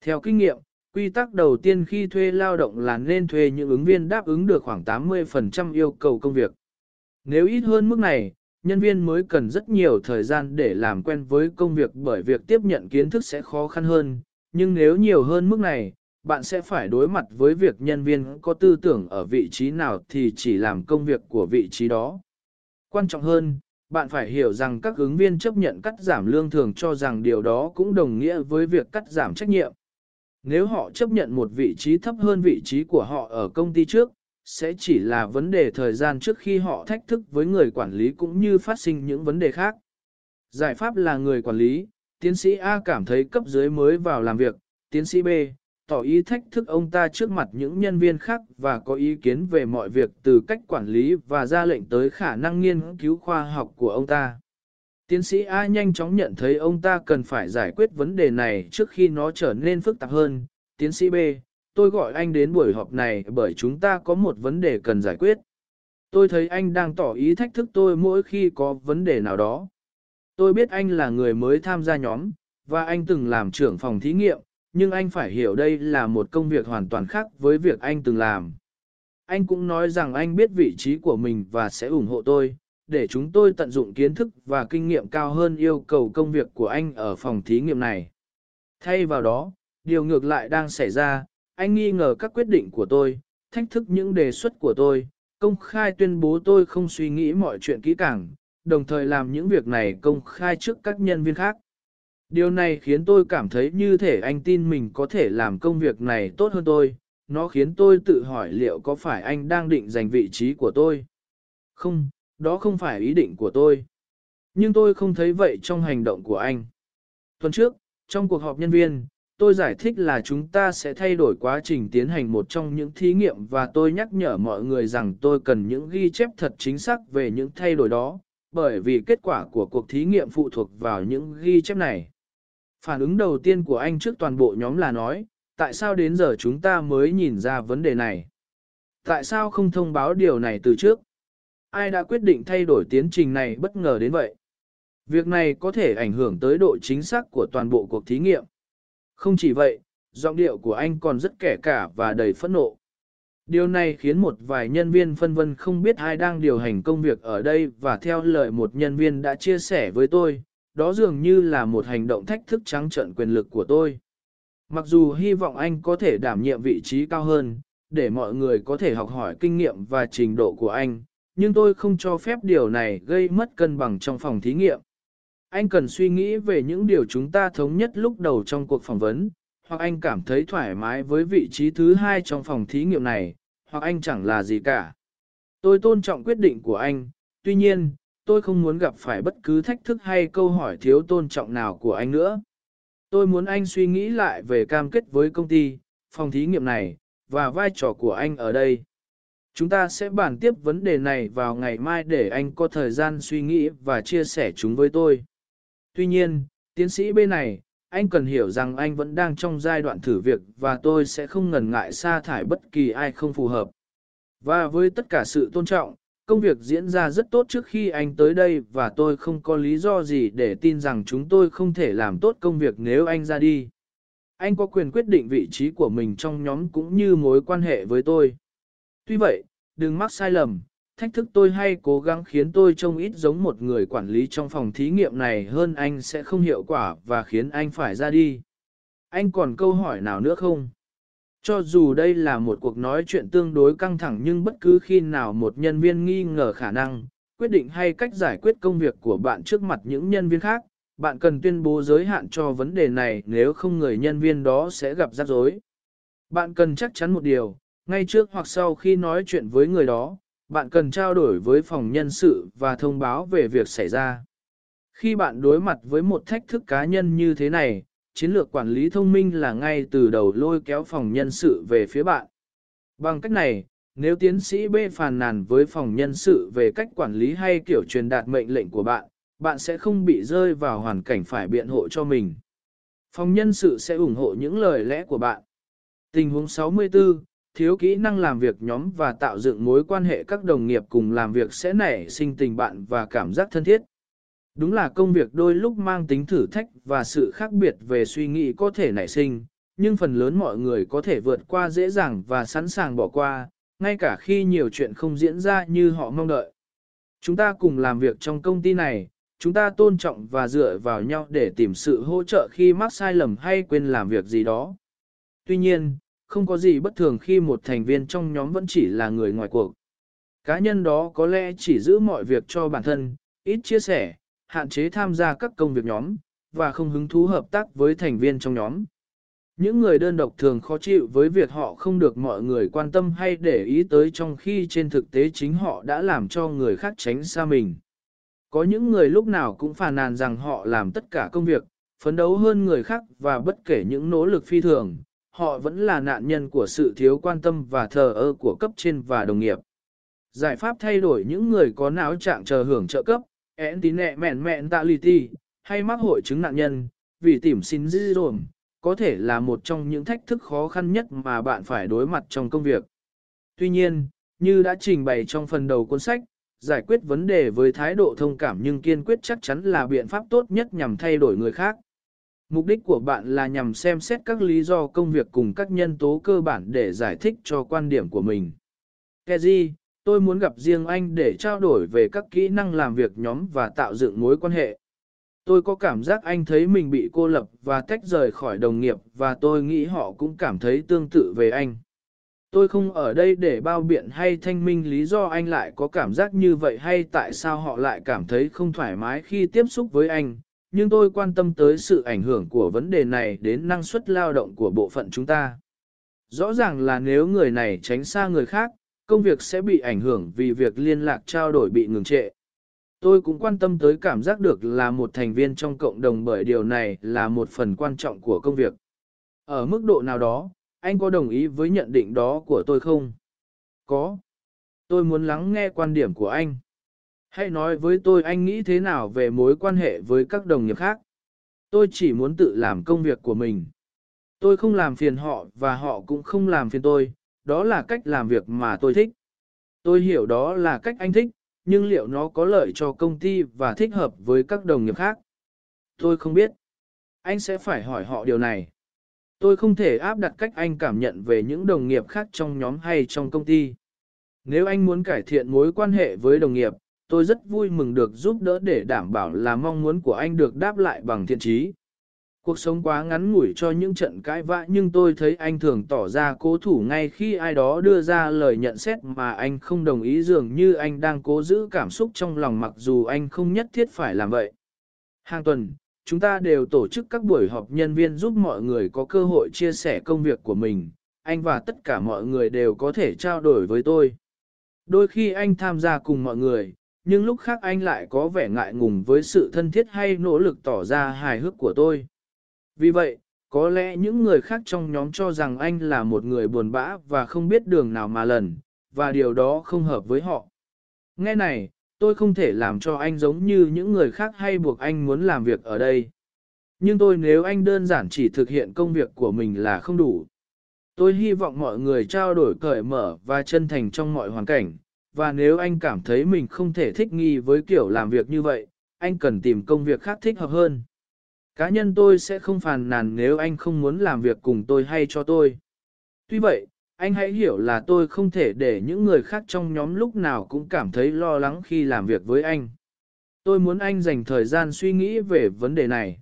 Theo kinh nghiệm, quy tắc đầu tiên khi thuê lao động là nên thuê những ứng viên đáp ứng được khoảng 80% yêu cầu công việc. Nếu ít hơn mức này, nhân viên mới cần rất nhiều thời gian để làm quen với công việc bởi việc tiếp nhận kiến thức sẽ khó khăn hơn, nhưng nếu nhiều hơn mức này, bạn sẽ phải đối mặt với việc nhân viên có tư tưởng ở vị trí nào thì chỉ làm công việc của vị trí đó. Quan trọng hơn, bạn phải hiểu rằng các ứng viên chấp nhận cắt giảm lương thường cho rằng điều đó cũng đồng nghĩa với việc cắt giảm trách nhiệm. Nếu họ chấp nhận một vị trí thấp hơn vị trí của họ ở công ty trước, sẽ chỉ là vấn đề thời gian trước khi họ thách thức với người quản lý cũng như phát sinh những vấn đề khác. Giải pháp là người quản lý, tiến sĩ A cảm thấy cấp dưới mới vào làm việc, tiến sĩ B, tỏ ý thách thức ông ta trước mặt những nhân viên khác và có ý kiến về mọi việc từ cách quản lý và ra lệnh tới khả năng nghiên cứu khoa học của ông ta. Tiến sĩ A nhanh chóng nhận thấy ông ta cần phải giải quyết vấn đề này trước khi nó trở nên phức tạp hơn. Tiến sĩ B, tôi gọi anh đến buổi họp này bởi chúng ta có một vấn đề cần giải quyết. Tôi thấy anh đang tỏ ý thách thức tôi mỗi khi có vấn đề nào đó. Tôi biết anh là người mới tham gia nhóm, và anh từng làm trưởng phòng thí nghiệm, nhưng anh phải hiểu đây là một công việc hoàn toàn khác với việc anh từng làm. Anh cũng nói rằng anh biết vị trí của mình và sẽ ủng hộ tôi, để chúng tôi tận dụng kiến thức và kinh nghiệm cao hơn yêu cầu công việc của anh ở phòng thí nghiệm này. Thay vào đó, điều ngược lại đang xảy ra, anh nghi ngờ các quyết định của tôi, thách thức những đề xuất của tôi, công khai tuyên bố tôi không suy nghĩ mọi chuyện kỹ càng, đồng thời làm những việc này công khai trước các nhân viên khác. Điều này khiến tôi cảm thấy như thể anh tin mình có thể làm công việc này tốt hơn tôi, nó khiến tôi tự hỏi liệu có phải anh đang định giành vị trí của tôi. Không, đó không phải ý định của tôi. Nhưng tôi không thấy vậy trong hành động của anh. Tuần trước, trong cuộc họp nhân viên, tôi giải thích là chúng ta sẽ thay đổi quá trình tiến hành một trong những thí nghiệm và tôi nhắc nhở mọi người rằng tôi cần những ghi chép thật chính xác về những thay đổi đó, bởi vì kết quả của cuộc thí nghiệm phụ thuộc vào những ghi chép này. Phản ứng đầu tiên của anh trước toàn bộ nhóm là nói, tại sao đến giờ chúng ta mới nhìn ra vấn đề này? Tại sao không thông báo điều này từ trước? Ai đã quyết định thay đổi tiến trình này bất ngờ đến vậy? Việc này có thể ảnh hưởng tới độ chính xác của toàn bộ cuộc thí nghiệm. Không chỉ vậy, giọng điệu của anh còn rất kẻ cả và đầy phẫn nộ. Điều này khiến một vài nhân viên phân vân không biết ai đang điều hành công việc ở đây và theo lời một nhân viên đã chia sẻ với tôi, đó dường như là một hành động thách thức trắng trợn quyền lực của tôi. Mặc dù hy vọng anh có thể đảm nhiệm vị trí cao hơn, để mọi người có thể học hỏi kinh nghiệm và trình độ của anh, nhưng tôi không cho phép điều này gây mất cân bằng trong phòng thí nghiệm. Anh cần suy nghĩ về những điều chúng ta thống nhất lúc đầu trong cuộc phỏng vấn, hoặc anh cảm thấy thoải mái với vị trí thứ hai trong phòng thí nghiệm này, hoặc anh chẳng là gì cả. Tôi tôn trọng quyết định của anh, tuy nhiên, tôi không muốn gặp phải bất cứ thách thức hay câu hỏi thiếu tôn trọng nào của anh nữa. Tôi muốn anh suy nghĩ lại về cam kết với công ty, phòng thí nghiệm này, và vai trò của anh ở đây. Chúng ta sẽ bàn tiếp vấn đề này vào ngày mai để anh có thời gian suy nghĩ và chia sẻ chúng với tôi. Tuy nhiên, tiến sĩ bên này, anh cần hiểu rằng anh vẫn đang trong giai đoạn thử việc và tôi sẽ không ngần ngại sa thải bất kỳ ai không phù hợp. Và với tất cả sự tôn trọng, công việc diễn ra rất tốt trước khi anh tới đây và tôi không có lý do gì để tin rằng chúng tôi không thể làm tốt công việc nếu anh ra đi. anh có quyền quyết định vị trí của mình trong nhóm cũng như mối quan hệ với tôi. Tuy vậy, đừng mắc sai lầm, thách thức tôi hay cố gắng khiến tôi trông ít giống một người quản lý trong phòng thí nghiệm này hơn anh sẽ không hiệu quả và khiến anh phải ra đi. Anh còn câu hỏi nào nữa không? Cho dù đây là một cuộc nói chuyện tương đối căng thẳng nhưng bất cứ khi nào một nhân viên nghi ngờ khả năng, quyết định hay cách giải quyết công việc của bạn trước mặt những nhân viên khác, bạn cần tuyên bố giới hạn cho vấn đề này nếu không người nhân viên đó sẽ gặp rắc rối. Bạn cần chắc chắn một điều, ngay trước hoặc sau khi nói chuyện với người đó, bạn cần trao đổi với phòng nhân sự và thông báo về việc xảy ra. Khi bạn đối mặt với một thách thức cá nhân như thế này, chiến lược quản lý thông minh là ngay từ đầu lôi kéo phòng nhân sự về phía bạn. Bằng cách này, nếu tiến sĩ B phàn nàn với phòng nhân sự về cách quản lý hay kiểu truyền đạt mệnh lệnh của bạn, bạn sẽ không bị rơi vào hoàn cảnh phải biện hộ cho mình. Phòng nhân sự sẽ ủng hộ những lời lẽ của bạn. Tình huống 64, thiếu kỹ năng làm việc nhóm và tạo dựng mối quan hệ các đồng nghiệp cùng làm việc sẽ nảy sinh tình bạn và cảm giác thân thiết. Đúng là công việc đôi lúc mang tính thử thách và sự khác biệt về suy nghĩ có thể nảy sinh, nhưng phần lớn mọi người có thể vượt qua dễ dàng và sẵn sàng bỏ qua, ngay cả khi nhiều chuyện không diễn ra như họ mong đợi. Chúng ta cùng làm việc trong công ty này, chúng ta tôn trọng và dựa vào nhau để tìm sự hỗ trợ khi mắc sai lầm hay quên làm việc gì đó. Tuy nhiên, không có gì bất thường khi một thành viên trong nhóm vẫn chỉ là người ngoài cuộc. Cá nhân đó có lẽ chỉ giữ mọi việc cho bản thân, ít chia sẻ, hạn chế tham gia các công việc nhóm, và không hứng thú hợp tác với thành viên trong nhóm. Những người đơn độc thường khó chịu với việc họ không được mọi người quan tâm hay để ý tới trong khi trên thực tế chính họ đã làm cho người khác tránh xa mình. Có những người lúc nào cũng phàn nàn rằng họ làm tất cả công việc, phấn đấu hơn người khác và bất kể những nỗ lực phi thường, họ vẫn là nạn nhân của sự thiếu quan tâm và thờ ơ của cấp trên và đồng nghiệp. Giải pháp thay đổi những người có não trạng chờ hưởng trợ cấp, én tín nẹ mẹn mẹn tạ lì ti, hay mắc hội chứng nạn nhân, vì tìm xin dư dồn, có thể là một trong những thách thức khó khăn nhất mà bạn phải đối mặt trong công việc. Tuy nhiên, như đã trình bày trong phần đầu cuốn sách, giải quyết vấn đề với thái độ thông cảm nhưng kiên quyết chắc chắn là biện pháp tốt nhất nhằm thay đổi người khác. Mục đích của bạn là nhằm xem xét các lý do công việc cùng các nhân tố cơ bản để giải thích cho quan điểm của mình. Keji, tôi muốn gặp riêng anh để trao đổi về các kỹ năng làm việc nhóm và tạo dựng mối quan hệ. Tôi có cảm giác anh thấy mình bị cô lập và tách rời khỏi đồng nghiệp và tôi nghĩ họ cũng cảm thấy tương tự về anh. Tôi không ở đây để bao biện hay thanh minh lý do anh lại có cảm giác như vậy hay tại sao họ lại cảm thấy không thoải mái khi tiếp xúc với anh, nhưng tôi quan tâm tới sự ảnh hưởng của vấn đề này đến năng suất lao động của bộ phận chúng ta. Rõ ràng là nếu người này tránh xa người khác, công việc sẽ bị ảnh hưởng vì việc liên lạc trao đổi bị ngừng trệ. Tôi cũng quan tâm tới cảm giác được là một thành viên trong cộng đồng bởi điều này là một phần quan trọng của công việc. Ở mức độ nào đó, anh có đồng ý với nhận định đó của tôi không? Có. Tôi muốn lắng nghe quan điểm của anh. Hãy nói với tôi anh nghĩ thế nào về mối quan hệ với các đồng nghiệp khác. Tôi chỉ muốn tự làm công việc của mình. Tôi không làm phiền họ và họ cũng không làm phiền tôi, đó là cách làm việc mà tôi thích. Tôi hiểu đó là cách anh thích, nhưng liệu nó có lợi cho công ty và thích hợp với các đồng nghiệp khác? Tôi không biết. Anh sẽ phải hỏi họ điều này. Tôi không thể áp đặt cách anh cảm nhận về những đồng nghiệp khác trong nhóm hay trong công ty. Nếu anh muốn cải thiện mối quan hệ với đồng nghiệp, tôi rất vui mừng được giúp đỡ để đảm bảo là mong muốn của anh được đáp lại bằng thiện trí. Cuộc sống quá ngắn ngủi cho những trận cãi vã nhưng tôi thấy anh thường tỏ ra cố thủ ngay khi ai đó đưa ra lời nhận xét mà anh không đồng ý dường như anh đang cố giữ cảm xúc trong lòng mặc dù anh không nhất thiết phải làm vậy. Hàng tuần, chúng ta đều tổ chức các buổi họp nhân viên giúp mọi người có cơ hội chia sẻ công việc của mình. Anh và tất cả mọi người đều có thể trao đổi với tôi. Đôi khi anh tham gia cùng mọi người, nhưng lúc khác anh lại có vẻ ngại ngùng với sự thân thiết hay nỗ lực tỏ ra hài hước của tôi. Vì vậy, có lẽ những người khác trong nhóm cho rằng anh là một người buồn bã và không biết đường nào mà lần, và điều đó không hợp với họ. Nghe này, tôi không thể làm cho anh giống như những người khác hay buộc anh muốn làm việc ở đây. Nhưng tôi nếu anh đơn giản chỉ thực hiện công việc của mình là không đủ. Tôi hy vọng mọi người trao đổi cởi mở và chân thành trong mọi hoàn cảnh, và nếu anh cảm thấy mình không thể thích nghi với kiểu làm việc như vậy, anh cần tìm công việc khác thích hợp hơn. Cá nhân tôi sẽ không phàn nàn nếu anh không muốn làm việc cùng tôi hay cho tôi. Tuy vậy, anh hãy hiểu là tôi không thể để những người khác trong nhóm lúc nào cũng cảm thấy lo lắng khi làm việc với anh. Tôi muốn anh dành thời gian suy nghĩ về vấn đề này.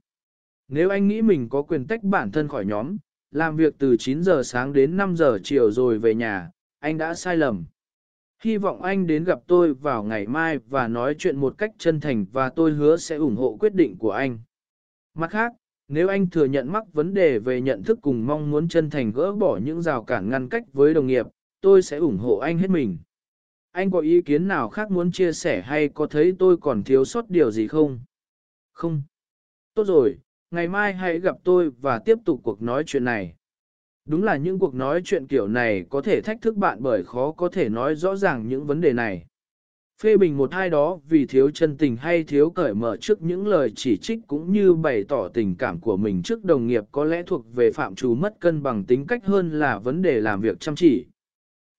Nếu anh nghĩ mình có quyền tách bản thân khỏi nhóm, làm việc từ 9 giờ sáng đến 5 giờ chiều rồi về nhà, anh đã sai lầm. Hy vọng anh đến gặp tôi vào ngày mai và nói chuyện một cách chân thành và tôi hứa sẽ ủng hộ quyết định của anh. Mặt khác, nếu anh thừa nhận mắc vấn đề về nhận thức cùng mong muốn chân thành gỡ bỏ những rào cản ngăn cách với đồng nghiệp, tôi sẽ ủng hộ anh hết mình. Anh có ý kiến nào khác muốn chia sẻ hay có thấy tôi còn thiếu sót điều gì không? Không. Tốt rồi, ngày mai hãy gặp tôi và tiếp tục cuộc nói chuyện này. Đúng là những cuộc nói chuyện kiểu này có thể thách thức bạn bởi khó có thể nói rõ ràng những vấn đề này. Phê bình một hai đó vì thiếu chân tình hay thiếu cởi mở trước những lời chỉ trích cũng như bày tỏ tình cảm của mình trước đồng nghiệp có lẽ thuộc về phạm trù mất cân bằng tính cách hơn là vấn đề làm việc chăm chỉ.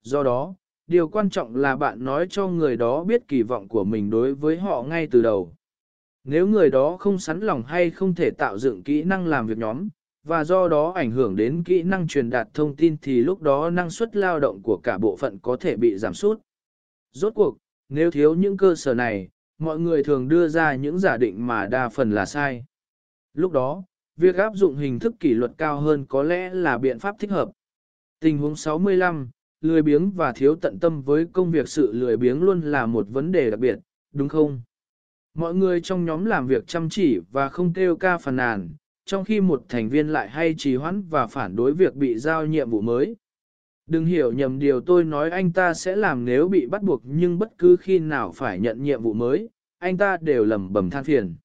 Do đó, điều quan trọng là bạn nói cho người đó biết kỳ vọng của mình đối với họ ngay từ đầu. Nếu người đó không sẵn lòng hay không thể tạo dựng kỹ năng làm việc nhóm, và do đó ảnh hưởng đến kỹ năng truyền đạt thông tin thì lúc đó năng suất lao động của cả bộ phận có thể bị giảm sút. Rốt cuộc, nếu thiếu những cơ sở này, mọi người thường đưa ra những giả định mà đa phần là sai. Lúc đó, việc áp dụng hình thức kỷ luật cao hơn có lẽ là biện pháp thích hợp. Tình huống 65, lười biếng và thiếu tận tâm với công việc sự lười biếng luôn là một vấn đề đặc biệt, đúng không? Mọi người trong nhóm làm việc chăm chỉ và không kêu ca phàn nàn, trong khi một thành viên lại hay trì hoãn và phản đối việc bị giao nhiệm vụ mới. Đừng hiểu nhầm điều tôi nói anh ta sẽ làm nếu bị bắt buộc nhưng bất cứ khi nào phải nhận nhiệm vụ mới, anh ta đều lầm bầm than phiền.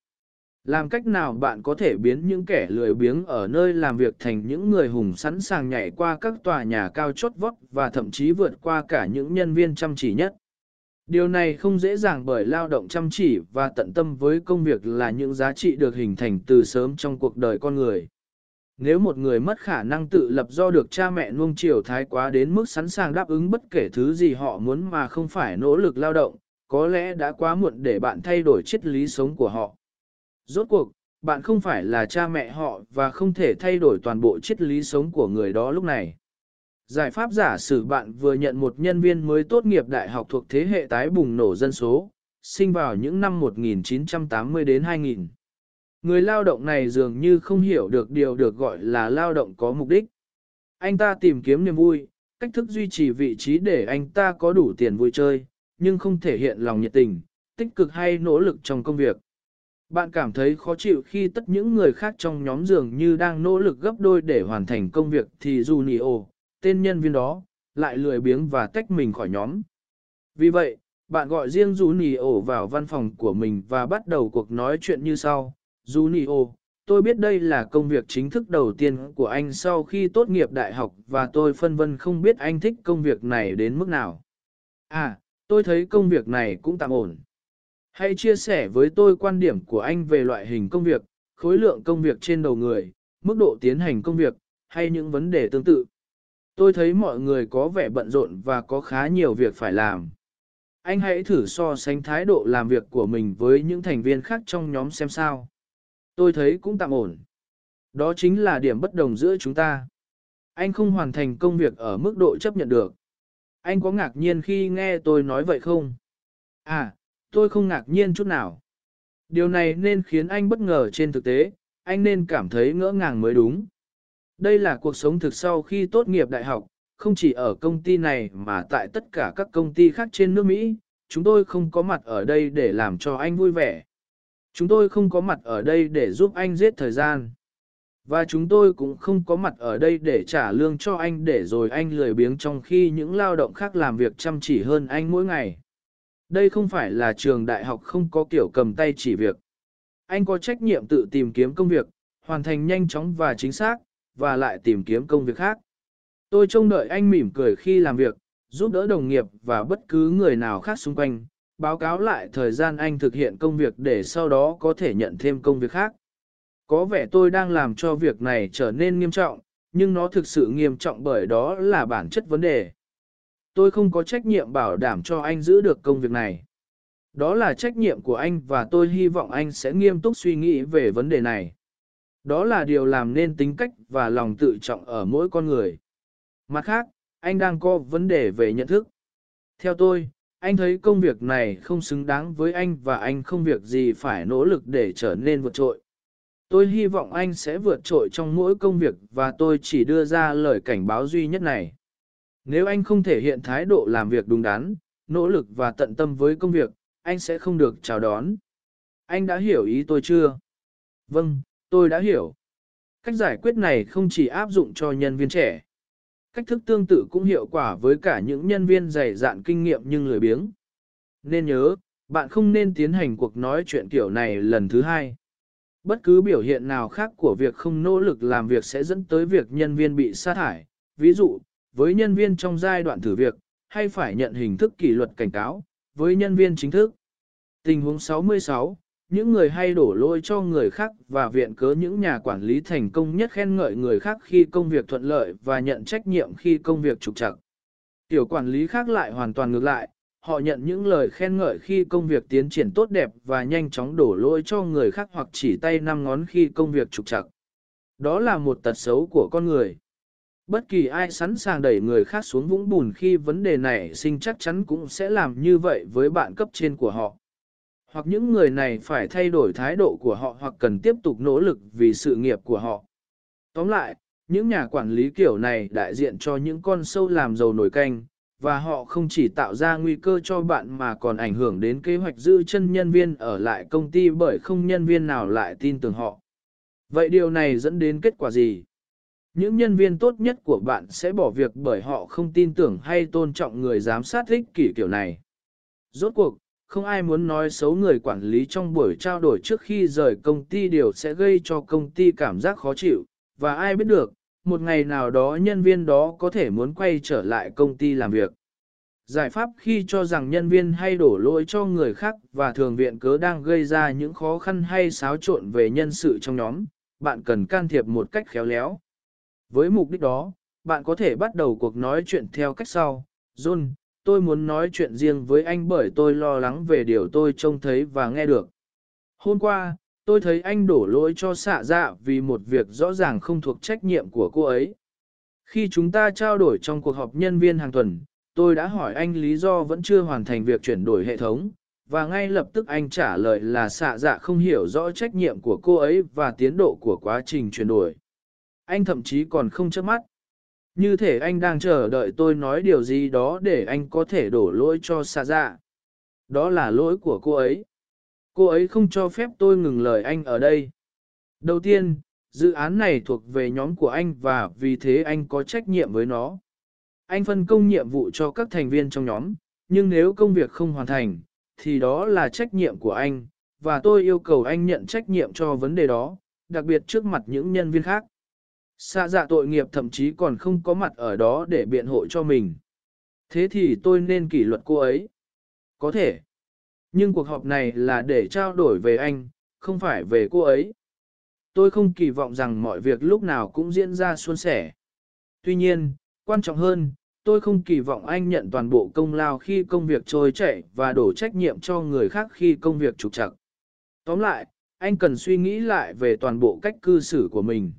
Làm cách nào bạn có thể biến những kẻ lười biếng ở nơi làm việc thành những người hùng sẵn sàng nhảy qua các tòa nhà cao chót vót và thậm chí vượt qua cả những nhân viên chăm chỉ nhất? Điều này không dễ dàng bởi lao động chăm chỉ và tận tâm với công việc là những giá trị được hình thành từ sớm trong cuộc đời con người. Nếu một người mất khả năng tự lập do được cha mẹ nuông chiều thái quá đến mức sẵn sàng đáp ứng bất kể thứ gì họ muốn mà không phải nỗ lực lao động, có lẽ đã quá muộn để bạn thay đổi triết lý sống của họ. Rốt cuộc, bạn không phải là cha mẹ họ và không thể thay đổi toàn bộ triết lý sống của người đó lúc này. Giải pháp giả sử bạn vừa nhận một nhân viên mới tốt nghiệp đại học thuộc thế hệ tái bùng nổ dân số, sinh vào những năm 1980 đến 2000. Người lao động này dường như không hiểu được điều được gọi là lao động có mục đích. Anh ta tìm kiếm niềm vui, cách thức duy trì vị trí để anh ta có đủ tiền vui chơi, nhưng không thể hiện lòng nhiệt tình, tích cực hay nỗ lực trong công việc. Bạn cảm thấy khó chịu khi tất những người khác trong nhóm dường như đang nỗ lực gấp đôi để hoàn thành công việc thì Junio, tên nhân viên đó, lại lười biếng và tách mình khỏi nhóm. Vì vậy, bạn gọi riêng Junio vào văn phòng của mình và bắt đầu cuộc nói chuyện như sau. Junio, tôi biết đây là công việc chính thức đầu tiên của anh sau khi tốt nghiệp đại học và tôi phân vân không biết anh thích công việc này đến mức nào. À, tôi thấy công việc này cũng tạm ổn. Hãy chia sẻ với tôi quan điểm của anh về loại hình công việc, khối lượng công việc trên đầu người, mức độ tiến hành công việc, hay những vấn đề tương tự. Tôi thấy mọi người có vẻ bận rộn và có khá nhiều việc phải làm. Anh hãy thử so sánh thái độ làm việc của mình với những thành viên khác trong nhóm xem sao. Tôi thấy cũng tạm ổn. Đó chính là điểm bất đồng giữa chúng ta. Anh không hoàn thành công việc ở mức độ chấp nhận được. Anh có ngạc nhiên khi nghe tôi nói vậy không? À, tôi không ngạc nhiên chút nào. Điều này nên khiến anh bất ngờ trên thực tế, anh nên cảm thấy ngỡ ngàng mới đúng. Đây là cuộc sống thực sau khi tốt nghiệp đại học, không chỉ ở công ty này mà tại tất cả các công ty khác trên nước Mỹ, chúng tôi không có mặt ở đây để làm cho anh vui vẻ. Chúng tôi không có mặt ở đây để giúp anh giết thời gian. Và chúng tôi cũng không có mặt ở đây để trả lương cho anh để rồi anh lười biếng trong khi những lao động khác làm việc chăm chỉ hơn anh mỗi ngày. Đây không phải là trường đại học không có kiểu cầm tay chỉ việc. Anh có trách nhiệm tự tìm kiếm công việc, hoàn thành nhanh chóng và chính xác, và lại tìm kiếm công việc khác. Tôi trông đợi anh mỉm cười khi làm việc, giúp đỡ đồng nghiệp và bất cứ người nào khác xung quanh, báo cáo lại thời gian anh thực hiện công việc để sau đó có thể nhận thêm công việc khác. Có vẻ tôi đang làm cho việc này trở nên nghiêm trọng, nhưng nó thực sự nghiêm trọng bởi đó là bản chất vấn đề. Tôi không có trách nhiệm bảo đảm cho anh giữ được công việc này. Đó là trách nhiệm của anh và tôi hy vọng anh sẽ nghiêm túc suy nghĩ về vấn đề này. Đó là điều làm nên tính cách và lòng tự trọng ở mỗi con người. Mặt khác, anh đang có vấn đề về nhận thức. Theo tôi, anh thấy công việc này không xứng đáng với anh và anh không việc gì phải nỗ lực để trở nên vượt trội. Tôi hy vọng anh sẽ vượt trội trong mỗi công việc và tôi chỉ đưa ra lời cảnh báo duy nhất này. Nếu anh không thể hiện thái độ làm việc đúng đắn, nỗ lực và tận tâm với công việc, anh sẽ không được chào đón. Anh đã hiểu ý tôi chưa? Vâng, tôi đã hiểu. Cách giải quyết này không chỉ áp dụng cho nhân viên trẻ. Cách thức tương tự cũng hiệu quả với cả những nhân viên dày dạn kinh nghiệm nhưng lười biếng. Nên nhớ, bạn không nên tiến hành cuộc nói chuyện kiểu này lần thứ hai. Bất cứ biểu hiện nào khác của việc không nỗ lực làm việc sẽ dẫn tới việc nhân viên bị sa thải. Ví dụ, với nhân viên trong giai đoạn thử việc, hay phải nhận hình thức kỷ luật cảnh cáo, với nhân viên chính thức. Tình huống 66, những người hay đổ lỗi cho người khác và viện cớ những nhà quản lý thành công nhất khen ngợi người khác khi công việc thuận lợi và nhận trách nhiệm khi công việc trục trặc. Tiểu quản lý khác lại hoàn toàn ngược lại, họ nhận những lời khen ngợi khi công việc tiến triển tốt đẹp và nhanh chóng đổ lỗi cho người khác hoặc chỉ tay năm ngón khi công việc trục trặc. Đó là một tật xấu của con người. Bất kỳ ai sẵn sàng đẩy người khác xuống vũng bùn khi vấn đề này sinh chắc chắn cũng sẽ làm như vậy với bạn cấp trên của họ. Hoặc những người này phải thay đổi thái độ của họ hoặc cần tiếp tục nỗ lực vì sự nghiệp của họ. Tóm lại, những nhà quản lý kiểu này đại diện cho những con sâu làm dầu nổi canh, và họ không chỉ tạo ra nguy cơ cho bạn mà còn ảnh hưởng đến kế hoạch giữ chân nhân viên ở lại công ty bởi không nhân viên nào lại tin tưởng họ. Vậy điều này dẫn đến kết quả gì? Những nhân viên tốt nhất của bạn sẽ bỏ việc bởi họ không tin tưởng hay tôn trọng người giám sát ích kỷ kiểu này. Rốt cuộc, không ai muốn nói xấu người quản lý trong buổi trao đổi trước khi rời công ty điều sẽ gây cho công ty cảm giác khó chịu, và ai biết được, một ngày nào đó nhân viên đó có thể muốn quay trở lại công ty làm việc. Giải pháp khi cho rằng nhân viên hay đổ lỗi cho người khác và thường viện cớ đang gây ra những khó khăn hay xáo trộn về nhân sự trong nhóm, bạn cần can thiệp một cách khéo léo. Với mục đích đó, bạn có thể bắt đầu cuộc nói chuyện theo cách sau. John, tôi muốn nói chuyện riêng với anh bởi tôi lo lắng về điều tôi trông thấy và nghe được. Hôm qua, tôi thấy anh đổ lỗi cho xạ dạ vì một việc rõ ràng không thuộc trách nhiệm của cô ấy. Khi chúng ta trao đổi trong cuộc họp nhân viên hàng tuần, tôi đã hỏi anh lý do vẫn chưa hoàn thành việc chuyển đổi hệ thống, và ngay lập tức anh trả lời là xạ dạ không hiểu rõ trách nhiệm của cô ấy và tiến độ của quá trình chuyển đổi. Anh thậm chí còn không chớp mắt. Như thể anh đang chờ đợi tôi nói điều gì đó để anh có thể đổ lỗi cho xa dạ. Đó là lỗi của cô ấy. Cô ấy không cho phép tôi ngừng lời anh ở đây. Đầu tiên, dự án này thuộc về nhóm của anh và vì thế anh có trách nhiệm với nó. Anh phân công nhiệm vụ cho các thành viên trong nhóm, nhưng nếu công việc không hoàn thành, thì đó là trách nhiệm của anh, và tôi yêu cầu anh nhận trách nhiệm cho vấn đề đó, đặc biệt trước mặt những nhân viên khác. Xa dạ tội nghiệp thậm chí còn không có mặt ở đó để biện hộ cho mình. Thế thì tôi nên kỷ luật cô ấy. Có thể. Nhưng cuộc họp này là để trao đổi về anh, không phải về cô ấy. Tôi không kỳ vọng rằng mọi việc lúc nào cũng diễn ra suôn sẻ. Tuy nhiên, quan trọng hơn, tôi không kỳ vọng anh nhận toàn bộ công lao khi công việc trôi chảy và đổ trách nhiệm cho người khác khi công việc trục trặc. Tóm lại, anh cần suy nghĩ lại về toàn bộ cách cư xử của mình.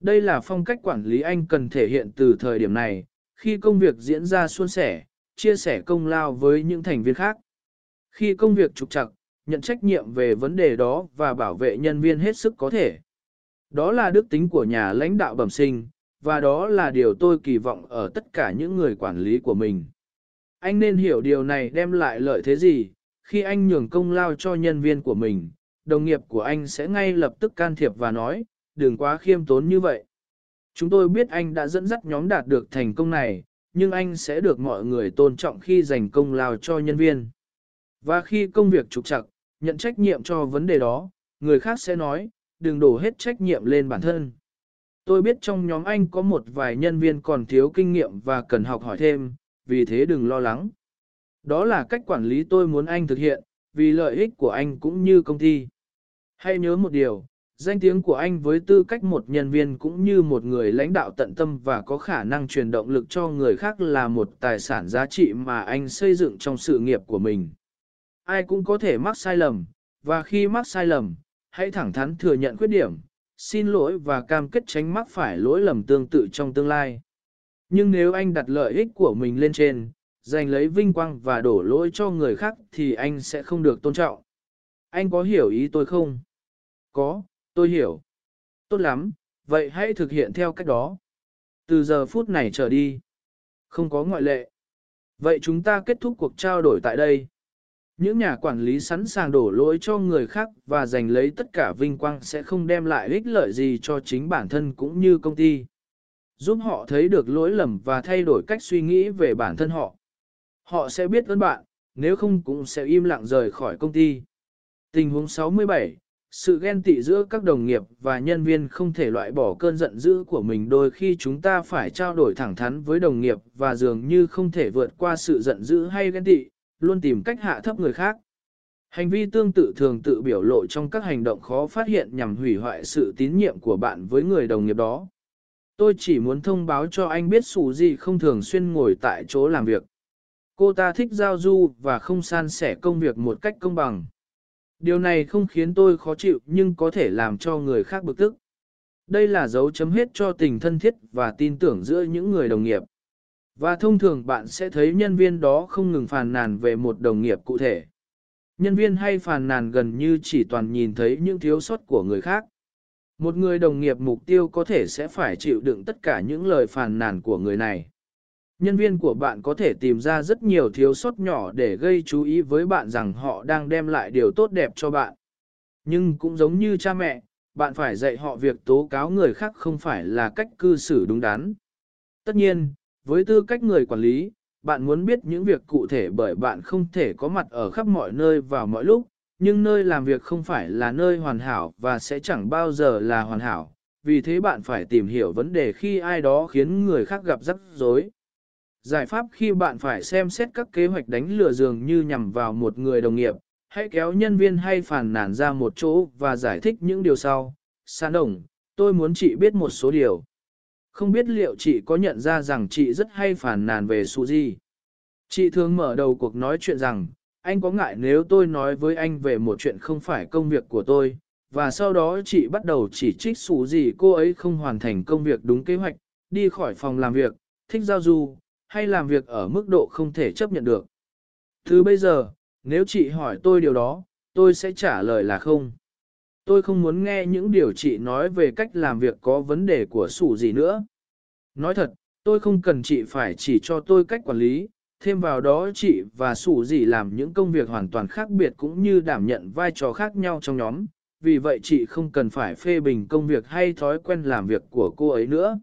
Đây là phong cách quản lý anh cần thể hiện từ thời điểm này, khi công việc diễn ra suôn sẻ, chia sẻ công lao với những thành viên khác. Khi công việc trục trặc, nhận trách nhiệm về vấn đề đó và bảo vệ nhân viên hết sức có thể. Đó là đức tính của nhà lãnh đạo bẩm sinh, và đó là điều tôi kỳ vọng ở tất cả những người quản lý của mình. Anh nên hiểu điều này đem lại lợi thế gì, khi anh nhường công lao cho nhân viên của mình, đồng nghiệp của anh sẽ ngay lập tức can thiệp và nói, đừng quá khiêm tốn như vậy. Chúng tôi biết anh đã dẫn dắt nhóm đạt được thành công này, nhưng anh sẽ được mọi người tôn trọng khi dành công lao cho nhân viên. Và khi công việc trục trặc, nhận trách nhiệm cho vấn đề đó, người khác sẽ nói, đừng đổ hết trách nhiệm lên bản thân. Tôi biết trong nhóm anh có một vài nhân viên còn thiếu kinh nghiệm và cần học hỏi thêm, vì thế đừng lo lắng. Đó là cách quản lý tôi muốn anh thực hiện, vì lợi ích của anh cũng như công ty. Hãy nhớ một điều, danh tiếng của anh với tư cách một nhân viên cũng như một người lãnh đạo tận tâm và có khả năng truyền động lực cho người khác là một tài sản giá trị mà anh xây dựng trong sự nghiệp của mình. Ai cũng có thể mắc sai lầm, và khi mắc sai lầm, hãy thẳng thắn thừa nhận khuyết điểm, xin lỗi và cam kết tránh mắc phải lỗi lầm tương tự trong tương lai. Nhưng nếu anh đặt lợi ích của mình lên trên, giành lấy vinh quang và đổ lỗi cho người khác thì anh sẽ không được tôn trọng. Anh có hiểu ý tôi không? Có, tôi hiểu. Tốt lắm, vậy hãy thực hiện theo cách đó. Từ giờ phút này trở đi. Không có ngoại lệ. Vậy chúng ta kết thúc cuộc trao đổi tại đây. Những nhà quản lý sẵn sàng đổ lỗi cho người khác và giành lấy tất cả vinh quang sẽ không đem lại ích lợi gì cho chính bản thân cũng như công ty. Giúp họ thấy được lỗi lầm và thay đổi cách suy nghĩ về bản thân họ. Họ sẽ biết ơn bạn, nếu không cũng sẽ im lặng rời khỏi công ty. Tình huống 67, sự ghen tị giữa các đồng nghiệp và nhân viên không thể loại bỏ cơn giận dữ của mình đôi khi chúng ta phải trao đổi thẳng thắn với đồng nghiệp và dường như không thể vượt qua sự giận dữ hay ghen tị, luôn tìm cách hạ thấp người khác. Hành vi tương tự thường tự biểu lộ trong các hành động khó phát hiện nhằm hủy hoại sự tín nhiệm của bạn với người đồng nghiệp đó. Tôi chỉ muốn thông báo cho anh biết Sù gì không thường xuyên ngồi tại chỗ làm việc. Cô ta thích giao du và không san sẻ công việc một cách công bằng. Điều này không khiến tôi khó chịu nhưng có thể làm cho người khác bực tức. Đây là dấu chấm hết cho tình thân thiết và tin tưởng giữa những người đồng nghiệp. Và thông thường bạn sẽ thấy nhân viên đó không ngừng phàn nàn về một đồng nghiệp cụ thể. Nhân viên hay phàn nàn gần như chỉ toàn nhìn thấy những thiếu sót của người khác. Một người đồng nghiệp mục tiêu có thể sẽ phải chịu đựng tất cả những lời phàn nàn của người này. Nhân viên của bạn có thể tìm ra rất nhiều thiếu sót nhỏ để gây chú ý với bạn rằng họ đang đem lại điều tốt đẹp cho bạn. Nhưng cũng giống như cha mẹ, bạn phải dạy họ việc tố cáo người khác không phải là cách cư xử đúng đắn. Tất nhiên, với tư cách người quản lý, bạn muốn biết những việc cụ thể bởi bạn không thể có mặt ở khắp mọi nơi vào mọi lúc, nhưng nơi làm việc không phải là nơi hoàn hảo và sẽ chẳng bao giờ là hoàn hảo, vì thế bạn phải tìm hiểu vấn đề khi ai đó khiến người khác gặp rắc rối. Giải pháp khi bạn phải xem xét các kế hoạch đánh lừa dường như nhằm vào một người đồng nghiệp, hãy kéo nhân viên hay phản nản ra một chỗ và giải thích những điều sau. Sàn đồng, tôi muốn chị biết một số điều. Không biết liệu chị có nhận ra rằng chị rất hay phản nàn về Suzy. Chị thường mở đầu cuộc nói chuyện rằng, anh có ngại nếu tôi nói với anh về một chuyện không phải công việc của tôi, và sau đó chị bắt đầu chỉ trích Suzy cô ấy không hoàn thành công việc đúng kế hoạch, đi khỏi phòng làm việc, thích giao du, hay làm việc ở mức độ không thể chấp nhận được. Thứ bây giờ, nếu chị hỏi tôi điều đó, tôi sẽ trả lời là không. Tôi không muốn nghe những điều chị nói về cách làm việc có vấn đề của sủ gì nữa. Nói thật, tôi không cần chị phải chỉ cho tôi cách quản lý, thêm vào đó chị và sủ gì làm những công việc hoàn toàn khác biệt cũng như đảm nhận vai trò khác nhau trong nhóm, vì vậy chị không cần phải phê bình công việc hay thói quen làm việc của cô ấy nữa.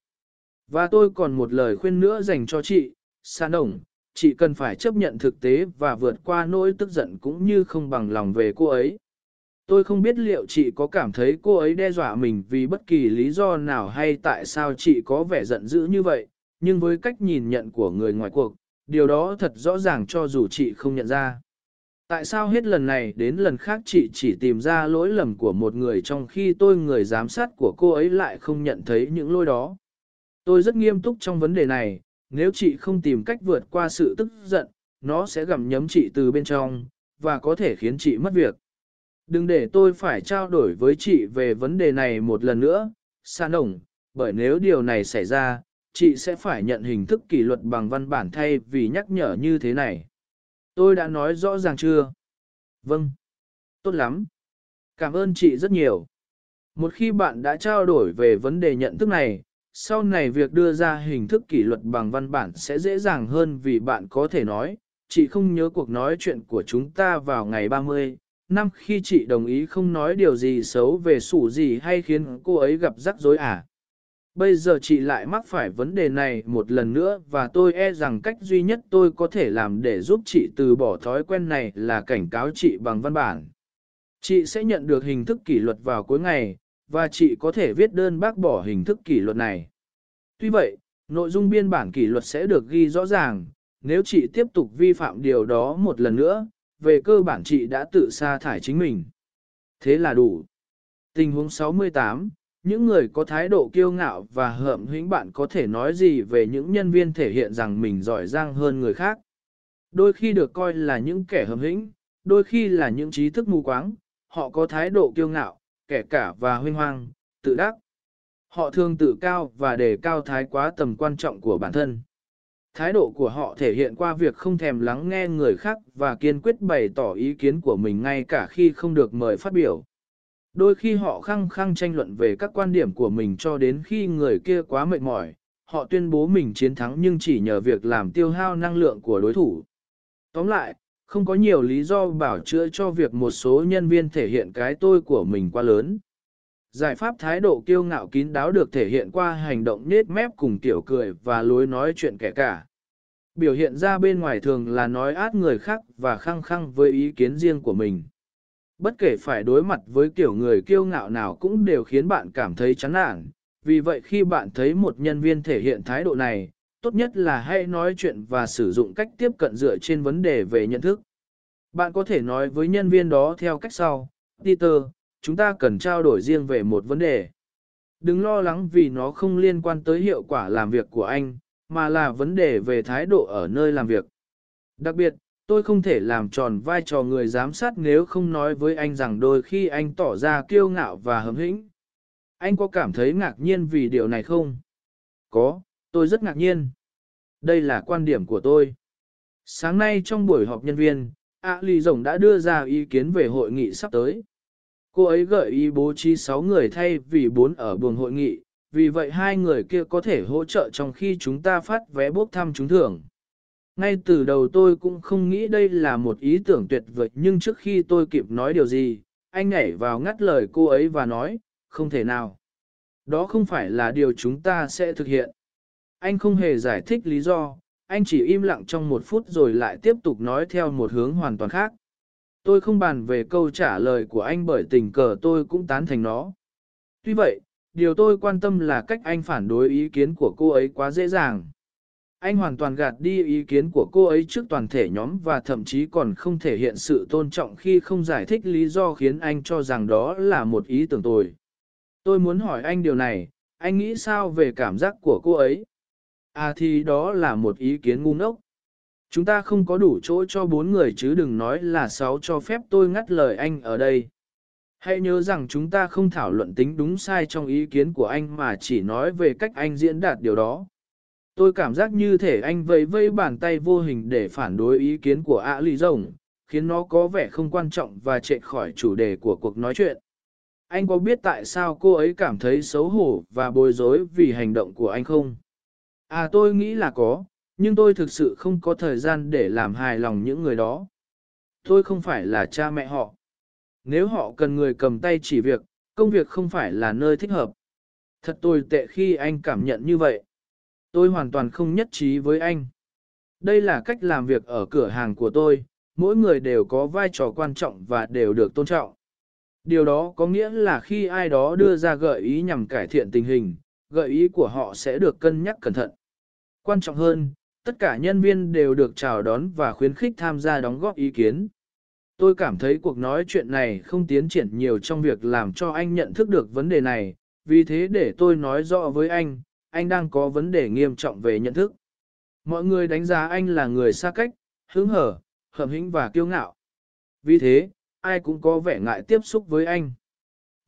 Và tôi còn một lời khuyên nữa dành cho chị, Sa Đồng, chị cần phải chấp nhận thực tế và vượt qua nỗi tức giận cũng như không bằng lòng về cô ấy. Tôi không biết liệu chị có cảm thấy cô ấy đe dọa mình vì bất kỳ lý do nào hay tại sao chị có vẻ giận dữ như vậy, nhưng với cách nhìn nhận của người ngoài cuộc, điều đó thật rõ ràng cho dù chị không nhận ra. Tại sao hết lần này đến lần khác chị chỉ tìm ra lỗi lầm của một người trong khi tôi người giám sát của cô ấy lại không nhận thấy những lỗi đó? Tôi rất nghiêm túc trong vấn đề này, nếu chị không tìm cách vượt qua sự tức giận, nó sẽ gặm nhấm chị từ bên trong, và có thể khiến chị mất việc. Đừng để tôi phải trao đổi với chị về vấn đề này một lần nữa, San ổng, bởi nếu điều này xảy ra, chị sẽ phải nhận hình thức kỷ luật bằng văn bản thay vì nhắc nhở như thế này. Tôi đã nói rõ ràng chưa? Vâng. Tốt lắm. Cảm ơn chị rất nhiều. Một khi bạn đã trao đổi về vấn đề nhận thức này, sau này việc đưa ra hình thức kỷ luật bằng văn bản sẽ dễ dàng hơn vì bạn có thể nói, chị không nhớ cuộc nói chuyện của chúng ta vào ngày 30, năm khi chị đồng ý không nói điều gì xấu về sủ gì hay khiến cô ấy gặp rắc rối à. Bây giờ chị lại mắc phải vấn đề này một lần nữa và tôi e rằng cách duy nhất tôi có thể làm để giúp chị từ bỏ thói quen này là cảnh cáo chị bằng văn bản. Chị sẽ nhận được hình thức kỷ luật vào cuối ngày, và chị có thể viết đơn bác bỏ hình thức kỷ luật này. Tuy vậy, nội dung biên bản kỷ luật sẽ được ghi rõ ràng, nếu chị tiếp tục vi phạm điều đó một lần nữa, về cơ bản chị đã tự sa thải chính mình. Thế là đủ. Tình huống 68, những người có thái độ kiêu ngạo và hợm hĩnh bạn có thể nói gì về những nhân viên thể hiện rằng mình giỏi giang hơn người khác. Đôi khi được coi là những kẻ hợm hĩnh, đôi khi là những trí thức mù quáng, họ có thái độ kiêu ngạo, kẻ cả và huynh hoang, tự đắc. Họ thường tự cao và đề cao thái quá tầm quan trọng của bản thân. Thái độ của họ thể hiện qua việc không thèm lắng nghe người khác và kiên quyết bày tỏ ý kiến của mình ngay cả khi không được mời phát biểu. Đôi khi họ khăng khăng tranh luận về các quan điểm của mình cho đến khi người kia quá mệt mỏi, họ tuyên bố mình chiến thắng nhưng chỉ nhờ việc làm tiêu hao năng lượng của đối thủ. Tóm lại, không có nhiều lý do bảo chữa cho việc một số nhân viên thể hiện cái tôi của mình quá lớn. Giải pháp thái độ kiêu ngạo kín đáo được thể hiện qua hành động nết mép cùng tiểu cười và lối nói chuyện kẻ cả. Biểu hiện ra bên ngoài thường là nói át người khác và khăng khăng với ý kiến riêng của mình. Bất kể phải đối mặt với kiểu người kiêu ngạo nào cũng đều khiến bạn cảm thấy chán nản. Vì vậy khi bạn thấy một nhân viên thể hiện thái độ này, tốt nhất là hãy nói chuyện và sử dụng cách tiếp cận dựa trên vấn đề về nhận thức. Bạn có thể nói với nhân viên đó theo cách sau, Peter, chúng ta cần trao đổi riêng về một vấn đề. Đừng lo lắng vì nó không liên quan tới hiệu quả làm việc của anh, mà là vấn đề về thái độ ở nơi làm việc. Đặc biệt, tôi không thể làm tròn vai trò người giám sát nếu không nói với anh rằng đôi khi anh tỏ ra kiêu ngạo và hấm hĩnh. Anh có cảm thấy ngạc nhiên vì điều này không? Có, tôi rất ngạc nhiên. Đây là quan điểm của tôi. Sáng nay trong buổi họp nhân viên, A Lì Rồng đã đưa ra ý kiến về hội nghị sắp tới. Cô ấy gợi ý bố trí 6 người thay vì 4 ở buồng hội nghị, vì vậy hai người kia có thể hỗ trợ trong khi chúng ta phát vé bốc thăm trúng thưởng. Ngay từ đầu tôi cũng không nghĩ đây là một ý tưởng tuyệt vời nhưng trước khi tôi kịp nói điều gì, anh nhảy vào ngắt lời cô ấy và nói, không thể nào. Đó không phải là điều chúng ta sẽ thực hiện. Anh không hề giải thích lý do, anh chỉ im lặng trong một phút rồi lại tiếp tục nói theo một hướng hoàn toàn khác. Tôi không bàn về câu trả lời của anh bởi tình cờ tôi cũng tán thành nó. Tuy vậy, điều tôi quan tâm là cách anh phản đối ý kiến của cô ấy quá dễ dàng. Anh hoàn toàn gạt đi ý kiến của cô ấy trước toàn thể nhóm và thậm chí còn không thể hiện sự tôn trọng khi không giải thích lý do khiến anh cho rằng đó là một ý tưởng tồi. Tôi muốn hỏi anh điều này, anh nghĩ sao về cảm giác của cô ấy? À thì đó là một ý kiến ngu ngốc. Chúng ta không có đủ chỗ cho bốn người chứ đừng nói là sáu cho phép tôi ngắt lời anh ở đây. Hãy nhớ rằng chúng ta không thảo luận tính đúng sai trong ý kiến của anh mà chỉ nói về cách anh diễn đạt điều đó. Tôi cảm giác như thể anh vẫy vây bàn tay vô hình để phản đối ý kiến của ạ lì rồng, khiến nó có vẻ không quan trọng và chạy khỏi chủ đề của cuộc nói chuyện. Anh có biết tại sao cô ấy cảm thấy xấu hổ và bối rối vì hành động của anh không? À tôi nghĩ là có, nhưng tôi thực sự không có thời gian để làm hài lòng những người đó. Tôi không phải là cha mẹ họ. Nếu họ cần người cầm tay chỉ việc, công việc không phải là nơi thích hợp. Thật tồi tệ khi anh cảm nhận như vậy. Tôi hoàn toàn không nhất trí với anh. Đây là cách làm việc ở cửa hàng của tôi, mỗi người đều có vai trò quan trọng và đều được tôn trọng. Điều đó có nghĩa là khi ai đó đưa ra gợi ý nhằm cải thiện tình hình, gợi ý của họ sẽ được cân nhắc cẩn thận. Quan trọng hơn, tất cả nhân viên đều được chào đón và khuyến khích tham gia đóng góp ý kiến. Tôi cảm thấy cuộc nói chuyện này không tiến triển nhiều trong việc làm cho anh nhận thức được vấn đề này, vì thế để tôi nói rõ với anh, anh đang có vấn đề nghiêm trọng về nhận thức. Mọi người đánh giá anh là người xa cách, hứng hở, hậm hĩnh và kiêu ngạo. Vì thế, ai cũng có vẻ ngại tiếp xúc với anh.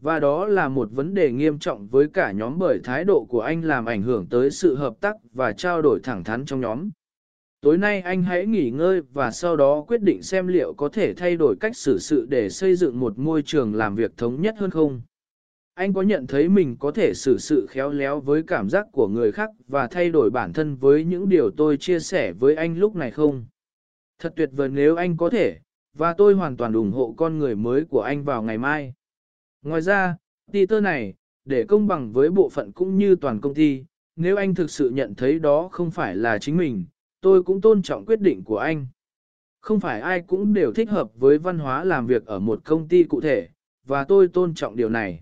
Và đó là một vấn đề nghiêm trọng với cả nhóm bởi thái độ của anh làm ảnh hưởng tới sự hợp tác và trao đổi thẳng thắn trong nhóm. Tối nay anh hãy nghỉ ngơi và sau đó quyết định xem liệu có thể thay đổi cách xử sự để xây dựng một môi trường làm việc thống nhất hơn không. Anh có nhận thấy mình có thể xử sự khéo léo với cảm giác của người khác và thay đổi bản thân với những điều tôi chia sẻ với anh lúc này không? Thật tuyệt vời nếu anh có thể, và tôi hoàn toàn ủng hộ con người mới của anh vào ngày mai. Ngoài ra, Peter này, để công bằng với bộ phận cũng như toàn công ty, nếu anh thực sự nhận thấy đó không phải là chính mình, tôi cũng tôn trọng quyết định của anh. Không phải ai cũng đều thích hợp với văn hóa làm việc ở một công ty cụ thể, và tôi tôn trọng điều này.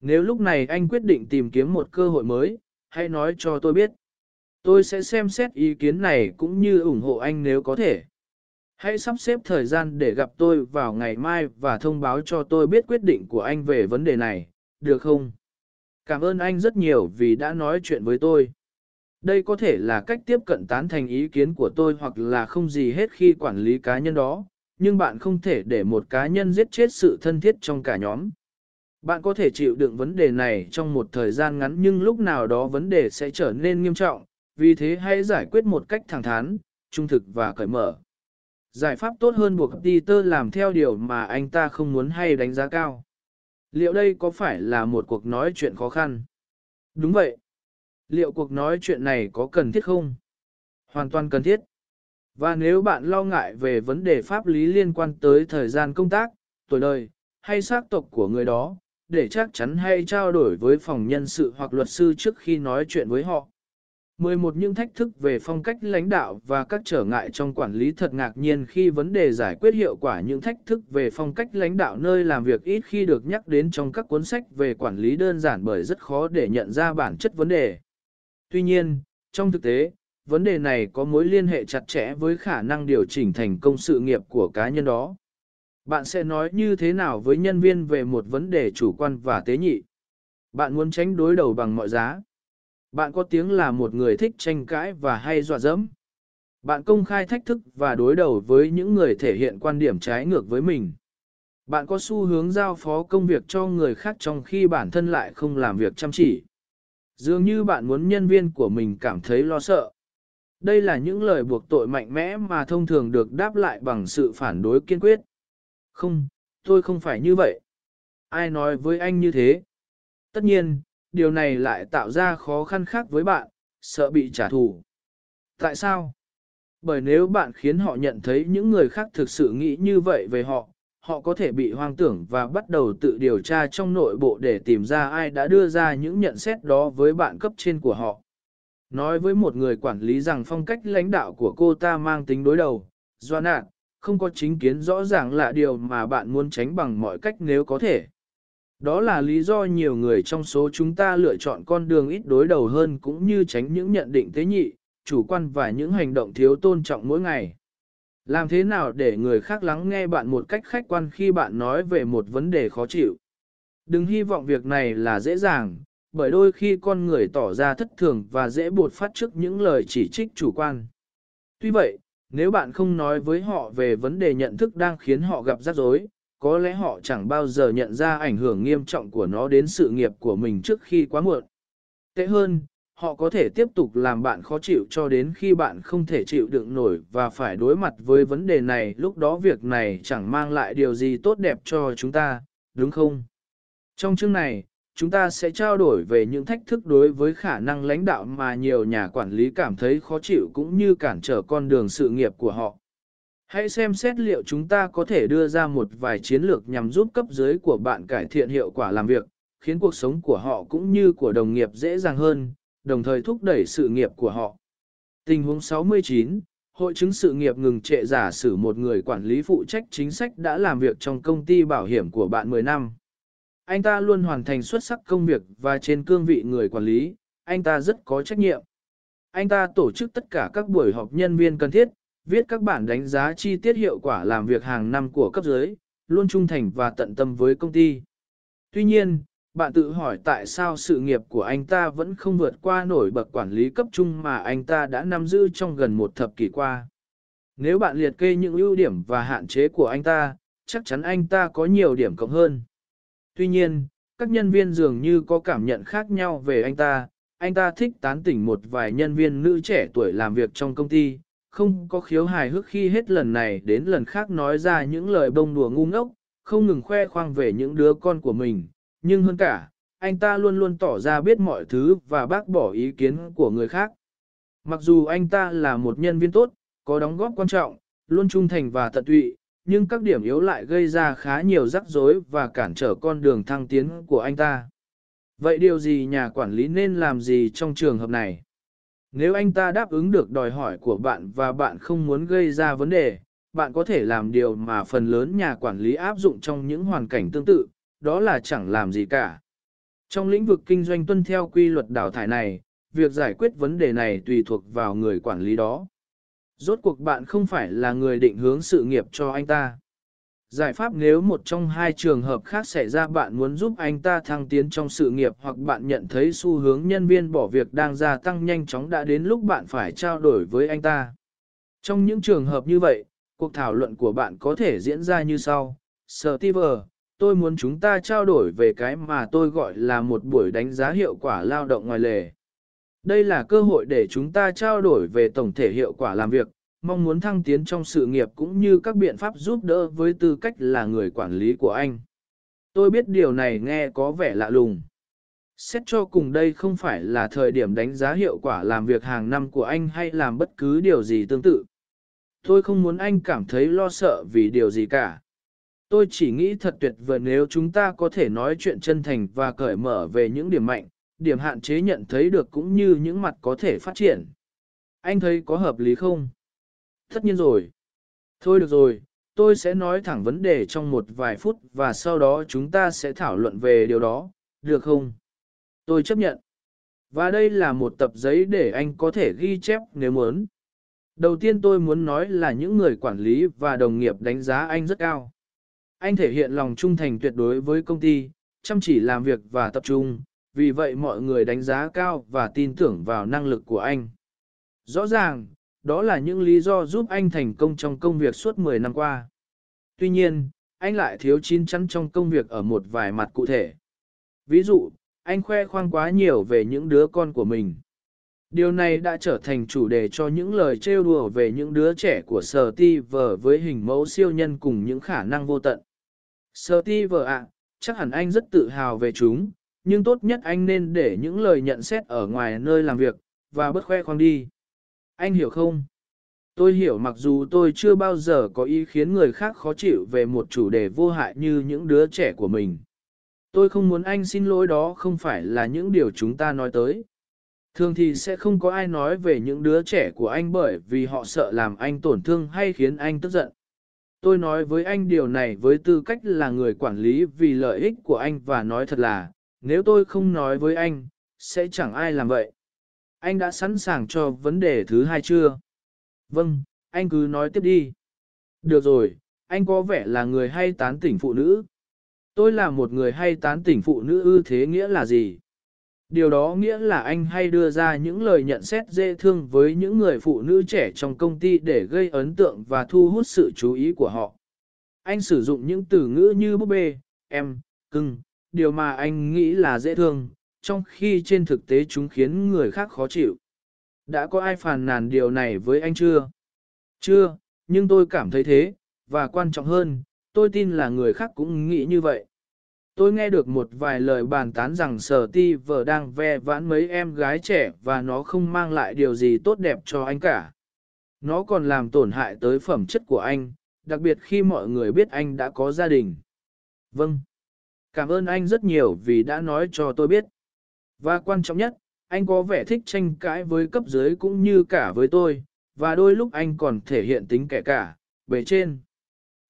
Nếu lúc này anh quyết định tìm kiếm một cơ hội mới, hãy nói cho tôi biết. Tôi sẽ xem xét ý kiến này cũng như ủng hộ anh nếu có thể. Hãy sắp xếp thời gian để gặp tôi vào ngày mai và thông báo cho tôi biết quyết định của anh về vấn đề này, được không? Cảm ơn anh rất nhiều vì đã nói chuyện với tôi. Đây có thể là cách tiếp cận tán thành ý kiến của tôi hoặc là không gì hết khi quản lý cá nhân đó, nhưng bạn không thể để một cá nhân giết chết sự thân thiết trong cả nhóm. Bạn có thể chịu đựng vấn đề này trong một thời gian ngắn nhưng lúc nào đó vấn đề sẽ trở nên nghiêm trọng, vì thế hãy giải quyết một cách thẳng thắn, trung thực và cởi mở. Giải pháp tốt hơn buộc Peter làm theo điều mà anh ta không muốn hay đánh giá cao. Liệu đây có phải là một cuộc nói chuyện khó khăn? Đúng vậy. Liệu cuộc nói chuyện này có cần thiết không? Hoàn toàn cần thiết. Và nếu bạn lo ngại về vấn đề pháp lý liên quan tới thời gian công tác, tuổi đời, hay xác tộc của người đó, để chắc chắn hay trao đổi với phòng nhân sự hoặc luật sư trước khi nói chuyện với họ. 11 những thách thức về phong cách lãnh đạo và các trở ngại trong quản lý thật ngạc nhiên khi vấn đề giải quyết hiệu quả những thách thức về phong cách lãnh đạo nơi làm việc ít khi được nhắc đến trong các cuốn sách về quản lý đơn giản bởi rất khó để nhận ra bản chất vấn đề. Tuy nhiên, trong thực tế, vấn đề này có mối liên hệ chặt chẽ với khả năng điều chỉnh thành công sự nghiệp của cá nhân đó. Bạn sẽ nói như thế nào với nhân viên về một vấn đề chủ quan và tế nhị? Bạn muốn tránh đối đầu bằng mọi giá. Bạn có tiếng là một người thích tranh cãi và hay dọa dẫm. Bạn công khai thách thức và đối đầu với những người thể hiện quan điểm trái ngược với mình. Bạn có xu hướng giao phó công việc cho người khác trong khi bản thân lại không làm việc chăm chỉ. Dường như bạn muốn nhân viên của mình cảm thấy lo sợ. Đây là những lời buộc tội mạnh mẽ mà thông thường được đáp lại bằng sự phản đối kiên quyết. Không, tôi không phải như vậy. Ai nói với anh như thế? Tất nhiên, điều này lại tạo ra khó khăn khác với bạn, sợ bị trả thù. Tại sao? Bởi nếu bạn khiến họ nhận thấy những người khác thực sự nghĩ như vậy về họ, họ có thể bị hoang tưởng và bắt đầu tự điều tra trong nội bộ để tìm ra ai đã đưa ra những nhận xét đó với bạn cấp trên của họ. Nói với một người quản lý rằng phong cách lãnh đạo của cô ta mang tính đối đầu, do nạn, không có chính kiến rõ ràng là điều mà bạn muốn tránh bằng mọi cách nếu có thể. Đó là lý do nhiều người trong số chúng ta lựa chọn con đường ít đối đầu hơn cũng như tránh những nhận định tế nhị, chủ quan và những hành động thiếu tôn trọng mỗi ngày. Làm thế nào để người khác lắng nghe bạn một cách khách quan khi bạn nói về một vấn đề khó chịu? Đừng hy vọng việc này là dễ dàng, bởi đôi khi con người tỏ ra thất thường và dễ buộc phát trước những lời chỉ trích chủ quan. Tuy vậy, nếu bạn không nói với họ về vấn đề nhận thức đang khiến họ gặp rắc rối, có lẽ họ chẳng bao giờ nhận ra ảnh hưởng nghiêm trọng của nó đến sự nghiệp của mình trước khi quá muộn. Tệ hơn, họ có thể tiếp tục làm bạn khó chịu cho đến khi bạn không thể chịu đựng nổi và phải đối mặt với vấn đề này lúc đó việc này chẳng mang lại điều gì tốt đẹp cho chúng ta, đúng không? Trong chương này, chúng ta sẽ trao đổi về những thách thức đối với khả năng lãnh đạo mà nhiều nhà quản lý cảm thấy khó chịu cũng như cản trở con đường sự nghiệp của họ. Hãy xem xét liệu chúng ta có thể đưa ra một vài chiến lược nhằm giúp cấp dưới của bạn cải thiện hiệu quả làm việc, khiến cuộc sống của họ cũng như của đồng nghiệp dễ dàng hơn, đồng thời thúc đẩy sự nghiệp của họ. Tình huống 69, hội chứng sự nghiệp ngừng trệ giả sử một người quản lý phụ trách chính sách đã làm việc trong công ty bảo hiểm của bạn 10 năm. Anh ta luôn hoàn thành xuất sắc công việc và trên cương vị người quản lý, anh ta rất có trách nhiệm. Anh ta tổ chức tất cả các buổi họp nhân viên cần thiết, viết các bản đánh giá chi tiết hiệu quả làm việc hàng năm của cấp dưới, luôn trung thành và tận tâm với công ty. Tuy nhiên, bạn tự hỏi tại sao sự nghiệp của anh ta vẫn không vượt qua nổi bậc quản lý cấp trung mà anh ta đã nắm giữ trong gần một thập kỷ qua. Nếu bạn liệt kê những ưu điểm và hạn chế của anh ta, chắc chắn anh ta có nhiều điểm cộng hơn. Tuy nhiên, các nhân viên dường như có cảm nhận khác nhau về anh ta. Anh ta thích tán tỉnh một vài nhân viên nữ trẻ tuổi làm việc trong công ty, không có khiếu hài hước khi hết lần này đến lần khác nói ra những lời bông đùa ngu ngốc, không ngừng khoe khoang về những đứa con của mình, nhưng hơn cả, anh ta luôn luôn tỏ ra biết mọi thứ và bác bỏ ý kiến của người khác. Mặc dù anh ta là một nhân viên tốt, có đóng góp quan trọng, luôn trung thành và tận tụy, nhưng các điểm yếu lại gây ra khá nhiều rắc rối và cản trở con đường thăng tiến của anh ta. Vậy điều gì nhà quản lý nên làm gì trong trường hợp này? Nếu anh ta đáp ứng được đòi hỏi của bạn và bạn không muốn gây ra vấn đề, bạn có thể làm điều mà phần lớn nhà quản lý áp dụng trong những hoàn cảnh tương tự, đó là chẳng làm gì cả. Trong lĩnh vực kinh doanh tuân theo quy luật đào thải này, việc giải quyết vấn đề này tùy thuộc vào người quản lý đó. Rốt cuộc bạn không phải là người định hướng sự nghiệp cho anh ta. Giải pháp nếu một trong hai trường hợp khác xảy ra bạn muốn giúp anh ta thăng tiến trong sự nghiệp hoặc bạn nhận thấy xu hướng nhân viên bỏ việc đang gia tăng nhanh chóng đã đến lúc bạn phải trao đổi với anh ta. Trong những trường hợp như vậy, cuộc thảo luận của bạn có thể diễn ra như sau. Steve, tôi muốn chúng ta trao đổi về cái mà tôi gọi là một buổi đánh giá hiệu quả lao động ngoài lề. Đây là cơ hội để chúng ta trao đổi về tổng thể hiệu quả làm việc, mong muốn thăng tiến trong sự nghiệp cũng như các biện pháp giúp đỡ với tư cách là người quản lý của anh. Tôi biết điều này nghe có vẻ lạ lùng. Xét cho cùng đây không phải là thời điểm đánh giá hiệu quả làm việc hàng năm của anh hay làm bất cứ điều gì tương tự. Tôi không muốn anh cảm thấy lo sợ vì điều gì cả. Tôi chỉ nghĩ thật tuyệt vời nếu chúng ta có thể nói chuyện chân thành và cởi mở về những điểm mạnh, điểm hạn chế nhận thấy được cũng như những mặt có thể phát triển. Anh thấy có hợp lý không? Tất nhiên rồi. Thôi được rồi, tôi sẽ nói thẳng vấn đề trong một vài phút và sau đó chúng ta sẽ thảo luận về điều đó, được không? Tôi chấp nhận. Và đây là một tập giấy để anh có thể ghi chép nếu muốn. Đầu tiên tôi muốn nói là những người quản lý và đồng nghiệp đánh giá anh rất cao. Anh thể hiện lòng trung thành tuyệt đối với công ty, chăm chỉ làm việc và tập trung, vì vậy mọi người đánh giá cao và tin tưởng vào năng lực của anh. Rõ ràng, đó là những lý do giúp anh thành công trong công việc suốt 10 năm qua. Tuy nhiên, anh lại thiếu chín chắn trong công việc ở một vài mặt cụ thể. Ví dụ, anh khoe khoang quá nhiều về những đứa con của mình. Điều này đã trở thành chủ đề cho những lời trêu đùa về những đứa trẻ của Sở Ti Vở với hình mẫu siêu nhân cùng những khả năng vô tận. Sở Ti Vở ạ, chắc hẳn anh rất tự hào về chúng, nhưng tốt nhất anh nên để những lời nhận xét ở ngoài nơi làm việc, và bất khoe khoang đi. Anh hiểu không? Tôi hiểu mặc dù tôi chưa bao giờ có ý khiến người khác khó chịu về một chủ đề vô hại như những đứa trẻ của mình. Tôi không muốn anh xin lỗi đó không phải là những điều chúng ta nói tới. Thường thì sẽ không có ai nói về những đứa trẻ của anh bởi vì họ sợ làm anh tổn thương hay khiến anh tức giận. Tôi nói với anh điều này với tư cách là người quản lý vì lợi ích của anh và nói thật là, nếu tôi không nói với anh, sẽ chẳng ai làm vậy. Anh đã sẵn sàng cho vấn đề thứ hai chưa? Vâng, anh cứ nói tiếp đi. Được rồi, anh có vẻ là người hay tán tỉnh phụ nữ. Tôi là một người hay tán tỉnh phụ nữ ư thế nghĩa là gì? Điều đó nghĩa là anh hay đưa ra những lời nhận xét dễ thương với những người phụ nữ trẻ trong công ty để gây ấn tượng và thu hút sự chú ý của họ. Anh sử dụng những từ ngữ như búp bê, em, cưng, điều mà anh nghĩ là dễ thương, trong khi trên thực tế chúng khiến người khác khó chịu. Đã có ai phàn nàn điều này với anh chưa? Chưa, nhưng tôi cảm thấy thế, và quan trọng hơn, tôi tin là người khác cũng nghĩ như vậy. Tôi nghe được một vài lời bàn tán rằng sở ti vợ đang ve vãn mấy em gái trẻ và nó không mang lại điều gì tốt đẹp cho anh cả. Nó còn làm tổn hại tới phẩm chất của anh, đặc biệt khi mọi người biết anh đã có gia đình. Vâng. Cảm ơn anh rất nhiều vì đã nói cho tôi biết. Và quan trọng nhất, anh có vẻ thích tranh cãi với cấp dưới cũng như cả với tôi, và đôi lúc anh còn thể hiện tính kẻ cả, bề trên.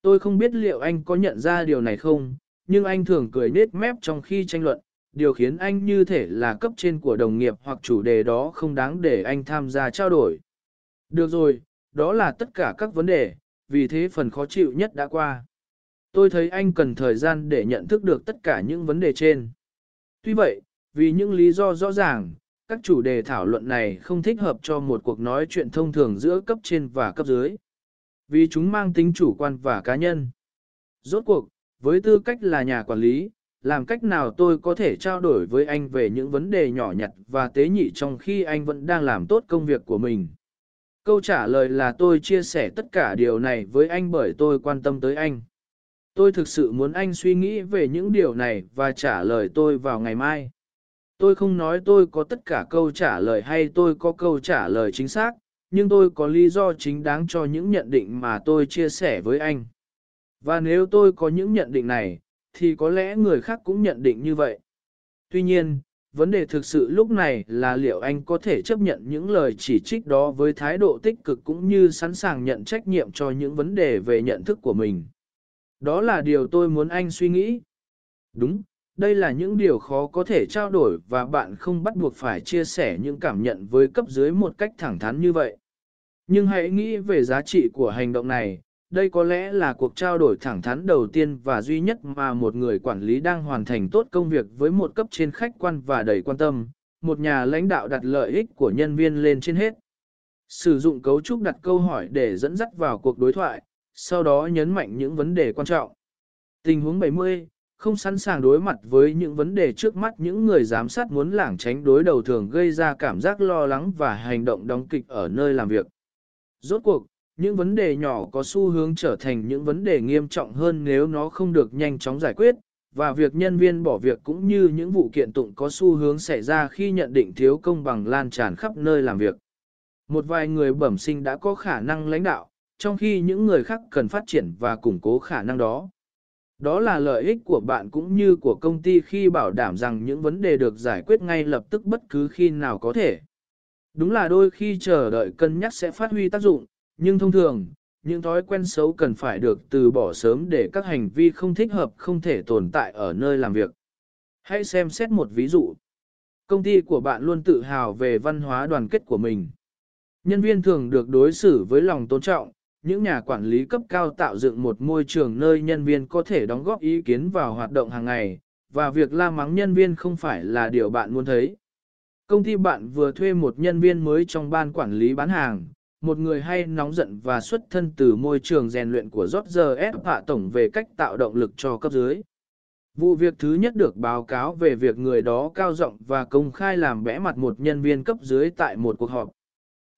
Tôi không biết liệu anh có nhận ra điều này không, nhưng anh thường cười nết mép trong khi tranh luận, điều khiến anh như thể là cấp trên của đồng nghiệp hoặc chủ đề đó không đáng để anh tham gia trao đổi. Được rồi, đó là tất cả các vấn đề, vì thế phần khó chịu nhất đã qua. Tôi thấy anh cần thời gian để nhận thức được tất cả những vấn đề trên. Tuy vậy, vì những lý do rõ ràng, các chủ đề thảo luận này không thích hợp cho một cuộc nói chuyện thông thường giữa cấp trên và cấp dưới. Vì chúng mang tính chủ quan và cá nhân. Rốt cuộc, với tư cách là nhà quản lý, làm cách nào tôi có thể trao đổi với anh về những vấn đề nhỏ nhặt và tế nhị trong khi anh vẫn đang làm tốt công việc của mình. Câu trả lời là tôi chia sẻ tất cả điều này với anh bởi tôi quan tâm tới anh. Tôi thực sự muốn anh suy nghĩ về những điều này và trả lời tôi vào ngày mai. Tôi không nói tôi có tất cả câu trả lời hay tôi có câu trả lời chính xác, nhưng tôi có lý do chính đáng cho những nhận định mà tôi chia sẻ với anh. Và nếu tôi có những nhận định này, thì có lẽ người khác cũng nhận định như vậy. Tuy nhiên, vấn đề thực sự lúc này là liệu anh có thể chấp nhận những lời chỉ trích đó với thái độ tích cực cũng như sẵn sàng nhận trách nhiệm cho những vấn đề về nhận thức của mình. Đó là điều tôi muốn anh suy nghĩ. Đúng, đây là những điều khó có thể trao đổi và bạn không bắt buộc phải chia sẻ những cảm nhận với cấp dưới một cách thẳng thắn như vậy. Nhưng hãy nghĩ về giá trị của hành động này, đây có lẽ là cuộc trao đổi thẳng thắn đầu tiên và duy nhất mà một người quản lý đang hoàn thành tốt công việc với một cấp trên khách quan và đầy quan tâm, một nhà lãnh đạo đặt lợi ích của nhân viên lên trên hết. Sử dụng cấu trúc đặt câu hỏi để dẫn dắt vào cuộc đối thoại, sau đó nhấn mạnh những vấn đề quan trọng. Tình huống 70, không sẵn sàng đối mặt với những vấn đề trước mắt những người giám sát muốn lảng tránh đối đầu thường gây ra cảm giác lo lắng và hành động đóng kịch ở nơi làm việc. Rốt cuộc, những vấn đề nhỏ có xu hướng trở thành những vấn đề nghiêm trọng hơn nếu nó không được nhanh chóng giải quyết, và việc nhân viên bỏ việc cũng như những vụ kiện tụng có xu hướng xảy ra khi nhận định thiếu công bằng lan tràn khắp nơi làm việc. Một vài người bẩm sinh đã có khả năng lãnh đạo, trong khi những người khác cần phát triển và củng cố khả năng đó. Đó là lợi ích của bạn cũng như của công ty khi bảo đảm rằng những vấn đề được giải quyết ngay lập tức bất cứ khi nào có thể. Đúng là đôi khi chờ đợi cân nhắc sẽ phát huy tác dụng, nhưng thông thường, những thói quen xấu cần phải được từ bỏ sớm để các hành vi không thích hợp không thể tồn tại ở nơi làm việc. Hãy xem xét một ví dụ. Công ty của bạn luôn tự hào về văn hóa đoàn kết của mình. Nhân viên thường được đối xử với lòng tôn trọng, những nhà quản lý cấp cao tạo dựng một môi trường nơi nhân viên có thể đóng góp ý kiến vào hoạt động hàng ngày, và việc la mắng nhân viên không phải là điều bạn muốn thấy. Công ty bạn vừa thuê một nhân viên mới trong ban quản lý bán hàng, một người hay nóng giận và xuất thân từ môi trường rèn luyện của George S. Hạ Tổng về cách tạo động lực cho cấp dưới. Vụ việc thứ nhất được báo cáo về việc người đó cao giọng và công khai làm bẽ mặt một nhân viên cấp dưới tại một cuộc họp.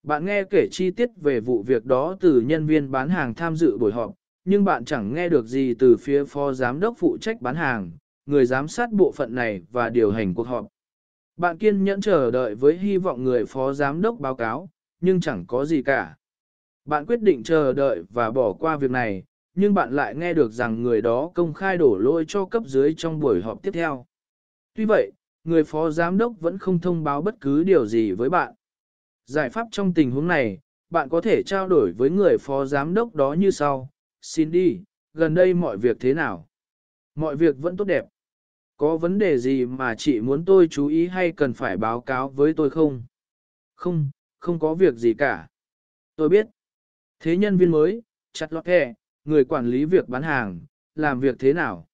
Bạn nghe kể chi tiết về vụ việc đó từ nhân viên bán hàng tham dự buổi họp, nhưng bạn chẳng nghe được gì từ phía phó giám đốc phụ trách bán hàng, người giám sát bộ phận này và điều hành cuộc họp. Bạn kiên nhẫn chờ đợi với hy vọng người phó giám đốc báo cáo, nhưng chẳng có gì cả. Bạn quyết định chờ đợi và bỏ qua việc này, nhưng bạn lại nghe được rằng người đó công khai đổ lỗi cho cấp dưới trong buổi họp tiếp theo. Tuy vậy, người phó giám đốc vẫn không thông báo bất cứ điều gì với bạn. Giải pháp trong tình huống này, bạn có thể trao đổi với người phó giám đốc đó như sau. Xin đi, gần đây mọi việc thế nào? Mọi việc vẫn tốt đẹp. Có vấn đề gì mà chị muốn tôi chú ý hay cần phải báo cáo với tôi không? Không, không có việc gì cả. Tôi biết. Thế nhân viên mới, chặt lọt kẹ, người quản lý việc bán hàng, làm việc thế nào?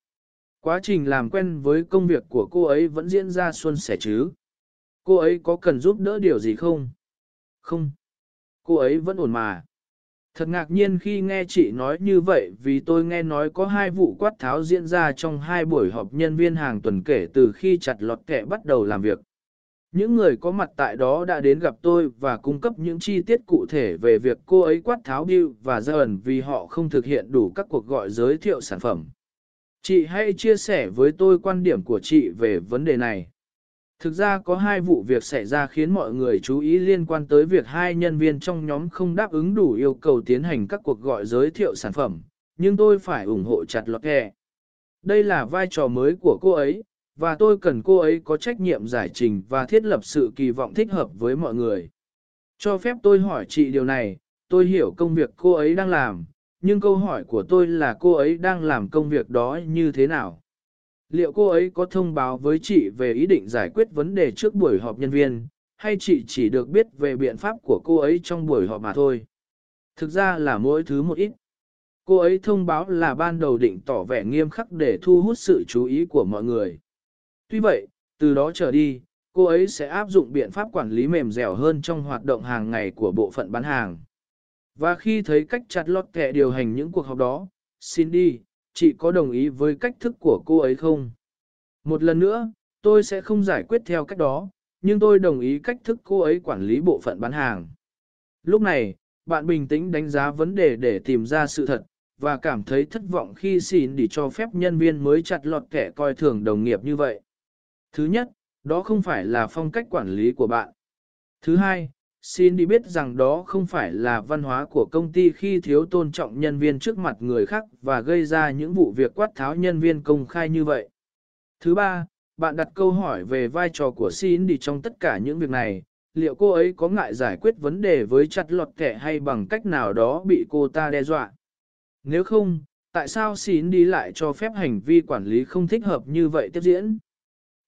Quá trình làm quen với công việc của cô ấy vẫn diễn ra xuân sẻ chứ? Cô ấy có cần giúp đỡ điều gì không? Không. Cô ấy vẫn ổn mà. Thật ngạc nhiên khi nghe chị nói như vậy vì tôi nghe nói có hai vụ quát tháo diễn ra trong hai buổi họp nhân viên hàng tuần kể từ khi chặt lọt kẹ bắt đầu làm việc. Những người có mặt tại đó đã đến gặp tôi và cung cấp những chi tiết cụ thể về việc cô ấy quát tháo Bill và John vì họ không thực hiện đủ các cuộc gọi giới thiệu sản phẩm. Chị hãy chia sẻ với tôi quan điểm của chị về vấn đề này. Thực ra có hai vụ việc xảy ra khiến mọi người chú ý liên quan tới việc hai nhân viên trong nhóm không đáp ứng đủ yêu cầu tiến hành các cuộc gọi giới thiệu sản phẩm, nhưng tôi phải ủng hộ chặt lọt kè. Đây là vai trò mới của cô ấy, và tôi cần cô ấy có trách nhiệm giải trình và thiết lập sự kỳ vọng thích hợp với mọi người. Cho phép tôi hỏi chị điều này, tôi hiểu công việc cô ấy đang làm, nhưng câu hỏi của tôi là cô ấy đang làm công việc đó như thế nào? Liệu cô ấy có thông báo với chị về ý định giải quyết vấn đề trước buổi họp nhân viên, hay chị chỉ được biết về biện pháp của cô ấy trong buổi họp mà thôi? Thực ra là mỗi thứ một ít. Cô ấy thông báo là ban đầu định tỏ vẻ nghiêm khắc để thu hút sự chú ý của mọi người. Tuy vậy, từ đó trở đi, cô ấy sẽ áp dụng biện pháp quản lý mềm dẻo hơn trong hoạt động hàng ngày của bộ phận bán hàng. Và khi thấy cách chặt lót kẻ điều hành những cuộc họp đó, Cindy, chị có đồng ý với cách thức của cô ấy không? Một lần nữa, tôi sẽ không giải quyết theo cách đó, nhưng tôi đồng ý cách thức cô ấy quản lý bộ phận bán hàng. Lúc này, bạn bình tĩnh đánh giá vấn đề để tìm ra sự thật, và cảm thấy thất vọng khi xin để cho phép nhân viên mới chặt lọt kẻ coi thường đồng nghiệp như vậy. Thứ nhất, đó không phải là phong cách quản lý của bạn. Thứ hai, xin đi biết rằng đó không phải là văn hóa của công ty khi thiếu tôn trọng nhân viên trước mặt người khác và gây ra những vụ việc quát tháo nhân viên công khai như vậy. Thứ ba, bạn đặt câu hỏi về vai trò của xin đi trong tất cả những việc này, liệu cô ấy có ngại giải quyết vấn đề với chặt lọt kẻ hay bằng cách nào đó bị cô ta đe dọa. Nếu không, tại sao xin đi lại cho phép hành vi quản lý không thích hợp như vậy tiếp diễn?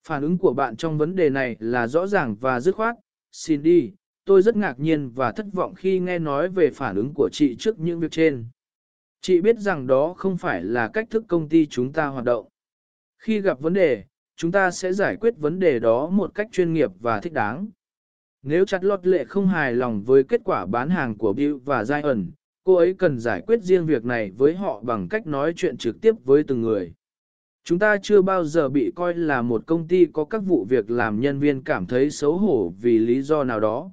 Phản ứng của bạn trong vấn đề này là rõ ràng và dứt khoát. Xin đi, tôi rất ngạc nhiên và thất vọng khi nghe nói về phản ứng của chị trước những việc trên. Chị biết rằng đó không phải là cách thức công ty chúng ta hoạt động. Khi gặp vấn đề, chúng ta sẽ giải quyết vấn đề đó một cách chuyên nghiệp và thích đáng. Nếu chặt lọt lệ không hài lòng với kết quả bán hàng của Bill và Zion, cô ấy cần giải quyết riêng việc này với họ bằng cách nói chuyện trực tiếp với từng người. Chúng ta chưa bao giờ bị coi là một công ty có các vụ việc làm nhân viên cảm thấy xấu hổ vì lý do nào đó.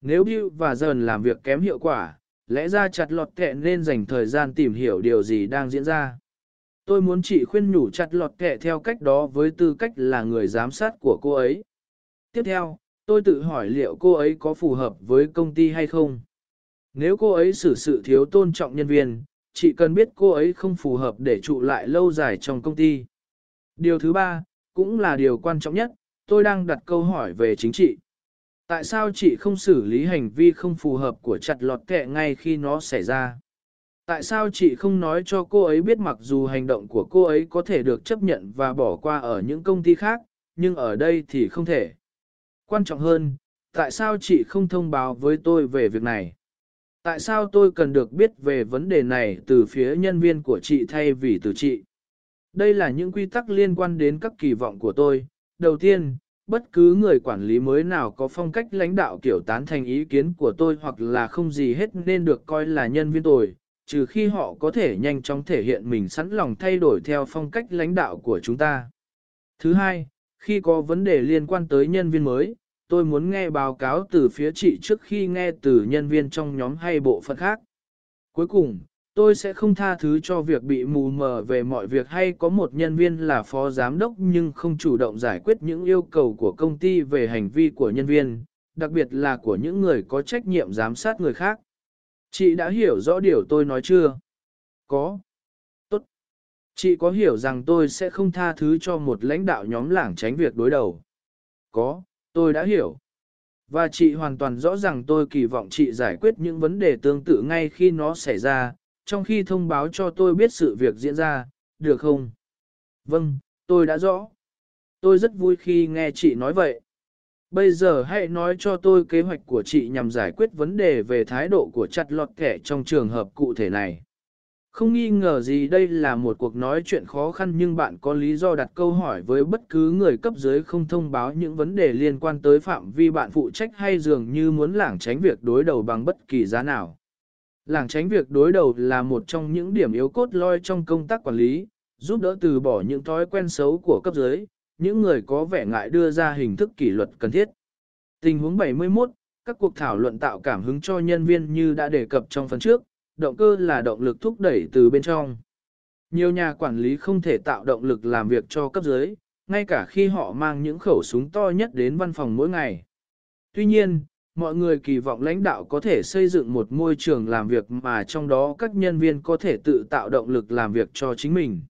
Nếu Bill và dần làm việc kém hiệu quả, lẽ ra chặt lọt kẹ nên dành thời gian tìm hiểu điều gì đang diễn ra. Tôi muốn chị khuyên nhủ chặt lọt kẹ theo cách đó với tư cách là người giám sát của cô ấy. Tiếp theo, tôi tự hỏi liệu cô ấy có phù hợp với công ty hay không. Nếu cô ấy xử sự thiếu tôn trọng nhân viên, chị cần biết cô ấy không phù hợp để trụ lại lâu dài trong công ty. Điều thứ ba, cũng là điều quan trọng nhất, tôi đang đặt câu hỏi về chính trị. Tại sao chị không xử lý hành vi không phù hợp của chặt lọt kẹ ngay khi nó xảy ra? Tại sao chị không nói cho cô ấy biết mặc dù hành động của cô ấy có thể được chấp nhận và bỏ qua ở những công ty khác, nhưng ở đây thì không thể. Quan trọng hơn, tại sao chị không thông báo với tôi về việc này? Tại sao tôi cần được biết về vấn đề này từ phía nhân viên của chị thay vì từ chị? Đây là những quy tắc liên quan đến các kỳ vọng của tôi. Đầu tiên, bất cứ người quản lý mới nào có phong cách lãnh đạo kiểu tán thành ý kiến của tôi hoặc là không gì hết nên được coi là nhân viên tồi, trừ khi họ có thể nhanh chóng thể hiện mình sẵn lòng thay đổi theo phong cách lãnh đạo của chúng ta. Thứ hai, khi có vấn đề liên quan tới nhân viên mới, tôi muốn nghe báo cáo từ phía chị trước khi nghe từ nhân viên trong nhóm hay bộ phận khác. Cuối cùng, tôi sẽ không tha thứ cho việc bị mù mờ về mọi việc hay có một nhân viên là phó giám đốc nhưng không chủ động giải quyết những yêu cầu của công ty về hành vi của nhân viên, đặc biệt là của những người có trách nhiệm giám sát người khác. Chị đã hiểu rõ điều tôi nói chưa? Có. Tốt. Chị có hiểu rằng tôi sẽ không tha thứ cho một lãnh đạo nhóm lảng tránh việc đối đầu? Có, tôi đã hiểu. Và chị hoàn toàn rõ ràng tôi kỳ vọng chị giải quyết những vấn đề tương tự ngay khi nó xảy ra, trong khi thông báo cho tôi biết sự việc diễn ra, được không? Vâng, tôi đã rõ. Tôi rất vui khi nghe chị nói vậy. Bây giờ hãy nói cho tôi kế hoạch của chị nhằm giải quyết vấn đề về thái độ của chặt lọt kẻ trong trường hợp cụ thể này. Không nghi ngờ gì đây là một cuộc nói chuyện khó khăn nhưng bạn có lý do đặt câu hỏi với bất cứ người cấp dưới không thông báo những vấn đề liên quan tới phạm vi bạn phụ trách hay dường như muốn lảng tránh việc đối đầu bằng bất kỳ giá nào. Lảng tránh việc đối đầu là một trong những điểm yếu cốt loi trong công tác quản lý, giúp đỡ từ bỏ những thói quen xấu của cấp dưới, những người có vẻ ngại đưa ra hình thức kỷ luật cần thiết. Tình huống 71, các cuộc thảo luận tạo cảm hứng cho nhân viên như đã đề cập trong phần trước, động cơ là động lực thúc đẩy từ bên trong. Nhiều nhà quản lý không thể tạo động lực làm việc cho cấp dưới, ngay cả khi họ mang những khẩu súng to nhất đến văn phòng mỗi ngày. Tuy nhiên, mọi người kỳ vọng lãnh đạo có thể xây dựng một môi trường làm việc mà trong đó các nhân viên có thể tự tạo động lực làm việc cho chính mình.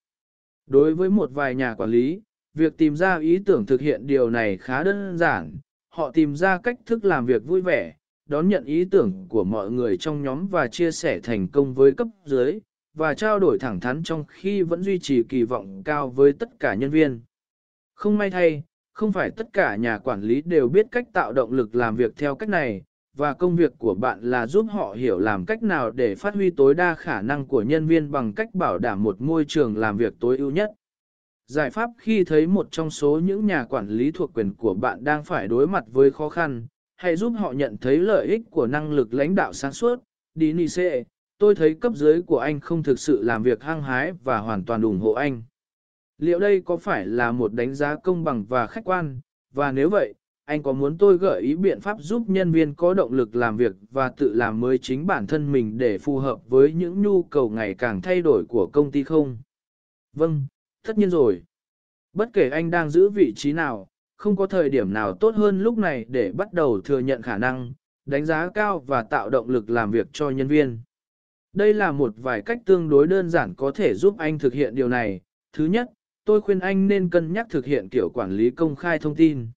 Đối với một vài nhà quản lý, việc tìm ra ý tưởng thực hiện điều này khá đơn giản, họ tìm ra cách thức làm việc vui vẻ, đón nhận ý tưởng của mọi người trong nhóm và chia sẻ thành công với cấp dưới, và trao đổi thẳng thắn trong khi vẫn duy trì kỳ vọng cao với tất cả nhân viên. Không may thay, không phải tất cả nhà quản lý đều biết cách tạo động lực làm việc theo cách này, và công việc của bạn là giúp họ hiểu làm cách nào để phát huy tối đa khả năng của nhân viên bằng cách bảo đảm một môi trường làm việc tối ưu nhất. Giải pháp khi thấy một trong số những nhà quản lý thuộc quyền của bạn đang phải đối mặt với khó khăn, hãy giúp họ nhận thấy lợi ích của năng lực lãnh đạo sáng suốt. Đi Nice, tôi thấy cấp dưới của anh không thực sự làm việc hăng hái và hoàn toàn ủng hộ anh. Liệu đây có phải là một đánh giá công bằng và khách quan? Và nếu vậy, anh có muốn tôi gợi ý biện pháp giúp nhân viên có động lực làm việc và tự làm mới chính bản thân mình để phù hợp với những nhu cầu ngày càng thay đổi của công ty không? Vâng, tất nhiên rồi. Bất kể anh đang giữ vị trí nào, không có thời điểm nào tốt hơn lúc này để bắt đầu thừa nhận khả năng, đánh giá cao và tạo động lực làm việc cho nhân viên. Đây là một vài cách tương đối đơn giản có thể giúp anh thực hiện điều này. Thứ nhất, tôi khuyên anh nên cân nhắc thực hiện kiểu quản lý công khai thông tin.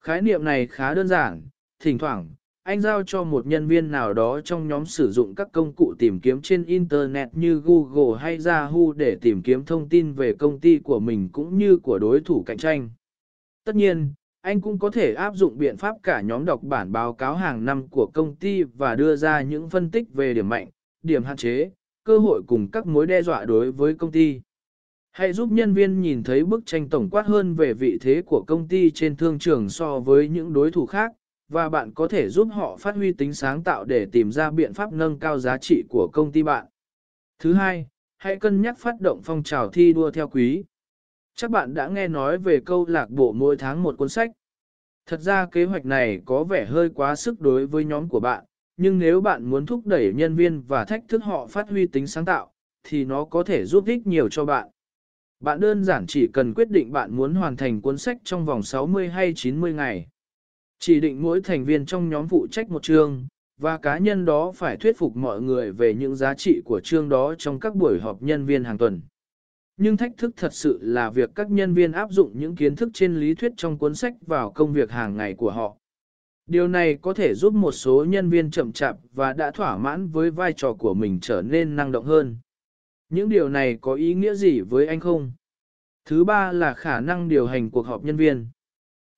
Khái niệm này khá đơn giản, thỉnh thoảng, anh giao cho một nhân viên nào đó trong nhóm sử dụng các công cụ tìm kiếm trên Internet như Google hay Yahoo để tìm kiếm thông tin về công ty của mình cũng như của đối thủ cạnh tranh. Tất nhiên, anh cũng có thể áp dụng biện pháp cả nhóm đọc bản báo cáo hàng năm của công ty và đưa ra những phân tích về điểm mạnh, điểm hạn chế, cơ hội cùng các mối đe dọa đối với công ty. Hãy giúp nhân viên nhìn thấy bức tranh tổng quát hơn về vị thế của công ty trên thương trường so với những đối thủ khác, và bạn có thể giúp họ phát huy tính sáng tạo để tìm ra biện pháp nâng cao giá trị của công ty bạn. Thứ hai, hãy cân nhắc phát động phong trào thi đua theo quý. Chắc bạn đã nghe nói về câu lạc bộ mỗi tháng một cuốn sách. Thật ra kế hoạch này có vẻ hơi quá sức đối với nhóm của bạn, nhưng nếu bạn muốn thúc đẩy nhân viên và thách thức họ phát huy tính sáng tạo, thì nó có thể giúp ích nhiều cho bạn. Bạn đơn giản chỉ cần quyết định bạn muốn hoàn thành cuốn sách trong vòng 60 hay 90 ngày. Chỉ định mỗi thành viên trong nhóm phụ trách một chương, và cá nhân đó phải thuyết phục mọi người về những giá trị của chương đó trong các buổi họp nhân viên hàng tuần. Nhưng thách thức thật sự là việc các nhân viên áp dụng những kiến thức trên lý thuyết trong cuốn sách vào công việc hàng ngày của họ. Điều này có thể giúp một số nhân viên chậm chạp và đã thỏa mãn với vai trò của mình trở nên năng động hơn. Những điều này có ý nghĩa gì với anh không? Thứ ba là khả năng điều hành cuộc họp nhân viên.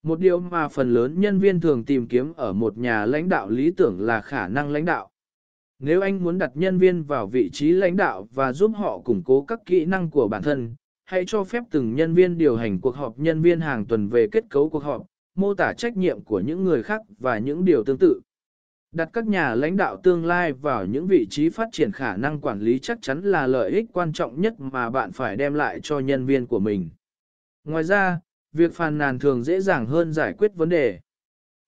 Một điều mà phần lớn nhân viên thường tìm kiếm ở một nhà lãnh đạo lý tưởng là khả năng lãnh đạo. Nếu anh muốn đặt nhân viên vào vị trí lãnh đạo và giúp họ củng cố các kỹ năng của bản thân, hãy cho phép từng nhân viên điều hành cuộc họp nhân viên hàng tuần về kết cấu cuộc họp, mô tả trách nhiệm của những người khác và những điều tương tự. Đặt các nhà lãnh đạo tương lai vào những vị trí phát triển khả năng quản lý chắc chắn là lợi ích quan trọng nhất mà bạn phải đem lại cho nhân viên của mình. Ngoài ra, việc phàn nàn thường dễ dàng hơn giải quyết vấn đề.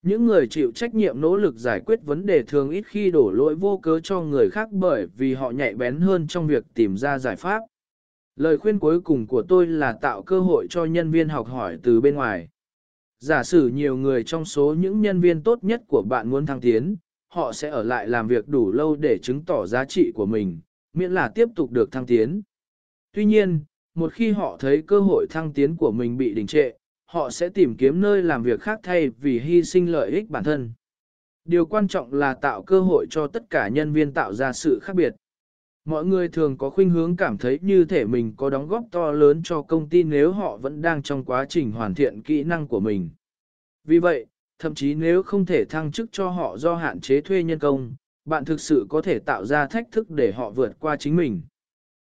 Những người chịu trách nhiệm nỗ lực giải quyết vấn đề thường ít khi đổ lỗi vô cớ cho người khác bởi vì họ nhạy bén hơn trong việc tìm ra giải pháp. Lời khuyên cuối cùng của tôi là tạo cơ hội cho nhân viên học hỏi từ bên ngoài. Giả sử nhiều người trong số những nhân viên tốt nhất của bạn muốn thăng tiến, họ sẽ ở lại làm việc đủ lâu để chứng tỏ giá trị của mình, miễn là tiếp tục được thăng tiến. Tuy nhiên, một khi họ thấy cơ hội thăng tiến của mình bị đình trệ, họ sẽ tìm kiếm nơi làm việc khác thay vì hy sinh lợi ích bản thân. Điều quan trọng là tạo cơ hội cho tất cả nhân viên tạo ra sự khác biệt. Mọi người thường có khuynh hướng cảm thấy như thể mình có đóng góp to lớn cho công ty nếu họ vẫn đang trong quá trình hoàn thiện kỹ năng của mình. Vì vậy, thậm chí nếu không thể thăng chức cho họ do hạn chế thuê nhân công, bạn thực sự có thể tạo ra thách thức để họ vượt qua chính mình.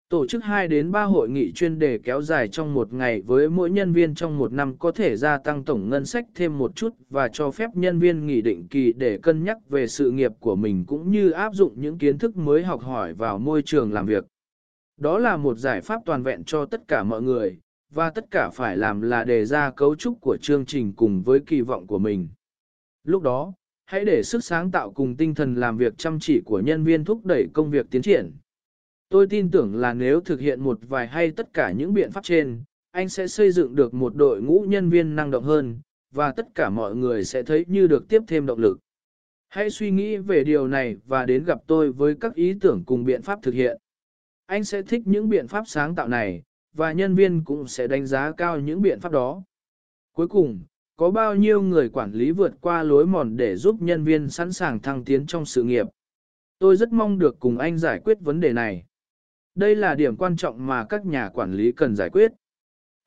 Tổ chức 2 đến 3 hội nghị chuyên đề kéo dài trong một ngày với mỗi nhân viên trong một năm có thể gia tăng tổng ngân sách thêm một chút và cho phép nhân viên nghỉ định kỳ để cân nhắc về sự nghiệp của mình cũng như áp dụng những kiến thức mới học hỏi vào môi trường làm việc. Đó là một giải pháp toàn vẹn cho tất cả mọi người, và tất cả phải làm là đề ra cấu trúc của chương trình cùng với kỳ vọng của mình. Lúc đó, hãy để sức sáng tạo cùng tinh thần làm việc chăm chỉ của nhân viên thúc đẩy công việc tiến triển. Tôi tin tưởng là nếu thực hiện một vài hay tất cả những biện pháp trên, anh sẽ xây dựng được một đội ngũ nhân viên năng động hơn, và tất cả mọi người sẽ thấy như được tiếp thêm động lực. Hãy suy nghĩ về điều này và đến gặp tôi với các ý tưởng cùng biện pháp thực hiện. Anh sẽ thích những biện pháp sáng tạo này, và nhân viên cũng sẽ đánh giá cao những biện pháp đó. Cuối cùng, có bao nhiêu người quản lý vượt qua lối mòn để giúp nhân viên sẵn sàng thăng tiến trong sự nghiệp? Tôi rất mong được cùng anh giải quyết vấn đề này. Đây là điểm quan trọng mà các nhà quản lý cần giải quyết.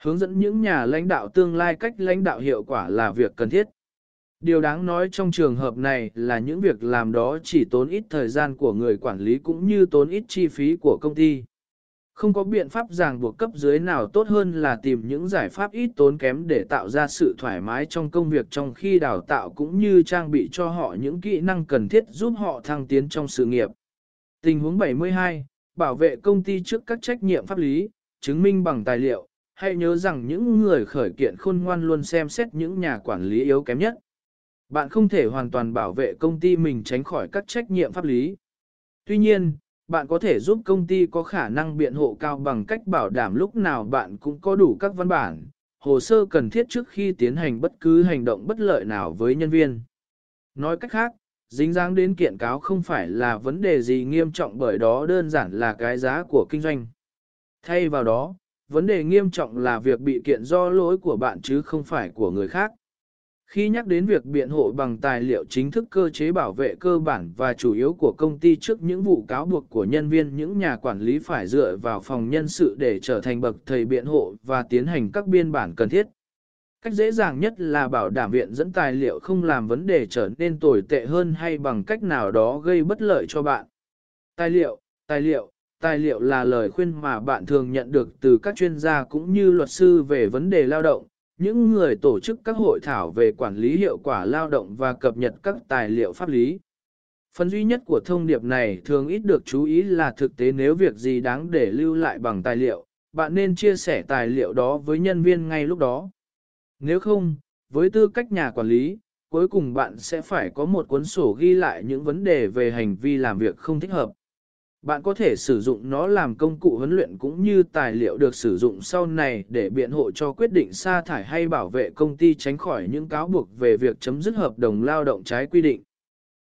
Hướng dẫn những nhà lãnh đạo tương lai cách lãnh đạo hiệu quả là việc cần thiết. Điều đáng nói trong trường hợp này là những việc làm đó chỉ tốn ít thời gian của người quản lý cũng như tốn ít chi phí của công ty. Không có biện pháp ràng buộc cấp dưới nào tốt hơn là tìm những giải pháp ít tốn kém để tạo ra sự thoải mái trong công việc trong khi đào tạo cũng như trang bị cho họ những kỹ năng cần thiết giúp họ thăng tiến trong sự nghiệp. Tình huống 72, bảo vệ công ty trước các trách nhiệm pháp lý, chứng minh bằng tài liệu, hãy nhớ rằng những người khởi kiện khôn ngoan luôn xem xét những nhà quản lý yếu kém nhất. Bạn không thể hoàn toàn bảo vệ công ty mình tránh khỏi các trách nhiệm pháp lý. Tuy nhiên, bạn có thể giúp công ty có khả năng biện hộ cao bằng cách bảo đảm lúc nào bạn cũng có đủ các văn bản, hồ sơ cần thiết trước khi tiến hành bất cứ hành động bất lợi nào với nhân viên. Nói cách khác, dính dáng đến kiện cáo không phải là vấn đề gì nghiêm trọng bởi đó đơn giản là cái giá của kinh doanh. Thay vào đó, vấn đề nghiêm trọng là việc bị kiện do lỗi của bạn chứ không phải của người khác. Khi nhắc đến việc biện hộ bằng tài liệu chính thức cơ chế bảo vệ cơ bản và chủ yếu của công ty trước những vụ cáo buộc của nhân viên những nhà quản lý phải dựa vào phòng nhân sự để trở thành bậc thầy biện hộ và tiến hành các biên bản cần thiết. Cách dễ dàng nhất là bảo đảm viện dẫn tài liệu không làm vấn đề trở nên tồi tệ hơn hay bằng cách nào đó gây bất lợi cho bạn. Tài liệu, tài liệu, tài liệu là lời khuyên mà bạn thường nhận được từ các chuyên gia cũng như luật sư về vấn đề lao động, những người tổ chức các hội thảo về quản lý hiệu quả lao động và cập nhật các tài liệu pháp lý. Phần duy nhất của thông điệp này thường ít được chú ý là thực tế nếu việc gì đáng để lưu lại bằng tài liệu, bạn nên chia sẻ tài liệu đó với nhân viên ngay lúc đó. Nếu không, với tư cách nhà quản lý, cuối cùng bạn sẽ phải có một cuốn sổ ghi lại những vấn đề về hành vi làm việc không thích hợp. Bạn có thể sử dụng nó làm công cụ huấn luyện cũng như tài liệu được sử dụng sau này để biện hộ cho quyết định sa thải hay bảo vệ công ty tránh khỏi những cáo buộc về việc chấm dứt hợp đồng lao động trái quy định.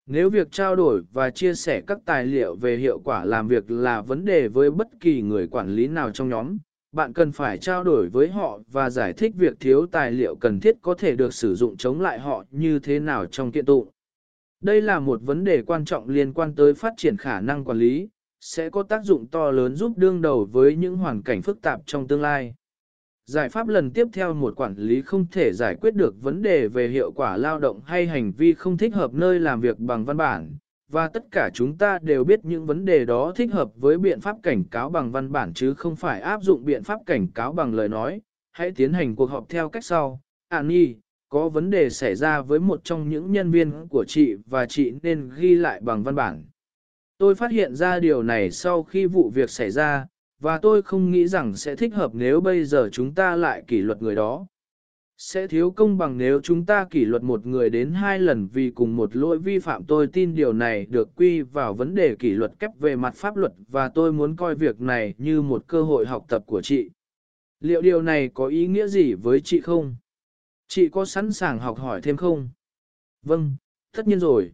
Nếu việc trao đổi và chia sẻ các tài liệu về hiệu quả làm việc là vấn đề với bất kỳ người quản lý nào trong nhóm, bạn cần phải trao đổi với họ và giải thích việc thiếu tài liệu cần thiết có thể được sử dụng chống lại họ như thế nào trong kiện tụng. Đây là một vấn đề quan trọng liên quan tới phát triển khả năng quản lý, sẽ có tác dụng to lớn giúp đương đầu với những hoàn cảnh phức tạp trong tương lai. Giải pháp lần tiếp theo một quản lý không thể giải quyết được vấn đề về hiệu quả lao động hay hành vi không thích hợp nơi làm việc bằng văn bản, và tất cả chúng ta đều biết những vấn đề đó thích hợp với biện pháp cảnh cáo bằng văn bản chứ không phải áp dụng biện pháp cảnh cáo bằng lời nói. Hãy tiến hành cuộc họp theo cách sau. À nhi, có vấn đề xảy ra với một trong những nhân viên của chị và chị nên ghi lại bằng văn bản. Tôi phát hiện ra điều này sau khi vụ việc xảy ra, và tôi không nghĩ rằng sẽ thích hợp nếu bây giờ chúng ta lại kỷ luật người đó. Sẽ thiếu công bằng nếu chúng ta kỷ luật một người đến hai lần vì cùng một lỗi vi phạm tôi tin điều này được quy vào vấn đề kỷ luật kép về mặt pháp luật và tôi muốn coi việc này như một cơ hội học tập của chị. Liệu điều này có ý nghĩa gì với chị không? Chị có sẵn sàng học hỏi thêm không? Vâng, tất nhiên rồi.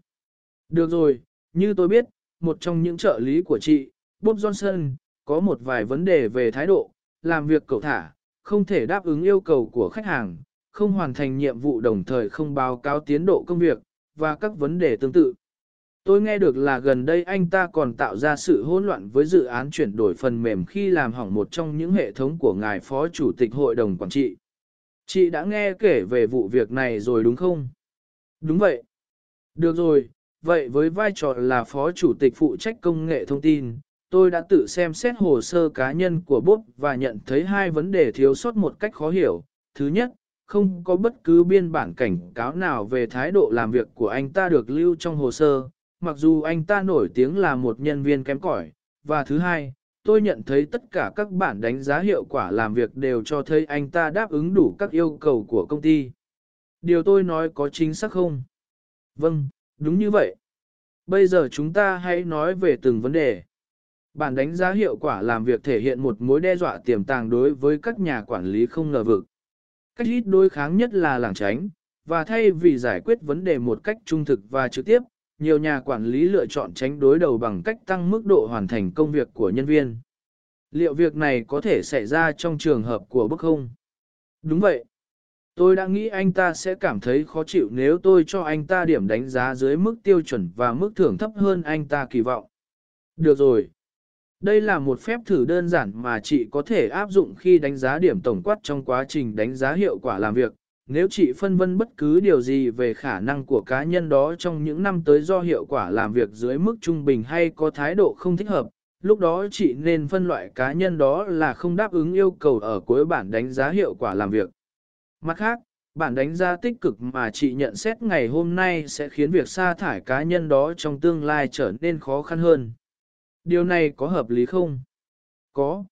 Được rồi, như tôi biết, một trong những trợ lý của chị, Bob Johnson, có một vài vấn đề về thái độ, làm việc cầu thả, không thể đáp ứng yêu cầu của khách hàng, không hoàn thành nhiệm vụ đồng thời không báo cáo tiến độ công việc, và các vấn đề tương tự. Tôi nghe được là gần đây anh ta còn tạo ra sự hỗn loạn với dự án chuyển đổi phần mềm khi làm hỏng một trong những hệ thống của ngài Phó Chủ tịch Hội đồng Quản trị. Chị đã nghe kể về vụ việc này rồi đúng không? Đúng vậy. Được rồi, vậy với vai trò là Phó Chủ tịch phụ trách công nghệ thông tin, tôi đã tự xem xét hồ sơ cá nhân của Bob và nhận thấy hai vấn đề thiếu sót một cách khó hiểu. Thứ nhất, không có bất cứ biên bản cảnh cáo nào về thái độ làm việc của anh ta được lưu trong hồ sơ, mặc dù anh ta nổi tiếng là một nhân viên kém cỏi. Và thứ hai, tôi nhận thấy tất cả các bản đánh giá hiệu quả làm việc đều cho thấy anh ta đáp ứng đủ các yêu cầu của công ty. Điều tôi nói có chính xác không? Vâng, đúng như vậy. Bây giờ chúng ta hãy nói về từng vấn đề. Bản đánh giá hiệu quả làm việc thể hiện một mối đe dọa tiềm tàng đối với các nhà quản lý không ngờ vực. Cách ít đối kháng nhất là làng tránh, và thay vì giải quyết vấn đề một cách trung thực và trực tiếp, nhiều nhà quản lý lựa chọn tránh đối đầu bằng cách tăng mức độ hoàn thành công việc của nhân viên. Liệu việc này có thể xảy ra trong trường hợp của bức không? Đúng vậy. Tôi đã nghĩ anh ta sẽ cảm thấy khó chịu nếu tôi cho anh ta điểm đánh giá dưới mức tiêu chuẩn và mức thưởng thấp hơn anh ta kỳ vọng. Được rồi. Đây là một phép thử đơn giản mà chị có thể áp dụng khi đánh giá điểm tổng quát trong quá trình đánh giá hiệu quả làm việc. Nếu chị phân vân bất cứ điều gì về khả năng của cá nhân đó trong những năm tới do hiệu quả làm việc dưới mức trung bình hay có thái độ không thích hợp, lúc đó chị nên phân loại cá nhân đó là không đáp ứng yêu cầu ở cuối bản đánh giá hiệu quả làm việc. Mặt khác, bản đánh giá tích cực mà chị nhận xét ngày hôm nay sẽ khiến việc sa thải cá nhân đó trong tương lai trở nên khó khăn hơn. Điều này có hợp lý không? Có.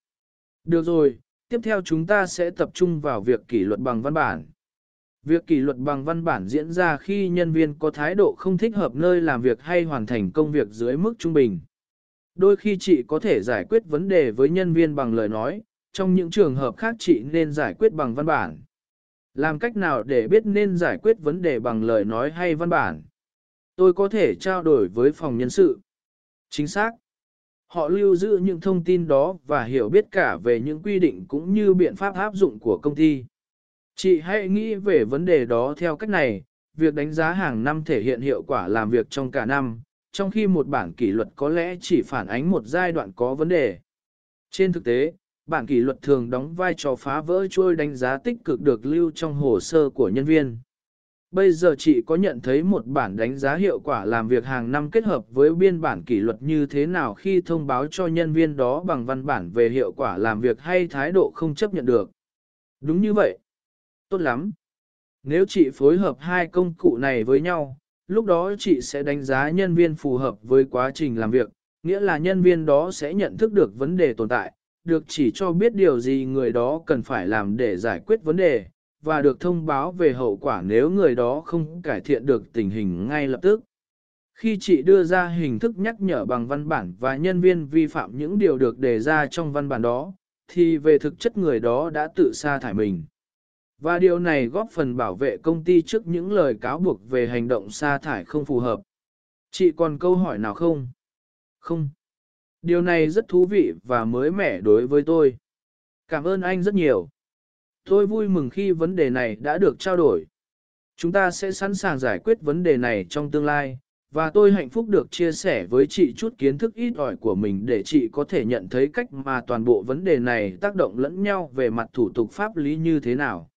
Được rồi, tiếp theo chúng ta sẽ tập trung vào việc kỷ luật bằng văn bản. Việc kỷ luật bằng văn bản diễn ra khi nhân viên có thái độ không thích hợp nơi làm việc hay hoàn thành công việc dưới mức trung bình. Đôi khi chị có thể giải quyết vấn đề với nhân viên bằng lời nói, trong những trường hợp khác chị nên giải quyết bằng văn bản. Làm cách nào để biết nên giải quyết vấn đề bằng lời nói hay văn bản? Tôi có thể trao đổi với phòng nhân sự. Chính xác. Họ lưu giữ những thông tin đó và hiểu biết cả về những quy định cũng như biện pháp áp dụng của công ty. Chị hãy nghĩ về vấn đề đó theo cách này, việc đánh giá hàng năm thể hiện hiệu quả làm việc trong cả năm, trong khi một bản kỷ luật có lẽ chỉ phản ánh một giai đoạn có vấn đề. Trên thực tế, bản kỷ luật thường đóng vai trò phá vỡ trôi đánh giá tích cực được lưu trong hồ sơ của nhân viên. Bây giờ chị có nhận thấy một bản đánh giá hiệu quả làm việc hàng năm kết hợp với biên bản kỷ luật như thế nào khi thông báo cho nhân viên đó bằng văn bản về hiệu quả làm việc hay thái độ không chấp nhận được? Đúng như vậy. Tốt lắm. Nếu chị phối hợp hai công cụ này với nhau, lúc đó chị sẽ đánh giá nhân viên phù hợp với quá trình làm việc, nghĩa là nhân viên đó sẽ nhận thức được vấn đề tồn tại, được chỉ cho biết điều gì người đó cần phải làm để giải quyết vấn đề, và được thông báo về hậu quả nếu người đó không cải thiện được tình hình ngay lập tức. Khi chị đưa ra hình thức nhắc nhở bằng văn bản và nhân viên vi phạm những điều được đề ra trong văn bản đó, thì về thực chất người đó đã tự sa thải mình. Và điều này góp phần bảo vệ công ty trước những lời cáo buộc về hành động sa thải không phù hợp. Chị còn câu hỏi nào không? Không. Điều này rất thú vị và mới mẻ đối với tôi. Cảm ơn anh rất nhiều. Tôi vui mừng khi vấn đề này đã được trao đổi. Chúng ta sẽ sẵn sàng giải quyết vấn đề này trong tương lai, và tôi hạnh phúc được chia sẻ với chị chút kiến thức ít ỏi của mình để chị có thể nhận thấy cách mà toàn bộ vấn đề này tác động lẫn nhau về mặt thủ tục pháp lý như thế nào.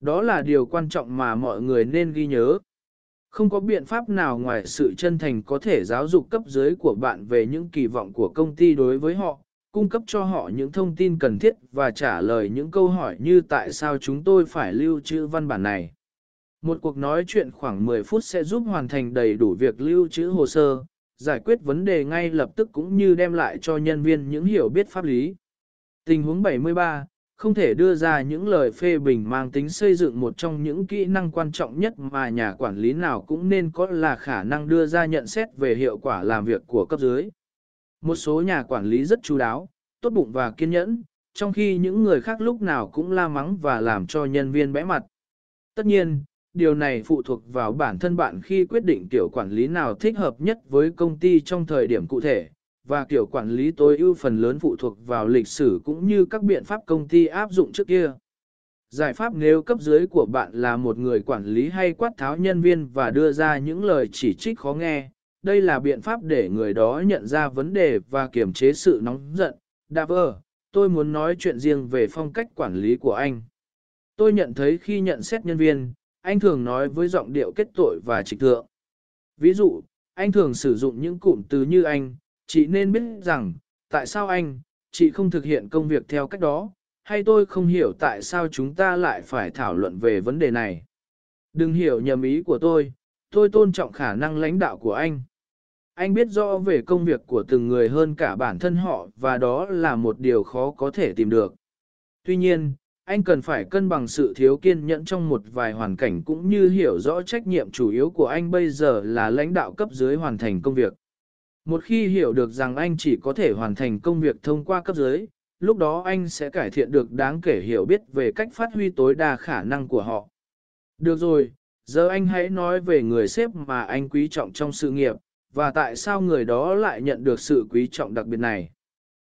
Đó là điều quan trọng mà mọi người nên ghi nhớ. Không có biện pháp nào ngoài sự chân thành có thể giáo dục cấp dưới của bạn về những kỳ vọng của công ty đối với họ, cung cấp cho họ những thông tin cần thiết và trả lời những câu hỏi như tại sao chúng tôi phải lưu trữ văn bản này. Một cuộc nói chuyện khoảng 10 phút sẽ giúp hoàn thành đầy đủ việc lưu trữ hồ sơ, giải quyết vấn đề ngay lập tức cũng như đem lại cho nhân viên những hiểu biết pháp lý. Tình huống 73, không thể đưa ra những lời phê bình mang tính xây dựng một trong những kỹ năng quan trọng nhất mà nhà quản lý nào cũng nên có là khả năng đưa ra nhận xét về hiệu quả làm việc của cấp dưới. Một số nhà quản lý rất chú đáo, tốt bụng và kiên nhẫn, trong khi những người khác lúc nào cũng la mắng và làm cho nhân viên bẽ mặt. Tất nhiên, điều này phụ thuộc vào bản thân bạn khi quyết định kiểu quản lý nào thích hợp nhất với công ty trong thời điểm cụ thể, và kiểu quản lý tối ưu phần lớn phụ thuộc vào lịch sử cũng như các biện pháp công ty áp dụng trước kia. Giải pháp nếu cấp dưới của bạn là một người quản lý hay quát tháo nhân viên và đưa ra những lời chỉ trích khó nghe, đây là biện pháp để người đó nhận ra vấn đề và kiềm chế sự nóng giận. Daver, tôi muốn nói chuyện riêng về phong cách quản lý của anh. Tôi nhận thấy khi nhận xét nhân viên, anh thường nói với giọng điệu kết tội và trịch thượng. Ví dụ, anh thường sử dụng những cụm từ như anh, chị nên biết rằng, tại sao anh, chị không thực hiện công việc theo cách đó, hay tôi không hiểu tại sao chúng ta lại phải thảo luận về vấn đề này. Đừng hiểu nhầm ý của tôi, tôi tôn trọng khả năng lãnh đạo của anh. Anh biết rõ về công việc của từng người hơn cả bản thân họ và đó là một điều khó có thể tìm được. Tuy nhiên, anh cần phải cân bằng sự thiếu kiên nhẫn trong một vài hoàn cảnh cũng như hiểu rõ trách nhiệm chủ yếu của anh bây giờ là lãnh đạo cấp dưới hoàn thành công việc. Một khi hiểu được rằng anh chỉ có thể hoàn thành công việc thông qua cấp dưới, lúc đó anh sẽ cải thiện được đáng kể hiểu biết về cách phát huy tối đa khả năng của họ. Được rồi, giờ anh hãy nói về người sếp mà anh quý trọng trong sự nghiệp, và tại sao người đó lại nhận được sự quý trọng đặc biệt này.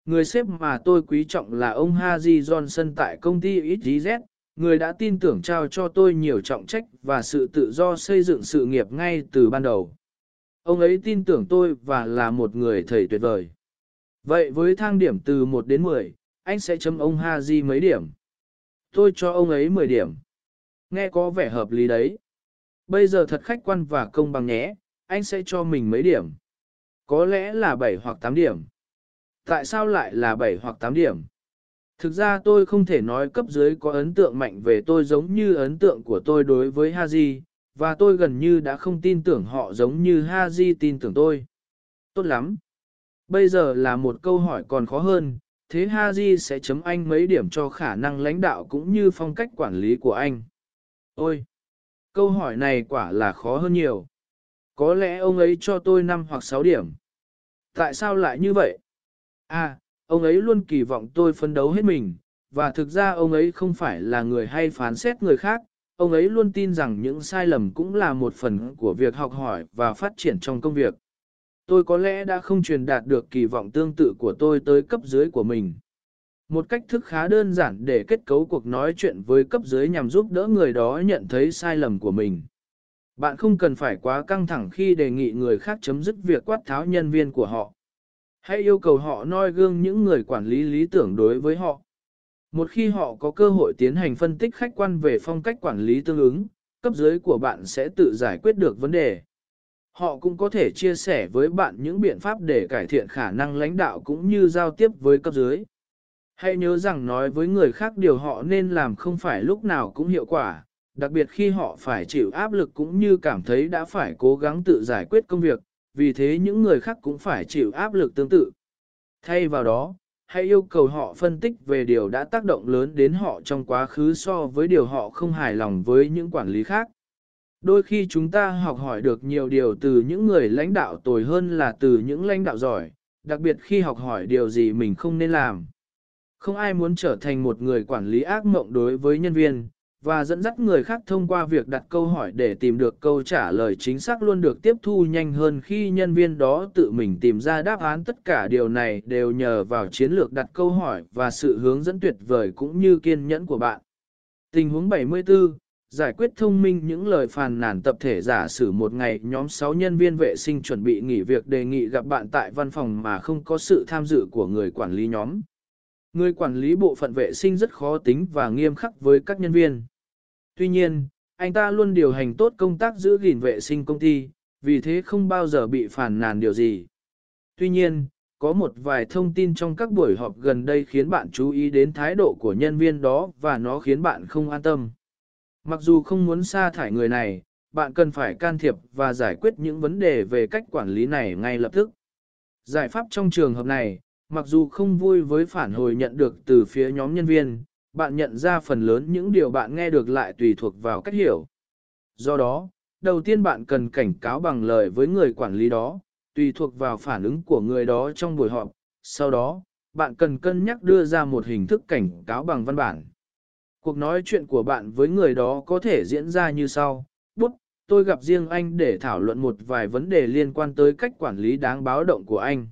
Người sếp mà tôi quý trọng là ông Haji Johnson tại công ty XYZ, người đã tin tưởng trao cho tôi nhiều trọng trách và sự tự do xây dựng sự nghiệp ngay từ ban đầu. Ông ấy tin tưởng tôi và là một người thầy tuyệt vời. Vậy với thang điểm từ 1 đến 10, anh sẽ chấm ông Haji mấy điểm? Tôi cho ông ấy 10 điểm. Nghe có vẻ hợp lý đấy. Bây giờ thật khách quan và công bằng nhé, anh sẽ cho mình mấy điểm? Có lẽ là 7 hoặc 8 điểm. Tại sao lại là 7 hoặc 8 điểm? Thực ra tôi không thể nói cấp dưới có ấn tượng mạnh về tôi giống như ấn tượng của tôi đối với Haji, và tôi gần như đã không tin tưởng họ giống như Haji tin tưởng tôi. Tốt lắm. Bây giờ là một câu hỏi còn khó hơn, thế Haji sẽ chấm anh mấy điểm cho khả năng lãnh đạo cũng như phong cách quản lý của anh? Ôi! Câu hỏi này quả là khó hơn nhiều. Có lẽ ông ấy cho tôi 5 hoặc 6 điểm. Tại sao lại như vậy? À, ông ấy luôn kỳ vọng tôi phấn đấu hết mình, và thực ra ông ấy không phải là người hay phán xét người khác, ông ấy luôn tin rằng những sai lầm cũng là một phần của việc học hỏi và phát triển trong công việc. Tôi có lẽ đã không truyền đạt được kỳ vọng tương tự của tôi tới cấp dưới của mình. Một cách thức khá đơn giản để kết cấu cuộc nói chuyện với cấp dưới nhằm giúp đỡ người đó nhận thấy sai lầm của mình. Bạn không cần phải quá căng thẳng khi đề nghị người khác chấm dứt việc quát tháo nhân viên của họ. Hãy yêu cầu họ noi gương những người quản lý lý tưởng đối với họ. Một khi họ có cơ hội tiến hành phân tích khách quan về phong cách quản lý tương ứng, cấp dưới của bạn sẽ tự giải quyết được vấn đề. Họ cũng có thể chia sẻ với bạn những biện pháp để cải thiện khả năng lãnh đạo cũng như giao tiếp với cấp dưới. Hãy nhớ rằng nói với người khác điều họ nên làm không phải lúc nào cũng hiệu quả, đặc biệt khi họ phải chịu áp lực cũng như cảm thấy đã phải cố gắng tự giải quyết công việc, vì thế những người khác cũng phải chịu áp lực tương tự. Thay vào đó, hãy yêu cầu họ phân tích về điều đã tác động lớn đến họ trong quá khứ so với điều họ không hài lòng với những quản lý khác. Đôi khi chúng ta học hỏi được nhiều điều từ những người lãnh đạo tồi hơn là từ những lãnh đạo giỏi, đặc biệt khi học hỏi điều gì mình không nên làm. Không ai muốn trở thành một người quản lý ác mộng đối với nhân viên, và dẫn dắt người khác thông qua việc đặt câu hỏi để tìm được câu trả lời chính xác luôn được tiếp thu nhanh hơn khi nhân viên đó tự mình tìm ra đáp án tất cả điều này đều nhờ vào chiến lược đặt câu hỏi và sự hướng dẫn tuyệt vời cũng như kiên nhẫn của bạn. Tình huống 74 Giải quyết thông minh những lời phàn nàn tập thể giả sử một ngày, nhóm 6 nhân viên vệ sinh chuẩn bị nghỉ việc đề nghị gặp bạn tại văn phòng mà không có sự tham dự của người quản lý nhóm. Người quản lý bộ phận vệ sinh rất khó tính và nghiêm khắc với các nhân viên. Tuy nhiên, anh ta luôn điều hành tốt công tác giữ gìn vệ sinh công ty, vì thế không bao giờ bị phản nàn điều gì. Tuy nhiên, có một vài thông tin trong các buổi họp gần đây khiến bạn chú ý đến thái độ của nhân viên đó và nó khiến bạn không an tâm. Mặc dù không muốn sa thải người này, bạn cần phải can thiệp và giải quyết những vấn đề về cách quản lý này ngay lập tức. Giải pháp trong trường hợp này, mặc dù không vui với phản hồi nhận được từ phía nhóm nhân viên, bạn nhận ra phần lớn những điều bạn nghe được lại tùy thuộc vào cách hiểu. Do đó, đầu tiên bạn cần cảnh cáo bằng lời với người quản lý đó, tùy thuộc vào phản ứng của người đó trong buổi họp. Sau đó, bạn cần cân nhắc đưa ra một hình thức cảnh cáo bằng văn bản. Cuộc nói chuyện của bạn với người đó có thể diễn ra như sau. Bút, tôi gặp riêng anh để thảo luận một vài vấn đề liên quan tới cách quản lý đáng báo động của anh.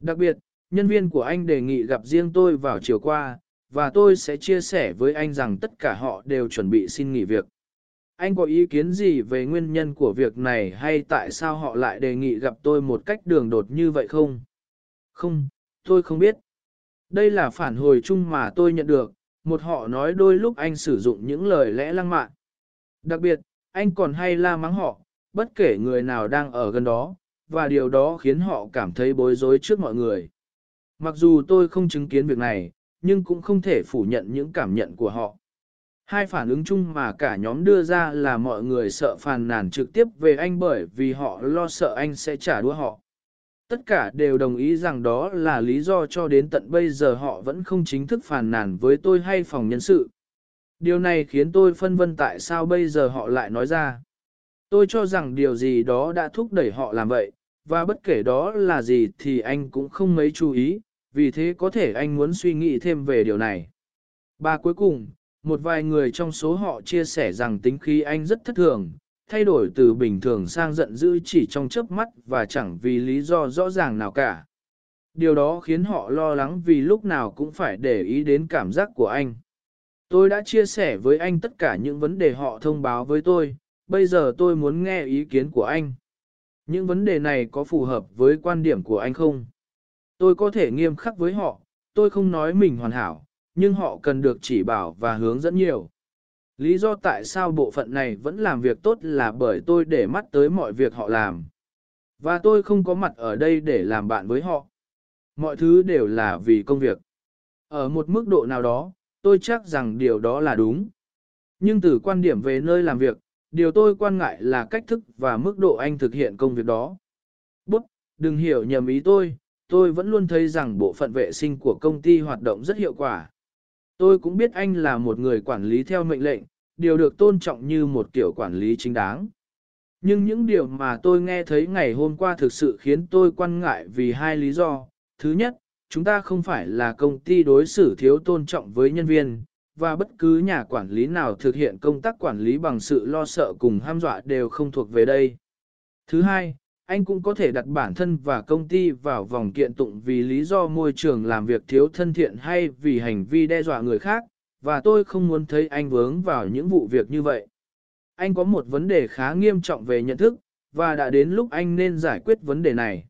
Đặc biệt, nhân viên của anh đề nghị gặp riêng tôi vào chiều qua, và tôi sẽ chia sẻ với anh rằng tất cả họ đều chuẩn bị xin nghỉ việc. Anh có ý kiến gì về nguyên nhân của việc này hay tại sao họ lại đề nghị gặp tôi một cách đường đột như vậy không? Không, tôi không biết. Đây là phản hồi chung mà tôi nhận được, một họ nói đôi lúc anh sử dụng những lời lẽ lăng mạn. Đặc biệt, anh còn hay la mắng họ, bất kể người nào đang ở gần đó, và điều đó khiến họ cảm thấy bối rối trước mọi người. Mặc dù tôi không chứng kiến việc này, nhưng cũng không thể phủ nhận những cảm nhận của họ. Hai phản ứng chung mà cả nhóm đưa ra là mọi người sợ phàn nàn trực tiếp về anh bởi vì họ lo sợ anh sẽ trả đũa họ. Tất cả đều đồng ý rằng đó là lý do cho đến tận bây giờ họ vẫn không chính thức phàn nàn với tôi hay phòng nhân sự. Điều này khiến tôi phân vân tại sao bây giờ họ lại nói ra. Tôi cho rằng điều gì đó đã thúc đẩy họ làm vậy, và bất kể đó là gì thì anh cũng không mấy chú ý, vì thế có thể anh muốn suy nghĩ thêm về điều này. Ba cuối cùng, một vài người trong số họ chia sẻ rằng tính khí anh rất thất thường, thay đổi từ bình thường sang giận dữ chỉ trong chớp mắt và chẳng vì lý do rõ ràng nào cả. Điều đó khiến họ lo lắng vì lúc nào cũng phải để ý đến cảm giác của anh. Tôi đã chia sẻ với anh tất cả những vấn đề họ thông báo với tôi, bây giờ tôi muốn nghe ý kiến của anh. Những vấn đề này có phù hợp với quan điểm của anh không? Tôi có thể nghiêm khắc với họ, tôi không nói mình hoàn hảo, nhưng họ cần được chỉ bảo và hướng dẫn nhiều. Lý do tại sao bộ phận này vẫn làm việc tốt là bởi tôi để mắt tới mọi việc họ làm. Và tôi không có mặt ở đây để làm bạn với họ. Mọi thứ đều là vì công việc. Ở một mức độ nào đó, tôi chắc rằng điều đó là đúng. Nhưng từ quan điểm về nơi làm việc, điều tôi quan ngại là cách thức và mức độ anh thực hiện công việc đó. Bút, đừng hiểu nhầm ý tôi, tôi vẫn luôn thấy rằng bộ phận vệ sinh của công ty hoạt động rất hiệu quả. Tôi cũng biết anh là một người quản lý theo mệnh lệnh, điều được tôn trọng như một kiểu quản lý chính đáng. Nhưng những điều mà tôi nghe thấy ngày hôm qua thực sự khiến tôi quan ngại vì hai lý do. Thứ nhất, chúng ta không phải là công ty đối xử thiếu tôn trọng với nhân viên, và bất cứ nhà quản lý nào thực hiện công tác quản lý bằng sự lo sợ cùng ham dọa đều không thuộc về đây. Thứ hai, anh cũng có thể đặt bản thân và công ty vào vòng kiện tụng vì lý do môi trường làm việc thiếu thân thiện hay vì hành vi đe dọa người khác, và tôi không muốn thấy anh vướng vào những vụ việc như vậy. Anh có một vấn đề khá nghiêm trọng về nhận thức, và đã đến lúc anh nên giải quyết vấn đề này.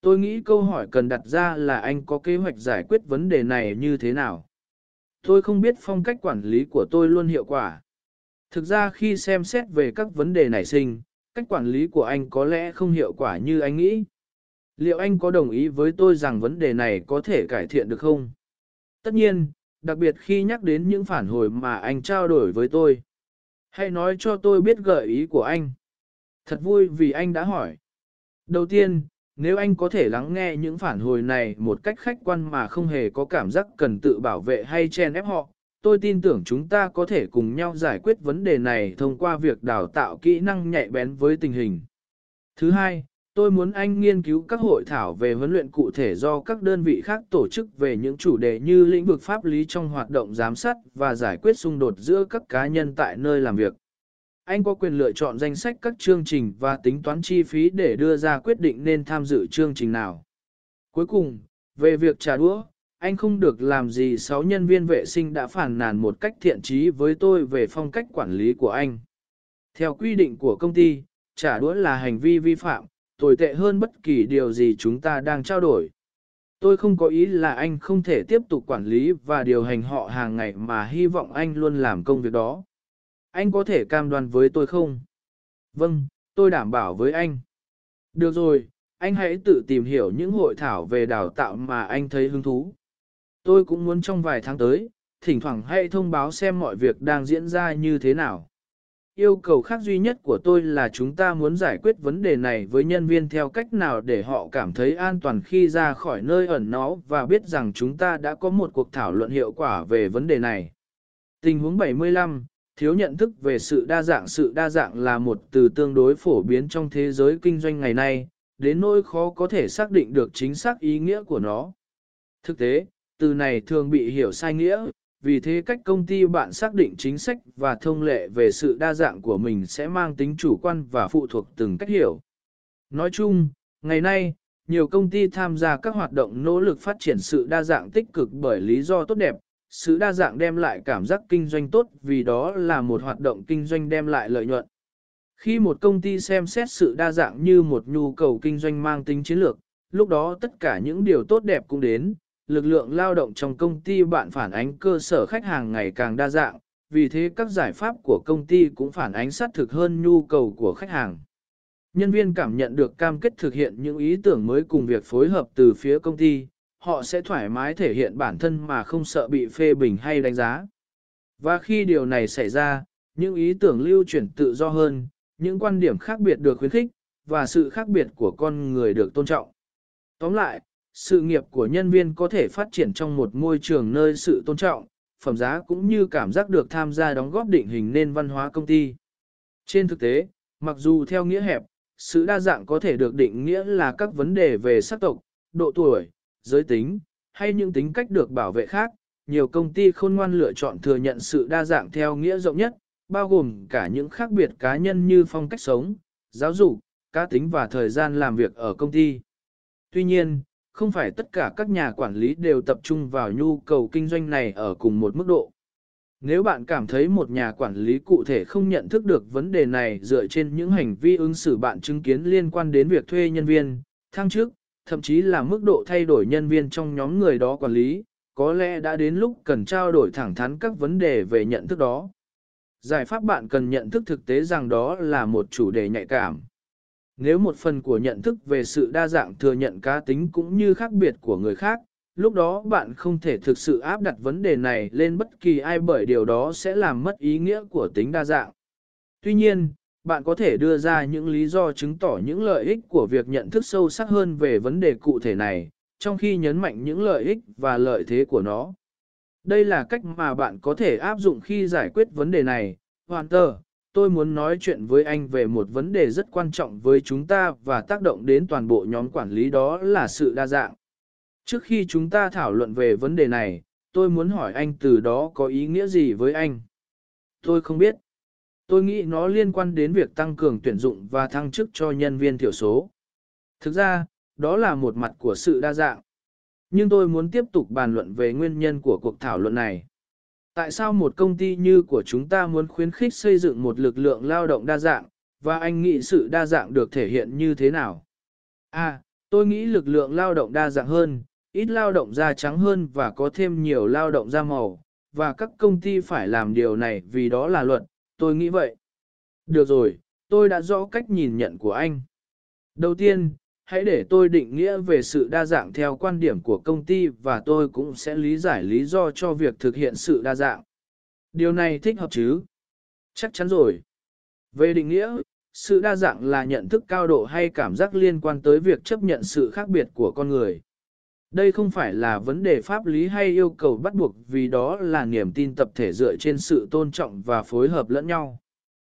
Tôi nghĩ câu hỏi cần đặt ra là anh có kế hoạch giải quyết vấn đề này như thế nào. Tôi không biết phong cách quản lý của tôi luôn hiệu quả. Thực ra khi xem xét về các vấn đề nảy sinh, cách quản lý của anh có lẽ không hiệu quả như anh nghĩ. Liệu anh có đồng ý với tôi rằng vấn đề này có thể cải thiện được không? Tất nhiên, đặc biệt khi nhắc đến những phản hồi mà anh trao đổi với tôi. Hãy nói cho tôi biết gợi ý của anh. Thật vui vì anh đã hỏi. Đầu tiên, nếu anh có thể lắng nghe những phản hồi này một cách khách quan mà không hề có cảm giác cần tự bảo vệ hay chen ép họ, tôi tin tưởng chúng ta có thể cùng nhau giải quyết vấn đề này thông qua việc đào tạo kỹ năng nhạy bén với tình hình. Thứ hai, tôi muốn anh nghiên cứu các hội thảo về huấn luyện cụ thể do các đơn vị khác tổ chức về những chủ đề như lĩnh vực pháp lý trong hoạt động giám sát và giải quyết xung đột giữa các cá nhân tại nơi làm việc. Anh có quyền lựa chọn danh sách các chương trình và tính toán chi phí để đưa ra quyết định nên tham dự chương trình nào. Cuối cùng, về việc trả đũa, anh không được làm gì sáu nhân viên vệ sinh đã phản nàn một cách thiện trí với tôi về phong cách quản lý của anh. Theo quy định của công ty, trả đũa là hành vi vi phạm, tồi tệ hơn bất kỳ điều gì chúng ta đang trao đổi. Tôi không có ý là anh không thể tiếp tục quản lý và điều hành họ hàng ngày mà hy vọng anh luôn làm công việc đó. Anh có thể cam đoan với tôi không? Vâng, tôi đảm bảo với anh. Được rồi, anh hãy tự tìm hiểu những hội thảo về đào tạo mà anh thấy hứng thú. Tôi cũng muốn trong vài tháng tới, thỉnh thoảng hãy thông báo xem mọi việc đang diễn ra như thế nào. Yêu cầu khác duy nhất của tôi là chúng ta muốn giải quyết vấn đề này với nhân viên theo cách nào để họ cảm thấy an toàn khi ra khỏi nơi ẩn nó và biết rằng chúng ta đã có một cuộc thảo luận hiệu quả về vấn đề này. Tình huống 75, thiếu nhận thức về sự đa dạng. Sự đa dạng là một từ tương đối phổ biến trong thế giới kinh doanh ngày nay, đến nỗi khó có thể xác định được chính xác ý nghĩa của nó. Thực tế, từ này thường bị hiểu sai nghĩa, vì thế cách công ty bạn xác định chính sách và thông lệ về sự đa dạng của mình sẽ mang tính chủ quan và phụ thuộc từng cách hiểu. Nói chung, ngày nay, nhiều công ty tham gia các hoạt động nỗ lực phát triển sự đa dạng tích cực bởi lý do tốt đẹp. Sự đa dạng đem lại cảm giác kinh doanh tốt vì đó là một hoạt động kinh doanh đem lại lợi nhuận. Khi một công ty xem xét sự đa dạng như một nhu cầu kinh doanh mang tính chiến lược, lúc đó tất cả những điều tốt đẹp cũng đến, lực lượng lao động trong công ty bạn phản ánh cơ sở khách hàng ngày càng đa dạng, vì thế các giải pháp của công ty cũng phản ánh sát thực hơn nhu cầu của khách hàng. Nhân viên cảm nhận được cam kết thực hiện những ý tưởng mới cùng việc phối hợp từ phía công ty, họ sẽ thoải mái thể hiện bản thân mà không sợ bị phê bình hay đánh giá. Và khi điều này xảy ra, những ý tưởng lưu chuyển tự do hơn, những quan điểm khác biệt được khuyến khích, và sự khác biệt của con người được tôn trọng. Tóm lại, sự nghiệp của nhân viên có thể phát triển trong một môi trường nơi sự tôn trọng, phẩm giá cũng như cảm giác được tham gia đóng góp định hình nên văn hóa công ty. Trên thực tế, mặc dù theo nghĩa hẹp, sự đa dạng có thể được định nghĩa là các vấn đề về sắc tộc, độ tuổi, giới tính, hay những tính cách được bảo vệ khác. Nhiều công ty khôn ngoan lựa chọn thừa nhận sự đa dạng theo nghĩa rộng nhất, bao gồm cả những khác biệt cá nhân như phong cách sống, giáo dục, cá tính và thời gian làm việc ở công ty. Tuy nhiên, không phải tất cả các nhà quản lý đều tập trung vào nhu cầu kinh doanh này ở cùng một mức độ. Nếu bạn cảm thấy một nhà quản lý cụ thể không nhận thức được vấn đề này dựa trên những hành vi ứng xử bạn chứng kiến liên quan đến việc thuê nhân viên, thăng chức, thậm chí là mức độ thay đổi nhân viên trong nhóm người đó quản lý, có lẽ đã đến lúc cần trao đổi thẳng thắn các vấn đề về nhận thức đó. Giải pháp bạn cần nhận thức thực tế rằng đó là một chủ đề nhạy cảm. Nếu một phần của nhận thức về sự đa dạng thừa nhận cá tính cũng như khác biệt của người khác, lúc đó bạn không thể thực sự áp đặt vấn đề này lên bất kỳ ai bởi điều đó sẽ làm mất ý nghĩa của tính đa dạng. Tuy nhiên, bạn có thể đưa ra những lý do chứng tỏ những lợi ích của việc nhận thức sâu sắc hơn về vấn đề cụ thể này, trong khi nhấn mạnh những lợi ích và lợi thế của nó. Đây là cách mà bạn có thể áp dụng khi giải quyết vấn đề này. Hoàn tờ, tôi muốn nói chuyện với anh về một vấn đề rất quan trọng với chúng ta và tác động đến toàn bộ nhóm quản lý đó là sự đa dạng. Trước khi chúng ta thảo luận về vấn đề này, tôi muốn hỏi anh từ đó có ý nghĩa gì với anh? Tôi không biết. Tôi nghĩ nó liên quan đến việc tăng cường tuyển dụng và thăng chức cho nhân viên thiểu số. Thực ra, đó là một mặt của sự đa dạng. Nhưng tôi muốn tiếp tục bàn luận về nguyên nhân của cuộc thảo luận này. Tại sao một công ty như của chúng ta muốn khuyến khích xây dựng một lực lượng lao động đa dạng, và anh nghĩ sự đa dạng được thể hiện như thế nào? À, tôi nghĩ lực lượng lao động đa dạng hơn, ít lao động da trắng hơn và có thêm nhiều lao động da màu, và các công ty phải làm điều này vì đó là luật, tôi nghĩ vậy. Được rồi, tôi đã rõ cách nhìn nhận của anh. Đầu tiên, hãy để tôi định nghĩa về sự đa dạng theo quan điểm của công ty và tôi cũng sẽ lý giải lý do cho việc thực hiện sự đa dạng. Điều này thích hợp chứ? Chắc chắn rồi. Về định nghĩa, sự đa dạng là nhận thức cao độ hay cảm giác liên quan tới việc chấp nhận sự khác biệt của con người. Đây không phải là vấn đề pháp lý hay yêu cầu bắt buộc vì đó là niềm tin tập thể dựa trên sự tôn trọng và phối hợp lẫn nhau.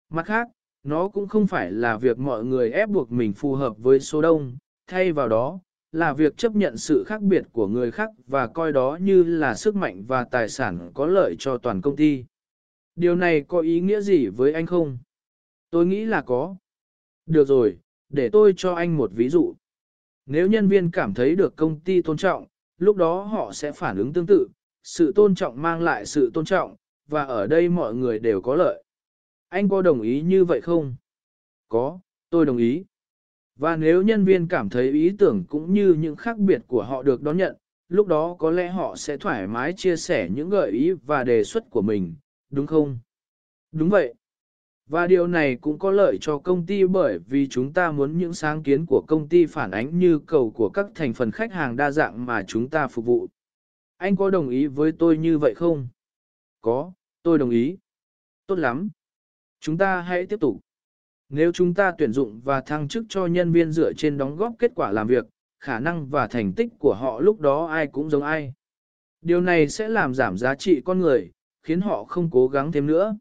Mặt khác, nó cũng không phải là việc mọi người ép buộc mình phù hợp với số đông, thay vào đó, là việc chấp nhận sự khác biệt của người khác và coi đó như là sức mạnh và tài sản có lợi cho toàn công ty. Điều này có ý nghĩa gì với anh không? Tôi nghĩ là có. Được rồi, để tôi cho anh một ví dụ. Nếu nhân viên cảm thấy được công ty tôn trọng, lúc đó họ sẽ phản ứng tương tự, sự tôn trọng mang lại sự tôn trọng, và ở đây mọi người đều có lợi. Anh có đồng ý như vậy không? Có, tôi đồng ý. Và nếu nhân viên cảm thấy ý tưởng cũng như những khác biệt của họ được đón nhận, lúc đó có lẽ họ sẽ thoải mái chia sẻ những gợi ý và đề xuất của mình, đúng không? Đúng vậy. Và điều này cũng có lợi cho công ty bởi vì chúng ta muốn những sáng kiến của công ty phản ánh như cầu của các thành phần khách hàng đa dạng mà chúng ta phục vụ. Anh có đồng ý với tôi như vậy không? Có, tôi đồng ý. Tốt lắm. Chúng ta hãy tiếp tục. Nếu chúng ta tuyển dụng và thăng chức cho nhân viên dựa trên đóng góp kết quả làm việc, khả năng và thành tích của họ lúc đó ai cũng giống ai. Điều này sẽ làm giảm giá trị con người, khiến họ không cố gắng thêm nữa.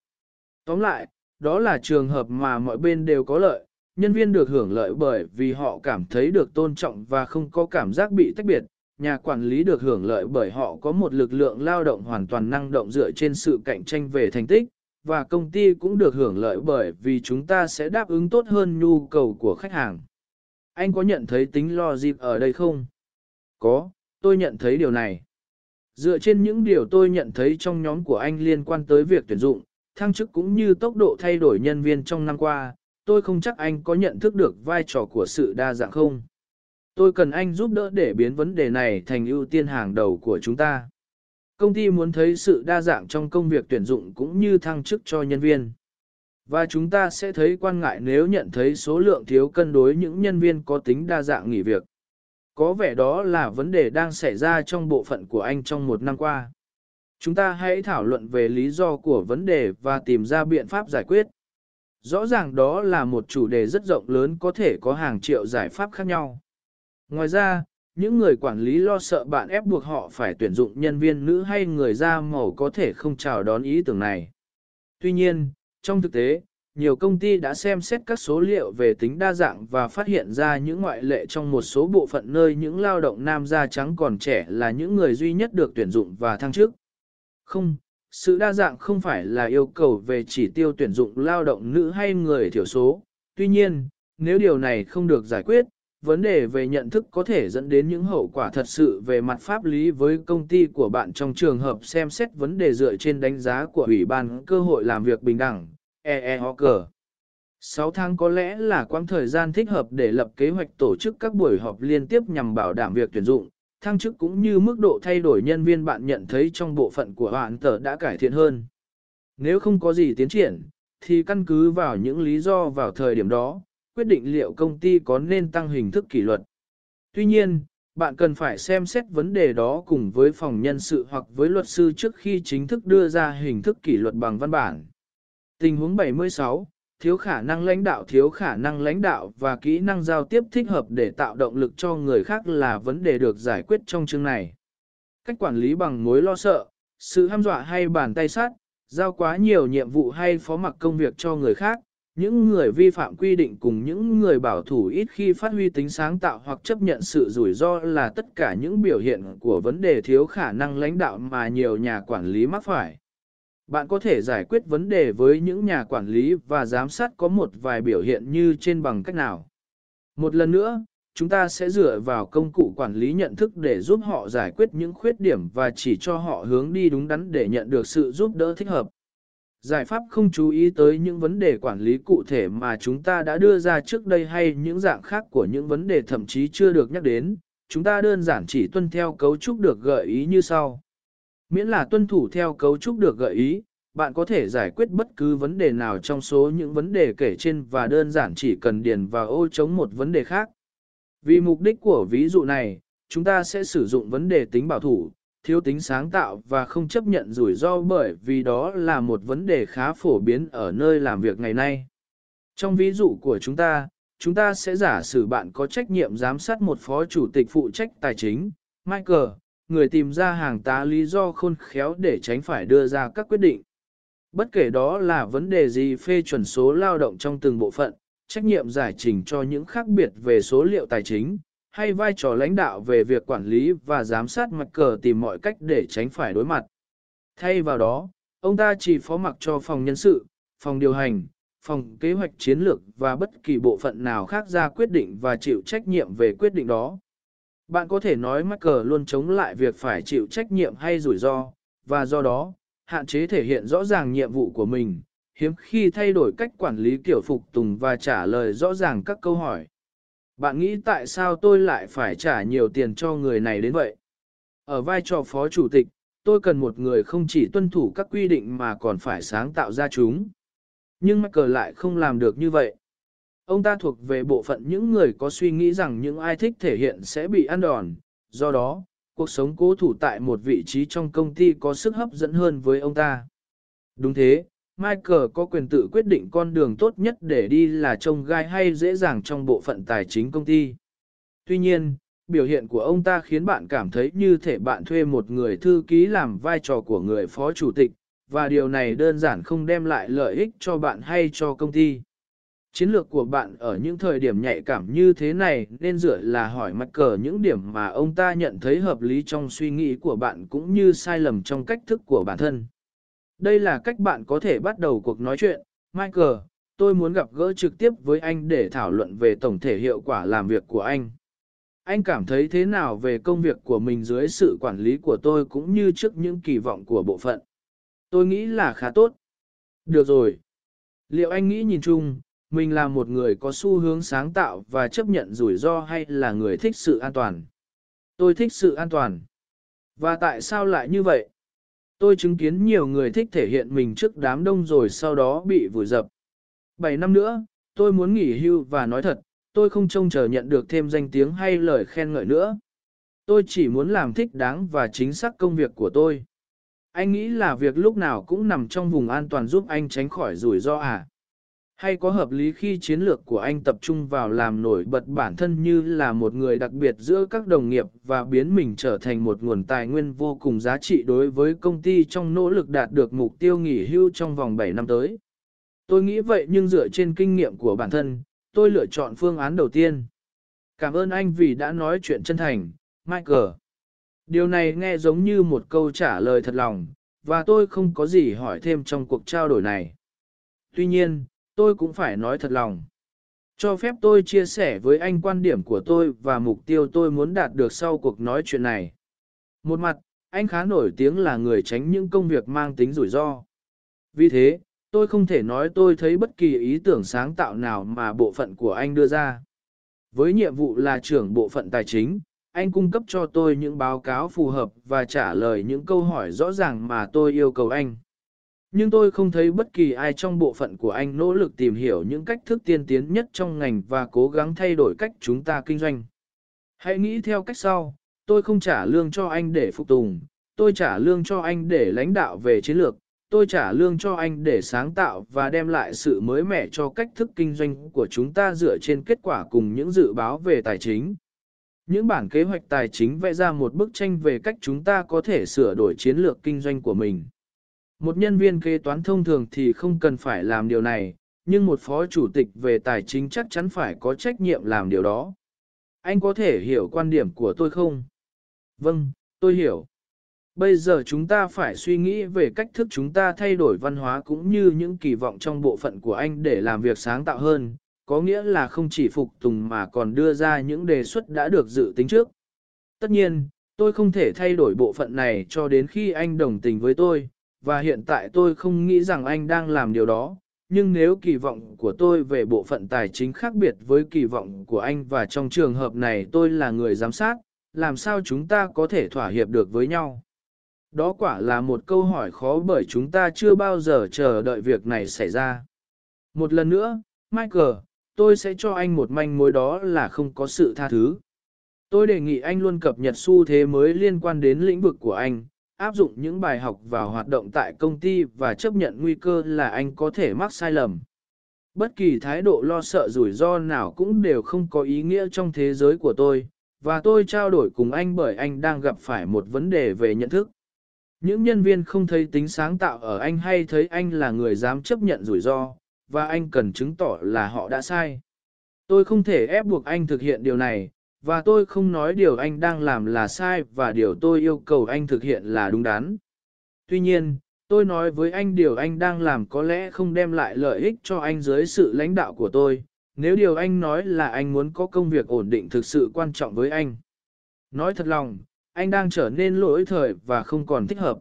Tóm lại, đó là trường hợp mà mọi bên đều có lợi, nhân viên được hưởng lợi bởi vì họ cảm thấy được tôn trọng và không có cảm giác bị tách biệt, nhà quản lý được hưởng lợi bởi họ có một lực lượng lao động hoàn toàn năng động dựa trên sự cạnh tranh về thành tích, và công ty cũng được hưởng lợi bởi vì chúng ta sẽ đáp ứng tốt hơn nhu cầu của khách hàng. Anh có nhận thấy tính logic ở đây không? Có, tôi nhận thấy điều này. Dựa trên những điều tôi nhận thấy trong nhóm của anh liên quan tới việc tuyển dụng, thăng chức cũng như tốc độ thay đổi nhân viên trong năm qua, tôi không chắc anh có nhận thức được vai trò của sự đa dạng không. Tôi cần anh giúp đỡ để biến vấn đề này thành ưu tiên hàng đầu của chúng ta. Công ty muốn thấy sự đa dạng trong công việc tuyển dụng cũng như thăng chức cho nhân viên. Và chúng ta sẽ thấy quan ngại nếu nhận thấy số lượng thiếu cân đối những nhân viên có tính đa dạng nghỉ việc. Có vẻ đó là vấn đề đang xảy ra trong bộ phận của anh trong một năm qua. Chúng ta hãy thảo luận về lý do của vấn đề và tìm ra biện pháp giải quyết. Rõ ràng đó là một chủ đề rất rộng lớn có thể có hàng triệu giải pháp khác nhau. Ngoài ra, những người quản lý lo sợ bạn ép buộc họ phải tuyển dụng nhân viên nữ hay người da màu có thể không chào đón ý tưởng này. Tuy nhiên, trong thực tế, nhiều công ty đã xem xét các số liệu về tính đa dạng và phát hiện ra những ngoại lệ trong một số bộ phận nơi những lao động nam da trắng còn trẻ là những người duy nhất được tuyển dụng và thăng chức. Không, sự đa dạng không phải là yêu cầu về chỉ tiêu tuyển dụng lao động nữ hay người thiểu số. Tuy nhiên, nếu điều này không được giải quyết, vấn đề về nhận thức có thể dẫn đến những hậu quả thật sự về mặt pháp lý với công ty của bạn trong trường hợp xem xét vấn đề dựa trên đánh giá của Ủy ban cơ hội làm việc bình đẳng, EEOC. 6 tháng có lẽ là quãng thời gian thích hợp để lập kế hoạch tổ chức các buổi họp liên tiếp nhằm bảo đảm việc tuyển dụng, thăng chức cũng như mức độ thay đổi nhân viên bạn nhận thấy trong bộ phận của bạn tờ đã cải thiện hơn. Nếu không có gì tiến triển, thì căn cứ vào những lý do vào thời điểm đó, quyết định liệu công ty có nên tăng hình thức kỷ luật. Tuy nhiên, bạn cần phải xem xét vấn đề đó cùng với phòng nhân sự hoặc với luật sư trước khi chính thức đưa ra hình thức kỷ luật bằng văn bản. Tình huống 76, thiếu khả năng lãnh đạo thiếu khả năng lãnh đạo và kỹ năng giao tiếp thích hợp để tạo động lực cho người khác là vấn đề được giải quyết trong chương này. Cách quản lý bằng mối lo sợ, sự hăm dọa hay bàn tay sát, giao quá nhiều nhiệm vụ hay phó mặc công việc cho người khác, những người vi phạm quy định cùng những người bảo thủ ít khi phát huy tính sáng tạo hoặc chấp nhận sự rủi ro là tất cả những biểu hiện của vấn đề thiếu khả năng lãnh đạo mà nhiều nhà quản lý mắc phải. Bạn có thể giải quyết vấn đề với những nhà quản lý và giám sát có một vài biểu hiện như trên bằng cách nào. Một lần nữa, chúng ta sẽ dựa vào công cụ quản lý nhận thức để giúp họ giải quyết những khuyết điểm và chỉ cho họ hướng đi đúng đắn để nhận được sự giúp đỡ thích hợp. Giải pháp không chú ý tới những vấn đề quản lý cụ thể mà chúng ta đã đưa ra trước đây hay những dạng khác của những vấn đề thậm chí chưa được nhắc đến, chúng ta đơn giản chỉ tuân theo cấu trúc được gợi ý như sau. Miễn là tuân thủ theo cấu trúc được gợi ý, bạn có thể giải quyết bất cứ vấn đề nào trong số những vấn đề kể trên và đơn giản chỉ cần điền vào ô chống một vấn đề khác. Vì mục đích của ví dụ này, chúng ta sẽ sử dụng vấn đề tính bảo thủ, thiếu tính sáng tạo và không chấp nhận rủi ro bởi vì đó là một vấn đề khá phổ biến ở nơi làm việc ngày nay. Trong ví dụ của chúng ta, chúng ta sẽ giả sử bạn có trách nhiệm giám sát một phó chủ tịch phụ trách tài chính, Michael, người tìm ra hàng tá lý do khôn khéo để tránh phải đưa ra các quyết định. Bất kể đó là vấn đề gì phê chuẩn số lao động trong từng bộ phận, trách nhiệm giải trình cho những khác biệt về số liệu tài chính, hay vai trò lãnh đạo về việc quản lý và giám sát mặt cờ tìm mọi cách để tránh phải đối mặt. Thay vào đó, ông ta chỉ phó mặc cho phòng nhân sự, phòng điều hành, phòng kế hoạch chiến lược và bất kỳ bộ phận nào khác ra quyết định và chịu trách nhiệm về quyết định đó. Bạn có thể nói mắc cờ luôn chống lại việc phải chịu trách nhiệm hay rủi ro, và do đó, hạn chế thể hiện rõ ràng nhiệm vụ của mình, hiếm khi thay đổi cách quản lý kiểu phục tùng và trả lời rõ ràng các câu hỏi. Bạn nghĩ tại sao tôi lại phải trả nhiều tiền cho người này đến vậy? Ở vai trò phó chủ tịch, tôi cần một người không chỉ tuân thủ các quy định mà còn phải sáng tạo ra chúng. Nhưng Michael lại không làm được như vậy. Ông ta thuộc về bộ phận những người có suy nghĩ rằng những ai thích thể hiện sẽ bị ăn đòn, do đó, cuộc sống cố thủ tại một vị trí trong công ty có sức hấp dẫn hơn với ông ta. Đúng thế, Michael có quyền tự quyết định con đường tốt nhất để đi là trông gai hay dễ dàng trong bộ phận tài chính công ty. Tuy nhiên, biểu hiện của ông ta khiến bạn cảm thấy như thể bạn thuê một người thư ký làm vai trò của người phó chủ tịch, và điều này đơn giản không đem lại lợi ích cho bạn hay cho công ty. Chiến lược của bạn ở những thời điểm nhạy cảm như thế này nên dựa là hỏi mặt cờ những điểm mà ông ta nhận thấy hợp lý trong suy nghĩ của bạn cũng như sai lầm trong cách thức của bản thân. Đây là cách bạn có thể bắt đầu cuộc nói chuyện. Michael, tôi muốn gặp gỡ trực tiếp với anh để thảo luận về tổng thể hiệu quả làm việc của anh. Anh cảm thấy thế nào về công việc của mình dưới sự quản lý của tôi cũng như trước những kỳ vọng của bộ phận? Tôi nghĩ là khá tốt. Được rồi. Liệu anh nghĩ nhìn chung, mình là một người có xu hướng sáng tạo và chấp nhận rủi ro hay là người thích sự an toàn? Tôi thích sự an toàn. Và tại sao lại như vậy? Tôi chứng kiến nhiều người thích thể hiện mình trước đám đông rồi sau đó bị vùi dập. 7 năm nữa, tôi muốn nghỉ hưu và nói thật, tôi không trông chờ nhận được thêm danh tiếng hay lời khen ngợi nữa. Tôi chỉ muốn làm thích đáng và chính xác công việc của tôi. Anh nghĩ là việc lúc nào cũng nằm trong vùng an toàn giúp anh tránh khỏi rủi ro à? Hay có hợp lý khi chiến lược của anh tập trung vào làm nổi bật bản thân như là một người đặc biệt giữa các đồng nghiệp và biến mình trở thành một nguồn tài nguyên vô cùng giá trị đối với công ty trong nỗ lực đạt được mục tiêu nghỉ hưu trong vòng 7 năm tới? Tôi nghĩ vậy nhưng dựa trên kinh nghiệm của bản thân, tôi lựa chọn phương án đầu tiên. Cảm ơn anh vì đã nói chuyện chân thành, Michael. Điều này nghe giống như một câu trả lời thật lòng, và tôi không có gì hỏi thêm trong cuộc trao đổi này. Tuy nhiên, tôi cũng phải nói thật lòng. Cho phép tôi chia sẻ với anh quan điểm của tôi và mục tiêu tôi muốn đạt được sau cuộc nói chuyện này. Một mặt, anh khá nổi tiếng là người tránh những công việc mang tính rủi ro. Vì thế, tôi không thể nói tôi thấy bất kỳ ý tưởng sáng tạo nào mà bộ phận của anh đưa ra. Với nhiệm vụ là trưởng bộ phận tài chính, anh cung cấp cho tôi những báo cáo phù hợp và trả lời những câu hỏi rõ ràng mà tôi yêu cầu anh. Nhưng tôi không thấy bất kỳ ai trong bộ phận của anh nỗ lực tìm hiểu những cách thức tiên tiến nhất trong ngành và cố gắng thay đổi cách chúng ta kinh doanh. Hãy nghĩ theo cách sau, tôi không trả lương cho anh để phục tùng, tôi trả lương cho anh để lãnh đạo về chiến lược, tôi trả lương cho anh để sáng tạo và đem lại sự mới mẻ cho cách thức kinh doanh của chúng ta dựa trên kết quả cùng những dự báo về tài chính. Những bản kế hoạch tài chính vẽ ra một bức tranh về cách chúng ta có thể sửa đổi chiến lược kinh doanh của mình. Một nhân viên kế toán thông thường thì không cần phải làm điều này, nhưng một phó chủ tịch về tài chính chắc chắn phải có trách nhiệm làm điều đó. Anh có thể hiểu quan điểm của tôi không? Vâng, tôi hiểu. Bây giờ chúng ta phải suy nghĩ về cách thức chúng ta thay đổi văn hóa cũng như những kỳ vọng trong bộ phận của anh để làm việc sáng tạo hơn, có nghĩa là không chỉ phục tùng mà còn đưa ra những đề xuất đã được dự tính trước. Tất nhiên, tôi không thể thay đổi bộ phận này cho đến khi anh đồng tình với tôi, và hiện tại tôi không nghĩ rằng anh đang làm điều đó. Nhưng nếu kỳ vọng của tôi về bộ phận tài chính khác biệt với kỳ vọng của anh và trong trường hợp này tôi là người giám sát, làm sao chúng ta có thể thỏa hiệp được với nhau? Đó quả là một câu hỏi khó bởi chúng ta chưa bao giờ chờ đợi việc này xảy ra. Một lần nữa, Michael, tôi sẽ cho anh một manh mối đó là không có sự tha thứ. Tôi đề nghị anh luôn cập nhật xu thế mới liên quan đến lĩnh vực của anh, áp dụng những bài học vào hoạt động tại công ty và chấp nhận nguy cơ là anh có thể mắc sai lầm. Bất kỳ thái độ lo sợ rủi ro nào cũng đều không có ý nghĩa trong thế giới của tôi, và tôi trao đổi cùng anh bởi anh đang gặp phải một vấn đề về nhận thức. Những nhân viên không thấy tính sáng tạo ở anh hay thấy anh là người dám chấp nhận rủi ro, và anh cần chứng tỏ là họ đã sai. Tôi không thể ép buộc anh thực hiện điều này, và tôi không nói điều anh đang làm là sai và điều tôi yêu cầu anh thực hiện là đúng đắn. Tuy nhiên, tôi nói với anh điều anh đang làm có lẽ không đem lại lợi ích cho anh dưới sự lãnh đạo của tôi, nếu điều anh nói là anh muốn có công việc ổn định thực sự quan trọng với anh. Nói thật lòng, anh đang trở nên lỗi thời và không còn thích hợp.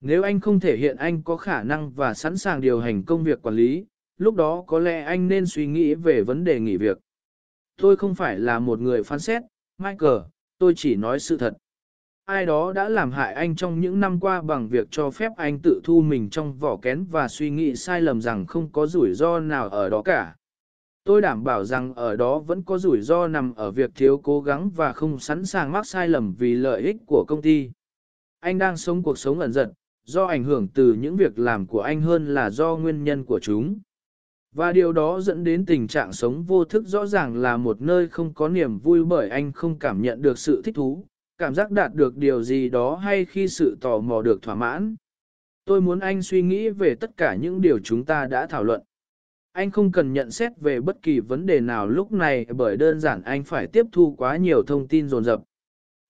Nếu anh không thể hiện anh có khả năng và sẵn sàng điều hành công việc quản lý, lúc đó có lẽ anh nên suy nghĩ về vấn đề nghỉ việc. Tôi không phải là một người phán xét, Michael, tôi chỉ nói sự thật. Ai đó đã làm hại anh trong những năm qua bằng việc cho phép anh tự thu mình trong vỏ kén và suy nghĩ sai lầm rằng không có rủi ro nào ở đó cả. Tôi đảm bảo rằng ở đó vẫn có rủi ro nằm ở việc thiếu cố gắng và không sẵn sàng mắc sai lầm vì lợi ích của công ty. Anh đang sống cuộc sống ẩn giật, do ảnh hưởng từ những việc làm của anh hơn là do nguyên nhân của chúng. Và điều đó dẫn đến tình trạng sống vô thức rõ ràng là một nơi không có niềm vui bởi anh không cảm nhận được sự thích thú, cảm giác đạt được điều gì đó hay khi sự tò mò được thỏa mãn. Tôi muốn anh suy nghĩ về tất cả những điều chúng ta đã thảo luận. Anh không cần nhận xét về bất kỳ vấn đề nào lúc này bởi đơn giản anh phải tiếp thu quá nhiều thông tin dồn dập.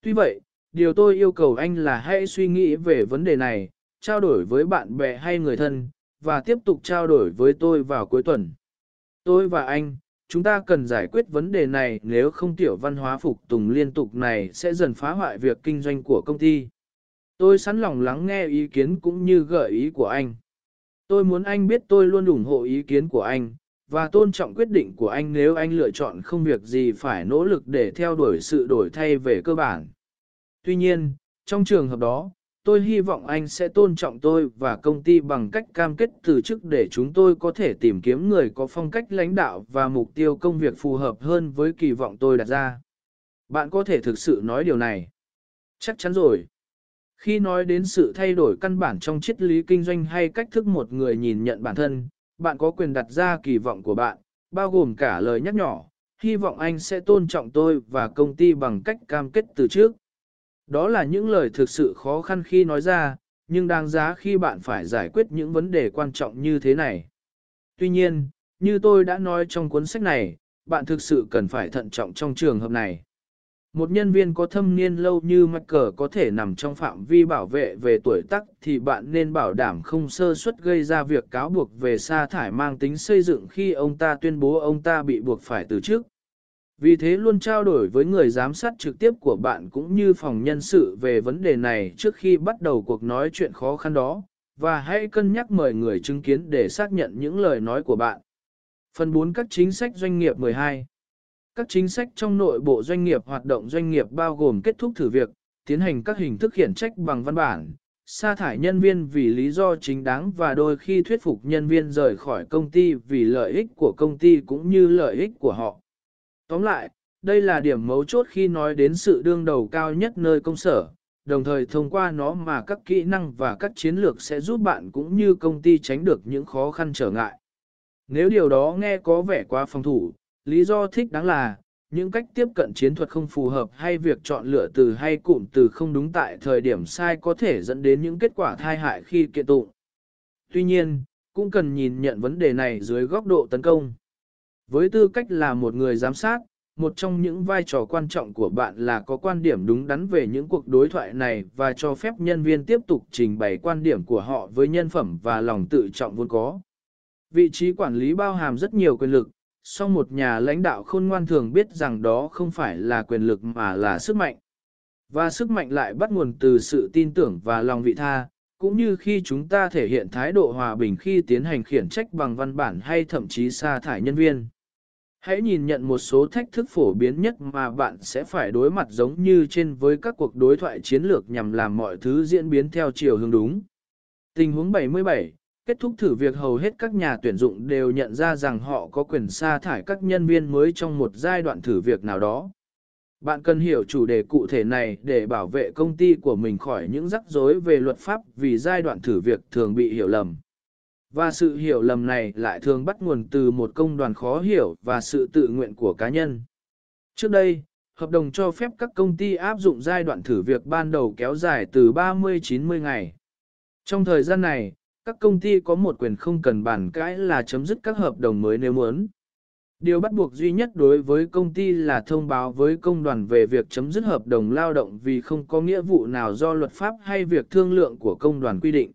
Tuy vậy, điều tôi yêu cầu anh là hãy suy nghĩ về vấn đề này, trao đổi với bạn bè hay người thân, và tiếp tục trao đổi với tôi vào cuối tuần. Tôi và anh, chúng ta cần giải quyết vấn đề này nếu không tiểu văn hóa phục tùng liên tục này sẽ dần phá hoại việc kinh doanh của công ty. Tôi sẵn lòng lắng nghe ý kiến cũng như gợi ý của anh. Tôi muốn anh biết tôi luôn ủng hộ ý kiến của anh, và tôn trọng quyết định của anh nếu anh lựa chọn không việc gì phải nỗ lực để theo đuổi sự đổi thay về cơ bản. Tuy nhiên, trong trường hợp đó, tôi hy vọng anh sẽ tôn trọng tôi và công ty bằng cách cam kết từ chức để chúng tôi có thể tìm kiếm người có phong cách lãnh đạo và mục tiêu công việc phù hợp hơn với kỳ vọng tôi đặt ra. Bạn có thể thực sự nói điều này. Chắc chắn rồi. Khi nói đến sự thay đổi căn bản trong triết lý kinh doanh hay cách thức một người nhìn nhận bản thân, bạn có quyền đặt ra kỳ vọng của bạn, bao gồm cả lời nhắc nhỏ, hy vọng anh sẽ tôn trọng tôi và công ty bằng cách cam kết từ trước. Đó là những lời thực sự khó khăn khi nói ra, nhưng đáng giá khi bạn phải giải quyết những vấn đề quan trọng như thế này. Tuy nhiên, như tôi đã nói trong cuốn sách này, bạn thực sự cần phải thận trọng trong trường hợp này. Một nhân viên có thâm niên lâu như Michael có thể nằm trong phạm vi bảo vệ về tuổi tác thì bạn nên bảo đảm không sơ suất gây ra việc cáo buộc về sa thải mang tính xây dựng khi ông ta tuyên bố ông ta bị buộc phải từ chức. Vì thế luôn trao đổi với người giám sát trực tiếp của bạn cũng như phòng nhân sự về vấn đề này trước khi bắt đầu cuộc nói chuyện khó khăn đó, và hãy cân nhắc mời người chứng kiến để xác nhận những lời nói của bạn. Phần 4 các chính sách doanh nghiệp 12 Các chính sách trong nội bộ doanh nghiệp hoạt động doanh nghiệp bao gồm kết thúc thử việc, tiến hành các hình thức khiển trách bằng văn bản, sa thải nhân viên vì lý do chính đáng và đôi khi thuyết phục nhân viên rời khỏi công ty vì lợi ích của công ty cũng như lợi ích của họ. Tóm lại, đây là điểm mấu chốt khi nói đến sự đương đầu cao nhất nơi công sở, đồng thời thông qua nó mà các kỹ năng và các chiến lược sẽ giúp bạn cũng như công ty tránh được những khó khăn trở ngại. Nếu điều đó nghe có vẻ quá phòng thủ, lý do thích đáng là, những cách tiếp cận chiến thuật không phù hợp hay việc chọn lựa từ hay cụm từ không đúng tại thời điểm sai có thể dẫn đến những kết quả thai hại khi kiện tụng. Tuy nhiên, cũng cần nhìn nhận vấn đề này dưới góc độ tấn công. Với tư cách là một người giám sát, một trong những vai trò quan trọng của bạn là có quan điểm đúng đắn về những cuộc đối thoại này và cho phép nhân viên tiếp tục trình bày quan điểm của họ với nhân phẩm và lòng tự trọng vốn có. Vị trí quản lý bao hàm rất nhiều quyền lực, song một nhà lãnh đạo khôn ngoan thường biết rằng đó không phải là quyền lực mà là sức mạnh. Và sức mạnh lại bắt nguồn từ sự tin tưởng và lòng vị tha, cũng như khi chúng ta thể hiện thái độ hòa bình khi tiến hành khiển trách bằng văn bản hay thậm chí sa thải nhân viên. Hãy nhìn nhận một số thách thức phổ biến nhất mà bạn sẽ phải đối mặt giống như trên với các cuộc đối thoại chiến lược nhằm làm mọi thứ diễn biến theo chiều hướng đúng. Tình huống 77, kết thúc thử việc hầu hết các nhà tuyển dụng đều nhận ra rằng họ có quyền sa thải các nhân viên mới trong một giai đoạn thử việc nào đó. Bạn cần hiểu chủ đề cụ thể này để bảo vệ công ty của mình khỏi những rắc rối về luật pháp vì giai đoạn thử việc thường bị hiểu lầm. Và sự hiểu lầm này lại thường bắt nguồn từ một công đoàn khó hiểu và sự tự nguyện của cá nhân. Trước đây, hợp đồng cho phép các công ty áp dụng giai đoạn thử việc ban đầu kéo dài từ 30-90 ngày. Trong thời gian này, các công ty có một quyền không cần bản cãi là chấm dứt các hợp đồng mới nếu muốn. Điều bắt buộc duy nhất đối với công ty là thông báo với công đoàn về việc chấm dứt hợp đồng lao động vì không có nghĩa vụ nào do luật pháp hay việc thương lượng của công đoàn quy định.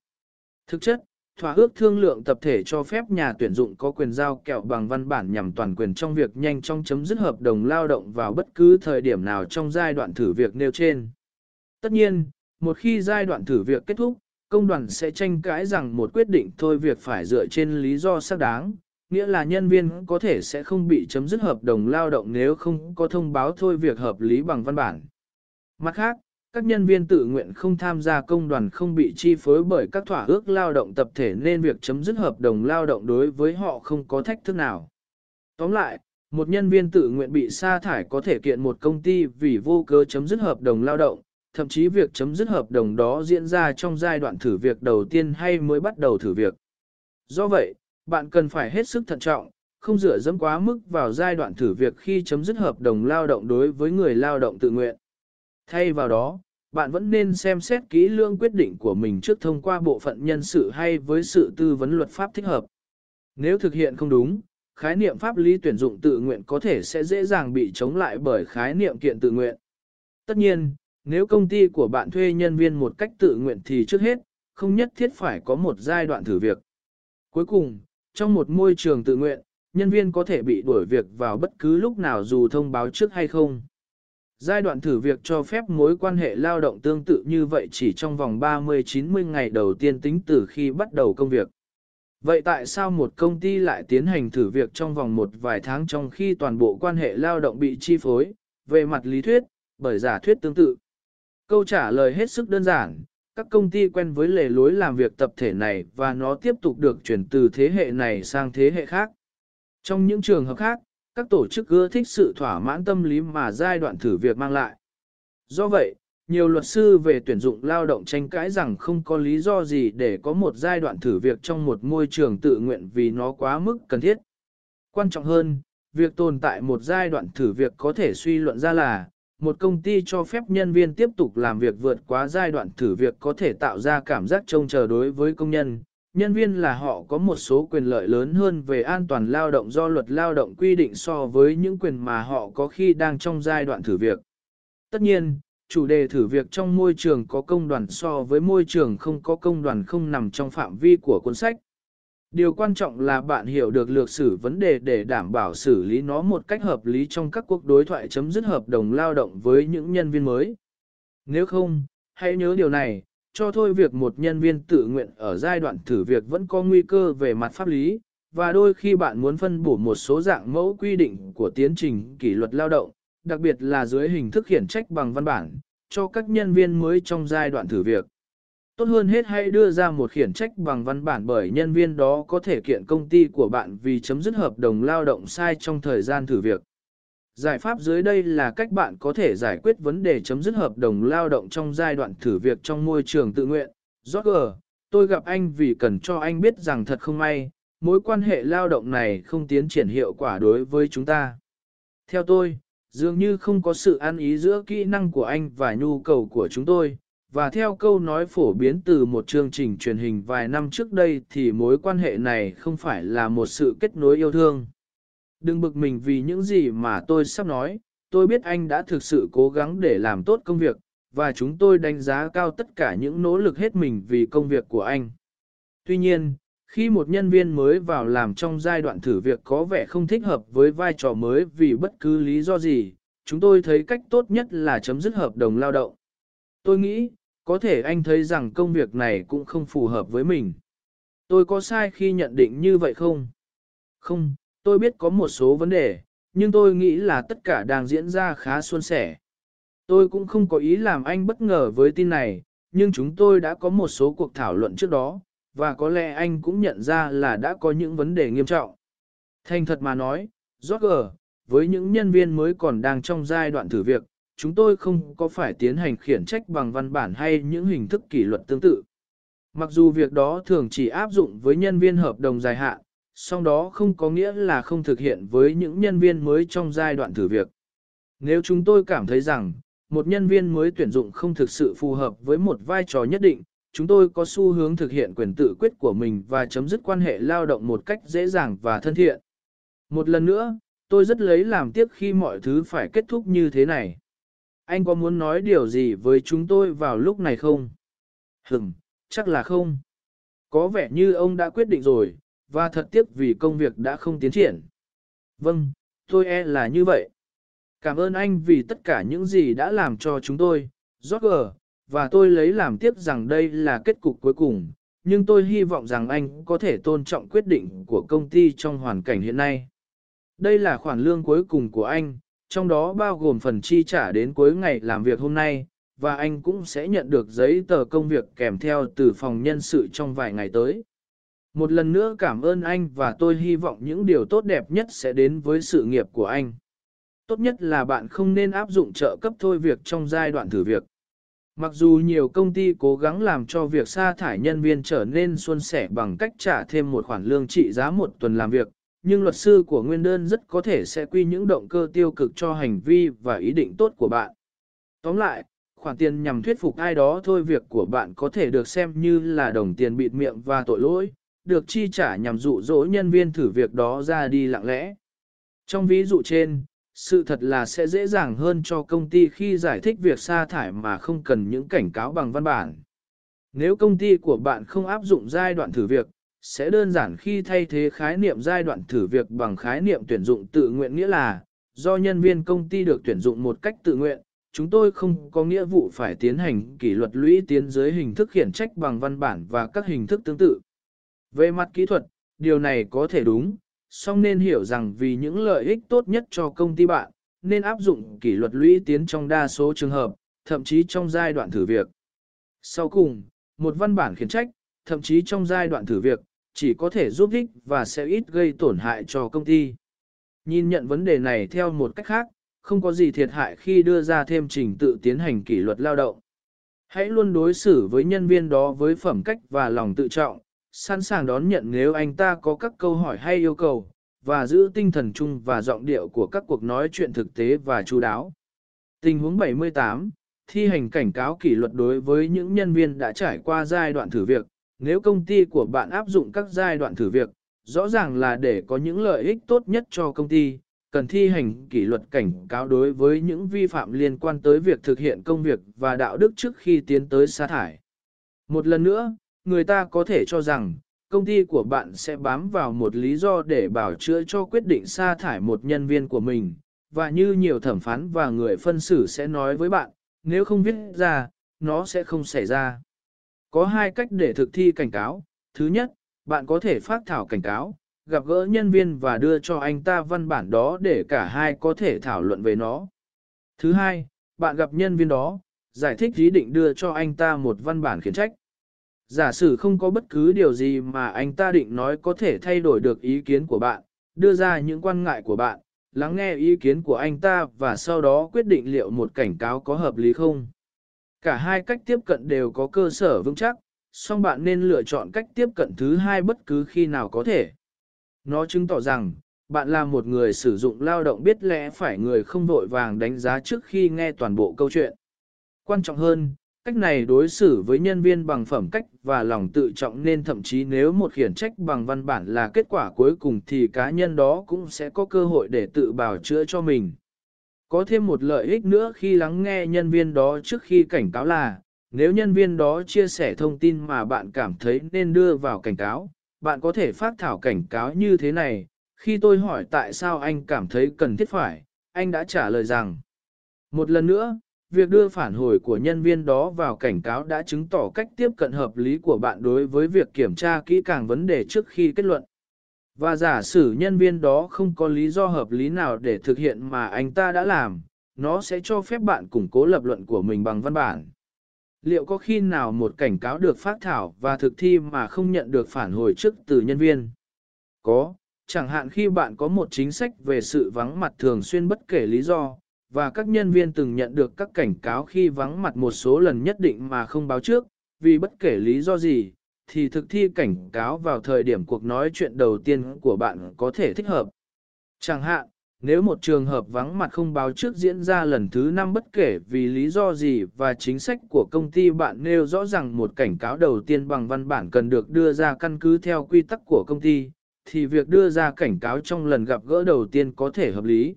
Thực chất, thỏa ước thương lượng tập thể cho phép nhà tuyển dụng có quyền giao kẹo bằng văn bản nhằm toàn quyền trong việc nhanh chóng chấm dứt hợp đồng lao động vào bất cứ thời điểm nào trong giai đoạn thử việc nêu trên. Tất nhiên, một khi giai đoạn thử việc kết thúc, công đoàn sẽ tranh cãi rằng một quyết định thôi việc phải dựa trên lý do xác đáng, nghĩa là nhân viên có thể sẽ không bị chấm dứt hợp đồng lao động nếu không có thông báo thôi việc hợp lý bằng văn bản. Mặt khác, các nhân viên tự nguyện không tham gia công đoàn không bị chi phối bởi các thỏa ước lao động tập thể nên việc chấm dứt hợp đồng lao động đối với họ không có thách thức nào. Tóm lại, một nhân viên tự nguyện bị sa thải có thể kiện một công ty vì vô cớ chấm dứt hợp đồng lao động, thậm chí việc chấm dứt hợp đồng đó diễn ra trong giai đoạn thử việc đầu tiên hay mới bắt đầu thử việc. Do vậy, bạn cần phải hết sức thận trọng, không dựa dẫm quá mức vào giai đoạn thử việc khi chấm dứt hợp đồng lao động đối với người lao động tự nguyện. Thay vào đó, bạn vẫn nên xem xét kỹ lương quyết định của mình trước thông qua bộ phận nhân sự hay với sự tư vấn luật pháp thích hợp. Nếu thực hiện không đúng, khái niệm pháp lý tuyển dụng tự nguyện có thể sẽ dễ dàng bị chống lại bởi khái niệm kiện tự nguyện. Tất nhiên, nếu công ty của bạn thuê nhân viên một cách tự nguyện thì trước hết, không nhất thiết phải có một giai đoạn thử việc. Cuối cùng, trong một môi trường tự nguyện, nhân viên có thể bị đuổi việc vào bất cứ lúc nào dù thông báo trước hay không. Giai đoạn thử việc cho phép mối quan hệ lao động tương tự như vậy chỉ trong vòng 30-90 ngày đầu tiên tính từ khi bắt đầu công việc. Vậy tại sao một công ty lại tiến hành thử việc trong vòng một vài tháng trong khi toàn bộ quan hệ lao động bị chi phối, về mặt lý thuyết, bởi giả thuyết tương tự? Câu trả lời hết sức đơn giản, các công ty quen với lề lối làm việc tập thể này và nó tiếp tục được chuyển từ thế hệ này sang thế hệ khác. Trong những trường hợp khác, các tổ chức ưa thích sự thỏa mãn tâm lý mà giai đoạn thử việc mang lại. Do vậy, nhiều luật sư về tuyển dụng lao động tranh cãi rằng không có lý do gì để có một giai đoạn thử việc trong một môi trường tự nguyện vì nó quá mức cần thiết. Quan trọng hơn, việc tồn tại một giai đoạn thử việc có thể suy luận ra là, một công ty cho phép nhân viên tiếp tục làm việc vượt quá giai đoạn thử việc có thể tạo ra cảm giác trông chờ đối với công nhân. Nhân viên là họ có một số quyền lợi lớn hơn về an toàn lao động do luật lao động quy định so với những quyền mà họ có khi đang trong giai đoạn thử việc. Tất nhiên, chủ đề thử việc trong môi trường có công đoàn so với môi trường không có công đoàn không nằm trong phạm vi của cuốn sách. Điều quan trọng là bạn hiểu được lược sử vấn đề để đảm bảo xử lý nó một cách hợp lý trong các cuộc đối thoại chấm dứt hợp đồng lao động với những nhân viên mới. Nếu không, hãy nhớ điều này, cho thôi việc một nhân viên tự nguyện ở giai đoạn thử việc vẫn có nguy cơ về mặt pháp lý, và đôi khi bạn muốn phân bổ một số dạng mẫu quy định của tiến trình kỷ luật lao động, đặc biệt là dưới hình thức khiển trách bằng văn bản, cho các nhân viên mới trong giai đoạn thử việc. Tốt hơn hết hãy đưa ra một khiển trách bằng văn bản bởi nhân viên đó có thể kiện công ty của bạn vì chấm dứt hợp đồng lao động sai trong thời gian thử việc. Giải pháp dưới đây là cách bạn có thể giải quyết vấn đề chấm dứt hợp đồng lao động trong giai đoạn thử việc trong môi trường tự nguyện. Roger, tôi gặp anh vì cần cho anh biết rằng thật không may, mối quan hệ lao động này không tiến triển hiệu quả đối với chúng ta. Theo tôi, dường như không có sự ăn ý giữa kỹ năng của anh và nhu cầu của chúng tôi, và theo câu nói phổ biến từ một chương trình truyền hình vài năm trước đây thì mối quan hệ này không phải là một sự kết nối yêu thương. Đừng bực mình vì những gì mà tôi sắp nói, tôi biết anh đã thực sự cố gắng để làm tốt công việc, và chúng tôi đánh giá cao tất cả những nỗ lực hết mình vì công việc của anh. Tuy nhiên, khi một nhân viên mới vào làm trong giai đoạn thử việc có vẻ không thích hợp với vai trò mới vì bất cứ lý do gì, chúng tôi thấy cách tốt nhất là chấm dứt hợp đồng lao động. Tôi nghĩ, có thể anh thấy rằng công việc này cũng không phù hợp với mình. Tôi có sai khi nhận định như vậy không? Không, tôi biết có một số vấn đề, nhưng tôi nghĩ là tất cả đang diễn ra khá suôn sẻ. Tôi cũng không có ý làm anh bất ngờ với tin này, nhưng chúng tôi đã có một số cuộc thảo luận trước đó, và có lẽ anh cũng nhận ra là đã có những vấn đề nghiêm trọng. Thành thật mà nói, Roger, với những nhân viên mới còn đang trong giai đoạn thử việc, chúng tôi không có phải tiến hành khiển trách bằng văn bản hay những hình thức kỷ luật tương tự. Mặc dù việc đó thường chỉ áp dụng với nhân viên hợp đồng dài hạn, song đó không có nghĩa là không thực hiện với những nhân viên mới trong giai đoạn thử việc. Nếu chúng tôi cảm thấy rằng, một nhân viên mới tuyển dụng không thực sự phù hợp với một vai trò nhất định, chúng tôi có xu hướng thực hiện quyền tự quyết của mình và chấm dứt quan hệ lao động một cách dễ dàng và thân thiện. Một lần nữa, tôi rất lấy làm tiếc khi mọi thứ phải kết thúc như thế này. Anh có muốn nói điều gì với chúng tôi vào lúc này không? Hừm, chắc là không. Có vẻ như ông đã quyết định rồi, và thật tiếc vì công việc đã không tiến triển. Vâng, tôi e là như vậy. Cảm ơn anh vì tất cả những gì đã làm cho chúng tôi, Roger, và tôi lấy làm tiếc rằng đây là kết cục cuối cùng, nhưng tôi hy vọng rằng anh có thể tôn trọng quyết định của công ty trong hoàn cảnh hiện nay. Đây là khoản lương cuối cùng của anh, trong đó bao gồm phần chi trả đến cuối ngày làm việc hôm nay, và anh cũng sẽ nhận được giấy tờ công việc kèm theo từ phòng nhân sự trong vài ngày tới. Một lần nữa cảm ơn anh và tôi hy vọng những điều tốt đẹp nhất sẽ đến với sự nghiệp của anh. Tốt nhất là bạn không nên áp dụng trợ cấp thôi việc trong giai đoạn thử việc. Mặc dù nhiều công ty cố gắng làm cho việc sa thải nhân viên trở nên suôn sẻ bằng cách trả thêm một khoản lương trị giá một tuần làm việc, nhưng luật sư của nguyên đơn rất có thể sẽ quy những động cơ tiêu cực cho hành vi và ý định tốt của bạn. Tóm lại, khoản tiền nhằm thuyết phục ai đó thôi việc của bạn có thể được xem như là đồng tiền bịt miệng và tội lỗi, được chi trả nhằm dụ dỗ nhân viên thử việc đó ra đi lặng lẽ. Trong ví dụ trên, sự thật là sẽ dễ dàng hơn cho công ty khi giải thích việc sa thải mà không cần những cảnh cáo bằng văn bản. Nếu công ty của bạn không áp dụng giai đoạn thử việc, sẽ đơn giản khi thay thế khái niệm giai đoạn thử việc bằng khái niệm tuyển dụng tự nguyện nghĩa là, do nhân viên công ty được tuyển dụng một cách tự nguyện, chúng tôi không có nghĩa vụ phải tiến hành kỷ luật lũy tiến dưới hình thức khiển trách bằng văn bản và các hình thức tương tự. Về mặt kỹ thuật, điều này có thể đúng, song nên hiểu rằng vì những lợi ích tốt nhất cho công ty bạn, nên áp dụng kỷ luật lũy tiến trong đa số trường hợp, thậm chí trong giai đoạn thử việc. Sau cùng, một văn bản khiển trách, thậm chí trong giai đoạn thử việc, chỉ có thể giúp ích và sẽ ít gây tổn hại cho công ty. Nhìn nhận vấn đề này theo một cách khác, không có gì thiệt hại khi đưa ra thêm trình tự tiến hành kỷ luật lao động. Hãy luôn đối xử với nhân viên đó với phẩm cách và lòng tự trọng, sẵn sàng đón nhận nếu anh ta có các câu hỏi hay yêu cầu, và giữ tinh thần chung và giọng điệu của các cuộc nói chuyện thực tế và chú đáo. Tình huống 78, thi hành cảnh cáo kỷ luật đối với những nhân viên đã trải qua giai đoạn thử việc. Nếu công ty của bạn áp dụng các giai đoạn thử việc, rõ ràng là để có những lợi ích tốt nhất cho công ty, cần thi hành kỷ luật cảnh cáo đối với những vi phạm liên quan tới việc thực hiện công việc và đạo đức trước khi tiến tới sa thải. Một lần nữa, người ta có thể cho rằng, công ty của bạn sẽ bám vào một lý do để bảo chữa cho quyết định sa thải một nhân viên của mình, và như nhiều thẩm phán và người phân xử sẽ nói với bạn, nếu không viết ra, nó sẽ không xảy ra. Có hai cách để thực thi cảnh cáo. Thứ nhất, bạn có thể phát thảo cảnh cáo, gặp gỡ nhân viên và đưa cho anh ta văn bản đó để cả hai có thể thảo luận về nó. Thứ hai, bạn gặp nhân viên đó, giải thích ý định đưa cho anh ta một văn bản khiển trách. Giả sử không có bất cứ điều gì mà anh ta định nói có thể thay đổi được ý kiến của bạn, đưa ra những quan ngại của bạn, lắng nghe ý kiến của anh ta và sau đó quyết định liệu một cảnh cáo có hợp lý không. Cả hai cách tiếp cận đều có cơ sở vững chắc, song bạn nên lựa chọn cách tiếp cận thứ hai bất cứ khi nào có thể. Nó chứng tỏ rằng, bạn là một người sử dụng lao động biết lẽ phải người không vội vàng đánh giá trước khi nghe toàn bộ câu chuyện. Quan trọng hơn, cách này đối xử với nhân viên bằng phẩm cách và lòng tự trọng nên thậm chí nếu một khiển trách bằng văn bản là kết quả cuối cùng thì cá nhân đó cũng sẽ có cơ hội để tự bào chữa cho mình. Có thêm một lợi ích nữa khi lắng nghe nhân viên đó trước khi cảnh cáo là, nếu nhân viên đó chia sẻ thông tin mà bạn cảm thấy nên đưa vào cảnh cáo, bạn có thể phát thảo cảnh cáo như thế này. Khi tôi hỏi tại sao anh cảm thấy cần thiết phải, anh đã trả lời rằng, một lần nữa, việc đưa phản hồi của nhân viên đó vào cảnh cáo đã chứng tỏ cách tiếp cận hợp lý của bạn đối với việc kiểm tra kỹ càng vấn đề trước khi kết luận. Và giả sử nhân viên đó không có lý do hợp lý nào để thực hiện mà anh ta đã làm, nó sẽ cho phép bạn củng cố lập luận của mình bằng văn bản. Liệu có khi nào một cảnh cáo được phát thảo và thực thi mà không nhận được phản hồi trước từ nhân viên? Có, chẳng hạn khi bạn có một chính sách về sự vắng mặt thường xuyên bất kể lý do, và các nhân viên từng nhận được các cảnh cáo khi vắng mặt một số lần nhất định mà không báo trước, vì bất kể lý do gì, thì thực thi cảnh cáo vào thời điểm cuộc nói chuyện đầu tiên của bạn có thể thích hợp. Chẳng hạn, nếu một trường hợp vắng mặt không báo trước diễn ra lần thứ năm bất kể vì lý do gì và chính sách của công ty bạn nêu rõ rằng một cảnh cáo đầu tiên bằng văn bản cần được đưa ra căn cứ theo quy tắc của công ty, thì việc đưa ra cảnh cáo trong lần gặp gỡ đầu tiên có thể hợp lý.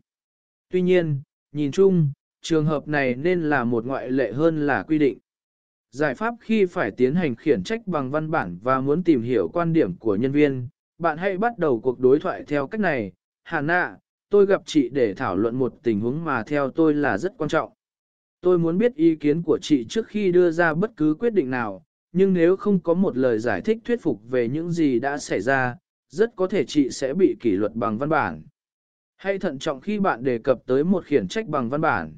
Tuy nhiên, nhìn chung, trường hợp này nên là một ngoại lệ hơn là quy định. Giải pháp khi phải tiến hành khiển trách bằng văn bản và muốn tìm hiểu quan điểm của nhân viên, bạn hãy bắt đầu cuộc đối thoại theo cách này. Hà nạ, tôi gặp chị để thảo luận một tình huống mà theo tôi là rất quan trọng. Tôi muốn biết ý kiến của chị trước khi đưa ra bất cứ quyết định nào, nhưng nếu không có một lời giải thích thuyết phục về những gì đã xảy ra, rất có thể chị sẽ bị kỷ luật bằng văn bản. Hãy thận trọng khi bạn đề cập tới một khiển trách bằng văn bản.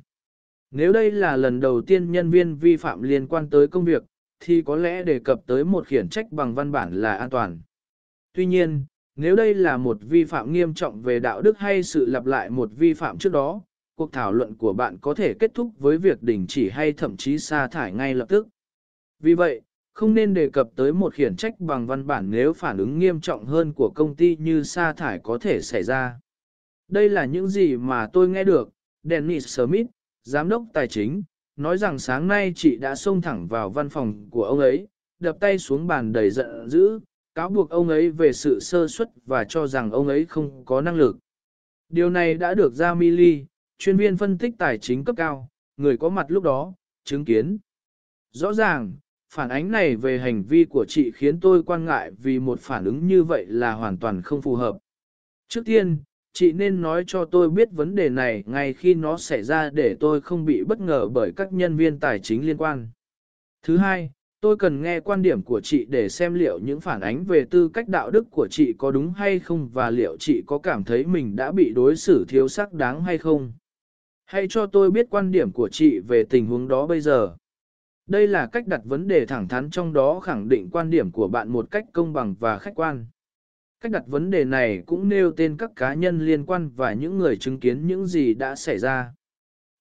Nếu đây là lần đầu tiên nhân viên vi phạm liên quan tới công việc, thì có lẽ đề cập tới một khiển trách bằng văn bản là an toàn. Tuy nhiên, nếu đây là một vi phạm nghiêm trọng về đạo đức hay sự lặp lại một vi phạm trước đó, cuộc thảo luận của bạn có thể kết thúc với việc đình chỉ hay thậm chí sa thải ngay lập tức. Vì vậy, không nên đề cập tới một khiển trách bằng văn bản nếu phản ứng nghiêm trọng hơn của công ty như sa thải có thể xảy ra. Đây là những gì mà tôi nghe được, Dennis Smith, giám đốc tài chính, nói rằng sáng nay chị đã xông thẳng vào văn phòng của ông ấy, đập tay xuống bàn đầy giận dữ, cáo buộc ông ấy về sự sơ suất và cho rằng ông ấy không có năng lực. Điều này đã được ra Mili, chuyên viên phân tích tài chính cấp cao, người có mặt lúc đó, chứng kiến. Rõ ràng, phản ánh này về hành vi của chị khiến tôi quan ngại vì một phản ứng như vậy là hoàn toàn không phù hợp. Trước tiên, chị nên nói cho tôi biết vấn đề này ngay khi nó xảy ra để tôi không bị bất ngờ bởi các nhân viên tài chính liên quan. Thứ hai, tôi cần nghe quan điểm của chị để xem liệu những phản ánh về tư cách đạo đức của chị có đúng hay không và liệu chị có cảm thấy mình đã bị đối xử thiếu sắc đáng hay không. Hãy cho tôi biết quan điểm của chị về tình huống đó bây giờ. Đây là cách đặt vấn đề thẳng thắn trong đó khẳng định quan điểm của bạn một cách công bằng và khách quan. Cách đặt vấn đề này cũng nêu tên các cá nhân liên quan và những người chứng kiến những gì đã xảy ra.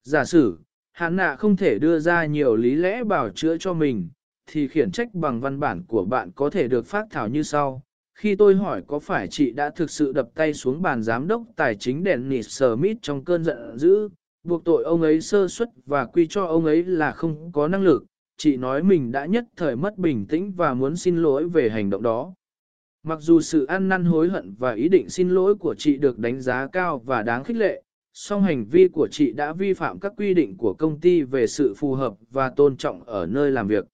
Giả sử, hắn nạ không thể đưa ra nhiều lý lẽ bảo chữa cho mình, thì khiển trách bằng văn bản của bạn có thể được phát thảo như sau. Khi tôi hỏi có phải chị đã thực sự đập tay xuống bàn giám đốc tài chính đèn nịt Smith trong cơn giận dữ, buộc tội ông ấy sơ suất và quy cho ông ấy là không có năng lực, chị nói mình đã nhất thời mất bình tĩnh và muốn xin lỗi về hành động đó. Mặc dù sự ăn năn hối hận và ý định xin lỗi của chị được đánh giá cao và đáng khích lệ, song hành vi của chị đã vi phạm các quy định của công ty về sự phù hợp và tôn trọng ở nơi làm việc.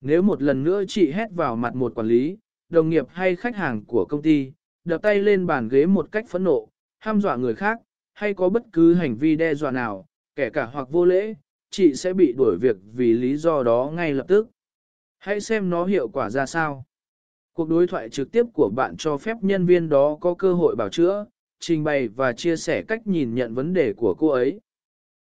Nếu một lần nữa chị hét vào mặt một quản lý, đồng nghiệp hay khách hàng của công ty, đập tay lên bàn ghế một cách phẫn nộ, ham dọa người khác, hay có bất cứ hành vi đe dọa nào, kể cả hoặc vô lễ, chị sẽ bị đuổi việc vì lý do đó ngay lập tức. Hãy xem nó hiệu quả ra sao. Cuộc đối thoại trực tiếp của bạn cho phép nhân viên đó có cơ hội bảo chữa, trình bày và chia sẻ cách nhìn nhận vấn đề của cô ấy.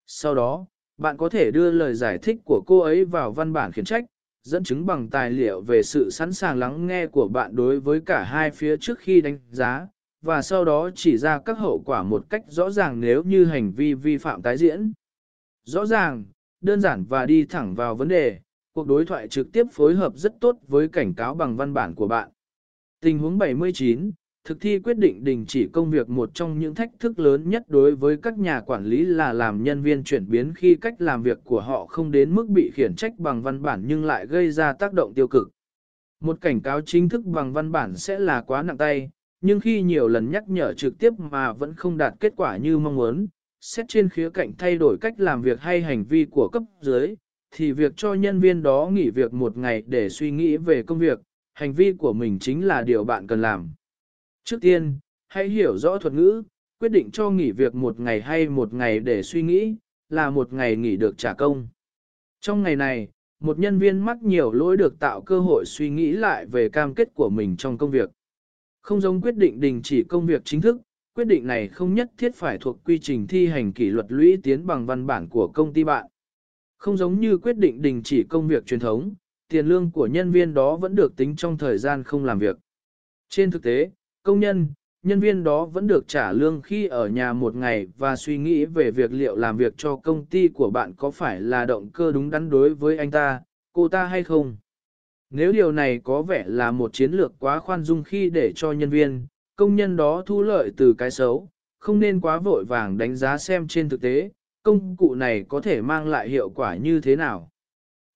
Sau đó, bạn có thể đưa lời giải thích của cô ấy vào văn bản khiển trách, dẫn chứng bằng tài liệu về sự sẵn sàng lắng nghe của bạn đối với cả hai phía trước khi đánh giá, và sau đó chỉ ra các hậu quả một cách rõ ràng nếu như hành vi vi phạm tái diễn. Rõ ràng, đơn giản và đi thẳng vào vấn đề, cuộc đối thoại trực tiếp phối hợp rất tốt với cảnh cáo bằng văn bản của bạn. Tình huống 79, thực thi quyết định đình chỉ công việc một trong những thách thức lớn nhất đối với các nhà quản lý là làm nhân viên chuyển biến khi cách làm việc của họ không đến mức bị khiển trách bằng văn bản nhưng lại gây ra tác động tiêu cực. Một cảnh cáo chính thức bằng văn bản sẽ là quá nặng tay, nhưng khi nhiều lần nhắc nhở trực tiếp mà vẫn không đạt kết quả như mong muốn, xét trên khía cạnh thay đổi cách làm việc hay hành vi của cấp dưới, thì việc cho nhân viên đó nghỉ việc một ngày để suy nghĩ về công việc, hành vi của mình chính là điều bạn cần làm. Trước tiên, hãy hiểu rõ thuật ngữ, quyết định cho nghỉ việc một ngày hay một ngày để suy nghĩ, là một ngày nghỉ được trả công. Trong ngày này, một nhân viên mắc nhiều lỗi được tạo cơ hội suy nghĩ lại về cam kết của mình trong công việc. Không giống quyết định đình chỉ công việc chính thức, quyết định này không nhất thiết phải thuộc quy trình thi hành kỷ luật lũy tiến bằng văn bản của công ty bạn. Không giống như quyết định đình chỉ công việc truyền thống, tiền lương của nhân viên đó vẫn được tính trong thời gian không làm việc. Trên thực tế, công nhân, nhân viên đó vẫn được trả lương khi ở nhà một ngày và suy nghĩ về việc liệu làm việc cho công ty của bạn có phải là động cơ đúng đắn đối với anh ta, cô ta hay không. Nếu điều này có vẻ là một chiến lược quá khoan dung khi để cho nhân viên, công nhân đó thu lợi từ cái xấu, không nên quá vội vàng đánh giá xem trên thực tế, công cụ này có thể mang lại hiệu quả như thế nào.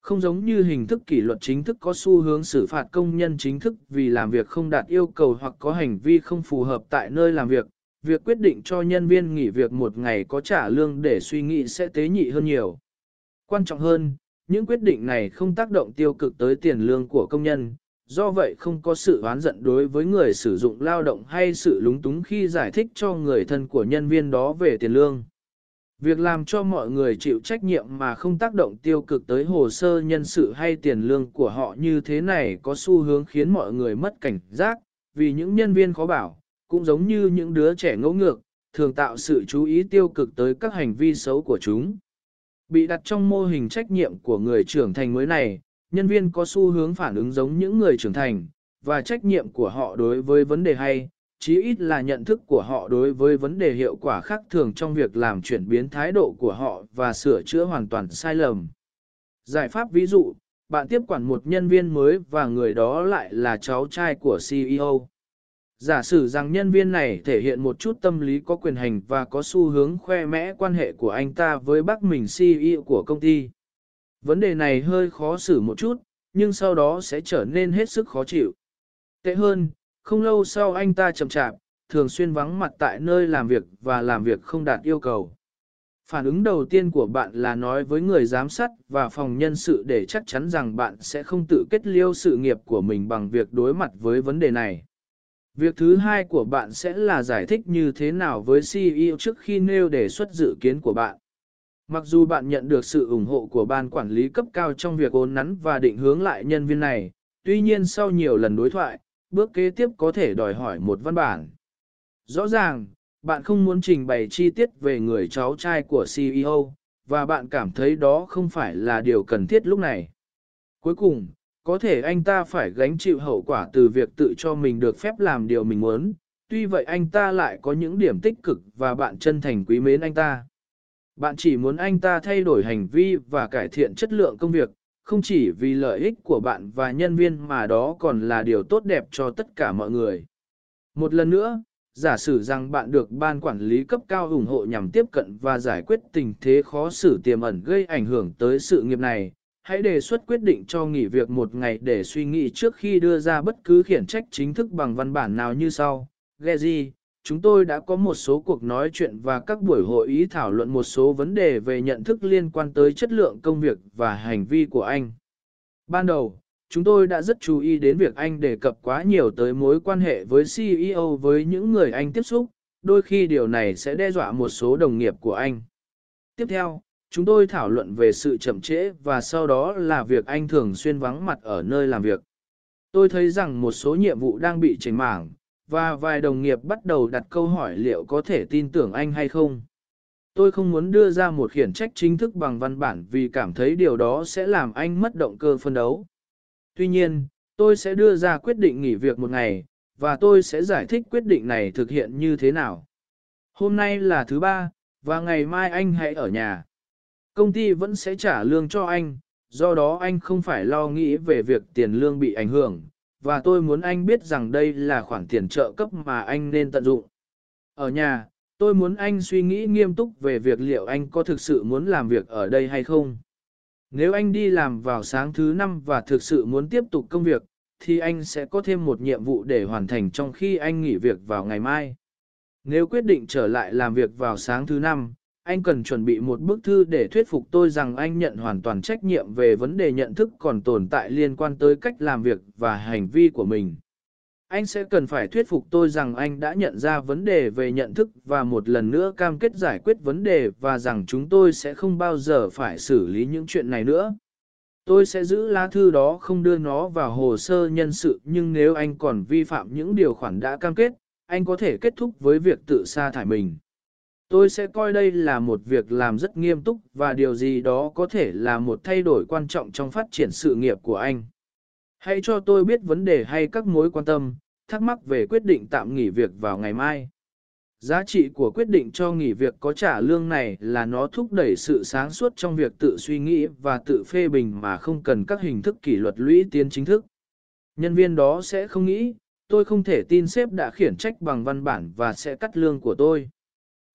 Không giống như hình thức kỷ luật chính thức có xu hướng xử phạt công nhân chính thức vì làm việc không đạt yêu cầu hoặc có hành vi không phù hợp tại nơi làm việc, việc quyết định cho nhân viên nghỉ việc một ngày có trả lương để suy nghĩ sẽ tế nhị hơn nhiều. Quan trọng hơn, những quyết định này không tác động tiêu cực tới tiền lương của công nhân, do vậy không có sự oán giận đối với người sử dụng lao động hay sự lúng túng khi giải thích cho người thân của nhân viên đó về tiền lương. Việc làm cho mọi người chịu trách nhiệm mà không tác động tiêu cực tới hồ sơ nhân sự hay tiền lương của họ như thế này có xu hướng khiến mọi người mất cảnh giác, vì những nhân viên khó bảo, cũng giống như những đứa trẻ ngẫu ngược, thường tạo sự chú ý tiêu cực tới các hành vi xấu của chúng. Bị đặt trong mô hình trách nhiệm của người trưởng thành mới này, nhân viên có xu hướng phản ứng giống những người trưởng thành, và trách nhiệm của họ đối với vấn đề hay, chí ít là nhận thức của họ đối với vấn đề hiệu quả khác thường trong việc làm chuyển biến thái độ của họ và sửa chữa hoàn toàn sai lầm. Giải pháp ví dụ, bạn tiếp quản một nhân viên mới và người đó lại là cháu trai của CEO. Giả sử rằng nhân viên này thể hiện một chút tâm lý có quyền hành và có xu hướng khoe mẽ quan hệ của anh ta với bác mình CEO của công ty. Vấn đề này hơi khó xử một chút, nhưng sau đó sẽ trở nên hết sức khó chịu. Tệ hơn, không lâu sau anh ta chậm chạp, thường xuyên vắng mặt tại nơi làm việc và làm việc không đạt yêu cầu. Phản ứng đầu tiên của bạn là nói với người giám sát và phòng nhân sự để chắc chắn rằng bạn sẽ không tự kết liêu sự nghiệp của mình bằng việc đối mặt với vấn đề này. Việc thứ hai của bạn sẽ là giải thích như thế nào với CEO trước khi nêu đề xuất dự kiến của bạn. Mặc dù bạn nhận được sự ủng hộ của ban quản lý cấp cao trong việc ôn nắn và định hướng lại nhân viên này, tuy nhiên sau nhiều lần đối thoại, bước kế tiếp có thể đòi hỏi một văn bản. Rõ ràng, bạn không muốn trình bày chi tiết về người cháu trai của CEO, và bạn cảm thấy đó không phải là điều cần thiết lúc này. Cuối cùng, có thể anh ta phải gánh chịu hậu quả từ việc tự cho mình được phép làm điều mình muốn, tuy vậy anh ta lại có những điểm tích cực và bạn chân thành quý mến anh ta. Bạn chỉ muốn anh ta thay đổi hành vi và cải thiện chất lượng công việc, không chỉ vì lợi ích của bạn và nhân viên mà đó còn là điều tốt đẹp cho tất cả mọi người. Một lần nữa, giả sử rằng bạn được ban quản lý cấp cao ủng hộ nhằm tiếp cận và giải quyết tình thế khó xử tiềm ẩn gây ảnh hưởng tới sự nghiệp này, hãy đề xuất quyết định cho nghỉ việc một ngày để suy nghĩ trước khi đưa ra bất cứ khiển trách chính thức bằng văn bản nào như sau. Gezi, chúng tôi đã có một số cuộc nói chuyện và các buổi hội ý thảo luận một số vấn đề về nhận thức liên quan tới chất lượng công việc và hành vi của anh. Ban đầu, chúng tôi đã rất chú ý đến việc anh đề cập quá nhiều tới mối quan hệ với CEO với những người anh tiếp xúc, đôi khi điều này sẽ đe dọa một số đồng nghiệp của anh. Tiếp theo, chúng tôi thảo luận về sự chậm trễ và sau đó là việc anh thường xuyên vắng mặt ở nơi làm việc. Tôi thấy rằng một số nhiệm vụ đang bị chảnh mảng, và vài đồng nghiệp bắt đầu đặt câu hỏi liệu có thể tin tưởng anh hay không. Tôi không muốn đưa ra một khiển trách chính thức bằng văn bản vì cảm thấy điều đó sẽ làm anh mất động cơ phân đấu. Tuy nhiên, tôi sẽ đưa ra quyết định nghỉ việc một ngày, và tôi sẽ giải thích quyết định này thực hiện như thế nào. Hôm nay là thứ ba, và ngày mai anh hãy ở nhà. Công ty vẫn sẽ trả lương cho anh, do đó anh không phải lo nghĩ về việc tiền lương bị ảnh hưởng, và tôi muốn anh biết rằng đây là khoản tiền trợ cấp mà anh nên tận dụng. Ở nhà, tôi muốn anh suy nghĩ nghiêm túc về việc liệu anh có thực sự muốn làm việc ở đây hay không. Nếu anh đi làm vào sáng thứ năm và thực sự muốn tiếp tục công việc, thì anh sẽ có thêm một nhiệm vụ để hoàn thành trong khi anh nghỉ việc vào ngày mai. Nếu quyết định trở lại làm việc vào sáng thứ năm, anh cần chuẩn bị một bức thư để thuyết phục tôi rằng anh nhận hoàn toàn trách nhiệm về vấn đề nhận thức còn tồn tại liên quan tới cách làm việc và hành vi của mình. Anh sẽ cần phải thuyết phục tôi rằng anh đã nhận ra vấn đề về nhận thức và một lần nữa cam kết giải quyết vấn đề và rằng chúng tôi sẽ không bao giờ phải xử lý những chuyện này nữa. Tôi sẽ giữ lá thư đó không đưa nó vào hồ sơ nhân sự nhưng nếu anh còn vi phạm những điều khoản đã cam kết, anh có thể kết thúc với việc tự sa thải mình. Tôi sẽ coi đây là một việc làm rất nghiêm túc và điều gì đó có thể là một thay đổi quan trọng trong phát triển sự nghiệp của anh. Hãy cho tôi biết vấn đề hay các mối quan tâm, thắc mắc về quyết định tạm nghỉ việc vào ngày mai. Giá trị của quyết định cho nghỉ việc có trả lương này là nó thúc đẩy sự sáng suốt trong việc tự suy nghĩ và tự phê bình mà không cần các hình thức kỷ luật lũy tiến chính thức. Nhân viên đó sẽ không nghĩ, tôi không thể tin sếp đã khiển trách bằng văn bản và sẽ cắt lương của tôi.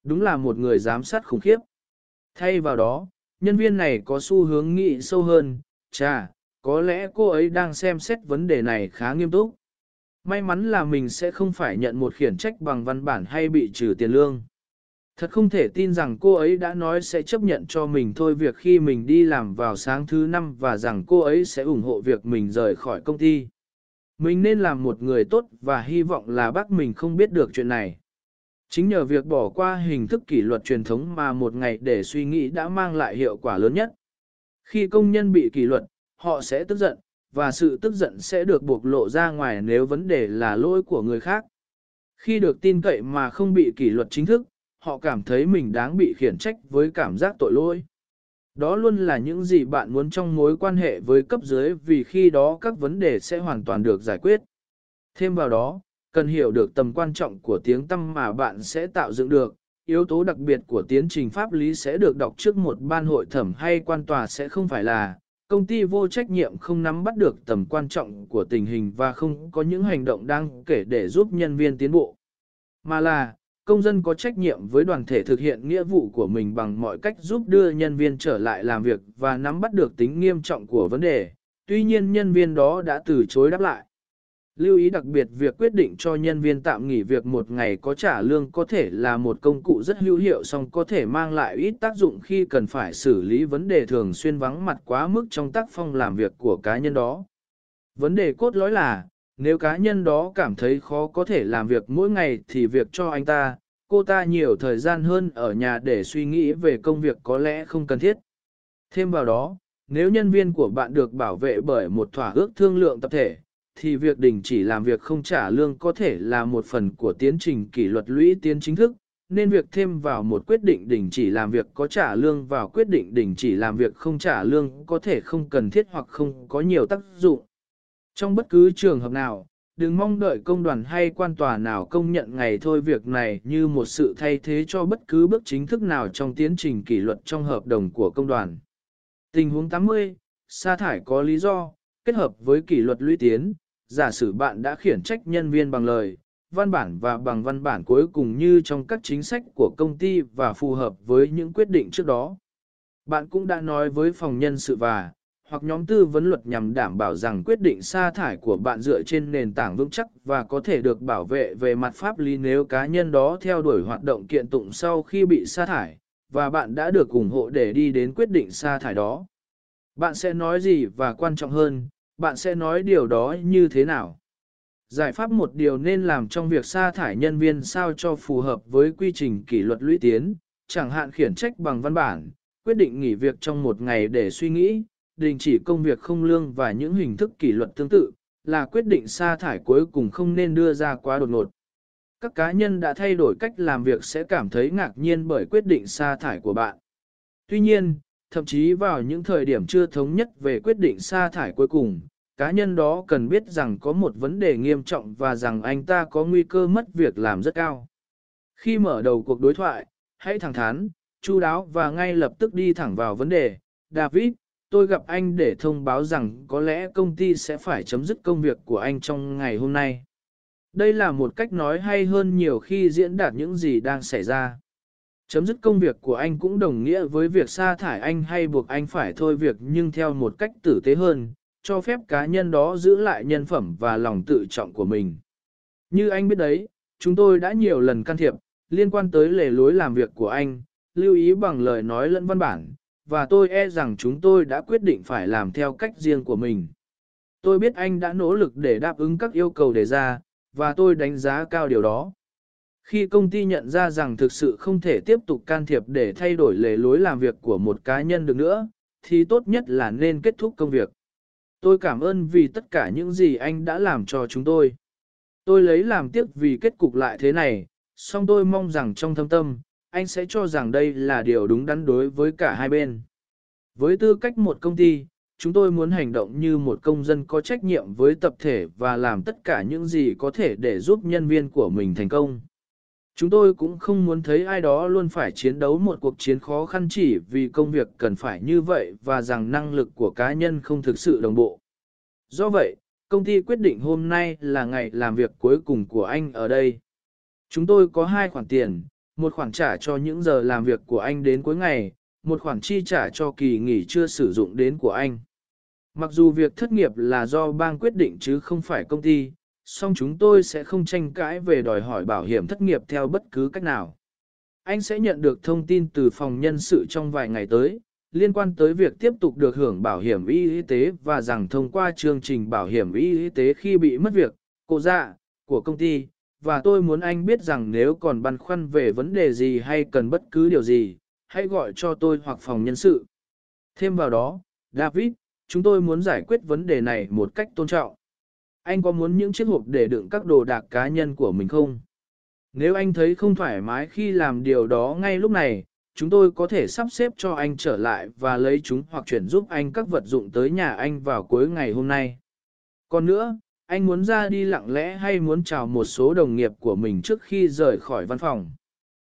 Đúng là một người giám sát khủng khiếp. Thay vào đó, nhân viên này có xu hướng nghĩ sâu hơn, chà, có lẽ cô ấy đang xem xét vấn đề này khá nghiêm túc. May mắn là mình sẽ không phải nhận một khiển trách bằng văn bản hay bị trừ tiền lương. Thật không thể tin rằng cô ấy đã nói sẽ chấp nhận cho mình thôi việc khi mình đi làm vào sáng thứ năm và rằng cô ấy sẽ ủng hộ việc mình rời khỏi công ty. Mình nên làm một người tốt và hy vọng là bác mình không biết được chuyện này. Chính nhờ việc bỏ qua hình thức kỷ luật truyền thống mà một ngày để suy nghĩ đã mang lại hiệu quả lớn nhất. Khi công nhân bị kỷ luật, họ sẽ tức giận, và sự tức giận sẽ được buộc lộ ra ngoài nếu vấn đề là lỗi của người khác. Khi được tin cậy mà không bị kỷ luật chính thức, họ cảm thấy mình đáng bị khiển trách với cảm giác tội lỗi. Đó luôn là những gì bạn muốn trong mối quan hệ với cấp dưới vì khi đó các vấn đề sẽ hoàn toàn được giải quyết. Thêm vào đó, cần hiểu được tầm quan trọng của tiếng tâm mà bạn sẽ tạo dựng được, yếu tố đặc biệt của tiến trình pháp lý sẽ được đọc trước một ban hội thẩm hay quan tòa sẽ không phải là công ty vô trách nhiệm không nắm bắt được tầm quan trọng của tình hình và không có những hành động đang kể để giúp nhân viên tiến bộ. Mà là, công dân có trách nhiệm với đoàn thể thực hiện nghĩa vụ của mình bằng mọi cách giúp đưa nhân viên trở lại làm việc và nắm bắt được tính nghiêm trọng của vấn đề, tuy nhiên nhân viên đó đã từ chối đáp lại. Lưu ý đặc biệt việc quyết định cho nhân viên tạm nghỉ việc một ngày có trả lương có thể là một công cụ rất hữu hiệu song có thể mang lại ít tác dụng khi cần phải xử lý vấn đề thường xuyên vắng mặt quá mức trong tác phong làm việc của cá nhân đó. Vấn đề cốt lõi là, nếu cá nhân đó cảm thấy khó có thể làm việc mỗi ngày thì việc cho anh ta, cô ta nhiều thời gian hơn ở nhà để suy nghĩ về công việc có lẽ không cần thiết. Thêm vào đó, nếu nhân viên của bạn được bảo vệ bởi một thỏa ước thương lượng tập thể, thì việc đình chỉ làm việc không trả lương có thể là một phần của tiến trình kỷ luật lũy tiến chính thức, nên việc thêm vào một quyết định đình chỉ làm việc có trả lương vào quyết định đình chỉ làm việc không trả lương có thể không cần thiết hoặc không có nhiều tác dụng. Trong bất cứ trường hợp nào, đừng mong đợi công đoàn hay quan tòa nào công nhận ngày thôi việc này như một sự thay thế cho bất cứ bước chính thức nào trong tiến trình kỷ luật trong hợp đồng của công đoàn. Tình huống 80, sa thải có lý do, kết hợp với kỷ luật lũy tiến, giả sử bạn đã khiển trách nhân viên bằng lời, văn bản và bằng văn bản cuối cùng như trong các chính sách của công ty và phù hợp với những quyết định trước đó. Bạn cũng đã nói với phòng nhân sự và hoặc nhóm tư vấn luật nhằm đảm bảo rằng quyết định sa thải của bạn dựa trên nền tảng vững chắc và có thể được bảo vệ về mặt pháp lý nếu cá nhân đó theo đuổi hoạt động kiện tụng sau khi bị sa thải, và bạn đã được ủng hộ để đi đến quyết định sa thải đó. Bạn sẽ nói gì và quan trọng hơn, bạn sẽ nói điều đó như thế nào? Giải pháp một điều nên làm trong việc sa thải nhân viên sao cho phù hợp với quy trình kỷ luật lũy tiến, chẳng hạn khiển trách bằng văn bản, quyết định nghỉ việc trong một ngày để suy nghĩ, đình chỉ công việc không lương và những hình thức kỷ luật tương tự, là quyết định sa thải cuối cùng không nên đưa ra quá đột ngột. Các cá nhân đã thay đổi cách làm việc sẽ cảm thấy ngạc nhiên bởi quyết định sa thải của bạn. Tuy nhiên, thậm chí vào những thời điểm chưa thống nhất về quyết định sa thải cuối cùng, cá nhân đó cần biết rằng có một vấn đề nghiêm trọng và rằng anh ta có nguy cơ mất việc làm rất cao. Khi mở đầu cuộc đối thoại, hãy thẳng thắn, chu đáo và ngay lập tức đi thẳng vào vấn đề. David, tôi gặp anh để thông báo rằng có lẽ công ty sẽ phải chấm dứt công việc của anh trong ngày hôm nay. Đây là một cách nói hay hơn nhiều khi diễn đạt những gì đang xảy ra. Chấm dứt công việc của anh cũng đồng nghĩa với việc sa thải anh hay buộc anh phải thôi việc nhưng theo một cách tử tế hơn, cho phép cá nhân đó giữ lại nhân phẩm và lòng tự trọng của mình. Như anh biết đấy, chúng tôi đã nhiều lần can thiệp, liên quan tới lề lối làm việc của anh, lưu ý bằng lời nói lẫn văn bản, và tôi e rằng chúng tôi đã quyết định phải làm theo cách riêng của mình. Tôi biết anh đã nỗ lực để đáp ứng các yêu cầu đề ra, và tôi đánh giá cao điều đó. Khi công ty nhận ra rằng thực sự không thể tiếp tục can thiệp để thay đổi lề lối làm việc của một cá nhân được nữa, thì tốt nhất là nên kết thúc công việc. Tôi cảm ơn vì tất cả những gì anh đã làm cho chúng tôi. Tôi lấy làm tiếc vì kết cục lại thế này, song tôi mong rằng trong thâm tâm, anh sẽ cho rằng đây là điều đúng đắn đối với cả hai bên. Với tư cách một công ty, chúng tôi muốn hành động như một công dân có trách nhiệm với tập thể và làm tất cả những gì có thể để giúp nhân viên của mình thành công. Chúng tôi cũng không muốn thấy ai đó luôn phải chiến đấu một cuộc chiến khó khăn chỉ vì công việc cần phải như vậy và rằng năng lực của cá nhân không thực sự đồng bộ. Do vậy, công ty quyết định hôm nay là ngày làm việc cuối cùng của anh ở đây. Chúng tôi có hai khoản tiền, một khoản trả cho những giờ làm việc của anh đến cuối ngày, một khoản chi trả cho kỳ nghỉ chưa sử dụng đến của anh. Mặc dù việc thất nghiệp là do bang quyết định chứ không phải công ty, song chúng tôi sẽ không tranh cãi về đòi hỏi bảo hiểm thất nghiệp theo bất cứ cách nào. Anh sẽ nhận được thông tin từ phòng nhân sự trong vài ngày tới, liên quan tới việc tiếp tục được hưởng bảo hiểm y tế và rằng thông qua chương trình bảo hiểm y tế khi bị mất việc, cô dạ, của công ty, và tôi muốn anh biết rằng nếu còn băn khoăn về vấn đề gì hay cần bất cứ điều gì, hãy gọi cho tôi hoặc phòng nhân sự. Thêm vào đó, David, chúng tôi muốn giải quyết vấn đề này một cách tôn trọng. Anh có muốn những chiếc hộp để đựng các đồ đạc cá nhân của mình không? Nếu anh thấy không thoải mái khi làm điều đó ngay lúc này, chúng tôi có thể sắp xếp cho anh trở lại và lấy chúng hoặc chuyển giúp anh các vật dụng tới nhà anh vào cuối ngày hôm nay. Còn nữa, anh muốn ra đi lặng lẽ hay muốn chào một số đồng nghiệp của mình trước khi rời khỏi văn phòng.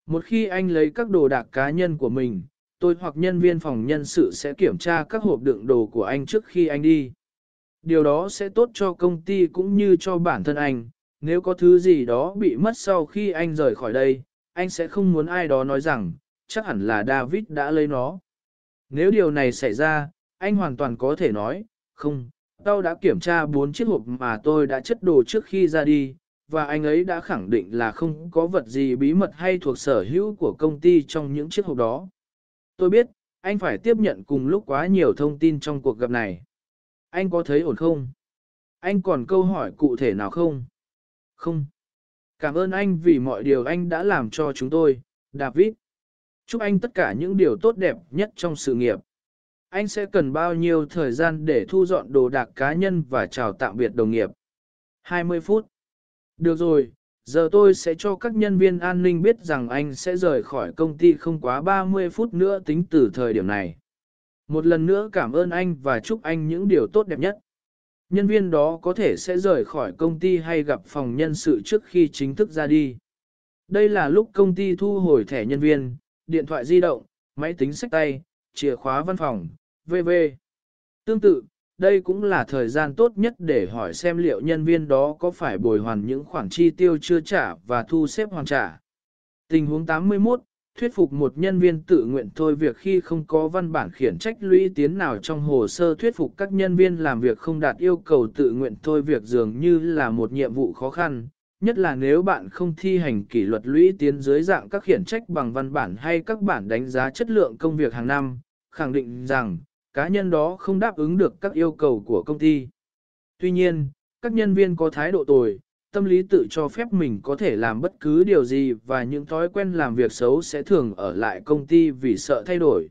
Một khi anh lấy các đồ đạc cá nhân của mình, tôi hoặc nhân viên phòng nhân sự sẽ kiểm tra các hộp đựng đồ của anh trước khi anh đi. Điều đó sẽ tốt cho công ty cũng như cho bản thân anh, nếu có thứ gì đó bị mất sau khi anh rời khỏi đây, anh sẽ không muốn ai đó nói rằng, chắc hẳn là David đã lấy nó. Nếu điều này xảy ra, anh hoàn toàn có thể nói, không, tao đã kiểm tra bốn chiếc hộp mà tôi đã chất đồ trước khi ra đi, và anh ấy đã khẳng định là không có vật gì bí mật hay thuộc sở hữu của công ty trong những chiếc hộp đó. Tôi biết, anh phải tiếp nhận cùng lúc quá nhiều thông tin trong cuộc gặp này. Anh có thấy ổn không? Anh còn câu hỏi cụ thể nào không? Không. Cảm ơn anh vì mọi điều anh đã làm cho chúng tôi, David. Chúc anh tất cả những điều tốt đẹp nhất trong sự nghiệp. Anh sẽ cần bao nhiêu thời gian để thu dọn đồ đạc cá nhân và chào tạm biệt đồng nghiệp? 20 phút. Được rồi, giờ tôi sẽ cho các nhân viên an ninh biết rằng anh sẽ rời khỏi công ty không quá 30 phút nữa tính từ thời điểm này. Một lần nữa cảm ơn anh và chúc anh những điều tốt đẹp nhất. Nhân viên đó có thể sẽ rời khỏi công ty hay gặp phòng nhân sự trước khi chính thức ra đi. Đây là lúc công ty thu hồi thẻ nhân viên, điện thoại di động, máy tính sách tay, chìa khóa văn phòng, v.v. Tương tự, đây cũng là thời gian tốt nhất để hỏi xem liệu nhân viên đó có phải bồi hoàn những khoản chi tiêu chưa trả và thu xếp hoàn trả. Tình huống 81, thuyết phục một nhân viên tự nguyện thôi việc khi không có văn bản khiển trách lũy tiến nào trong hồ sơ thuyết phục các nhân viên làm việc không đạt yêu cầu tự nguyện thôi việc dường như là một nhiệm vụ khó khăn, nhất là nếu bạn không thi hành kỷ luật lũy tiến dưới dạng các khiển trách bằng văn bản hay các bản đánh giá chất lượng công việc hàng năm, khẳng định rằng cá nhân đó không đáp ứng được các yêu cầu của công ty. Tuy nhiên, các nhân viên có thái độ tồi, tâm lý tự cho phép mình có thể làm bất cứ điều gì và những thói quen làm việc xấu sẽ thường ở lại công ty vì sợ thay đổi.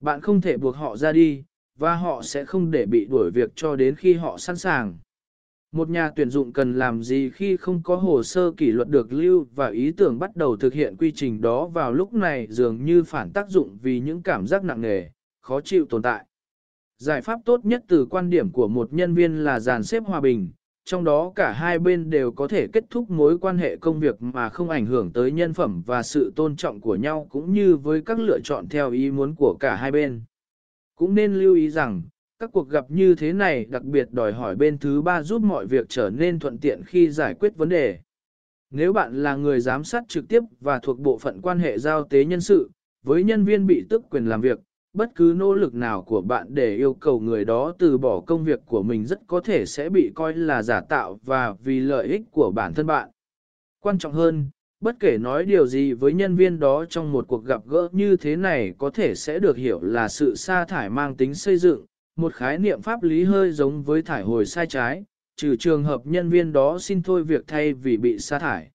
Bạn không thể buộc họ ra đi, và họ sẽ không để bị đuổi việc cho đến khi họ sẵn sàng. Một nhà tuyển dụng cần làm gì khi không có hồ sơ kỷ luật được lưu và ý tưởng bắt đầu thực hiện quy trình đó vào lúc này dường như phản tác dụng vì những cảm giác nặng nề, khó chịu tồn tại. Giải pháp tốt nhất từ quan điểm của một nhân viên là dàn xếp hòa bình, trong đó cả hai bên đều có thể kết thúc mối quan hệ công việc mà không ảnh hưởng tới nhân phẩm và sự tôn trọng của nhau cũng như với các lựa chọn theo ý muốn của cả hai bên. Cũng nên lưu ý rằng, các cuộc gặp như thế này đặc biệt đòi hỏi bên thứ ba giúp mọi việc trở nên thuận tiện khi giải quyết vấn đề. Nếu bạn là người giám sát trực tiếp và thuộc bộ phận quan hệ giao tế nhân sự, với nhân viên bị tức quyền làm việc, bất cứ nỗ lực nào của bạn để yêu cầu người đó từ bỏ công việc của mình rất có thể sẽ bị coi là giả tạo và vì lợi ích của bản thân bạn. Quan trọng hơn, bất kể nói điều gì với nhân viên đó trong một cuộc gặp gỡ như thế này có thể sẽ được hiểu là sự sa thải mang tính xây dựng, một khái niệm pháp lý hơi giống với thải hồi sai trái, trừ trường hợp nhân viên đó xin thôi việc thay vì bị sa thải.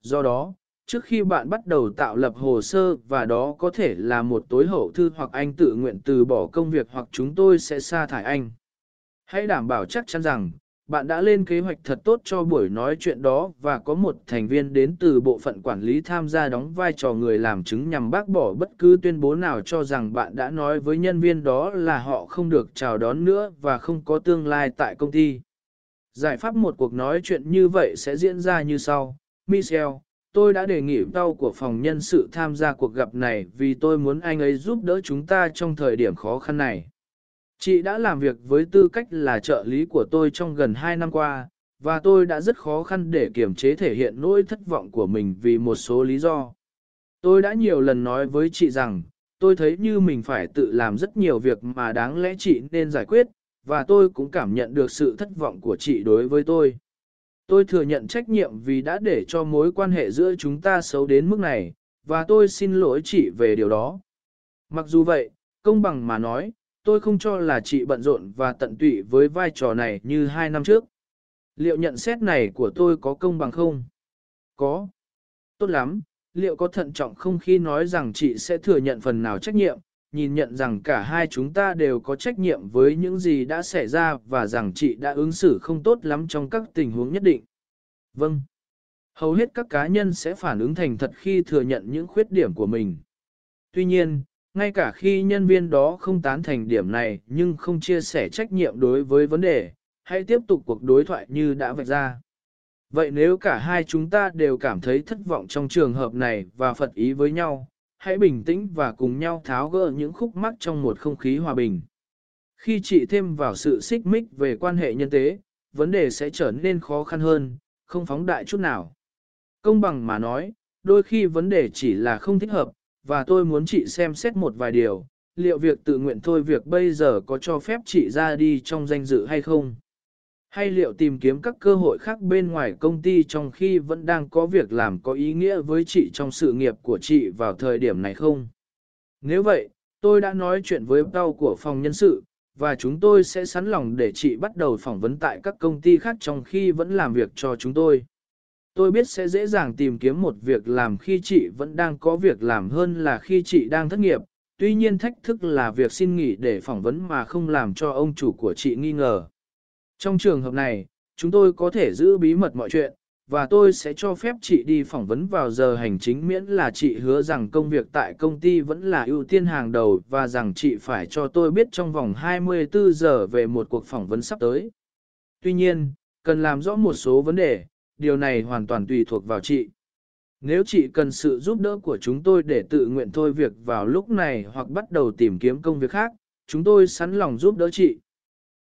Do đó, trước khi bạn bắt đầu tạo lập hồ sơ và đó có thể là một tối hậu thư hoặc anh tự nguyện từ bỏ công việc hoặc chúng tôi sẽ sa thải anh. Hãy đảm bảo chắc chắn rằng, bạn đã lên kế hoạch thật tốt cho buổi nói chuyện đó và có một thành viên đến từ bộ phận quản lý tham gia đóng vai trò người làm chứng nhằm bác bỏ bất cứ tuyên bố nào cho rằng bạn đã nói với nhân viên đó là họ không được chào đón nữa và không có tương lai tại công ty. Giải pháp một cuộc nói chuyện như vậy sẽ diễn ra như sau. Michelle, tôi đã đề nghị đau của phòng nhân sự tham gia cuộc gặp này vì tôi muốn anh ấy giúp đỡ chúng ta trong thời điểm khó khăn này. Chị đã làm việc với tư cách là trợ lý của tôi trong gần 2 năm qua, và tôi đã rất khó khăn để kiềm chế thể hiện nỗi thất vọng của mình vì một số lý do. Tôi đã nhiều lần nói với chị rằng, tôi thấy như mình phải tự làm rất nhiều việc mà đáng lẽ chị nên giải quyết, và tôi cũng cảm nhận được sự thất vọng của chị đối với tôi. Tôi thừa nhận trách nhiệm vì đã để cho mối quan hệ giữa chúng ta xấu đến mức này, và tôi xin lỗi chị về điều đó. Mặc dù vậy, công bằng mà nói, tôi không cho là chị bận rộn và tận tụy với vai trò này như hai năm trước. Liệu nhận xét này của tôi có công bằng không? Có. Tốt lắm, liệu có thận trọng không khi nói rằng chị sẽ thừa nhận phần nào trách nhiệm, nhìn nhận rằng cả hai chúng ta đều có trách nhiệm với những gì đã xảy ra và rằng chị đã ứng xử không tốt lắm trong các tình huống nhất định. Vâng. Hầu hết các cá nhân sẽ phản ứng thành thật khi thừa nhận những khuyết điểm của mình. Tuy nhiên, ngay cả khi nhân viên đó không tán thành điểm này nhưng không chia sẻ trách nhiệm đối với vấn đề, hãy tiếp tục cuộc đối thoại như đã vạch ra. Vậy nếu cả hai chúng ta đều cảm thấy thất vọng trong trường hợp này và phật ý với nhau, hãy bình tĩnh và cùng nhau tháo gỡ những khúc mắc trong một không khí hòa bình. Khi chị thêm vào sự xích mích về quan hệ nhân tế, vấn đề sẽ trở nên khó khăn hơn, không phóng đại chút nào. Công bằng mà nói, đôi khi vấn đề chỉ là không thích hợp, và tôi muốn chị xem xét một vài điều, liệu việc tự nguyện thôi việc bây giờ có cho phép chị ra đi trong danh dự hay không? Hay liệu tìm kiếm các cơ hội khác bên ngoài công ty trong khi vẫn đang có việc làm có ý nghĩa với chị trong sự nghiệp của chị vào thời điểm này không? Nếu vậy, tôi đã nói chuyện với tao của phòng nhân sự, và chúng tôi sẽ sẵn lòng để chị bắt đầu phỏng vấn tại các công ty khác trong khi vẫn làm việc cho chúng tôi. Tôi biết sẽ dễ dàng tìm kiếm một việc làm khi chị vẫn đang có việc làm hơn là khi chị đang thất nghiệp, tuy nhiên thách thức là việc xin nghỉ để phỏng vấn mà không làm cho ông chủ của chị nghi ngờ. Trong trường hợp này, chúng tôi có thể giữ bí mật mọi chuyện, và tôi sẽ cho phép chị đi phỏng vấn vào giờ hành chính miễn là chị hứa rằng công việc tại công ty vẫn là ưu tiên hàng đầu và rằng chị phải cho tôi biết trong vòng 24 giờ về một cuộc phỏng vấn sắp tới. Tuy nhiên, cần làm rõ một số vấn đề, điều này hoàn toàn tùy thuộc vào chị. Nếu chị cần sự giúp đỡ của chúng tôi để tự nguyện thôi việc vào lúc này hoặc bắt đầu tìm kiếm công việc khác, chúng tôi sẵn lòng giúp đỡ chị.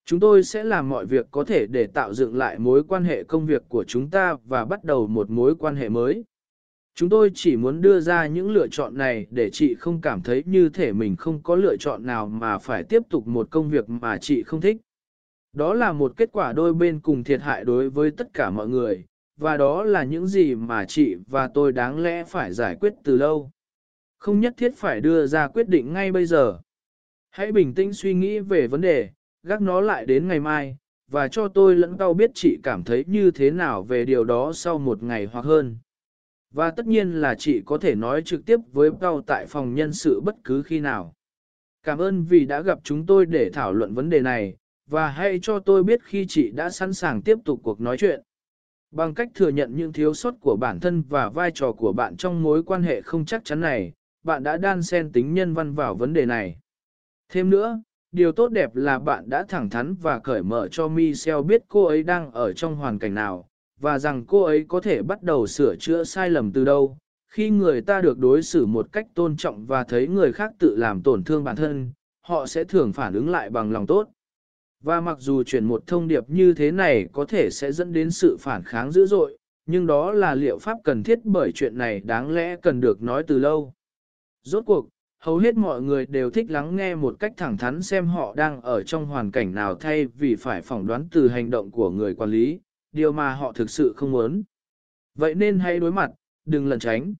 Chúng tôi sẽ làm mọi việc có thể để tạo dựng lại mối quan hệ công việc của chúng ta và bắt đầu một mối quan hệ mới. Chúng tôi chỉ muốn đưa ra những lựa chọn này để chị không cảm thấy như thể mình không có lựa chọn nào mà phải tiếp tục một công việc mà chị không thích. Đó là một kết quả đôi bên cùng thiệt hại đối với tất cả mọi người, và đó là những gì mà chị và tôi đáng lẽ phải giải quyết từ lâu. Không nhất thiết phải đưa ra quyết định ngay bây giờ. Hãy bình tĩnh suy nghĩ về vấn đề, gác nó lại đến ngày mai, và cho tôi lẫn tao biết chị cảm thấy như thế nào về điều đó sau một ngày hoặc hơn. Và tất nhiên là chị có thể nói trực tiếp với tao tại phòng nhân sự bất cứ khi nào. Cảm ơn vì đã gặp chúng tôi để thảo luận vấn đề này, và hãy cho tôi biết khi chị đã sẵn sàng tiếp tục cuộc nói chuyện. Bằng cách thừa nhận những thiếu sót của bản thân và vai trò của bạn trong mối quan hệ không chắc chắn này, bạn đã đan xen tính nhân văn vào vấn đề này. Thêm nữa, điều tốt đẹp là bạn đã thẳng thắn và cởi mở cho Michelle biết cô ấy đang ở trong hoàn cảnh nào, và rằng cô ấy có thể bắt đầu sửa chữa sai lầm từ đâu. Khi người ta được đối xử một cách tôn trọng và thấy người khác tự làm tổn thương bản thân, họ sẽ thường phản ứng lại bằng lòng tốt. Và mặc dù chuyển một thông điệp như thế này có thể sẽ dẫn đến sự phản kháng dữ dội, nhưng đó là liệu pháp cần thiết bởi chuyện này đáng lẽ cần được nói từ lâu. Rốt cuộc, hầu hết mọi người đều thích lắng nghe một cách thẳng thắn xem họ đang ở trong hoàn cảnh nào thay vì phải phỏng đoán từ hành động của người quản lý, điều mà họ thực sự không muốn. Vậy nên hãy đối mặt, đừng lẩn tránh.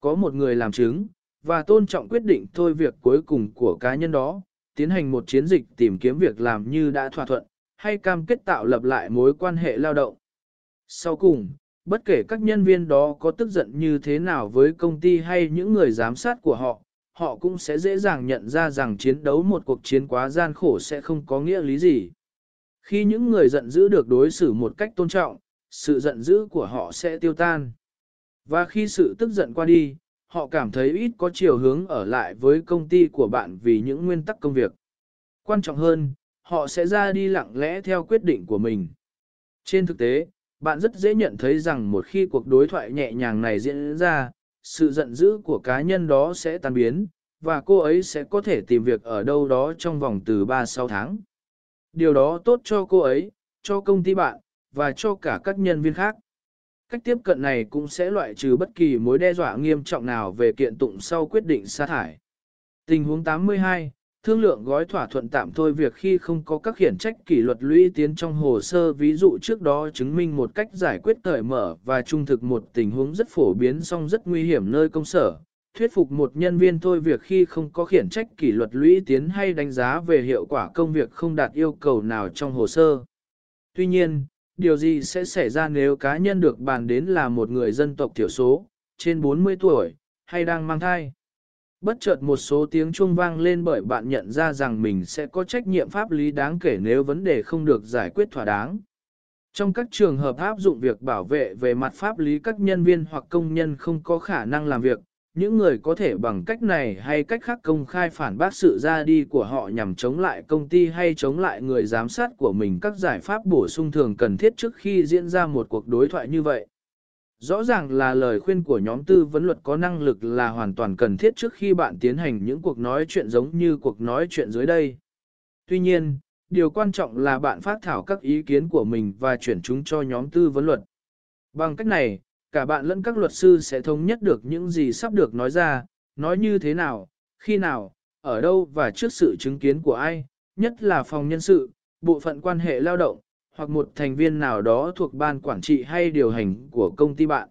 Có một người làm chứng, và tôn trọng quyết định thôi việc cuối cùng của cá nhân đó, tiến hành một chiến dịch tìm kiếm việc làm như đã thỏa thuận, hay cam kết tạo lập lại mối quan hệ lao động. Sau cùng, bất kể các nhân viên đó có tức giận như thế nào với công ty hay những người giám sát của họ, họ cũng sẽ dễ dàng nhận ra rằng chiến đấu một cuộc chiến quá gian khổ sẽ không có nghĩa lý gì. Khi những người giận dữ được đối xử một cách tôn trọng, sự giận dữ của họ sẽ tiêu tan. Và khi sự tức giận qua đi, họ cảm thấy ít có chiều hướng ở lại với công ty của bạn vì những nguyên tắc công việc. Quan trọng hơn, họ sẽ ra đi lặng lẽ theo quyết định của mình. Trên thực tế, bạn rất dễ nhận thấy rằng một khi cuộc đối thoại nhẹ nhàng này diễn ra, sự giận dữ của cá nhân đó sẽ tan biến, và cô ấy sẽ có thể tìm việc ở đâu đó trong vòng từ 3-6 tháng. Điều đó tốt cho cô ấy, cho công ty bạn, và cho cả các nhân viên khác. Cách tiếp cận này cũng sẽ loại trừ bất kỳ mối đe dọa nghiêm trọng nào về kiện tụng sau quyết định sa thải. Tình huống 82, thương lượng gói thỏa thuận tạm thôi việc khi không có các khiển trách kỷ luật lũy tiến trong hồ sơ ví dụ trước đó chứng minh một cách giải quyết cởi mở và trung thực một tình huống rất phổ biến song rất nguy hiểm nơi công sở. Thuyết phục một nhân viên thôi việc khi không có khiển trách kỷ luật lũy tiến hay đánh giá về hiệu quả công việc không đạt yêu cầu nào trong hồ sơ. Tuy nhiên, điều gì sẽ xảy ra nếu cá nhân được bàn đến là một người dân tộc thiểu số, trên 40 tuổi, hay đang mang thai? Bất chợt một số tiếng chuông vang lên bởi bạn nhận ra rằng mình sẽ có trách nhiệm pháp lý đáng kể nếu vấn đề không được giải quyết thỏa đáng. Trong các trường hợp áp dụng việc bảo vệ về mặt pháp lý các nhân viên hoặc công nhân không có khả năng làm việc, những người có thể bằng cách này hay cách khác công khai phản bác sự ra đi của họ nhằm chống lại công ty hay chống lại người giám sát của mình các giải pháp bổ sung thường cần thiết trước khi diễn ra một cuộc đối thoại như vậy. Rõ ràng là lời khuyên của nhóm tư vấn luật có năng lực là hoàn toàn cần thiết trước khi bạn tiến hành những cuộc nói chuyện giống như cuộc nói chuyện dưới đây. Tuy nhiên, điều quan trọng là bạn phát thảo các ý kiến của mình và chuyển chúng cho nhóm tư vấn luật. Bằng cách này, cả bạn lẫn các luật sư sẽ thống nhất được những gì sắp được nói ra, nói như thế nào, khi nào, ở đâu và trước sự chứng kiến của ai, nhất là phòng nhân sự, bộ phận quan hệ lao động, hoặc một thành viên nào đó thuộc ban quản trị hay điều hành của công ty bạn.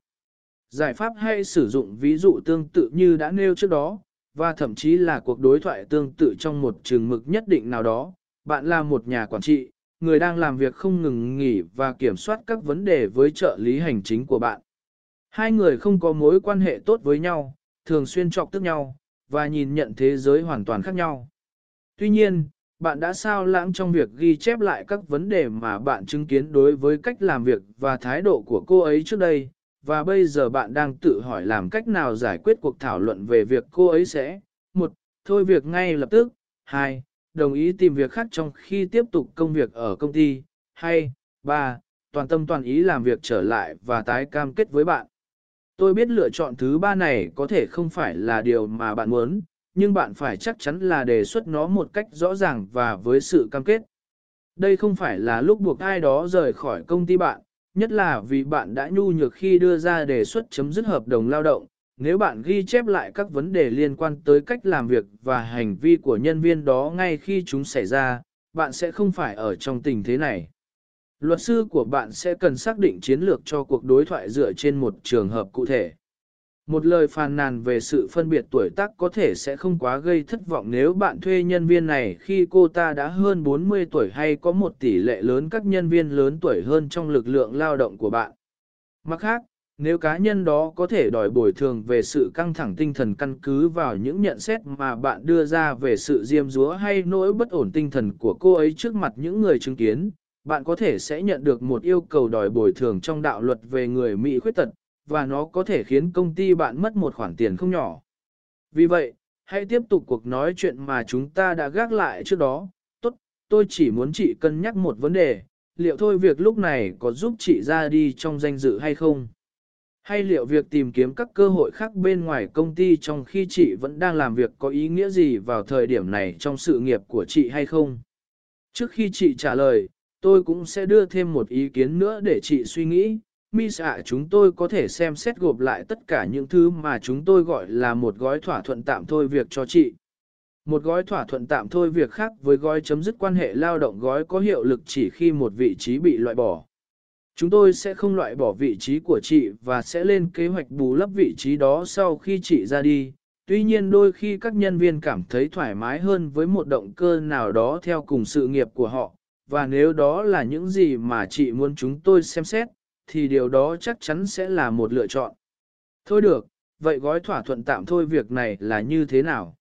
Giải pháp hay sử dụng ví dụ tương tự như đã nêu trước đó, và thậm chí là cuộc đối thoại tương tự trong một trường mực nhất định nào đó. Bạn là một nhà quản trị, người đang làm việc không ngừng nghỉ và kiểm soát các vấn đề với trợ lý hành chính của bạn. Hai người không có mối quan hệ tốt với nhau, thường xuyên chọc tức nhau, và nhìn nhận thế giới hoàn toàn khác nhau. Tuy nhiên, bạn đã sao lãng trong việc ghi chép lại các vấn đề mà bạn chứng kiến đối với cách làm việc và thái độ của cô ấy trước đây, và bây giờ bạn đang tự hỏi làm cách nào giải quyết cuộc thảo luận về việc cô ấy sẽ một Thôi việc ngay lập tức 2. Đồng ý tìm việc khác trong khi tiếp tục công việc ở công ty hay 3. Toàn tâm toàn ý làm việc trở lại và tái cam kết với bạn. Tôi biết lựa chọn thứ ba này có thể không phải là điều mà bạn muốn, nhưng bạn phải chắc chắn là đề xuất nó một cách rõ ràng và với sự cam kết. Đây không phải là lúc buộc ai đó rời khỏi công ty bạn, nhất là vì bạn đã nhu nhược khi đưa ra đề xuất chấm dứt hợp đồng lao động. Nếu bạn ghi chép lại các vấn đề liên quan tới cách làm việc và hành vi của nhân viên đó ngay khi chúng xảy ra, bạn sẽ không phải ở trong tình thế này. Luật sư của bạn sẽ cần xác định chiến lược cho cuộc đối thoại dựa trên một trường hợp cụ thể. Một lời phàn nàn về sự phân biệt tuổi tác có thể sẽ không quá gây thất vọng nếu bạn thuê nhân viên này khi cô ta đã hơn 40 tuổi hay có một tỷ lệ lớn các nhân viên lớn tuổi hơn trong lực lượng lao động của bạn. Mặt khác, nếu cá nhân đó có thể đòi bồi thường về sự căng thẳng tinh thần căn cứ vào những nhận xét mà bạn đưa ra về sự diêm dúa hay nỗi bất ổn tinh thần của cô ấy trước mặt những người chứng kiến, bạn có thể sẽ nhận được một yêu cầu đòi bồi thường trong đạo luật về người Mỹ khuyết tật, và nó có thể khiến công ty bạn mất một khoản tiền không nhỏ. Vì vậy, hãy tiếp tục cuộc nói chuyện mà chúng ta đã gác lại trước đó. Tốt, tôi chỉ muốn chị cân nhắc một vấn đề, liệu thôi việc lúc này có giúp chị ra đi trong danh dự hay không? Hay liệu việc tìm kiếm các cơ hội khác bên ngoài công ty trong khi chị vẫn đang làm việc có ý nghĩa gì vào thời điểm này trong sự nghiệp của chị hay không? Trước khi chị trả lời, tôi cũng sẽ đưa thêm một ý kiến nữa để chị suy nghĩ, Miss ạ chúng tôi có thể xem xét gộp lại tất cả những thứ mà chúng tôi gọi là một gói thỏa thuận tạm thôi việc cho chị. Một gói thỏa thuận tạm thôi việc khác với gói chấm dứt quan hệ lao động gói có hiệu lực chỉ khi một vị trí bị loại bỏ. Chúng tôi sẽ không loại bỏ vị trí của chị và sẽ lên kế hoạch bù lấp vị trí đó sau khi chị ra đi. Tuy nhiên đôi khi các nhân viên cảm thấy thoải mái hơn với một động cơ nào đó theo cùng sự nghiệp của họ, và nếu đó là những gì mà chị muốn chúng tôi xem xét, thì điều đó chắc chắn sẽ là một lựa chọn. Thôi được, vậy gói thỏa thuận tạm thôi việc này là như thế nào?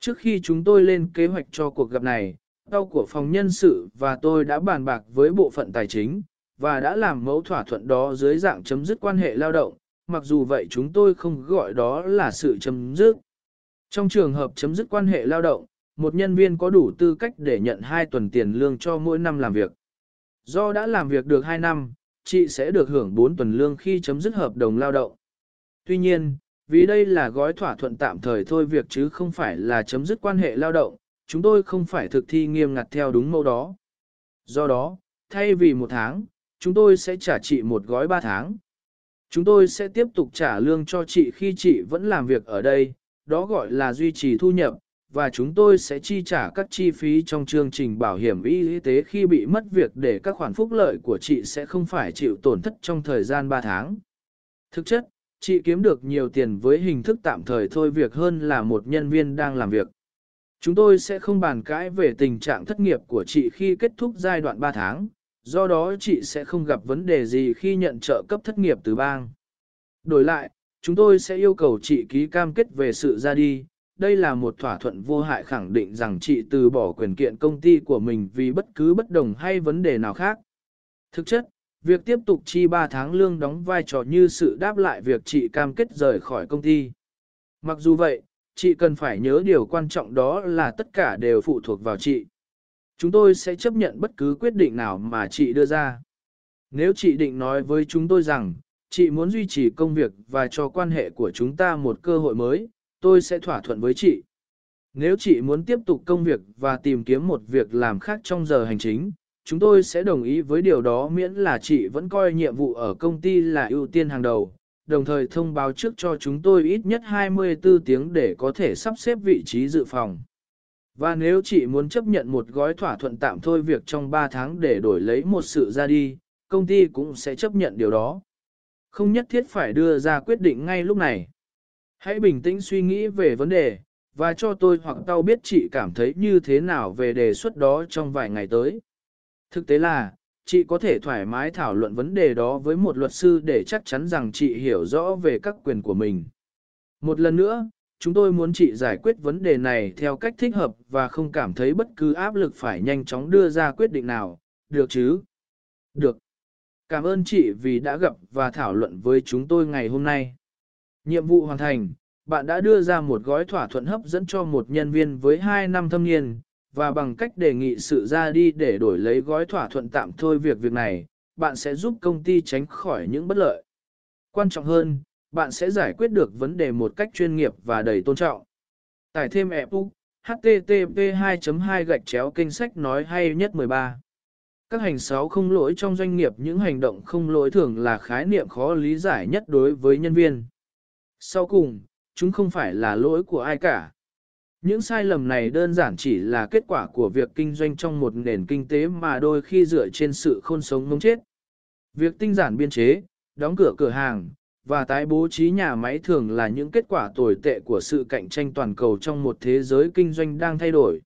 Trước khi chúng tôi lên kế hoạch cho cuộc gặp này, tàu của phòng nhân sự và tôi đã bàn bạc với bộ phận tài chính, và đã làm mẫu thỏa thuận đó dưới dạng chấm dứt quan hệ lao động, mặc dù vậy chúng tôi không gọi đó là sự chấm dứt. Trong trường hợp chấm dứt quan hệ lao động, một nhân viên có đủ tư cách để nhận 2 tuần tiền lương cho mỗi năm làm việc. Do đã làm việc được 2 năm, chị sẽ được hưởng 4 tuần lương khi chấm dứt hợp đồng lao động. Tuy nhiên, vì đây là gói thỏa thuận tạm thời thôi việc chứ không phải là chấm dứt quan hệ lao động, chúng tôi không phải thực thi nghiêm ngặt theo đúng mẫu đó. Do đó, thay vì một tháng, chúng tôi sẽ trả chị một gói 3 tháng. Chúng tôi sẽ tiếp tục trả lương cho chị khi chị vẫn làm việc ở đây, đó gọi là duy trì thu nhập, và chúng tôi sẽ chi trả các chi phí trong chương trình bảo hiểm y tế khi bị mất việc để các khoản phúc lợi của chị sẽ không phải chịu tổn thất trong thời gian 3 tháng. Thực chất, chị kiếm được nhiều tiền với hình thức tạm thời thôi việc hơn là một nhân viên đang làm việc. Chúng tôi sẽ không bàn cãi về tình trạng thất nghiệp của chị khi kết thúc giai đoạn 3 tháng, do đó chị sẽ không gặp vấn đề gì khi nhận trợ cấp thất nghiệp từ bang. Đổi lại, chúng tôi sẽ yêu cầu chị ký cam kết về sự ra đi. Đây là một thỏa thuận vô hại khẳng định rằng chị từ bỏ quyền kiện công ty của mình vì bất cứ bất đồng hay vấn đề nào khác. Thực chất, việc tiếp tục chi 3 tháng lương đóng vai trò như sự đáp lại việc chị cam kết rời khỏi công ty. Mặc dù vậy, chị cần phải nhớ điều quan trọng đó là tất cả đều phụ thuộc vào chị. Chúng tôi sẽ chấp nhận bất cứ quyết định nào mà chị đưa ra. Nếu chị định nói với chúng tôi rằng, chị muốn duy trì công việc và cho quan hệ của chúng ta một cơ hội mới, tôi sẽ thỏa thuận với chị. Nếu chị muốn tiếp tục công việc và tìm kiếm một việc làm khác trong giờ hành chính, chúng tôi sẽ đồng ý với điều đó miễn là chị vẫn coi nhiệm vụ ở công ty là ưu tiên hàng đầu, đồng thời thông báo trước cho chúng tôi ít nhất 24 tiếng để có thể sắp xếp vị trí dự phòng. Và nếu chị muốn chấp nhận một gói thỏa thuận tạm thôi việc trong 3 tháng để đổi lấy một sự ra đi, công ty cũng sẽ chấp nhận điều đó. Không nhất thiết phải đưa ra quyết định ngay lúc này. Hãy bình tĩnh suy nghĩ về vấn đề, và cho tôi hoặc tao biết chị cảm thấy như thế nào về đề xuất đó trong vài ngày tới. Thực tế là, chị có thể thoải mái thảo luận vấn đề đó với một luật sư để chắc chắn rằng chị hiểu rõ về các quyền của mình. Một lần nữa, chúng tôi muốn chị giải quyết vấn đề này theo cách thích hợp và không cảm thấy bất cứ áp lực phải nhanh chóng đưa ra quyết định nào, được chứ? Được. Cảm ơn chị vì đã gặp và thảo luận với chúng tôi ngày hôm nay. Nhiệm vụ hoàn thành, bạn đã đưa ra một gói thỏa thuận hấp dẫn cho một nhân viên với 2 năm thâm niên, và bằng cách đề nghị sự ra đi để đổi lấy gói thỏa thuận tạm thôi việc việc này, bạn sẽ giúp công ty tránh khỏi những bất lợi. Quan trọng hơn, bạn sẽ giải quyết được vấn đề một cách chuyên nghiệp và đầy tôn trọng. Tải thêm ebook http 2 2 gạch chéo kênh sách nói hay nhất 13 các hành sáu không lỗi trong doanh nghiệp những hành động không lỗi thường là khái niệm khó lý giải nhất đối với nhân viên. Sau cùng, chúng không phải là lỗi của ai cả. Những sai lầm này đơn giản chỉ là kết quả của việc kinh doanh trong một nền kinh tế mà đôi khi dựa trên sự khôn sống mống chết. Việc tinh giản biên chế, đóng cửa cửa hàng, và tái bố trí nhà máy thường là những kết quả tồi tệ của sự cạnh tranh toàn cầu trong một thế giới kinh doanh đang thay đổi.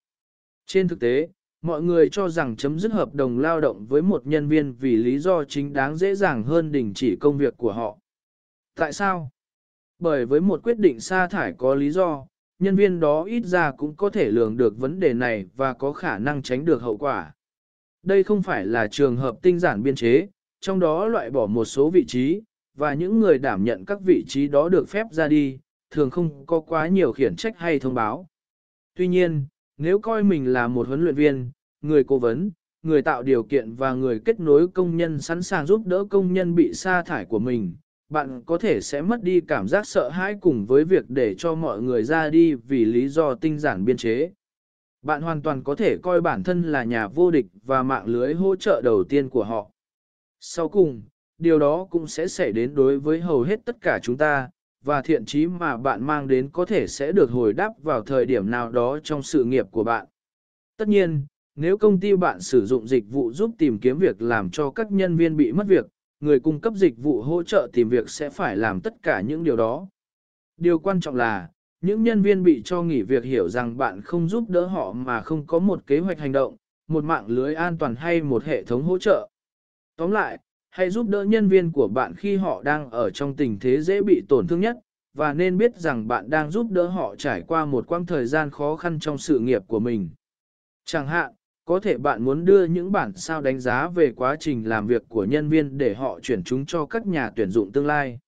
Trên thực tế, mọi người cho rằng chấm dứt hợp đồng lao động với một nhân viên vì lý do chính đáng dễ dàng hơn đình chỉ công việc của họ. Tại sao? Bởi với một quyết định sa thải có lý do, nhân viên đó ít ra cũng có thể lường được vấn đề này và có khả năng tránh được hậu quả. Đây không phải là trường hợp tinh giản biên chế, trong đó loại bỏ một số vị trí, và những người đảm nhận các vị trí đó được phép ra đi, thường không có quá nhiều khiển trách hay thông báo. Tuy nhiên, nếu coi mình là một huấn luyện viên, người cố vấn, người tạo điều kiện và người kết nối công nhân sẵn sàng giúp đỡ công nhân bị sa thải của mình, bạn có thể sẽ mất đi cảm giác sợ hãi cùng với việc để cho mọi người ra đi vì lý do tinh giản biên chế. Bạn hoàn toàn có thể coi bản thân là nhà vô địch và mạng lưới hỗ trợ đầu tiên của họ. Sau cùng, điều đó cũng sẽ xảy đến đối với hầu hết tất cả chúng ta, và thiện chí mà bạn mang đến có thể sẽ được hồi đáp vào thời điểm nào đó trong sự nghiệp của bạn. Tất nhiên, nếu công ty bạn sử dụng dịch vụ giúp tìm kiếm việc làm cho các nhân viên bị mất việc, người cung cấp dịch vụ hỗ trợ tìm việc sẽ phải làm tất cả những điều đó. Điều quan trọng là, những nhân viên bị cho nghỉ việc hiểu rằng bạn không giúp đỡ họ mà không có một kế hoạch hành động, một mạng lưới an toàn hay một hệ thống hỗ trợ. Tóm lại, hãy giúp đỡ nhân viên của bạn khi họ đang ở trong tình thế dễ bị tổn thương nhất, và nên biết rằng bạn đang giúp đỡ họ trải qua một quãng thời gian khó khăn trong sự nghiệp của mình. Chẳng hạn, có thể bạn muốn đưa những bản sao đánh giá về quá trình làm việc của nhân viên để họ chuyển chúng cho các nhà tuyển dụng tương lai.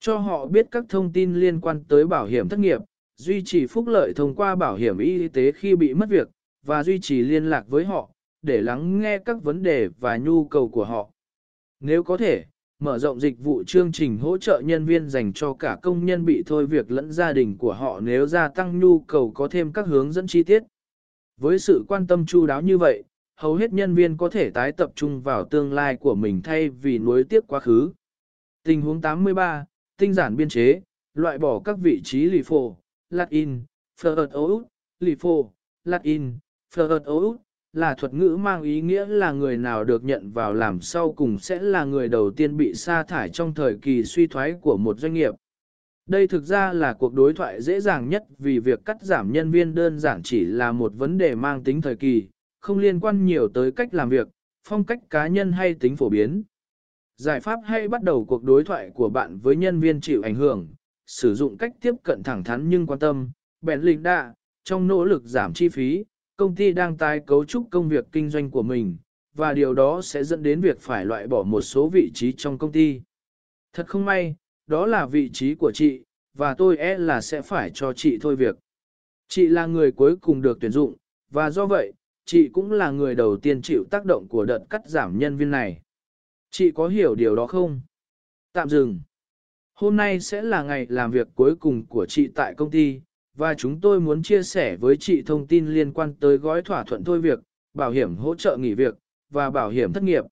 Cho họ biết các thông tin liên quan tới bảo hiểm thất nghiệp, duy trì phúc lợi thông qua bảo hiểm y tế khi bị mất việc, và duy trì liên lạc với họ, để lắng nghe các vấn đề và nhu cầu của họ. Nếu có thể, mở rộng dịch vụ chương trình hỗ trợ nhân viên dành cho cả công nhân bị thôi việc lẫn gia đình của họ nếu gia tăng nhu cầu có thêm các hướng dẫn chi tiết. Với sự quan tâm chu đáo như vậy, hầu hết nhân viên có thể tái tập trung vào tương lai của mình thay vì nuối tiếc quá khứ. Tình huống 83, tinh giản biên chế, loại bỏ các vị trí lì phổ, Latin, in, phờ ợt lì phổ, lát in, ợt là thuật ngữ mang ý nghĩa là người nào được nhận vào làm sau cùng sẽ là người đầu tiên bị sa thải trong thời kỳ suy thoái của một doanh nghiệp. Đây thực ra là cuộc đối thoại dễ dàng nhất vì việc cắt giảm nhân viên đơn giản chỉ là một vấn đề mang tính thời kỳ, không liên quan nhiều tới cách làm việc, phong cách cá nhân hay tính phổ biến. Giải pháp hay bắt đầu cuộc đối thoại của bạn với nhân viên chịu ảnh hưởng, sử dụng cách tiếp cận thẳng thắn nhưng quan tâm, bèn lịch đạ, trong nỗ lực giảm chi phí, công ty đang tái cấu trúc công việc kinh doanh của mình, và điều đó sẽ dẫn đến việc phải loại bỏ một số vị trí trong công ty. Thật không may, đó là vị trí của chị, và tôi e là sẽ phải cho chị thôi việc. Chị là người cuối cùng được tuyển dụng, và do vậy, chị cũng là người đầu tiên chịu tác động của đợt cắt giảm nhân viên này. Chị có hiểu điều đó không? Tạm dừng. Hôm nay sẽ là ngày làm việc cuối cùng của chị tại công ty, và chúng tôi muốn chia sẻ với chị thông tin liên quan tới gói thỏa thuận thôi việc, bảo hiểm hỗ trợ nghỉ việc, và bảo hiểm thất nghiệp.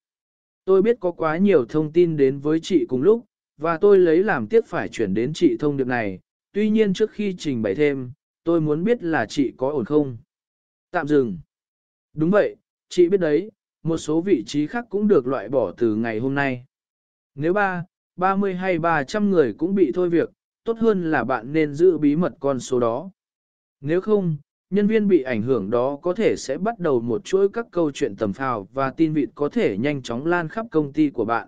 Tôi biết có quá nhiều thông tin đến với chị cùng lúc, và tôi lấy làm tiếc phải chuyển đến chị thông điệp này, tuy nhiên trước khi trình bày thêm, tôi muốn biết là chị có ổn không. Tạm dừng. Đúng vậy, chị biết đấy, một số vị trí khác cũng được loại bỏ từ ngày hôm nay. Nếu ba, 30 hay 300 người cũng bị thôi việc, tốt hơn là bạn nên giữ bí mật con số đó. Nếu không, nhân viên bị ảnh hưởng đó có thể sẽ bắt đầu một chuỗi các câu chuyện tầm phào và tin vịt có thể nhanh chóng lan khắp công ty của bạn.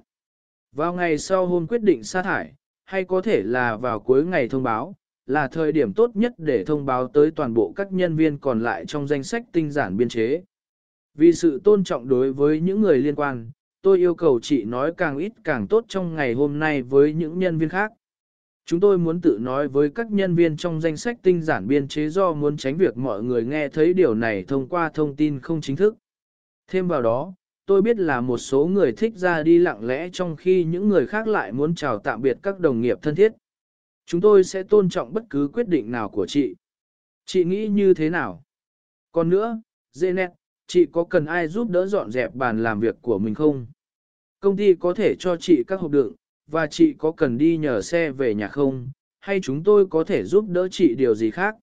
Vào ngày sau hôm quyết định sa thải, hay có thể là vào cuối ngày thông báo, là thời điểm tốt nhất để thông báo tới toàn bộ các nhân viên còn lại trong danh sách tinh giản biên chế. Vì sự tôn trọng đối với những người liên quan, tôi yêu cầu chị nói càng ít càng tốt trong ngày hôm nay với những nhân viên khác. Chúng tôi muốn tự nói với các nhân viên trong danh sách tinh giản biên chế do muốn tránh việc mọi người nghe thấy điều này thông qua thông tin không chính thức. Thêm vào đó, tôi biết là một số người thích ra đi lặng lẽ trong khi những người khác lại muốn chào tạm biệt các đồng nghiệp thân thiết. Chúng tôi sẽ tôn trọng bất cứ quyết định nào của chị. Chị nghĩ như thế nào? Còn nữa, Zenet, chị có cần ai giúp đỡ dọn dẹp bàn làm việc của mình không? Công ty có thể cho chị các hộp đựng, và chị có cần đi nhờ xe về nhà không, hay chúng tôi có thể giúp đỡ chị điều gì khác?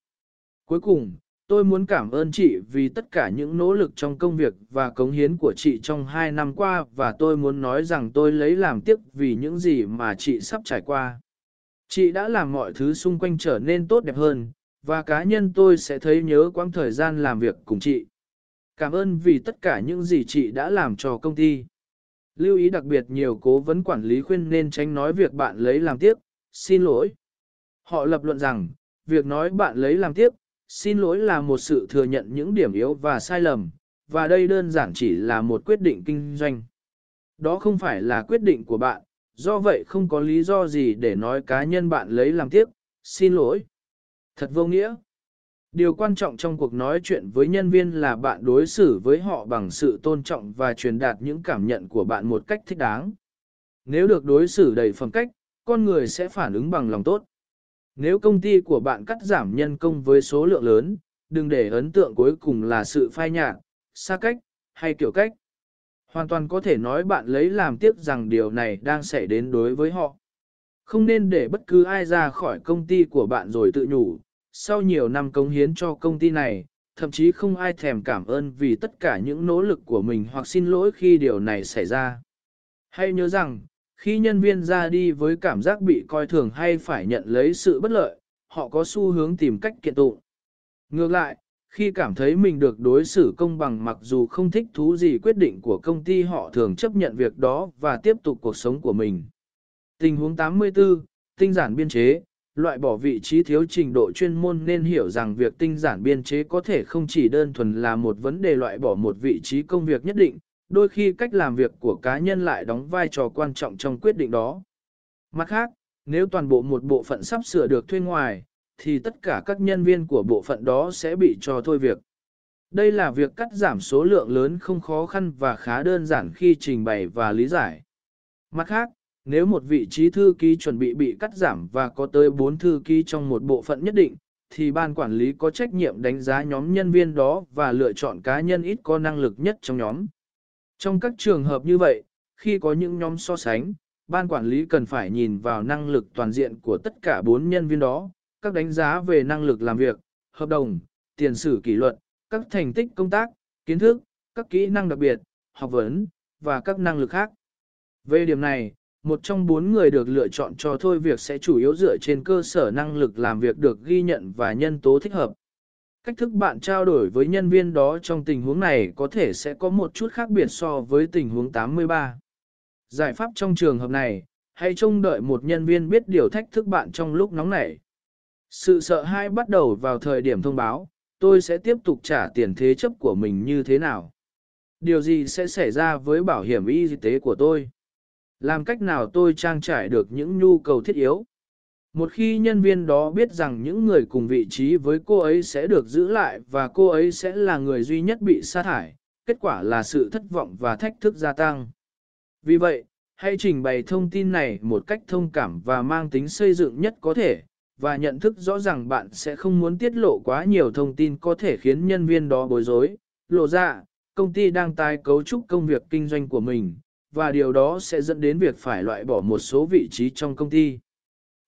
Cuối cùng, tôi muốn cảm ơn chị vì tất cả những nỗ lực trong công việc và cống hiến của chị trong hai năm qua và tôi muốn nói rằng tôi lấy làm tiếc vì những gì mà chị sắp trải qua. Chị đã làm mọi thứ xung quanh trở nên tốt đẹp hơn, và cá nhân tôi sẽ thấy nhớ quãng thời gian làm việc cùng chị. Cảm ơn vì tất cả những gì chị đã làm cho công ty. Lưu ý đặc biệt nhiều cố vấn quản lý khuyên nên tránh nói việc bạn lấy làm tiếc, xin lỗi. Họ lập luận rằng, việc nói bạn lấy làm tiếc, xin lỗi là một sự thừa nhận những điểm yếu và sai lầm, và đây đơn giản chỉ là một quyết định kinh doanh. Đó không phải là quyết định của bạn, do vậy không có lý do gì để nói cá nhân bạn lấy làm tiếc, xin lỗi. Thật vô nghĩa. Điều quan trọng trong cuộc nói chuyện với nhân viên là bạn đối xử với họ bằng sự tôn trọng và truyền đạt những cảm nhận của bạn một cách thích đáng. Nếu được đối xử đầy phẩm cách, con người sẽ phản ứng bằng lòng tốt. Nếu công ty của bạn cắt giảm nhân công với số lượng lớn, đừng để ấn tượng cuối cùng là sự phai nhạt, xa cách, hay kiểu cách. Hoàn toàn có thể nói bạn lấy làm tiếc rằng điều này đang xảy đến đối với họ. Không nên để bất cứ ai ra khỏi công ty của bạn rồi tự nhủ, sau nhiều năm cống hiến cho công ty này, thậm chí không ai thèm cảm ơn vì tất cả những nỗ lực của mình hoặc xin lỗi khi điều này xảy ra. Hãy nhớ rằng, khi nhân viên ra đi với cảm giác bị coi thường hay phải nhận lấy sự bất lợi, họ có xu hướng tìm cách kiện tụng. Ngược lại, khi cảm thấy mình được đối xử công bằng mặc dù không thích thú gì quyết định của công ty họ thường chấp nhận việc đó và tiếp tục cuộc sống của mình. Tình huống 84, tinh giản biên chế, loại bỏ vị trí thiếu trình độ chuyên môn nên hiểu rằng việc tinh giản biên chế có thể không chỉ đơn thuần là một vấn đề loại bỏ một vị trí công việc nhất định, đôi khi cách làm việc của cá nhân lại đóng vai trò quan trọng trong quyết định đó. Mặt khác, nếu toàn bộ một bộ phận sắp sửa được thuê ngoài, thì tất cả các nhân viên của bộ phận đó sẽ bị cho thôi việc. Đây là việc cắt giảm số lượng lớn không khó khăn và khá đơn giản khi trình bày và lý giải. Mặt khác, nếu một vị trí thư ký chuẩn bị bị cắt giảm và có tới 4 thư ký trong một bộ phận nhất định, thì ban quản lý có trách nhiệm đánh giá nhóm nhân viên đó và lựa chọn cá nhân ít có năng lực nhất trong nhóm. Trong các trường hợp như vậy, khi có những nhóm so sánh, ban quản lý cần phải nhìn vào năng lực toàn diện của tất cả 4 nhân viên đó, các đánh giá về năng lực làm việc, hợp đồng, tiền sử kỷ luật, các thành tích công tác, kiến thức, các kỹ năng đặc biệt, học vấn, và các năng lực khác. Về điểm này, một trong bốn người được lựa chọn cho thôi việc sẽ chủ yếu dựa trên cơ sở năng lực làm việc được ghi nhận và nhân tố thích hợp. Cách thức bạn trao đổi với nhân viên đó trong tình huống này có thể sẽ có một chút khác biệt so với tình huống 83. Giải pháp trong trường hợp này, hãy trông đợi một nhân viên biết điều thách thức bạn trong lúc nóng nảy. Sự sợ hãi bắt đầu vào thời điểm thông báo, tôi sẽ tiếp tục trả tiền thế chấp của mình như thế nào. Điều gì sẽ xảy ra với bảo hiểm y tế của tôi? Làm cách nào tôi trang trải được những nhu cầu thiết yếu? Một khi nhân viên đó biết rằng những người cùng vị trí với cô ấy sẽ được giữ lại và cô ấy sẽ là người duy nhất bị sa thải, kết quả là sự thất vọng và thách thức gia tăng. Vì vậy, hãy trình bày thông tin này một cách thông cảm và mang tính xây dựng nhất có thể, và nhận thức rõ ràng bạn sẽ không muốn tiết lộ quá nhiều thông tin có thể khiến nhân viên đó bối rối, lộ ra, công ty đang tái cấu trúc công việc kinh doanh của mình, và điều đó sẽ dẫn đến việc phải loại bỏ một số vị trí trong công ty.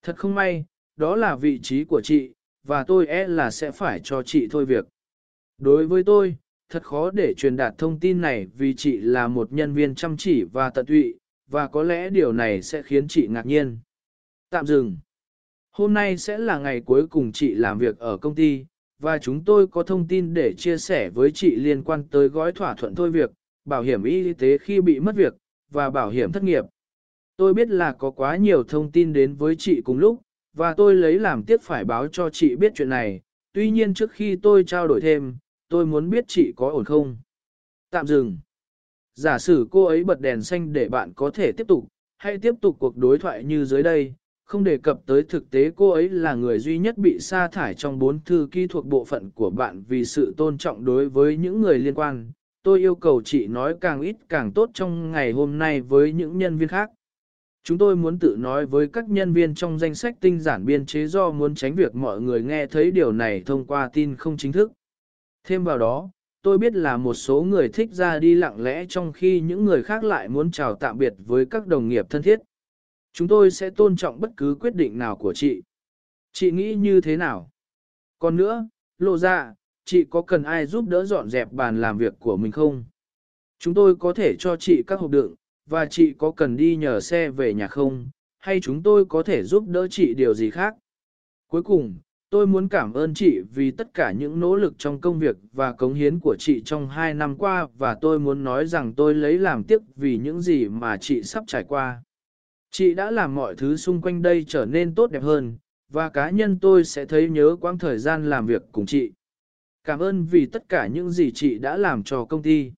Thật không may, đó là vị trí của chị, và tôi e là sẽ phải cho chị thôi việc. Đối với tôi, thật khó để truyền đạt thông tin này vì chị là một nhân viên chăm chỉ và tận tụy, và có lẽ điều này sẽ khiến chị ngạc nhiên. Tạm dừng. Hôm nay sẽ là ngày cuối cùng chị làm việc ở công ty, và chúng tôi có thông tin để chia sẻ với chị liên quan tới gói thỏa thuận thôi việc, bảo hiểm y tế khi bị mất việc, và bảo hiểm thất nghiệp. Tôi biết là có quá nhiều thông tin đến với chị cùng lúc, và tôi lấy làm tiếc phải báo cho chị biết chuyện này, tuy nhiên trước khi tôi trao đổi thêm, tôi muốn biết chị có ổn không. Tạm dừng. Giả sử cô ấy bật đèn xanh để bạn có thể tiếp tục, hãy tiếp tục cuộc đối thoại như dưới đây, không đề cập tới thực tế cô ấy là người duy nhất bị sa thải trong bốn thư ký thuộc bộ phận của bạn vì sự tôn trọng đối với những người liên quan. Tôi yêu cầu chị nói càng ít càng tốt trong ngày hôm nay với những nhân viên khác. Chúng tôi muốn tự nói với các nhân viên trong danh sách tinh giản biên chế do muốn tránh việc mọi người nghe thấy điều này thông qua tin không chính thức. Thêm vào đó, tôi biết là một số người thích ra đi lặng lẽ trong khi những người khác lại muốn chào tạm biệt với các đồng nghiệp thân thiết. Chúng tôi sẽ tôn trọng bất cứ quyết định nào của chị. Chị nghĩ như thế nào? Còn nữa, lộ ra, chị có cần ai giúp đỡ dọn dẹp bàn làm việc của mình không? Chúng tôi có thể cho chị các hộp đựng, và chị có cần đi nhờ xe về nhà không? Hay chúng tôi có thể giúp đỡ chị điều gì khác? Cuối cùng, tôi muốn cảm ơn chị vì tất cả những nỗ lực trong công việc và cống hiến của chị trong hai năm qua và tôi muốn nói rằng tôi lấy làm tiếc vì những gì mà chị sắp trải qua. Chị đã làm mọi thứ xung quanh đây trở nên tốt đẹp hơn, và cá nhân tôi sẽ thấy nhớ quãng thời gian làm việc cùng chị. Cảm ơn vì tất cả những gì chị đã làm cho công ty.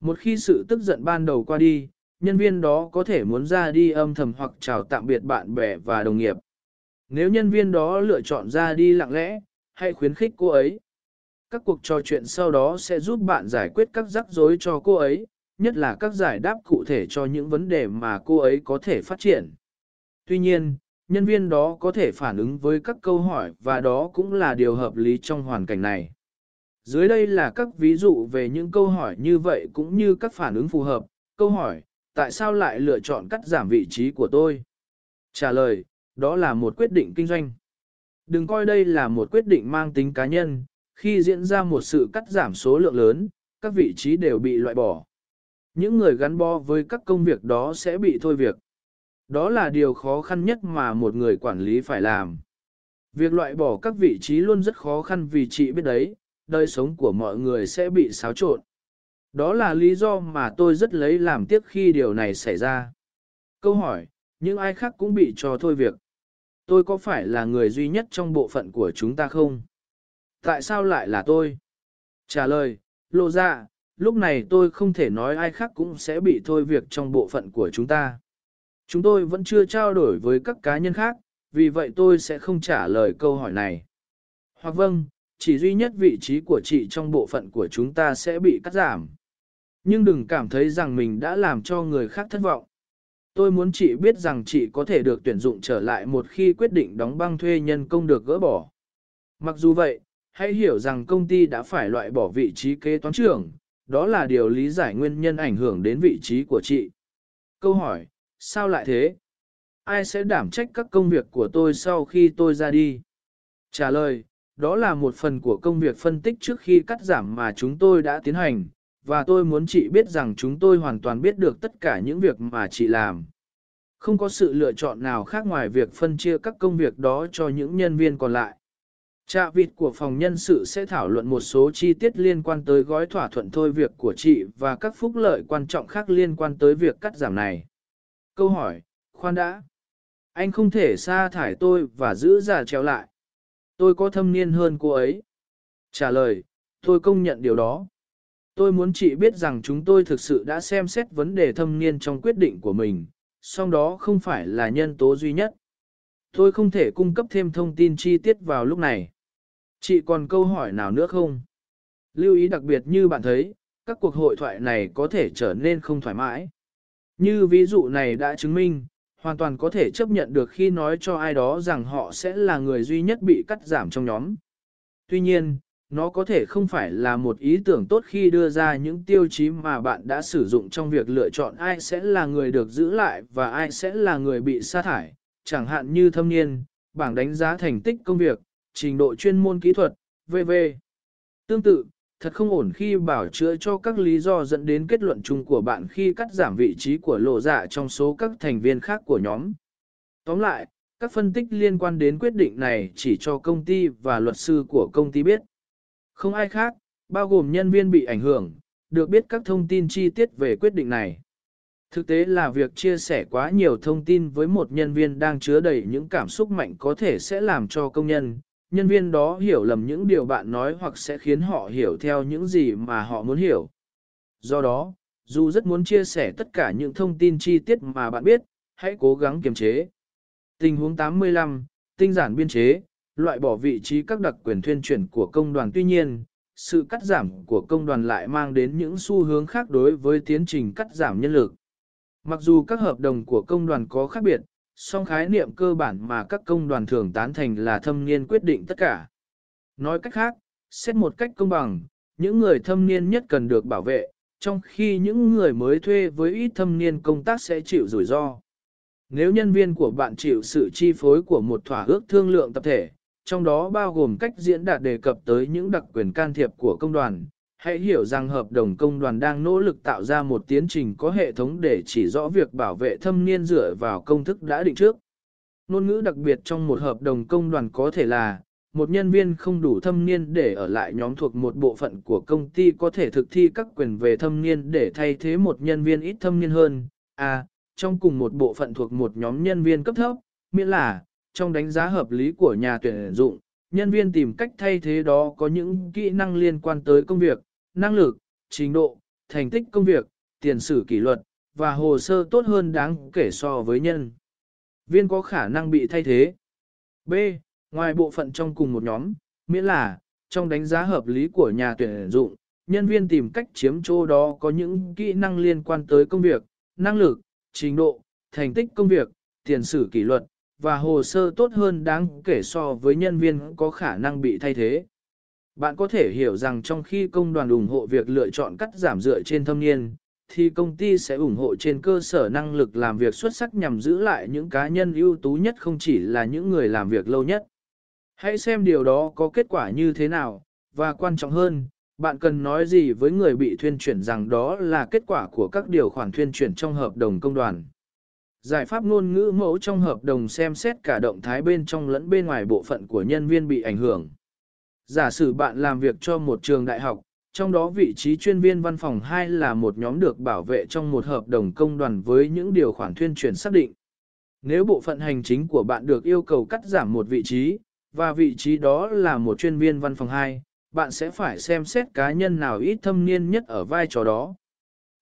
Một khi sự tức giận ban đầu qua đi, nhân viên đó có thể muốn ra đi âm thầm hoặc chào tạm biệt bạn bè và đồng nghiệp. Nếu nhân viên đó lựa chọn ra đi lặng lẽ, hãy khuyến khích cô ấy. Các cuộc trò chuyện sau đó sẽ giúp bạn giải quyết các rắc rối cho cô ấy, nhất là các giải đáp cụ thể cho những vấn đề mà cô ấy có thể phát triển. Tuy nhiên, nhân viên đó có thể phản ứng với các câu hỏi và đó cũng là điều hợp lý trong hoàn cảnh này. Dưới đây là các ví dụ về những câu hỏi như vậy cũng như các phản ứng phù hợp. Câu hỏi, tại sao lại lựa chọn cắt giảm vị trí của tôi? Trả lời, đó là một quyết định kinh doanh. Đừng coi đây là một quyết định mang tính cá nhân, khi diễn ra một sự cắt giảm số lượng lớn, các vị trí đều bị loại bỏ. Những người gắn bó với các công việc đó sẽ bị thôi việc. Đó là điều khó khăn nhất mà một người quản lý phải làm. Việc loại bỏ các vị trí luôn rất khó khăn vì chị biết đấy, đời sống của mọi người sẽ bị xáo trộn. Đó là lý do mà tôi rất lấy làm tiếc khi điều này xảy ra. Câu hỏi, những ai khác cũng bị cho thôi việc. Tôi có phải là người duy nhất trong bộ phận của chúng ta không? Tại sao lại là tôi? Trả lời, lộ ra, lúc này tôi không thể nói ai khác cũng sẽ bị thôi việc trong bộ phận của chúng ta. Chúng tôi vẫn chưa trao đổi với các cá nhân khác, vì vậy tôi sẽ không trả lời câu hỏi này. Hoặc vâng, chỉ duy nhất vị trí của chị trong bộ phận của chúng ta sẽ bị cắt giảm. Nhưng đừng cảm thấy rằng mình đã làm cho người khác thất vọng. Tôi muốn chị biết rằng chị có thể được tuyển dụng trở lại một khi quyết định đóng băng thuê nhân công được gỡ bỏ. Mặc dù vậy, hãy hiểu rằng công ty đã phải loại bỏ vị trí kế toán trưởng, đó là điều lý giải nguyên nhân ảnh hưởng đến vị trí của chị. Câu hỏi, sao lại thế? Ai sẽ đảm trách các công việc của tôi sau khi tôi ra đi? Trả lời, đó là một phần của công việc phân tích trước khi cắt giảm mà chúng tôi đã tiến hành, và tôi muốn chị biết rằng chúng tôi hoàn toàn biết được tất cả những việc mà chị làm. Không có sự lựa chọn nào khác ngoài việc phân chia các công việc đó cho những nhân viên còn lại. Trạ vịt của phòng nhân sự sẽ thảo luận một số chi tiết liên quan tới gói thỏa thuận thôi việc của chị và các phúc lợi quan trọng khác liên quan tới việc cắt giảm này. Câu hỏi, khoan đã. Anh không thể sa thải tôi và giữ già treo lại. Tôi có thâm niên hơn cô ấy. Trả lời, tôi công nhận điều đó. Tôi muốn chị biết rằng chúng tôi thực sự đã xem xét vấn đề thâm niên trong quyết định của mình, song đó không phải là nhân tố duy nhất. Tôi không thể cung cấp thêm thông tin chi tiết vào lúc này. Chị còn câu hỏi nào nữa không? Lưu ý đặc biệt như bạn thấy, các cuộc hội thoại này có thể trở nên không thoải mái. Như ví dụ này đã chứng minh, hoàn toàn có thể chấp nhận được khi nói cho ai đó rằng họ sẽ là người duy nhất bị cắt giảm trong nhóm. Tuy nhiên, nó có thể không phải là một ý tưởng tốt khi đưa ra những tiêu chí mà bạn đã sử dụng trong việc lựa chọn ai sẽ là người được giữ lại và ai sẽ là người bị sa thải, chẳng hạn như thâm niên, bảng đánh giá thành tích công việc, trình độ chuyên môn kỹ thuật, v.v. Tương tự, thật không ổn khi bảo chữa cho các lý do dẫn đến kết luận chung của bạn khi cắt giảm vị trí của lộ dạ trong số các thành viên khác của nhóm. Tóm lại, các phân tích liên quan đến quyết định này chỉ cho công ty và luật sư của công ty biết. Không ai khác, bao gồm nhân viên bị ảnh hưởng, được biết các thông tin chi tiết về quyết định này. Thực tế là việc chia sẻ quá nhiều thông tin với một nhân viên đang chứa đầy những cảm xúc mạnh có thể sẽ làm cho công nhân, nhân viên đó hiểu lầm những điều bạn nói hoặc sẽ khiến họ hiểu theo những gì mà họ muốn hiểu. Do đó, dù rất muốn chia sẻ tất cả những thông tin chi tiết mà bạn biết, hãy cố gắng kiềm chế. Tình huống 85, tinh giản biên chế, loại bỏ vị trí các đặc quyền thuyên chuyển của công đoàn tuy nhiên, sự cắt giảm của công đoàn lại mang đến những xu hướng khác đối với tiến trình cắt giảm nhân lực. Mặc dù các hợp đồng của công đoàn có khác biệt, song khái niệm cơ bản mà các công đoàn thường tán thành là thâm niên quyết định tất cả. Nói cách khác, xét một cách công bằng, những người thâm niên nhất cần được bảo vệ, trong khi những người mới thuê với ít thâm niên công tác sẽ chịu rủi ro. Nếu nhân viên của bạn chịu sự chi phối của một thỏa ước thương lượng tập thể, trong đó bao gồm cách diễn đạt đề cập tới những đặc quyền can thiệp của công đoàn, hãy hiểu rằng hợp đồng công đoàn đang nỗ lực tạo ra một tiến trình có hệ thống để chỉ rõ việc bảo vệ thâm niên dựa vào công thức đã định trước. Nôn ngữ đặc biệt trong một hợp đồng công đoàn có thể là, một nhân viên không đủ thâm niên để ở lại nhóm thuộc một bộ phận của công ty có thể thực thi các quyền về thâm niên để thay thế một nhân viên ít thâm niên hơn. À, trong cùng một bộ phận thuộc một nhóm nhân viên cấp thấp, miễn là, trong đánh giá hợp lý của nhà tuyển dụng, nhân viên tìm cách thay thế đó có những kỹ năng liên quan tới công việc, năng lực, trình độ, thành tích công việc, tiền sử kỷ luật, và hồ sơ tốt hơn đáng kể so với nhân. Viên có khả năng bị thay thế. B. Ngoài bộ phận trong cùng một nhóm, miễn là, trong đánh giá hợp lý của nhà tuyển dụng, nhân viên tìm cách chiếm chỗ đó có những kỹ năng liên quan tới công việc, năng lực, trình độ, thành tích công việc, tiền sử kỷ luật, và hồ sơ tốt hơn đáng kể so với nhân viên có khả năng bị thay thế. Bạn có thể hiểu rằng trong khi công đoàn ủng hộ việc lựa chọn cắt giảm dựa trên thâm niên, thì công ty sẽ ủng hộ trên cơ sở năng lực làm việc xuất sắc nhằm giữ lại những cá nhân ưu tú nhất không chỉ là những người làm việc lâu nhất. Hãy xem điều đó có kết quả như thế nào, và quan trọng hơn, bạn cần nói gì với người bị thuyên chuyển rằng đó là kết quả của các điều khoản thuyên chuyển trong hợp đồng công đoàn. Giải pháp ngôn ngữ mẫu trong hợp đồng xem xét cả động thái bên trong lẫn bên ngoài bộ phận của nhân viên bị ảnh hưởng. Giả sử bạn làm việc cho một trường đại học, trong đó vị trí chuyên viên văn phòng 2 là một nhóm được bảo vệ trong một hợp đồng công đoàn với những điều khoản thuyên truyền xác định. Nếu bộ phận hành chính của bạn được yêu cầu cắt giảm một vị trí, và vị trí đó là một chuyên viên văn phòng 2, bạn sẽ phải xem xét cá nhân nào ít thâm niên nhất ở vai trò đó.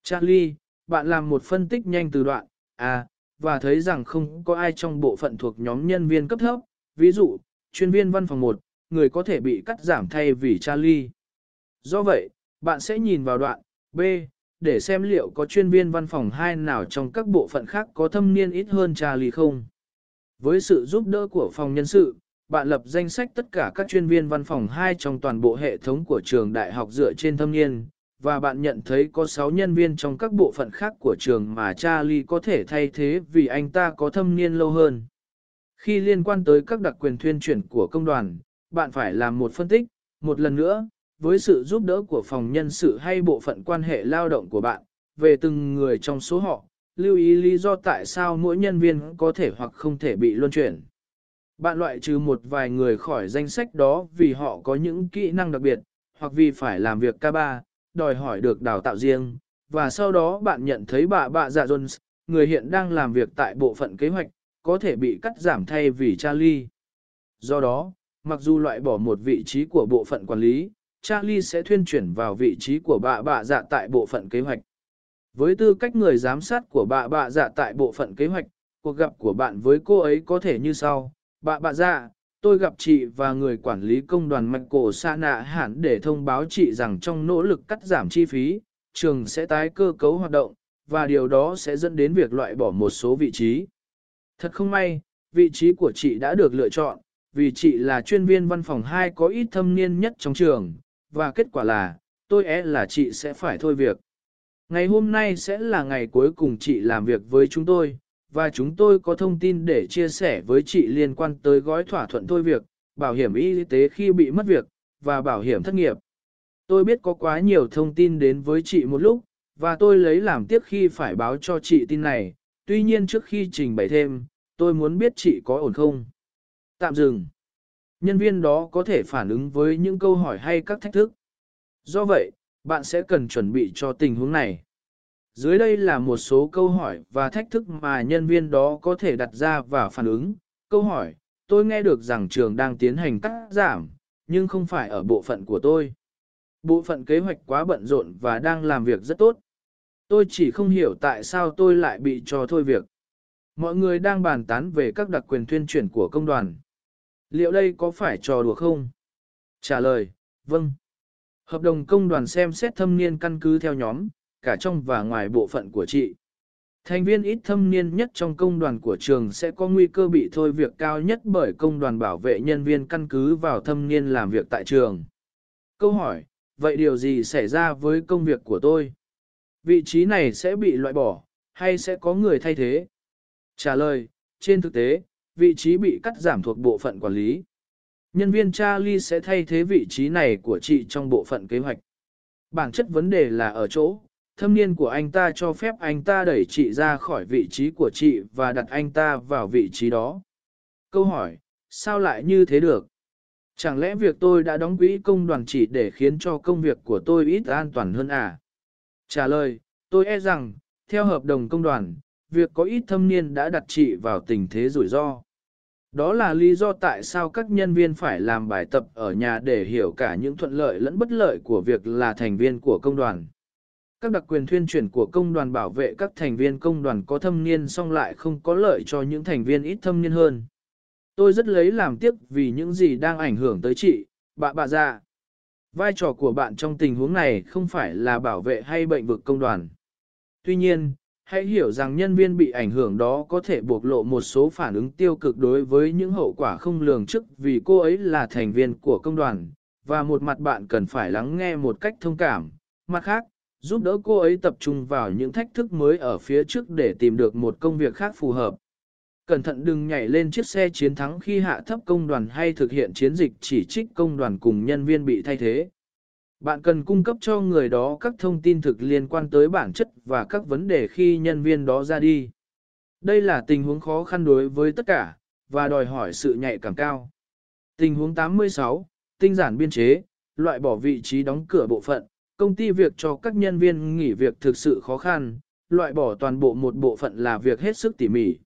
Charlie, bạn làm một phân tích nhanh từ đoạn, à, và thấy rằng không có ai trong bộ phận thuộc nhóm nhân viên cấp thấp, ví dụ, chuyên viên văn phòng 1, người có thể bị cắt giảm thay vì Charlie. Do vậy, bạn sẽ nhìn vào đoạn B, để xem liệu có chuyên viên văn phòng hai nào trong các bộ phận khác có thâm niên ít hơn Charlie không. Với sự giúp đỡ của phòng nhân sự, bạn lập danh sách tất cả các chuyên viên văn phòng 2 trong toàn bộ hệ thống của trường đại học dựa trên thâm niên, và bạn nhận thấy có 6 nhân viên trong các bộ phận khác của trường mà Charlie có thể thay thế vì anh ta có thâm niên lâu hơn. Khi liên quan tới các đặc quyền thuyên chuyển của công đoàn, bạn phải làm một phân tích, một lần nữa, với sự giúp đỡ của phòng nhân sự hay bộ phận quan hệ lao động của bạn, về từng người trong số họ, lưu ý lý do tại sao mỗi nhân viên có thể hoặc không thể bị luân chuyển. Bạn loại trừ một vài người khỏi danh sách đó vì họ có những kỹ năng đặc biệt, hoặc vì phải làm việc K3, đòi hỏi được đào tạo riêng, và sau đó bạn nhận thấy bà bạ dạ Jones, người hiện đang làm việc tại bộ phận kế hoạch, có thể bị cắt giảm thay vì Charlie. Do đó, mặc dù loại bỏ một vị trí của bộ phận quản lý, Charlie sẽ thuyên chuyển vào vị trí của bà bạ dạ tại bộ phận kế hoạch. Với tư cách người giám sát của bà bạ dạ tại bộ phận kế hoạch, cuộc gặp của bạn với cô ấy có thể như sau. Bà bạ dạ, tôi gặp chị và người quản lý công đoàn mạch cổ sa nạ hẳn để thông báo chị rằng trong nỗ lực cắt giảm chi phí, trường sẽ tái cơ cấu hoạt động, và điều đó sẽ dẫn đến việc loại bỏ một số vị trí. Thật không may, vị trí của chị đã được lựa chọn, vì chị là chuyên viên văn phòng 2 có ít thâm niên nhất trong trường, và kết quả là, tôi e là chị sẽ phải thôi việc. Ngày hôm nay sẽ là ngày cuối cùng chị làm việc với chúng tôi, và chúng tôi có thông tin để chia sẻ với chị liên quan tới gói thỏa thuận thôi việc, bảo hiểm y tế khi bị mất việc, và bảo hiểm thất nghiệp. Tôi biết có quá nhiều thông tin đến với chị một lúc, và tôi lấy làm tiếc khi phải báo cho chị tin này, tuy nhiên trước khi trình bày thêm, tôi muốn biết chị có ổn không. Tạm dừng. Nhân viên đó có thể phản ứng với những câu hỏi hay các thách thức. Do vậy, bạn sẽ cần chuẩn bị cho tình huống này. Dưới đây là một số câu hỏi và thách thức mà nhân viên đó có thể đặt ra và phản ứng. Câu hỏi, tôi nghe được rằng trường đang tiến hành cắt giảm, nhưng không phải ở bộ phận của tôi. Bộ phận kế hoạch quá bận rộn và đang làm việc rất tốt. Tôi chỉ không hiểu tại sao tôi lại bị cho thôi việc. Mọi người đang bàn tán về các đặc quyền tuyên truyền của công đoàn. Liệu đây có phải trò đùa không? Trả lời, vâng. Hợp đồng công đoàn xem xét thâm niên căn cứ theo nhóm, cả trong và ngoài bộ phận của chị. Thành viên ít thâm niên nhất trong công đoàn của trường sẽ có nguy cơ bị thôi việc cao nhất bởi công đoàn bảo vệ nhân viên căn cứ vào thâm niên làm việc tại trường. Câu hỏi, vậy điều gì xảy ra với công việc của tôi? Vị trí này sẽ bị loại bỏ, hay sẽ có người thay thế? Trả lời, trên thực tế, vị trí bị cắt giảm thuộc bộ phận quản lý. Nhân viên Charlie sẽ thay thế vị trí này của chị trong bộ phận kế hoạch. Bản chất vấn đề là ở chỗ, thâm niên của anh ta cho phép anh ta đẩy chị ra khỏi vị trí của chị và đặt anh ta vào vị trí đó. Câu hỏi, sao lại như thế được? Chẳng lẽ việc tôi đã đóng quỹ công đoàn chỉ để khiến cho công việc của tôi ít an toàn hơn à? Trả lời, tôi e rằng, theo hợp đồng công đoàn, việc có ít thâm niên đã đặt chị vào tình thế rủi ro. Đó là lý do tại sao các nhân viên phải làm bài tập ở nhà để hiểu cả những thuận lợi lẫn bất lợi của việc là thành viên của công đoàn. Các đặc quyền thuyên chuyển của công đoàn bảo vệ các thành viên công đoàn có thâm niên song lại không có lợi cho những thành viên ít thâm niên hơn. Tôi rất lấy làm tiếc vì những gì đang ảnh hưởng tới chị, bà bà già. Vai trò của bạn trong tình huống này không phải là bảo vệ hay bệnh vực công đoàn. Tuy nhiên, hãy hiểu rằng nhân viên bị ảnh hưởng đó có thể bộc lộ một số phản ứng tiêu cực đối với những hậu quả không lường trước vì cô ấy là thành viên của công đoàn, và một mặt bạn cần phải lắng nghe một cách thông cảm. Mặt khác, giúp đỡ cô ấy tập trung vào những thách thức mới ở phía trước để tìm được một công việc khác phù hợp. Cẩn thận đừng nhảy lên chiếc xe chiến thắng khi hạ thấp công đoàn hay thực hiện chiến dịch chỉ trích công đoàn cùng nhân viên bị thay thế. Bạn cần cung cấp cho người đó các thông tin thực liên quan tới bản chất và các vấn đề khi nhân viên đó ra đi. Đây là tình huống khó khăn đối với tất cả, và đòi hỏi sự nhạy cảm cao. Tình huống 86, tinh giản biên chế, loại bỏ vị trí đóng cửa bộ phận, công ty việc cho các nhân viên nghỉ việc thực sự khó khăn, loại bỏ toàn bộ một bộ phận là việc hết sức tỉ mỉ.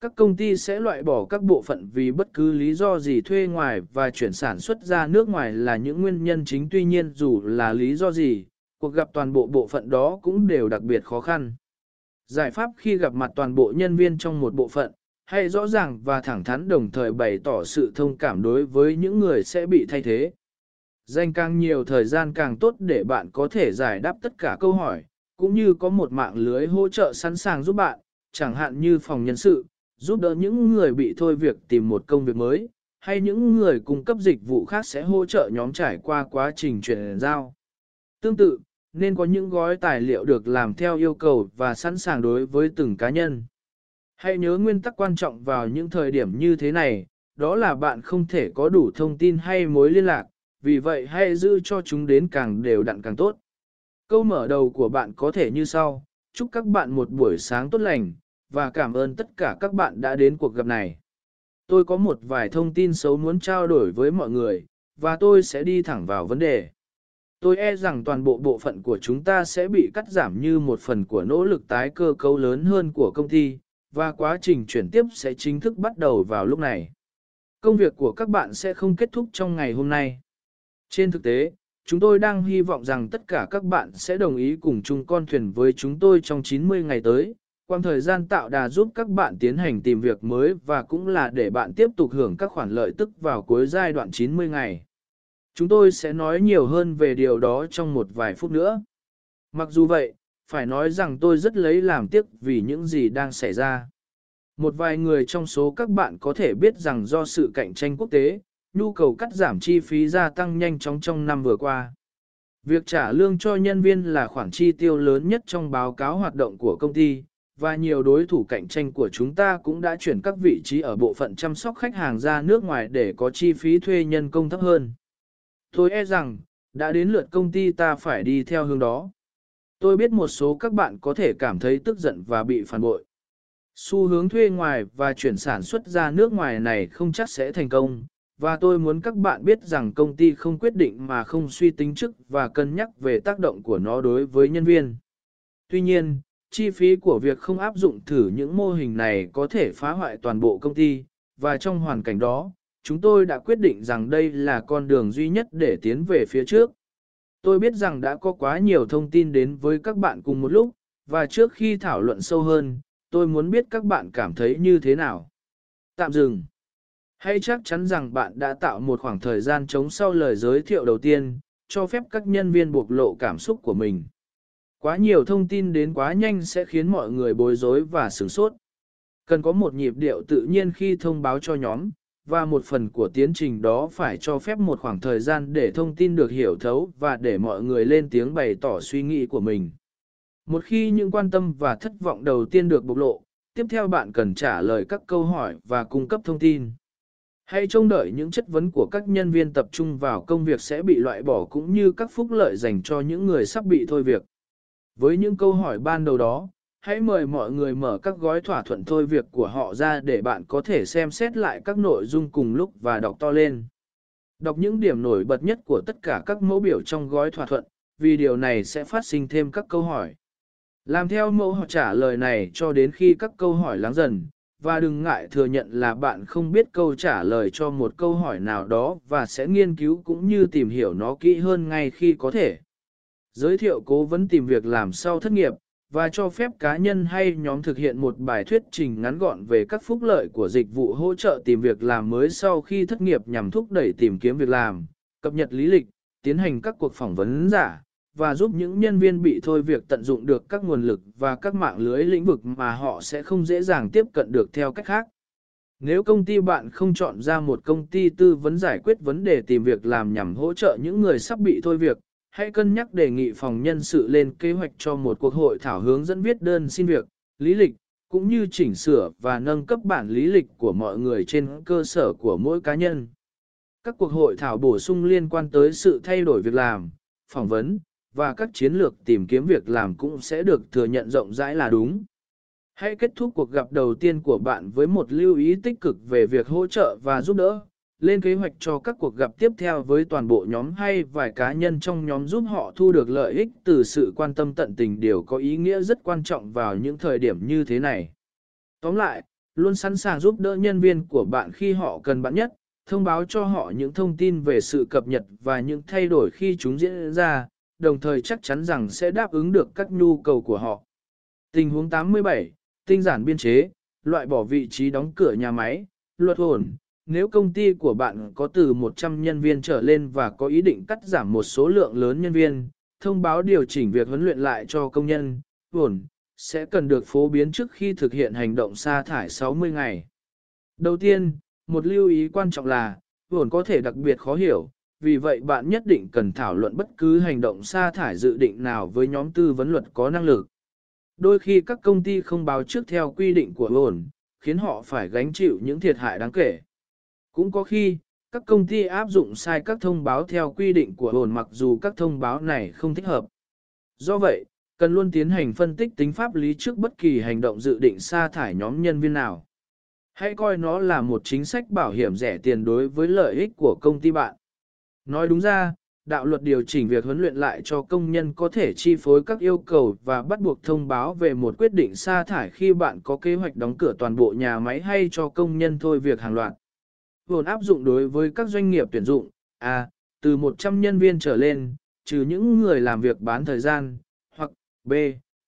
Các công ty sẽ loại bỏ các bộ phận vì bất cứ lý do gì thuê ngoài và chuyển sản xuất ra nước ngoài là những nguyên nhân chính tuy nhiên dù là lý do gì, cuộc gặp toàn bộ bộ phận đó cũng đều đặc biệt khó khăn. Giải pháp khi gặp mặt toàn bộ nhân viên trong một bộ phận, hay rõ ràng và thẳng thắn đồng thời bày tỏ sự thông cảm đối với những người sẽ bị thay thế. Dành càng nhiều thời gian càng tốt để bạn có thể giải đáp tất cả câu hỏi, cũng như có một mạng lưới hỗ trợ sẵn sàng giúp bạn, chẳng hạn như phòng nhân sự, giúp đỡ những người bị thôi việc tìm một công việc mới, hay những người cung cấp dịch vụ khác sẽ hỗ trợ nhóm trải qua quá trình chuyển giao. Tương tự, nên có những gói tài liệu được làm theo yêu cầu và sẵn sàng đối với từng cá nhân. Hãy nhớ nguyên tắc quan trọng vào những thời điểm như thế này, đó là bạn không thể có đủ thông tin hay mối liên lạc, vì vậy hãy giữ cho chúng đến càng đều đặn càng tốt. Câu mở đầu của bạn có thể như sau, chúc các bạn một buổi sáng tốt lành, và cảm ơn tất cả các bạn đã đến cuộc gặp này. Tôi có một vài thông tin xấu muốn trao đổi với mọi người, và tôi sẽ đi thẳng vào vấn đề. Tôi e rằng toàn bộ bộ phận của chúng ta sẽ bị cắt giảm như một phần của nỗ lực tái cơ cấu lớn hơn của công ty, và quá trình chuyển tiếp sẽ chính thức bắt đầu vào lúc này. Công việc của các bạn sẽ không kết thúc trong ngày hôm nay. Trên thực tế, chúng tôi đang hy vọng rằng tất cả các bạn sẽ đồng ý cùng chung con thuyền với chúng tôi trong 90 ngày tới, quang thời gian tạo đà giúp các bạn tiến hành tìm việc mới và cũng là để bạn tiếp tục hưởng các khoản lợi tức vào cuối giai đoạn 90 ngày. Chúng tôi sẽ nói nhiều hơn về điều đó trong một vài phút nữa. Mặc dù vậy, phải nói rằng tôi rất lấy làm tiếc vì những gì đang xảy ra. Một vài người trong số các bạn có thể biết rằng do sự cạnh tranh quốc tế, nhu cầu cắt giảm chi phí gia tăng nhanh chóng trong năm vừa qua. Việc trả lương cho nhân viên là khoản chi tiêu lớn nhất trong báo cáo hoạt động của công ty, và nhiều đối thủ cạnh tranh của chúng ta cũng đã chuyển các vị trí ở bộ phận chăm sóc khách hàng ra nước ngoài để có chi phí thuê nhân công thấp hơn. Tôi e rằng, đã đến lượt công ty ta phải đi theo hướng đó. Tôi biết một số các bạn có thể cảm thấy tức giận và bị phản bội. Xu hướng thuê ngoài và chuyển sản xuất ra nước ngoài này không chắc sẽ thành công, và tôi muốn các bạn biết rằng công ty không quyết định mà không suy tính trước và cân nhắc về tác động của nó đối với nhân viên. Tuy nhiên, chi phí của việc không áp dụng thử những mô hình này có thể phá hoại toàn bộ công ty, và trong hoàn cảnh đó, chúng tôi đã quyết định rằng đây là con đường duy nhất để tiến về phía trước. Tôi biết rằng đã có quá nhiều thông tin đến với các bạn cùng một lúc, và trước khi thảo luận sâu hơn, tôi muốn biết các bạn cảm thấy như thế nào. Tạm dừng. Hay chắc chắn rằng bạn đã tạo một khoảng thời gian chống sau lời giới thiệu đầu tiên, cho phép các nhân viên bộc lộ cảm xúc của mình. Quá nhiều thông tin đến quá nhanh sẽ khiến mọi người bối rối và sửng sốt. Cần có một nhịp điệu tự nhiên khi thông báo cho nhóm, và một phần của tiến trình đó phải cho phép một khoảng thời gian để thông tin được hiểu thấu và để mọi người lên tiếng bày tỏ suy nghĩ của mình. Một khi những quan tâm và thất vọng đầu tiên được bộc lộ, tiếp theo bạn cần trả lời các câu hỏi và cung cấp thông tin. Hãy trông đợi những chất vấn của các nhân viên tập trung vào công việc sẽ bị loại bỏ cũng như các phúc lợi dành cho những người sắp bị thôi việc. Với những câu hỏi ban đầu đó, hãy mời mọi người mở các gói thỏa thuận thôi việc của họ ra để bạn có thể xem xét lại các nội dung cùng lúc và đọc to lên. Đọc những điểm nổi bật nhất của tất cả các mẫu biểu trong gói thỏa thuận, vì điều này sẽ phát sinh thêm các câu hỏi. Làm theo mẫu họ trả lời này cho đến khi các câu hỏi lắng dần, và đừng ngại thừa nhận là bạn không biết câu trả lời cho một câu hỏi nào đó và sẽ nghiên cứu cũng như tìm hiểu nó kỹ hơn ngay khi có thể. Giới thiệu cố vấn tìm việc làm sau thất nghiệp, và cho phép cá nhân hay nhóm thực hiện một bài thuyết trình ngắn gọn về các phúc lợi của dịch vụ hỗ trợ tìm việc làm mới sau khi thất nghiệp nhằm thúc đẩy tìm kiếm việc làm, cập nhật lý lịch, tiến hành các cuộc phỏng vấn giả, và giúp những nhân viên bị thôi việc tận dụng được các nguồn lực và các mạng lưới lĩnh vực mà họ sẽ không dễ dàng tiếp cận được theo cách khác. Nếu công ty bạn không chọn ra một công ty tư vấn giải quyết vấn đề tìm việc làm nhằm hỗ trợ những người sắp bị thôi việc, hãy cân nhắc đề nghị phòng nhân sự lên kế hoạch cho một cuộc hội thảo hướng dẫn viết đơn xin việc, lý lịch, cũng như chỉnh sửa và nâng cấp bản lý lịch của mọi người trên cơ sở của mỗi cá nhân. Các cuộc hội thảo bổ sung liên quan tới sự thay đổi việc làm, phỏng vấn, và các chiến lược tìm kiếm việc làm cũng sẽ được thừa nhận rộng rãi là đúng. Hãy kết thúc cuộc gặp đầu tiên của bạn với một lưu ý tích cực về việc hỗ trợ và giúp đỡ, lên kế hoạch cho các cuộc gặp tiếp theo với toàn bộ nhóm hay vài cá nhân trong nhóm giúp họ thu được lợi ích từ sự quan tâm tận tình điều có ý nghĩa rất quan trọng vào những thời điểm như thế này. Tóm lại, luôn sẵn sàng giúp đỡ nhân viên của bạn khi họ cần bạn nhất, thông báo cho họ những thông tin về sự cập nhật và những thay đổi khi chúng diễn ra, đồng thời chắc chắn rằng sẽ đáp ứng được các nhu cầu của họ. Tình huống 87, tinh giản biên chế, loại bỏ vị trí đóng cửa nhà máy, luật hồn. nếu công ty của bạn có từ 100 nhân viên trở lên và có ý định cắt giảm một số lượng lớn nhân viên, thông báo điều chỉnh việc huấn luyện lại cho công nhân, hồn, sẽ cần được phổ biến trước khi thực hiện hành động sa thải 60 ngày. Đầu tiên, một lưu ý quan trọng là, hồn có thể đặc biệt khó hiểu, vì vậy bạn nhất định cần thảo luận bất cứ hành động sa thải dự định nào với nhóm tư vấn luật có năng lực. Đôi khi các công ty không báo trước theo quy định của ổn, khiến họ phải gánh chịu những thiệt hại đáng kể. Cũng có khi, các công ty áp dụng sai các thông báo theo quy định của ổn mặc dù các thông báo này không thích hợp. Do vậy, cần luôn tiến hành phân tích tính pháp lý trước bất kỳ hành động dự định sa thải nhóm nhân viên nào. Hãy coi nó là một chính sách bảo hiểm rẻ tiền đối với lợi ích của công ty bạn. Nói đúng ra, đạo luật điều chỉnh việc huấn luyện lại cho công nhân có thể chi phối các yêu cầu và bắt buộc thông báo về một quyết định sa thải khi bạn có kế hoạch đóng cửa toàn bộ nhà máy hay cho công nhân thôi việc hàng loạt. Vốn áp dụng đối với các doanh nghiệp tuyển dụng, A, từ 100 nhân viên trở lên, trừ những người làm việc bán thời gian, hoặc B,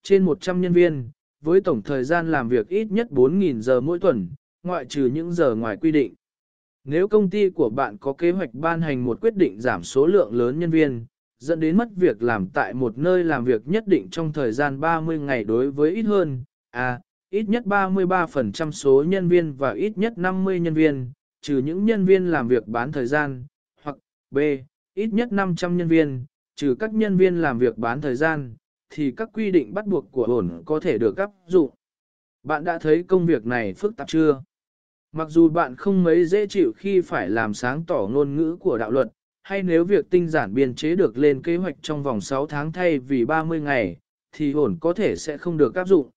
trên 100 nhân viên, với tổng thời gian làm việc ít nhất 4.000 giờ mỗi tuần, ngoại trừ những giờ ngoài quy định. Nếu công ty của bạn có kế hoạch ban hành một quyết định giảm số lượng lớn nhân viên, dẫn đến mất việc làm tại một nơi làm việc nhất định trong thời gian 30 ngày đối với ít hơn, à, ít nhất 33% số nhân viên và ít nhất 50 nhân viên, trừ những nhân viên làm việc bán thời gian, hoặc B, ít nhất 500 nhân viên, trừ các nhân viên làm việc bán thời gian, thì các quy định bắt buộc của ổn có thể được áp dụng. Bạn đã thấy công việc này phức tạp chưa? Mặc dù bạn không mấy dễ chịu khi phải làm sáng tỏ ngôn ngữ của đạo luật, hay nếu việc tinh giản biên chế được lên kế hoạch trong vòng 6 tháng thay vì 30 ngày, thì ổn có thể sẽ không được áp dụng.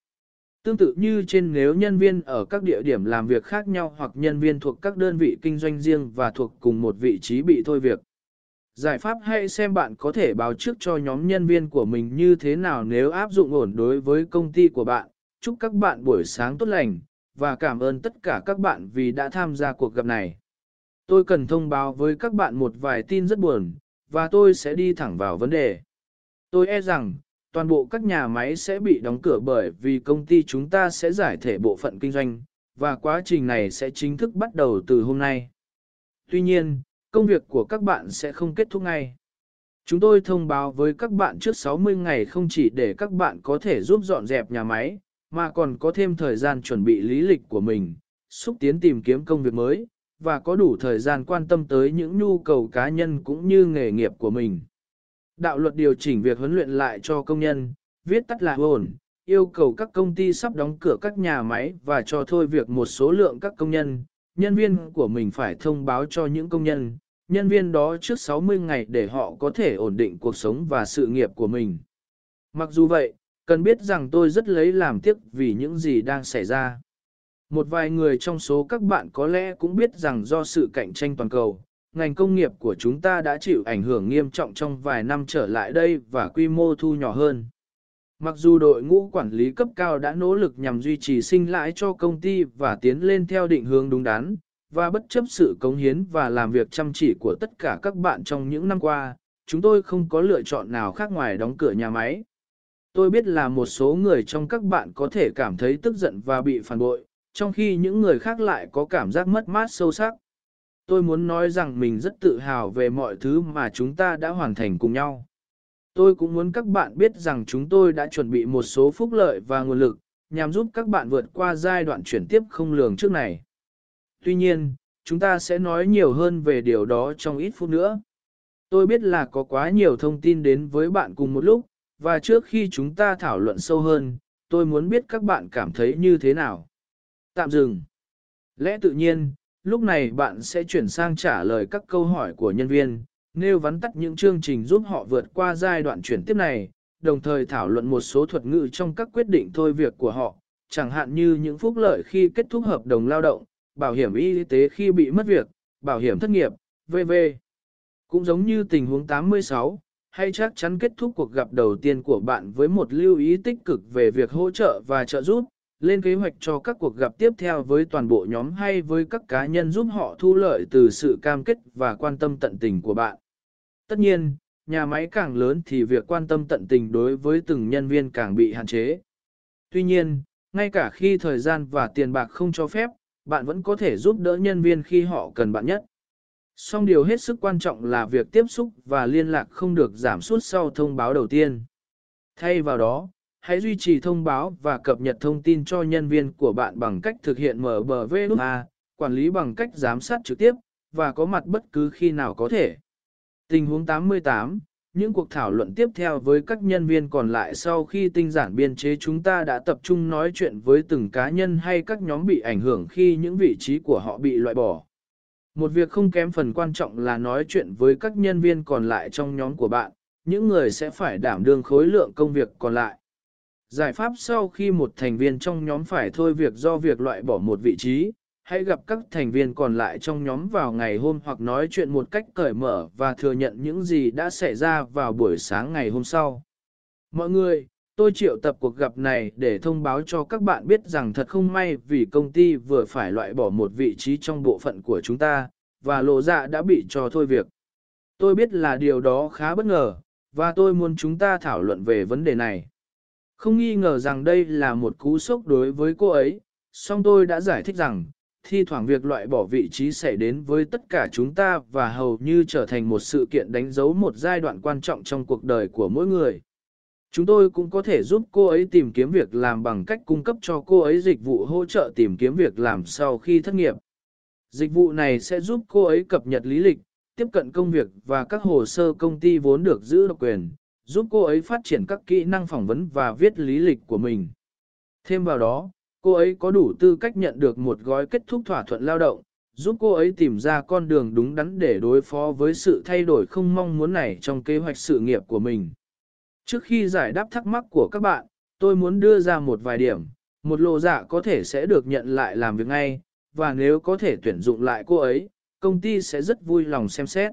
Tương tự như trên nếu nhân viên ở các địa điểm làm việc khác nhau hoặc nhân viên thuộc các đơn vị kinh doanh riêng và thuộc cùng một vị trí bị thôi việc. Giải pháp hãy xem bạn có thể báo trước cho nhóm nhân viên của mình như thế nào nếu áp dụng ổn đối với công ty của bạn. Chúc các bạn buổi sáng tốt lành và cảm ơn tất cả các bạn vì đã tham gia cuộc gặp này. Tôi cần thông báo với các bạn một vài tin rất buồn, và tôi sẽ đi thẳng vào vấn đề. Tôi e rằng, toàn bộ các nhà máy sẽ bị đóng cửa bởi vì công ty chúng ta sẽ giải thể bộ phận kinh doanh, và quá trình này sẽ chính thức bắt đầu từ hôm nay. Tuy nhiên, công việc của các bạn sẽ không kết thúc ngay. Chúng tôi thông báo với các bạn trước 60 ngày không chỉ để các bạn có thể giúp dọn dẹp nhà máy, mà còn có thêm thời gian chuẩn bị lý lịch của mình, xúc tiến tìm kiếm công việc mới, và có đủ thời gian quan tâm tới những nhu cầu cá nhân cũng như nghề nghiệp của mình. Đạo luật điều chỉnh việc huấn luyện lại cho công nhân, viết tắt là ổn, yêu cầu các công ty sắp đóng cửa các nhà máy và cho thôi việc một số lượng các công nhân, nhân viên của mình phải thông báo cho những công nhân, nhân viên đó trước 60 ngày để họ có thể ổn định cuộc sống và sự nghiệp của mình. Mặc dù vậy, cần biết rằng tôi rất lấy làm tiếc vì những gì đang xảy ra. Một vài người trong số các bạn có lẽ cũng biết rằng do sự cạnh tranh toàn cầu, ngành công nghiệp của chúng ta đã chịu ảnh hưởng nghiêm trọng trong vài năm trở lại đây và quy mô thu nhỏ hơn. Mặc dù đội ngũ quản lý cấp cao đã nỗ lực nhằm duy trì sinh lãi cho công ty và tiến lên theo định hướng đúng đắn, và bất chấp sự cống hiến và làm việc chăm chỉ của tất cả các bạn trong những năm qua, chúng tôi không có lựa chọn nào khác ngoài đóng cửa nhà máy. Tôi biết là một số người trong các bạn có thể cảm thấy tức giận và bị phản bội, trong khi những người khác lại có cảm giác mất mát sâu sắc. Tôi muốn nói rằng mình rất tự hào về mọi thứ mà chúng ta đã hoàn thành cùng nhau. Tôi cũng muốn các bạn biết rằng chúng tôi đã chuẩn bị một số phúc lợi và nguồn lực, nhằm giúp các bạn vượt qua giai đoạn chuyển tiếp không lường trước này. Tuy nhiên, chúng ta sẽ nói nhiều hơn về điều đó trong ít phút nữa. Tôi biết là có quá nhiều thông tin đến với bạn cùng một lúc, và trước khi chúng ta thảo luận sâu hơn, tôi muốn biết các bạn cảm thấy như thế nào. Tạm dừng. Lẽ tự nhiên, lúc này bạn sẽ chuyển sang trả lời các câu hỏi của nhân viên, nêu vắn tắt những chương trình giúp họ vượt qua giai đoạn chuyển tiếp này, đồng thời thảo luận một số thuật ngữ trong các quyết định thôi việc của họ, chẳng hạn như những phúc lợi khi kết thúc hợp đồng lao động, bảo hiểm y tế khi bị mất việc, bảo hiểm thất nghiệp, v.v. Cũng giống như tình huống 86, hay chắc chắn kết thúc cuộc gặp đầu tiên của bạn với một lưu ý tích cực về việc hỗ trợ và trợ giúp, lên kế hoạch cho các cuộc gặp tiếp theo với toàn bộ nhóm hay với các cá nhân giúp họ thu lợi từ sự cam kết và quan tâm tận tình của bạn. Tất nhiên, nhà máy càng lớn thì việc quan tâm tận tình đối với từng nhân viên càng bị hạn chế. Tuy nhiên, ngay cả khi thời gian và tiền bạc không cho phép, bạn vẫn có thể giúp đỡ nhân viên khi họ cần bạn nhất. Song điều hết sức quan trọng là việc tiếp xúc và liên lạc không được giảm suốt sau thông báo đầu tiên. Thay vào đó, hãy duy trì thông báo và cập nhật thông tin cho nhân viên của bạn bằng cách thực hiện MBVA, quản lý bằng cách giám sát trực tiếp, và có mặt bất cứ khi nào có thể. Tình huống 88 những cuộc thảo luận tiếp theo với các nhân viên còn lại sau khi tinh giản biên chế chúng ta đã tập trung nói chuyện với từng cá nhân hay các nhóm bị ảnh hưởng khi những vị trí của họ bị loại bỏ. Một việc không kém phần quan trọng là nói chuyện với các nhân viên còn lại trong nhóm của bạn, những người sẽ phải đảm đương khối lượng công việc còn lại. Giải pháp sau khi một thành viên trong nhóm phải thôi việc do việc loại bỏ một vị trí, hãy gặp các thành viên còn lại trong nhóm vào ngày hôm hoặc nói chuyện một cách cởi mở và thừa nhận những gì đã xảy ra vào buổi sáng ngày hôm sau. Mọi người, tôi triệu tập cuộc gặp này để thông báo cho các bạn biết rằng thật không may vì công ty vừa phải loại bỏ một vị trí trong bộ phận của chúng ta, và lộ dạ đã bị cho thôi việc. Tôi biết là điều đó khá bất ngờ, và tôi muốn chúng ta thảo luận về vấn đề này. Không nghi ngờ rằng đây là một cú sốc đối với cô ấy, song tôi đã giải thích rằng, thi thoảng việc loại bỏ vị trí xảy đến với tất cả chúng ta và hầu như trở thành một sự kiện đánh dấu một giai đoạn quan trọng trong cuộc đời của mỗi người. Chúng tôi cũng có thể giúp cô ấy tìm kiếm việc làm bằng cách cung cấp cho cô ấy dịch vụ hỗ trợ tìm kiếm việc làm sau khi thất nghiệp. Dịch vụ này sẽ giúp cô ấy cập nhật lý lịch, tiếp cận công việc và các hồ sơ công ty vốn được giữ độc quyền, giúp cô ấy phát triển các kỹ năng phỏng vấn và viết lý lịch của mình. Thêm vào đó, cô ấy có đủ tư cách nhận được một gói kết thúc thỏa thuận lao động, giúp cô ấy tìm ra con đường đúng đắn để đối phó với sự thay đổi không mong muốn này trong kế hoạch sự nghiệp của mình. Trước khi giải đáp thắc mắc của các bạn, tôi muốn đưa ra một vài điểm. Một lộ dạ có thể sẽ được nhận lại làm việc ngay, và nếu có thể tuyển dụng lại cô ấy, công ty sẽ rất vui lòng xem xét.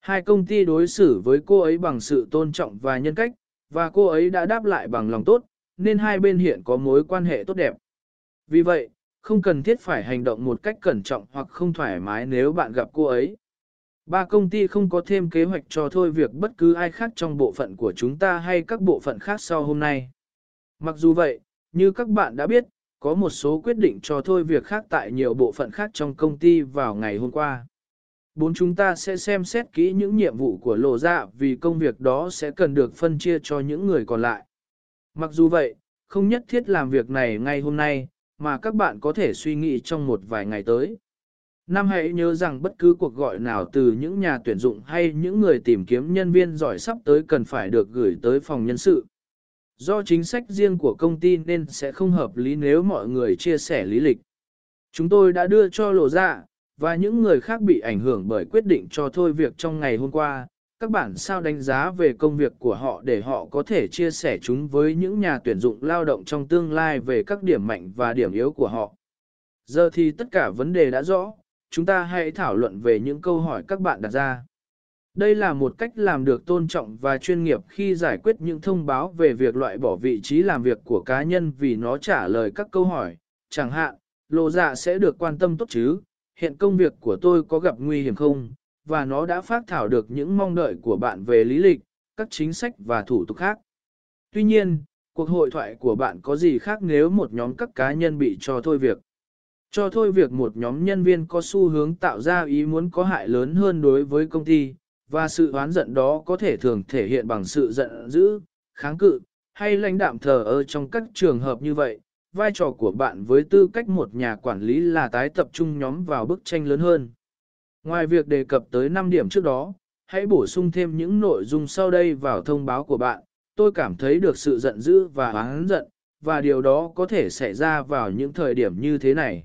Hai công ty đối xử với cô ấy bằng sự tôn trọng và nhân cách, và cô ấy đã đáp lại bằng lòng tốt, nên hai bên hiện có mối quan hệ tốt đẹp. Vì vậy, không cần thiết phải hành động một cách cẩn trọng hoặc không thoải mái nếu bạn gặp cô ấy. Ba công ty không có thêm kế hoạch cho thôi việc bất cứ ai khác trong bộ phận của chúng ta hay các bộ phận khác sau hôm nay. Mặc dù vậy, như các bạn đã biết, có một số quyết định cho thôi việc khác tại nhiều bộ phận khác trong công ty vào ngày hôm qua. Bốn chúng ta sẽ xem xét kỹ những nhiệm vụ của lộ dạ vì công việc đó sẽ cần được phân chia cho những người còn lại. Mặc dù vậy, không nhất thiết làm việc này ngay hôm nay, mà các bạn có thể suy nghĩ trong một vài ngày tới. Năm hãy nhớ rằng bất cứ cuộc gọi nào từ những nhà tuyển dụng hay những người tìm kiếm nhân viên giỏi sắp tới cần phải được gửi tới phòng nhân sự. Do chính sách riêng của công ty nên sẽ không hợp lý nếu mọi người chia sẻ lý lịch. Chúng tôi đã đưa cho lộ dạ, và những người khác bị ảnh hưởng bởi quyết định cho thôi việc trong ngày hôm qua, các bản sao đánh giá về công việc của họ để họ có thể chia sẻ chúng với những nhà tuyển dụng lao động trong tương lai về các điểm mạnh và điểm yếu của họ. Giờ thì tất cả vấn đề đã rõ, chúng ta hãy thảo luận về những câu hỏi các bạn đặt ra. Đây là một cách làm được tôn trọng và chuyên nghiệp khi giải quyết những thông báo về việc loại bỏ vị trí làm việc của cá nhân vì nó trả lời các câu hỏi. Chẳng hạn, lộ dạ sẽ được quan tâm tốt chứ, hiện công việc của tôi có gặp nguy hiểm không, và nó đã phát thảo được những mong đợi của bạn về lý lịch, các chính sách và thủ tục khác. Tuy nhiên, cuộc hội thoại của bạn có gì khác nếu một nhóm các cá nhân bị cho thôi việc? Cho thôi việc một nhóm nhân viên có xu hướng tạo ra ý muốn có hại lớn hơn đối với công ty, và sự oán giận đó có thể thường thể hiện bằng sự giận dữ, kháng cự, hay lãnh đạm thờ ơ trong các trường hợp như vậy. Vai trò của bạn với tư cách một nhà quản lý là tái tập trung nhóm vào bức tranh lớn hơn. Ngoài việc đề cập tới 5 điểm trước đó, hãy bổ sung thêm những nội dung sau đây vào thông báo của bạn. Tôi cảm thấy được sự giận dữ và oán giận, và điều đó có thể xảy ra vào những thời điểm như thế này.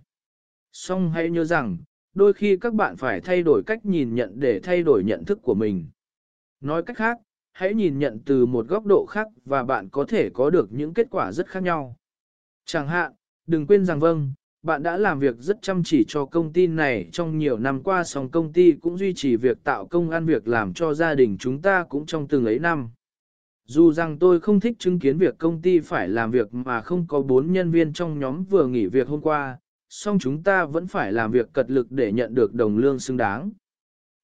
Song hãy nhớ rằng, đôi khi các bạn phải thay đổi cách nhìn nhận để thay đổi nhận thức của mình. Nói cách khác, hãy nhìn nhận từ một góc độ khác và bạn có thể có được những kết quả rất khác nhau. Chẳng hạn, đừng quên rằng vâng, bạn đã làm việc rất chăm chỉ cho công ty này trong nhiều năm qua song công ty cũng duy trì việc tạo công ăn việc làm cho gia đình chúng ta cũng trong từng ấy năm. Dù rằng tôi không thích chứng kiến việc công ty phải làm việc mà không có bốn nhân viên trong nhóm vừa nghỉ việc hôm qua, song chúng ta vẫn phải làm việc cật lực để nhận được đồng lương xứng đáng.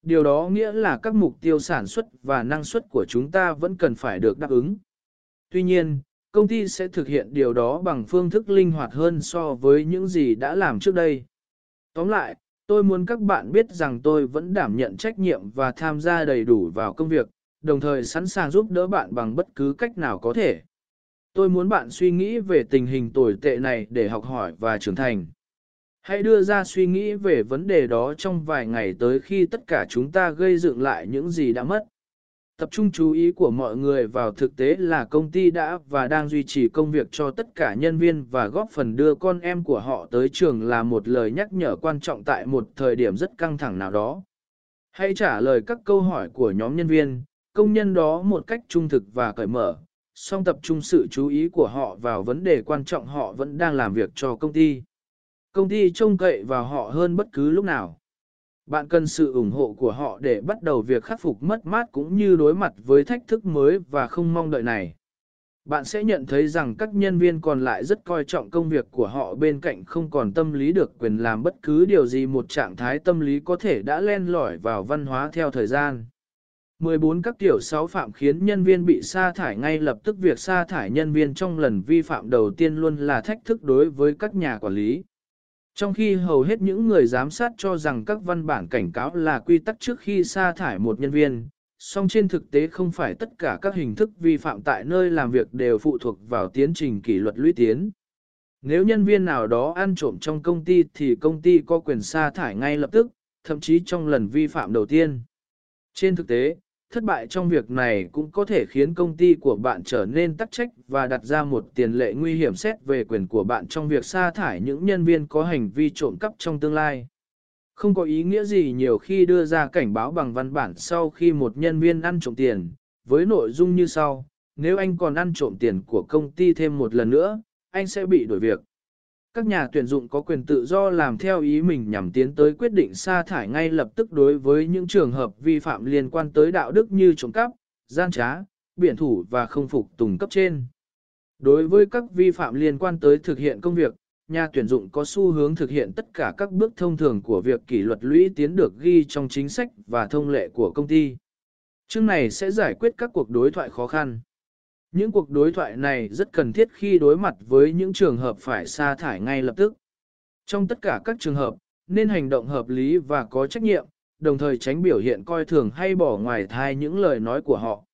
Điều đó nghĩa là các mục tiêu sản xuất và năng suất của chúng ta vẫn cần phải được đáp ứng. Tuy nhiên, công ty sẽ thực hiện điều đó bằng phương thức linh hoạt hơn so với những gì đã làm trước đây. Tóm lại, Tôi muốn các bạn biết rằng tôi vẫn đảm nhận trách nhiệm và tham gia đầy đủ vào công việc, đồng thời sẵn sàng giúp đỡ bạn bằng bất cứ cách nào có thể. Tôi muốn bạn suy nghĩ về tình hình tồi tệ này để học hỏi và trưởng thành. Hãy đưa ra suy nghĩ về vấn đề đó trong vài ngày tới khi tất cả chúng ta gây dựng lại những gì đã mất. Tập trung chú ý của mọi người vào thực tế là công ty đã và đang duy trì công việc cho tất cả nhân viên và góp phần đưa con em của họ tới trường là một lời nhắc nhở quan trọng tại một thời điểm rất căng thẳng nào đó. Hãy trả lời các câu hỏi của nhóm nhân viên, công nhân đó một cách trung thực và cởi mở, song tập trung sự chú ý của họ vào vấn đề quan trọng họ vẫn đang làm việc cho công ty. Công ty trông cậy vào họ hơn bất cứ lúc nào. Bạn cần sự ủng hộ của họ để bắt đầu việc khắc phục mất mát cũng như đối mặt với thách thức mới và không mong đợi này. Bạn sẽ nhận thấy rằng các nhân viên còn lại rất coi trọng công việc của họ bên cạnh không còn tâm lý được quyền làm bất cứ điều gì một trạng thái tâm lý có thể đã len lỏi vào văn hóa theo thời gian. 14 các tiểu sáu phạm khiến nhân viên bị sa thải ngay lập tức việc sa thải nhân viên trong lần vi phạm đầu tiên luôn là thách thức đối với các nhà quản lý. Trong khi hầu hết những người giám sát cho rằng các văn bản cảnh cáo là quy tắc trước khi sa thải một nhân viên, song trên thực tế không phải tất cả các hình thức vi phạm tại nơi làm việc đều phụ thuộc vào tiến trình kỷ luật lũy tiến. Nếu nhân viên nào đó ăn trộm trong công ty thì công ty có quyền sa thải ngay lập tức, thậm chí trong lần vi phạm đầu tiên. Trên thực tế, thất bại trong việc này cũng có thể khiến công ty của bạn trở nên tắc trách và đặt ra một tiền lệ nguy hiểm xét về quyền của bạn trong việc sa thải những nhân viên có hành vi trộm cắp trong tương lai. Không có ý nghĩa gì nhiều khi đưa ra cảnh báo bằng văn bản sau khi một nhân viên ăn trộm tiền, với nội dung như sau, nếu anh còn ăn trộm tiền của công ty thêm một lần nữa, anh sẽ bị đổi việc. Các nhà tuyển dụng có quyền tự do làm theo ý mình nhằm tiến tới quyết định sa thải ngay lập tức đối với những trường hợp vi phạm liên quan tới đạo đức như trộm cắp, gian trá, biển thủ và không phục tùng cấp trên. Đối với các vi phạm liên quan tới thực hiện công việc, nhà tuyển dụng có xu hướng thực hiện tất cả các bước thông thường của việc kỷ luật lũy tiến được ghi trong chính sách và thông lệ của công ty. Chương này sẽ giải quyết các cuộc đối thoại khó khăn. Những cuộc đối thoại này rất cần thiết khi đối mặt với những trường hợp phải sa thải ngay lập tức. Trong tất cả các trường hợp, nên hành động hợp lý và có trách nhiệm, đồng thời tránh biểu hiện coi thường hay bỏ ngoài thai những lời nói của họ.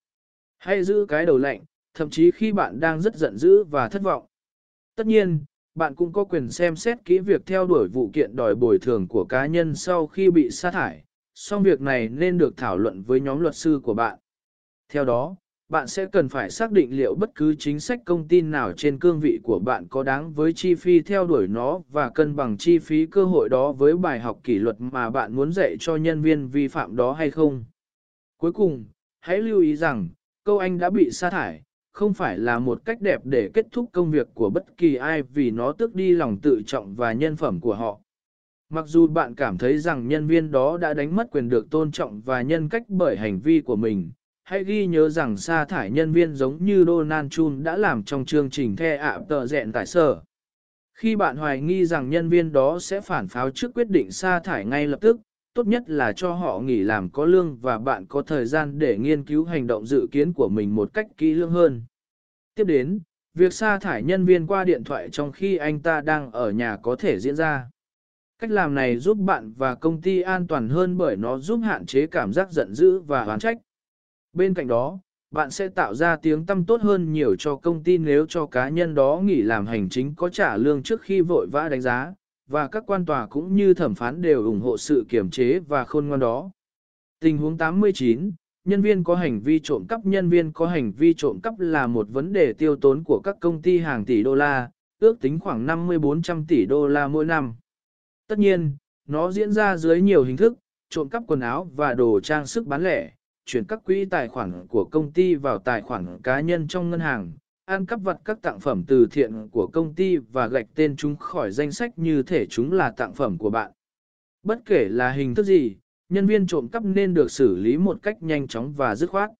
Hãy giữ cái đầu lạnh, thậm chí khi bạn đang rất giận dữ và thất vọng. Tất nhiên, bạn cũng có quyền xem xét kỹ việc theo đuổi vụ kiện đòi bồi thường của cá nhân sau khi bị sa thải, song việc này nên được thảo luận với nhóm luật sư của bạn. Theo đó, bạn sẽ cần phải xác định liệu bất cứ chính sách công ty nào trên cương vị của bạn có đáng với chi phí theo đuổi nó và cân bằng chi phí cơ hội đó với bài học kỷ luật mà bạn muốn dạy cho nhân viên vi phạm đó hay không. Cuối cùng, hãy lưu ý rằng, câu anh đã bị sa thải, không phải là một cách đẹp để kết thúc công việc của bất kỳ ai vì nó tước đi lòng tự trọng và nhân phẩm của họ. Mặc dù bạn cảm thấy rằng nhân viên đó đã đánh mất quyền được tôn trọng và nhân cách bởi hành vi của mình, hãy ghi nhớ rằng sa thải nhân viên giống như Donald Trump đã làm trong chương trình The ạ tờ dẹn tại sở. Khi bạn hoài nghi rằng nhân viên đó sẽ phản pháo trước quyết định sa thải ngay lập tức, tốt nhất là cho họ nghỉ làm có lương và bạn có thời gian để nghiên cứu hành động dự kiến của mình một cách kỹ lưỡng hơn. Tiếp đến, việc sa thải nhân viên qua điện thoại trong khi anh ta đang ở nhà có thể diễn ra. Cách làm này giúp bạn và công ty an toàn hơn bởi nó giúp hạn chế cảm giác giận dữ và oán trách. Bên cạnh đó, bạn sẽ tạo ra tiếng tăm tốt hơn nhiều cho công ty nếu cho cá nhân đó nghỉ làm hành chính có trả lương trước khi vội vã đánh giá, và các quan tòa cũng như thẩm phán đều ủng hộ sự kiểm chế và khôn ngoan đó. Tình huống 89, nhân viên có hành vi trộm cắp nhân viên có hành vi trộm cắp là một vấn đề tiêu tốn của các công ty hàng tỷ đô la, ước tính khoảng 50-400 tỷ đô la mỗi năm. Tất nhiên, nó diễn ra dưới nhiều hình thức, trộm cắp quần áo và đồ trang sức bán lẻ, chuyển các quỹ tài khoản của công ty vào tài khoản cá nhân trong ngân hàng, ăn cắp vật các tặng phẩm từ thiện của công ty và gạch tên chúng khỏi danh sách như thể chúng là tặng phẩm của bạn. Bất kể là hình thức gì, nhân viên trộm cắp nên được xử lý một cách nhanh chóng và dứt khoát.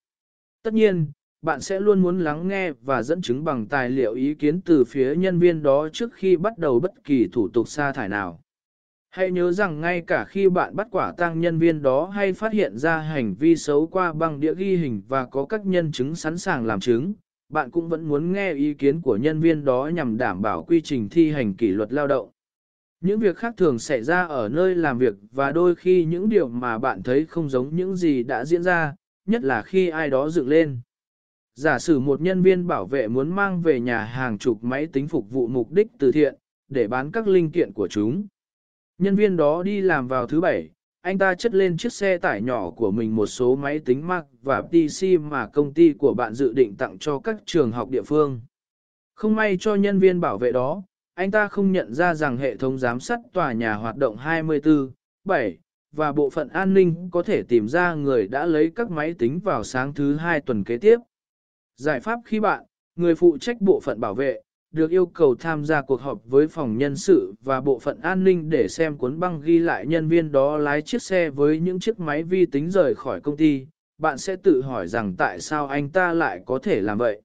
Tất nhiên, bạn sẽ luôn muốn lắng nghe và dẫn chứng bằng tài liệu ý kiến từ phía nhân viên đó trước khi bắt đầu bất kỳ thủ tục sa thải nào. Hãy nhớ rằng ngay cả khi bạn bắt quả tang nhân viên đó hay phát hiện ra hành vi xấu qua băng đĩa ghi hình và có các nhân chứng sẵn sàng làm chứng, bạn cũng vẫn muốn nghe ý kiến của nhân viên đó nhằm đảm bảo quy trình thi hành kỷ luật lao động. Những việc khác thường xảy ra ở nơi làm việc và đôi khi những điều mà bạn thấy không giống những gì đã diễn ra, nhất là khi ai đó dựng lên. Giả sử một nhân viên bảo vệ muốn mang về nhà hàng chục máy tính phục vụ mục đích từ thiện, để bán các linh kiện của chúng. Nhân viên đó đi làm vào thứ bảy, anh ta chất lên chiếc xe tải nhỏ của mình một số máy tính Mac và PC mà công ty của bạn dự định tặng cho các trường học địa phương. Không may cho nhân viên bảo vệ đó, anh ta không nhận ra rằng hệ thống giám sát tòa nhà hoạt động 24/7 và bộ phận an ninh có thể tìm ra người đã lấy các máy tính vào sáng thứ hai tuần kế tiếp. Giải pháp khi bạn, người phụ trách bộ phận bảo vệ, được yêu cầu tham gia cuộc họp với phòng nhân sự và bộ phận an ninh để xem cuốn băng ghi lại nhân viên đó lái chiếc xe với những chiếc máy vi tính rời khỏi công ty, bạn sẽ tự hỏi rằng tại sao anh ta lại có thể làm vậy.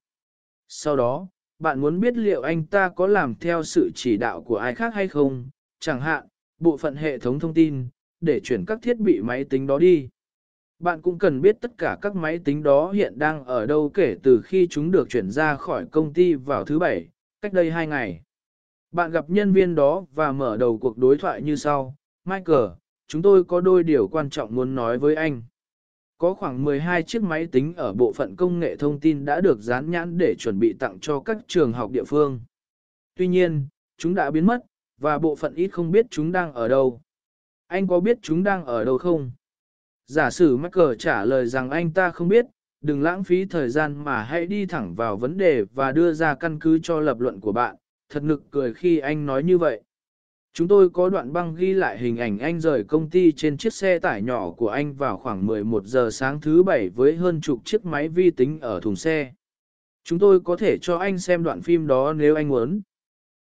Sau đó, bạn muốn biết liệu anh ta có làm theo sự chỉ đạo của ai khác hay không, chẳng hạn, bộ phận hệ thống thông tin, để chuyển các thiết bị máy tính đó đi. Bạn cũng cần biết tất cả các máy tính đó hiện đang ở đâu kể từ khi chúng được chuyển ra khỏi công ty vào thứ Bảy, cách đây 2 ngày. Bạn gặp nhân viên đó và mở đầu cuộc đối thoại như sau. Michael, chúng tôi có đôi điều quan trọng muốn nói với anh. Có khoảng 12 chiếc máy tính ở bộ phận công nghệ thông tin đã được dán nhãn để chuẩn bị tặng cho các trường học địa phương. Tuy nhiên, chúng đã biến mất, và bộ phận ít không biết chúng đang ở đâu. Anh có biết chúng đang ở đâu không? Giả sử Michael trả lời rằng anh ta không biết, đừng lãng phí thời gian mà hãy đi thẳng vào vấn đề và đưa ra căn cứ cho lập luận của bạn. Thật nực cười khi anh nói như vậy. Chúng tôi có đoạn băng ghi lại hình ảnh anh rời công ty trên chiếc xe tải nhỏ của anh vào khoảng 11 giờ sáng thứ bảy với hơn chục chiếc máy vi tính ở thùng xe. Chúng tôi có thể cho anh xem đoạn phim đó nếu anh muốn.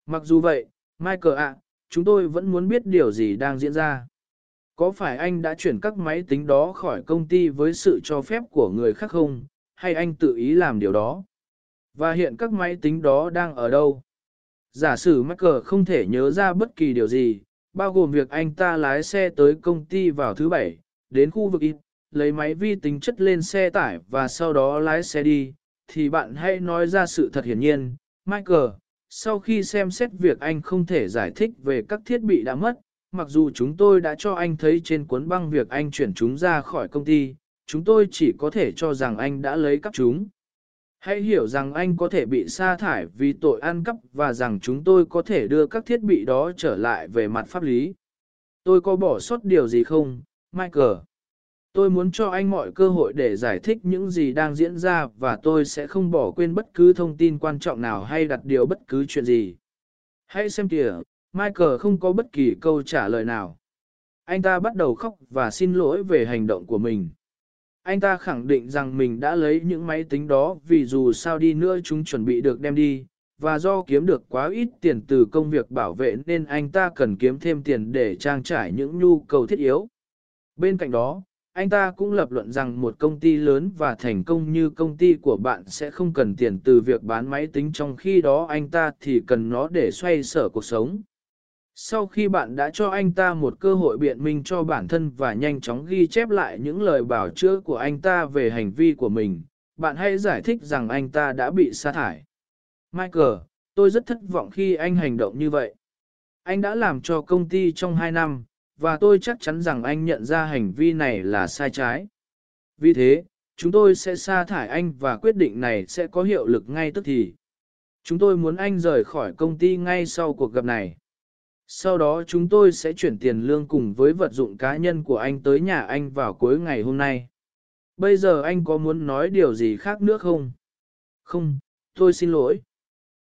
Mặc dù vậy, Michael ạ, chúng tôi vẫn muốn biết điều gì đang diễn ra. Có phải anh đã chuyển các máy tính đó khỏi công ty với sự cho phép của người khác không, hay anh tự ý làm điều đó? Và hiện các máy tính đó đang ở đâu? Giả sử Michael không thể nhớ ra bất kỳ điều gì, bao gồm việc anh ta lái xe tới công ty vào thứ bảy, đến khu vực ít, lấy máy vi tính chất lên xe tải và sau đó lái xe đi, thì bạn hãy nói ra sự thật hiển nhiên. Michael, sau khi xem xét việc anh không thể giải thích về các thiết bị đã mất, mặc dù chúng tôi đã cho anh thấy trên cuốn băng việc anh chuyển chúng ra khỏi công ty, chúng tôi chỉ có thể cho rằng anh đã lấy cắp chúng. Hãy hiểu rằng anh có thể bị sa thải vì tội ăn cắp và rằng chúng tôi có thể đưa các thiết bị đó trở lại về mặt pháp lý. Tôi có bỏ sót điều gì không, Michael? Tôi muốn cho anh mọi cơ hội để giải thích những gì đang diễn ra và tôi sẽ không bỏ quên bất cứ thông tin quan trọng nào hay đặt điều bất cứ chuyện gì. Hãy xem kìa, Michael không có bất kỳ câu trả lời nào. Anh ta bắt đầu khóc và xin lỗi về hành động của mình. Anh ta khẳng định rằng mình đã lấy những máy tính đó vì dù sao đi nữa chúng chuẩn bị được đem đi, và do kiếm được quá ít tiền từ công việc bảo vệ nên anh ta cần kiếm thêm tiền để trang trải những nhu cầu thiết yếu. Bên cạnh đó, anh ta cũng lập luận rằng một công ty lớn và thành công như công ty của bạn sẽ không cần tiền từ việc bán máy tính trong khi đó anh ta thì cần nó để xoay sở cuộc sống. Sau khi bạn đã cho anh ta một cơ hội biện minh cho bản thân và nhanh chóng ghi chép lại những lời bảo chữa của anh ta về hành vi của mình, bạn hãy giải thích rằng anh ta đã bị sa thải. Michael, tôi rất thất vọng khi anh hành động như vậy. Anh đã làm cho công ty trong 2 năm, và tôi chắc chắn rằng anh nhận ra hành vi này là sai trái. Vì thế, chúng tôi sẽ sa thải anh và quyết định này sẽ có hiệu lực ngay tức thì. Chúng tôi muốn anh rời khỏi công ty ngay sau cuộc gặp này. Sau đó chúng tôi sẽ chuyển tiền lương cùng với vật dụng cá nhân của anh tới nhà anh vào cuối ngày hôm nay. Bây giờ anh có muốn nói điều gì khác nữa không? Không, tôi xin lỗi.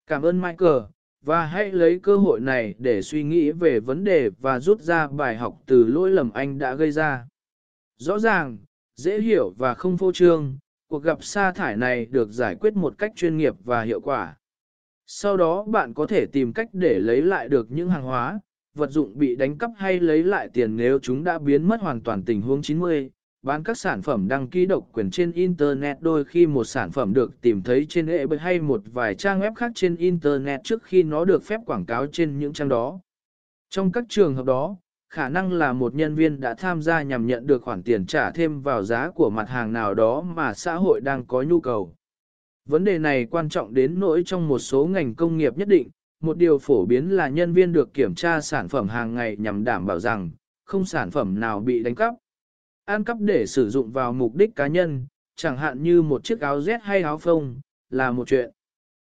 Cảm ơn Michael, và hãy lấy cơ hội này để suy nghĩ về vấn đề và rút ra bài học từ lỗi lầm anh đã gây ra. Rõ ràng, dễ hiểu và không phô trương, cuộc gặp sa thải này được giải quyết một cách chuyên nghiệp và hiệu quả. Sau đó bạn có thể tìm cách để lấy lại được những hàng hóa, vật dụng bị đánh cắp hay lấy lại tiền nếu chúng đã biến mất hoàn toàn tình huống 90. Bán các sản phẩm đăng ký độc quyền trên Internet đôi khi một sản phẩm được tìm thấy trên eBay hay một vài trang web khác trên Internet trước khi nó được phép quảng cáo trên những trang đó. Trong các trường hợp đó, khả năng là một nhân viên đã tham gia nhằm nhận được khoản tiền trả thêm vào giá của mặt hàng nào đó mà xã hội đang có nhu cầu. Vấn đề này quan trọng đến nỗi trong một số ngành công nghiệp nhất định, một điều phổ biến là nhân viên được kiểm tra sản phẩm hàng ngày nhằm đảm bảo rằng, không sản phẩm nào bị đánh cắp. Ăn cắp để sử dụng vào mục đích cá nhân, chẳng hạn như một chiếc áo Z hay áo phông, là một chuyện.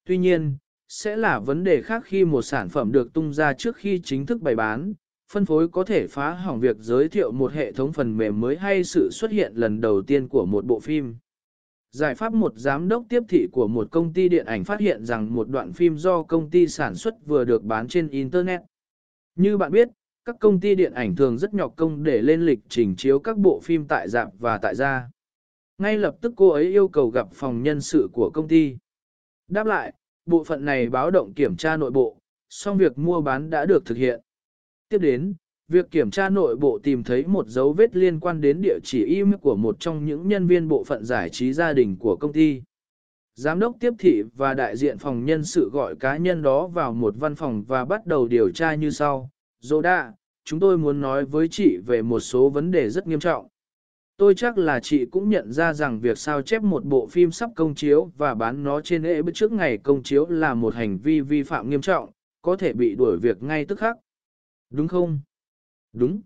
Tuy nhiên, sẽ là vấn đề khác khi một sản phẩm được tung ra trước khi chính thức bày bán, phân phối có thể phá hỏng việc giới thiệu một hệ thống phần mềm mới hay sự xuất hiện lần đầu tiên của một bộ phim. Giải pháp một giám đốc tiếp thị của một công ty điện ảnh phát hiện rằng một đoạn phim do công ty sản xuất vừa được bán trên Internet. Như bạn biết, các công ty điện ảnh thường rất nhọc công để lên lịch trình chiếu các bộ phim tại dạp và tại gia. Ngay lập tức cô ấy yêu cầu gặp phòng nhân sự của công ty. Đáp lại, bộ phận này báo động kiểm tra nội bộ, song việc mua bán đã được thực hiện. Tiếp đến, việc kiểm tra nội bộ tìm thấy một dấu vết liên quan đến địa chỉ email của một trong những nhân viên bộ phận giải trí gia đình của công ty. Giám đốc tiếp thị và đại diện phòng nhân sự gọi cá nhân đó vào một văn phòng và bắt đầu điều tra như sau. Dô chúng tôi muốn nói với chị về một số vấn đề rất nghiêm trọng. Tôi chắc là chị cũng nhận ra rằng việc sao chép một bộ phim sắp công chiếu và bán nó trên hệ trước ngày công chiếu là một hành vi vi phạm nghiêm trọng, có thể bị đuổi việc ngay tức khắc. Đúng không? Đúng.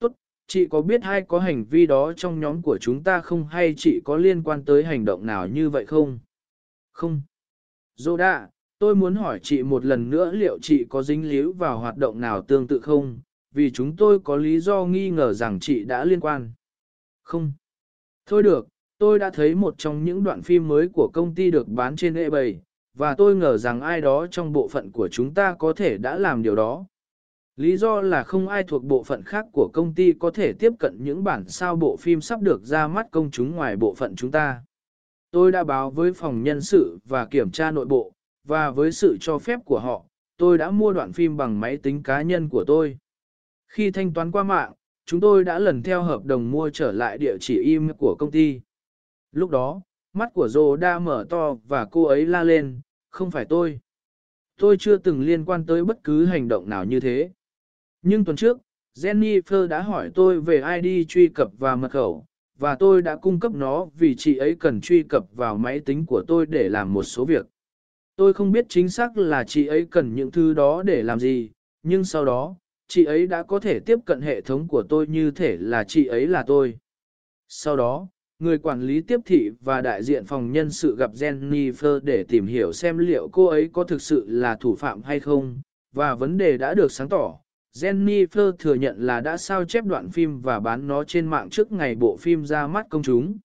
Tốt, chị có biết hay có hành vi đó trong nhóm của chúng ta không hay chị có liên quan tới hành động nào như vậy không? Không. Dô đạ, tôi muốn hỏi chị một lần nữa liệu chị có dính líu vào hoạt động nào tương tự không? Vì chúng tôi có lý do nghi ngờ rằng chị đã liên quan. Không. Thôi được, tôi đã thấy một trong những đoạn phim mới của công ty được bán trên eBay, và tôi ngờ rằng ai đó trong bộ phận của chúng ta có thể đã làm điều đó. Lý do là không ai thuộc bộ phận khác của công ty có thể tiếp cận những bản sao bộ phim sắp được ra mắt công chúng ngoài bộ phận chúng ta. Tôi đã báo với phòng nhân sự và kiểm tra nội bộ, và với sự cho phép của họ, tôi đã mua đoạn phim bằng máy tính cá nhân của tôi. Khi thanh toán qua mạng, chúng tôi đã lần theo hợp đồng mua trở lại địa chỉ email của công ty. Lúc đó, mắt của Dô đã mở to và cô ấy la lên, không phải tôi. Tôi chưa từng liên quan tới bất cứ hành động nào như thế. Nhưng tuần trước, Jennifer đã hỏi tôi về ID truy cập và mật khẩu, và tôi đã cung cấp nó vì chị ấy cần truy cập vào máy tính của tôi để làm một số việc. Tôi không biết chính xác là chị ấy cần những thứ đó để làm gì, nhưng sau đó, chị ấy đã có thể tiếp cận hệ thống của tôi như thể là chị ấy là tôi. Sau đó, người quản lý tiếp thị và đại diện phòng nhân sự gặp Jennifer để tìm hiểu xem liệu cô ấy có thực sự là thủ phạm hay không, và vấn đề đã được sáng tỏ. Jennifer thừa nhận là đã sao chép đoạn phim và bán nó trên mạng trước ngày bộ phim ra mắt công chúng.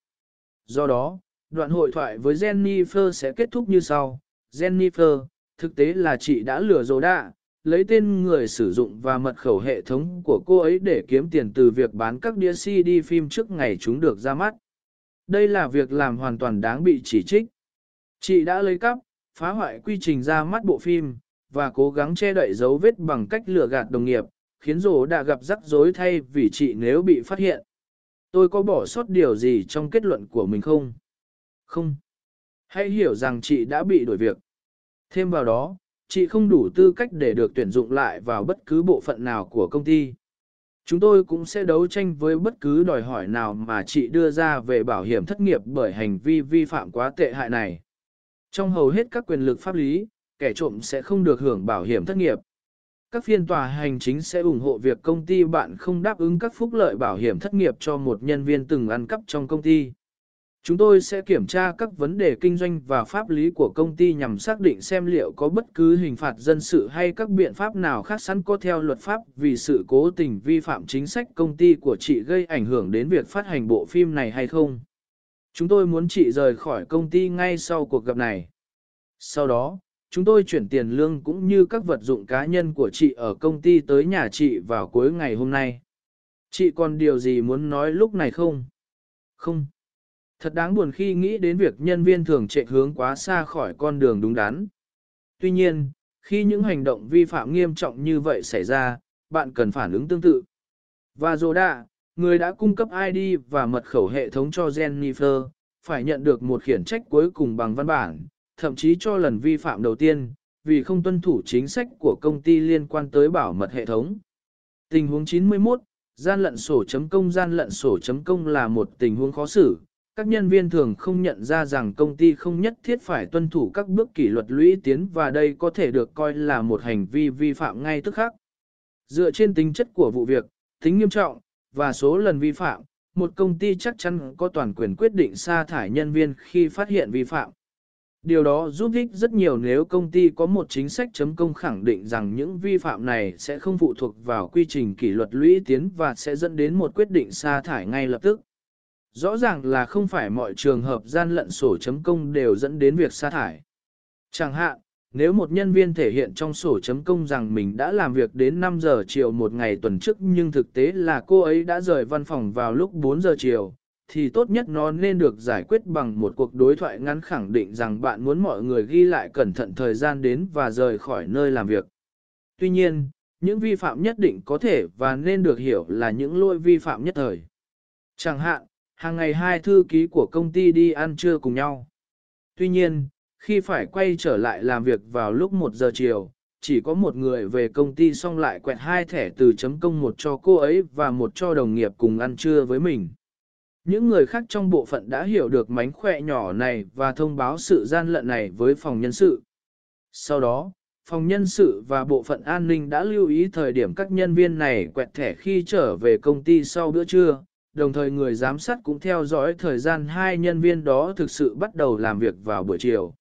Do đó, đoạn hội thoại với Jennifer sẽ kết thúc như sau. Jennifer, thực tế là chị đã lừa dối đạ, lấy tên người sử dụng và mật khẩu hệ thống của cô ấy để kiếm tiền từ việc bán các đĩa CD phim trước ngày chúng được ra mắt. Đây là việc làm hoàn toàn đáng bị chỉ trích. Chị đã lấy cắp, phá hoại quy trình ra mắt bộ phim, và cố gắng che đậy dấu vết bằng cách lừa gạt đồng nghiệp, khiến rổ đã gặp rắc rối thay vì chị nếu bị phát hiện. Tôi có bỏ sót điều gì trong kết luận của mình không? Không. Hãy hiểu rằng chị đã bị đổi việc. Thêm vào đó, chị không đủ tư cách để được tuyển dụng lại vào bất cứ bộ phận nào của công ty. Chúng tôi cũng sẽ đấu tranh với bất cứ đòi hỏi nào mà chị đưa ra về bảo hiểm thất nghiệp bởi hành vi vi phạm quá tệ hại này. Trong hầu hết các quyền lực pháp lý, kẻ trộm sẽ không được hưởng bảo hiểm thất nghiệp. Các phiên tòa hành chính sẽ ủng hộ việc công ty bạn không đáp ứng các phúc lợi bảo hiểm thất nghiệp cho một nhân viên từng ăn cắp trong công ty. Chúng tôi sẽ kiểm tra các vấn đề kinh doanh và pháp lý của công ty nhằm xác định xem liệu có bất cứ hình phạt dân sự hay các biện pháp nào khác sẵn có theo luật pháp vì sự cố tình vi phạm chính sách công ty của chị gây ảnh hưởng đến việc phát hành bộ phim này hay không. Chúng tôi muốn chị rời khỏi công ty ngay sau cuộc gặp này. Sau đó, chúng tôi chuyển tiền lương cũng như các vật dụng cá nhân của chị ở công ty tới nhà chị vào cuối ngày hôm nay. Chị còn điều gì muốn nói lúc này không? Không. Thật đáng buồn khi nghĩ đến việc nhân viên thường chạy hướng quá xa khỏi con đường đúng đắn. Tuy nhiên, khi những hành động vi phạm nghiêm trọng như vậy xảy ra, bạn cần phản ứng tương tự. Và dù đã, người đã cung cấp ID và mật khẩu hệ thống cho Jennifer, phải nhận được một khiển trách cuối cùng bằng văn bản, thậm chí cho lần vi phạm đầu tiên, vì không tuân thủ chính sách của công ty liên quan tới bảo mật hệ thống. Tình huống 91, gian lận sổ chấm công gian lận sổ chấm công là một tình huống khó xử, các nhân viên thường không nhận ra rằng công ty không nhất thiết phải tuân thủ các bước kỷ luật lũy tiến và đây có thể được coi là một hành vi vi phạm ngay tức khắc. Dựa trên tính chất của vụ việc, tính nghiêm trọng, và số lần vi phạm, một công ty chắc chắn có toàn quyền quyết định sa thải nhân viên khi phát hiện vi phạm. Điều đó giúp ích rất nhiều nếu công ty có một chính sách chấm công khẳng định rằng những vi phạm này sẽ không phụ thuộc vào quy trình kỷ luật lũy tiến và sẽ dẫn đến một quyết định sa thải ngay lập tức. Rõ ràng là không phải mọi trường hợp gian lận sổ chấm công đều dẫn đến việc sa thải. Chẳng hạn, nếu một nhân viên thể hiện trong sổ chấm công rằng mình đã làm việc đến 5 giờ chiều một ngày tuần trước nhưng thực tế là cô ấy đã rời văn phòng vào lúc 4 giờ chiều, thì tốt nhất nó nên được giải quyết bằng một cuộc đối thoại ngắn khẳng định rằng bạn muốn mọi người ghi lại cẩn thận thời gian đến và rời khỏi nơi làm việc. Tuy nhiên, những vi phạm nhất định có thể và nên được hiểu là những lỗi vi phạm nhất thời. Chẳng hạn, hàng ngày hai thư ký của công ty đi ăn trưa cùng nhau. Tuy nhiên, khi phải quay trở lại làm việc vào lúc 1 giờ chiều, chỉ có một người về công ty xong lại quẹt hai thẻ từ chấm công một cho cô ấy và một cho đồng nghiệp cùng ăn trưa với mình. Những người khác trong bộ phận đã hiểu được mánh khỏe nhỏ này và thông báo sự gian lận này với phòng nhân sự. Sau đó, phòng nhân sự và bộ phận an ninh đã lưu ý thời điểm các nhân viên này quẹt thẻ khi trở về công ty sau bữa trưa, đồng thời người giám sát cũng theo dõi thời gian hai nhân viên đó thực sự bắt đầu làm việc vào buổi chiều.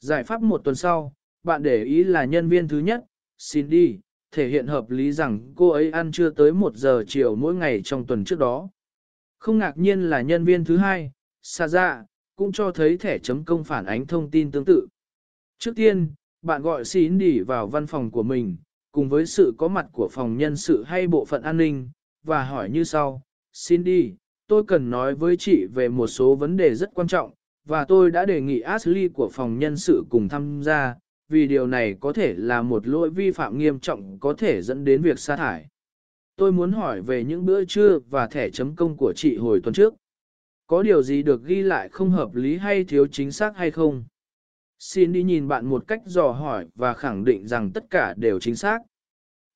Giải pháp một tuần sau, bạn để ý là nhân viên thứ nhất, Cindy, thể hiện hợp lý rằng cô ấy ăn chưa tới 1 giờ chiều mỗi ngày trong tuần trước đó. Không ngạc nhiên là nhân viên thứ hai, Saza, dạ, cũng cho thấy thẻ chấm công phản ánh thông tin tương tự. Trước tiên, bạn gọi xin đi vào văn phòng của mình, cùng với sự có mặt của phòng nhân sự hay bộ phận an ninh, và hỏi như sau, Xin đi, tôi cần nói với chị về một số vấn đề rất quan trọng, và tôi đã đề nghị Ashley của phòng nhân sự cùng tham gia, vì điều này có thể là một lỗi vi phạm nghiêm trọng có thể dẫn đến việc sa thải. Tôi muốn hỏi về những bữa trưa và thẻ chấm công của chị hồi tuần trước. Có điều gì được ghi lại không hợp lý hay thiếu chính xác hay không? Xin đi nhìn bạn một cách dò hỏi và khẳng định rằng tất cả đều chính xác.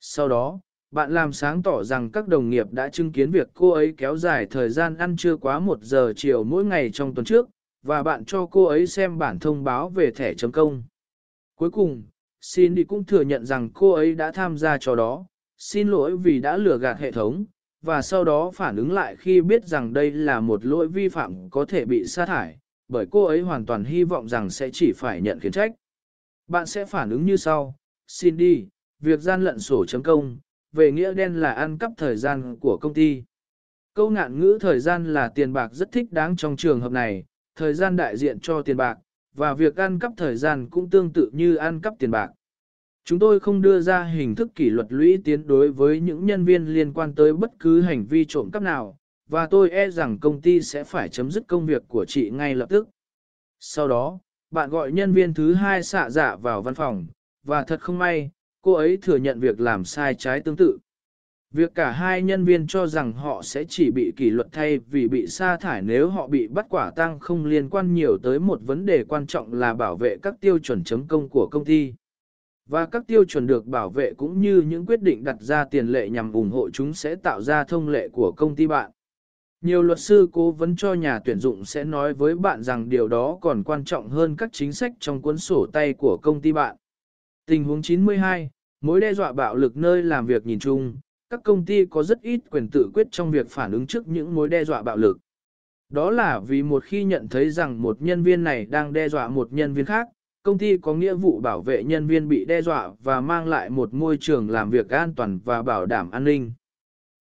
Sau đó, bạn làm sáng tỏ rằng các đồng nghiệp đã chứng kiến việc cô ấy kéo dài thời gian ăn trưa quá một giờ chiều mỗi ngày trong tuần trước, và bạn cho cô ấy xem bản thông báo về thẻ chấm công. Cuối cùng, Cindy cũng thừa nhận rằng cô ấy đã tham gia trò đó, xin lỗi vì đã lừa gạt hệ thống, và sau đó phản ứng lại khi biết rằng đây là một lỗi vi phạm có thể bị sa thải, bởi cô ấy hoàn toàn hy vọng rằng sẽ chỉ phải nhận khiển trách. Bạn sẽ phản ứng như sau, Xin đi. việc gian lận sổ chấm công, về nghĩa đen là ăn cắp thời gian của công ty. Câu nạn ngữ thời gian là tiền bạc rất thích đáng trong trường hợp này, thời gian đại diện cho tiền bạc, và việc ăn cắp thời gian cũng tương tự như ăn cắp tiền bạc. Chúng tôi không đưa ra hình thức kỷ luật lũy tiến đối với những nhân viên liên quan tới bất cứ hành vi trộm cắp nào, và tôi e rằng công ty sẽ phải chấm dứt công việc của chị ngay lập tức. Sau đó, bạn gọi nhân viên thứ hai xạ dạ vào văn phòng, và thật không may, cô ấy thừa nhận việc làm sai trái tương tự. Việc cả hai nhân viên cho rằng họ sẽ chỉ bị kỷ luật thay vì bị sa thải nếu họ bị bắt quả tang không liên quan nhiều tới một vấn đề quan trọng là bảo vệ các tiêu chuẩn chấm công của công ty. Và các tiêu chuẩn được bảo vệ cũng như những quyết định đặt ra tiền lệ nhằm ủng hộ chúng sẽ tạo ra thông lệ của công ty bạn. Nhiều luật sư cố vấn cho nhà tuyển dụng sẽ nói với bạn rằng điều đó còn quan trọng hơn các chính sách trong cuốn sổ tay của công ty bạn. Tình huống 92, mối đe dọa bạo lực nơi làm việc nhìn chung, các công ty có rất ít quyền tự quyết trong việc phản ứng trước những mối đe dọa bạo lực. Đó là vì một khi nhận thấy rằng một nhân viên này đang đe dọa một nhân viên khác, công ty có nghĩa vụ bảo vệ nhân viên bị đe dọa và mang lại một môi trường làm việc an toàn và bảo đảm an ninh.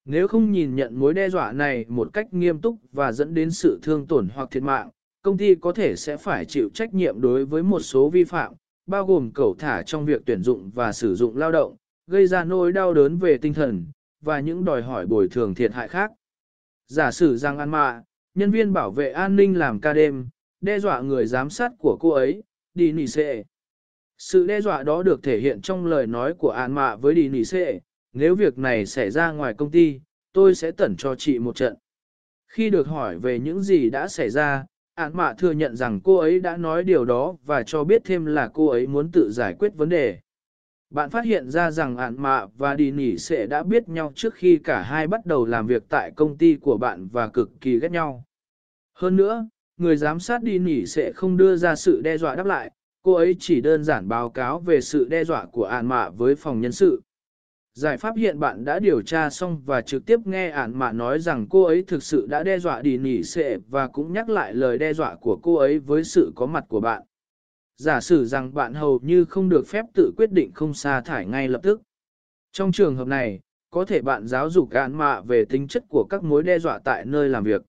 Nếu không nhìn nhận mối đe dọa này một cách nghiêm túc và dẫn đến sự thương tổn hoặc thiệt mạng, công ty có thể sẽ phải chịu trách nhiệm đối với một số vi phạm, bao gồm cẩu thả trong việc tuyển dụng và sử dụng lao động, gây ra nỗi đau đớn về tinh thần, và những đòi hỏi bồi thường thiệt hại khác. Giả sử rằng ăn mạ, nhân viên bảo vệ an ninh làm ca đêm, đe dọa người giám sát của cô ấy, đi nỉ xệ. Sự đe dọa đó được thể hiện trong lời nói của an mạ với đi nỉ xệ, nếu việc này xảy ra ngoài công ty, tôi sẽ tẩn cho chị một trận. Khi được hỏi về những gì đã xảy ra, Án mạ thừa nhận rằng cô ấy đã nói điều đó và cho biết thêm là cô ấy muốn tự giải quyết vấn đề. Bạn phát hiện ra rằng ạn mạ và đi nỉ sẽ đã biết nhau trước khi cả hai bắt đầu làm việc tại công ty của bạn và cực kỳ ghét nhau. Hơn nữa, người giám sát đi nỉ sẽ không đưa ra sự đe dọa đáp lại, cô ấy chỉ đơn giản báo cáo về sự đe dọa của ản mạ với phòng nhân sự. Giải pháp hiện bạn đã điều tra xong và trực tiếp nghe ản mạ nói rằng cô ấy thực sự đã đe dọa đi nỉ sẽ và cũng nhắc lại lời đe dọa của cô ấy với sự có mặt của bạn. Giả sử rằng bạn hầu như không được phép tự quyết định không sa thải ngay lập tức. Trong trường hợp này, có thể bạn giáo dục ản mạ về tính chất của các mối đe dọa tại nơi làm việc.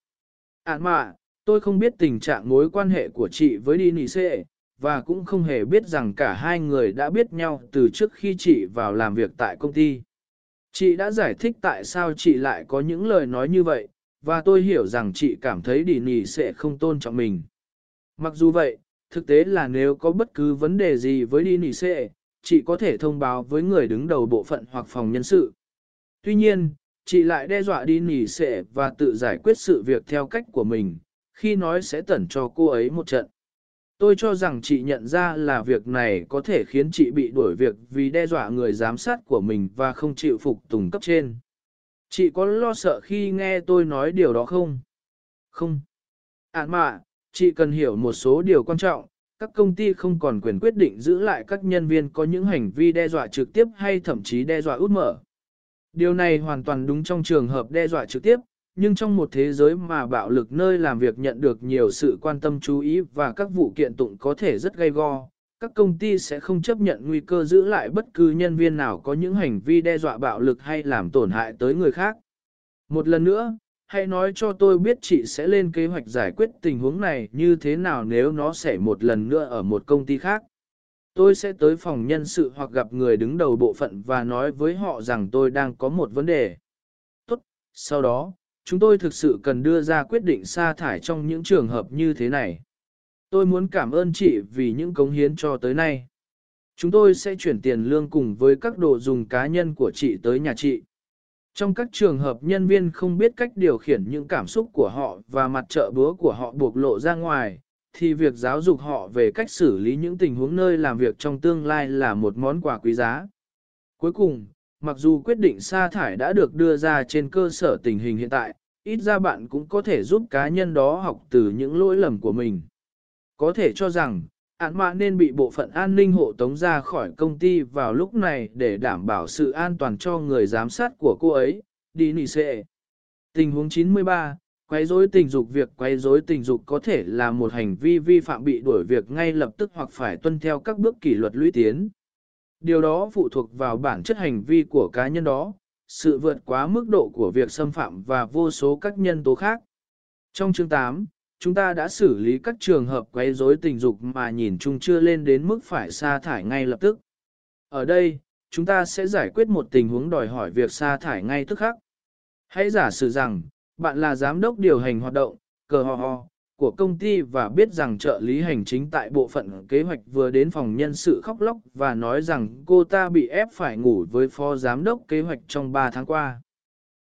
Ản mạ, tôi không biết tình trạng mối quan hệ của chị với đi nỉ sẽ và cũng không hề biết rằng cả hai người đã biết nhau từ trước khi chị vào làm việc tại công ty. Chị đã giải thích tại sao chị lại có những lời nói như vậy, và tôi hiểu rằng chị cảm thấy Đi nỉ sẽ không tôn trọng mình. Mặc dù vậy, thực tế là nếu có bất cứ vấn đề gì với Đi nỉ sẽ, chị có thể thông báo với người đứng đầu bộ phận hoặc phòng nhân sự. Tuy nhiên, chị lại đe dọa Đi nỉ sẽ và tự giải quyết sự việc theo cách của mình, khi nói sẽ tẩn cho cô ấy một trận. Tôi cho rằng chị nhận ra là việc này có thể khiến chị bị đuổi việc vì đe dọa người giám sát của mình và không chịu phục tùng cấp trên. Chị có lo sợ khi nghe tôi nói điều đó không? Không. À Ản mạ, chị cần hiểu một số điều quan trọng. Các công ty không còn quyền quyết định giữ lại các nhân viên có những hành vi đe dọa trực tiếp hay thậm chí đe dọa út mở. Điều này hoàn toàn đúng trong trường hợp đe dọa trực tiếp, nhưng trong một thế giới mà bạo lực nơi làm việc nhận được nhiều sự quan tâm chú ý và các vụ kiện tụng có thể rất gay go, các công ty sẽ không chấp nhận nguy cơ giữ lại bất cứ nhân viên nào có những hành vi đe dọa bạo lực hay làm tổn hại tới người khác. Một lần nữa, hãy nói cho tôi biết chị sẽ lên kế hoạch giải quyết tình huống này như thế nào nếu nó xảy một lần nữa ở một công ty khác. Tôi sẽ tới phòng nhân sự hoặc gặp người đứng đầu bộ phận và nói với họ rằng tôi đang có một vấn đề. Tốt, sau đó, chúng tôi thực sự cần đưa ra quyết định sa thải trong những trường hợp như thế này. Tôi muốn cảm ơn chị vì những cống hiến cho tới nay. Chúng tôi sẽ chuyển tiền lương cùng với các đồ dùng cá nhân của chị tới nhà chị. Trong các trường hợp nhân viên không biết cách điều khiển những cảm xúc của họ và mặt trợ búa của họ buộc lộ ra ngoài, thì việc giáo dục họ về cách xử lý những tình huống nơi làm việc trong tương lai là một món quà quý giá. Cuối cùng, Mặc dù quyết định sa thải đã được đưa ra trên cơ sở tình hình hiện tại, ít ra bạn cũng có thể giúp cá nhân đó học từ những lỗi lầm của mình. Có thể cho rằng, án mạ nên bị bộ phận an ninh hộ tống ra khỏi công ty vào lúc này để đảm bảo sự an toàn cho người giám sát của cô ấy, đi nỉ xệ. Tình huống 93, quấy rối tình dục Việc quấy rối tình dục có thể là một hành vi vi phạm bị đuổi việc ngay lập tức hoặc phải tuân theo các bước kỷ luật lũy tiến. Điều đó phụ thuộc vào bản chất hành vi của cá nhân đó, sự vượt quá mức độ của việc xâm phạm và vô số các nhân tố khác. Trong chương 8, chúng ta đã xử lý các trường hợp quấy rối tình dục mà nhìn chung chưa lên đến mức phải sa thải ngay lập tức. Ở đây, chúng ta sẽ giải quyết một tình huống đòi hỏi việc sa thải ngay tức khắc. Hãy giả sử rằng, bạn là giám đốc điều hành hoạt động, cờ ho ho, của công ty và biết rằng trợ lý hành chính tại bộ phận kế hoạch vừa đến phòng nhân sự khóc lóc và nói rằng cô ta bị ép phải ngủ với phó giám đốc kế hoạch trong 3 tháng qua.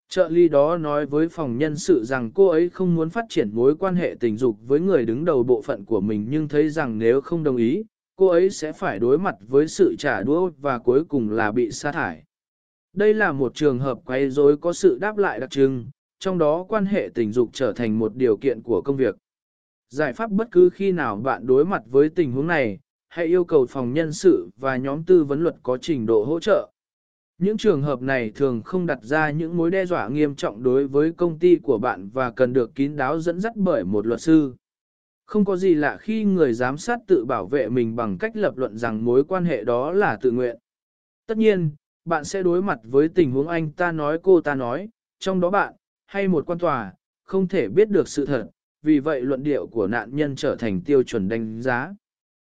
Trợ lý đó nói với phòng nhân sự rằng cô ấy không muốn phát triển mối quan hệ tình dục với người đứng đầu bộ phận của mình nhưng thấy rằng nếu không đồng ý, cô ấy sẽ phải đối mặt với sự trả đũa và cuối cùng là bị sa thải. Đây là một trường hợp quay rối có sự đáp lại đặc trưng, trong đó quan hệ tình dục trở thành một điều kiện của công việc. Giải pháp bất cứ khi nào bạn đối mặt với tình huống này, hãy yêu cầu phòng nhân sự và nhóm tư vấn luật có trình độ hỗ trợ. Những trường hợp này thường không đặt ra những mối đe dọa nghiêm trọng đối với công ty của bạn và cần được kín đáo dẫn dắt bởi một luật sư. Không có gì lạ khi người giám sát tự bảo vệ mình bằng cách lập luận rằng mối quan hệ đó là tự nguyện. Tất nhiên, bạn sẽ đối mặt với tình huống anh ta nói cô ta nói, trong đó bạn, hay một quan tòa, không thể biết được sự thật, vì vậy luận điệu của nạn nhân trở thành tiêu chuẩn đánh giá.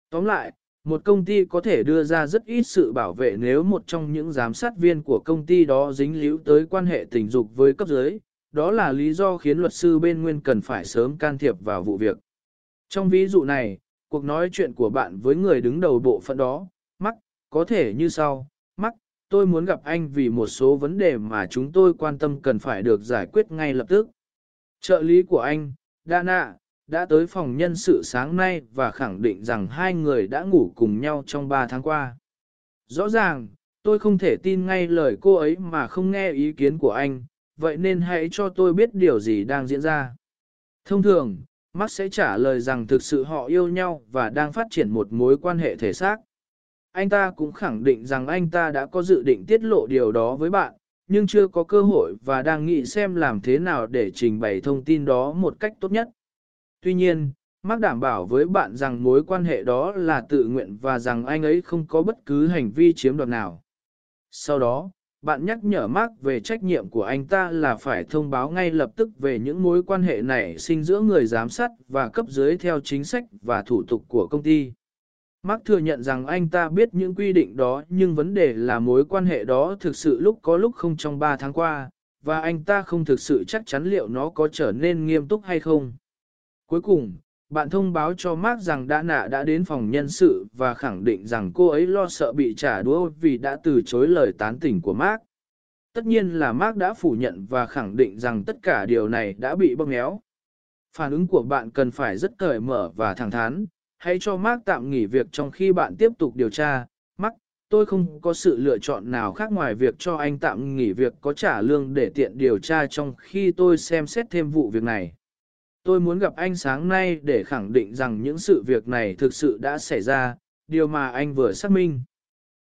Tóm lại, một công ty có thể đưa ra rất ít sự bảo vệ nếu một trong những giám sát viên của công ty đó dính líu tới quan hệ tình dục với cấp dưới, đó là lý do khiến luật sư bên nguyên cần phải sớm can thiệp vào vụ việc. Trong ví dụ này, cuộc nói chuyện của bạn với người đứng đầu bộ phận đó, mắc, có thể như sau, mắc, tôi muốn gặp anh vì một số vấn đề mà chúng tôi quan tâm cần phải được giải quyết ngay lập tức. Trợ lý của anh, Dana, đã tới phòng nhân sự sáng nay và khẳng định rằng hai người đã ngủ cùng nhau trong ba tháng qua. Rõ ràng, tôi không thể tin ngay lời cô ấy mà không nghe ý kiến của anh, vậy nên hãy cho tôi biết điều gì đang diễn ra. Thông thường, Mark sẽ trả lời rằng thực sự họ yêu nhau và đang phát triển một mối quan hệ thể xác. Anh ta cũng khẳng định rằng anh ta đã có dự định tiết lộ điều đó với bạn, nhưng chưa có cơ hội và đang nghĩ xem làm thế nào để trình bày thông tin đó một cách tốt nhất. Tuy nhiên, Mark đảm bảo với bạn rằng mối quan hệ đó là tự nguyện và rằng anh ấy không có bất cứ hành vi chiếm đoạt nào. Sau đó, bạn nhắc nhở Mark về trách nhiệm của anh ta là phải thông báo ngay lập tức về những mối quan hệ nảy sinh giữa người giám sát và cấp dưới theo chính sách và thủ tục của công ty. Mark thừa nhận rằng anh ta biết những quy định đó nhưng vấn đề là mối quan hệ đó thực sự lúc có lúc không trong 3 tháng qua, và anh ta không thực sự chắc chắn liệu nó có trở nên nghiêm túc hay không. Cuối cùng, bạn thông báo cho Mark rằng đã nạ đã đến phòng nhân sự và khẳng định rằng cô ấy lo sợ bị trả đũa vì đã từ chối lời tán tỉnh của Mark. Tất nhiên là Mark đã phủ nhận và khẳng định rằng tất cả điều này đã bị bóp méo. Phản ứng của bạn cần phải rất cởi mở và thẳng thắn. Hãy cho Mark tạm nghỉ việc trong khi bạn tiếp tục điều tra. Mark, tôi không có sự lựa chọn nào khác ngoài việc cho anh tạm nghỉ việc có trả lương để tiện điều tra trong khi tôi xem xét thêm vụ việc này. Tôi muốn gặp anh sáng nay để khẳng định rằng những sự việc này thực sự đã xảy ra, điều mà anh vừa xác minh.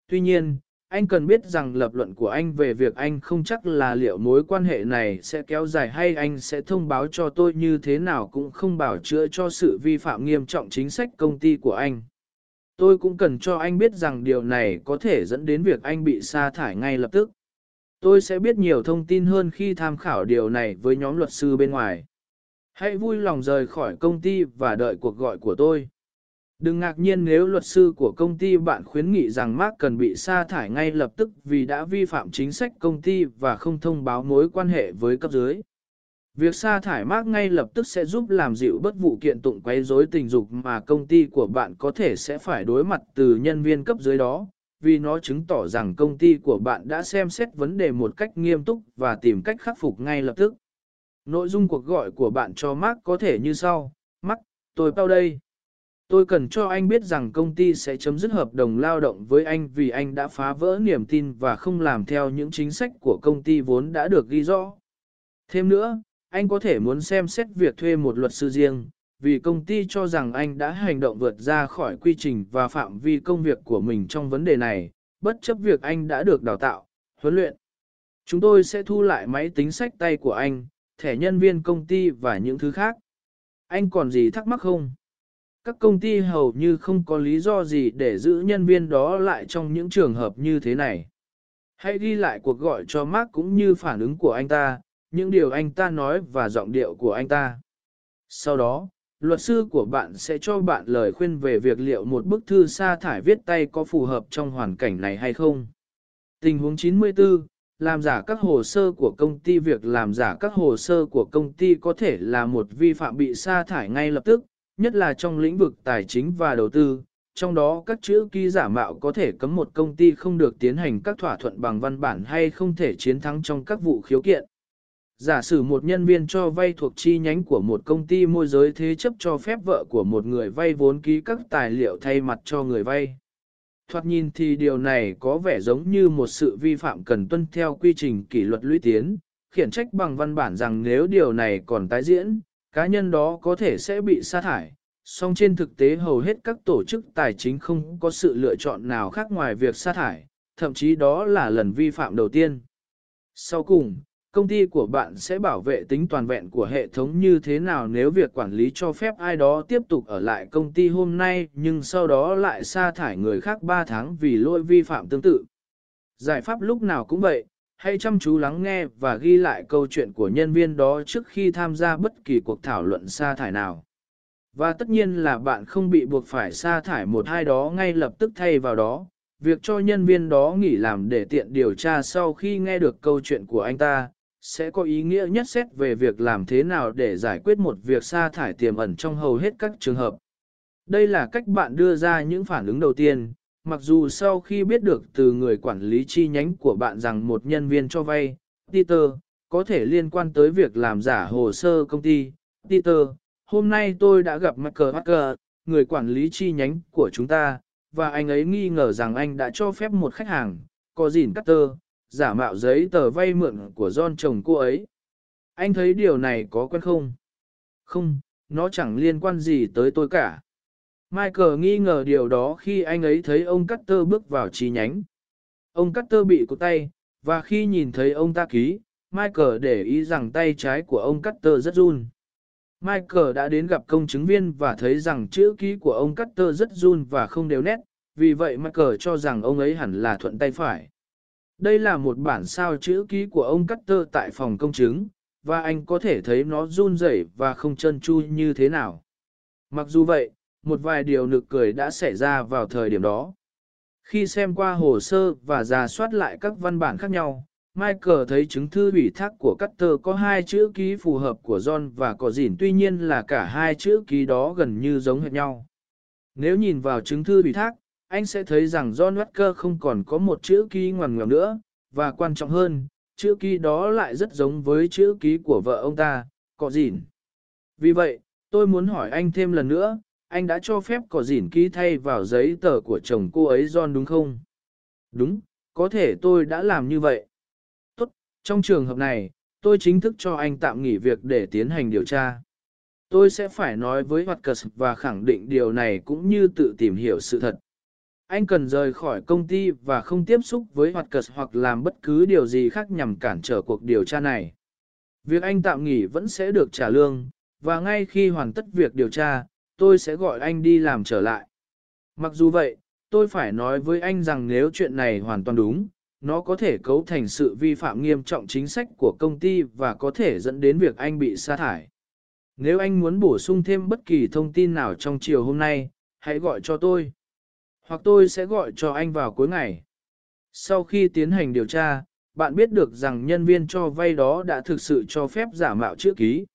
Tuy nhiên, anh cần biết rằng lập luận của anh về việc anh không chắc là liệu mối quan hệ này sẽ kéo dài hay anh sẽ thông báo cho tôi như thế nào cũng không bảo chữa cho sự vi phạm nghiêm trọng chính sách công ty của anh. Tôi cũng cần cho anh biết rằng điều này có thể dẫn đến việc anh bị sa thải ngay lập tức. Tôi sẽ biết nhiều thông tin hơn khi tham khảo điều này với nhóm luật sư bên ngoài. Hãy vui lòng rời khỏi công ty và đợi cuộc gọi của tôi. Đừng ngạc nhiên nếu luật sư của công ty bạn khuyến nghị rằng Mark cần bị sa thải ngay lập tức vì đã vi phạm chính sách công ty và không thông báo mối quan hệ với cấp dưới. Việc sa thải Mark ngay lập tức sẽ giúp làm dịu bất vụ kiện tụng quấy rối tình dục mà công ty của bạn có thể sẽ phải đối mặt từ nhân viên cấp dưới đó, vì nó chứng tỏ rằng công ty của bạn đã xem xét vấn đề một cách nghiêm túc và tìm cách khắc phục ngay lập tức. Nội dung cuộc gọi của bạn cho Mark có thể như sau. Mark, tôi bao đây. Tôi cần cho anh biết rằng công ty sẽ chấm dứt hợp đồng lao động với anh vì anh đã phá vỡ niềm tin và không làm theo những chính sách của công ty vốn đã được ghi rõ. Thêm nữa, anh có thể muốn xem xét việc thuê một luật sư riêng, vì công ty cho rằng anh đã hành động vượt ra khỏi quy trình và phạm vi công việc của mình trong vấn đề này, bất chấp việc anh đã được đào tạo, huấn luyện. Chúng tôi sẽ thu lại máy tính sách tay của anh, thẻ nhân viên công ty và những thứ khác. Anh còn gì thắc mắc không? Các công ty hầu như không có lý do gì để giữ nhân viên đó lại trong những trường hợp như thế này. Hãy ghi lại cuộc gọi cho Mark cũng như phản ứng của anh ta, những điều anh ta nói và giọng điệu của anh ta. Sau đó, luật sư của bạn sẽ cho bạn lời khuyên về việc liệu một bức thư sa thải viết tay có phù hợp trong hoàn cảnh này hay không. Tình huống 94, làm giả các hồ sơ của công ty việc làm giả các hồ sơ của công ty có thể là một vi phạm bị sa thải ngay lập tức, nhất là trong lĩnh vực tài chính và đầu tư. Trong đó các chữ ký giả mạo có thể cấm một công ty không được tiến hành các thỏa thuận bằng văn bản hay không thể chiến thắng trong các vụ khiếu kiện. Giả sử một nhân viên cho vay thuộc chi nhánh của một công ty môi giới thế chấp cho phép vợ của một người vay vốn ký các tài liệu thay mặt cho người vay. Thoạt nhìn thì điều này có vẻ giống như một sự vi phạm cần tuân theo quy trình kỷ luật lũy tiến, khiển trách bằng văn bản rằng nếu điều này còn tái diễn, cá nhân đó có thể sẽ bị sa thải. Song trên thực tế hầu hết các tổ chức tài chính không có sự lựa chọn nào khác ngoài việc sa thải, thậm chí đó là lần vi phạm đầu tiên. Sau cùng, công ty của bạn sẽ bảo vệ tính toàn vẹn của hệ thống như thế nào nếu việc quản lý cho phép ai đó tiếp tục ở lại công ty hôm nay nhưng sau đó lại sa thải người khác 3 tháng vì lỗi vi phạm tương tự. Giải pháp lúc nào cũng vậy, hãy chăm chú lắng nghe và ghi lại câu chuyện của nhân viên đó trước khi tham gia bất kỳ cuộc thảo luận sa thải nào. Và tất nhiên là bạn không bị buộc phải sa thải một hai đó ngay lập tức thay vào đó, việc cho nhân viên đó nghỉ làm để tiện điều tra sau khi nghe được câu chuyện của anh ta, sẽ có ý nghĩa nhất xét về việc làm thế nào để giải quyết một việc sa thải tiềm ẩn trong hầu hết các trường hợp. Đây là cách bạn đưa ra những phản ứng đầu tiên, mặc dù sau khi biết được từ người quản lý chi nhánh của bạn rằng một nhân viên cho vay, Peter, có thể liên quan tới việc làm giả hồ sơ công ty. Peter, hôm nay tôi đã gặp Michael Hacker, người quản lý chi nhánh của chúng ta, và anh ấy nghi ngờ rằng anh đã cho phép một khách hàng, có gìn Carter, giả mạo giấy tờ vay mượn của John chồng cô ấy. Anh thấy điều này có quen không? Không, nó chẳng liên quan gì tới tôi cả. Michael nghi ngờ điều đó khi anh ấy thấy ông Carter bước vào chi nhánh. Ông Carter bị cụt tay, và khi nhìn thấy ông ta ký, Michael để ý rằng tay trái của ông Carter rất run. Michael đã đến gặp công chứng viên và thấy rằng chữ ký của ông Carter rất run và không đều nét, vì vậy Michael cho rằng ông ấy hẳn là thuận tay phải. Đây là một bản sao chữ ký của ông Carter tại phòng công chứng, và anh có thể thấy nó run rẩy và không chân chu như thế nào. Mặc dù vậy, một vài điều nực cười đã xảy ra vào thời điểm đó. Khi xem qua hồ sơ và giả soát lại các văn bản khác nhau, Michael thấy chứng thư ủy thác của Cutter có hai chữ ký phù hợp của John và có dỉn tuy nhiên là cả hai chữ ký đó gần như giống hệt nhau. Nếu nhìn vào chứng thư ủy thác, anh sẽ thấy rằng John Walker không còn có một chữ ký ngoằn ngoèo nữa, và quan trọng hơn, chữ ký đó lại rất giống với chữ ký của vợ ông ta, có dỉn. Vì vậy, tôi muốn hỏi anh thêm lần nữa, anh đã cho phép có dỉn ký thay vào giấy tờ của chồng cô ấy John đúng không? Đúng, có thể tôi đã làm như vậy. Tốt, trong trường hợp này, tôi chính thức cho anh tạm nghỉ việc để tiến hành điều tra. Tôi sẽ phải nói với Watkins và khẳng định điều này cũng như tự tìm hiểu sự thật. Anh cần rời khỏi công ty và không tiếp xúc với Watkins hoặc làm bất cứ điều gì khác nhằm cản trở cuộc điều tra này. Việc anh tạm nghỉ vẫn sẽ được trả lương, và ngay khi hoàn tất việc điều tra, tôi sẽ gọi anh đi làm trở lại. Mặc dù vậy, tôi phải nói với anh rằng nếu chuyện này hoàn toàn đúng, nó có thể cấu thành sự vi phạm nghiêm trọng chính sách của công ty và có thể dẫn đến việc anh bị sa thải. Nếu anh muốn bổ sung thêm bất kỳ thông tin nào trong chiều hôm nay, hãy gọi cho tôi. Hoặc tôi sẽ gọi cho anh vào cuối ngày. Sau khi tiến hành điều tra, bạn biết được rằng nhân viên cho vay đó đã thực sự cho phép giả mạo chữ ký.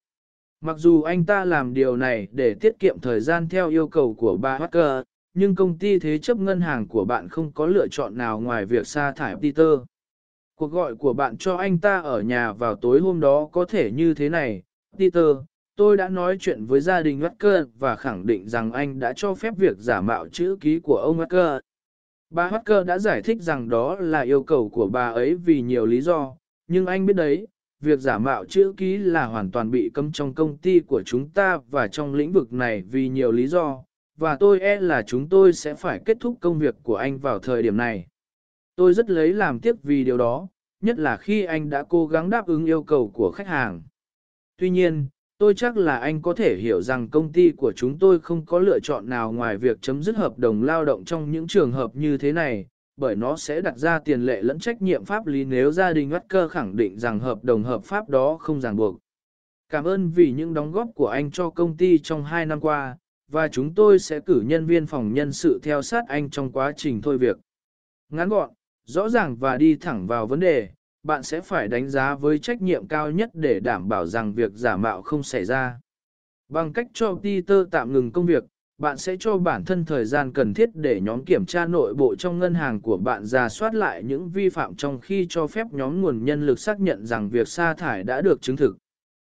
Mặc dù anh ta làm điều này để tiết kiệm thời gian theo yêu cầu của bà Hacker, nhưng công ty thế chấp ngân hàng của bạn không có lựa chọn nào ngoài việc sa thải Peter. Cuộc gọi của bạn cho anh ta ở nhà vào tối hôm đó có thể như thế này, Peter, tôi đã nói chuyện với gia đình Hacker và khẳng định rằng anh đã cho phép việc giả mạo chữ ký của ông Hacker. Bà Hacker đã giải thích rằng đó là yêu cầu của bà ấy vì nhiều lý do, nhưng anh biết đấy, việc giả mạo chữ ký là hoàn toàn bị cấm trong công ty của chúng ta và trong lĩnh vực này vì nhiều lý do, và tôi e là chúng tôi sẽ phải kết thúc công việc của anh vào thời điểm này. Tôi rất lấy làm tiếc vì điều đó, nhất là khi anh đã cố gắng đáp ứng yêu cầu của khách hàng. Tuy nhiên, tôi chắc là anh có thể hiểu rằng công ty của chúng tôi không có lựa chọn nào ngoài việc chấm dứt hợp đồng lao động trong những trường hợp như thế này, bởi nó sẽ đặt ra tiền lệ lẫn trách nhiệm pháp lý nếu gia đình cơ khẳng định rằng hợp đồng hợp pháp đó không ràng buộc. Cảm ơn vì những đóng góp của anh cho công ty trong hai năm qua, và chúng tôi sẽ cử nhân viên phòng nhân sự theo sát anh trong quá trình thôi việc. Ngắn gọn, rõ ràng và đi thẳng vào vấn đề, bạn sẽ phải đánh giá với trách nhiệm cao nhất để đảm bảo rằng việc giả mạo không xảy ra. Bằng cách cho Peter tạm ngừng công việc, bạn sẽ cho bản thân thời gian cần thiết để nhóm kiểm tra nội bộ trong ngân hàng của bạn ra soát lại những vi phạm trong khi cho phép nhóm nguồn nhân lực xác nhận rằng việc sa thải đã được chứng thực.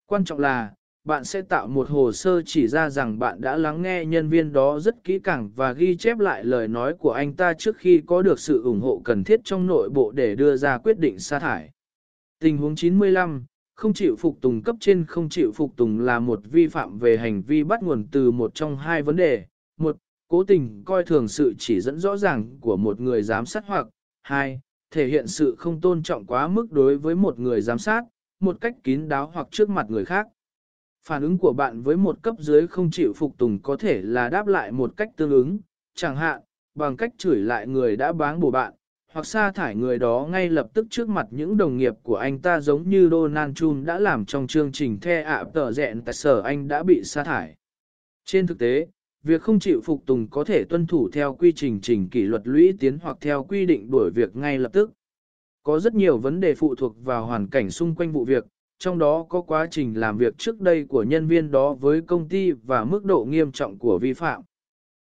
Quan trọng là, bạn sẽ tạo một hồ sơ chỉ ra rằng bạn đã lắng nghe nhân viên đó rất kỹ càng và ghi chép lại lời nói của anh ta trước khi có được sự ủng hộ cần thiết trong nội bộ để đưa ra quyết định sa thải. Tình huống 95, không chịu phục tùng cấp trên không chịu phục tùng là một vi phạm về hành vi bắt nguồn từ một trong hai vấn đề. Một, cố tình coi thường sự chỉ dẫn rõ ràng của một người giám sát hoặc hai, thể hiện sự không tôn trọng quá mức đối với một người giám sát, một cách kín đáo hoặc trước mặt người khác. Phản ứng của bạn với một cấp dưới không chịu phục tùng có thể là đáp lại một cách tương ứng, chẳng hạn, bằng cách chửi lại người đã báng bổ bạn, hoặc sa thải người đó ngay lập tức trước mặt những đồng nghiệp của anh ta giống như Donald Trump đã làm trong chương trình The ạ tờ dẹn tại sở anh đã bị sa thải. Trên thực tế, việc không chịu phục tùng có thể tuân thủ theo quy trình trình kỷ luật lũy tiến hoặc theo quy định đuổi việc ngay lập tức. Có rất nhiều vấn đề phụ thuộc vào hoàn cảnh xung quanh vụ việc, trong đó có quá trình làm việc trước đây của nhân viên đó với công ty và mức độ nghiêm trọng của vi phạm.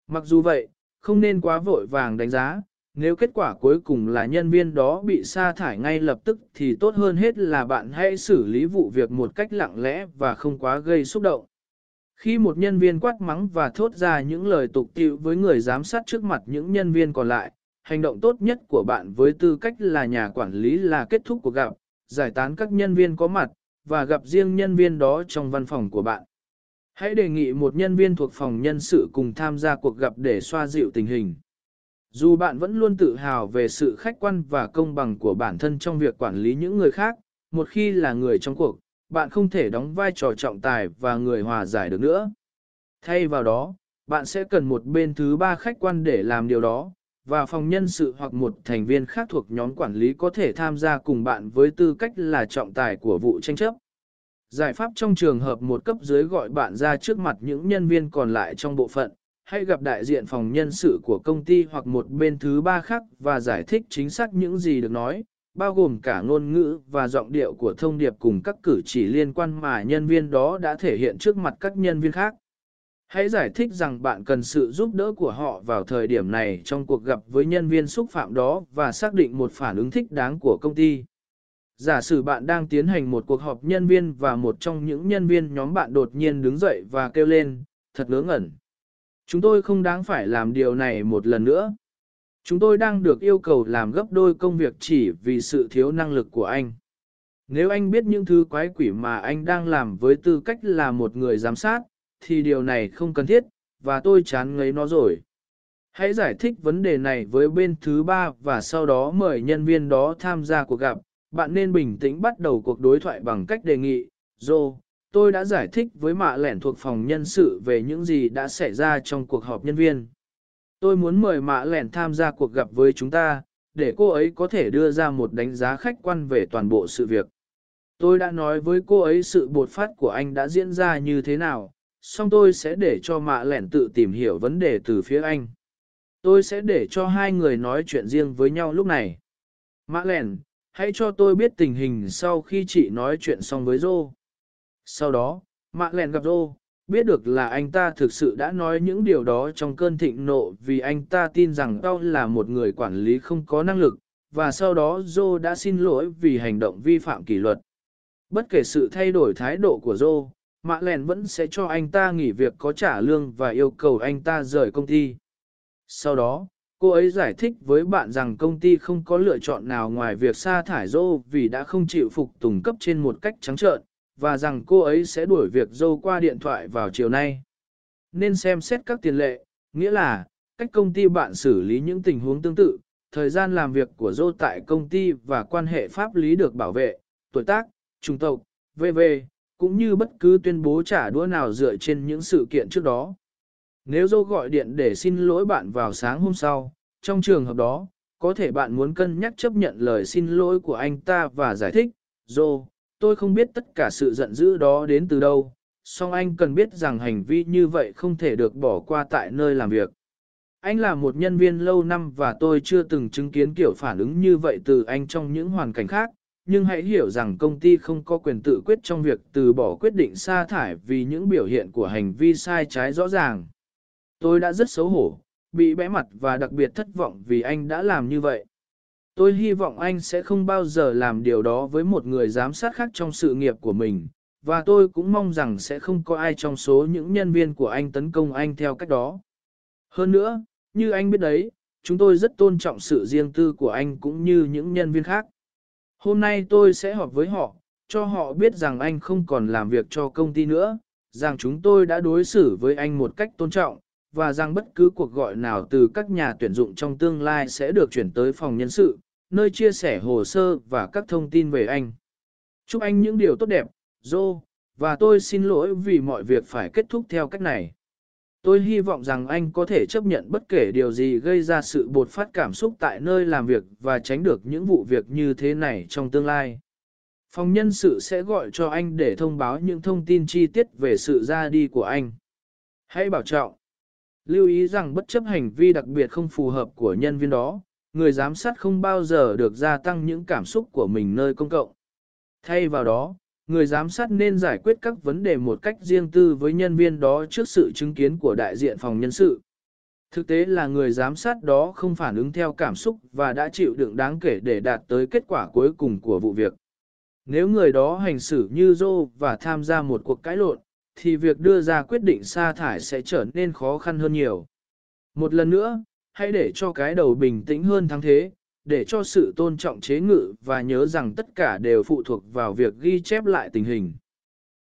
Mặc dù vậy, không nên quá vội vàng đánh giá, nếu kết quả cuối cùng là nhân viên đó bị sa thải ngay lập tức thì tốt hơn hết là bạn hãy xử lý vụ việc một cách lặng lẽ và không quá gây xúc động. Khi một nhân viên quát mắng và thốt ra những lời tục tiệu với người giám sát trước mặt những nhân viên còn lại, hành động tốt nhất của bạn với tư cách là nhà quản lý là kết thúc cuộc gặp, giải tán các nhân viên có mặt, và gặp riêng nhân viên đó trong văn phòng của bạn. Hãy đề nghị một nhân viên thuộc phòng nhân sự cùng tham gia cuộc gặp để xoa dịu tình hình. Dù bạn vẫn luôn tự hào về sự khách quan và công bằng của bản thân trong việc quản lý những người khác, một khi là người trong cuộc, bạn không thể đóng vai trò trọng tài và người hòa giải được nữa. Thay vào đó, bạn sẽ cần một bên thứ ba khách quan để làm điều đó, và phòng nhân sự hoặc một thành viên khác thuộc nhóm quản lý có thể tham gia cùng bạn với tư cách là trọng tài của vụ tranh chấp. Giải pháp trong trường hợp một cấp dưới gọi bạn ra trước mặt những nhân viên còn lại trong bộ phận, hay gặp đại diện phòng nhân sự của công ty hoặc một bên thứ ba khác và giải thích chính xác những gì được nói, bao gồm cả ngôn ngữ và giọng điệu của thông điệp cùng các cử chỉ liên quan mà nhân viên đó đã thể hiện trước mặt các nhân viên khác. Hãy giải thích rằng bạn cần sự giúp đỡ của họ vào thời điểm này trong cuộc gặp với nhân viên xúc phạm đó và xác định một phản ứng thích đáng của công ty. Giả sử bạn đang tiến hành một cuộc họp nhân viên và một trong những nhân viên nhóm bạn đột nhiên đứng dậy và kêu lên, thật ngớ ngẩn. Chúng tôi không đáng phải làm điều này một lần nữa. Chúng tôi đang được yêu cầu làm gấp đôi công việc chỉ vì sự thiếu năng lực của anh. Nếu anh biết những thứ quái quỷ mà anh đang làm với tư cách là một người giám sát, thì điều này không cần thiết, và tôi chán ngấy nó rồi. Hãy giải thích vấn đề này với bên thứ ba và sau đó mời nhân viên đó tham gia cuộc gặp. Bạn nên bình tĩnh bắt đầu cuộc đối thoại bằng cách đề nghị, Joe, tôi đã giải thích với mạ lẻn thuộc phòng nhân sự về những gì đã xảy ra trong cuộc họp nhân viên. Tôi muốn mời mạ lẻn tham gia cuộc gặp với chúng ta, để cô ấy có thể đưa ra một đánh giá khách quan về toàn bộ sự việc. Tôi đã nói với cô ấy sự bột phát của anh đã diễn ra như thế nào, song tôi sẽ để cho mạ lẻn tự tìm hiểu vấn đề từ phía anh. Tôi sẽ để cho hai người nói chuyện riêng với nhau lúc này. Mạ lẻn, hãy cho tôi biết tình hình sau khi chị nói chuyện xong với Dô. Sau đó, Mạ Lẹn gặp Rô, biết được là anh ta thực sự đã nói những điều đó trong cơn thịnh nộ vì anh ta tin rằng tao là một người quản lý không có năng lực, và sau đó Joe đã xin lỗi vì hành động vi phạm kỷ luật. Bất kể sự thay đổi thái độ của Joe, Mạ Lẹn vẫn sẽ cho anh ta nghỉ việc có trả lương và yêu cầu anh ta rời công ty. Sau đó, cô ấy giải thích với bạn rằng công ty không có lựa chọn nào ngoài việc sa thải Joe vì đã không chịu phục tùng cấp trên một cách trắng trợn, và rằng cô ấy sẽ đuổi việc dâu qua điện thoại vào chiều nay. Nên xem xét các tiền lệ, nghĩa là, cách công ty bạn xử lý những tình huống tương tự, thời gian làm việc của dâu tại công ty và quan hệ pháp lý được bảo vệ, tuổi tác, trung tộc, v.v., cũng như bất cứ tuyên bố trả đũa nào dựa trên những sự kiện trước đó. Nếu dâu gọi điện để xin lỗi bạn vào sáng hôm sau, trong trường hợp đó, có thể bạn muốn cân nhắc chấp nhận lời xin lỗi của anh ta và giải thích, dâu, tôi không biết tất cả sự giận dữ đó đến từ đâu, song anh cần biết rằng hành vi như vậy không thể được bỏ qua tại nơi làm việc. Anh là một nhân viên lâu năm và tôi chưa từng chứng kiến kiểu phản ứng như vậy từ anh trong những hoàn cảnh khác, nhưng hãy hiểu rằng công ty không có quyền tự quyết trong việc từ bỏ quyết định sa thải vì những biểu hiện của hành vi sai trái rõ ràng. Tôi đã rất xấu hổ, bị bẽ mặt và đặc biệt thất vọng vì anh đã làm như vậy. Tôi hy vọng anh sẽ không bao giờ làm điều đó với một người giám sát khác trong sự nghiệp của mình, và tôi cũng mong rằng sẽ không có ai trong số những nhân viên của anh tấn công anh theo cách đó. Hơn nữa, như anh biết đấy, chúng tôi rất tôn trọng sự riêng tư của anh cũng như những nhân viên khác. Hôm nay tôi sẽ họp với họ, cho họ biết rằng anh không còn làm việc cho công ty nữa, rằng chúng tôi đã đối xử với anh một cách tôn trọng, và rằng bất cứ cuộc gọi nào từ các nhà tuyển dụng trong tương lai sẽ được chuyển tới phòng nhân sự, nơi chia sẻ hồ sơ và các thông tin về anh. Chúc anh những điều tốt đẹp, Joe, và tôi xin lỗi vì mọi việc phải kết thúc theo cách này. Tôi hy vọng rằng anh có thể chấp nhận bất kể điều gì gây ra sự bột phát cảm xúc tại nơi làm việc và tránh được những vụ việc như thế này trong tương lai. Phòng nhân sự sẽ gọi cho anh để thông báo những thông tin chi tiết về sự ra đi của anh. Hãy bảo trọng. Lưu ý rằng bất chấp hành vi đặc biệt không phù hợp của nhân viên đó, người giám sát không bao giờ được gia tăng những cảm xúc của mình nơi công cộng. Thay vào đó, người giám sát nên giải quyết các vấn đề một cách riêng tư với nhân viên đó trước sự chứng kiến của đại diện phòng nhân sự. Thực tế là người giám sát đó không phản ứng theo cảm xúc và đã chịu đựng đáng kể để đạt tới kết quả cuối cùng của vụ việc. Nếu người đó hành xử như dô và tham gia một cuộc cãi lộn, thì việc đưa ra quyết định sa thải sẽ trở nên khó khăn hơn nhiều. Một lần nữa, hãy để cho cái đầu bình tĩnh hơn thắng thế, để cho sự tôn trọng chế ngự và nhớ rằng tất cả đều phụ thuộc vào việc ghi chép lại tình hình.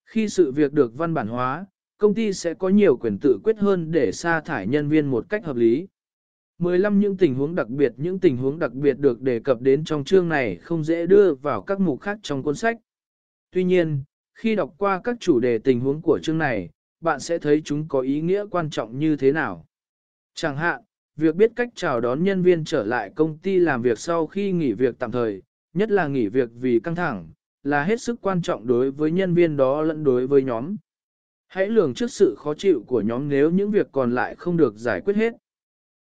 Khi sự việc được văn bản hóa, công ty sẽ có nhiều quyền tự quyết hơn để sa thải nhân viên một cách hợp lý. 15 những tình huống đặc biệt Những tình huống đặc biệt được đề cập đến trong chương này không dễ đưa vào các mục khác trong cuốn sách. Tuy nhiên, khi đọc qua các chủ đề tình huống của chương này, bạn sẽ thấy chúng có ý nghĩa quan trọng như thế nào. Chẳng hạn, việc biết cách chào đón nhân viên trở lại công ty làm việc sau khi nghỉ việc tạm thời, nhất là nghỉ việc vì căng thẳng, là hết sức quan trọng đối với nhân viên đó lẫn đối với nhóm. Hãy lường trước sự khó chịu của nhóm nếu những việc còn lại không được giải quyết hết.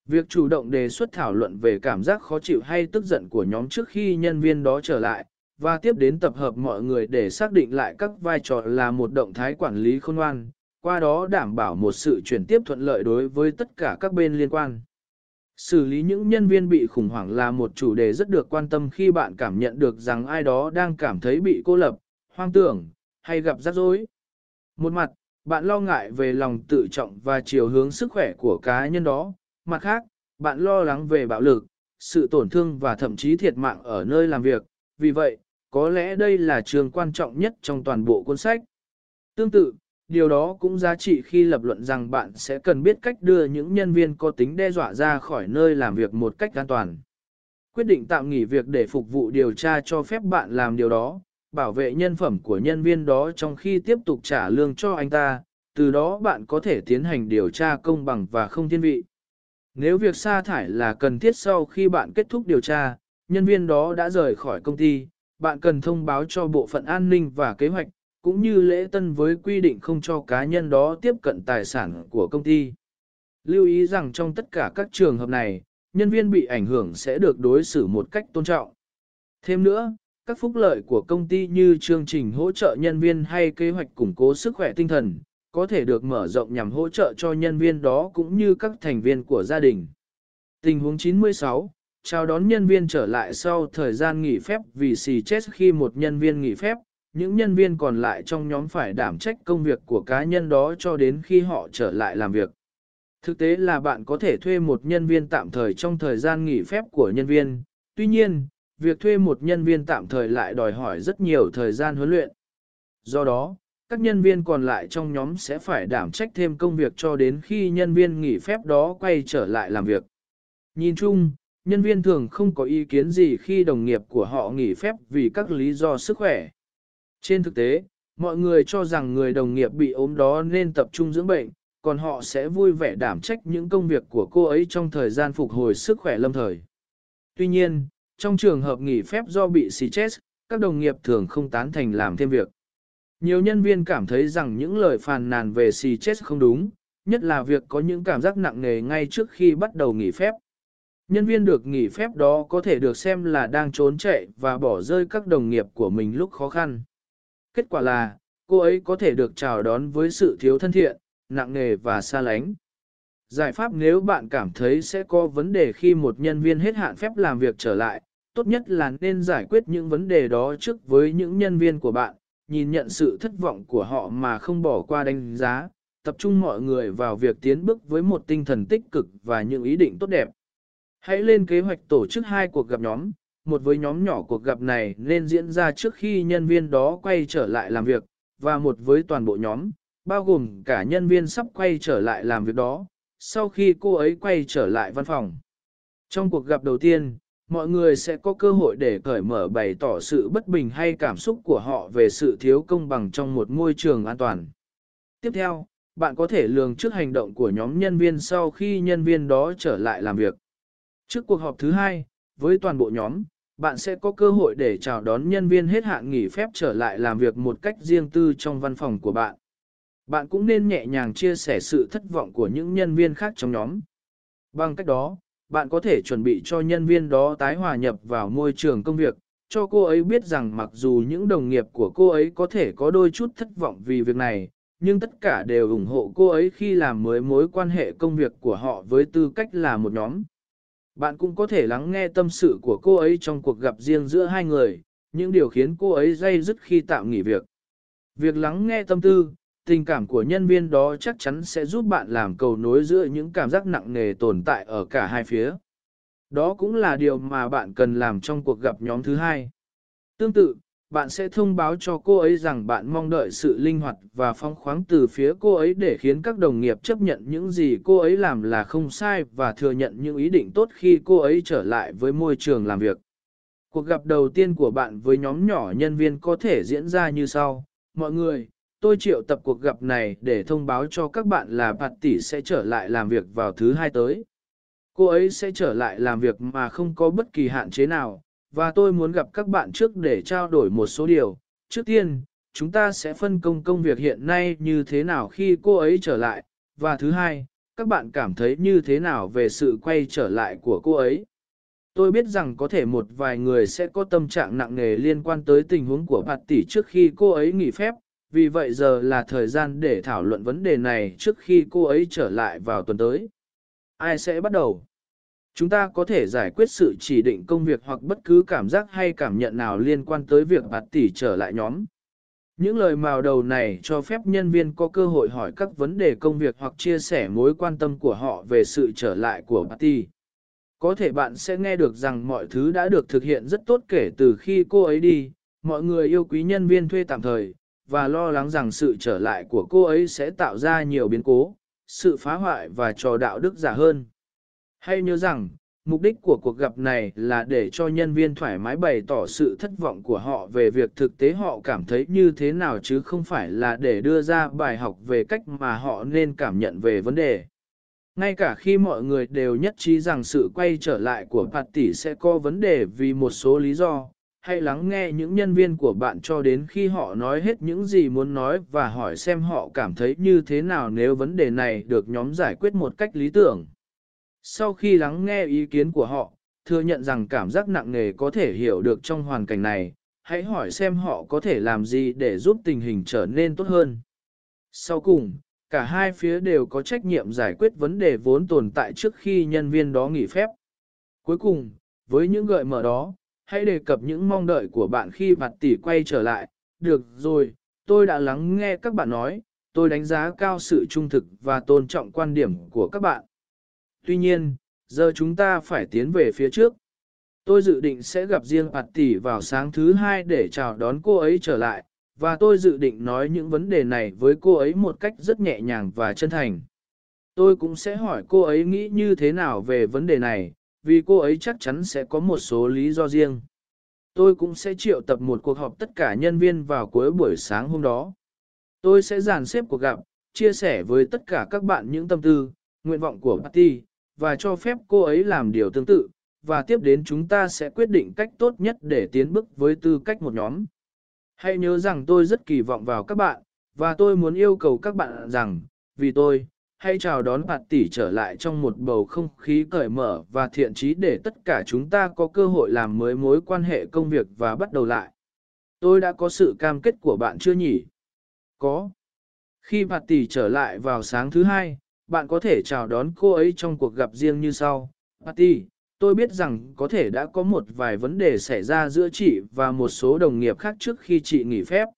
Việc chủ động đề xuất thảo luận về cảm giác khó chịu hay tức giận của nhóm trước khi nhân viên đó trở lại, và tiếp đến tập hợp mọi người để xác định lại các vai trò là một động thái quản lý khôn ngoan, qua đó đảm bảo một sự chuyển tiếp thuận lợi đối với tất cả các bên liên quan. Xử lý những nhân viên bị khủng hoảng là một chủ đề rất được quan tâm khi bạn cảm nhận được rằng ai đó đang cảm thấy bị cô lập, hoang tưởng, hay gặp rắc rối. Một mặt, bạn lo ngại về lòng tự trọng và chiều hướng sức khỏe của cá nhân đó. Mặt khác, bạn lo lắng về bạo lực, sự tổn thương và thậm chí thiệt mạng ở nơi làm việc. Vì vậy, có lẽ đây là trường quan trọng nhất trong toàn bộ cuốn sách. Tương tự, điều đó cũng giá trị khi lập luận rằng bạn sẽ cần biết cách đưa những nhân viên có tính đe dọa ra khỏi nơi làm việc một cách an toàn. Quyết định tạm nghỉ việc để phục vụ điều tra cho phép bạn làm điều đó, bảo vệ nhân phẩm của nhân viên đó trong khi tiếp tục trả lương cho anh ta, từ đó bạn có thể tiến hành điều tra công bằng và không thiên vị. Nếu việc sa thải là cần thiết sau khi bạn kết thúc điều tra, nhân viên đó đã rời khỏi công ty, bạn cần thông báo cho bộ phận an ninh và kế hoạch, cũng như lễ tân với quy định không cho cá nhân đó tiếp cận tài sản của công ty. Lưu ý rằng trong tất cả các trường hợp này, nhân viên bị ảnh hưởng sẽ được đối xử một cách tôn trọng. Thêm nữa, các phúc lợi của công ty như chương trình hỗ trợ nhân viên hay kế hoạch củng cố sức khỏe tinh thần, có thể được mở rộng nhằm hỗ trợ cho nhân viên đó cũng như các thành viên của gia đình. Tình huống 96, chào đón nhân viên trở lại sau thời gian nghỉ phép vì xì chết khi một nhân viên nghỉ phép, những nhân viên còn lại trong nhóm phải đảm trách công việc của cá nhân đó cho đến khi họ trở lại làm việc. Thực tế là bạn có thể thuê một nhân viên tạm thời trong thời gian nghỉ phép của nhân viên, tuy nhiên, việc thuê một nhân viên tạm thời lại đòi hỏi rất nhiều thời gian huấn luyện. Do đó, các nhân viên còn lại trong nhóm sẽ phải đảm trách thêm công việc cho đến khi nhân viên nghỉ phép đó quay trở lại làm việc. Nhìn chung, nhân viên thường không có ý kiến gì khi đồng nghiệp của họ nghỉ phép vì các lý do sức khỏe. Trên thực tế, mọi người cho rằng người đồng nghiệp bị ốm đó nên tập trung dưỡng bệnh, còn họ sẽ vui vẻ đảm trách những công việc của cô ấy trong thời gian phục hồi sức khỏe lâm thời. Tuy nhiên, trong trường hợp nghỉ phép do bị xì chết, các đồng nghiệp thường không tán thành làm thêm việc. Nhiều nhân viên cảm thấy rằng những lời phàn nàn về xì chết không đúng, nhất là việc có những cảm giác nặng nề ngay trước khi bắt đầu nghỉ phép. Nhân viên được nghỉ phép đó có thể được xem là đang trốn chạy và bỏ rơi các đồng nghiệp của mình lúc khó khăn. Kết quả là, cô ấy có thể được chào đón với sự thiếu thân thiện, nặng nề và xa lánh. Giải pháp nếu bạn cảm thấy sẽ có vấn đề khi một nhân viên hết hạn phép làm việc trở lại, tốt nhất là nên giải quyết những vấn đề đó trước với những nhân viên của bạn, nhìn nhận sự thất vọng của họ mà không bỏ qua đánh giá, tập trung mọi người vào việc tiến bước với một tinh thần tích cực và những ý định tốt đẹp. Hãy lên kế hoạch tổ chức hai cuộc gặp nhóm, một với nhóm nhỏ cuộc gặp này nên diễn ra trước khi nhân viên đó quay trở lại làm việc, và một với toàn bộ nhóm, bao gồm cả nhân viên sắp quay trở lại làm việc đó, sau khi cô ấy quay trở lại văn phòng. Trong cuộc gặp đầu tiên, mọi người sẽ có cơ hội để cởi mở bày tỏ sự bất bình hay cảm xúc của họ về sự thiếu công bằng trong một môi trường an toàn. Tiếp theo, bạn có thể lường trước hành động của nhóm nhân viên sau khi nhân viên đó trở lại làm việc. Trước cuộc họp thứ hai, với toàn bộ nhóm, bạn sẽ có cơ hội để chào đón nhân viên hết hạn nghỉ phép trở lại làm việc một cách riêng tư trong văn phòng của bạn. Bạn cũng nên nhẹ nhàng chia sẻ sự thất vọng của những nhân viên khác trong nhóm. Bằng cách đó, bạn có thể chuẩn bị cho nhân viên đó tái hòa nhập vào môi trường công việc, cho cô ấy biết rằng mặc dù những đồng nghiệp của cô ấy có thể có đôi chút thất vọng vì việc này, nhưng tất cả đều ủng hộ cô ấy khi làm mới mối quan hệ công việc của họ với tư cách là một nhóm. Bạn cũng có thể lắng nghe tâm sự của cô ấy trong cuộc gặp riêng giữa hai người, những điều khiến cô ấy dây dứt khi tạm nghỉ việc. Việc lắng nghe tâm tư, tình cảm của nhân viên đó chắc chắn sẽ giúp bạn làm cầu nối giữa những cảm giác nặng nề tồn tại ở cả hai phía. Đó cũng là điều mà bạn cần làm trong cuộc gặp nhóm thứ hai. Tương tự, bạn sẽ thông báo cho cô ấy rằng bạn mong đợi sự linh hoạt và phong khoáng từ phía cô ấy để khiến các đồng nghiệp chấp nhận những gì cô ấy làm là không sai và thừa nhận những ý định tốt khi cô ấy trở lại với môi trường làm việc. Cuộc gặp đầu tiên của bạn với nhóm nhỏ nhân viên có thể diễn ra như sau. Mọi người, tôi triệu tập cuộc gặp này để thông báo cho các bạn là Bạt Tỷ sẽ trở lại làm việc vào thứ hai tới. Cô ấy sẽ trở lại làm việc mà không có bất kỳ hạn chế nào, và tôi muốn gặp các bạn trước để trao đổi một số điều. Trước tiên, chúng ta sẽ phân công công việc hiện nay như thế nào khi cô ấy trở lại, và thứ hai, các bạn cảm thấy như thế nào về sự quay trở lại của cô ấy. Tôi biết rằng có thể một vài người sẽ có tâm trạng nặng nề liên quan tới tình huống của Bạt Tỷ trước khi cô ấy nghỉ phép, vì vậy giờ là thời gian để thảo luận vấn đề này trước khi cô ấy trở lại vào tuần tới. Ai sẽ bắt đầu? Chúng ta có thể giải quyết sự chỉ định công việc hoặc bất cứ cảm giác hay cảm nhận nào liên quan tới việc bạt tỷ trở lại nhóm. Những lời màu đầu này cho phép nhân viên có cơ hội hỏi các vấn đề công việc hoặc chia sẻ mối quan tâm của họ về sự trở lại của Patty. Có thể bạn sẽ nghe được rằng mọi thứ đã được thực hiện rất tốt kể từ khi cô ấy đi, mọi người yêu quý nhân viên thuê tạm thời, và lo lắng rằng sự trở lại của cô ấy sẽ tạo ra nhiều biến cố, sự phá hoại và trò đạo đức giả hơn. Hay nhớ rằng, mục đích của cuộc gặp này là để cho nhân viên thoải mái bày tỏ sự thất vọng của họ về việc thực tế họ cảm thấy như thế nào chứ không phải là để đưa ra bài học về cách mà họ nên cảm nhận về vấn đề. Ngay cả khi mọi người đều nhất trí rằng sự quay trở lại của Patty sẽ có vấn đề vì một số lý do, hãy lắng nghe những nhân viên của bạn cho đến khi họ nói hết những gì muốn nói và hỏi xem họ cảm thấy như thế nào nếu vấn đề này được nhóm giải quyết một cách lý tưởng. Sau khi lắng nghe ý kiến của họ, thừa nhận rằng cảm giác nặng nề có thể hiểu được trong hoàn cảnh này, hãy hỏi xem họ có thể làm gì để giúp tình hình trở nên tốt hơn. Sau cùng, cả hai phía đều có trách nhiệm giải quyết vấn đề vốn tồn tại trước khi nhân viên đó nghỉ phép. Cuối cùng, với những gợi mở đó, hãy đề cập những mong đợi của bạn khi mặt tỷ quay trở lại. Được rồi, tôi đã lắng nghe các bạn nói, tôi đánh giá cao sự trung thực và tôn trọng quan điểm của các bạn. Tuy nhiên, giờ chúng ta phải tiến về phía trước. Tôi dự định sẽ gặp riêng Bạt Tỷ vào sáng thứ hai để chào đón cô ấy trở lại, và tôi dự định nói những vấn đề này với cô ấy một cách rất nhẹ nhàng và chân thành. Tôi cũng sẽ hỏi cô ấy nghĩ như thế nào về vấn đề này, vì cô ấy chắc chắn sẽ có một số lý do riêng. Tôi cũng sẽ triệu tập một cuộc họp tất cả nhân viên vào cuối buổi sáng hôm đó. Tôi sẽ dàn xếp cuộc gặp, chia sẻ với tất cả các bạn những tâm tư, nguyện vọng của Patty, và cho phép cô ấy làm điều tương tự, và tiếp đến chúng ta sẽ quyết định cách tốt nhất để tiến bước với tư cách một nhóm. Hãy nhớ rằng tôi rất kỳ vọng vào các bạn, và tôi muốn yêu cầu các bạn rằng, vì tôi, hãy chào đón bạn Tỷ trở lại trong một bầu không khí cởi mở và thiện trí để tất cả chúng ta có cơ hội làm mới mối quan hệ công việc và bắt đầu lại. Tôi đã có sự cam kết của bạn chưa nhỉ? Có. Khi bạn Tỷ trở lại vào sáng thứ hai, bạn có thể chào đón cô ấy trong cuộc gặp riêng như sau. Patty, tôi biết rằng có thể đã có một vài vấn đề xảy ra giữa chị và một số đồng nghiệp khác trước khi chị nghỉ phép.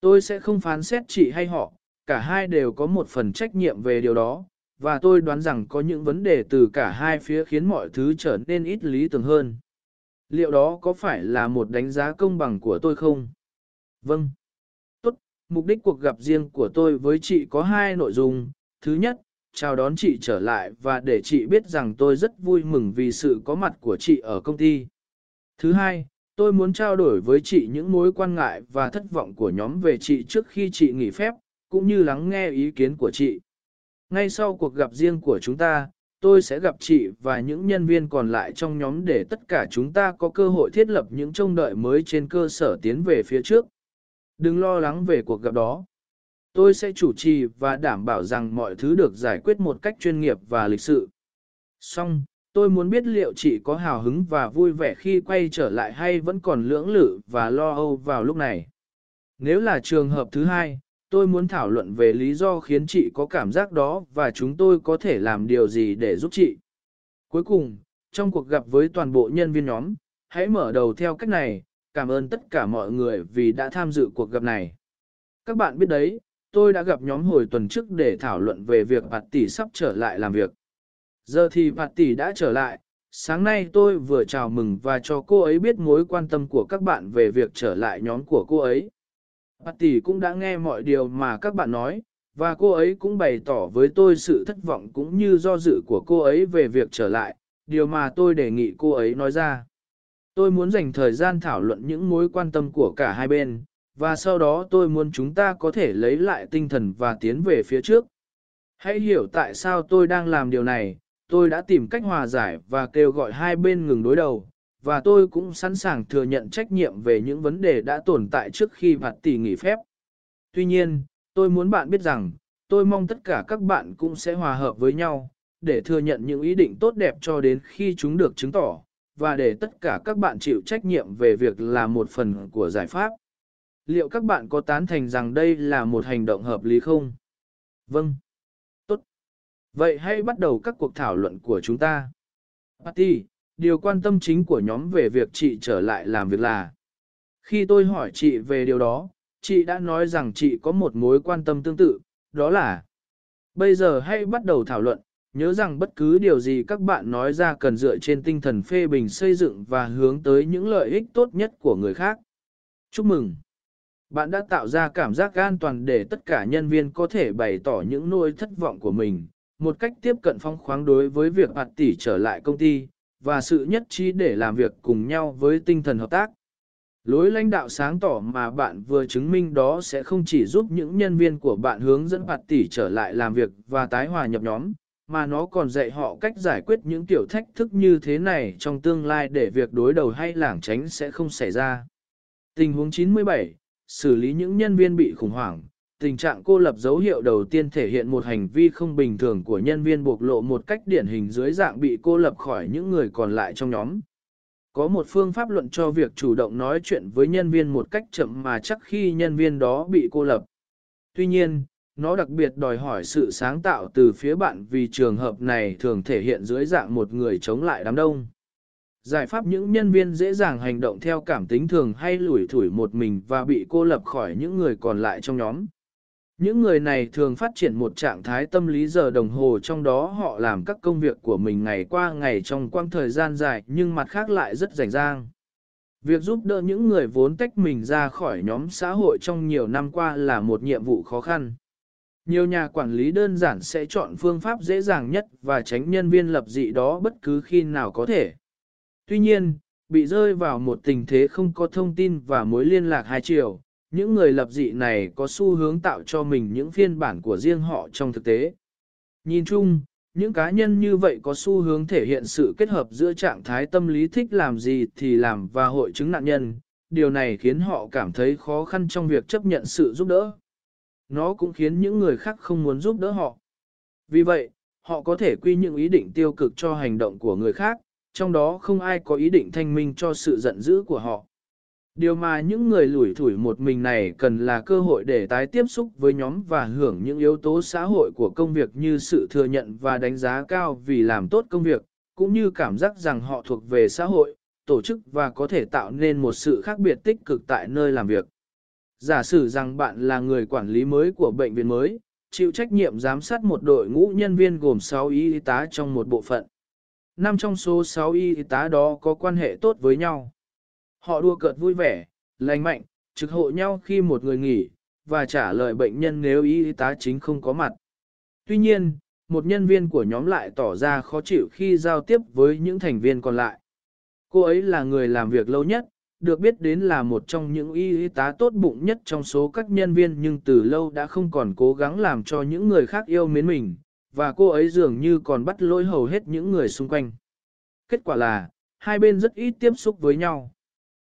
Tôi sẽ không phán xét chị hay họ, cả hai đều có một phần trách nhiệm về điều đó, và tôi đoán rằng có những vấn đề từ cả hai phía khiến mọi thứ trở nên ít lý tưởng hơn. Liệu đó có phải là một đánh giá công bằng của tôi không? Vâng. Tốt, mục đích cuộc gặp riêng của tôi với chị có hai nội dung. Thứ nhất, chào đón chị trở lại và để chị biết rằng tôi rất vui mừng vì sự có mặt của chị ở công ty. Thứ hai, tôi muốn trao đổi với chị những mối quan ngại và thất vọng của nhóm về chị trước khi chị nghỉ phép, cũng như lắng nghe ý kiến của chị. Ngay sau cuộc gặp riêng của chúng ta, tôi sẽ gặp chị và những nhân viên còn lại trong nhóm để tất cả chúng ta có cơ hội thiết lập những trông đợi mới trên cơ sở tiến về phía trước. Đừng lo lắng về cuộc gặp đó. Tôi sẽ chủ trì và đảm bảo rằng mọi thứ được giải quyết một cách chuyên nghiệp và lịch sự. Xong, tôi muốn biết liệu chị có hào hứng và vui vẻ khi quay trở lại hay vẫn còn lưỡng lự và lo âu vào lúc này. Nếu là trường hợp thứ hai, tôi muốn thảo luận về lý do khiến chị có cảm giác đó và chúng tôi có thể làm điều gì để giúp chị. Cuối cùng, trong cuộc gặp với toàn bộ nhân viên nhóm, hãy mở đầu theo cách này, cảm ơn tất cả mọi người vì đã tham dự cuộc gặp này. Các bạn biết đấy, tôi đã gặp nhóm hồi tuần trước để thảo luận về việc Bạt Tỷ sắp trở lại làm việc. Giờ thì Bạt Tỷ đã trở lại, sáng nay tôi vừa chào mừng và cho cô ấy biết mối quan tâm của các bạn về việc trở lại nhóm của cô ấy. Patty cũng đã nghe mọi điều mà các bạn nói, và cô ấy cũng bày tỏ với tôi sự thất vọng cũng như do dự của cô ấy về việc trở lại, điều mà tôi đề nghị cô ấy nói ra. Tôi muốn dành thời gian thảo luận những mối quan tâm của cả hai bên, và sau đó tôi muốn chúng ta có thể lấy lại tinh thần và tiến về phía trước. Hãy hiểu tại sao tôi đang làm điều này, tôi đã tìm cách hòa giải và kêu gọi hai bên ngừng đối đầu, và tôi cũng sẵn sàng thừa nhận trách nhiệm về những vấn đề đã tồn tại trước khi phạt tỷ nghỉ phép. Tuy nhiên, tôi muốn bạn biết rằng, tôi mong tất cả các bạn cũng sẽ hòa hợp với nhau, để thừa nhận những ý định tốt đẹp cho đến khi chúng được chứng tỏ, và để tất cả các bạn chịu trách nhiệm về việc là một phần của giải pháp. Liệu các bạn có tán thành rằng đây là một hành động hợp lý không? Vâng. Tốt. Vậy hãy bắt đầu các cuộc thảo luận của chúng ta. Patty, điều quan tâm chính của nhóm về việc chị trở lại làm việc là. Khi tôi hỏi chị về điều đó, chị đã nói rằng chị có một mối quan tâm tương tự, đó là Bây giờ hãy bắt đầu thảo luận, nhớ rằng bất cứ điều gì các bạn nói ra cần dựa trên tinh thần phê bình xây dựng và hướng tới những lợi ích tốt nhất của người khác. Chúc mừng! Bạn đã tạo ra cảm giác an toàn để tất cả nhân viên có thể bày tỏ những nỗi thất vọng của mình, một cách tiếp cận phong khoáng đối với việc bạt tỷ trở lại công ty, và sự nhất trí để làm việc cùng nhau với tinh thần hợp tác. Lối lãnh đạo sáng tỏ mà bạn vừa chứng minh đó sẽ không chỉ giúp những nhân viên của bạn hướng dẫn bạt tỷ trở lại làm việc và tái hòa nhập nhóm, mà nó còn dạy họ cách giải quyết những tiểu thách thức như thế này trong tương lai để việc đối đầu hay lảng tránh sẽ không xảy ra. Tình huống 97, xử lý những nhân viên bị khủng hoảng. Tình trạng cô lập dấu hiệu đầu tiên thể hiện một hành vi không bình thường của nhân viên bộc lộ một cách điển hình dưới dạng bị cô lập khỏi những người còn lại trong nhóm. Có một phương pháp luận cho việc chủ động nói chuyện với nhân viên một cách chậm mà chắc khi nhân viên đó bị cô lập. Tuy nhiên, nó đặc biệt đòi hỏi sự sáng tạo từ phía bạn vì trường hợp này thường thể hiện dưới dạng một người chống lại đám đông. Giải pháp những nhân viên dễ dàng hành động theo cảm tính thường hay lủi thủi một mình và bị cô lập khỏi những người còn lại trong nhóm. Những người này thường phát triển một trạng thái tâm lý giờ đồng hồ trong đó họ làm các công việc của mình ngày qua ngày trong quãng thời gian dài nhưng mặt khác lại rất rảnh rang. Việc giúp đỡ những người vốn tách mình ra khỏi nhóm xã hội trong nhiều năm qua là một nhiệm vụ khó khăn. Nhiều nhà quản lý đơn giản sẽ chọn phương pháp dễ dàng nhất và tránh nhân viên lập dị đó bất cứ khi nào có thể. Tuy nhiên, bị rơi vào một tình thế không có thông tin và mối liên lạc hai chiều, những người lập dị này có xu hướng tạo cho mình những phiên bản của riêng họ trong thực tế. Nhìn chung, những cá nhân như vậy có xu hướng thể hiện sự kết hợp giữa trạng thái tâm lý thích làm gì thì làm và hội chứng nạn nhân, điều này khiến họ cảm thấy khó khăn trong việc chấp nhận sự giúp đỡ. Nó cũng khiến những người khác không muốn giúp đỡ họ. Vì vậy, họ có thể quy những ý định tiêu cực cho hành động của người khác, trong đó không ai có ý định thanh minh cho sự giận dữ của họ. Điều mà những người lủi thủi một mình này cần là cơ hội để tái tiếp xúc với nhóm và hưởng những yếu tố xã hội của công việc như sự thừa nhận và đánh giá cao vì làm tốt công việc, cũng như cảm giác rằng họ thuộc về xã hội, tổ chức và có thể tạo nên một sự khác biệt tích cực tại nơi làm việc. Giả sử rằng bạn là người quản lý mới của bệnh viện mới, chịu trách nhiệm giám sát một đội ngũ nhân viên gồm 6 y tá trong một bộ phận năm trong số 6 y tá đó có quan hệ tốt với nhau. Họ đua cợt vui vẻ, lành mạnh, trực hộ nhau khi một người nghỉ, và trả lời bệnh nhân nếu y tá chính không có mặt. Tuy nhiên, một nhân viên của nhóm lại tỏ ra khó chịu khi giao tiếp với những thành viên còn lại. Cô ấy là người làm việc lâu nhất, được biết đến là một trong những y tá tốt bụng nhất trong số các nhân viên nhưng từ lâu đã không còn cố gắng làm cho những người khác yêu mến mình, và cô ấy dường như còn bắt lỗi hầu hết những người xung quanh. Kết quả là, hai bên rất ít tiếp xúc với nhau.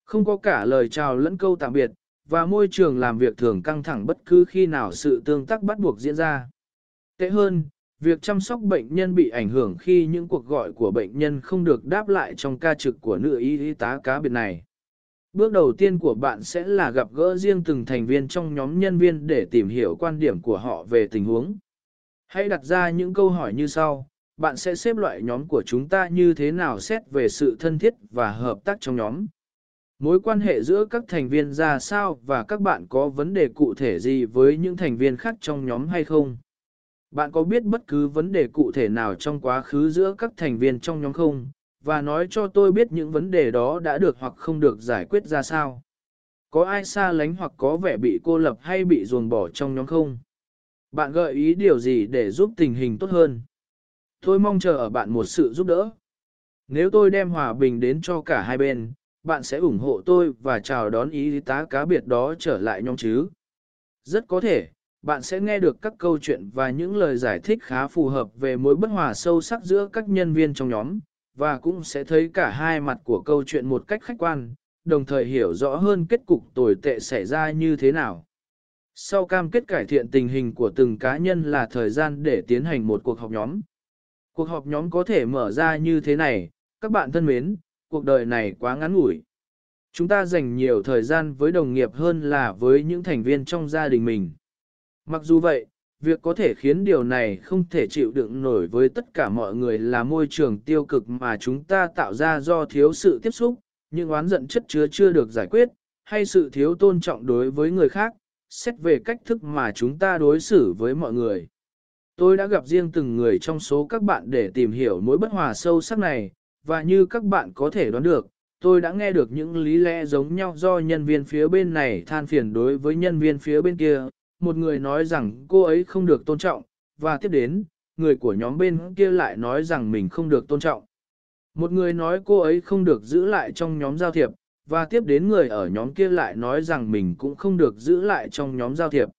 Không có cả lời chào lẫn câu tạm biệt, và môi trường làm việc thường căng thẳng bất cứ khi nào sự tương tác bắt buộc diễn ra. Tệ hơn, việc chăm sóc bệnh nhân bị ảnh hưởng khi những cuộc gọi của bệnh nhân không được đáp lại trong ca trực của nữ y tá cá biệt này. Bước đầu tiên của bạn sẽ là gặp gỡ riêng từng thành viên trong nhóm nhân viên để tìm hiểu quan điểm của họ về tình huống. Hãy đặt ra những câu hỏi như sau, bạn sẽ xếp loại nhóm của chúng ta như thế nào xét về sự thân thiết và hợp tác trong nhóm. Mối quan hệ giữa các thành viên ra sao và các bạn có vấn đề cụ thể gì với những thành viên khác trong nhóm hay không? Bạn có biết bất cứ vấn đề cụ thể nào trong quá khứ giữa các thành viên trong nhóm không? và nói cho tôi biết những vấn đề đó đã được hoặc không được giải quyết ra sao. Có ai xa lánh hoặc có vẻ bị cô lập hay bị ruồng bỏ trong nhóm không? Bạn gợi ý điều gì để giúp tình hình tốt hơn? Tôi mong chờ ở bạn một sự giúp đỡ. Nếu tôi đem hòa bình đến cho cả hai bên, bạn sẽ ủng hộ tôi và chào đón ý tá cá biệt đó trở lại nhóm chứ. Rất có thể, bạn sẽ nghe được các câu chuyện và những lời giải thích khá phù hợp về mối bất hòa sâu sắc giữa các nhân viên trong nhóm, và cũng sẽ thấy cả hai mặt của câu chuyện một cách khách quan, đồng thời hiểu rõ hơn kết cục tồi tệ xảy ra như thế nào. Sau cam kết cải thiện tình hình của từng cá nhân là thời gian để tiến hành một cuộc họp nhóm. Cuộc họp nhóm có thể mở ra như thế này, các bạn thân mến, cuộc đời này quá ngắn ngủi. Chúng ta dành nhiều thời gian với đồng nghiệp hơn là với những thành viên trong gia đình mình. Mặc dù vậy, việc có thể khiến điều này không thể chịu đựng nổi với tất cả mọi người là môi trường tiêu cực mà chúng ta tạo ra do thiếu sự tiếp xúc, những oán giận chất chứa chưa được giải quyết, hay sự thiếu tôn trọng đối với người khác, xét về cách thức mà chúng ta đối xử với mọi người. Tôi đã gặp riêng từng người trong số các bạn để tìm hiểu mối bất hòa sâu sắc này, và như các bạn có thể đoán được, tôi đã nghe được những lý lẽ giống nhau do nhân viên phía bên này than phiền đối với nhân viên phía bên kia. Một người nói rằng cô ấy không được tôn trọng, và tiếp đến, người của nhóm bên kia lại nói rằng mình không được tôn trọng. Một người nói cô ấy không được giữ lại trong nhóm giao thiệp, và tiếp đến người ở nhóm kia lại nói rằng mình cũng không được giữ lại trong nhóm giao thiệp.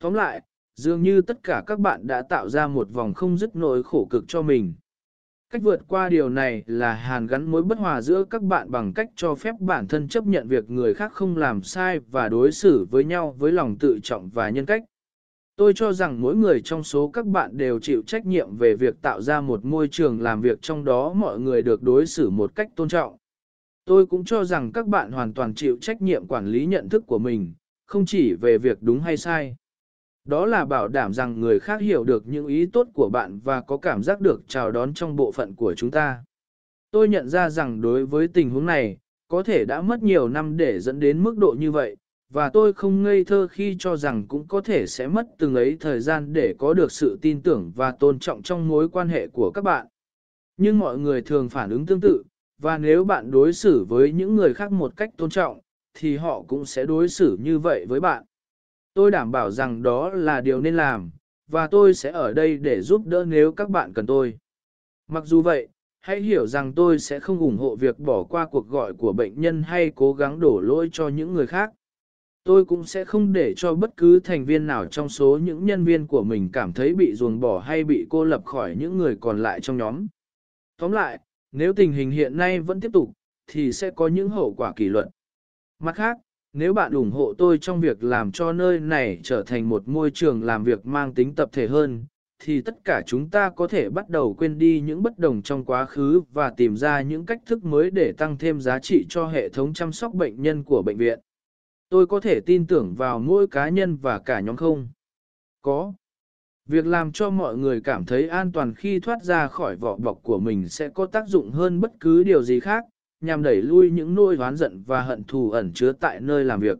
Tóm lại, dường như tất cả các bạn đã tạo ra một vòng không dứt nỗi khổ cực cho mình. Cách vượt qua điều này là hàn gắn mối bất hòa giữa các bạn bằng cách cho phép bản thân chấp nhận việc người khác không làm sai và đối xử với nhau với lòng tự trọng và nhân cách. Tôi cho rằng mỗi người trong số các bạn đều chịu trách nhiệm về việc tạo ra một môi trường làm việc trong đó mọi người được đối xử một cách tôn trọng. Tôi cũng cho rằng các bạn hoàn toàn chịu trách nhiệm quản lý nhận thức của mình, không chỉ về việc đúng hay sai. Đó là bảo đảm rằng người khác hiểu được những ý tốt của bạn và có cảm giác được chào đón trong bộ phận của chúng ta. Tôi nhận ra rằng đối với tình huống này, có thể đã mất nhiều năm để dẫn đến mức độ như vậy, và tôi không ngây thơ khi cho rằng cũng có thể sẽ mất từng ấy thời gian để có được sự tin tưởng và tôn trọng trong mối quan hệ của các bạn. Nhưng mọi người thường phản ứng tương tự, và nếu bạn đối xử với những người khác một cách tôn trọng, thì họ cũng sẽ đối xử như vậy với bạn. Tôi đảm bảo rằng đó là điều nên làm, và tôi sẽ ở đây để giúp đỡ nếu các bạn cần tôi. Mặc dù vậy, hãy hiểu rằng tôi sẽ không ủng hộ việc bỏ qua cuộc gọi của bệnh nhân hay cố gắng đổ lỗi cho những người khác. Tôi cũng sẽ không để cho bất cứ thành viên nào trong số những nhân viên của mình cảm thấy bị ruồng bỏ hay bị cô lập khỏi những người còn lại trong nhóm. Tóm lại, nếu tình hình hiện nay vẫn tiếp tục, thì sẽ có những hậu quả kỷ luật. Mặt khác, nếu bạn ủng hộ tôi trong việc làm cho nơi này trở thành một môi trường làm việc mang tính tập thể hơn, thì tất cả chúng ta có thể bắt đầu quên đi những bất đồng trong quá khứ và tìm ra những cách thức mới để tăng thêm giá trị cho hệ thống chăm sóc bệnh nhân của bệnh viện. Tôi có thể tin tưởng vào mỗi cá nhân và cả nhóm không? Có. Việc làm cho mọi người cảm thấy an toàn khi thoát ra khỏi vỏ bọc của mình sẽ có tác dụng hơn bất cứ điều gì khác, nhằm đẩy lui những nỗi oán giận và hận thù ẩn chứa tại nơi làm việc.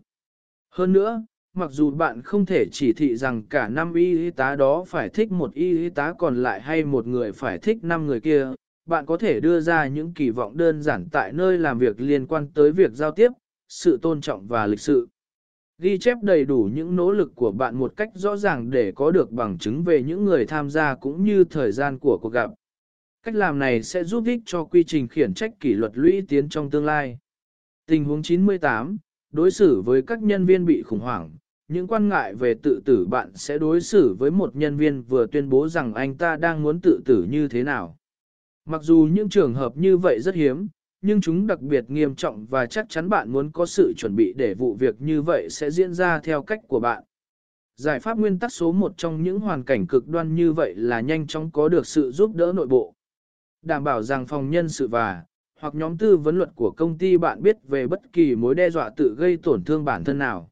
Hơn nữa, mặc dù bạn không thể chỉ thị rằng cả năm y tá đó phải thích một y tá còn lại hay một người phải thích năm người kia, bạn có thể đưa ra những kỳ vọng đơn giản tại nơi làm việc liên quan tới việc giao tiếp, sự tôn trọng và lịch sự. Ghi chép đầy đủ những nỗ lực của bạn một cách rõ ràng để có được bằng chứng về những người tham gia cũng như thời gian của cuộc gặp. Cách làm này sẽ giúp ích cho quy trình khiển trách kỷ luật lũy tiến trong tương lai. Tình huống 98, đối xử với các nhân viên bị khủng hoảng, những quan ngại về tự tử bạn sẽ đối xử với một nhân viên vừa tuyên bố rằng anh ta đang muốn tự tử như thế nào. Mặc dù những trường hợp như vậy rất hiếm, nhưng chúng đặc biệt nghiêm trọng và chắc chắn bạn muốn có sự chuẩn bị để vụ việc như vậy sẽ diễn ra theo cách của bạn. Giải pháp nguyên tắc số một trong những hoàn cảnh cực đoan như vậy là nhanh chóng có được sự giúp đỡ nội bộ. Đảm bảo rằng phòng nhân sự và hoặc nhóm tư vấn luật của công ty bạn biết về bất kỳ mối đe dọa tự gây tổn thương bản thân nào.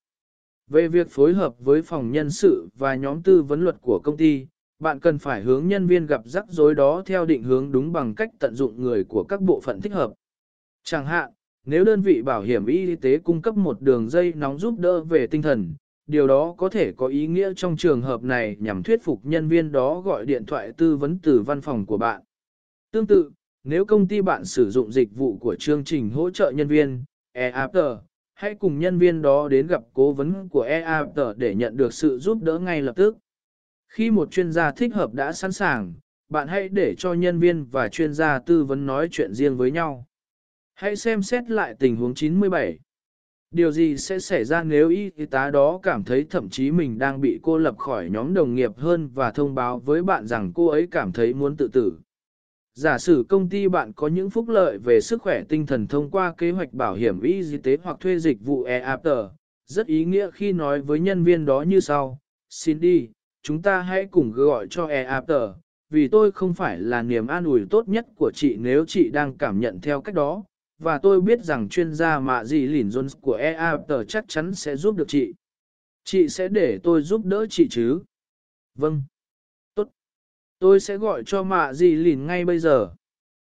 Về việc phối hợp với phòng nhân sự và nhóm tư vấn luật của công ty, bạn cần phải hướng nhân viên gặp rắc rối đó theo định hướng đúng bằng cách tận dụng người của các bộ phận thích hợp. Chẳng hạn, nếu đơn vị bảo hiểm y tế cung cấp một đường dây nóng giúp đỡ về tinh thần, điều đó có thể có ý nghĩa trong trường hợp này nhằm thuyết phục nhân viên đó gọi điện thoại tư vấn từ văn phòng của bạn. Tương tự, nếu công ty bạn sử dụng dịch vụ của chương trình hỗ trợ nhân viên, EAPT, hãy cùng nhân viên đó đến gặp cố vấn của EAPT để nhận được sự giúp đỡ ngay lập tức. Khi một chuyên gia thích hợp đã sẵn sàng, bạn hãy để cho nhân viên và chuyên gia tư vấn nói chuyện riêng với nhau. Hãy xem xét lại tình huống 97. Điều gì sẽ xảy ra nếu y tá đó cảm thấy thậm chí mình đang bị cô lập khỏi nhóm đồng nghiệp hơn và thông báo với bạn rằng cô ấy cảm thấy muốn tự tử? Giả sử công ty bạn có những phúc lợi về sức khỏe tinh thần thông qua kế hoạch bảo hiểm y tế hoặc thuê dịch vụ EAPT, rất ý nghĩa khi nói với nhân viên đó như sau. Xin đi, chúng ta hãy cùng gọi cho EAPT, vì tôi không phải là niềm an ủi tốt nhất của chị nếu chị đang cảm nhận theo cách đó, và tôi biết rằng chuyên gia mạ gì lỉn Jones của EAPT chắc chắn sẽ giúp được chị. Chị sẽ để tôi giúp đỡ chị chứ? Vâng. Tốt. Tôi sẽ gọi cho mạ gì lỉn ngay bây giờ.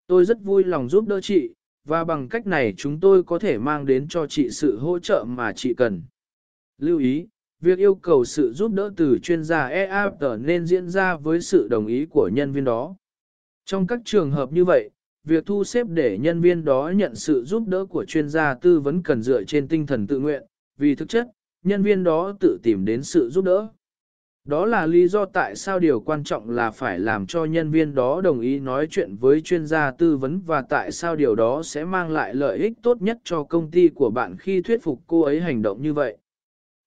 Tôi rất vui lòng giúp đỡ chị, và bằng cách này chúng tôi có thể mang đến cho chị sự hỗ trợ mà chị cần. Lưu ý, việc yêu cầu sự giúp đỡ từ chuyên gia EAPT nên diễn ra với sự đồng ý của nhân viên đó. Trong các trường hợp như vậy, việc thu xếp để nhân viên đó nhận sự giúp đỡ của chuyên gia tư vấn cần dựa trên tinh thần tự nguyện, vì thực chất, nhân viên đó tự tìm đến sự giúp đỡ. Đó là lý do tại sao điều quan trọng là phải làm cho nhân viên đó đồng ý nói chuyện với chuyên gia tư vấn và tại sao điều đó sẽ mang lại lợi ích tốt nhất cho công ty của bạn khi thuyết phục cô ấy hành động như vậy.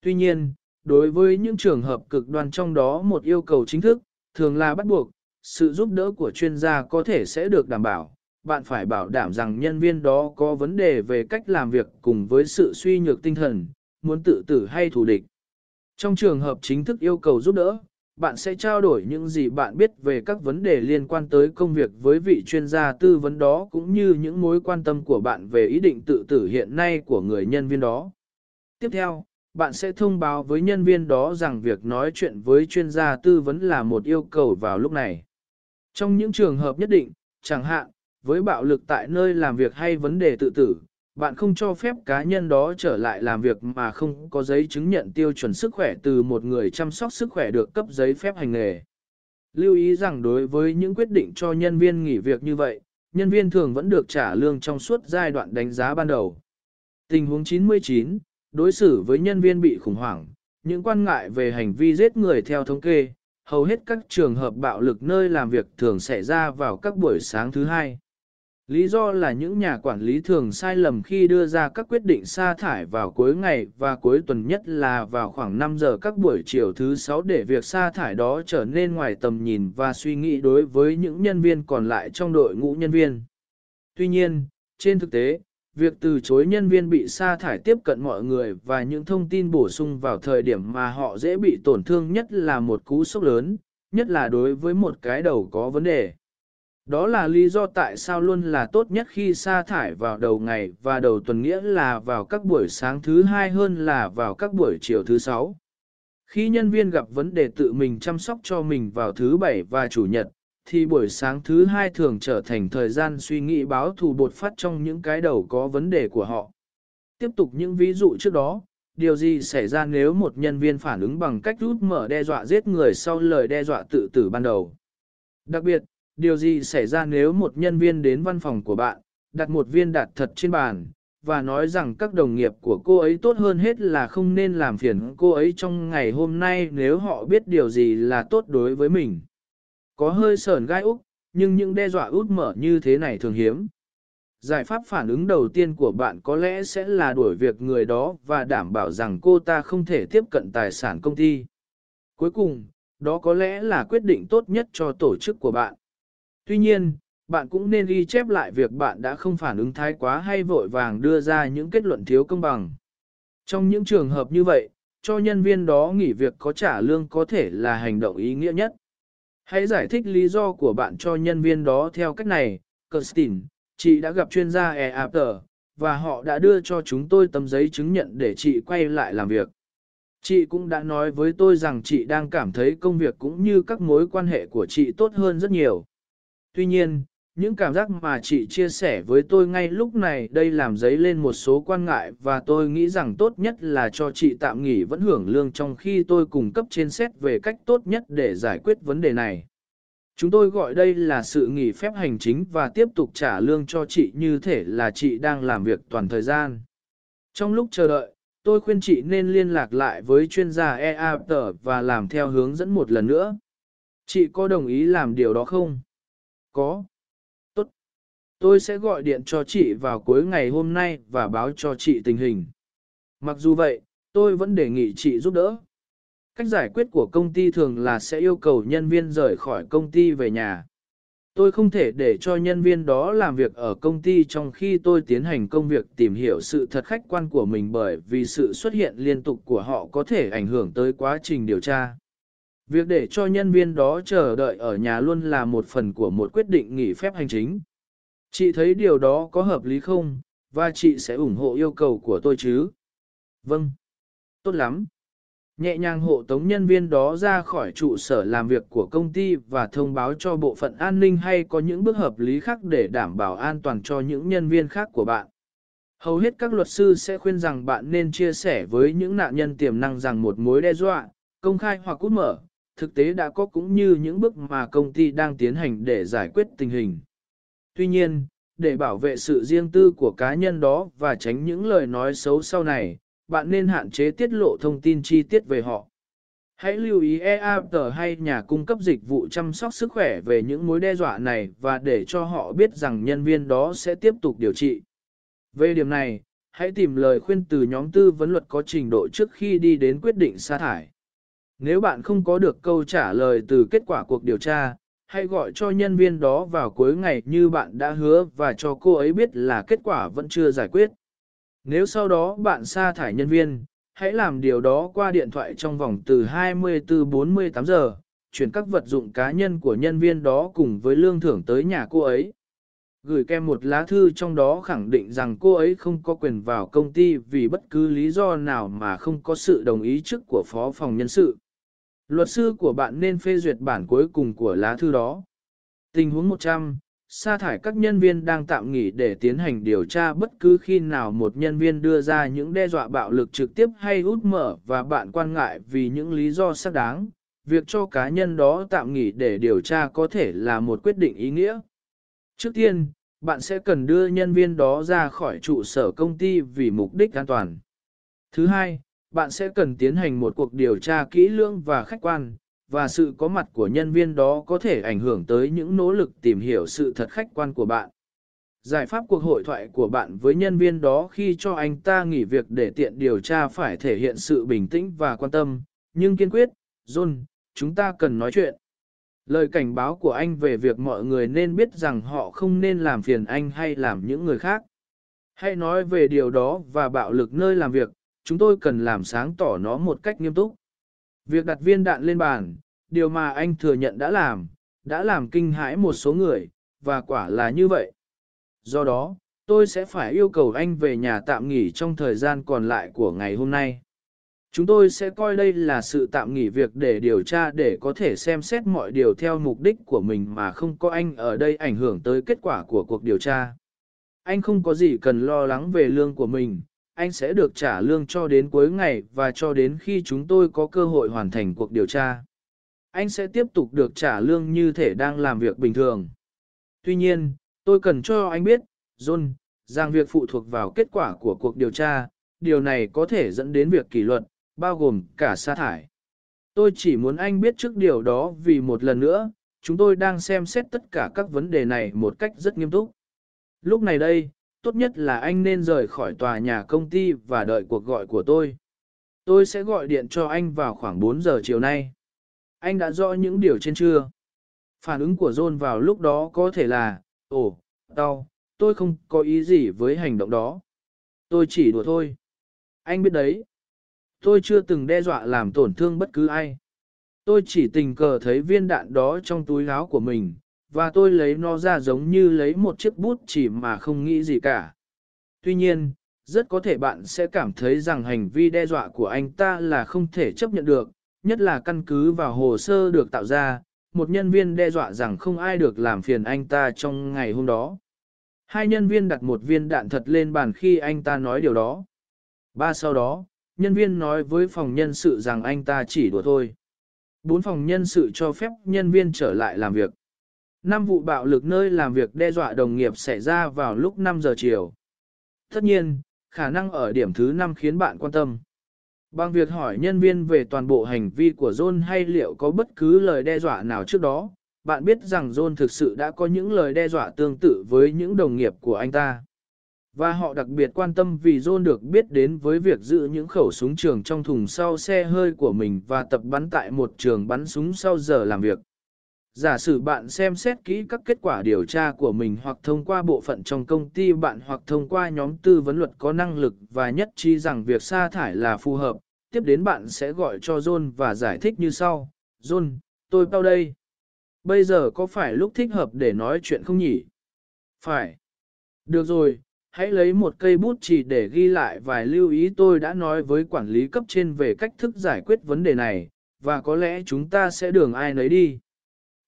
Tuy nhiên, đối với những trường hợp cực đoan trong đó một yêu cầu chính thức, thường là bắt buộc, sự giúp đỡ của chuyên gia có thể sẽ được đảm bảo, bạn phải bảo đảm rằng nhân viên đó có vấn đề về cách làm việc cùng với sự suy nhược tinh thần, muốn tự tử hay thù địch. Trong trường hợp chính thức yêu cầu giúp đỡ, bạn sẽ trao đổi những gì bạn biết về các vấn đề liên quan tới công việc với vị chuyên gia tư vấn đó cũng như những mối quan tâm của bạn về ý định tự tử hiện nay của người nhân viên đó. Tiếp theo, bạn sẽ thông báo với nhân viên đó rằng việc nói chuyện với chuyên gia tư vấn là một yêu cầu vào lúc này. Trong những trường hợp nhất định, chẳng hạn, với bạo lực tại nơi làm việc hay vấn đề tự tử, bạn không cho phép cá nhân đó trở lại làm việc mà không có giấy chứng nhận tiêu chuẩn sức khỏe từ một người chăm sóc sức khỏe được cấp giấy phép hành nghề. Lưu ý rằng đối với những quyết định cho nhân viên nghỉ việc như vậy, nhân viên thường vẫn được trả lương trong suốt giai đoạn đánh giá ban đầu. Tình huống 99, đối xử với nhân viên bị khủng hoảng, những quan ngại về hành vi giết người theo thống kê, hầu hết các trường hợp bạo lực nơi làm việc thường xảy ra vào các buổi sáng thứ hai. Lý do là những nhà quản lý thường sai lầm khi đưa ra các quyết định sa thải vào cuối ngày và cuối tuần nhất là vào khoảng 5 giờ các buổi chiều thứ 6 để việc sa thải đó trở nên ngoài tầm nhìn và suy nghĩ đối với những nhân viên còn lại trong đội ngũ nhân viên. Tuy nhiên, trên thực tế, việc từ chối nhân viên bị sa thải tiếp cận mọi người và những thông tin bổ sung vào thời điểm mà họ dễ bị tổn thương nhất là một cú sốc lớn, nhất là đối với một cái đầu có vấn đề. Đó là lý do tại sao luôn là tốt nhất khi sa thải vào đầu ngày và đầu tuần nghĩa là vào các buổi sáng thứ hai hơn là vào các buổi chiều thứ sáu. Khi nhân viên gặp vấn đề tự mình chăm sóc cho mình vào thứ bảy và chủ nhật, thì buổi sáng thứ hai thường trở thành thời gian suy nghĩ báo thù bột phát trong những cái đầu có vấn đề của họ. Tiếp tục những ví dụ trước đó, điều gì xảy ra nếu một nhân viên phản ứng bằng cách rút mở đe dọa giết người sau lời đe dọa tự tử ban đầu. Đặc biệt, điều gì xảy ra nếu một nhân viên đến văn phòng của bạn, đặt một viên đạt thật trên bàn, và nói rằng các đồng nghiệp của cô ấy tốt hơn hết là không nên làm phiền cô ấy trong ngày hôm nay nếu họ biết điều gì là tốt đối với mình. Có hơi sờn gai úc, nhưng những đe dọa út mở như thế này thường hiếm. Giải pháp phản ứng đầu tiên của bạn có lẽ sẽ là đuổi việc người đó và đảm bảo rằng cô ta không thể tiếp cận tài sản công ty. Cuối cùng, đó có lẽ là quyết định tốt nhất cho tổ chức của bạn. Tuy nhiên, bạn cũng nên ghi chép lại việc bạn đã không phản ứng thái quá hay vội vàng đưa ra những kết luận thiếu công bằng. Trong những trường hợp như vậy, cho nhân viên đó nghỉ việc có trả lương có thể là hành động ý nghĩa nhất. Hãy giải thích lý do của bạn cho nhân viên đó theo cách này. Kirsten, chị đã gặp chuyên gia EAPT, và họ đã đưa cho chúng tôi tấm giấy chứng nhận để chị quay lại làm việc. Chị cũng đã nói với tôi rằng chị đang cảm thấy công việc cũng như các mối quan hệ của chị tốt hơn rất nhiều. Tuy nhiên, những cảm giác mà chị chia sẻ với tôi ngay lúc này đây làm dấy lên một số quan ngại và tôi nghĩ rằng tốt nhất là cho chị tạm nghỉ vẫn hưởng lương trong khi tôi cung cấp trên xét về cách tốt nhất để giải quyết vấn đề này. Chúng tôi gọi đây là sự nghỉ phép hành chính và tiếp tục trả lương cho chị như thể là chị đang làm việc toàn thời gian. Trong lúc chờ đợi, tôi khuyên chị nên liên lạc lại với chuyên gia EAP và làm theo hướng dẫn một lần nữa. Chị có đồng ý làm điều đó không? Có. Tốt. Tôi sẽ gọi điện cho chị vào cuối ngày hôm nay và báo cho chị tình hình. Mặc dù vậy, tôi vẫn đề nghị chị giúp đỡ. Cách giải quyết của công ty thường là sẽ yêu cầu nhân viên rời khỏi công ty về nhà. Tôi không thể để cho nhân viên đó làm việc ở công ty trong khi tôi tiến hành công việc tìm hiểu sự thật khách quan của mình bởi vì sự xuất hiện liên tục của họ có thể ảnh hưởng tới quá trình điều tra. Việc để cho nhân viên đó chờ đợi ở nhà luôn là một phần của một quyết định nghỉ phép hành chính. Chị thấy điều đó có hợp lý không, và chị sẽ ủng hộ yêu cầu của tôi chứ? Vâng. Tốt lắm. Nhẹ nhàng hộ tống nhân viên đó ra khỏi trụ sở làm việc của công ty và thông báo cho bộ phận an ninh hay có những bước hợp lý khác để đảm bảo an toàn cho những nhân viên khác của bạn. Hầu hết các luật sư sẽ khuyên rằng bạn nên chia sẻ với những nạn nhân tiềm năng rằng một mối đe dọa, công khai hoặc cút mở, thực tế đã có cũng như những bước mà công ty đang tiến hành để giải quyết tình hình. Tuy nhiên, để bảo vệ sự riêng tư của cá nhân đó và tránh những lời nói xấu sau này, bạn nên hạn chế tiết lộ thông tin chi tiết về họ. Hãy lưu ý EAP hay nhà cung cấp dịch vụ chăm sóc sức khỏe về những mối đe dọa này và để cho họ biết rằng nhân viên đó sẽ tiếp tục điều trị. Về điểm này, hãy tìm lời khuyên từ nhóm tư vấn luật có trình độ trước khi đi đến quyết định sa thải. Nếu bạn không có được câu trả lời từ kết quả cuộc điều tra, hãy gọi cho nhân viên đó vào cuối ngày như bạn đã hứa và cho cô ấy biết là kết quả vẫn chưa giải quyết. Nếu sau đó bạn sa thải nhân viên, hãy làm điều đó qua điện thoại trong vòng từ 24-48 giờ, chuyển các vật dụng cá nhân của nhân viên đó cùng với lương thưởng tới nhà cô ấy. Gửi kèm một lá thư trong đó khẳng định rằng cô ấy không có quyền vào công ty vì bất cứ lý do nào mà không có sự đồng ý trước của phó phòng nhân sự. Luật sư của bạn nên phê duyệt bản cuối cùng của lá thư đó. Tình huống 100, sa thải các nhân viên đang tạm nghỉ để tiến hành điều tra bất cứ khi nào một nhân viên đưa ra những đe dọa bạo lực trực tiếp hay út mở và bạn quan ngại vì những lý do xác đáng. Việc cho cá nhân đó tạm nghỉ để điều tra có thể là một quyết định ý nghĩa. Trước tiên, bạn sẽ cần đưa nhân viên đó ra khỏi trụ sở công ty vì mục đích an toàn. Thứ hai, bạn sẽ cần tiến hành một cuộc điều tra kỹ lưỡng và khách quan, và sự có mặt của nhân viên đó có thể ảnh hưởng tới những nỗ lực tìm hiểu sự thật khách quan của bạn. Giải pháp cuộc hội thoại của bạn với nhân viên đó khi cho anh ta nghỉ việc để tiện điều tra phải thể hiện sự bình tĩnh và quan tâm, nhưng kiên quyết, John, chúng ta cần nói chuyện. Lời cảnh báo của anh về việc mọi người nên biết rằng họ không nên làm phiền anh hay làm những người khác. Hãy nói về điều đó và bạo lực nơi làm việc, chúng tôi cần làm sáng tỏ nó một cách nghiêm túc. Việc đặt viên đạn lên bàn, điều mà anh thừa nhận đã làm, đã làm kinh hãi một số người, và quả là như vậy. Do đó, tôi sẽ phải yêu cầu anh về nhà tạm nghỉ trong thời gian còn lại của ngày hôm nay. Chúng tôi sẽ coi đây là sự tạm nghỉ việc để điều tra để có thể xem xét mọi điều theo mục đích của mình mà không có anh ở đây ảnh hưởng tới kết quả của cuộc điều tra. Anh không có gì cần lo lắng về lương của mình, anh sẽ được trả lương cho đến cuối ngày và cho đến khi chúng tôi có cơ hội hoàn thành cuộc điều tra. Anh sẽ tiếp tục được trả lương như thể đang làm việc bình thường. Tuy nhiên, tôi cần cho anh biết, John, rằng việc phụ thuộc vào kết quả của cuộc điều tra, điều này có thể dẫn đến việc kỷ luật, bao gồm cả sa thải. Tôi chỉ muốn anh biết trước điều đó vì một lần nữa, chúng tôi đang xem xét tất cả các vấn đề này một cách rất nghiêm túc. Lúc này đây, tốt nhất là anh nên rời khỏi tòa nhà công ty và đợi cuộc gọi của tôi. Tôi sẽ gọi điện cho anh vào khoảng 4 giờ chiều nay. Anh đã rõ những điều trên chưa? Phản ứng của John vào lúc đó có thể là, ồ, đau, tôi không có ý gì với hành động đó. Tôi chỉ đùa thôi. Anh biết đấy. Tôi chưa từng đe dọa làm tổn thương bất cứ ai. Tôi chỉ tình cờ thấy viên đạn đó trong túi áo của mình, và tôi lấy nó ra giống như lấy một chiếc bút chỉ mà không nghĩ gì cả. Tuy nhiên, rất có thể bạn sẽ cảm thấy rằng hành vi đe dọa của anh ta là không thể chấp nhận được, nhất là căn cứ vào hồ sơ được tạo ra, một nhân viên đe dọa rằng không ai được làm phiền anh ta trong ngày hôm đó. Hai nhân viên đặt một viên đạn thật lên bàn khi anh ta nói điều đó. Ba sau đó, nhân viên nói với phòng nhân sự rằng anh ta chỉ đùa thôi. Bốn phòng nhân sự cho phép nhân viên trở lại làm việc. Năm vụ bạo lực nơi làm việc đe dọa đồng nghiệp xảy ra vào lúc 5 giờ chiều. Tất nhiên, khả năng ở điểm thứ 5 khiến bạn quan tâm. Bằng việc hỏi nhân viên về toàn bộ hành vi của John hay liệu có bất cứ lời đe dọa nào trước đó, bạn biết rằng John thực sự đã có những lời đe dọa tương tự với những đồng nghiệp của anh ta. Và họ đặc biệt quan tâm vì John được biết đến với việc giữ những khẩu súng trường trong thùng sau xe hơi của mình và tập bắn tại một trường bắn súng sau giờ làm việc. Giả sử bạn xem xét kỹ các kết quả điều tra của mình hoặc thông qua bộ phận trong công ty bạn hoặc thông qua nhóm tư vấn luật có năng lực và nhất trí rằng việc sa thải là phù hợp, tiếp đến bạn sẽ gọi cho John và giải thích như sau. John, tôi bao đây. Bây giờ có phải lúc thích hợp để nói chuyện không nhỉ? Phải. Được rồi, hãy lấy một cây bút chỉ để ghi lại vài lưu ý tôi đã nói với quản lý cấp trên về cách thức giải quyết vấn đề này, và có lẽ chúng ta sẽ đường ai nấy đi.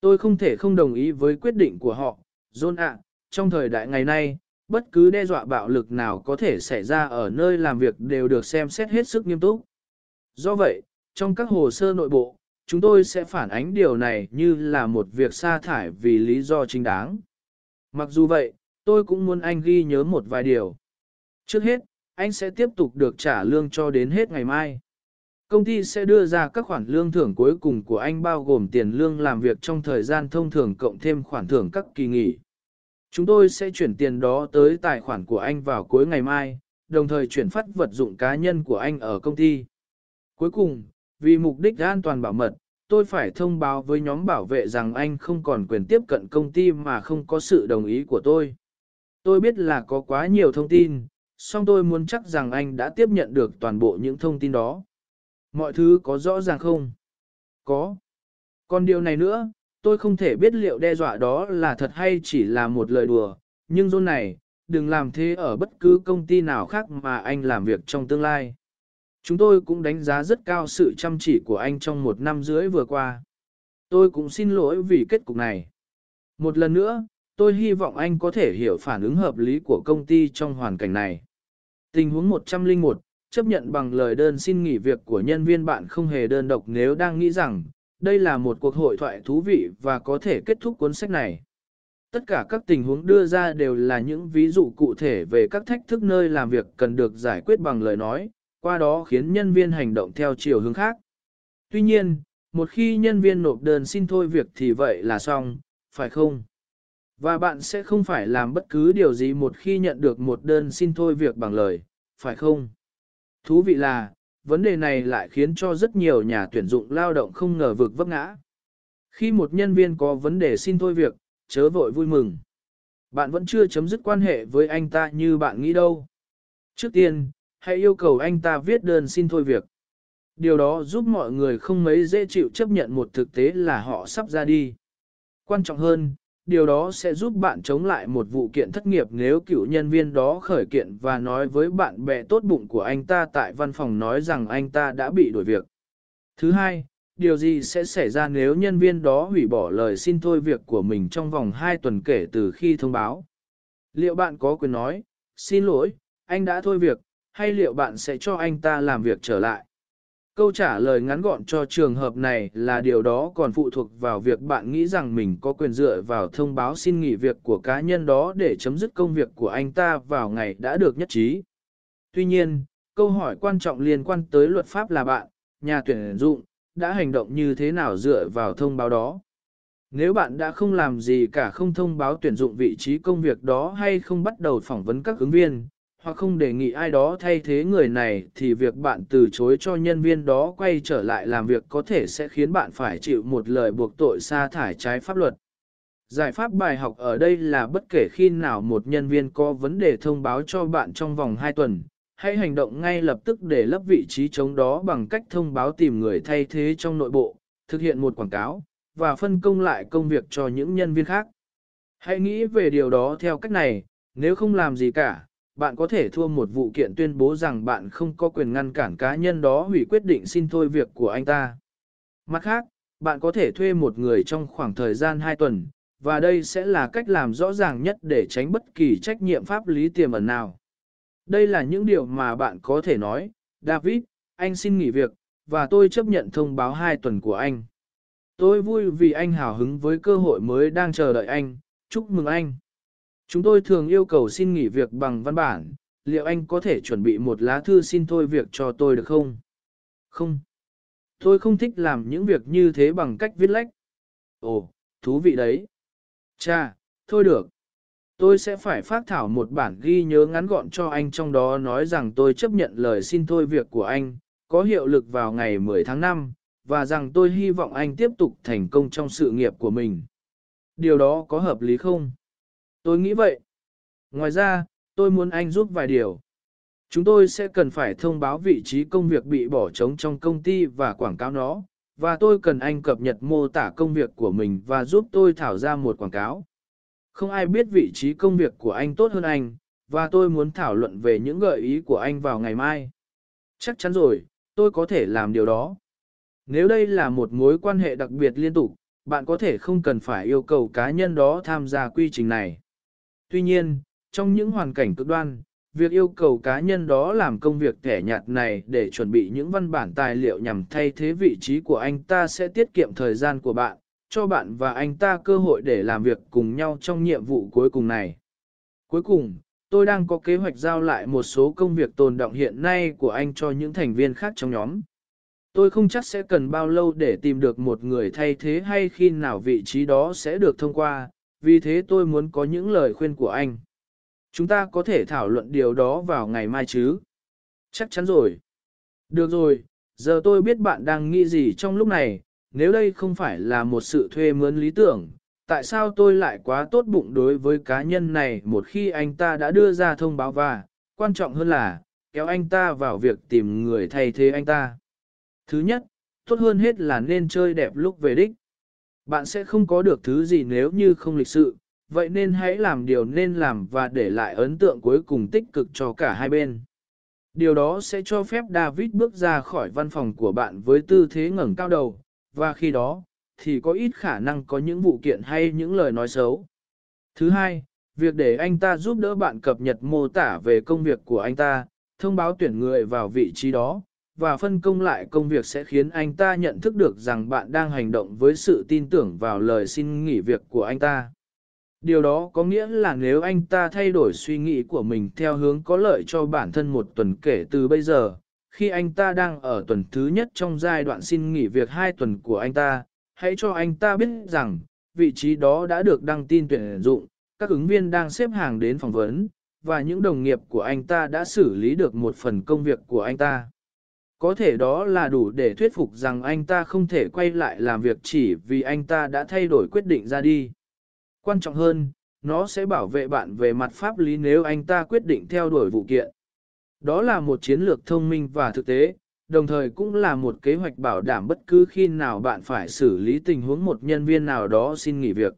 Tôi không thể không đồng ý với quyết định của họ, John ạ, trong thời đại ngày nay, bất cứ đe dọa bạo lực nào có thể xảy ra ở nơi làm việc đều được xem xét hết sức nghiêm túc. Do vậy, trong các hồ sơ nội bộ, chúng tôi sẽ phản ánh điều này như là một việc sa thải vì lý do chính đáng. Mặc dù vậy, tôi cũng muốn anh ghi nhớ một vài điều. Trước hết, anh sẽ tiếp tục được trả lương cho đến hết ngày mai. Công ty sẽ đưa ra các khoản lương thưởng cuối cùng của anh bao gồm tiền lương làm việc trong thời gian thông thường cộng thêm khoản thưởng các kỳ nghỉ. Chúng tôi sẽ chuyển tiền đó tới tài khoản của anh vào cuối ngày mai, đồng thời chuyển phát vật dụng cá nhân của anh ở công ty. Cuối cùng, vì mục đích an toàn bảo mật, tôi phải thông báo với nhóm bảo vệ rằng anh không còn quyền tiếp cận công ty mà không có sự đồng ý của tôi. Tôi biết là có quá nhiều thông tin, song tôi muốn chắc rằng anh đã tiếp nhận được toàn bộ những thông tin đó. Mọi thứ có rõ ràng không? Có. Còn điều này nữa, tôi không thể biết liệu đe dọa đó là thật hay chỉ là một lời đùa, nhưng dôn này, đừng làm thế ở bất cứ công ty nào khác mà anh làm việc trong tương lai. Chúng tôi cũng đánh giá rất cao sự chăm chỉ của anh trong một năm rưỡi vừa qua. Tôi cũng xin lỗi vì kết cục này. Một lần nữa, tôi hy vọng anh có thể hiểu phản ứng hợp lý của công ty trong hoàn cảnh này. Tình huống 101, chấp nhận bằng lời đơn xin nghỉ việc của nhân viên bạn không hề đơn độc nếu đang nghĩ rằng, đây là một cuộc hội thoại thú vị và có thể kết thúc cuốn sách này. Tất cả các tình huống đưa ra đều là những ví dụ cụ thể về các thách thức nơi làm việc cần được giải quyết bằng lời nói, qua đó khiến nhân viên hành động theo chiều hướng khác. Tuy nhiên, một khi nhân viên nộp đơn xin thôi việc thì vậy là xong, phải không? Và bạn sẽ không phải làm bất cứ điều gì một khi nhận được một đơn xin thôi việc bằng lời, phải không? Thú vị là, vấn đề này lại khiến cho rất nhiều nhà tuyển dụng lao động không ngờ vực vấp ngã. Khi một nhân viên có vấn đề xin thôi việc, chớ vội vui mừng. Bạn vẫn chưa chấm dứt quan hệ với anh ta như bạn nghĩ đâu. Trước tiên, hãy yêu cầu anh ta viết đơn xin thôi việc. Điều đó giúp mọi người không mấy dễ chịu chấp nhận một thực tế là họ sắp ra đi. Quan trọng hơn, điều đó sẽ giúp bạn chống lại một vụ kiện thất nghiệp nếu cựu nhân viên đó khởi kiện và nói với bạn bè tốt bụng của anh ta tại văn phòng nói rằng anh ta đã bị đổi việc. Thứ hai, điều gì sẽ xảy ra nếu nhân viên đó hủy bỏ lời xin thôi việc của mình trong vòng 2 tuần kể từ khi thông báo? Liệu bạn có quyền nói, xin lỗi, anh đã thôi việc, hay liệu bạn sẽ cho anh ta làm việc trở lại? Câu trả lời ngắn gọn cho trường hợp này là điều đó còn phụ thuộc vào việc bạn nghĩ rằng mình có quyền dựa vào thông báo xin nghỉ việc của cá nhân đó để chấm dứt công việc của anh ta vào ngày đã được nhất trí. Tuy nhiên, câu hỏi quan trọng liên quan tới luật pháp là bạn, nhà tuyển dụng, đã hành động như thế nào dựa vào thông báo đó. Nếu bạn đã không làm gì cả không thông báo tuyển dụng vị trí công việc đó hay không bắt đầu phỏng vấn các ứng viên, hoặc không đề nghị ai đó thay thế người này thì việc bạn từ chối cho nhân viên đó quay trở lại làm việc có thể sẽ khiến bạn phải chịu một lời buộc tội sa thải trái pháp luật. Giải pháp bài học ở đây là bất kể khi nào một nhân viên có vấn đề thông báo cho bạn trong vòng 2 tuần, hãy hành động ngay lập tức để lấp vị trí trống đó bằng cách thông báo tìm người thay thế trong nội bộ, thực hiện một quảng cáo, và phân công lại công việc cho những nhân viên khác. Hãy nghĩ về điều đó theo cách này, nếu không làm gì cả, bạn có thể thua một vụ kiện tuyên bố rằng bạn không có quyền ngăn cản cá nhân đó hủy quyết định xin thôi việc của anh ta. Mặt khác, bạn có thể thuê một người trong khoảng thời gian 2 tuần, và đây sẽ là cách làm rõ ràng nhất để tránh bất kỳ trách nhiệm pháp lý tiềm ẩn nào. Đây là những điều mà bạn có thể nói, David, anh xin nghỉ việc, và tôi chấp nhận thông báo 2 tuần của anh. Tôi vui vì anh hào hứng với cơ hội mới đang chờ đợi anh, chúc mừng anh. Chúng tôi thường yêu cầu xin nghỉ việc bằng văn bản, liệu anh có thể chuẩn bị một lá thư xin thôi việc cho tôi được không? Không. Tôi không thích làm những việc như thế bằng cách viết lách. Ồ, thú vị đấy. Cha, thôi được. Tôi sẽ phải phát thảo một bản ghi nhớ ngắn gọn cho anh trong đó nói rằng tôi chấp nhận lời xin thôi việc của anh, có hiệu lực vào ngày 10 tháng 5, và rằng tôi hy vọng anh tiếp tục thành công trong sự nghiệp của mình. Điều đó có hợp lý không? Tôi nghĩ vậy. Ngoài ra, tôi muốn anh giúp vài điều. Chúng tôi sẽ cần phải thông báo vị trí công việc bị bỏ trống trong công ty và quảng cáo nó, và tôi cần anh cập nhật mô tả công việc của mình và giúp tôi thảo ra một quảng cáo. Không ai biết vị trí công việc của anh tốt hơn anh, và tôi muốn thảo luận về những gợi ý của anh vào ngày mai. Chắc chắn rồi, tôi có thể làm điều đó. Nếu đây là một mối quan hệ đặc biệt liên tục, bạn có thể không cần phải yêu cầu cá nhân đó tham gia quy trình này. Tuy nhiên, trong những hoàn cảnh cực đoan, việc yêu cầu cá nhân đó làm công việc thẻ nhạt này để chuẩn bị những văn bản tài liệu nhằm thay thế vị trí của anh ta sẽ tiết kiệm thời gian của bạn, cho bạn và anh ta cơ hội để làm việc cùng nhau trong nhiệm vụ cuối cùng này. Cuối cùng, tôi đang có kế hoạch giao lại một số công việc tồn động hiện nay của anh cho những thành viên khác trong nhóm. Tôi không chắc sẽ cần bao lâu để tìm được một người thay thế hay khi nào vị trí đó sẽ được thông qua, vì thế tôi muốn có những lời khuyên của anh. Chúng ta có thể thảo luận điều đó vào ngày mai chứ? Chắc chắn rồi. Được rồi, giờ tôi biết bạn đang nghĩ gì trong lúc này, nếu đây không phải là một sự thuê mướn lý tưởng, tại sao tôi lại quá tốt bụng đối với cá nhân này một khi anh ta đã đưa ra thông báo và, quan trọng hơn là, kéo anh ta vào việc tìm người thay thế anh ta. Thứ nhất, tốt hơn hết là nên chơi đẹp lúc về đích. Bạn sẽ không có được thứ gì nếu như không lịch sự, vậy nên hãy làm điều nên làm và để lại ấn tượng cuối cùng tích cực cho cả hai bên. Điều đó sẽ cho phép David bước ra khỏi văn phòng của bạn với tư thế ngẩng cao đầu, và khi đó, thì có ít khả năng có những vụ kiện hay những lời nói xấu. Thứ hai, việc để anh ta giúp đỡ bạn cập nhật mô tả về công việc của anh ta, thông báo tuyển người vào vị trí đó, và phân công lại công việc sẽ khiến anh ta nhận thức được rằng bạn đang hành động với sự tin tưởng vào lời xin nghỉ việc của anh ta. Điều đó có nghĩa là nếu anh ta thay đổi suy nghĩ của mình theo hướng có lợi cho bản thân một tuần kể từ bây giờ, khi anh ta đang ở tuần thứ nhất trong giai đoạn xin nghỉ việc hai tuần của anh ta, hãy cho anh ta biết rằng, vị trí đó đã được đăng tin tuyển dụng, các ứng viên đang xếp hàng đến phỏng vấn, và những đồng nghiệp của anh ta đã xử lý được một phần công việc của anh ta. Có thể đó là đủ để thuyết phục rằng anh ta không thể quay lại làm việc chỉ vì anh ta đã thay đổi quyết định ra đi. Quan trọng hơn, nó sẽ bảo vệ bạn về mặt pháp lý nếu anh ta quyết định theo đuổi vụ kiện. Đó là một chiến lược thông minh và thực tế, đồng thời cũng là một kế hoạch bảo đảm bất cứ khi nào bạn phải xử lý tình huống một nhân viên nào đó xin nghỉ việc.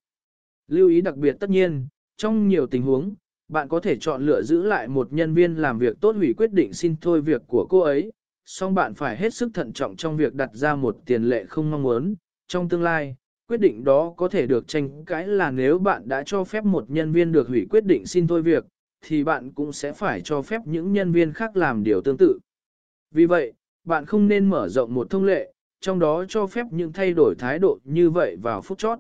Lưu ý đặc biệt tất nhiên, trong nhiều tình huống, bạn có thể chọn lựa giữ lại một nhân viên làm việc tốt hủy quyết định xin thôi việc của cô ấy, song bạn phải hết sức thận trọng trong việc đặt ra một tiền lệ không mong muốn. Trong tương lai, quyết định đó có thể được tranh cãi là nếu bạn đã cho phép một nhân viên được hủy quyết định xin thôi việc, thì bạn cũng sẽ phải cho phép những nhân viên khác làm điều tương tự. Vì vậy, bạn không nên mở rộng một thông lệ, trong đó cho phép những thay đổi thái độ như vậy vào phút chót.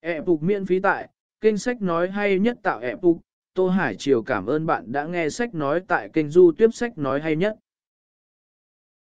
Ế phục miễn phí tại, kênh sách nói hay nhất tạo ế phục. Tô Hải Triều cảm ơn bạn đã nghe sách nói tại kênh du tiếp sách nói hay nhất.